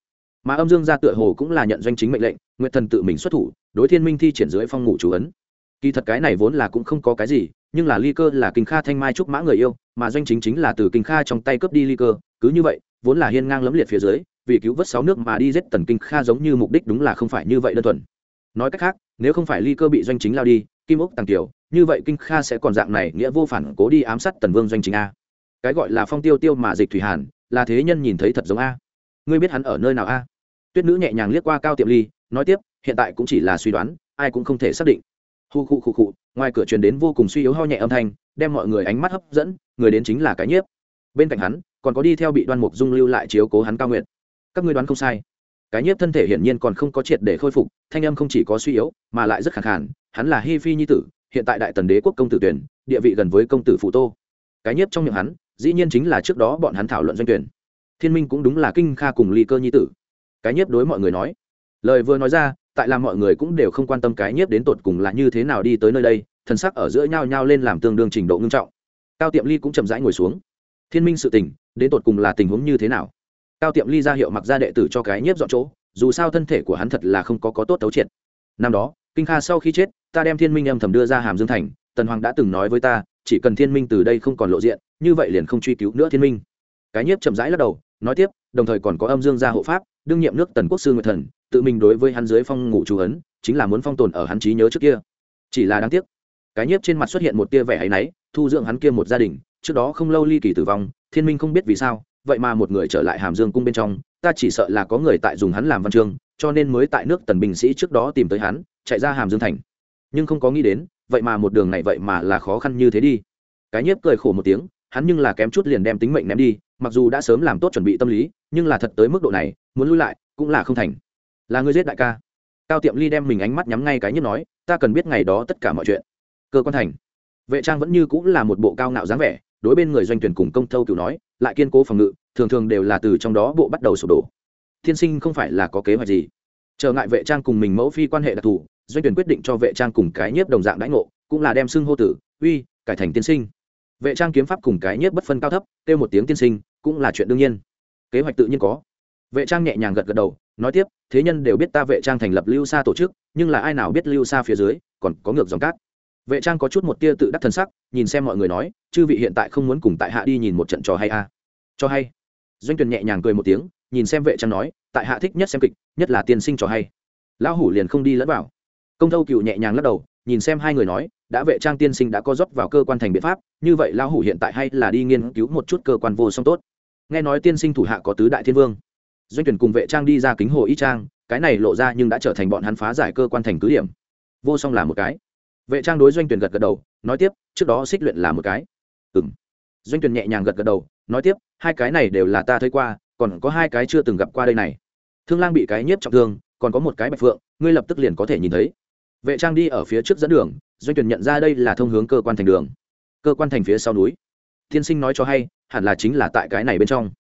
S1: Mà âm dương gia tựa hồ cũng là nhận doanh chính mệnh lệnh, nguyện thần tự mình xuất thủ, đối thiên minh thi triển dưới phong ngủ chú ấn. Kỳ thật cái này vốn là cũng không có cái gì, nhưng là ly cơ là kinh kha thanh mai trúc mã người yêu, mà doanh chính chính là từ kinh kha trong tay cướp đi ly cơ, cứ như vậy, vốn là hiên ngang lấm liệt phía dưới vì cứu vớt sáu nước mà đi giết tần kinh kha giống như mục đích đúng là không phải như vậy đơn thuần. Nói cách khác, nếu không phải ly cơ bị doanh chính lao đi, kim ốc tàng tiểu như vậy kinh kha sẽ còn dạng này nghĩa vô phản cố đi ám sát tần vương doanh chính a. Cái gọi là phong tiêu tiêu mà dịch thủy hàn, là thế nhân nhìn thấy thật giống a. Ngươi biết hắn ở nơi nào a? Tuyết nữ nhẹ nhàng liếc qua cao tiệm ly, nói tiếp, hiện tại cũng chỉ là suy đoán, ai cũng không thể xác định. Hu khu khu khu, ngoài cửa truyền đến vô cùng suy yếu ho nhẹ âm thanh, đem mọi người ánh mắt hấp dẫn, người đến chính là cái nhiếp. Bên cạnh hắn, còn có đi theo bị đoan mục dung lưu lại chiếu cố hắn cao nguyện các ngươi đoán không sai. Cái nhiếp thân thể hiển nhiên còn không có triệt để khôi phục, thanh âm không chỉ có suy yếu, mà lại rất khẳng khản hắn là hi phi nhi tử, hiện tại đại tần đế quốc công tử tuyển, địa vị gần với công tử phụ tô. Cái nhiếp trong miệng hắn, dĩ nhiên chính là trước đó bọn hắn thảo luận doanh tuyển. Thiên minh cũng đúng là kinh kha cùng ly cơ nhi tử. Cái nhiếp đối mọi người nói. Lời vừa nói ra, tại làm mọi người cũng đều không quan tâm cái nhiếp đến tột cùng là như thế nào đi tới nơi đây, thần sắc ở giữa nhau nhau lên làm tương đương trình độ ngưng trọng. Cao tiệm ly cũng chậm rãi ngồi xuống. Thiên minh sự tình, đến tột cùng là tình huống như thế nào? Cao tiệm ly ra hiệu mặc ra đệ tử cho cái nhiếp dọn chỗ, dù sao thân thể của hắn thật là không có có tốt tấu triệt. Năm đó, kinh kha sau khi chết, ta đem thiên minh âm thầm đưa ra hàm dương thành, tần hoàng đã từng nói với ta, chỉ cần thiên minh từ đây không còn lộ diện, như vậy liền không truy cứu nữa thiên minh. Cái nhiếp chậm rãi lắc đầu, nói tiếp, đồng thời còn có âm dương gia hộ pháp, đương nhiệm nước tần quốc sư nguyệt thần, tự mình đối với hắn dưới phong ngủ chú ấn, chính là muốn phong tồn ở hắn trí nhớ trước kia. Chỉ là đáng tiếc, cái nhiếp trên mặt xuất hiện một tia vẻ áy náy, thu dưỡng hắn kia một gia đình, trước đó không lâu ly kỳ tử vong, thiên minh không biết vì sao vậy mà một người trở lại hàm dương cung bên trong, ta chỉ sợ là có người tại dùng hắn làm văn chương, cho nên mới tại nước tần binh sĩ trước đó tìm tới hắn, chạy ra hàm dương thành. Nhưng không có nghĩ đến, vậy mà một đường này vậy mà là khó khăn như thế đi. Cái nhiếp cười khổ một tiếng, hắn nhưng là kém chút liền đem tính mệnh ném đi, mặc dù đã sớm làm tốt chuẩn bị tâm lý, nhưng là thật tới mức độ này, muốn lui lại, cũng là không thành. Là người giết đại ca. Cao tiệm ly đem mình ánh mắt nhắm ngay cái nhiếp nói, ta cần biết ngày đó tất cả mọi chuyện. Cơ quan thành. Vệ trang vẫn như cũng là một bộ cao ngạo dáng vẻ đối bên người doanh tuyển cùng công thâu cựu nói, lại kiên cố phòng ngự, thường thường đều là từ trong đó bộ bắt đầu sụp đổ. Thiên sinh không phải là có kế hoạch gì. Trở ngại vệ trang cùng mình mẫu phi quan hệ đặc thù, doanh tuyển quyết định cho vệ trang cùng cái nhiếp đồng dạng đãi ngộ, cũng là đem xưng hô tử, uy, cải thành tiên sinh. Vệ trang kiếm pháp cùng cái nhiếp bất phân cao thấp, kêu một tiếng tiên sinh, cũng là chuyện đương nhiên. Kế hoạch tự nhiên có. Vệ trang nhẹ nhàng gật gật đầu, nói tiếp, thế nhân đều biết ta vệ trang thành lập lưu xa tổ chức, nhưng là ai nào biết lưu xa phía dưới, còn có ngược dòng cát vệ trang có chút một tia tự đắc thân sắc, nhìn xem mọi người nói, chư vị hiện tại không muốn cùng tại hạ đi nhìn một trận trò hay a à? cho hay? Doanh tuyền nhẹ nhàng cười một tiếng, nhìn xem vệ trang nói, tại hạ thích nhất xem kịch, nhất là tiên sinh trò hay. Lão hủ liền không đi lẫn vào. Công thâu cựu nhẹ nhàng lắc đầu, nhìn xem hai người nói, đã vệ trang tiên sinh đã có dốc vào cơ quan thành biện pháp, như vậy lão hủ hiện tại hay là đi nghiên cứu một chút cơ quan vô song tốt. Nghe nói tiên sinh thủ hạ có tứ đại thiên vương. Doanh tuyển cùng vệ trang đi ra kính hồ y trang, cái này lộ ra nhưng đã trở thành bọn hắn phá giải cơ quan thành cứ điểm. Vô song là một cái vệ trang đối doanh tuyển gật gật đầu, nói tiếp, trước đó xích luyện là một cái. Ừng doanh tuyển nhẹ nhàng gật gật đầu, nói tiếp, hai cái này đều là ta thấy qua, còn có hai cái chưa từng gặp qua đây này. Thương lang bị cái nhiếp trọng thương, còn có một cái bạch phượng, ngươi lập tức liền có thể nhìn thấy. Vệ trang đi ở phía trước dẫn đường, doanh tuyển nhận ra đây là thông hướng cơ quan thành đường. Cơ quan thành phía sau núi. Tiên sinh nói cho hay, hẳn là chính là tại cái này bên trong.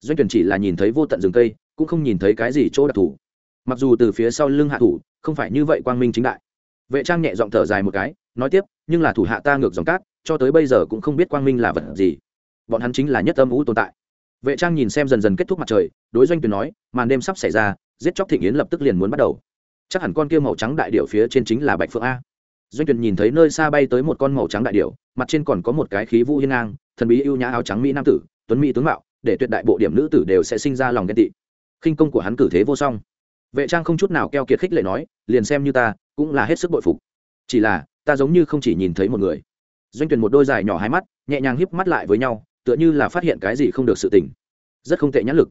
S1: Doanh tuyển chỉ là nhìn thấy vô tận rừng cây, cũng không nhìn thấy cái gì chỗ đặc thù. Mặc dù từ phía sau lưng hạ thủ, không phải như vậy quang minh chính đại vệ trang nhẹ giọng thở dài một cái, nói tiếp, nhưng là thủ hạ ta ngược dòng cát, cho tới bây giờ cũng không biết quang minh là vật gì. Bọn hắn chính là nhất âm ú tồn tại. Vệ trang nhìn xem dần dần kết thúc mặt trời, đối doanh tuyển nói, màn đêm sắp xảy ra, giết chóc thịnh yến lập tức liền muốn bắt đầu. Chắc hẳn con kia màu trắng đại điệu phía trên chính là bạch phượng a. Doanh tuyển nhìn thấy nơi xa bay tới một con màu trắng đại điệu mặt trên còn có một cái khí vũ hiên ngang, thần bí ưu nhã áo trắng mỹ nam tử, tuấn mỹ tướng mạo, để tuyệt đại bộ điểm nữ tử đều sẽ sinh ra lòng ghen tị. Khinh công của hắn cử thế vô song vệ trang không chút nào keo kiệt khích lệ nói liền xem như ta cũng là hết sức bội phục. Chỉ là ta giống như không chỉ nhìn thấy một người. Doanh tuyển một đôi dài nhỏ hai mắt nhẹ nhàng híp mắt lại với nhau tựa như là phát hiện cái gì không được sự tình, rất không tệ nhãn lực.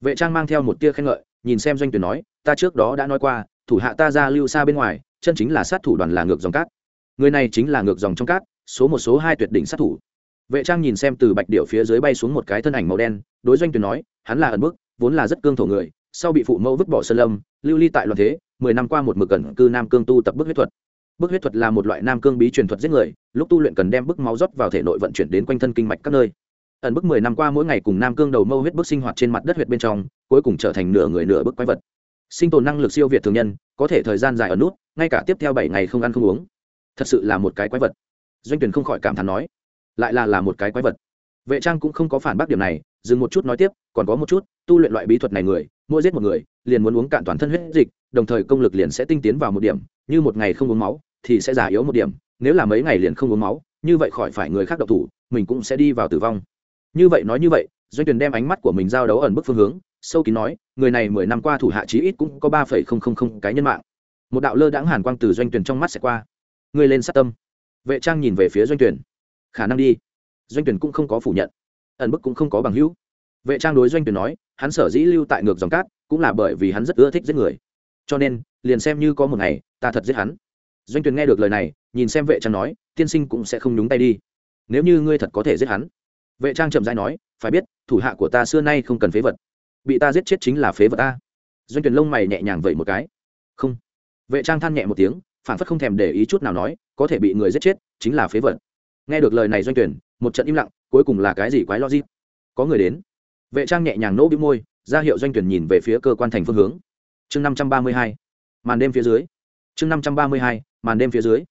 S1: Vệ trang mang theo một tia khen ngợi nhìn xem doanh tuyển nói ta trước đó đã nói qua thủ hạ ta ra lưu xa bên ngoài chân chính là sát thủ đoàn là ngược dòng cát. Người này chính là ngược dòng trong cát số một số hai tuyệt đỉnh sát thủ. Vệ trang nhìn xem từ bạch điệu phía dưới bay xuống một cái thân ảnh màu đen đối doanh tuyển nói hắn là ẩn bức vốn là rất cương thổ người sau bị phụ mẫu vứt bỏ sơn lâm, lưu ly tại loạn thế, mười năm qua một mực cẩn cư nam cương tu tập bức huyết thuật. Bức huyết thuật là một loại nam cương bí truyền thuật giết người, lúc tu luyện cần đem bức máu rót vào thể nội vận chuyển đến quanh thân kinh mạch các nơi. Ẩn bức mười năm qua mỗi ngày cùng nam cương đầu mâu huyết bức sinh hoạt trên mặt đất huyệt bên trong, cuối cùng trở thành nửa người nửa bức quái vật. Sinh tồn năng lực siêu việt thường nhân, có thể thời gian dài ở nút, ngay cả tiếp theo bảy ngày không ăn không uống. Thật sự là một cái quái vật. Doanh tuyển không khỏi cảm thán nói, lại là là một cái quái vật. Vệ trang cũng không có phản bác điểm này, dừng một chút nói tiếp, còn có một chút, tu luyện loại bí thuật này người mỗi giết một người, liền muốn uống cạn toàn thân huyết dịch, đồng thời công lực liền sẽ tinh tiến vào một điểm, như một ngày không uống máu, thì sẽ già yếu một điểm, nếu là mấy ngày liền không uống máu, như vậy khỏi phải người khác độc thủ, mình cũng sẽ đi vào tử vong. Như vậy nói như vậy, doanh tuyển đem ánh mắt của mình giao đấu ẩn bức phương hướng, sâu kín nói, người này mười năm qua thủ hạ chí ít cũng có ba phẩy không không không cái nhân mạng. Một đạo lơ đãng hàn quang từ doanh tuyển trong mắt sẽ qua. Người lên sát tâm. Vệ trang nhìn về phía doanh tuyển khả năng đi. Doanh tuyển cũng không có phủ nhận. Ẩn bức cũng không có bằng hữu vệ trang đối doanh tuyển nói, hắn sở dĩ lưu tại ngược dòng cát, cũng là bởi vì hắn rất ưa thích giết người. Cho nên, liền xem như có một ngày, ta thật giết hắn. Doanh tuyển nghe được lời này, nhìn xem vệ trang nói, tiên sinh cũng sẽ không nhúng tay đi. Nếu như ngươi thật có thể giết hắn. Vệ trang chậm dãi nói, phải biết, thủ hạ của ta xưa nay không cần phế vật. Bị ta giết chết chính là phế vật ta. Doanh tuyển lông mày nhẹ nhàng vậy một cái. Không. Vệ trang than nhẹ một tiếng, phản phất không thèm để ý chút nào nói, có thể bị người giết chết, chính là phế vật. Nghe được lời này doanh tuyển một trận im lặng, cuối cùng là cái gì quái logic? Có người đến vệ trang nhẹ nhàng nỗ bĩu môi, ra hiệu doanh tuyển nhìn về phía cơ quan thành phương hướng. Chương năm trăm ba mươi hai, màn đêm phía dưới. Chương năm trăm ba mươi hai, màn đêm phía dưới.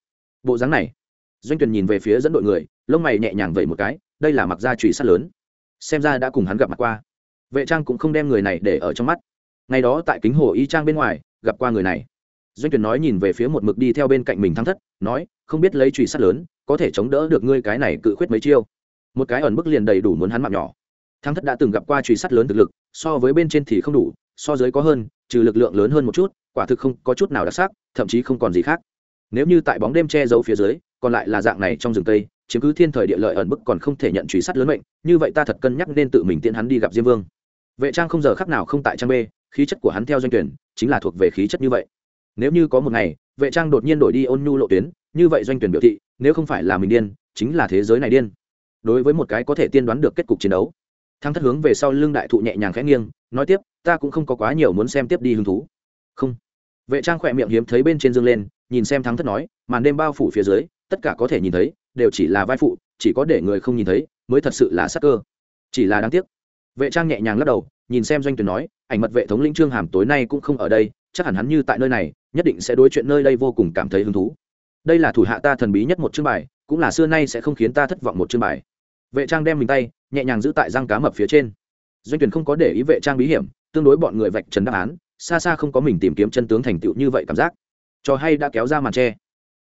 S1: Bộ dáng này, doanh tuyển nhìn về phía dẫn đội người, lông mày nhẹ nhàng vẩy một cái, đây là mặc gia trùy sát lớn. Xem ra đã cùng hắn gặp mặt qua. Vệ trang cũng không đem người này để ở trong mắt. Ngày đó tại kính hồ y trang bên ngoài, gặp qua người này. Doanh tuyển nói nhìn về phía một mực đi theo bên cạnh mình thăng thất, nói, không biết lấy trùy sát lớn, có thể chống đỡ được ngươi cái này cự khuyết mấy chiêu? Một cái ẩn bức liền đầy đủ muốn hắn mạng nhỏ. Thắng thất đã từng gặp qua truy sát lớn thực lực, so với bên trên thì không đủ, so dưới có hơn, trừ lực lượng lớn hơn một chút, quả thực không có chút nào đặc sắc, thậm chí không còn gì khác. Nếu như tại bóng đêm che giấu phía dưới, còn lại là dạng này trong rừng tây, chiếm cứ thiên thời địa lợi ẩn bức còn không thể nhận truy sát lớn mệnh, như vậy ta thật cân nhắc nên tự mình tiễn hắn đi gặp diêm vương. Vệ trang không giờ khác nào không tại trang b khí chất của hắn theo doanh tuyển, chính là thuộc về khí chất như vậy. Nếu như có một ngày, vệ trang đột nhiên đổi đi ôn nhu lộ tuyến, như vậy doanh tuyển biểu thị, nếu không phải là mình điên, chính là thế giới này điên. Đối với một cái có thể tiên đoán được kết cục chiến đấu thăng thất hướng về sau lưng đại thụ nhẹ nhàng khẽ nghiêng, nói tiếp, ta cũng không có quá nhiều muốn xem tiếp đi hứng thú. Không. Vệ trang khỏe miệng hiếm thấy bên trên dương lên, nhìn xem thắng thất nói, màn đêm bao phủ phía dưới, tất cả có thể nhìn thấy, đều chỉ là vai phụ, chỉ có để người không nhìn thấy, mới thật sự là sắc cơ. Chỉ là đáng tiếc. Vệ trang nhẹ nhàng lắc đầu, nhìn xem doanh tuyển nói, ảnh mật vệ thống linh trương hàm tối nay cũng không ở đây, chắc hẳn hắn như tại nơi này, nhất định sẽ đối chuyện nơi đây vô cùng cảm thấy hứng thú. Đây là thủ hạ ta thần bí nhất một chương bài, cũng là xưa nay sẽ không khiến ta thất vọng một chương bài. Vệ trang đem mình tay nhẹ nhàng giữ tại răng cá mập phía trên. Doanh tuyển không có để ý vệ trang bí hiểm, tương đối bọn người vạch trần đáp án, xa xa không có mình tìm kiếm chân tướng thành tựu như vậy cảm giác. Cho hay đã kéo ra màn tre.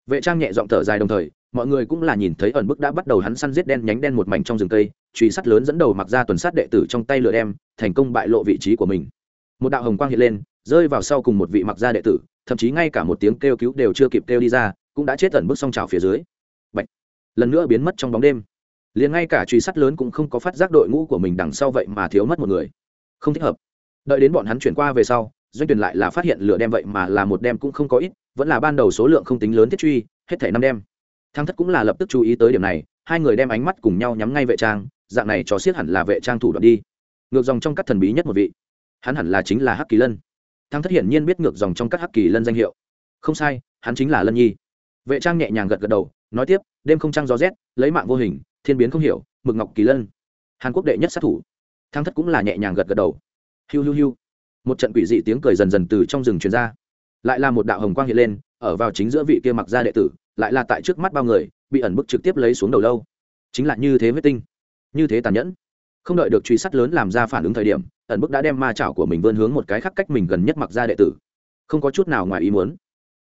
S1: Vệ trang nhẹ giọng thở dài đồng thời, mọi người cũng là nhìn thấy ẩn bức đã bắt đầu hắn săn giết đen nhánh đen một mảnh trong rừng cây, truy sát lớn dẫn đầu mặc ra tuần sát đệ tử trong tay lửa đem, thành công bại lộ vị trí của mình. Một đạo hồng quang hiện lên, rơi vào sau cùng một vị mặc ra đệ tử, thậm chí ngay cả một tiếng kêu cứu đều chưa kịp kêu đi ra, cũng đã chết ẩn bức song trào phía dưới. Bạch. lần nữa biến mất trong bóng đêm liền ngay cả truy sát lớn cũng không có phát giác đội ngũ của mình đằng sau vậy mà thiếu mất một người. Không thích hợp. Đợi đến bọn hắn chuyển qua về sau, doanh tuyển lại là phát hiện lửa đem vậy mà là một đem cũng không có ít, vẫn là ban đầu số lượng không tính lớn thiết truy, hết thảy năm đem. Thăng thất cũng là lập tức chú ý tới điểm này, hai người đem ánh mắt cùng nhau nhắm ngay vệ trang, dạng này cho siết hẳn là vệ trang thủ đoạn đi. Ngược dòng trong các thần bí nhất một vị. Hắn hẳn là chính là hắc kỳ lân. Thăng thất hiển nhiên biết ngược dòng trong các hắc kỳ lân danh hiệu. Không sai, hắn chính là lân nhi. Vệ trang nhẹ nhàng gật gật đầu, nói tiếp, đêm không trăng gió rét, lấy mạng vô hình thiên biến không hiểu, mực ngọc kỳ lân. Hàn quốc đệ nhất sát thủ. Thăng thất cũng là nhẹ nhàng gật gật đầu. Hiu hiu hiu. Một trận quỷ dị tiếng cười dần dần từ trong rừng truyền ra. Lại là một đạo hồng quang hiện lên, ở vào chính giữa vị kia mặc ra đệ tử, lại là tại trước mắt bao người, bị ẩn bức trực tiếp lấy xuống đầu lâu. Chính là như thế huyết tinh, như thế tàn nhẫn. Không đợi được truy sát lớn làm ra phản ứng thời điểm, ẩn bức đã đem ma chảo của mình vươn hướng một cái khắc cách mình gần nhất mặc ra đệ tử. Không có chút nào ngoài ý muốn.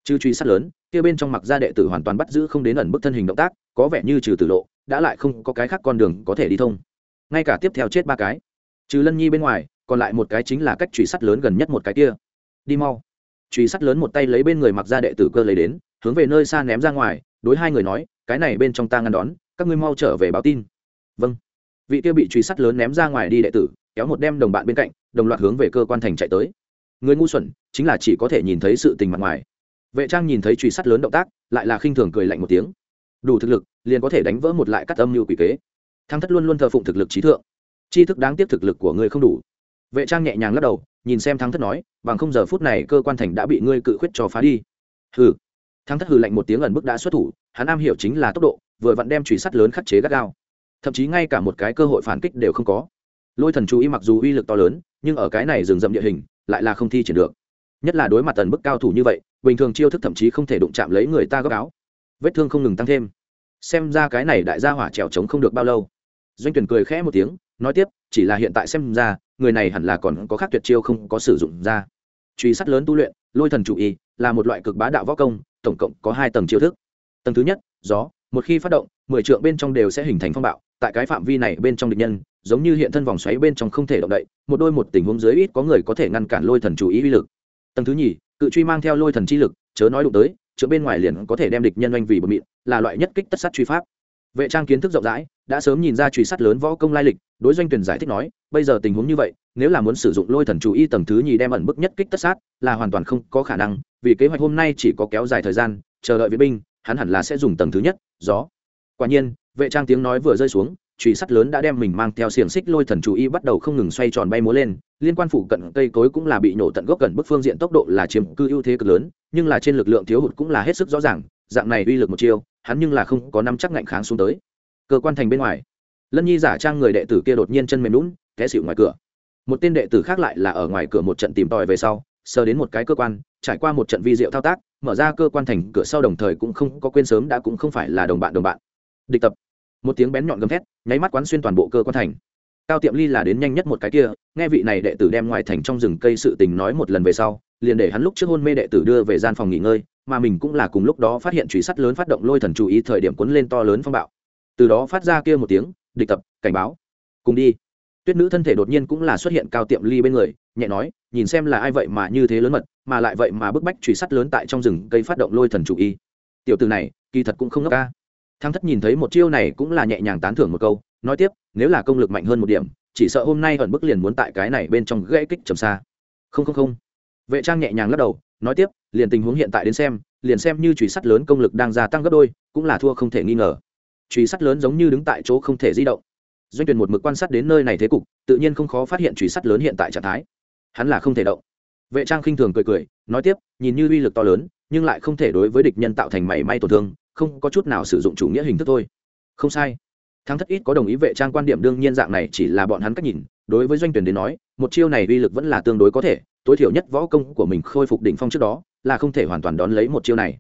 S1: Chứ truy sát lớn, kia bên trong mặc ra đệ tử hoàn toàn bắt giữ không đến ẩn bức thân hình động tác có vẻ như trừ tử lộ, đã lại không có cái khác con đường có thể đi thông. Ngay cả tiếp theo chết ba cái, trừ lân nhi bên ngoài, còn lại một cái chính là cách truy sát lớn gần nhất một cái kia. Đi mau. Truy sát lớn một tay lấy bên người mặc ra đệ tử cơ lấy đến, hướng về nơi xa ném ra ngoài, đối hai người nói, cái này bên trong ta ngăn đón, các ngươi mau trở về báo tin. Vâng. Vị kia bị truy sát lớn ném ra ngoài đi đệ tử, kéo một đem đồng bạn bên cạnh, đồng loạt hướng về cơ quan thành chạy tới. Người ngu xuẩn, chính là chỉ có thể nhìn thấy sự tình mặt ngoài. Vệ trang nhìn thấy truy sát lớn động tác, lại là khinh thường cười lạnh một tiếng đủ thực lực, liền có thể đánh vỡ một lại cắt âm như quỷ kế. Thăng thất luôn luôn thờ phụng thực lực trí thượng. Tri thức đáng tiếc thực lực của ngươi không đủ. Vệ trang nhẹ nhàng lắc đầu, nhìn xem thăng thất nói, bằng không giờ phút này cơ quan thành đã bị ngươi cự khuyết cho phá đi. Hừ. Thăng thất hừ lạnh một tiếng ẩn bức đã xuất thủ, hắn am hiểu chính là tốc độ, vừa vặn đem truy sát lớn khắc chế gắt gao. Thậm chí ngay cả một cái cơ hội phản kích đều không có. Lôi thần chú ý mặc dù uy lực to lớn, nhưng ở cái này rừng rậm địa hình, lại là không thi triển được. Nhất là đối mặt tần bức cao thủ như vậy, bình thường chiêu thức thậm chí không thể đụng chạm lấy người ta gấp áo vết thương không ngừng tăng thêm. Xem ra cái này đại gia hỏa trèo trống không được bao lâu. Doanh tuyển cười khẽ một tiếng, nói tiếp, chỉ là hiện tại xem ra, người này hẳn là còn có khác tuyệt chiêu không có sử dụng ra. Truy sát lớn tu luyện, lôi thần chủ y, là một loại cực bá đạo võ công, tổng cộng có hai tầng chiêu thức. Tầng thứ nhất, gió, một khi phát động, mười trượng bên trong đều sẽ hình thành phong bạo, tại cái phạm vi này bên trong địch nhân, giống như hiện thân vòng xoáy bên trong không thể động đậy, một đôi một tình huống dưới ít có người có thể ngăn cản lôi thần chủ ý uy lực. Tầng thứ nhì, cự truy mang theo lôi thần chi lực, chớ nói đụng tới chữa bên ngoài liền có thể đem địch nhân oanh vì bờ mịn, là loại nhất kích tất sát truy pháp. Vệ trang kiến thức rộng rãi, đã sớm nhìn ra truy sát lớn võ công lai lịch, đối doanh tuyển giải thích nói, bây giờ tình huống như vậy, nếu là muốn sử dụng lôi thần chủ y tầng thứ nhì đem ẩn bức nhất kích tất sát, là hoàn toàn không có khả năng, vì kế hoạch hôm nay chỉ có kéo dài thời gian, chờ đợi viện binh, hắn hẳn là sẽ dùng tầng thứ nhất, gió. Quả nhiên, vệ trang tiếng nói vừa rơi xuống truy sắt lớn đã đem mình mang theo xiềng xích lôi thần chú y bắt đầu không ngừng xoay tròn bay múa lên, liên quan phụ cận cây cối cũng là bị nổ tận gốc gần bức phương diện tốc độ là chiếm cư ưu thế cực lớn, nhưng là trên lực lượng thiếu hụt cũng là hết sức rõ ràng, dạng này uy lực một chiêu, hắn nhưng là không có năm chắc ngạnh kháng xuống tới. Cơ quan thành bên ngoài, lân nhi giả trang người đệ tử kia đột nhiên chân mềm lún té xịu ngoài cửa. Một tên đệ tử khác lại là ở ngoài cửa một trận tìm tòi về sau, sờ đến một cái cơ quan, trải qua một trận vi diệu thao tác, mở ra cơ quan thành cửa sau đồng thời cũng không có quên sớm đã cũng không phải là đồng bạn đồng bạn. Địch tập một tiếng bén nhọn gầm thét, nháy mắt quán xuyên toàn bộ cơ quan thành. Cao tiệm ly là đến nhanh nhất một cái kia, nghe vị này đệ tử đem ngoài thành trong rừng cây sự tình nói một lần về sau, liền để hắn lúc trước hôn mê đệ tử đưa về gian phòng nghỉ ngơi, mà mình cũng là cùng lúc đó phát hiện truy sát lớn phát động lôi thần chú ý thời điểm cuốn lên to lớn phong bạo. Từ đó phát ra kia một tiếng, địch tập, cảnh báo, cùng đi. Tuyết nữ thân thể đột nhiên cũng là xuất hiện cao tiệm ly bên người, nhẹ nói, nhìn xem là ai vậy mà như thế lớn mật, mà lại vậy mà bức bách truy sát lớn tại trong rừng cây phát động lôi thần chủ y tiểu từ này, kỳ thật cũng không ngốc ca. Thăng thất nhìn thấy một chiêu này cũng là nhẹ nhàng tán thưởng một câu, nói tiếp, nếu là công lực mạnh hơn một điểm, chỉ sợ hôm nay ẩn bức liền muốn tại cái này bên trong gãy kích trầm xa. Không không không. Vệ trang nhẹ nhàng lắc đầu, nói tiếp, liền tình huống hiện tại đến xem, liền xem như truy sắt lớn công lực đang gia tăng gấp đôi, cũng là thua không thể nghi ngờ. Truy sắt lớn giống như đứng tại chỗ không thể di động. Doanh tuyển một mực quan sát đến nơi này thế cục, tự nhiên không khó phát hiện truy sắt lớn hiện tại trạng thái. Hắn là không thể động. Vệ trang khinh thường cười cười, nói tiếp, nhìn như uy lực to lớn, nhưng lại không thể đối với địch nhân tạo thành mảy may tổn thương không có chút nào sử dụng chủ nghĩa hình thức thôi. Không sai. Thắng thất ít có đồng ý vệ trang quan điểm đương nhiên dạng này chỉ là bọn hắn cách nhìn. Đối với doanh tuyển đến nói, một chiêu này uy lực vẫn là tương đối có thể. Tối thiểu nhất võ công của mình khôi phục đỉnh phong trước đó, là không thể hoàn toàn đón lấy một chiêu này.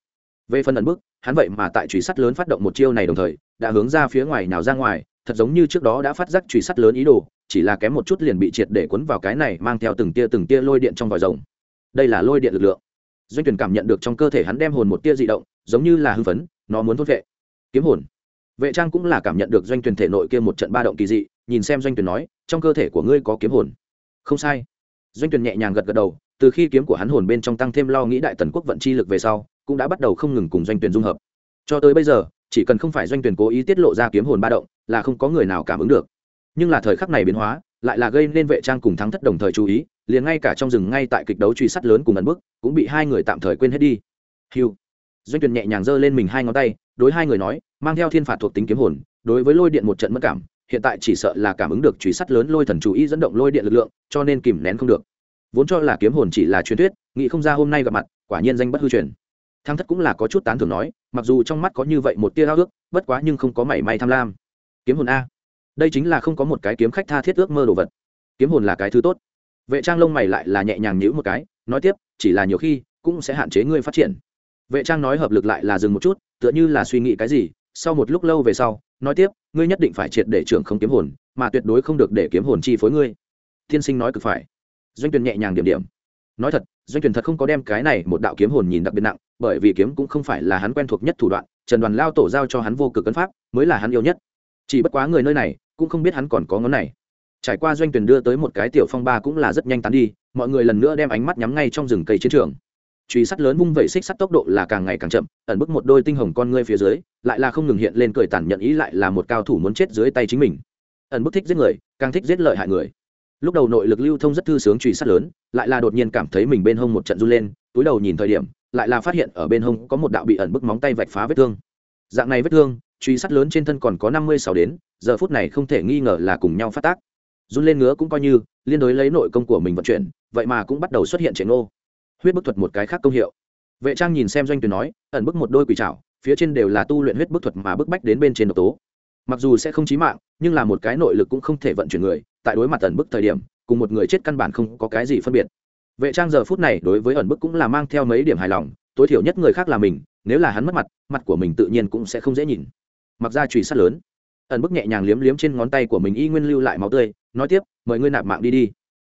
S1: Về phần ẩn bước hắn vậy mà tại truy sát lớn phát động một chiêu này đồng thời, đã hướng ra phía ngoài nào ra ngoài, thật giống như trước đó đã phát giác truy sát lớn ý đồ, chỉ là kém một chút liền bị triệt để cuốn vào cái này mang theo từng tia từng tia lôi điện trong vòi rồng. Đây là lôi điện lực lượng. Doanh tuyển cảm nhận được trong cơ thể hắn đem hồn một tia dị động, giống như là hưng phấn nó muốn thốt vệ. Kiếm hồn. Vệ trang cũng là cảm nhận được doanh tuyển thể nội kia một trận ba động kỳ dị, nhìn xem doanh tuyển nói, trong cơ thể của ngươi có kiếm hồn. Không sai. Doanh tuyển nhẹ nhàng gật gật đầu, từ khi kiếm của hắn hồn bên trong tăng thêm lo nghĩ đại tần quốc vận chi lực về sau, cũng đã bắt đầu không ngừng cùng doanh tuyển dung hợp. Cho tới bây giờ, chỉ cần không phải doanh tuyển cố ý tiết lộ ra kiếm hồn ba động, là không có người nào cảm ứng được. Nhưng là thời khắc này biến hóa, lại là gây nên vệ trang cùng thắng thất đồng thời chú ý, liền ngay cả trong rừng ngay tại kịch đấu truy sát lớn cùng ẩn bức, cũng bị hai người tạm thời quên hết đi. Hiu doanh tuyển nhẹ nhàng giơ lên mình hai ngón tay, đối hai người nói, mang theo thiên phạt thuộc tính kiếm hồn, đối với lôi điện một trận mất cảm, hiện tại chỉ sợ là cảm ứng được truy sát lớn lôi thần chủ ý dẫn động lôi điện lực lượng, cho nên kìm nén không được. Vốn cho là kiếm hồn chỉ là truyền thuyết, nghĩ không ra hôm nay gặp mặt, quả nhiên danh bất hư truyền. Thăng thất cũng là có chút tán thưởng nói, mặc dù trong mắt có như vậy một tia ao ước bất quá nhưng không có mảy may tham lam. Kiếm hồn a. Đây chính là không có một cái kiếm khách tha thiết ước mơ đồ vật. Kiếm hồn là cái thứ tốt. Vệ trang lông mày lại là nhẹ nhàng nhữ một cái, nói tiếp, chỉ là nhiều khi cũng sẽ hạn chế ngươi phát triển vệ trang nói hợp lực lại là dừng một chút, tựa như là suy nghĩ cái gì, sau một lúc lâu về sau, nói tiếp, ngươi nhất định phải triệt để trưởng không kiếm hồn, mà tuyệt đối không được để kiếm hồn chi phối ngươi. Tiên sinh nói cực phải. Doanh tuyển nhẹ nhàng điểm điểm. Nói thật, doanh tuyển thật không có đem cái này một đạo kiếm hồn nhìn đặc biệt nặng, bởi vì kiếm cũng không phải là hắn quen thuộc nhất thủ đoạn, trần đoàn lao tổ giao cho hắn vô cực cấn pháp, mới là hắn yêu nhất. Chỉ bất quá người nơi này, cũng không biết hắn còn có ngón này. Trải qua doanh tuyển đưa tới một cái tiểu phong ba cũng là rất nhanh tán đi, mọi người lần nữa đem ánh mắt nhắm ngay trong rừng cây chiến trường truy sắt lớn vung vẩy xích sắt tốc độ là càng ngày càng chậm, ẩn bức một đôi tinh hồng con ngươi phía dưới, lại là không ngừng hiện lên cười tàn nhận ý lại là một cao thủ muốn chết dưới tay chính mình. Ẩn bức thích giết người, càng thích giết lợi hại người. Lúc đầu nội lực lưu thông rất thư sướng truy sát lớn, lại là đột nhiên cảm thấy mình bên hông một trận run lên, túi đầu nhìn thời điểm, lại là phát hiện ở bên hông có một đạo bị ẩn bức móng tay vạch phá vết thương. Dạng này vết thương, truy sát lớn trên thân còn có năm mươi sáu đến, giờ phút này không thể nghi ngờ là cùng nhau phát tác. Run lên ngứa cũng coi như, liên đối lấy nội công của mình vận chuyển, vậy mà cũng bắt đầu xuất hiện chảy ngô huyết bức thuật một cái khác công hiệu. Vệ trang nhìn xem doanh tuyển nói, ẩn bức một đôi quỷ trảo, phía trên đều là tu luyện huyết bức thuật mà bức bách đến bên trên độc tố. Mặc dù sẽ không chí mạng, nhưng là một cái nội lực cũng không thể vận chuyển người, tại đối mặt ẩn bức thời điểm, cùng một người chết căn bản không có cái gì phân biệt. Vệ trang giờ phút này đối với ẩn bức cũng là mang theo mấy điểm hài lòng, tối thiểu nhất người khác là mình, nếu là hắn mất mặt mặt của mình tự nhiên cũng sẽ không dễ nhìn. Mặc ra trùy sát lớn. Ẩn bức nhẹ nhàng liếm liếm trên ngón tay của mình y nguyên lưu lại máu tươi, nói tiếp, mời ngươi nạp mạng đi đi.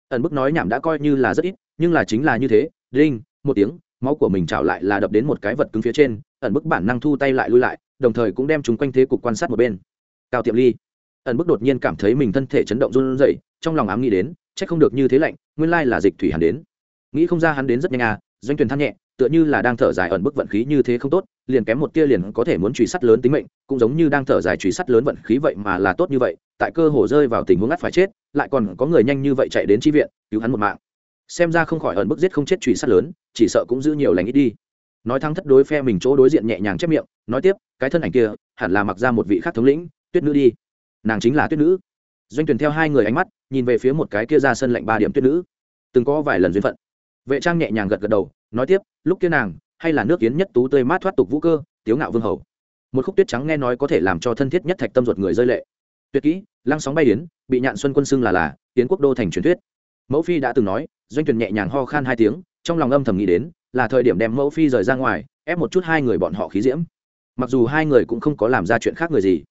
S1: Ẩn bức nói nhảm đã coi như là rất ít, nhưng là chính là như thế đinh một tiếng, máu của mình trào lại là đập đến một cái vật cứng phía trên, ẩn bức bản năng thu tay lại lui lại, đồng thời cũng đem chúng quanh thế cục quan sát một bên. Cao tiệm ly. Ẩn bức đột nhiên cảm thấy mình thân thể chấn động run rẩy, trong lòng ám nghĩ đến c h ắ c không được như thế lạnh, nguyên lai là dịch thủy hàn đến. Nghĩ không ra hắn đến rất nhanh à doanh tuyển than nhẹ, tựa như là đang thở dài ẩn bức vận khí như thế không tốt, liền kém một tia liền có thể muốn truy sát lớn tính mệnh, cũng giống như đang thở dài truy sát lớn vận khí vậy mà là tốt như vậy, tại cơ hồ rơi vào tình huống ngắt phải chết, lại còn có người nhanh như vậy chạy đến tri viện, cứu hắn một mạng xem ra không khỏi ẩn bức giết không chết truy sát lớn, chỉ sợ cũng giữ nhiều lành ít đi. Nói thắng thất đối phe mình chỗ đối diện nhẹ nhàng chép miệng, nói tiếp, cái thân ảnh kia, hẳn là mặc ra một vị khác thống lĩnh, tuyết nữ đi. Nàng chính là tuyết nữ. Doanh tuyển theo hai người ánh mắt, nhìn về phía một cái kia ra sân lạnh ba điểm tuyết nữ. Từng có vài lần duyên phận. Vệ trang nhẹ nhàng gật gật đầu, nói tiếp, lúc kia nàng, hay là nước kiến nhất tú tươi mát thoát tục vũ cơ, tiếu ngạo vương hầu. Một khúc tuyết trắng nghe nói có thể làm cho thân thiết nhất thạch tâm ruột người rơi lệ. Tuyệt kỹ, lăng sóng bay yến, bị nhạn xuân quân xưng là là tiến quốc đô thành truyền thuyết. Mẫu phi đã từng nói doanh tuyển nhẹ nhàng ho khan hai tiếng, trong lòng âm thầm nghĩ đến, là thời điểm đem mẫu phi rời ra ngoài, ép một chút hai người bọn họ khí diễm. Mặc dù hai người cũng không có làm ra chuyện khác người gì.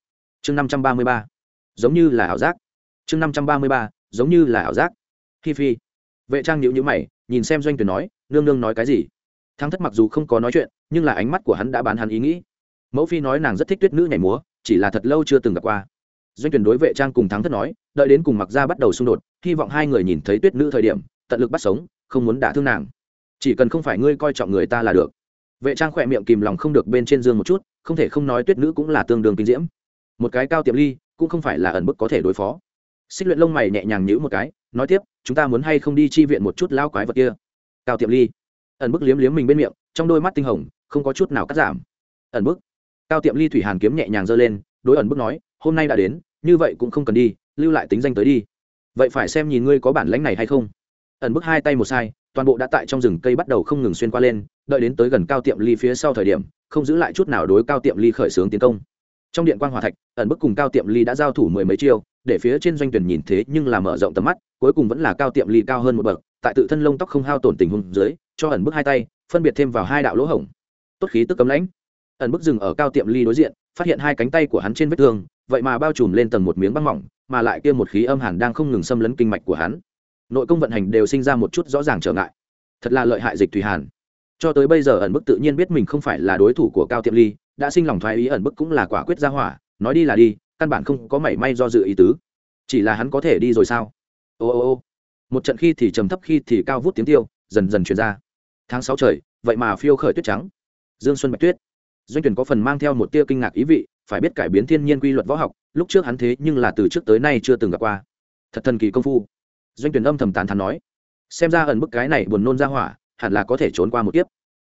S1: Chương năm trăm ba mươi ba, giống như là ảo giác. Chương năm trăm ba mươi ba, giống như là ảo giác. Hi phi. Vệ trang nhữ nhữ mày, nhìn xem doanh tuyển nói, nương nương nói cái gì? Thắng thất mặc dù không có nói chuyện, nhưng là ánh mắt của hắn đã bán hắn ý nghĩ. Mẫu phi nói nàng rất thích tuyết nữ nhảy múa, chỉ là thật lâu chưa từng gặp qua. Doanh tuyển đối vệ trang cùng thắng thất nói, đợi đến cùng mặc ra bắt đầu xung đột, hy vọng hai người nhìn thấy tuyết nữ thời điểm tận lực bắt sống, không muốn đả thương nàng. Chỉ cần không phải ngươi coi trọng người ta là được. Vệ trang khỏe miệng kìm lòng không được bên trên giường một chút, không thể không nói tuyết nữ cũng là tương đương kinh diễm. Một cái cao tiệm ly, cũng không phải là ẩn bức có thể đối phó. Xích luyện lông mày nhẹ nhàng nhữ một cái, nói tiếp, chúng ta muốn hay không đi chi viện một chút lao quái vật kia? Cao tiệm ly. Ẩn bức liếm liếm mình bên miệng, trong đôi mắt tinh hồng, không có chút nào cắt giảm. Ẩn bức? Cao tiệm ly thủy hàn kiếm nhẹ nhàng giơ lên, đối ẩn bức nói, hôm nay đã đến, như vậy cũng không cần đi, lưu lại tính danh tới đi. Vậy phải xem nhìn ngươi có bản lãnh này hay không ẩn bức hai tay một sai, toàn bộ đã tại trong rừng cây bắt đầu không ngừng xuyên qua lên, đợi đến tới gần cao tiệm ly phía sau thời điểm, không giữ lại chút nào đối cao tiệm ly khởi xướng tiến công. Trong điện quan hòa thạch, ẩn bức cùng cao tiệm ly đã giao thủ mười mấy chiêu, để phía trên doanh tuyển nhìn thế nhưng là mở rộng tầm mắt, cuối cùng vẫn là cao tiệm ly cao hơn một bậc, tại tự thân lông tóc không hao tổn tình huống dưới, cho ẩn bức hai tay, phân biệt thêm vào hai đạo lỗ hổng. Tốt khí tức cấm lãnh. Ẩn bức dừng ở cao tiệm ly đối diện, phát hiện hai cánh tay của hắn trên vết thương, vậy mà bao trùm lên tầng một miếng băng mỏng, mà lại kia một khí âm hàn đang không ngừng xâm lấn kinh mạch của hắn nội công vận hành đều sinh ra một chút rõ ràng trở ngại. Thật là lợi hại dịch thủy hàn. Cho tới bây giờ ẩn bức tự nhiên biết mình không phải là đối thủ của cao tiệm ly, đã sinh lòng thoái ý ẩn bức cũng là quả quyết ra hỏa, nói đi là đi, căn bản không có mảy may do dự ý tứ. Chỉ là hắn có thể đi rồi sao? Ô ô ô. Một trận khi thì trầm thấp, khi thì cao vút tiếng tiêu, dần dần chuyển ra. Tháng sáu trời, vậy mà phiêu khởi tuyết trắng. Dương xuân bạch tuyết. Doanh tuyển có phần mang theo một tia kinh ngạc ý vị, phải biết cải biến thiên nhiên quy luật võ học, lúc trước hắn thế nhưng là từ trước tới nay chưa từng gặp qua. Thật thần kỳ công phu doanh tuyển âm thầm tán thắn nói, xem ra ẩn bức cái này buồn nôn ra hỏa, hẳn là có thể trốn qua một kiếp.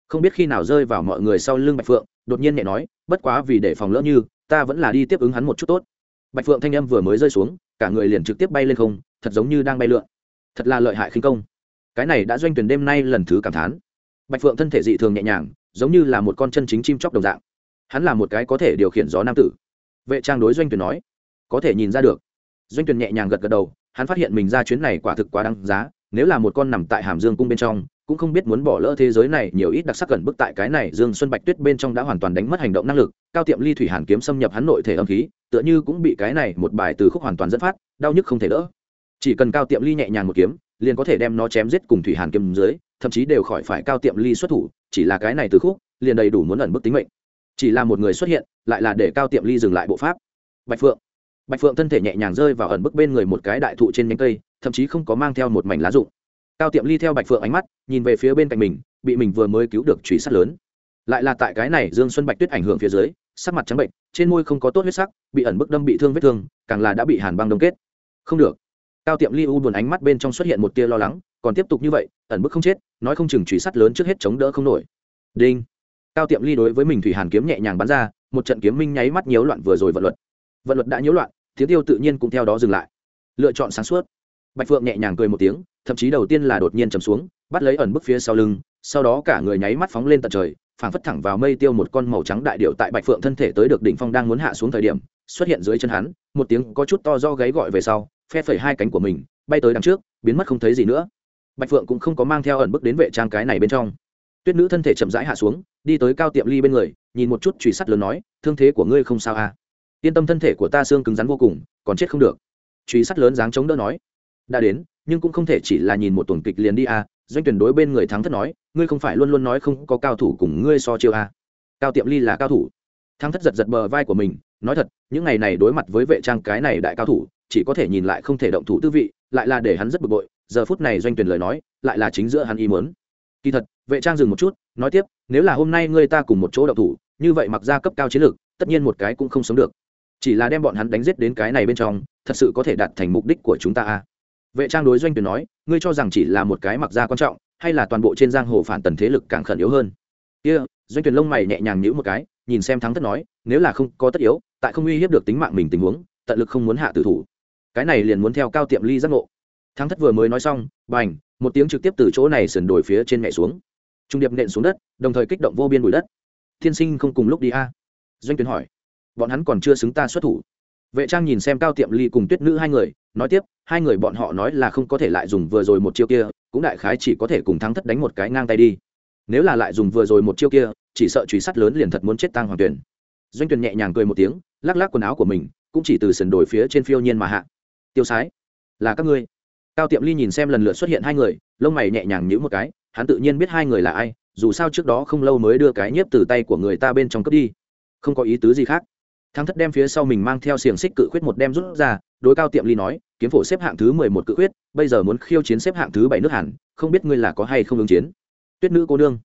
S1: Không biết khi nào rơi vào mọi người sau lưng bạch phượng, đột nhiên nhẹ nói, bất quá vì để phòng lỡ như, ta vẫn là đi tiếp ứng hắn một chút tốt. Bạch phượng thanh âm vừa mới rơi xuống, cả người liền trực tiếp bay lên không, thật giống như đang bay lượn. Thật là lợi hại khinh công. Cái này đã doanh tuyển đêm nay lần thứ cảm thán. Bạch phượng thân thể dị thường nhẹ nhàng, giống như là một con chân chính chim chóc đồng dạng. Hắn là một cái có thể điều khiển gió nam tử. Vệ trang đối doanh tuyển nói, có thể nhìn ra được. Doanh tuyển nhẹ nhàng gật gật đầu hắn phát hiện mình ra chuyến này quả thực quá đáng giá, nếu là một con nằm tại hàm dương cung bên trong, cũng không biết muốn bỏ lỡ thế giới này, nhiều ít đặc sắc gần bức tại cái này dương xuân bạch tuyết bên trong đã hoàn toàn đánh mất hành động năng lực, cao tiệm ly thủy hàn kiếm xâm nhập hắn nội thể âm khí, tựa như cũng bị cái này một bài từ khúc hoàn toàn dẫn phát, đau nhức không thể đỡ. Chỉ cần cao tiệm ly nhẹ nhàng một kiếm, liền có thể đem nó chém giết cùng thủy hàn kiếm dưới, thậm chí đều khỏi phải cao tiệm ly xuất thủ, chỉ là cái này từ khúc, liền đầy đủ muốn ẩn bức tính mệnh. Chỉ là một người xuất hiện, lại là để cao tiệm ly dừng lại bộ pháp. Bạch phượng bạch phượng thân thể nhẹ nhàng rơi vào ẩn bức bên người một cái đại thụ trên nhánh cây, thậm chí không có mang theo một mảnh lá rụng. Cao tiệm ly theo bạch phượng ánh mắt, nhìn về phía bên cạnh mình, bị mình vừa mới cứu được truy sát lớn. Lại là tại cái này dương xuân bạch tuyết ảnh hưởng phía dưới, sắc mặt trắng bệnh, trên môi không có tốt huyết sắc, bị ẩn bức đâm bị thương vết thương, càng là đã bị hàn băng đông kết. Không được. Cao tiệm ly u buồn ánh mắt bên trong xuất hiện một tia lo lắng, còn tiếp tục như vậy, ẩn bức không chết, nói không chừng truy sát lớn trước hết chống đỡ không nổi. Đinh. Cao tiệm ly đối với mình thủy hàn kiếm nhẹ nhàng bắn ra, một trận kiếm minh nháy mắt nhiễu loạn vừa rồi vận luật. Vận luật đã nhiễu loạn tiếng tiêu tự nhiên cũng theo đó dừng lại. Lựa chọn sáng suốt. Bạch phượng nhẹ nhàng cười một tiếng, thậm chí đầu tiên là đột nhiên chầm xuống, bắt lấy ẩn bức phía sau lưng, sau đó cả người nháy mắt phóng lên tận trời, phảng phất thẳng vào mây tiêu một con màu trắng đại điệu tại bạch phượng thân thể tới được đỉnh phong đang muốn hạ xuống thời điểm, xuất hiện dưới chân hắn, một tiếng có chút to do gáy gọi về sau, phe phẩy hai cánh của mình, bay tới đằng trước, biến mất không thấy gì nữa. Bạch phượng cũng không có mang theo ẩn bức đến vệ trang cái này bên trong. Tuyết nữ thân thể chậm rãi hạ xuống, đi tới cao tiệm ly bên người, nhìn một chút truy sắt lớn nói, thương thế của ngươi không sao à? Yên tâm thân thể của ta xương cứng rắn vô cùng, còn chết không được. Truy sắt lớn dáng chống đỡ nói. Đã đến, nhưng cũng không thể chỉ là nhìn một tuần kịch liền đi à doanh tuyển đối bên người thắng thất nói, ngươi không phải luôn luôn nói không có cao thủ cùng ngươi so chiêu à. Cao tiệm ly là cao thủ. Thắng thất giật giật bờ vai của mình, nói thật, những ngày này đối mặt với vệ trang cái này đại cao thủ, chỉ có thể nhìn lại không thể động thủ tư vị, lại là để hắn rất bực bội, giờ phút này doanh tuyển lời nói, lại là chính giữa hắn ý muốn. Kỳ thật, vệ trang dừng một chút, nói tiếp, nếu là hôm nay ngươi ta cùng một chỗ động thủ, như vậy mặc ra cấp cao chiến lược, tất nhiên một cái cũng không sống được chỉ là đem bọn hắn đánh giết đến cái này bên trong thật sự có thể đạt thành mục đích của chúng ta à? Vệ trang đối doanh tuyển nói ngươi cho rằng chỉ là một cái mặc ra quan trọng hay là toàn bộ trên giang hồ phản tần thế lực càng khẩn yếu hơn? Kia、yeah, doanh tuyển lông mày nhẹ nhàng nhữ một cái nhìn xem thắng thất nói nếu là không có tất yếu tại không uy hiếp được tính mạng mình tình huống tận lực không muốn hạ tử thủ. Cái này liền muốn theo cao tiệm ly giác ngộ. Thắng thất vừa mới nói xong bành một tiếng trực tiếp từ chỗ này sườn đồi phía trên mẹ xuống. Trung điệp nện xuống đất đồng thời kích động vô biên bụi đất. Thiên sinh không cùng lúc đi a? Doanh tuyến hỏi bọn hắn còn chưa xứng ta xuất thủ. Vệ trang nhìn xem cao tiệm ly cùng tuyết nữ hai người, nói tiếp, hai người bọn họ nói là không có thể lại dùng vừa rồi một chiêu kia, cũng đại khái chỉ có thể cùng thắng thất đánh một cái ngang tay đi. Nếu là lại dùng vừa rồi một chiêu kia, chỉ sợ truy sát lớn liền thật muốn chết tang hoàng tuyển. Doanh tuyển nhẹ nhàng cười một tiếng, lắc lắc quần áo của mình, cũng chỉ từ sườn đồi phía trên phiêu nhiên mà hạ. Tiêu sái, là các ngươi. Cao tiệm ly nhìn xem lần lượt xuất hiện hai người, lông mày nhẹ nhàng nhữ một cái, hắn tự nhiên biết hai người là ai, dù sao trước đó không lâu mới đưa cái nhiếp từ tay của người ta bên trong cướp đi. Không có ý tứ gì khác thắng thất đem phía sau mình mang theo xiềng xích cự khuyết một đem rút ra, đối cao tiệm ly nói, kiếm phổ xếp hạng thứ mười một cự khuyết, bây giờ muốn khiêu chiến xếp hạng thứ bảy nước hàn, không biết ngươi là có hay không ứng chiến? Tuyết nữ cô nương.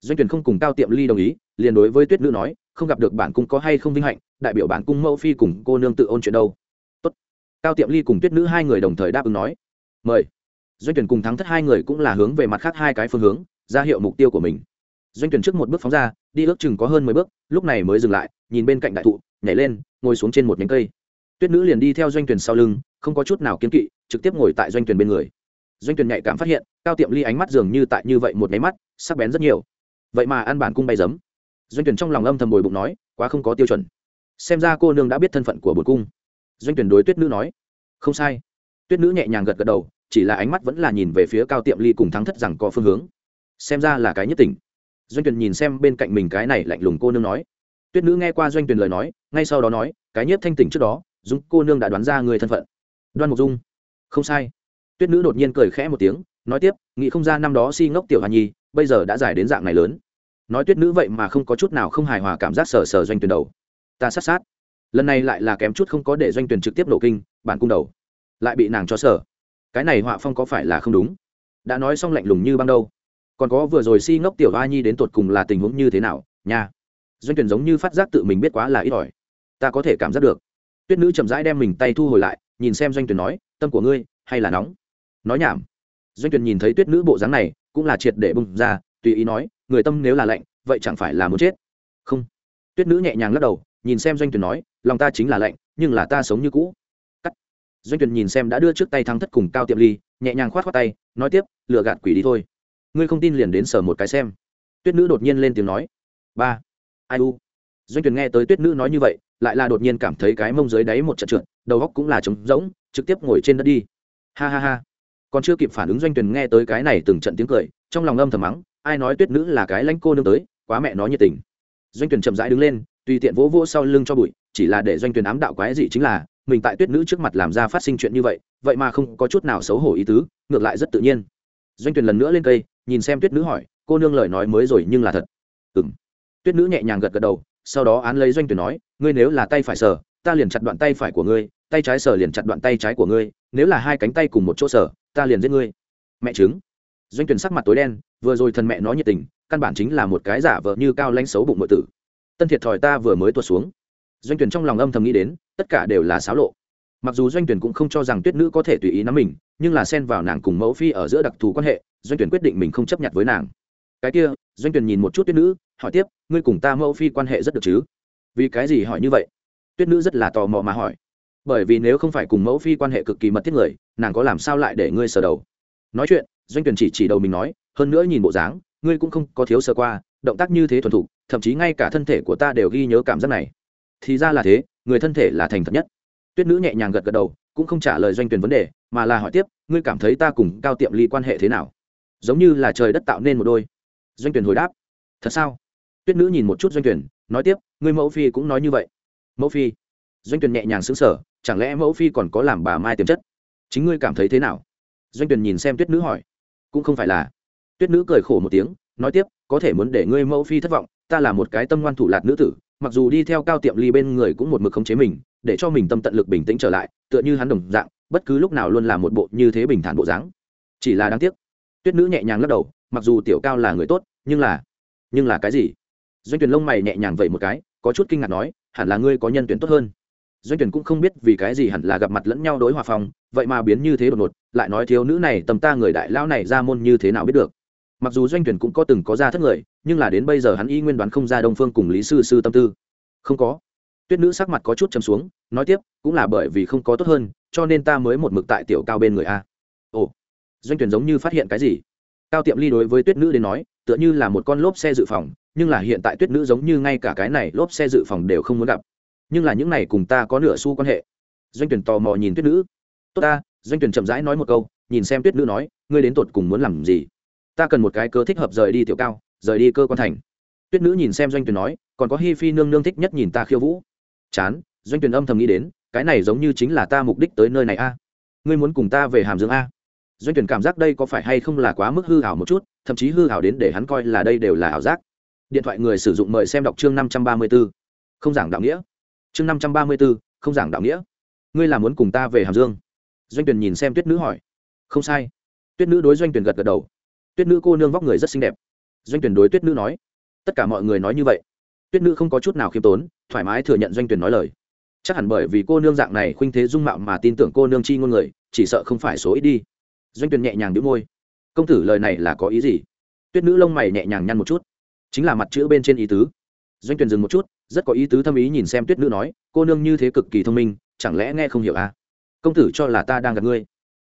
S1: Doanh tuyển không cùng cao tiệm ly đồng ý, liền đối với tuyết nữ nói, không gặp được bản cung có hay không vinh hạnh, đại biểu bản cung mẫu phi cùng cô nương tự ôn chuyện đâu. Tốt. cao tiệm ly cùng tuyết nữ hai người đồng thời đáp ứng nói, mời. Doanh tuyển cùng thắng thất hai người cũng là hướng về mặt khác hai cái phương hướng, ra hiệu mục tiêu của mình. Doanh tuyển trước một bước phóng ra, đi ước chừng có hơn mười bước, lúc này mới dừng lại, nhìn bên cạnh đại thụ nhảy lên, ngồi xuống trên một nhánh cây. Tuyết nữ liền đi theo doanh tuyển sau lưng, không có chút nào kiên kỵ, trực tiếp ngồi tại doanh tuyển bên người. Doanh tuyển nhạy cảm phát hiện, cao tiệm ly ánh mắt dường như tại như vậy một máy mắt, sắc bén rất nhiều. Vậy mà ăn bản cung bay giấm. Doanh tuyển trong lòng âm thầm bồi bụng nói, quá không có tiêu chuẩn. Xem ra cô nương đã biết thân phận của bột cung. Doanh tuyển đối tuyết nữ nói, không sai. Tuyết nữ nhẹ nhàng gật gật đầu, chỉ là ánh mắt vẫn là nhìn về phía cao tiệm ly cùng thắng thất rằng có phương hướng. Xem ra là cái nhất tỉnh. Doanh tuyển nhìn xem bên cạnh mình cái này lạnh lùng cô nương nói tuyết nữ nghe qua doanh tuyển lời nói, ngay sau đó nói, cái nhiếp thanh tỉnh trước đó, dung cô nương đã đoán ra người thân phận. Đoan mục dung, không sai. Tuyết nữ đột nhiên cười khẽ một tiếng, nói tiếp, nghĩ không ra năm đó si ngốc tiểu hà nhi, bây giờ đã giải đến dạng này lớn. Nói tuyết nữ vậy mà không có chút nào không hài hòa cảm giác sờ sờ doanh tuyển đầu. Ta sát sát. Lần này lại là kém chút không có để doanh tuyển trực tiếp nổ kinh, bản cung đầu. Lại bị nàng cho sở cái này họa phong có phải là không đúng? Đã nói xong lạnh lùng như băng đâu. Còn có vừa rồi si ngốc tiểu hoa nhi đến tột cùng là tình huống như thế nào? Nha doanh tuyển giống như phát giác tự mình biết quá là ít ỏi. Ta có thể cảm giác được. Tuyết nữ chậm rãi đem mình tay thu hồi lại, nhìn xem doanh tuyển nói, tâm của ngươi, hay là nóng? Nói nhảm. Doanh tuyển nhìn thấy tuyết nữ bộ dáng này, cũng là triệt để bùng ra, tùy ý nói, người tâm nếu là lạnh, vậy chẳng phải là muốn chết? Không. Tuyết nữ nhẹ nhàng lắc đầu, nhìn xem doanh tuyển nói, lòng ta chính là lạnh, nhưng là ta sống như cũ. Cắt. Doanh tuyển nhìn xem đã đưa trước tay thắng thất cùng cao tiệm ly, nhẹ nhàng khoát khoát tay, nói tiếp lựa gạt quỷ đi thôi. Ngươi không tin liền đến sở một cái xem. Tuyết nữ đột nhiên lên tiếng nói, ba ai u. Doanh tuyển nghe tới tuyết nữ nói như vậy, lại là đột nhiên cảm thấy cái mông dưới đáy một trận trượt, đầu góc cũng là trống rỗng, trực tiếp ngồi trên đất đi. Ha ha ha. Còn chưa kịp phản ứng doanh tuyển nghe tới cái này từng trận tiếng cười, trong lòng âm thầm mắng, ai nói tuyết nữ là cái lãnh cô nương tới, quá mẹ nó nhiệt tình. Doanh tuyển chậm rãi đứng lên, tùy tiện vỗ vỗ sau lưng cho bụi, chỉ là để doanh tuyển ám đạo quái gì chính là, mình tại tuyết nữ trước mặt làm ra phát sinh chuyện như vậy vậy mà không có chút nào xấu hổ ý tứ, ngược lại rất tự nhiên. Doanh tuyển lần nữa lên cây, nhìn xem tuyết nữ hỏi, cô nương lời nói mới rồi nhưng là thật? Ừm tuyết nữ nhẹ nhàng gật gật đầu, sau đó án lấy doanh tuyển nói, ngươi nếu là tay phải sờ, ta liền chặt đoạn tay phải của ngươi, tay trái sờ liền chặt đoạn tay trái của ngươi, nếu là hai cánh tay cùng một chỗ sờ, ta liền giết ngươi. Mẹ chứng doanh tuyển sắc mặt tối đen, vừa rồi thần mẹ nói nhiệt tình, căn bản chính là một cái giả vờ như cao lãnh xấu bụng nội tử. Tân thiệt thòi ta vừa mới tuột xuống. Doanh tuyển trong lòng âm thầm nghĩ đến, tất cả đều là xáo lộ. Mặc dù doanh tuyển cũng không cho rằng tuyết nữ có thể tùy ý nắm mình, nhưng là xen vào nàng cùng mẫu phi ở giữa đặc thù quan hệ, doanh tuyển quyết định mình không chấp nhận với nàng cái kia, doanh tuyển nhìn một chút tuyết nữ, hỏi tiếp, ngươi cùng ta mẫu phi quan hệ rất được chứ? Vì cái gì hỏi như vậy? Tuyết nữ rất là tò mò mà hỏi. Bởi vì nếu không phải cùng mẫu phi quan hệ cực kỳ mật thiết người, nàng có làm sao lại để ngươi sờ đầu? Nói chuyện, doanh tuyển chỉ chỉ đầu mình nói, hơn nữa nhìn bộ dáng, ngươi cũng không có thiếu sơ qua, động tác như thế thuần thục, thậm chí ngay cả thân thể của ta đều ghi nhớ cảm giác này. Thì ra là thế, người thân thể là thành thật nhất. Tuyết nữ nhẹ nhàng gật gật đầu, cũng không trả lời doanh tuyển vấn đề, mà là hỏi tiếp, ngươi cảm thấy ta cùng cao tiệm ly quan hệ thế nào? Giống như là trời đất tạo nên một đôi doanh tuyển hồi đáp. Thật sao? Tuyết nữ nhìn một chút doanh tuyển, nói tiếp, ngươi mẫu phi cũng nói như vậy. Mẫu phi? Doanh tuyển nhẹ nhàng xứng sở chẳng lẽ mẫu phi còn có làm bà mai tiềm chất? Chính ngươi cảm thấy thế nào? Doanh tuyển nhìn xem tuyết nữ hỏi. Cũng không phải là. Tuyết nữ cười khổ một tiếng, nói tiếp, có thể muốn để ngươi mẫu phi thất vọng, ta là một cái tâm ngoan thủ lạt nữ tử, mặc dù đi theo cao tiệm ly bên người cũng một mực khống chế mình, để cho mình tâm tận lực bình tĩnh trở lại, tựa như hắn đồng dạng, bất cứ lúc nào luôn là một bộ như thế bình thản bộ dáng. Chỉ là đáng tiếc. Tuyết nữ nhẹ nhàng lắc đầu mặc dù tiểu cao là người tốt, nhưng là nhưng là cái gì? Doanh tuyển lông mày nhẹ nhàng vậy một cái, có chút kinh ngạc nói, hẳn là ngươi có nhân tuyển tốt hơn. Doanh tuyển cũng không biết vì cái gì hẳn là gặp mặt lẫn nhau đối hòa phòng, vậy mà biến như thế đột ngột, lại nói thiếu nữ này tầm ta người đại lão này ra môn như thế nào biết được. Mặc dù doanh tuyển cũng có từng có ra thất người, nhưng là đến bây giờ hắn y nguyên đoán không ra đông phương cùng lý sư sư tâm tư. Không có. Tuyết nữ sắc mặt có chút chấm xuống, nói tiếp, cũng là bởi vì không có tốt hơn, cho nên ta mới một mực tại tiểu cao bên người a. Ồ. Doanh tuyển giống như phát hiện cái gì? Cao tiệm ly đối với tuyết nữ đến nói, tựa như là một con lốp xe dự phòng, nhưng là hiện tại tuyết nữ giống như ngay cả cái này lốp xe dự phòng đều không muốn gặp. Nhưng là những này cùng ta có nửa xu quan hệ. Doanh tuyển tò mò nhìn tuyết nữ. Tốt ta, doanh tuyển chậm rãi nói một câu, nhìn xem tuyết nữ nói, ngươi đến tột cùng muốn làm gì? Ta cần một cái cơ thích hợp rời đi tiểu cao, rời đi cơ quan thành. Tuyết nữ nhìn xem doanh tuyển nói, còn có hi phi nương nương thích nhất nhìn ta khiêu vũ. Chán, doanh tuyển âm thầm nghĩ đến, cái này giống như chính là ta mục đích tới nơi này a. Ngươi muốn cùng ta về hàm dương a? Doanh tuyển cảm giác đây có phải hay không là quá mức hư hảo một chút thậm chí hư hảo đến để hắn coi là đây đều là ảo giác. Điện thoại người sử dụng mời xem đọc chương năm trăm ba mươi 534. không giảng đạo nghĩa. Chương năm trăm ba mươi 534, không giảng đạo nghĩa. Ngươi là muốn cùng ta về hàm dương? Doanh tuyển nhìn xem tuyết nữ hỏi. Không sai. Tuyết nữ đối doanh tuyển gật gật đầu. Tuyết nữ cô nương vóc người rất xinh đẹp. Doanh tuyển đối tuyết nữ nói. Tất cả mọi người nói như vậy. Tuyết nữ không có chút nào khiêm tốn thoải mái thừa nhận doanh tuyển nói lời. Chắc hẳn bởi vì cô nương dạng này khuynh thế dung mạo mà tin tưởng cô nương chi ngôn người chỉ sợ không phải số ít đi doanh Tuyền nhẹ nhàng đĩu môi. Công tử lời này là có ý gì? Tuyết nữ lông mày nhẹ nhàng nhăn một chút. Chính là mặt chữ bên trên ý tứ. Doanh Tuyền dừng một chút, rất có ý tứ thâm ý nhìn xem tuyết nữ nói, cô nương như thế cực kỳ thông minh, chẳng lẽ nghe không hiểu à? Công tử cho là ta đang gặp ngươi.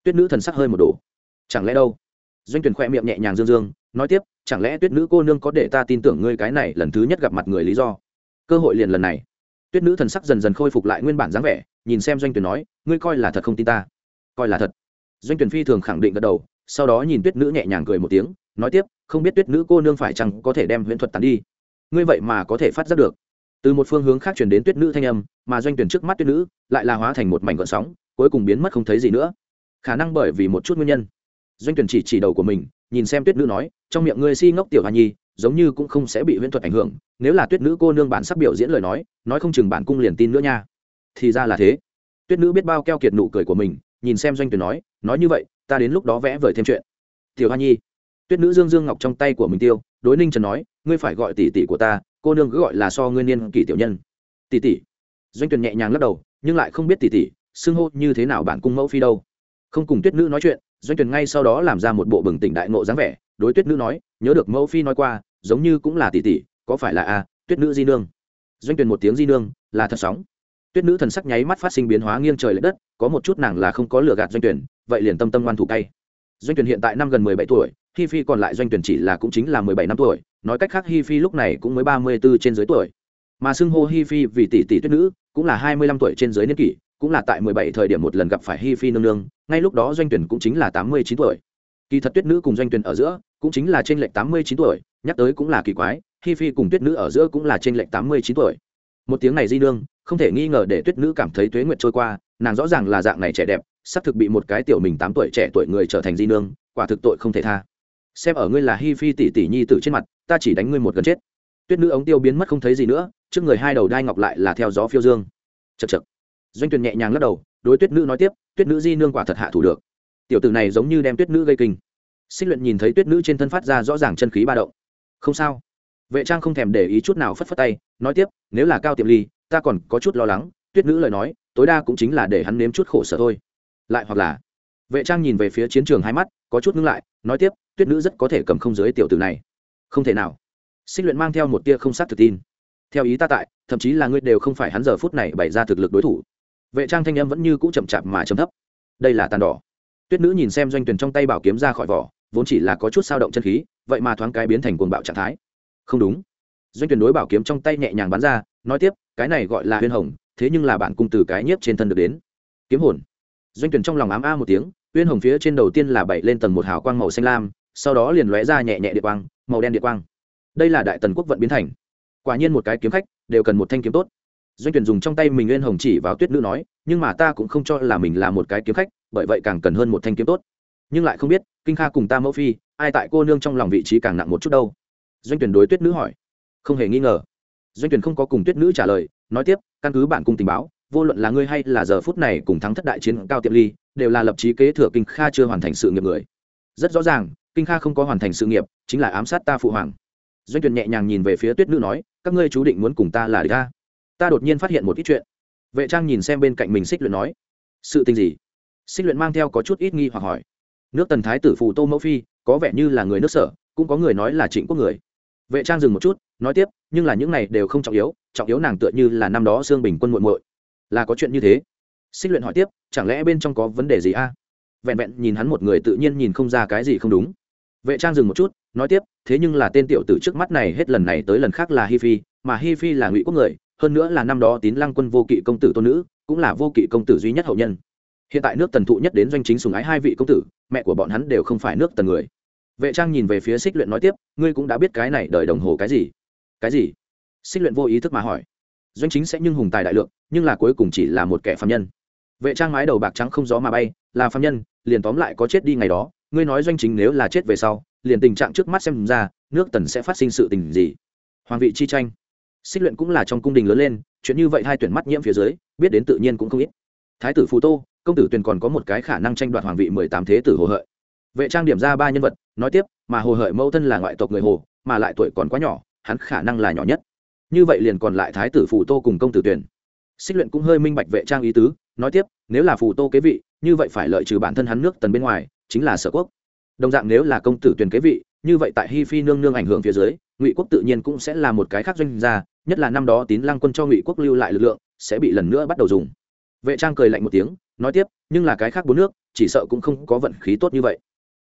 S1: Tuyết nữ thần sắc hơi một đổ. Chẳng lẽ đâu? Doanh tuyển khoe miệng nhẹ nhàng dương dương, nói tiếp, chẳng lẽ tuyết nữ cô nương có để ta tin tưởng ngươi cái này lần thứ nhất gặp mặt người lý do? Cơ hội liền lần này. Tuyết nữ thần sắc dần dần khôi phục lại nguyên bản dáng vẻ, nhìn xem doanh tuyển nói, ngươi coi là thật không tin ta? Coi là thật doanh tuyển phi thường khẳng định gật đầu, sau đó nhìn tuyết nữ nhẹ nhàng cười một tiếng, nói tiếp, không biết tuyết nữ cô nương phải chăng có thể đem huyễn thuật tán đi? Ngươi vậy mà có thể phát giác được. Từ một phương hướng khác chuyển đến tuyết nữ thanh âm, mà doanh tuyển trước mắt tuyết nữ lại là hóa thành một mảnh gọn sóng, cuối cùng biến mất không thấy gì nữa. Khả năng bởi vì một chút nguyên nhân. Doanh tuyển chỉ chỉ đầu của mình, nhìn xem tuyết nữ nói, trong miệng ngươi si ngốc tiểu hoa nhi, giống như cũng không sẽ bị huyễn thuật ảnh hưởng, nếu là tuyết nữ cô nương bản sắc biểu diễn lời nói nói không chừng bản cung liền tin nữa nha. Thì ra là thế. Tuyết nữ biết bao keo kiệt nụ cười của mình, nhìn xem doanh tuyển nói nói như vậy, ta đến lúc đó vẽ vời thêm chuyện. Tiểu hoa nhi, tuyết nữ dương dương ngọc trong tay của mình tiêu, đối ninh trần nói, ngươi phải gọi tỷ tỷ của ta, cô nương cứ gọi là so ngươi niên kỷ tiểu nhân. Tỷ tỷ. Doanh Tuyền nhẹ nhàng lắc đầu, nhưng lại không biết tỷ tỷ, xưng hô như thế nào bản cung mẫu phi đâu. Không cùng tuyết nữ nói chuyện, doanh Tuyền ngay sau đó làm ra một bộ bừng tỉnh đại ngộ dáng vẻ, đối tuyết nữ nói, nhớ được mẫu phi nói qua, giống như cũng là tỷ tỷ, có phải là a, tuyết nữ di nương. Doanh Tuyền một tiếng di nương, là thật sóng tuyết nữ thần sắc nháy mắt phát sinh biến hóa nghiêng trời l ệ đất, có một chút nàng là không có lừa gạt doanh tuyển, vậy liền tâm tâm ngoan thủ tay doanh tuyển hiện tại năm gần mười bảy tuổi, hi phi còn lại doanh tuyển chỉ là cũng chính là mười bảy năm tuổi, nói cách khác hi phi lúc này cũng mới ba mươi b ố trên dưới tuổi. Mà xưng hô hi phi vì tỷ tỷ tuyết nữ, cũng là hai mươi lăm tuổi trên dưới niên kỷ, cũng là tại mười bảy thời điểm một lần gặp phải hi phi nương nương, ngay lúc đó doanh tuyển cũng chính là tám mươi chín tuổi. Kỳ thật tuyết nữ cùng doanh tuyển ở giữa, cũng chính là trên lệch tám mươi chín tuổi, nhắc tới cũng là kỳ quái, hi phi cùng tuyết nữ ở giữa cũng là trên lệch tám mươi chín tuổi. Một tiếng này di nương không thể nghi ngờ để tuyết nữ cảm thấy tuế nguyệt trôi qua, nàng rõ ràng là dạng này trẻ đẹp sắp thực bị một cái tiểu mình tám tuổi trẻ tuổi người trở thành di nương, quả thực tội không thể tha. Xem ở ngươi là hi phi tỷ tỷ nhi tử trên mặt, ta chỉ đánh ngươi một gần chết. Tuyết nữ ống tiêu biến mất không thấy gì nữa, trước người hai đầu đai ngọc lại là theo gió phiêu dương. Chật chật doanh tuyền nhẹ nhàng lắc đầu, đối tuyết nữ nói tiếp, tuyết nữ di nương quả thật hạ thủ được. Tiểu tử này giống như đem tuyết nữ gây kinh. Xích luyện nhìn thấy tuyết nữ trên thân phát ra rõ ràng chân khí ba động. Không sao. Vệ trang không thèm để ý chút nào phất phất tay, nói tiếp, nếu là cao tiệm ly ta còn có chút lo lắng, tuyết nữ lời nói, tối đa cũng chính là để hắn nếm chút khổ sở thôi. Lại hoặc là, vệ trang nhìn về phía chiến trường hai mắt, có chút ngưng lại, nói tiếp, tuyết nữ rất có thể cầm không dưới tiểu tử này. Không thể nào. Xích luyện mang theo một tia không sát thực tin. Theo ý ta tại, thậm chí là ngươi đều không phải hắn giờ phút này bày ra thực lực đối thủ. Vệ trang thanh em vẫn như cũ chậm chạp mà chấm thấp. Đây là tàn đỏ. Tuyết nữ nhìn xem doanh tuyển trong tay bảo kiếm ra khỏi vỏ, vốn chỉ là có chút sao động chân khí, vậy mà thoáng cái biến thành cuồng bạo trạng thái. Không đúng. Doanh tuyển đối bảo kiếm trong tay nhẹ nhàng bắn ra, nói tiếp cái này gọi là huyên hồng, thế nhưng là bạn cung từ cái nhiếp trên thân được đến. Kiếm hồn. Doanh tuyển trong lòng ám a một tiếng, huyên hồng phía trên đầu tiên là bảy lên tầng một hào quang màu xanh lam, sau đó liền lóe ra nhẹ nhẹ địa quang, màu đen địa quang. Đây là đại tần quốc vận biến thành. Quả nhiên một cái kiếm khách, đều cần một thanh kiếm tốt. Doanh tuyển dùng trong tay mình nguyên hồng chỉ vào tuyết nữ nói, nhưng mà ta cũng không cho là mình là một cái kiếm khách, bởi vậy càng cần hơn một thanh kiếm tốt. Nhưng lại không biết, kinh kha cùng ta mẫu phi, ai tại cô nương trong lòng vị trí càng nặng một chút đâu? Doanh tuyển đối tuyết nữ hỏi. Không hề nghi ngờ doanh tuyển không có cùng tuyết nữ trả lời, nói tiếp, căn cứ bản cung tình báo, vô luận là ngươi hay là giờ phút này cùng thắng thất đại chiến cao tiệm ly, đều là lập trí kế thừa kinh kha chưa hoàn thành sự nghiệp người. Rất rõ ràng, kinh kha không có hoàn thành sự nghiệp, chính là ám sát ta phụ hoàng. Doanh tuyển nhẹ nhàng nhìn về phía tuyết nữ nói, các ngươi chú định muốn cùng ta là địch ta. Ta đột nhiên phát hiện một ít chuyện. Vệ trang nhìn xem bên cạnh mình xích luyện nói, sự tình gì? Xích luyện mang theo có chút ít nghi hoặc hỏi. Nước tần thái tử phù tô mẫu phi, có vẻ như là người nước sở, cũng có người nói là trịnh quốc người vệ trang dừng một chút, nói tiếp, nhưng là những này đều không trọng yếu trọng yếu nàng tựa như là năm đó xương bình quân muộn muội. Là có chuyện như thế. Xích luyện hỏi tiếp, chẳng lẽ bên trong có vấn đề gì a? Vẹn vẹn nhìn hắn một người tự nhiên nhìn không ra cái gì không đúng. Vệ trang dừng một chút, nói tiếp, thế nhưng là tên tiểu tử trước mắt này hết lần này tới lần khác là hi phi, mà hi phi là ngụy quốc người, hơn nữa là năm đó tín lăng quân vô kỵ công tử tôn nữ, cũng là vô kỵ công tử duy nhất hậu nhân. Hiện tại nước tần thụ nhất đến doanh chính sùng ái hai vị công tử, mẹ của bọn hắn đều không phải nước tần người vệ trang nhìn về phía xích luyện nói tiếp, ngươi cũng đã biết cái này đợi đồng hồ cái gì? Cái gì? Xích luyện vô ý thức mà hỏi. Doanh chính sẽ nhưng hùng tài đại lượng, nhưng là cuối cùng chỉ là một kẻ phạm nhân. Vệ trang mái đầu bạc trắng không gió mà bay, là phạm nhân, liền tóm lại có chết đi ngày đó, ngươi nói doanh chính nếu là chết về sau, liền tình trạng trước mắt xem ra, nước tần sẽ phát sinh sự tình gì? Hoàng vị chi tranh. Xích luyện cũng là trong cung đình lớn lên, chuyện như vậy hai tuyển mắt nhiễm phía dưới, biết đến tự nhiên cũng không ít. Thái tử phù tô, công tử tuyền còn có một cái khả năng tranh đoạt hoàng vị mười tám thế tử hồ hợi vệ trang điểm ra ba nhân vật, nói tiếp, mà hồ hợi mẫu thân là ngoại tộc người hồ, mà lại tuổi còn quá nhỏ, hắn khả năng là nhỏ nhất. Như vậy liền còn lại thái tử phù tô cùng công tử tuyền. Xích luyện cũng hơi minh bạch vệ trang ý tứ, nói tiếp, nếu là phù tô kế vị, như vậy phải lợi trừ bản thân hắn nước tần bên ngoài, chính là sở quốc. Đồng dạng nếu là công tử tuyền kế vị, như vậy tại hi phi nương nương ảnh hưởng phía dưới, ngụy quốc tự nhiên cũng sẽ là một cái khác doanh gia, nhất là năm đó tín lăng quân cho ngụy quốc lưu lại lực lượng, sẽ bị lần nữa bắt đầu dùng. Vệ trang cười lạnh một tiếng, nói tiếp, nhưng là cái khác bốn nước, chỉ sợ cũng không có vận khí tốt như vậy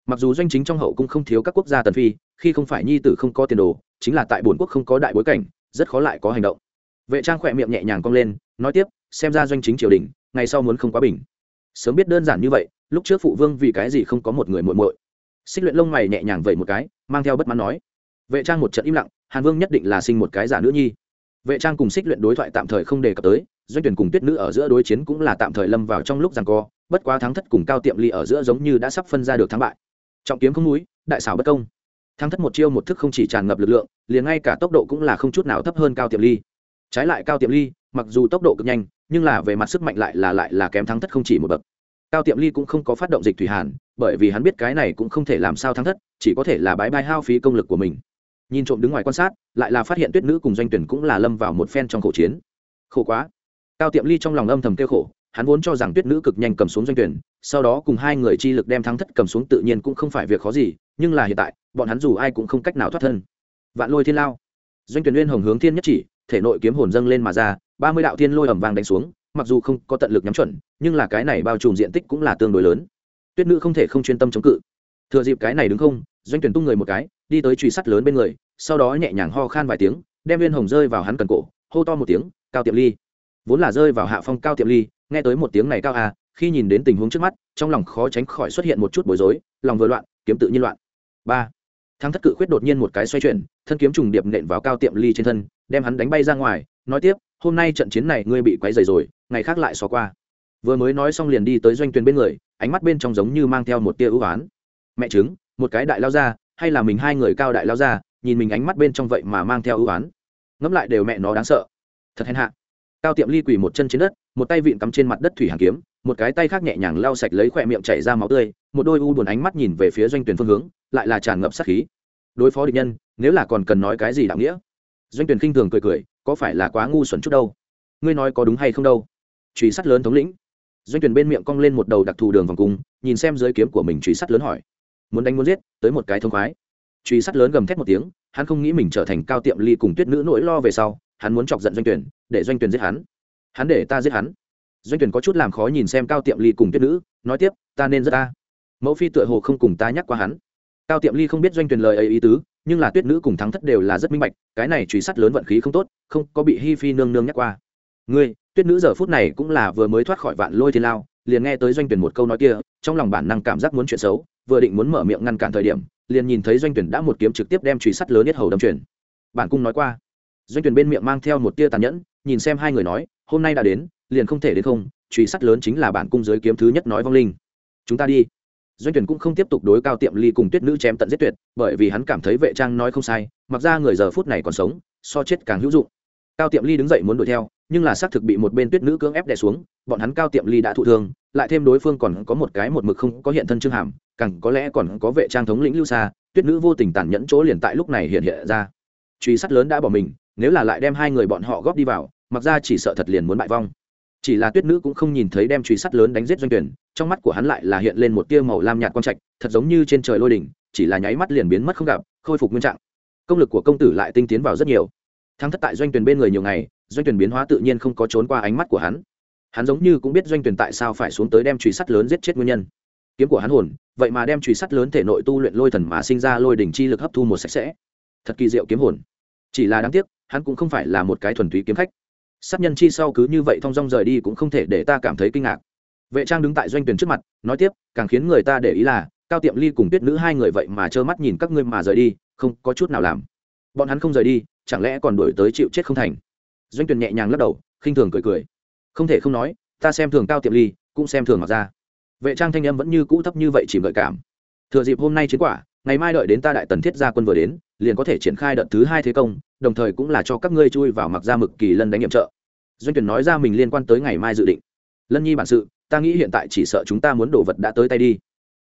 S1: mặc dù doanh chính trong hậu cũng không thiếu các quốc gia tần phi, khi không phải nhi tử không có tiền đồ, chính là tại bổn quốc không có đại bối cảnh, rất khó lại có hành động. Vệ trang khỏe miệng nhẹ nhàng cong lên, nói tiếp, xem ra doanh chính triều đình, ngày sau muốn không quá bình. Sớm biết đơn giản như vậy, lúc trước phụ vương vì cái gì không có một người muội muội. Xích luyện lông mày nhẹ nhàng vậy một cái, mang theo bất mãn nói. Vệ trang một trận im lặng, hàn vương nhất định là sinh một cái giả nữ nhi. Vệ trang cùng xích luyện đối thoại tạm thời không đề cập tới, doanh tuyển cùng tuyết nữ ở giữa đối chiến cũng là tạm thời lâm vào trong lúc rằng co, bất quá thắng thất cùng cao tiệm ly ở giữa giống như đã sắp phân ra được thắng bại trọng kiếm không núi, đại xảo bất công. Thắng thất một chiêu một thức không chỉ tràn ngập lực lượng, liền ngay cả tốc độ cũng là không chút nào thấp hơn cao tiệm ly. Trái lại cao tiệm ly, mặc dù tốc độ cực nhanh, nhưng là về mặt sức mạnh lại là lại là kém thắng thất không chỉ một bậc. Cao tiệm ly cũng không có phát động dịch thủy hàn, bởi vì hắn biết cái này cũng không thể làm sao thắng thất, chỉ có thể là bãi bai hao phí công lực của mình. Nhìn trộm đứng ngoài quan sát, lại là phát hiện tuyết nữ cùng doanh tuyển cũng là lâm vào một phen trong khẩu chiến. Khổ quá. Cao tiệm ly trong lòng âm thầm kêu khổ, hắn vốn cho rằng tuyết nữ cực nhanh cầm xuống doanh tuyển sau đó cùng hai người chi lực đem thắng thất cầm xuống tự nhiên cũng không phải việc khó gì, nhưng là hiện tại, bọn hắn dù ai cũng không cách nào thoát thân. Vạn lôi thiên lao. Doanh tuyển nguyên hồng hướng thiên nhất chỉ, thể nội kiếm hồn dâng lên mà ra, ba mươi đạo thiên lôi ẩm vàng đánh xuống, mặc dù không có tận lực nhắm chuẩn, nhưng là cái này bao trùm diện tích cũng là tương đối lớn. Tuyết nữ không thể không chuyên tâm chống cự. Thừa dịp cái này đứng không, doanh tuyển tung người một cái, đi tới truy sắt lớn bên người, sau đó nhẹ nhàng ho khan vài tiếng, đem viên hồng rơi vào hắn cần cổ, hô to một tiếng, cao tiệm ly. Vốn là rơi vào hạ phong cao tiệm ly, nghe tới một tiếng này cao à khi nhìn đến tình huống trước mắt, trong lòng khó tránh khỏi xuất hiện một chút bối rối, lòng vừa loạn, kiếm tự nhiên loạn. Ba, thắng thất cự khuyết đột nhiên một cái xoay chuyển, thân kiếm trùng điệp nện vào cao tiệm ly trên thân, đem hắn đánh bay ra ngoài, nói tiếp, hôm nay trận chiến này ngươi bị quấy dày rồi, ngày khác lại xó qua. Vừa mới nói xong liền đi tới doanh Tuyền bên người, ánh mắt bên trong giống như mang theo một tia ưu oán mẹ chứng một cái đại lao ra hay là mình hai người cao đại lao ra nhìn mình ánh mắt bên trong vậy mà mang theo ưu oán ngẫm lại đều mẹ nó đáng sợ. Thật hèn hạ cao tiệm ly quỳ một chân trên đất, một tay vịn cắm trên mặt đất thủy hàng kiếm, một cái tay khác nhẹ nhàng lau sạch lấy khỏe miệng chảy ra máu tươi, một đôi u buồn ánh mắt nhìn về phía doanh tuyển phương hướng, lại là tràn ngập sát khí. Đối phó địch nhân, nếu là còn cần nói cái gì đạo nghĩa? Doanh tuyển khinh thường cười cười, có phải là quá ngu xuẩn chút đâu? Ngươi nói có đúng hay không đâu? Truy sát lớn thống lĩnh. Doanh tuyển bên miệng cong lên một đầu đặc thù đường vòng cung, nhìn xem dưới kiếm của mình truy sát lớn hỏi. Muốn đánh muốn giết, tới một cái thông khoái truy sát lớn gầm thét một tiếng, hắn không nghĩ mình trở thành cao tiệm ly cùng tuyết nữ nỗi lo về sau, hắn muốn chọc giận doanh tuyển, để doanh tuyển giết hắn. Hắn để ta giết hắn. Doanh tuyển có chút làm khó nhìn xem cao tiệm ly cùng tuyết nữ, nói tiếp, ta nên giết ta. Mẫu phi tựa hồ không cùng ta nhắc qua hắn. Cao tiệm ly không biết doanh tuyển lời ấy ý tứ, nhưng là tuyết nữ cùng thắng thất đều là rất minh bạch, cái này truy sát lớn vận khí không tốt, không có bị hi phi nương nương nhắc qua. Ngươi, tuyết nữ giờ phút này cũng là vừa mới thoát khỏi vạn lôi thiên lao, liền nghe tới doanh tuyển một câu nói kia, trong lòng bản năng cảm giác muốn chuyện xấu, vừa định muốn mở miệng ngăn cản thời điểm liền nhìn thấy doanh tuyển đã một kiếm trực tiếp đem truy sắt lớn nhất hầu đâm truyền. Bản cung nói qua. Doanh tuyển bên miệng mang theo một tia tàn nhẫn, nhìn xem hai người nói, hôm nay đã đến, liền không thể đến không truy sắt lớn chính là bản cung giới kiếm thứ nhất nói vong linh. Chúng ta đi. Doanh tuyển cũng không tiếp tục đối cao tiệm ly cùng tuyết nữ chém tận giết tuyệt, bởi vì hắn cảm thấy vệ trang nói không sai, mặc ra người giờ phút này còn sống, so chết càng hữu dụng cao tiệm ly đứng dậy muốn đuổi theo, nhưng là xác thực bị một bên tuyết nữ cưỡng ép đè xuống, bọn hắn cao tiệm ly đã thụ thương, lại thêm đối phương còn có một cái một mực không có hiện thân trương hàm, càng có lẽ còn có vệ trang thống lĩnh lưu xa tuyết nữ vô tình tàn nhẫn chỗ liền tại lúc này hiện hiện ra. Truy sát lớn đã bỏ mình, nếu là lại đem hai người bọn họ góp đi vào, mặc ra chỉ sợ thật liền muốn bại vong. Chỉ là tuyết nữ cũng không nhìn thấy đem truy sát lớn đánh giết doanh tuyển, trong mắt của hắn lại là hiện lên một tia màu lam nhạt quang trạch, thật giống như trên trời lôi đỉnh, chỉ là nháy mắt liền biến mất không gặp, khôi phục nguyên trạng. Công lực của công tử lại tinh tiến vào rất nhiều thắng thất tại doanh tuyển bên người nhiều ngày, doanh tuyển biến hóa tự nhiên không có trốn qua ánh mắt của hắn. Hắn giống như cũng biết doanh tuyển tại sao phải xuống tới đem truy sát lớn giết chết nguyên nhân. Kiếm của hắn hồn, vậy mà đem truy sát lớn thể nội tu luyện lôi thần mà sinh ra lôi đỉnh chi lực hấp thu một sạch sẽ. Thật kỳ diệu kiếm hồn. Chỉ là đáng tiếc, hắn cũng không phải là một cái thuần túy kiếm khách. Sát nhân chi sau cứ như vậy thong dong rời đi cũng không thể để ta cảm thấy kinh ngạc. Vệ trang đứng tại doanh tuyển trước mặt, nói tiếp, càng khiến người ta để ý là, cao tiệm ly cùng tuyết nữ hai người vậy mà trơ mắt nhìn các ngươi mà rời đi, không có chút nào làm. Bọn hắn không rời đi chẳng lẽ còn đuổi tới chịu chết không thành? Doanh Tuyền nhẹ nhàng lắc đầu, khinh thường cười cười. Không thể không nói, ta xem thường cao tiệm ly, cũng xem thường mặc ra vệ trang thanh âm vẫn như cũ thấp như vậy chỉ gợi cảm. Thừa dịp hôm nay chiến quả, ngày mai đợi đến ta đại tần thiết gia quân vừa đến, liền có thể triển khai đợt thứ hai thế công, đồng thời cũng là cho các ngươi chui vào mặc ra mực kỳ lân đánh nhiệm trợ. Doanh tuyển nói ra mình liên quan tới ngày mai dự định. Lân nhi bản sự, ta nghĩ hiện tại chỉ sợ chúng ta muốn đổ vật đã tới tay đi.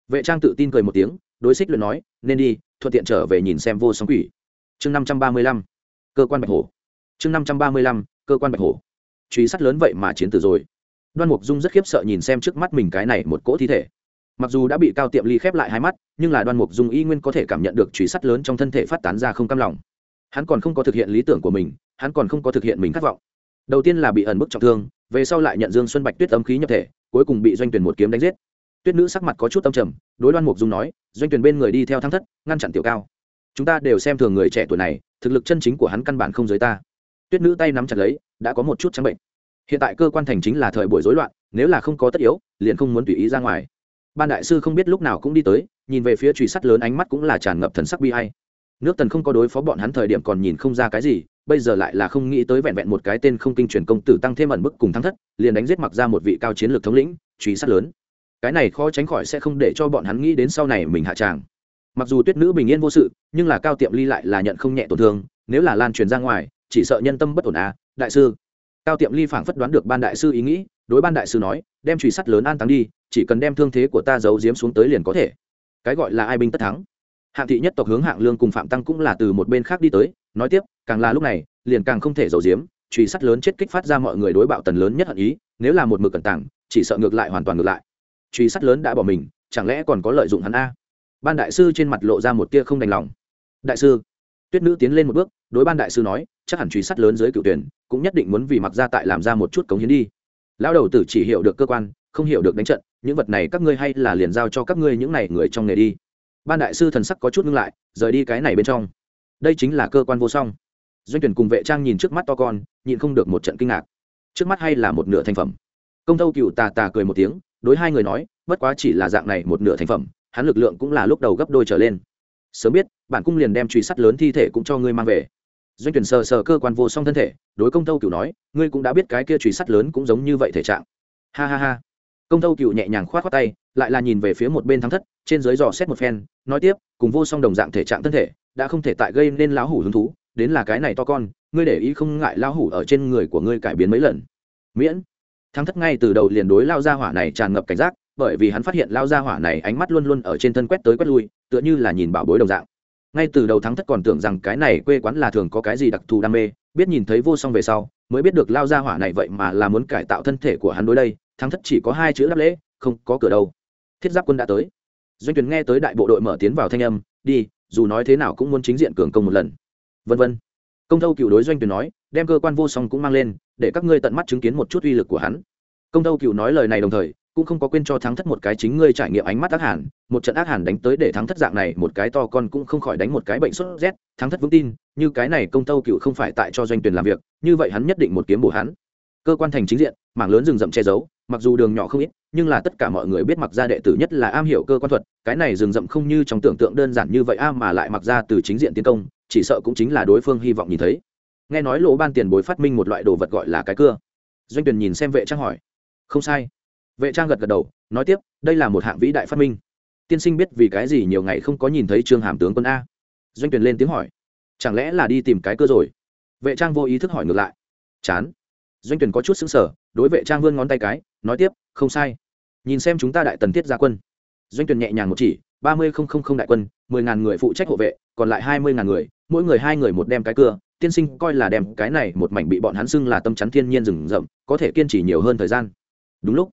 S1: Vệ trang tự tin cười một tiếng, đối xích luyện nói, nên đi, thuận tiện trở về nhìn xem vô sóng quỷ. Chương năm trăm ba mươi lăm cơ quan bạch hổ. Chương năm trăm ba mươi lăm, cơ quan bạch hổ. Truy sát lớn vậy mà chiến tử rồi. Đoan mục dung rất khiếp sợ nhìn xem trước mắt mình cái này một cỗ thi thể. Mặc dù đã bị cao tiệm ly khép lại hai mắt, nhưng là đoan mục dung y nguyên có thể cảm nhận được truy sát lớn trong thân thể phát tán ra không cam lòng. Hắn còn không có thực hiện lý tưởng của mình, hắn còn không có thực hiện mình khát vọng. Đầu tiên là bị ẩn bức trọng thương, về sau lại nhận dương xuân bạch tuyết âm khí nhập thể, cuối cùng bị doanh tuyển một kiếm đánh giết. Tuyết nữ sắc mặt có chút tâm trầm, đối đoan mục dung nói, doanh tuyển bên người đi theo thăng thất, ngăn chặn tiểu cao chúng ta đều xem thường người trẻ tuổi này, thực lực chân chính của hắn căn bản không giới ta. Tuyết nữ tay nắm chặt lấy, đã có một chút trắng bệnh. Hiện tại cơ quan thành chính là thời buổi rối loạn, nếu là không có tất yếu, liền không muốn tùy ý ra ngoài. Ban đại sư không biết lúc nào cũng đi tới, nhìn về phía truy sát lớn ánh mắt cũng là tràn ngập thần sắc bi hay nước tần không có đối phó bọn hắn thời điểm còn nhìn không ra cái gì, bây giờ lại là không nghĩ tới vẹn vẹn một cái tên không kinh truyền công tử tăng thêm ẩn bức cùng thăng thất, liền đánh giết mặc ra một vị cao chiến lược thống lĩnh, truy sát lớn. Cái này khó tránh khỏi sẽ không để cho bọn hắn nghĩ đến sau này mình hạ tràng mặc dù tuyết nữ bình yên vô sự, nhưng là cao tiệm ly lại là nhận không nhẹ tổn thương, nếu là lan truyền ra ngoài, chỉ sợ nhân tâm bất ổn à đại sư. Cao tiệm ly phảng phất đoán được ban đại sư ý nghĩ, đối ban đại sư nói, đem truy sát lớn an táng đi, chỉ cần đem thương thế của ta giấu giếm xuống tới liền có thể. Cái gọi là ai binh tất thắng. Hạng thị nhất tộc hướng hạng lương cùng phạm tăng cũng là từ một bên khác đi tới, nói tiếp, càng là lúc này, liền càng không thể giấu giếm truy sát lớn chết kích phát ra mọi người đối bạo tần lớn nhất hận ý, nếu là một mực cẩn tảng chỉ sợ ngược lại hoàn toàn ngược lại. Truy sát lớn đã bỏ mình, chẳng lẽ còn có lợi dụng hắn a? Ban đại sư trên mặt lộ ra một tia không đành lòng. Đại sư, tuyết nữ tiến lên một bước, đối ban đại sư nói, chắc hẳn truy sát lớn dưới cựu tuyển, cũng nhất định muốn vì mặc gia tại làm ra một chút cống hiến đi. Lão đầu tử chỉ hiểu được cơ quan, không hiểu được đánh trận, những vật này các ngươi hay là liền giao cho các ngươi những này người trong nghề đi. Ban đại sư thần sắc có chút ngưng lại, rời đi cái này bên trong. Đây chính là cơ quan vô song. Doanh tuyển cùng vệ trang nhìn trước mắt to con, nhịn không được một trận kinh ngạc. Trước mắt hay là một nửa thành phẩm. Công thâu cựu tà tà cười một tiếng, đối hai người nói, bất quá chỉ là dạng này một nửa thành phẩm hắn lực lượng cũng là lúc đầu gấp đôi trở lên. Sớm biết, bản cung liền đem truy sắt lớn thi thể cũng cho ngươi mang về. Doanh tuyển sờ sờ cơ quan vô song thân thể, đối công thâu cựu nói, ngươi cũng đã biết cái kia truy sắt lớn cũng giống như vậy thể trạng. Ha ha ha. Công thâu cựu nhẹ nhàng khoát khoát tay, lại là nhìn về phía một bên thắng thất, trên dưới dò xét một phen, nói tiếp, cùng vô song đồng dạng thể trạng thân thể, đã không thể tại gây nên lão hủ hứng thú, đến là cái này to con, ngươi để ý không ngại lão hủ ở trên người của ngươi cải biến mấy lần. Miễn. Thắng thất ngay từ đầu liền đối lao ra hỏa này tràn ngập cảnh giác bởi vì hắn phát hiện lao gia hỏa này ánh mắt luôn luôn ở trên thân quét tới quét lui, tựa như là nhìn bảo bối đồng dạng. Ngay từ đầu thắng thất còn tưởng rằng cái này quê quán là thường có cái gì đặc thù đam mê, biết nhìn thấy vô song về sau, mới biết được lao gia hỏa này vậy mà là muốn cải tạo thân thể của hắn đối đây, thắng thất chỉ có hai chữ đáp lễ, không có cửa đâu. Thiết giáp quân đã tới. Doanh tuyển nghe tới đại bộ đội mở tiến vào thanh âm, đi, dù nói thế nào cũng muốn chính diện cường công một lần. Vân vân. Công thâu cựu đối doanh tuyển nói, đem cơ quan vô song cũng mang lên, để các ngươi tận mắt chứng kiến một chút uy lực của hắn. Công thâu cựu nói lời này đồng thời cũng không có quên cho thắng thất một cái chính ngươi trải nghiệm ánh mắt ác hàn, một trận ác hàn đánh tới để thắng thất dạng này, một cái to con cũng không khỏi đánh một cái bệnh sốt rét, thắng thất vững tin, như cái này công tâu cựu không phải tại cho doanh tuyển làm việc, như vậy hắn nhất định một kiếm bổ hắn. Cơ quan thành chính diện, mảng lớn rừng rậm che giấu, mặc dù đường nhỏ không ít, nhưng là tất cả mọi người biết mặc ra đệ tử nhất là am hiểu cơ quan thuật, cái này rừng rậm không như trong tưởng tượng đơn giản như vậy a mà lại mặc ra từ chính diện tiến công, chỉ sợ cũng chính là đối phương hy vọng nhìn thấy. Nghe nói lỗ ban tiền bối phát minh một loại đồ vật gọi là cái cưa. Doanh tuyển nhìn xem vệ trang hỏi. Không sai vệ trang gật gật đầu, nói tiếp, đây là một hạng vĩ đại phát minh. Tiên sinh biết vì cái gì nhiều ngày không có nhìn thấy trương hàm tướng quân a? Doanh Tuyền lên tiếng hỏi. Chẳng lẽ là đi tìm cái cơ rồi? Vệ trang vô ý thức hỏi ngược lại. Chán. Doanh Tuyền có chút xứng sở đối vệ trang vươn ngón tay cái, nói tiếp, không sai. Nhìn xem chúng ta đại tần thiết gia quân. Doanh Tuyền nhẹ nhàng một chỉ, ba mươi không không không đại quân, mười ngàn người phụ trách hộ vệ, còn lại hai mươi ngàn người, mỗi người hai người một đem cái cưa. Tiên sinh coi là đem cái này một mảnh bị bọn hắn xưng là tâm chắn thiên nhiên rừng rậm, có thể kiên trì nhiều hơn thời gian. Đúng lúc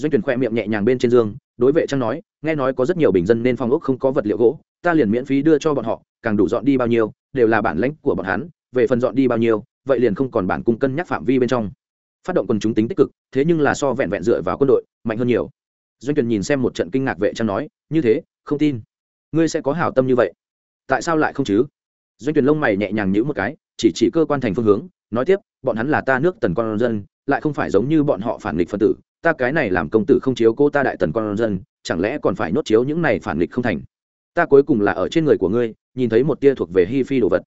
S1: doanh tuyển khoe miệng nhẹ nhàng bên trên giường đối vệ trang nói, nghe nói có rất nhiều bình dân nên phong ốc không có vật liệu gỗ, ta liền miễn phí đưa cho bọn họ, càng đủ dọn đi bao nhiêu, đều là bản lãnh của bọn hắn, về phần dọn đi bao nhiêu, vậy liền không còn bản cung cân nhắc phạm vi bên trong. Phát động quần chúng tính tích cực, thế nhưng là so vẹn vẹn dựa vào quân đội, mạnh hơn nhiều. Doanh tuyển nhìn xem một trận kinh ngạc vệ trang nói, như thế, không tin. Ngươi sẽ có hảo tâm như vậy. Tại sao lại không chứ? Doanh tuyển lông mày nhẹ nhàng nhữ một cái, chỉ chỉ cơ quan thành phương hướng, nói tiếp, bọn hắn là ta nước tần con dân, lại không phải giống như bọn họ phản nghịch phân tử ta cái này làm công tử không chiếu cô ta đại tần con dân, chẳng lẽ còn phải nốt chiếu những này phản nghịch không thành? Ta cuối cùng là ở trên người của ngươi, nhìn thấy một tia thuộc về hi phi đồ vật.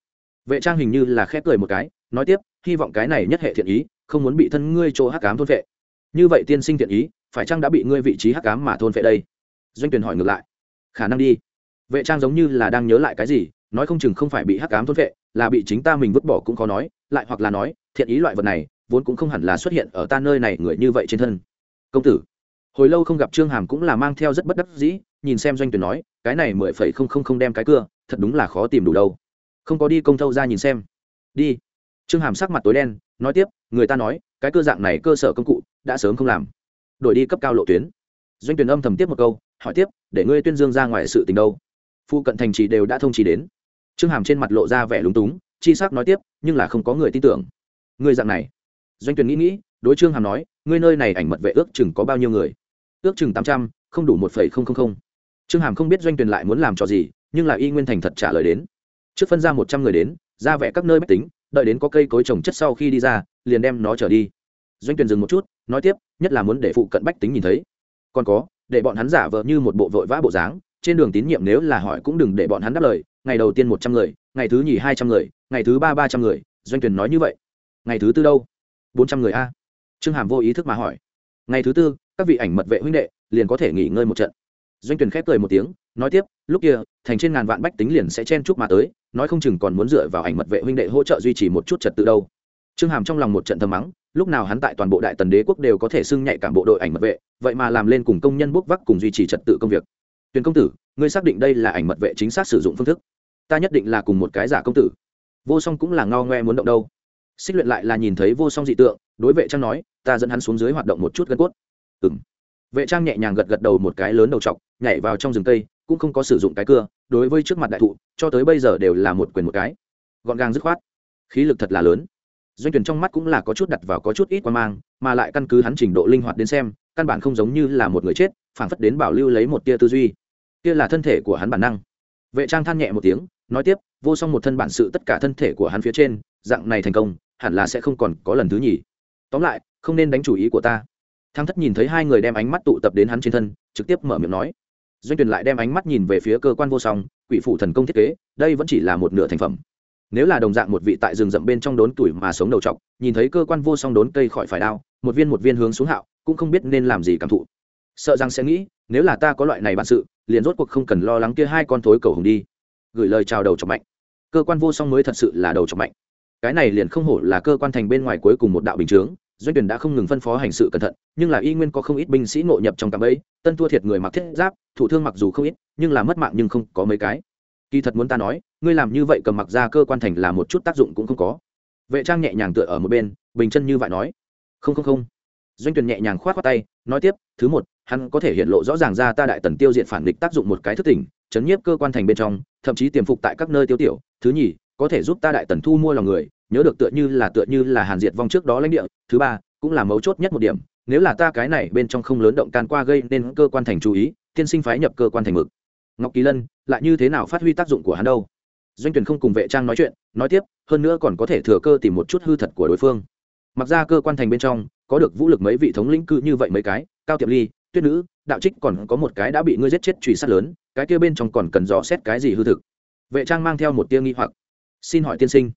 S1: Vệ trang hình như là khép cười một cái, nói tiếp, hy vọng cái này nhất hệ thiện ý, không muốn bị thân ngươi chỗ hắc cám thôn vệ như vậy tiên sinh thiện ý, phải chăng đã bị ngươi vị trí hắc cám mà thôn vệ đây? Doanh tuyển hỏi ngược lại. Khả năng đi. Vệ trang giống như là đang nhớ lại cái gì, nói không chừng không phải bị hắc cám thôn vệ là bị chính ta mình vứt bỏ cũng khó nói, lại hoặc là nói, thiện ý loại vật này, vốn cũng không hẳn là xuất hiện ở ta nơi này người như vậy trên thân công tử. Hồi lâu không gặp trương hàm cũng là mang theo rất bất đắc dĩ, nhìn xem doanh tuyển nói, cái này mười phẩy không không không đem cái cưa, thật đúng là khó tìm đủ đâu. Không có đi công thâu ra nhìn xem. Đi. Trương hàm sắc mặt tối đen, nói tiếp, người ta nói, cái cơ dạng này cơ sở công cụ, đã sớm không làm. Đổi đi cấp cao lộ tuyến. Doanh tuyển âm thầm tiếp một câu, hỏi tiếp, để ngươi tuyên dương ra ngoài sự tình đâu? Phụ cận thành trì đều đã thông trì đến. Trương hàm trên mặt lộ ra vẻ lúng túng, chi sắc nói tiếp, nhưng là không có người tin tưởng. Ngươi dạng này. Doanh tuyển nghĩ nghĩ, đối trương hàm nói ngươi nơi này ảnh mật vệ ước chừng có bao nhiêu người? Ước chừng tám trăm, không đủ một phẩy không không không. Trương hàm không biết doanh Tuyền lại muốn làm trò gì, nhưng là y nguyên thành thật trả lời đến. Trước phân ra một trăm người đến, ra vẽ các nơi máy tính, đợi đến có cây cối trồng chất sau khi đi ra, liền đem nó trở đi. Doanh Tuyền dừng một chút, nói tiếp, nhất là muốn để phụ cận bách tính nhìn thấy. Còn có, để bọn hắn giả vờ như một bộ vội vã bộ dáng, trên đường tín nhiệm nếu là hỏi cũng đừng để bọn hắn đáp lời. Ngày đầu tiên một trăm người, ngày thứ nhì hai trăm người, ngày thứ ba ba trăm người, doanh Tuyền nói như vậy. Ngày thứ tư đâu? Bốn trăm người a trương hàm vô ý thức mà hỏi. Ngày thứ tư, các vị ảnh mật vệ huynh đệ liền có thể nghỉ ngơi một trận. Doanh tuyển khép cười một tiếng, nói tiếp, lúc kia, thành trên ngàn vạn bách tính liền sẽ chen chúc mà tới, nói không chừng còn muốn dựa vào ảnh mật vệ huynh đệ hỗ trợ duy trì một chút trật tự đâu. Trương hàm trong lòng một trận thầm mắng, lúc nào hắn tại toàn bộ đại tần đế quốc đều có thể xưng nhạy cảm bộ đội ảnh mật vệ, vậy mà làm lên cùng công nhân bốc vác cùng duy trì trật tự công việc. Tuyền công tử, ngươi xác định đây là ảnh mật vệ chính xác sử dụng phương thức. Ta nhất định là cùng một cái giả công tử. Vô song cũng là ngao ngoe muốn động đâu. Xích luyện lại là nhìn thấy vô song dị tượng, đối vệ trang nói ta dẫn hắn xuống dưới hoạt động một chút gân cốt. Ừng vệ trang nhẹ nhàng gật gật đầu một cái lớn đầu t nhảy vào trong rừng cây, cũng không có sử dụng cái cưa, đối với trước mặt đại thụ, cho tới bây giờ đều là một quyền một cái. Gọn gàng dứt khoát. Khí lực thật là lớn. Doanh tuyển trong mắt cũng là có chút đặt vào có chút ít quan mang, mà lại căn cứ hắn trình độ linh hoạt đến xem, căn bản không giống như là một người chết phản phất đến bảo lưu lấy một tia tư duy. Kia là thân thể của hắn bản năng. Vệ trang than nhẹ một tiếng, nói tiếp, vô song một thân bản sự tất cả thân thể của hắn phía trên, dạng này thành công, hẳn là sẽ không còn có lần thứ nhì. Tóm lại không nên đánh chủ ý của ta. Thăng thất nhìn thấy hai người đem ánh mắt tụ tập đến hắn trên thân, trực tiếp mở miệng nói. Doanh tuyển lại đem ánh mắt nhìn về phía cơ quan vô song, quỷ phủ thần công thiết kế, đây vẫn chỉ là một nửa thành phẩm. Nếu là đồng dạng một vị tại rừng rậm bên trong đốn tuổi mà sống đầu trọc, nhìn thấy cơ quan vô song đốn cây khỏi phải đao, một viên một viên hướng xuống hạo, cũng không biết nên làm gì cảm thụ. Sợ rằng sẽ nghĩ, nếu là ta có loại này bản sự, liền rốt cuộc không cần lo lắng kia hai con thối cầu hùng đi. Gửi lời chào đầu trọc mạnh. Cơ quan vô song mới thật sự là đầu trọc mạnh. Cái này liền không hổ là cơ quan thành bên ngoài cuối cùng một đạo bình chướng doanh tuyển đã không ngừng phân phó hành sự cẩn thận, nhưng là y nguyên có không ít binh sĩ ngộ nhập trong cạm ấy tân thua thiệt người mặc thiết giáp, thủ thương mặc dù không ít, nhưng là mất mạng nhưng không có mấy cái. Kỳ thật muốn ta nói, ngươi làm như vậy cầm mặc ra cơ quan thành là một chút tác dụng cũng không có. Vệ trang nhẹ nhàng tựa ở một bên, bình chân như vậy nói. Không không không. Doanh tuyển nhẹ nhàng khoát khoát tay, nói tiếp, thứ một, hắn có thể hiện lộ rõ ràng ra ta đại tần tiêu diệt phản địch tác dụng một cái thức tỉnh, chấn nhiếp cơ quan thành bên trong, thậm chí tiềm phục tại các nơi tiêu tiểu. Thứ nhì, có thể giúp ta đại tần thu mua lòng người nhớ được tựa như là tựa như là hàn diệt vong trước đó lãnh địa, thứ ba, cũng là mấu chốt nhất một điểm, nếu là ta cái này bên trong không lớn động can qua gây nên cơ quan thành chú ý, tiên sinh phái nhập cơ quan thành mực. Ngọc kỳ lân, lại như thế nào phát huy tác dụng của hắn đâu? Doanh tuyển không cùng vệ trang nói chuyện, nói tiếp, hơn nữa còn có thể thừa cơ tìm một chút hư thật của đối phương. Mặc ra cơ quan thành bên trong, có được vũ lực mấy vị thống lĩnh cư như vậy mấy cái, cao tiệm ly, tuyết nữ, đạo trích còn có một cái đã bị ngươi giết chết truy sát lớn, cái kia bên trong còn cần dò xét cái gì hư thực. Vệ trang mang theo một tia nghi hoặc. Xin hỏi tiên sinh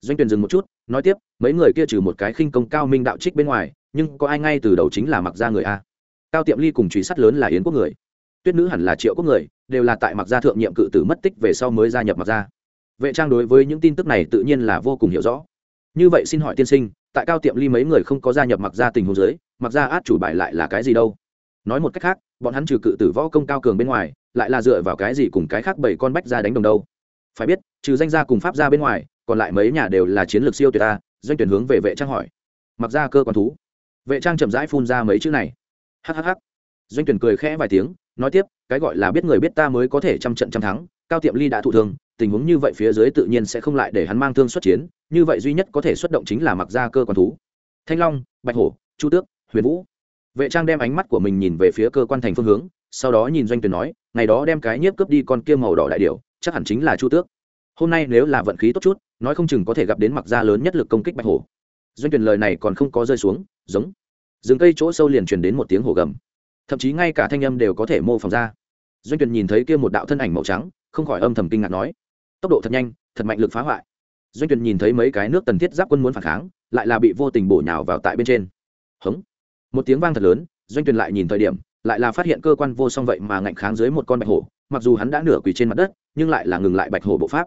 S1: doanh tuyển dừng một chút, nói tiếp, mấy người kia trừ một cái khinh công cao minh đạo trích bên ngoài, nhưng có ai ngay từ đầu chính là mặc gia người a. Cao tiệm ly cùng truy sát lớn là yến quốc người. Tuyết nữ hẳn là triệu quốc người, đều là tại mặc gia thượng nhiệm cự tử mất tích về sau mới gia nhập mặc gia. Vệ trang đối với những tin tức này tự nhiên là vô cùng hiểu rõ. Như vậy xin hỏi tiên sinh, tại cao tiệm ly mấy người không có gia nhập mặc gia tình huống giới mặc gia át chủ bài lại là cái gì đâu? Nói một cách khác, bọn hắn trừ cự tử võ công cao cường bên ngoài, lại là dựa vào cái gì cùng cái khác bảy con bách ra đánh đồng đâu? Phải biết, trừ danh gia cùng pháp gia bên ngoài còn lại mấy nhà đều là chiến lược siêu tuyệt ta, doanh tuyển hướng về vệ trang hỏi. Mặc ra cơ quan thú. Vệ trang chậm rãi phun ra mấy chữ này. Hhh doanh tuyển cười khẽ vài tiếng, nói tiếp, cái gọi là biết người biết ta mới có thể trăm trận trăm thắng, cao tiệm ly đã thụ thương, tình huống như vậy phía dưới tự nhiên sẽ không lại để hắn mang thương xuất chiến, như vậy duy nhất có thể xuất động chính là mặc ra cơ quan thú. Thanh long, bạch hổ, chu tước, huyền vũ. Vệ trang đem ánh mắt của mình nhìn về phía cơ quan thành phương hướng, sau đó nhìn doanh tuyển nói, ngày đó đem cái nhiếp cướp đi con kia màu đỏ đại điểu, chắc hẳn chính là chu tước hôm nay nếu là vận khí tốt chút, nói không chừng có thể gặp đến mặc gia lớn nhất lực công kích bạch hổ. Doanh tuyển lời này còn không có rơi xuống, giống. Rừng cây chỗ sâu liền truyền đến một tiếng hổ gầm. Thậm chí ngay cả thanh âm đều có thể mô phỏng ra. Doanh tuyển nhìn thấy kia một đạo thân ảnh màu trắng, không khỏi âm thầm kinh ngạc nói, tốc độ thật nhanh, thật mạnh lực phá hoại. Doanh tuyển nhìn thấy mấy cái nước tần thiết giáp quân muốn phản kháng, lại là bị vô tình bổ nhào vào tại bên trên. Hống. Một tiếng vang thật lớn, doanh tuyển lại nhìn thời điểm, lại là phát hiện cơ quan vô song vậy mà ngạnh kháng dưới một con bạch hổ, mặc dù hắn đã nửa quỳ trên mặt đất, nhưng lại là ngừng lại bạch hổ bộ pháp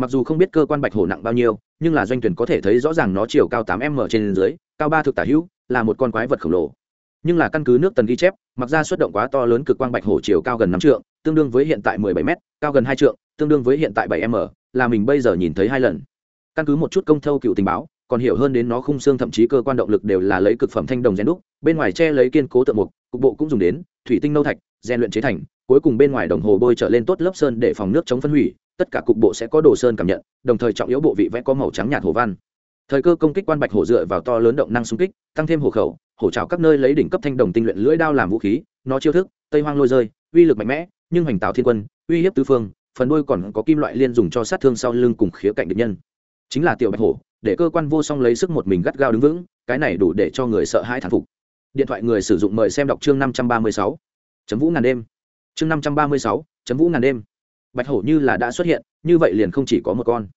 S1: mặc dù không biết cơ quan bạch hổ nặng bao nhiêu, nhưng là doanh tuyển có thể thấy rõ ràng nó chiều cao 8m trên dưới, cao ba thực tả hữu, là một con quái vật khổng lồ. Nhưng là căn cứ nước tần ghi chép, mặc ra xuất động quá to lớn cực quang bạch hổ chiều cao gần năm trượng, tương đương với hiện tại mười bảy m cao gần hai trượng, tương đương với hiện tại 7m là mình bây giờ nhìn thấy hai lần. Căn cứ một chút công thâu cựu tình báo, còn hiểu hơn đến nó khung xương thậm chí cơ quan động lực đều là lấy cực phẩm thanh đồng rèn đúc, bên ngoài che lấy kiên cố tượng mục, cục bộ cũng dùng đến, thủy tinh nâu thạch rèn luyện chế thành cuối cùng bên ngoài đồng hồ bôi trở lên tốt lớp sơn để phòng nước chống phân hủy, tất cả cục bộ sẽ có đồ sơn cảm nhận, đồng thời trọng yếu bộ vị vẽ có màu trắng nhạt hồ văn. Thời cơ công kích quan bạch hổ dựa vào to lớn động năng xung kích, tăng thêm hổ khẩu, hổ trào các nơi lấy đỉnh cấp thanh đồng tinh luyện lưỡi đao làm vũ khí, nó chiêu thức, tây hoang lôi rơi, uy lực mạnh mẽ, nhưng hoành tạo thiên quân, uy hiếp tứ phương, phần đuôi còn có kim loại liên dùng cho sát thương sau lưng cùng khía cạnh địch nhân. Chính là tiểu bạch hổ, để cơ quan vô song lấy sức một mình gắt gao đứng vững, cái này đủ để cho người sợ hãi thán phục. Điện thoại người sử dụng mời xem đọc chương năm trăm ba mươi sáu. Chấm vũ ngàn đêm chương năm trăm ba mươi sáu, chấm vũ ngàn đêm. Bạch hổ như là đã xuất hiện, như vậy liền không chỉ có một con.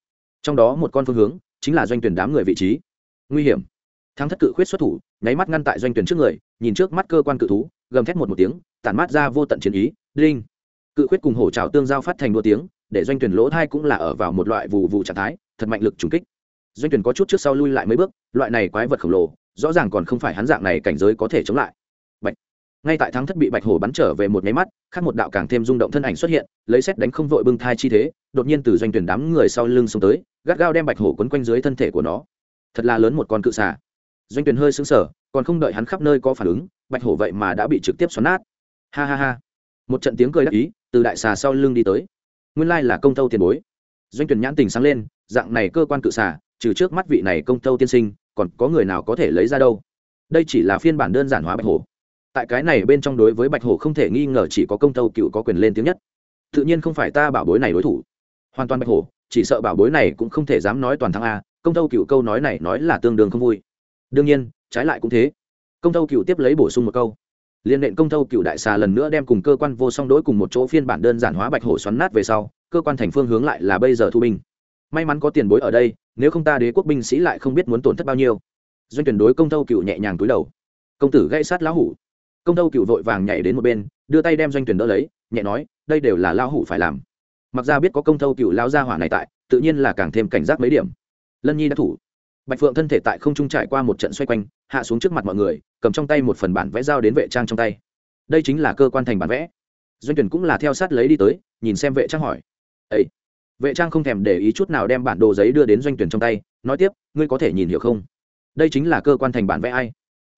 S1: Trong đó một con phương hướng, chính là doanh tuyển đám người vị trí. Nguy hiểm. Thắng thất cự khuyết xuất thủ, nháy mắt ngăn tại doanh tuyển trước người, nhìn trước mắt cơ quan cự thú, gầm thét một một tiếng, tản mát ra vô tận chiến ý, đinh. Cự khuyết cùng hổ trào tương giao phát thành đua tiếng, để doanh tuyển lỗ thai cũng là ở vào một loại vụ vụ trạng thái, thật mạnh lực trùng kích. Doanh tuyển có chút trước sau lui lại mấy bước, loại này quái vật khổng lồ, rõ ràng còn không phải hắn dạng này cảnh giới có thể chống lại ngay tại thắng thất bị bạch hổ bắn trở về một nháy mắt, khác một đạo càng thêm rung động thân ảnh xuất hiện, lấy xét đánh không vội bưng thai chi thế, đột nhiên từ doanh tuyển đám người sau lưng xông tới, gắt gao đem bạch hổ quấn quanh dưới thân thể của nó. Thật là lớn một con cự xà. Doanh tuyển hơi sững sờ, còn không đợi hắn khắp nơi có phản ứng, bạch hổ vậy mà đã bị trực tiếp xoắn nát. Ha ha ha. Một trận tiếng cười đắc ý, từ đại xà sau lưng đi tới. Nguyên lai là công tâu tiền bối. Doanh tuyển nhãn tình sáng lên, dạng này cơ quan cự xà, trừ trước mắt vị này công tâu tiên sinh, còn có người nào có thể lấy ra đâu? Đây chỉ là phiên bản đơn giản hóa bạch hổ tại cái này bên trong đối với bạch hổ không thể nghi ngờ chỉ có công tâu cựu có quyền lên tiếng nhất. Tự nhiên không phải ta bảo bối này đối thủ. Hoàn toàn bạch hổ, chỉ sợ bảo bối này cũng không thể dám nói toàn thắng a, công tâu cựu câu nói này nói là tương đương không vui. Đương nhiên, trái lại cũng thế. Công thâu cựu tiếp lấy bổ sung một câu. Liên nện công thâu cựu đại xà lần nữa đem cùng cơ quan vô song đối cùng một chỗ phiên bản đơn giản hóa bạch hổ xoắn nát về sau, cơ quan thành phương hướng lại là bây giờ thu binh. May mắn có tiền bối ở đây, nếu không ta đế quốc binh sĩ lại không biết muốn tổn thất bao nhiêu. Doanh tuyển đối công thâu cựu nhẹ nhàng túi đầu. Công tử gây sát lão hủ công thâu cựu vội vàng nhảy đến một bên, đưa tay đem doanh tuyển đỡ lấy, nhẹ nói, đây đều là lão hủ phải làm. Mặc ra biết có công thâu cựu lao gia hỏa này tại, tự nhiên là càng thêm cảnh giác mấy điểm. Lân nhi đã thủ. Bạch phượng thân thể tại không trung trải qua một trận xoay quanh, hạ xuống trước mặt mọi người, cầm trong tay một phần bản vẽ giao đến vệ trang trong tay. Đây chính là cơ quan thành bản vẽ. Doanh tuyển cũng là theo sát lấy đi tới, nhìn xem vệ trang hỏi. Ấy vệ trang không thèm để ý chút nào đem bản đồ giấy đưa đến doanh tuyển trong tay, nói tiếp, ngươi có thể nhìn hiểu không? Đây chính là cơ quan thành bản vẽ ai?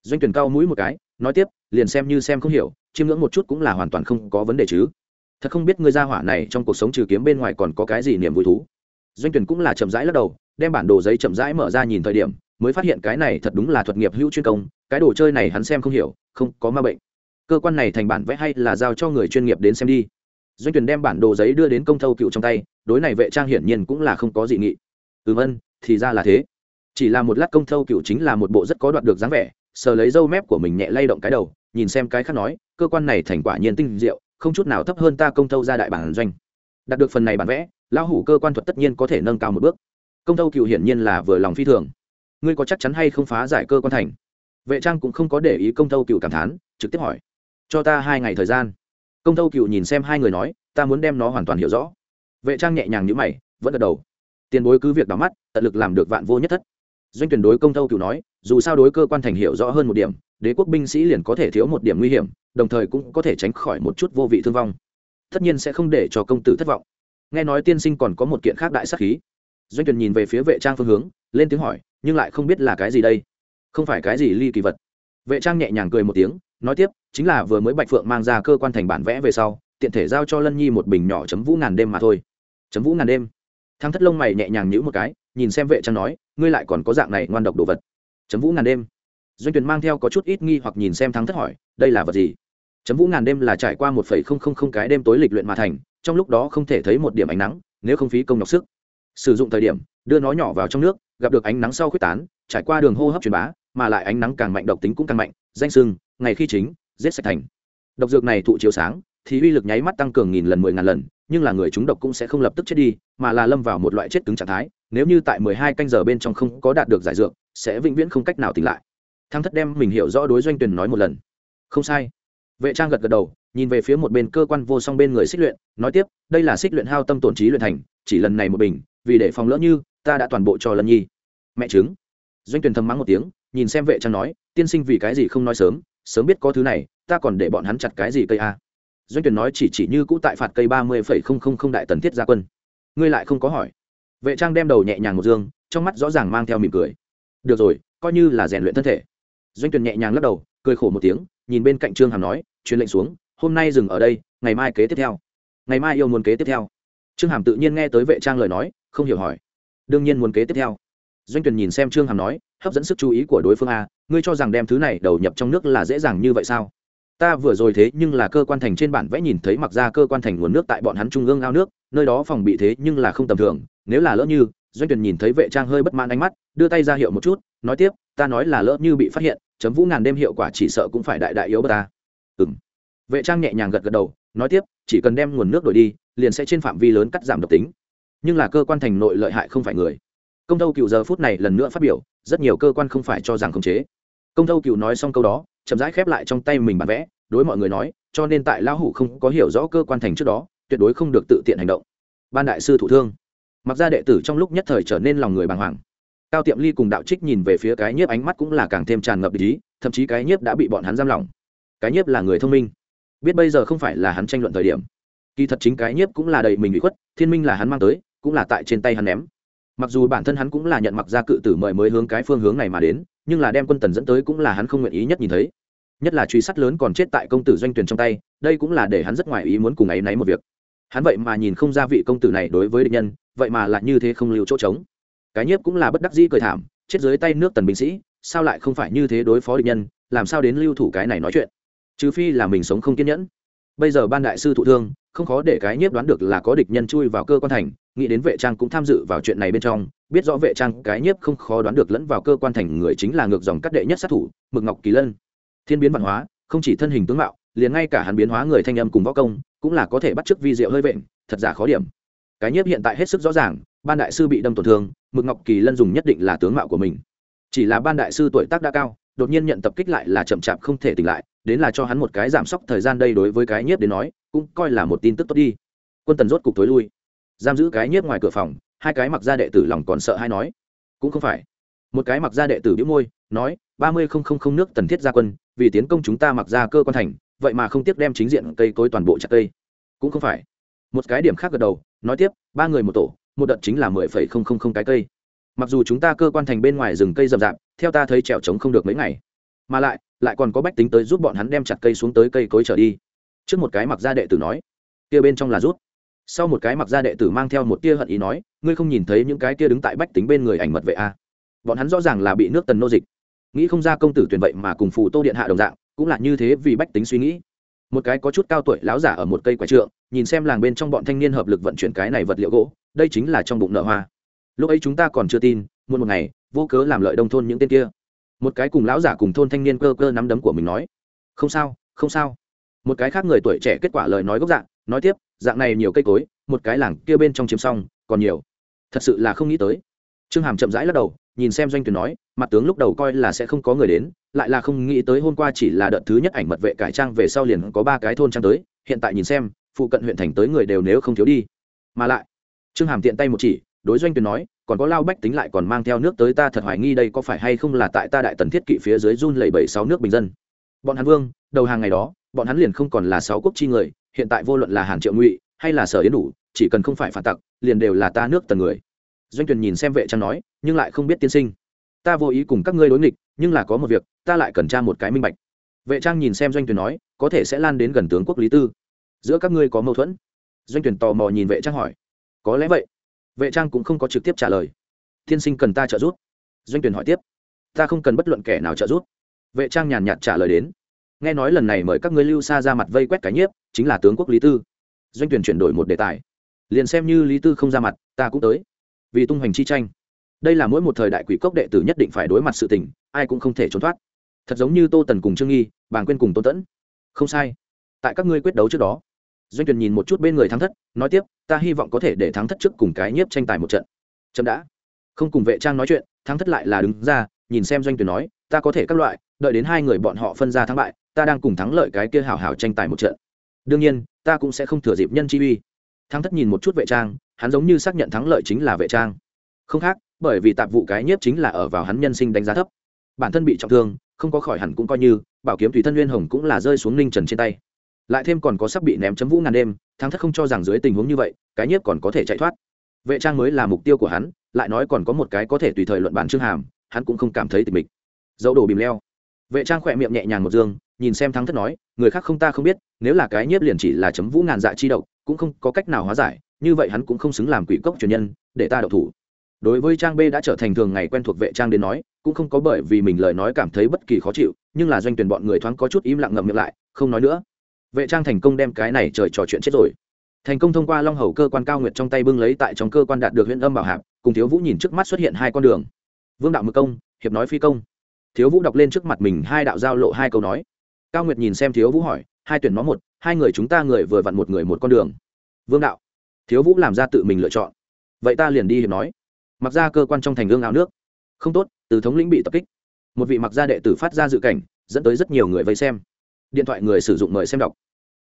S1: Doanh tuyển cao mũi một cái, nói tiếp liền xem như xem không hiểu, chiêm ngưỡng một chút cũng là hoàn toàn không có vấn đề chứ. Thật không biết ngươi gia hỏa này trong cuộc sống trừ kiếm bên ngoài còn có cái gì niềm vui thú. Doanh tuyển cũng là chậm rãi lắc đầu, đem bản đồ giấy chậm rãi mở ra nhìn thời điểm, mới phát hiện cái này thật đúng là thuật nghiệp hữu chuyên công, cái đồ chơi này hắn xem không hiểu, không có ma bệnh. Cơ quan này thành bản vẽ hay là giao cho người chuyên nghiệp đến xem đi. Doanh tuyển đem bản đồ giấy đưa đến công thâu cựu trong tay, đối này vệ trang hiển nhiên cũng là không có dị nghị. Ừ vân, thì ra là thế. Chỉ là một lát công thâu cựu chính là một bộ rất có đoạn được dáng vẻ, sờ lấy dâu mép của mình nhẹ lay động cái đầu nhìn xem cái khác nói, cơ quan này thành quả nhiên tinh diệu, không chút nào thấp hơn ta công thâu ra đại bản doanh. Đạt được phần này bản vẽ, lão hủ cơ quan thuật tất nhiên có thể nâng cao một bước. Công thâu cựu hiển nhiên là vừa lòng phi thường. Ngươi có chắc chắn hay không phá giải cơ quan thành? Vệ trang cũng không có để ý công thâu cựu cảm thán, trực tiếp hỏi. Cho ta hai ngày thời gian. Công thâu cựu nhìn xem hai người nói, ta muốn đem nó hoàn toàn hiểu rõ. Vệ trang nhẹ nhàng như mày, vẫn gật đầu. Tiền bối cứ việc đắm mắt, tận lực làm được vạn vô nhất thất. Doanh tuyển đối công thâu cựu nói, dù sao đối cơ quan thành hiểu rõ hơn một điểm đế quốc binh sĩ liền có thể thiếu một điểm nguy hiểm, đồng thời cũng có thể tránh khỏi một chút vô vị thương vong. Tất nhiên sẽ không để cho công tử thất vọng. Nghe nói tiên sinh còn có một kiện khác đại sắc khí. Doanh tuyển nhìn về phía vệ trang phương hướng, lên tiếng hỏi, nhưng lại không biết là cái gì đây? Không phải cái gì ly kỳ vật. Vệ trang nhẹ nhàng cười một tiếng, nói tiếp, chính là vừa mới bạch phượng mang ra cơ quan thành bản vẽ về sau, tiện thể giao cho lân nhi một bình nhỏ chấm vũ ngàn đêm mà thôi. Chấm vũ ngàn đêm. Thang thất lông mày nhẹ nhàng nhữ một cái, nhìn xem vệ trang nói, ngươi lại còn có dạng này ngoan độc đồ vật. Chấm vũ ngàn đêm doanh tuyển mang theo có chút ít nghi hoặc nhìn xem thắng thất hỏi, đây là vật gì? Chấm vũ ngàn đêm là trải qua một phẩy không không không cái đêm tối lịch luyện mà thành, trong lúc đó không thể thấy một điểm ánh nắng, nếu không phí công nhọc sức. Sử dụng thời điểm, đưa nó nhỏ vào trong nước, gặp được ánh nắng sau quyết tán, trải qua đường hô hấp truyền bá, mà lại ánh nắng càng mạnh độc tính cũng càng mạnh, danh sưng, ngày khi chính, giết sạch thành. Độc dược này thụ chiếu sáng, thì uy lực nháy mắt tăng cường nghìn lần, mười ngàn lần, nhưng là người chúng độc cũng sẽ không lập tức chết đi, mà là lâm vào một loại chết cứng trạng thái, nếu như tại mười hai canh giờ bên trong không có đạt được giải dược, sẽ vĩnh viễn không cách nào tỉnh lại thăng thất đem mình hiểu rõ đối doanh tuyển nói một lần. Không sai. Vệ trang gật gật đầu, nhìn về phía một bên cơ quan vô song bên người xích luyện, nói tiếp, đây là xích luyện hao tâm tổn trí luyện thành, chỉ lần này một bình, vì để phòng lỡ như, ta đã toàn bộ cho lần nhi. Mẹ chứng doanh tuyển thầm mắng một tiếng, nhìn xem vệ trang nói, tiên sinh vì cái gì không nói sớm sớm biết có thứ này, ta còn để bọn hắn chặt cái gì cây a? Doanh tuyển nói chỉ chỉ như cũ tại phạt cây ba mươi phẩy không không không đại tần thiết gia quân. Ngươi lại không có hỏi. Vệ trang đem đầu nhẹ nhàng một dương, trong mắt rõ ràng mang theo mỉm cười. Được rồi, coi như là rèn luyện thân thể doanh tuyển nhẹ nhàng lắc đầu, cười khổ một tiếng, nhìn bên cạnh trương hàm nói, truyền lệnh xuống, hôm nay dừng ở đây, ngày mai kế tiếp theo. Ngày mai yêu muốn kế tiếp theo. Trương hàm tự nhiên nghe tới vệ trang lời nói, không hiểu hỏi. Đương nhiên muốn kế tiếp theo. Doanh tuyển nhìn xem trương hàm nói, hấp dẫn sức chú ý của đối phương a ngươi cho rằng đem thứ này đầu nhập trong nước là dễ dàng như vậy sao? Ta vừa rồi thế nhưng là cơ quan thành trên bản vẽ nhìn thấy mặc ra cơ quan thành nguồn nước tại bọn hắn trung ương ao nước, nơi đó phòng bị thế nhưng là không tầm thường, nếu là lỡ như, doanh tuyển nhìn thấy vệ trang hơi bất mãn ánh mắt, đưa tay ra hiệu một chút, nói tiếp, ta nói là lỡ như bị phát hiện chấm vũ ngàn đêm hiệu quả chỉ sợ cũng phải đại đại yếu bất ta. Ừm. Vệ trang nhẹ nhàng gật gật đầu, nói tiếp, chỉ cần đem nguồn nước đổi đi, liền sẽ trên phạm vi lớn cắt giảm độc tính. Nhưng là cơ quan thành nội lợi hại không phải người. Công tâu cựu giờ phút này lần nữa phát biểu, rất nhiều cơ quan không phải cho rằng khống chế. Công tâu cựu nói xong câu đó, chậm rãi khép lại trong tay mình bản vẽ, đối mọi người nói, cho nên tại lão hủ không có hiểu rõ cơ quan thành trước đó, tuyệt đối không được tự tiện hành động. Ban đại sư thủ thương. Mặc ra đệ tử trong lúc nhất thời trở nên lòng người bàng hoàng cao tiệm ly cùng đạo trích nhìn về phía cái nhiếp ánh mắt cũng là càng thêm tràn ngập ý, thậm chí cái nhiếp đã bị bọn hắn giam lỏng. Cái nhiếp là người thông minh. Biết bây giờ không phải là hắn tranh luận thời điểm. Kỳ thật chính cái nhiếp cũng là đầy mình bị khuất, thiên minh là hắn mang tới, cũng là tại trên tay hắn ném. Mặc dù bản thân hắn cũng là nhận mặc ra cự tử mời mới hướng cái phương hướng này mà đến, nhưng là đem quân tần dẫn tới cũng là hắn không nguyện ý nhất nhìn thấy. Nhất là truy sát lớn còn chết tại công tử doanh tuyển trong tay, đây cũng là để hắn rất ngoài ý muốn cùng ấy náy một việc. Hắn vậy mà nhìn không ra vị công tử này đối với địch nhân, vậy mà lại như thế không lưu chỗ trống cái nhiếp cũng là bất đắc dĩ cười thảm, chết dưới tay nước tần binh sĩ, sao lại không phải như thế đối phó địch nhân, làm sao đến lưu thủ cái này nói chuyện? Trừ phi là mình sống không kiên nhẫn. Bây giờ ban đại sư thụ thương, không khó để cái nhiếp đoán được là có địch nhân chui vào cơ quan thành, nghĩ đến vệ trang cũng tham dự vào chuyện này bên trong, biết rõ vệ trang, cái nhiếp không khó đoán được lẫn vào cơ quan thành người chính là ngược dòng cắt đệ nhất sát thủ, mực ngọc kỳ lân. Thiên biến văn hóa, không chỉ thân hình tướng mạo, liền ngay cả hắn biến hóa người thanh âm cùng võ công, cũng là có thể bắt chước vi diệu hơi vện, thật giả khó điểm cái nhiếp hiện tại hết sức rõ ràng, ban đại sư bị đâm tổn thương, mực ngọc kỳ lân dùng nhất định là tướng mạo của mình. Chỉ là ban đại sư tuổi tác đã cao, đột nhiên nhận tập kích lại là chậm chạp không thể tỉnh lại, đến là cho hắn một cái giảm sốc thời gian đây đối với cái nhiếp đến nói, cũng coi là một tin tức tốt đi. Quân tần rốt cục tối lui. Giam giữ cái nhiếp ngoài cửa phòng, hai cái mặc ra đệ tử lòng còn sợ hay nói. Cũng không phải. Một cái mặc ra đệ tử biếu môi, nói, ba mươi không không không nước tần thiết gia quân, vì tiến công chúng ta mặc ra cơ quan thành, vậy mà không tiếc đem chính diện cây cối toàn bộ chặt cây. Cũng không phải. Một cái điểm khác gật đầu nói tiếp, ba người một tổ, một đợt chính là mười phẩy không không không cái cây. Mặc dù chúng ta cơ quan thành bên ngoài rừng cây rậm rạp, theo ta thấy trèo trống không được mấy ngày. Mà lại lại còn có bách tính tới giúp bọn hắn đem chặt cây xuống tới cây cối trở đi. Trước một cái mặc gia đệ tử nói, kia bên trong là rút. Sau một cái mặc gia đệ tử mang theo một tia hận ý nói, ngươi không nhìn thấy những cái kia đứng tại bách tính bên người ảnh mật vệ a à? bọn hắn rõ ràng là bị nước tần nô dịch. Nghĩ không ra công tử tuyển vậy mà cùng phụ tô điện hạ đồng dạng, cũng là như thế vì bách tính suy nghĩ. Một cái có chút cao tuổi láo giả ở một cây quái trượng nhìn xem làng bên trong bọn thanh niên hợp lực vận chuyển cái này vật liệu gỗ, đây chính là trong bụng nợ hoa. Lúc ấy chúng ta còn chưa tin muôn một ngày, vô cớ làm lợi đông thôn những tên kia. Một cái cùng lão giả cùng thôn thanh niên cơ cơ nắm đấm của mình nói, không sao không sao. Một cái khác người tuổi trẻ kết quả lời nói gốc dạng, nói tiếp, dạng này nhiều cây cối, một cái làng kia bên trong chiếm xong, còn nhiều. Thật sự là không nghĩ tới. Trương hàm chậm rãi lắc đầu, nhìn xem doanh tuyển nói, mặt tướng lúc đầu coi là sẽ không có người đến, lại là không nghĩ tới hôm qua chỉ là đợt thứ nhất ảnh mật vệ cải trang về sau liền có ba cái thôn trang tới, hiện tại nhìn xem phụ cận huyện thành tới người đều nếu không thiếu đi. Mà lại, trương hàm tiện tay một chỉ, đối doanh tuyển nói, còn có lao bách tính lại còn mang theo nước tới ta thật hoài nghi đây có phải hay không là tại ta đại tần thiết kỵ phía dưới run lẩy bẩy sáu nước bình dân. Bọn hàn vương, đầu hàng ngày đó, bọn hắn liền không còn là sáu quốc chi người, hiện tại vô luận là hàn triệu ngụy hay là sở yến đủ, chỉ cần không phải phản tặc, liền đều là ta nước tần người. Doanh tuyển nhìn xem vệ trang nói, nhưng lại không biết tiên sinh, ta vô ý cùng các ngươi đối nghịch, nhưng là có một việc, ta lại cần tra một cái minh bạch. Vệ trang nhìn xem doanh tuyển nói, có thể sẽ lan đến gần tướng quốc lý tư giữa các ngươi có mâu thuẫn? Doanh tuyển tò mò nhìn vệ trang hỏi. Có lẽ vậy. Vệ trang cũng không có trực tiếp trả lời. Tiên sinh cần ta trợ giúp. Doanh tuyển hỏi tiếp. Ta không cần bất luận kẻ nào trợ giúp. Vệ trang nhàn nhạt trả lời đến. Nghe nói lần này mời các ngươi lưu xa ra mặt vây quét cái nhiếp, chính là tướng quốc lý tư. Doanh tuyển chuyển đổi một đề tài. Liền xem như lý tư không ra mặt, ta cũng tới. Vì tung hoành chi tranh. Đây là mỗi một thời đại quỷ cốc đệ tử nhất định phải đối mặt sự tình, ai cũng không thể trốn thoát. Thật giống như tô tần cùng trương nghi, bàng quên cùng tôn tẫn. Không sai. Tại các ngươi quyết đấu trước đó doanh tuyển nhìn một chút bên người thắng thất, nói tiếp, ta hy vọng có thể để thắng thất trước cùng cái nhiếp tranh tài một trận. Chậm đã. Không cùng vệ trang nói chuyện, thắng thất lại là đứng ra, nhìn xem doanh tuyển nói, ta có thể các loại, đợi đến hai người bọn họ phân ra thắng bại, ta đang cùng thắng lợi cái kia hảo hảo tranh tài một trận. Đương nhiên, ta cũng sẽ không thừa dịp nhân chi uy. Thắng thất nhìn một chút vệ trang, hắn giống như xác nhận thắng lợi chính là vệ trang. Không khác, bởi vì tạp vụ cái nhiếp chính là ở vào hắn nhân sinh đánh giá thấp. Bản thân bị trọng thương, không có khỏi hẳn cũng coi như, bảo kiếm tùy thân nguyên hồng cũng là rơi xuống ninh trần trên tay lại thêm còn có sắp bị ném chấm vũ ngàn đêm, thắng thất không cho rằng dưới tình huống như vậy, cái nhiếp còn có thể chạy thoát. Vệ trang mới là mục tiêu của hắn, lại nói còn có một cái có thể tùy thời luận bản trương hàm, hắn cũng không cảm thấy tịch mịch. Dẫu đổ bìm leo. Vệ trang khỏe miệng nhẹ nhàng một dương, nhìn xem thắng thất nói, người khác không ta không biết, nếu là cái nhiếp liền chỉ là chấm vũ ngàn dạ chi độc, cũng không có cách nào hóa giải, như vậy hắn cũng không xứng làm quỷ cốc truyền nhân, để ta đậu thủ. Đối với trang b đã trở thành thường ngày quen thuộc vệ trang đến nói, cũng không có bởi vì mình lời nói cảm thấy bất kỳ khó chịu, nhưng là doanh tuyển bọn người thoáng có chút im lặng ngậm miệng lại, không nói nữa vệ trang thành công đem cái này trời trò chuyện chết rồi. Thành công thông qua long hầu cơ quan cao nguyệt trong tay bưng lấy tại trong cơ quan đạt được huyện âm bảo hạp, cùng thiếu vũ nhìn trước mắt xuất hiện hai con đường. Vương đạo mực công, hiệp nói phi công. Thiếu vũ đọc lên trước mặt mình hai đạo giao lộ hai câu nói. Cao nguyệt nhìn xem thiếu vũ hỏi, hai tuyển nó một, hai người chúng ta người vừa vặn một người một con đường. Vương đạo. Thiếu vũ làm ra tự mình lựa chọn. Vậy ta liền đi hiệp nói. Mặc ra cơ quan trong thành gương áo nước. Không tốt, từ thống lĩnh bị tập kích. Một vị mặc gia đệ tử phát ra dự cảnh, dẫn tới rất nhiều người vây xem. Điện thoại người sử dụng mời xem đọc.